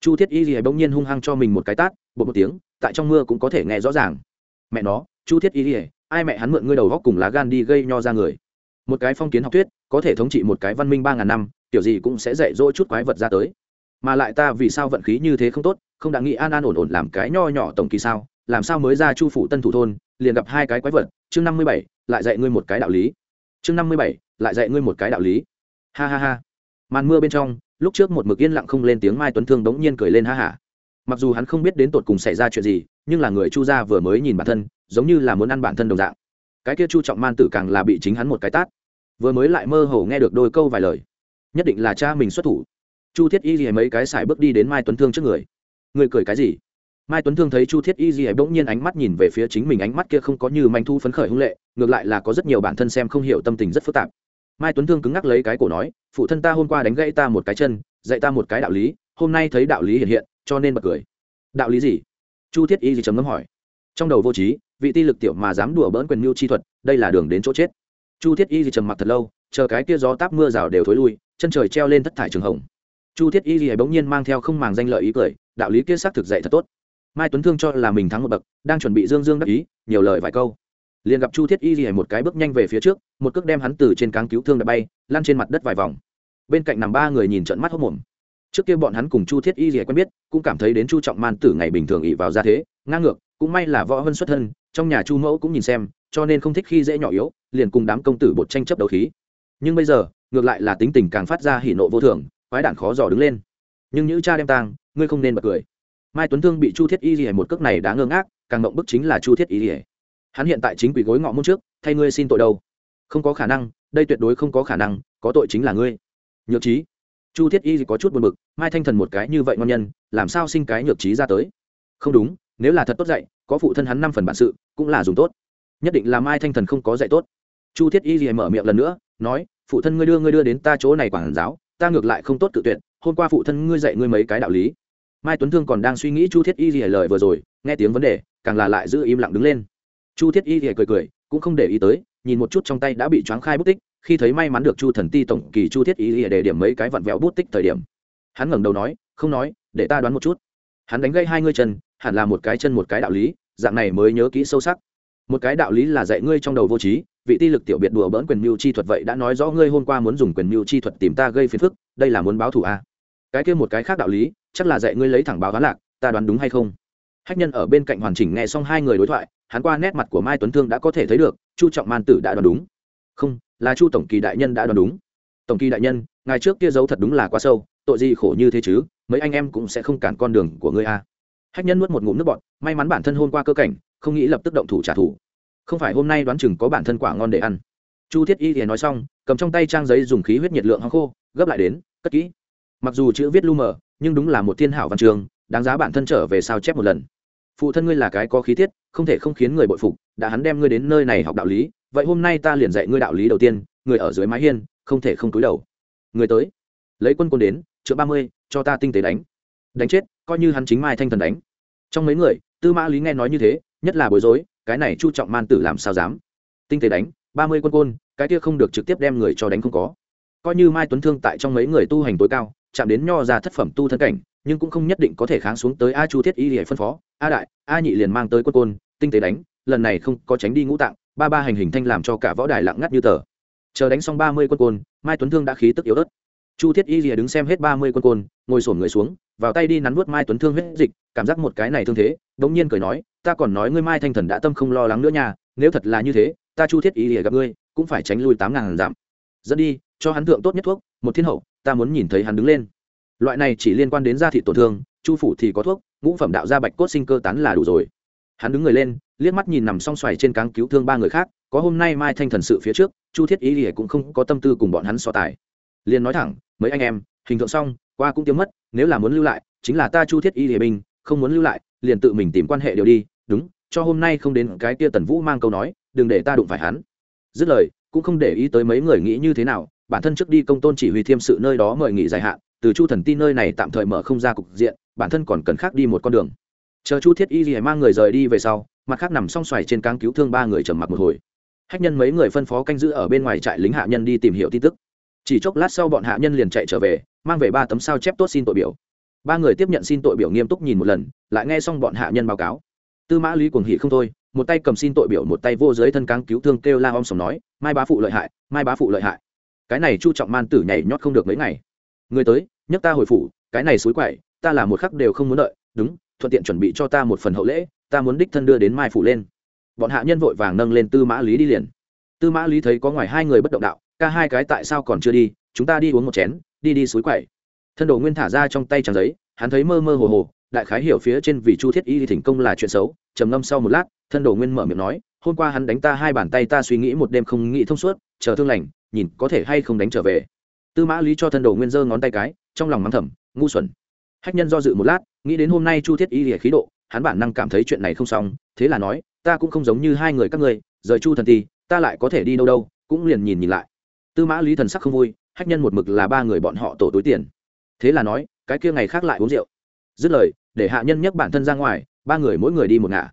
Speaker 1: Chu thiết y lìa bỗng nhiên hung hăng cho mình một cái tát bột một tiếng, tại trong mưa cũng có thể nghe rõ ràng. Mẹ nó, chu thiết y lìa ai mẹ hắn mượn ngươi đầu góc cùng lá gan đi gây nho ra người. Một cái phong kiến học thuyết, có thể thống trị một cái văn minh ba ngàn năm, kiểu gì cũng sẽ dạy dỗ chút quái vật ra tới. Mà lại ta vì sao vận khí như thế không tốt, không đã nghĩ an an ổn ổn làm cái nho nhỏ tổng kỳ sao, làm sao mới ra chu phủ tân thủ thôn, liền gặp hai cái quái vật, chương năm mươi bảy, lại dạy ngươi một cái đạo lý chương năm mươi bảy, lại dạy ngươi một cái đạo lý. Ha ha ha. Màn mưa bên trong, lúc trước một mực yên lặng không lên tiếng mai tuấn thương đống nhiên cười lên ha hả. Mặc dù hắn không biết đến tột cùng xảy ra chuyện gì, nhưng là người chu gia vừa mới nhìn bản thân, giống như là muốn ăn bản thân đồng dạng. Cái kia chu trọng man tử càng là bị chính hắn một cái tát. Vừa mới lại mơ hồ nghe được đôi câu vài lời. Nhất định là cha mình xuất thủ. Chu thiết y gì mấy cái xài bước đi đến mai tuấn thương trước người. Người cười cái gì? Mai tuấn thương thấy chu thiết y gì bỗng nhiên ánh mắt nhìn về phía chính mình, ánh mắt kia không có như manh thu phấn khởi hung lệ ngược lại là có rất nhiều bản thân xem không hiểu tâm tình rất phức tạp. Mai tuấn thương cứng ngắc lấy cái cổ nói, phụ thân ta hôm qua đánh gãy ta một cái chân, dạy ta một cái đạo lý, hôm nay thấy đạo lý hiện hiện, cho nên bật cười. Đạo lý gì? Chu thiết y gì chấm ngâm hỏi. Trong đầu vô trí, vị ti lực tiểu mà dám đùa bỡn quyền mưu chi thuật, đây là đường đến chỗ chết. Chu thiết y gì trầm mặc thật lâu, chờ cái kia gió táp mưa rào đều thối lui, chân trời treo lên thất thải trường hồng. Chu thiết y gì bỗng nhiên mang theo không màng danh lợi ý cười, đạo lý kia xác thực dạy thật tốt. Mai tuấn thương cho là mình thắng một bậc, đang chuẩn bị dương dương đắc ý, nhiều lời vài câu liền gặp chu thiết y gì một cái bước nhanh về phía trước, một cước đem hắn từ trên cáng cứu thương đã bay, lăn trên mặt đất vài vòng. Bên cạnh nằm ba người nhìn trận mắt hốc mồm trước kia bọn hắn cùng chu thiết y gì quen biết, cũng cảm thấy đến chu trọng man tử ngày bình thường ỵ vào ra thế, ngang ngược, cũng may là võ hân xuất thân, trong nhà chu mẫu cũng nhìn xem, cho nên không thích khi dễ nhỏ yếu, liền cùng đám công tử bột tranh chấp đấu khí. Nhưng bây giờ, ngược lại là tính tình càng phát ra hỉ nộ vô thường, quái đản khó dò đứng lên. Nhưng những cha đem tang, ngươi không nên bật cười. Mai tuấn thương bị chu thiết y rỉa một cước này đã ngơ ngác, càng động bức chính là chu thiết y rỉa hắn hiện tại chính quỷ gối ngọ môn trước, thay ngươi xin tội đâu. Không có khả năng, đây tuyệt đối không có khả năng, có tội chính là ngươi. Nhược trí. Chu thiết y có chút buồn bực, mai thanh thần một cái như vậy ngon nhân, làm sao sinh cái nhược trí ra tới? Không đúng, nếu là thật tốt dạy, có phụ thân hắn năm phần bản sự, cũng là dùng tốt. Nhất định là mai thanh thần không có dạy tốt. Chu thiết y gì mở miệng lần nữa, nói, phụ thân ngươi đưa ngươi đưa đến ta chỗ này quản giáo, ta ngược lại không tốt tự tuyệt, hôm qua phụ thân ngươi dạy ngươi mấy cái đạo lý. Mai tuấn thương còn đang suy nghĩ chu thiết y gì lời vừa rồi, nghe tiếng vấn đề, càng là lại giữ im lặng đứng lên chu thiết y thì cười cười, cũng không để ý tới, nhìn một chút trong tay đã bị choáng khai bút tích, khi thấy may mắn được chu thần ti tổng kỳ chu thiết y để điểm mấy cái vặn vẹo bút tích thời điểm. Hắn ngẩng đầu nói, không nói, để ta đoán một chút. Hắn đánh gây hai ngươi chân, hẳn là một cái chân một cái đạo lý, dạng này mới nhớ kỹ sâu sắc. Một cái đạo lý là dạy ngươi trong đầu vô trí, vị ti lực tiểu biệt đùa bỡn quyền mưu chi thuật vậy đã nói rõ ngươi hôm qua muốn dùng quyền mưu chi thuật tìm ta gây phiền phức, đây là muốn báo thù à. cái kia một cái khác đạo lý, chắc là dạy ngươi lấy thẳng báo toán lạc, ta đoán đúng hay không? Hách nhân ở bên cạnh hoàn chỉnh nghe xong hai người đối thoại, hắn qua nét mặt của mai tuấn thương đã có thể thấy được, chu trọng man tử đã đoán đúng. Không, là chu tổng kỳ đại nhân đã đoán đúng. Tổng kỳ đại nhân ngày trước kia giấu thật đúng là quá sâu, tội gì khổ như thế chứ, mấy anh em cũng sẽ không cản con đường của ngươi a à. hách nhân nuốt một ngụm nước bọt, may mắn bản thân hôn qua cơ cảnh, không nghĩ lập tức động thủ trả thù. Không phải hôm nay đoán chừng có bản thân quả ngon để ăn. Chu thiết y thì nói xong, cầm trong tay trang giấy dùng khí huyết nhiệt lượng hăng khô, gấp lại đến, cất kỹ. Mặc dù chữ viết lu mờ, nhưng đúng là một thiên hảo văn trường, đáng giá bản thân trở về sao chép một lần phụ thân ngươi là cái có khí tiết, không thể không khiến người bội phục, đã hắn đem ngươi đến nơi này học đạo lý, vậy hôm nay ta liền dạy ngươi đạo lý đầu tiên, người ở dưới mái hiên, không thể không túi đầu. Người tới, lấy quân quân đến chữa ba mươi, cho ta tinh tế đánh. Đánh chết, coi như hắn chính mai thanh thần đánh. Trong mấy người, tư mã lý nghe nói như thế, nhất là bối rối, cái này chu trọng man tử làm sao dám? Tinh tế đánh, ba mươi quân côn, cái kia không được trực tiếp đem người cho đánh không có. Coi như mai tuấn thương tại trong mấy người tu hành tối cao, chạm đến nho ra thất phẩm tu thân cảnh nhưng cũng không nhất định có thể kháng xuống tới a chu thiết y để phân phó. A đại, a nhị liền mang tới quân côn, tinh tế đánh, lần này không có tránh đi ngũ tạng, ba ba hành hình thanh làm cho cả võ đài lặng ngắt như tờ. Chờ đánh xong ba mươi quân côn, mai tuấn thương đã khí tức yếu ớt. Chu thiết y rìa đứng xem hết ba mươi quân côn, ngồi sổn người xuống, vào tay đi nắn nuốt mai tuấn thương huyết dịch, cảm giác một cái này thương thế đ ỗ n g nhiên cười nói, ta còn nói ngươi mai thanh thần đã tâm không lo lắng nữa nha, nếu thật là như thế, ta chu thiết y rìa gặp ngươi, cũng phải tránh lui tám ngàn giảm. Dẫn đi, cho hắn thượng tốt nhất thuốc, một thiên hậu, ta muốn nhìn thấy hắn đứng lên loại này chỉ liên quan đến da thị tổn thương, chu phủ thì có thuốc, ngũ phẩm đạo gia bạch cốt sinh cơ tán là đủ rồi. Hắn đứng người lên, liếc mắt nhìn nằm song xoài trên cáng cứu thương ba người khác, có hôm nay mai thanh thần sự phía trước, chu thiết ý ỉa cũng không có tâm tư cùng bọn hắn so tài. Liền nói thẳng, mấy anh em, hình tượng xong, qua cũng tiêu mất, nếu là muốn lưu lại, chính là ta chu thiết y ỉa binh không muốn lưu lại, liền tự mình tìm quan hệ điều đi, đúng, cho hôm nay không đến cái kia tần vũ mang câu nói, đừng để ta đụng phải hắn. Dứt lời, cũng không để ý tới mấy người nghĩ như thế nào, bản thân trước đi công tôn chỉ huy thiêm sự nơi đó mời nghỉ dài hạn từ chu thần ti nơi này tạm thời mở không ra cục diện, bản thân còn cần khác đi một con đường. Chờ chu thiết y gì mang người rời đi về sau, mặt khác nằm song xoài trên cáng cứu thương ba người trầm mặc một hồi. Hách nhân mấy người phân phó canh giữ ở bên ngoài trại lính hạ nhân đi tìm hiểu tin tức. Chỉ chốc lát sau bọn hạ nhân liền chạy trở về, mang về ba tấm sao chép tốt xin tội biểu. Ba người tiếp nhận xin tội biểu nghiêm túc nhìn một lần, lại nghe xong bọn hạ nhân báo cáo. Tư mã lý cuồng hỉ không thôi, một tay cầm xin tội biểu một tay vô dưới thân cáng cứu thương kêu la om sòm nói, mai bá phụ lợi hại, mai bá phụ lợi hại. Cái này chu trọng man tử nhảy nhót không được mấy ngày người tới, nhấc ta hồi phủ, cái này xối quậy, ta là một khắc đều không muốn đợi, đúng, thuận tiện chuẩn bị cho ta một phần hậu lễ, ta muốn đích thân đưa đến mai phủ lên. Bọn hạ nhân vội vàng nâng lên tư mã lý đi liền. Tư mã lý thấy có ngoài hai người bất động đạo, ca hai cái tại sao còn chưa đi, chúng ta đi uống một chén, đi đi suối quậy. Thân đồ nguyên thả ra trong tay trang giấy, hắn thấy mơ mơ hồ hồ, đại khái hiểu phía trên vì chu thiết y thì thỉnh công là chuyện xấu, trầm ngâm sau một lát, thân đồ nguyên mở miệng nói, hôm qua hắn đánh ta hai bàn tay ta suy nghĩ một đêm không nghĩ thông suốt, chờ thương lành, nhìn có thể hay không đánh trở về tư mã lý cho thân đồ nguyên giơ ngón tay cái, trong lòng mắng thầm, ngu xuẩn. Hách nhân do dự một lát, nghĩ đến hôm nay chu thiết y lìa khí độ, hắn bản năng cảm thấy chuyện này không xong, thế là nói, ta cũng không giống như hai người các ngươi, rời chu thần ti, ta lại có thể đi đâu đâu, cũng liền nhìn nhìn lại. Tư mã lý thần sắc không vui, hách nhân một mực là ba người bọn họ tổ túi tiền. Thế là nói, cái kia ngày khác lại uống rượu. Dứt lời, để hạ nhân nhấc bản thân ra ngoài, ba người mỗi người đi một ngả.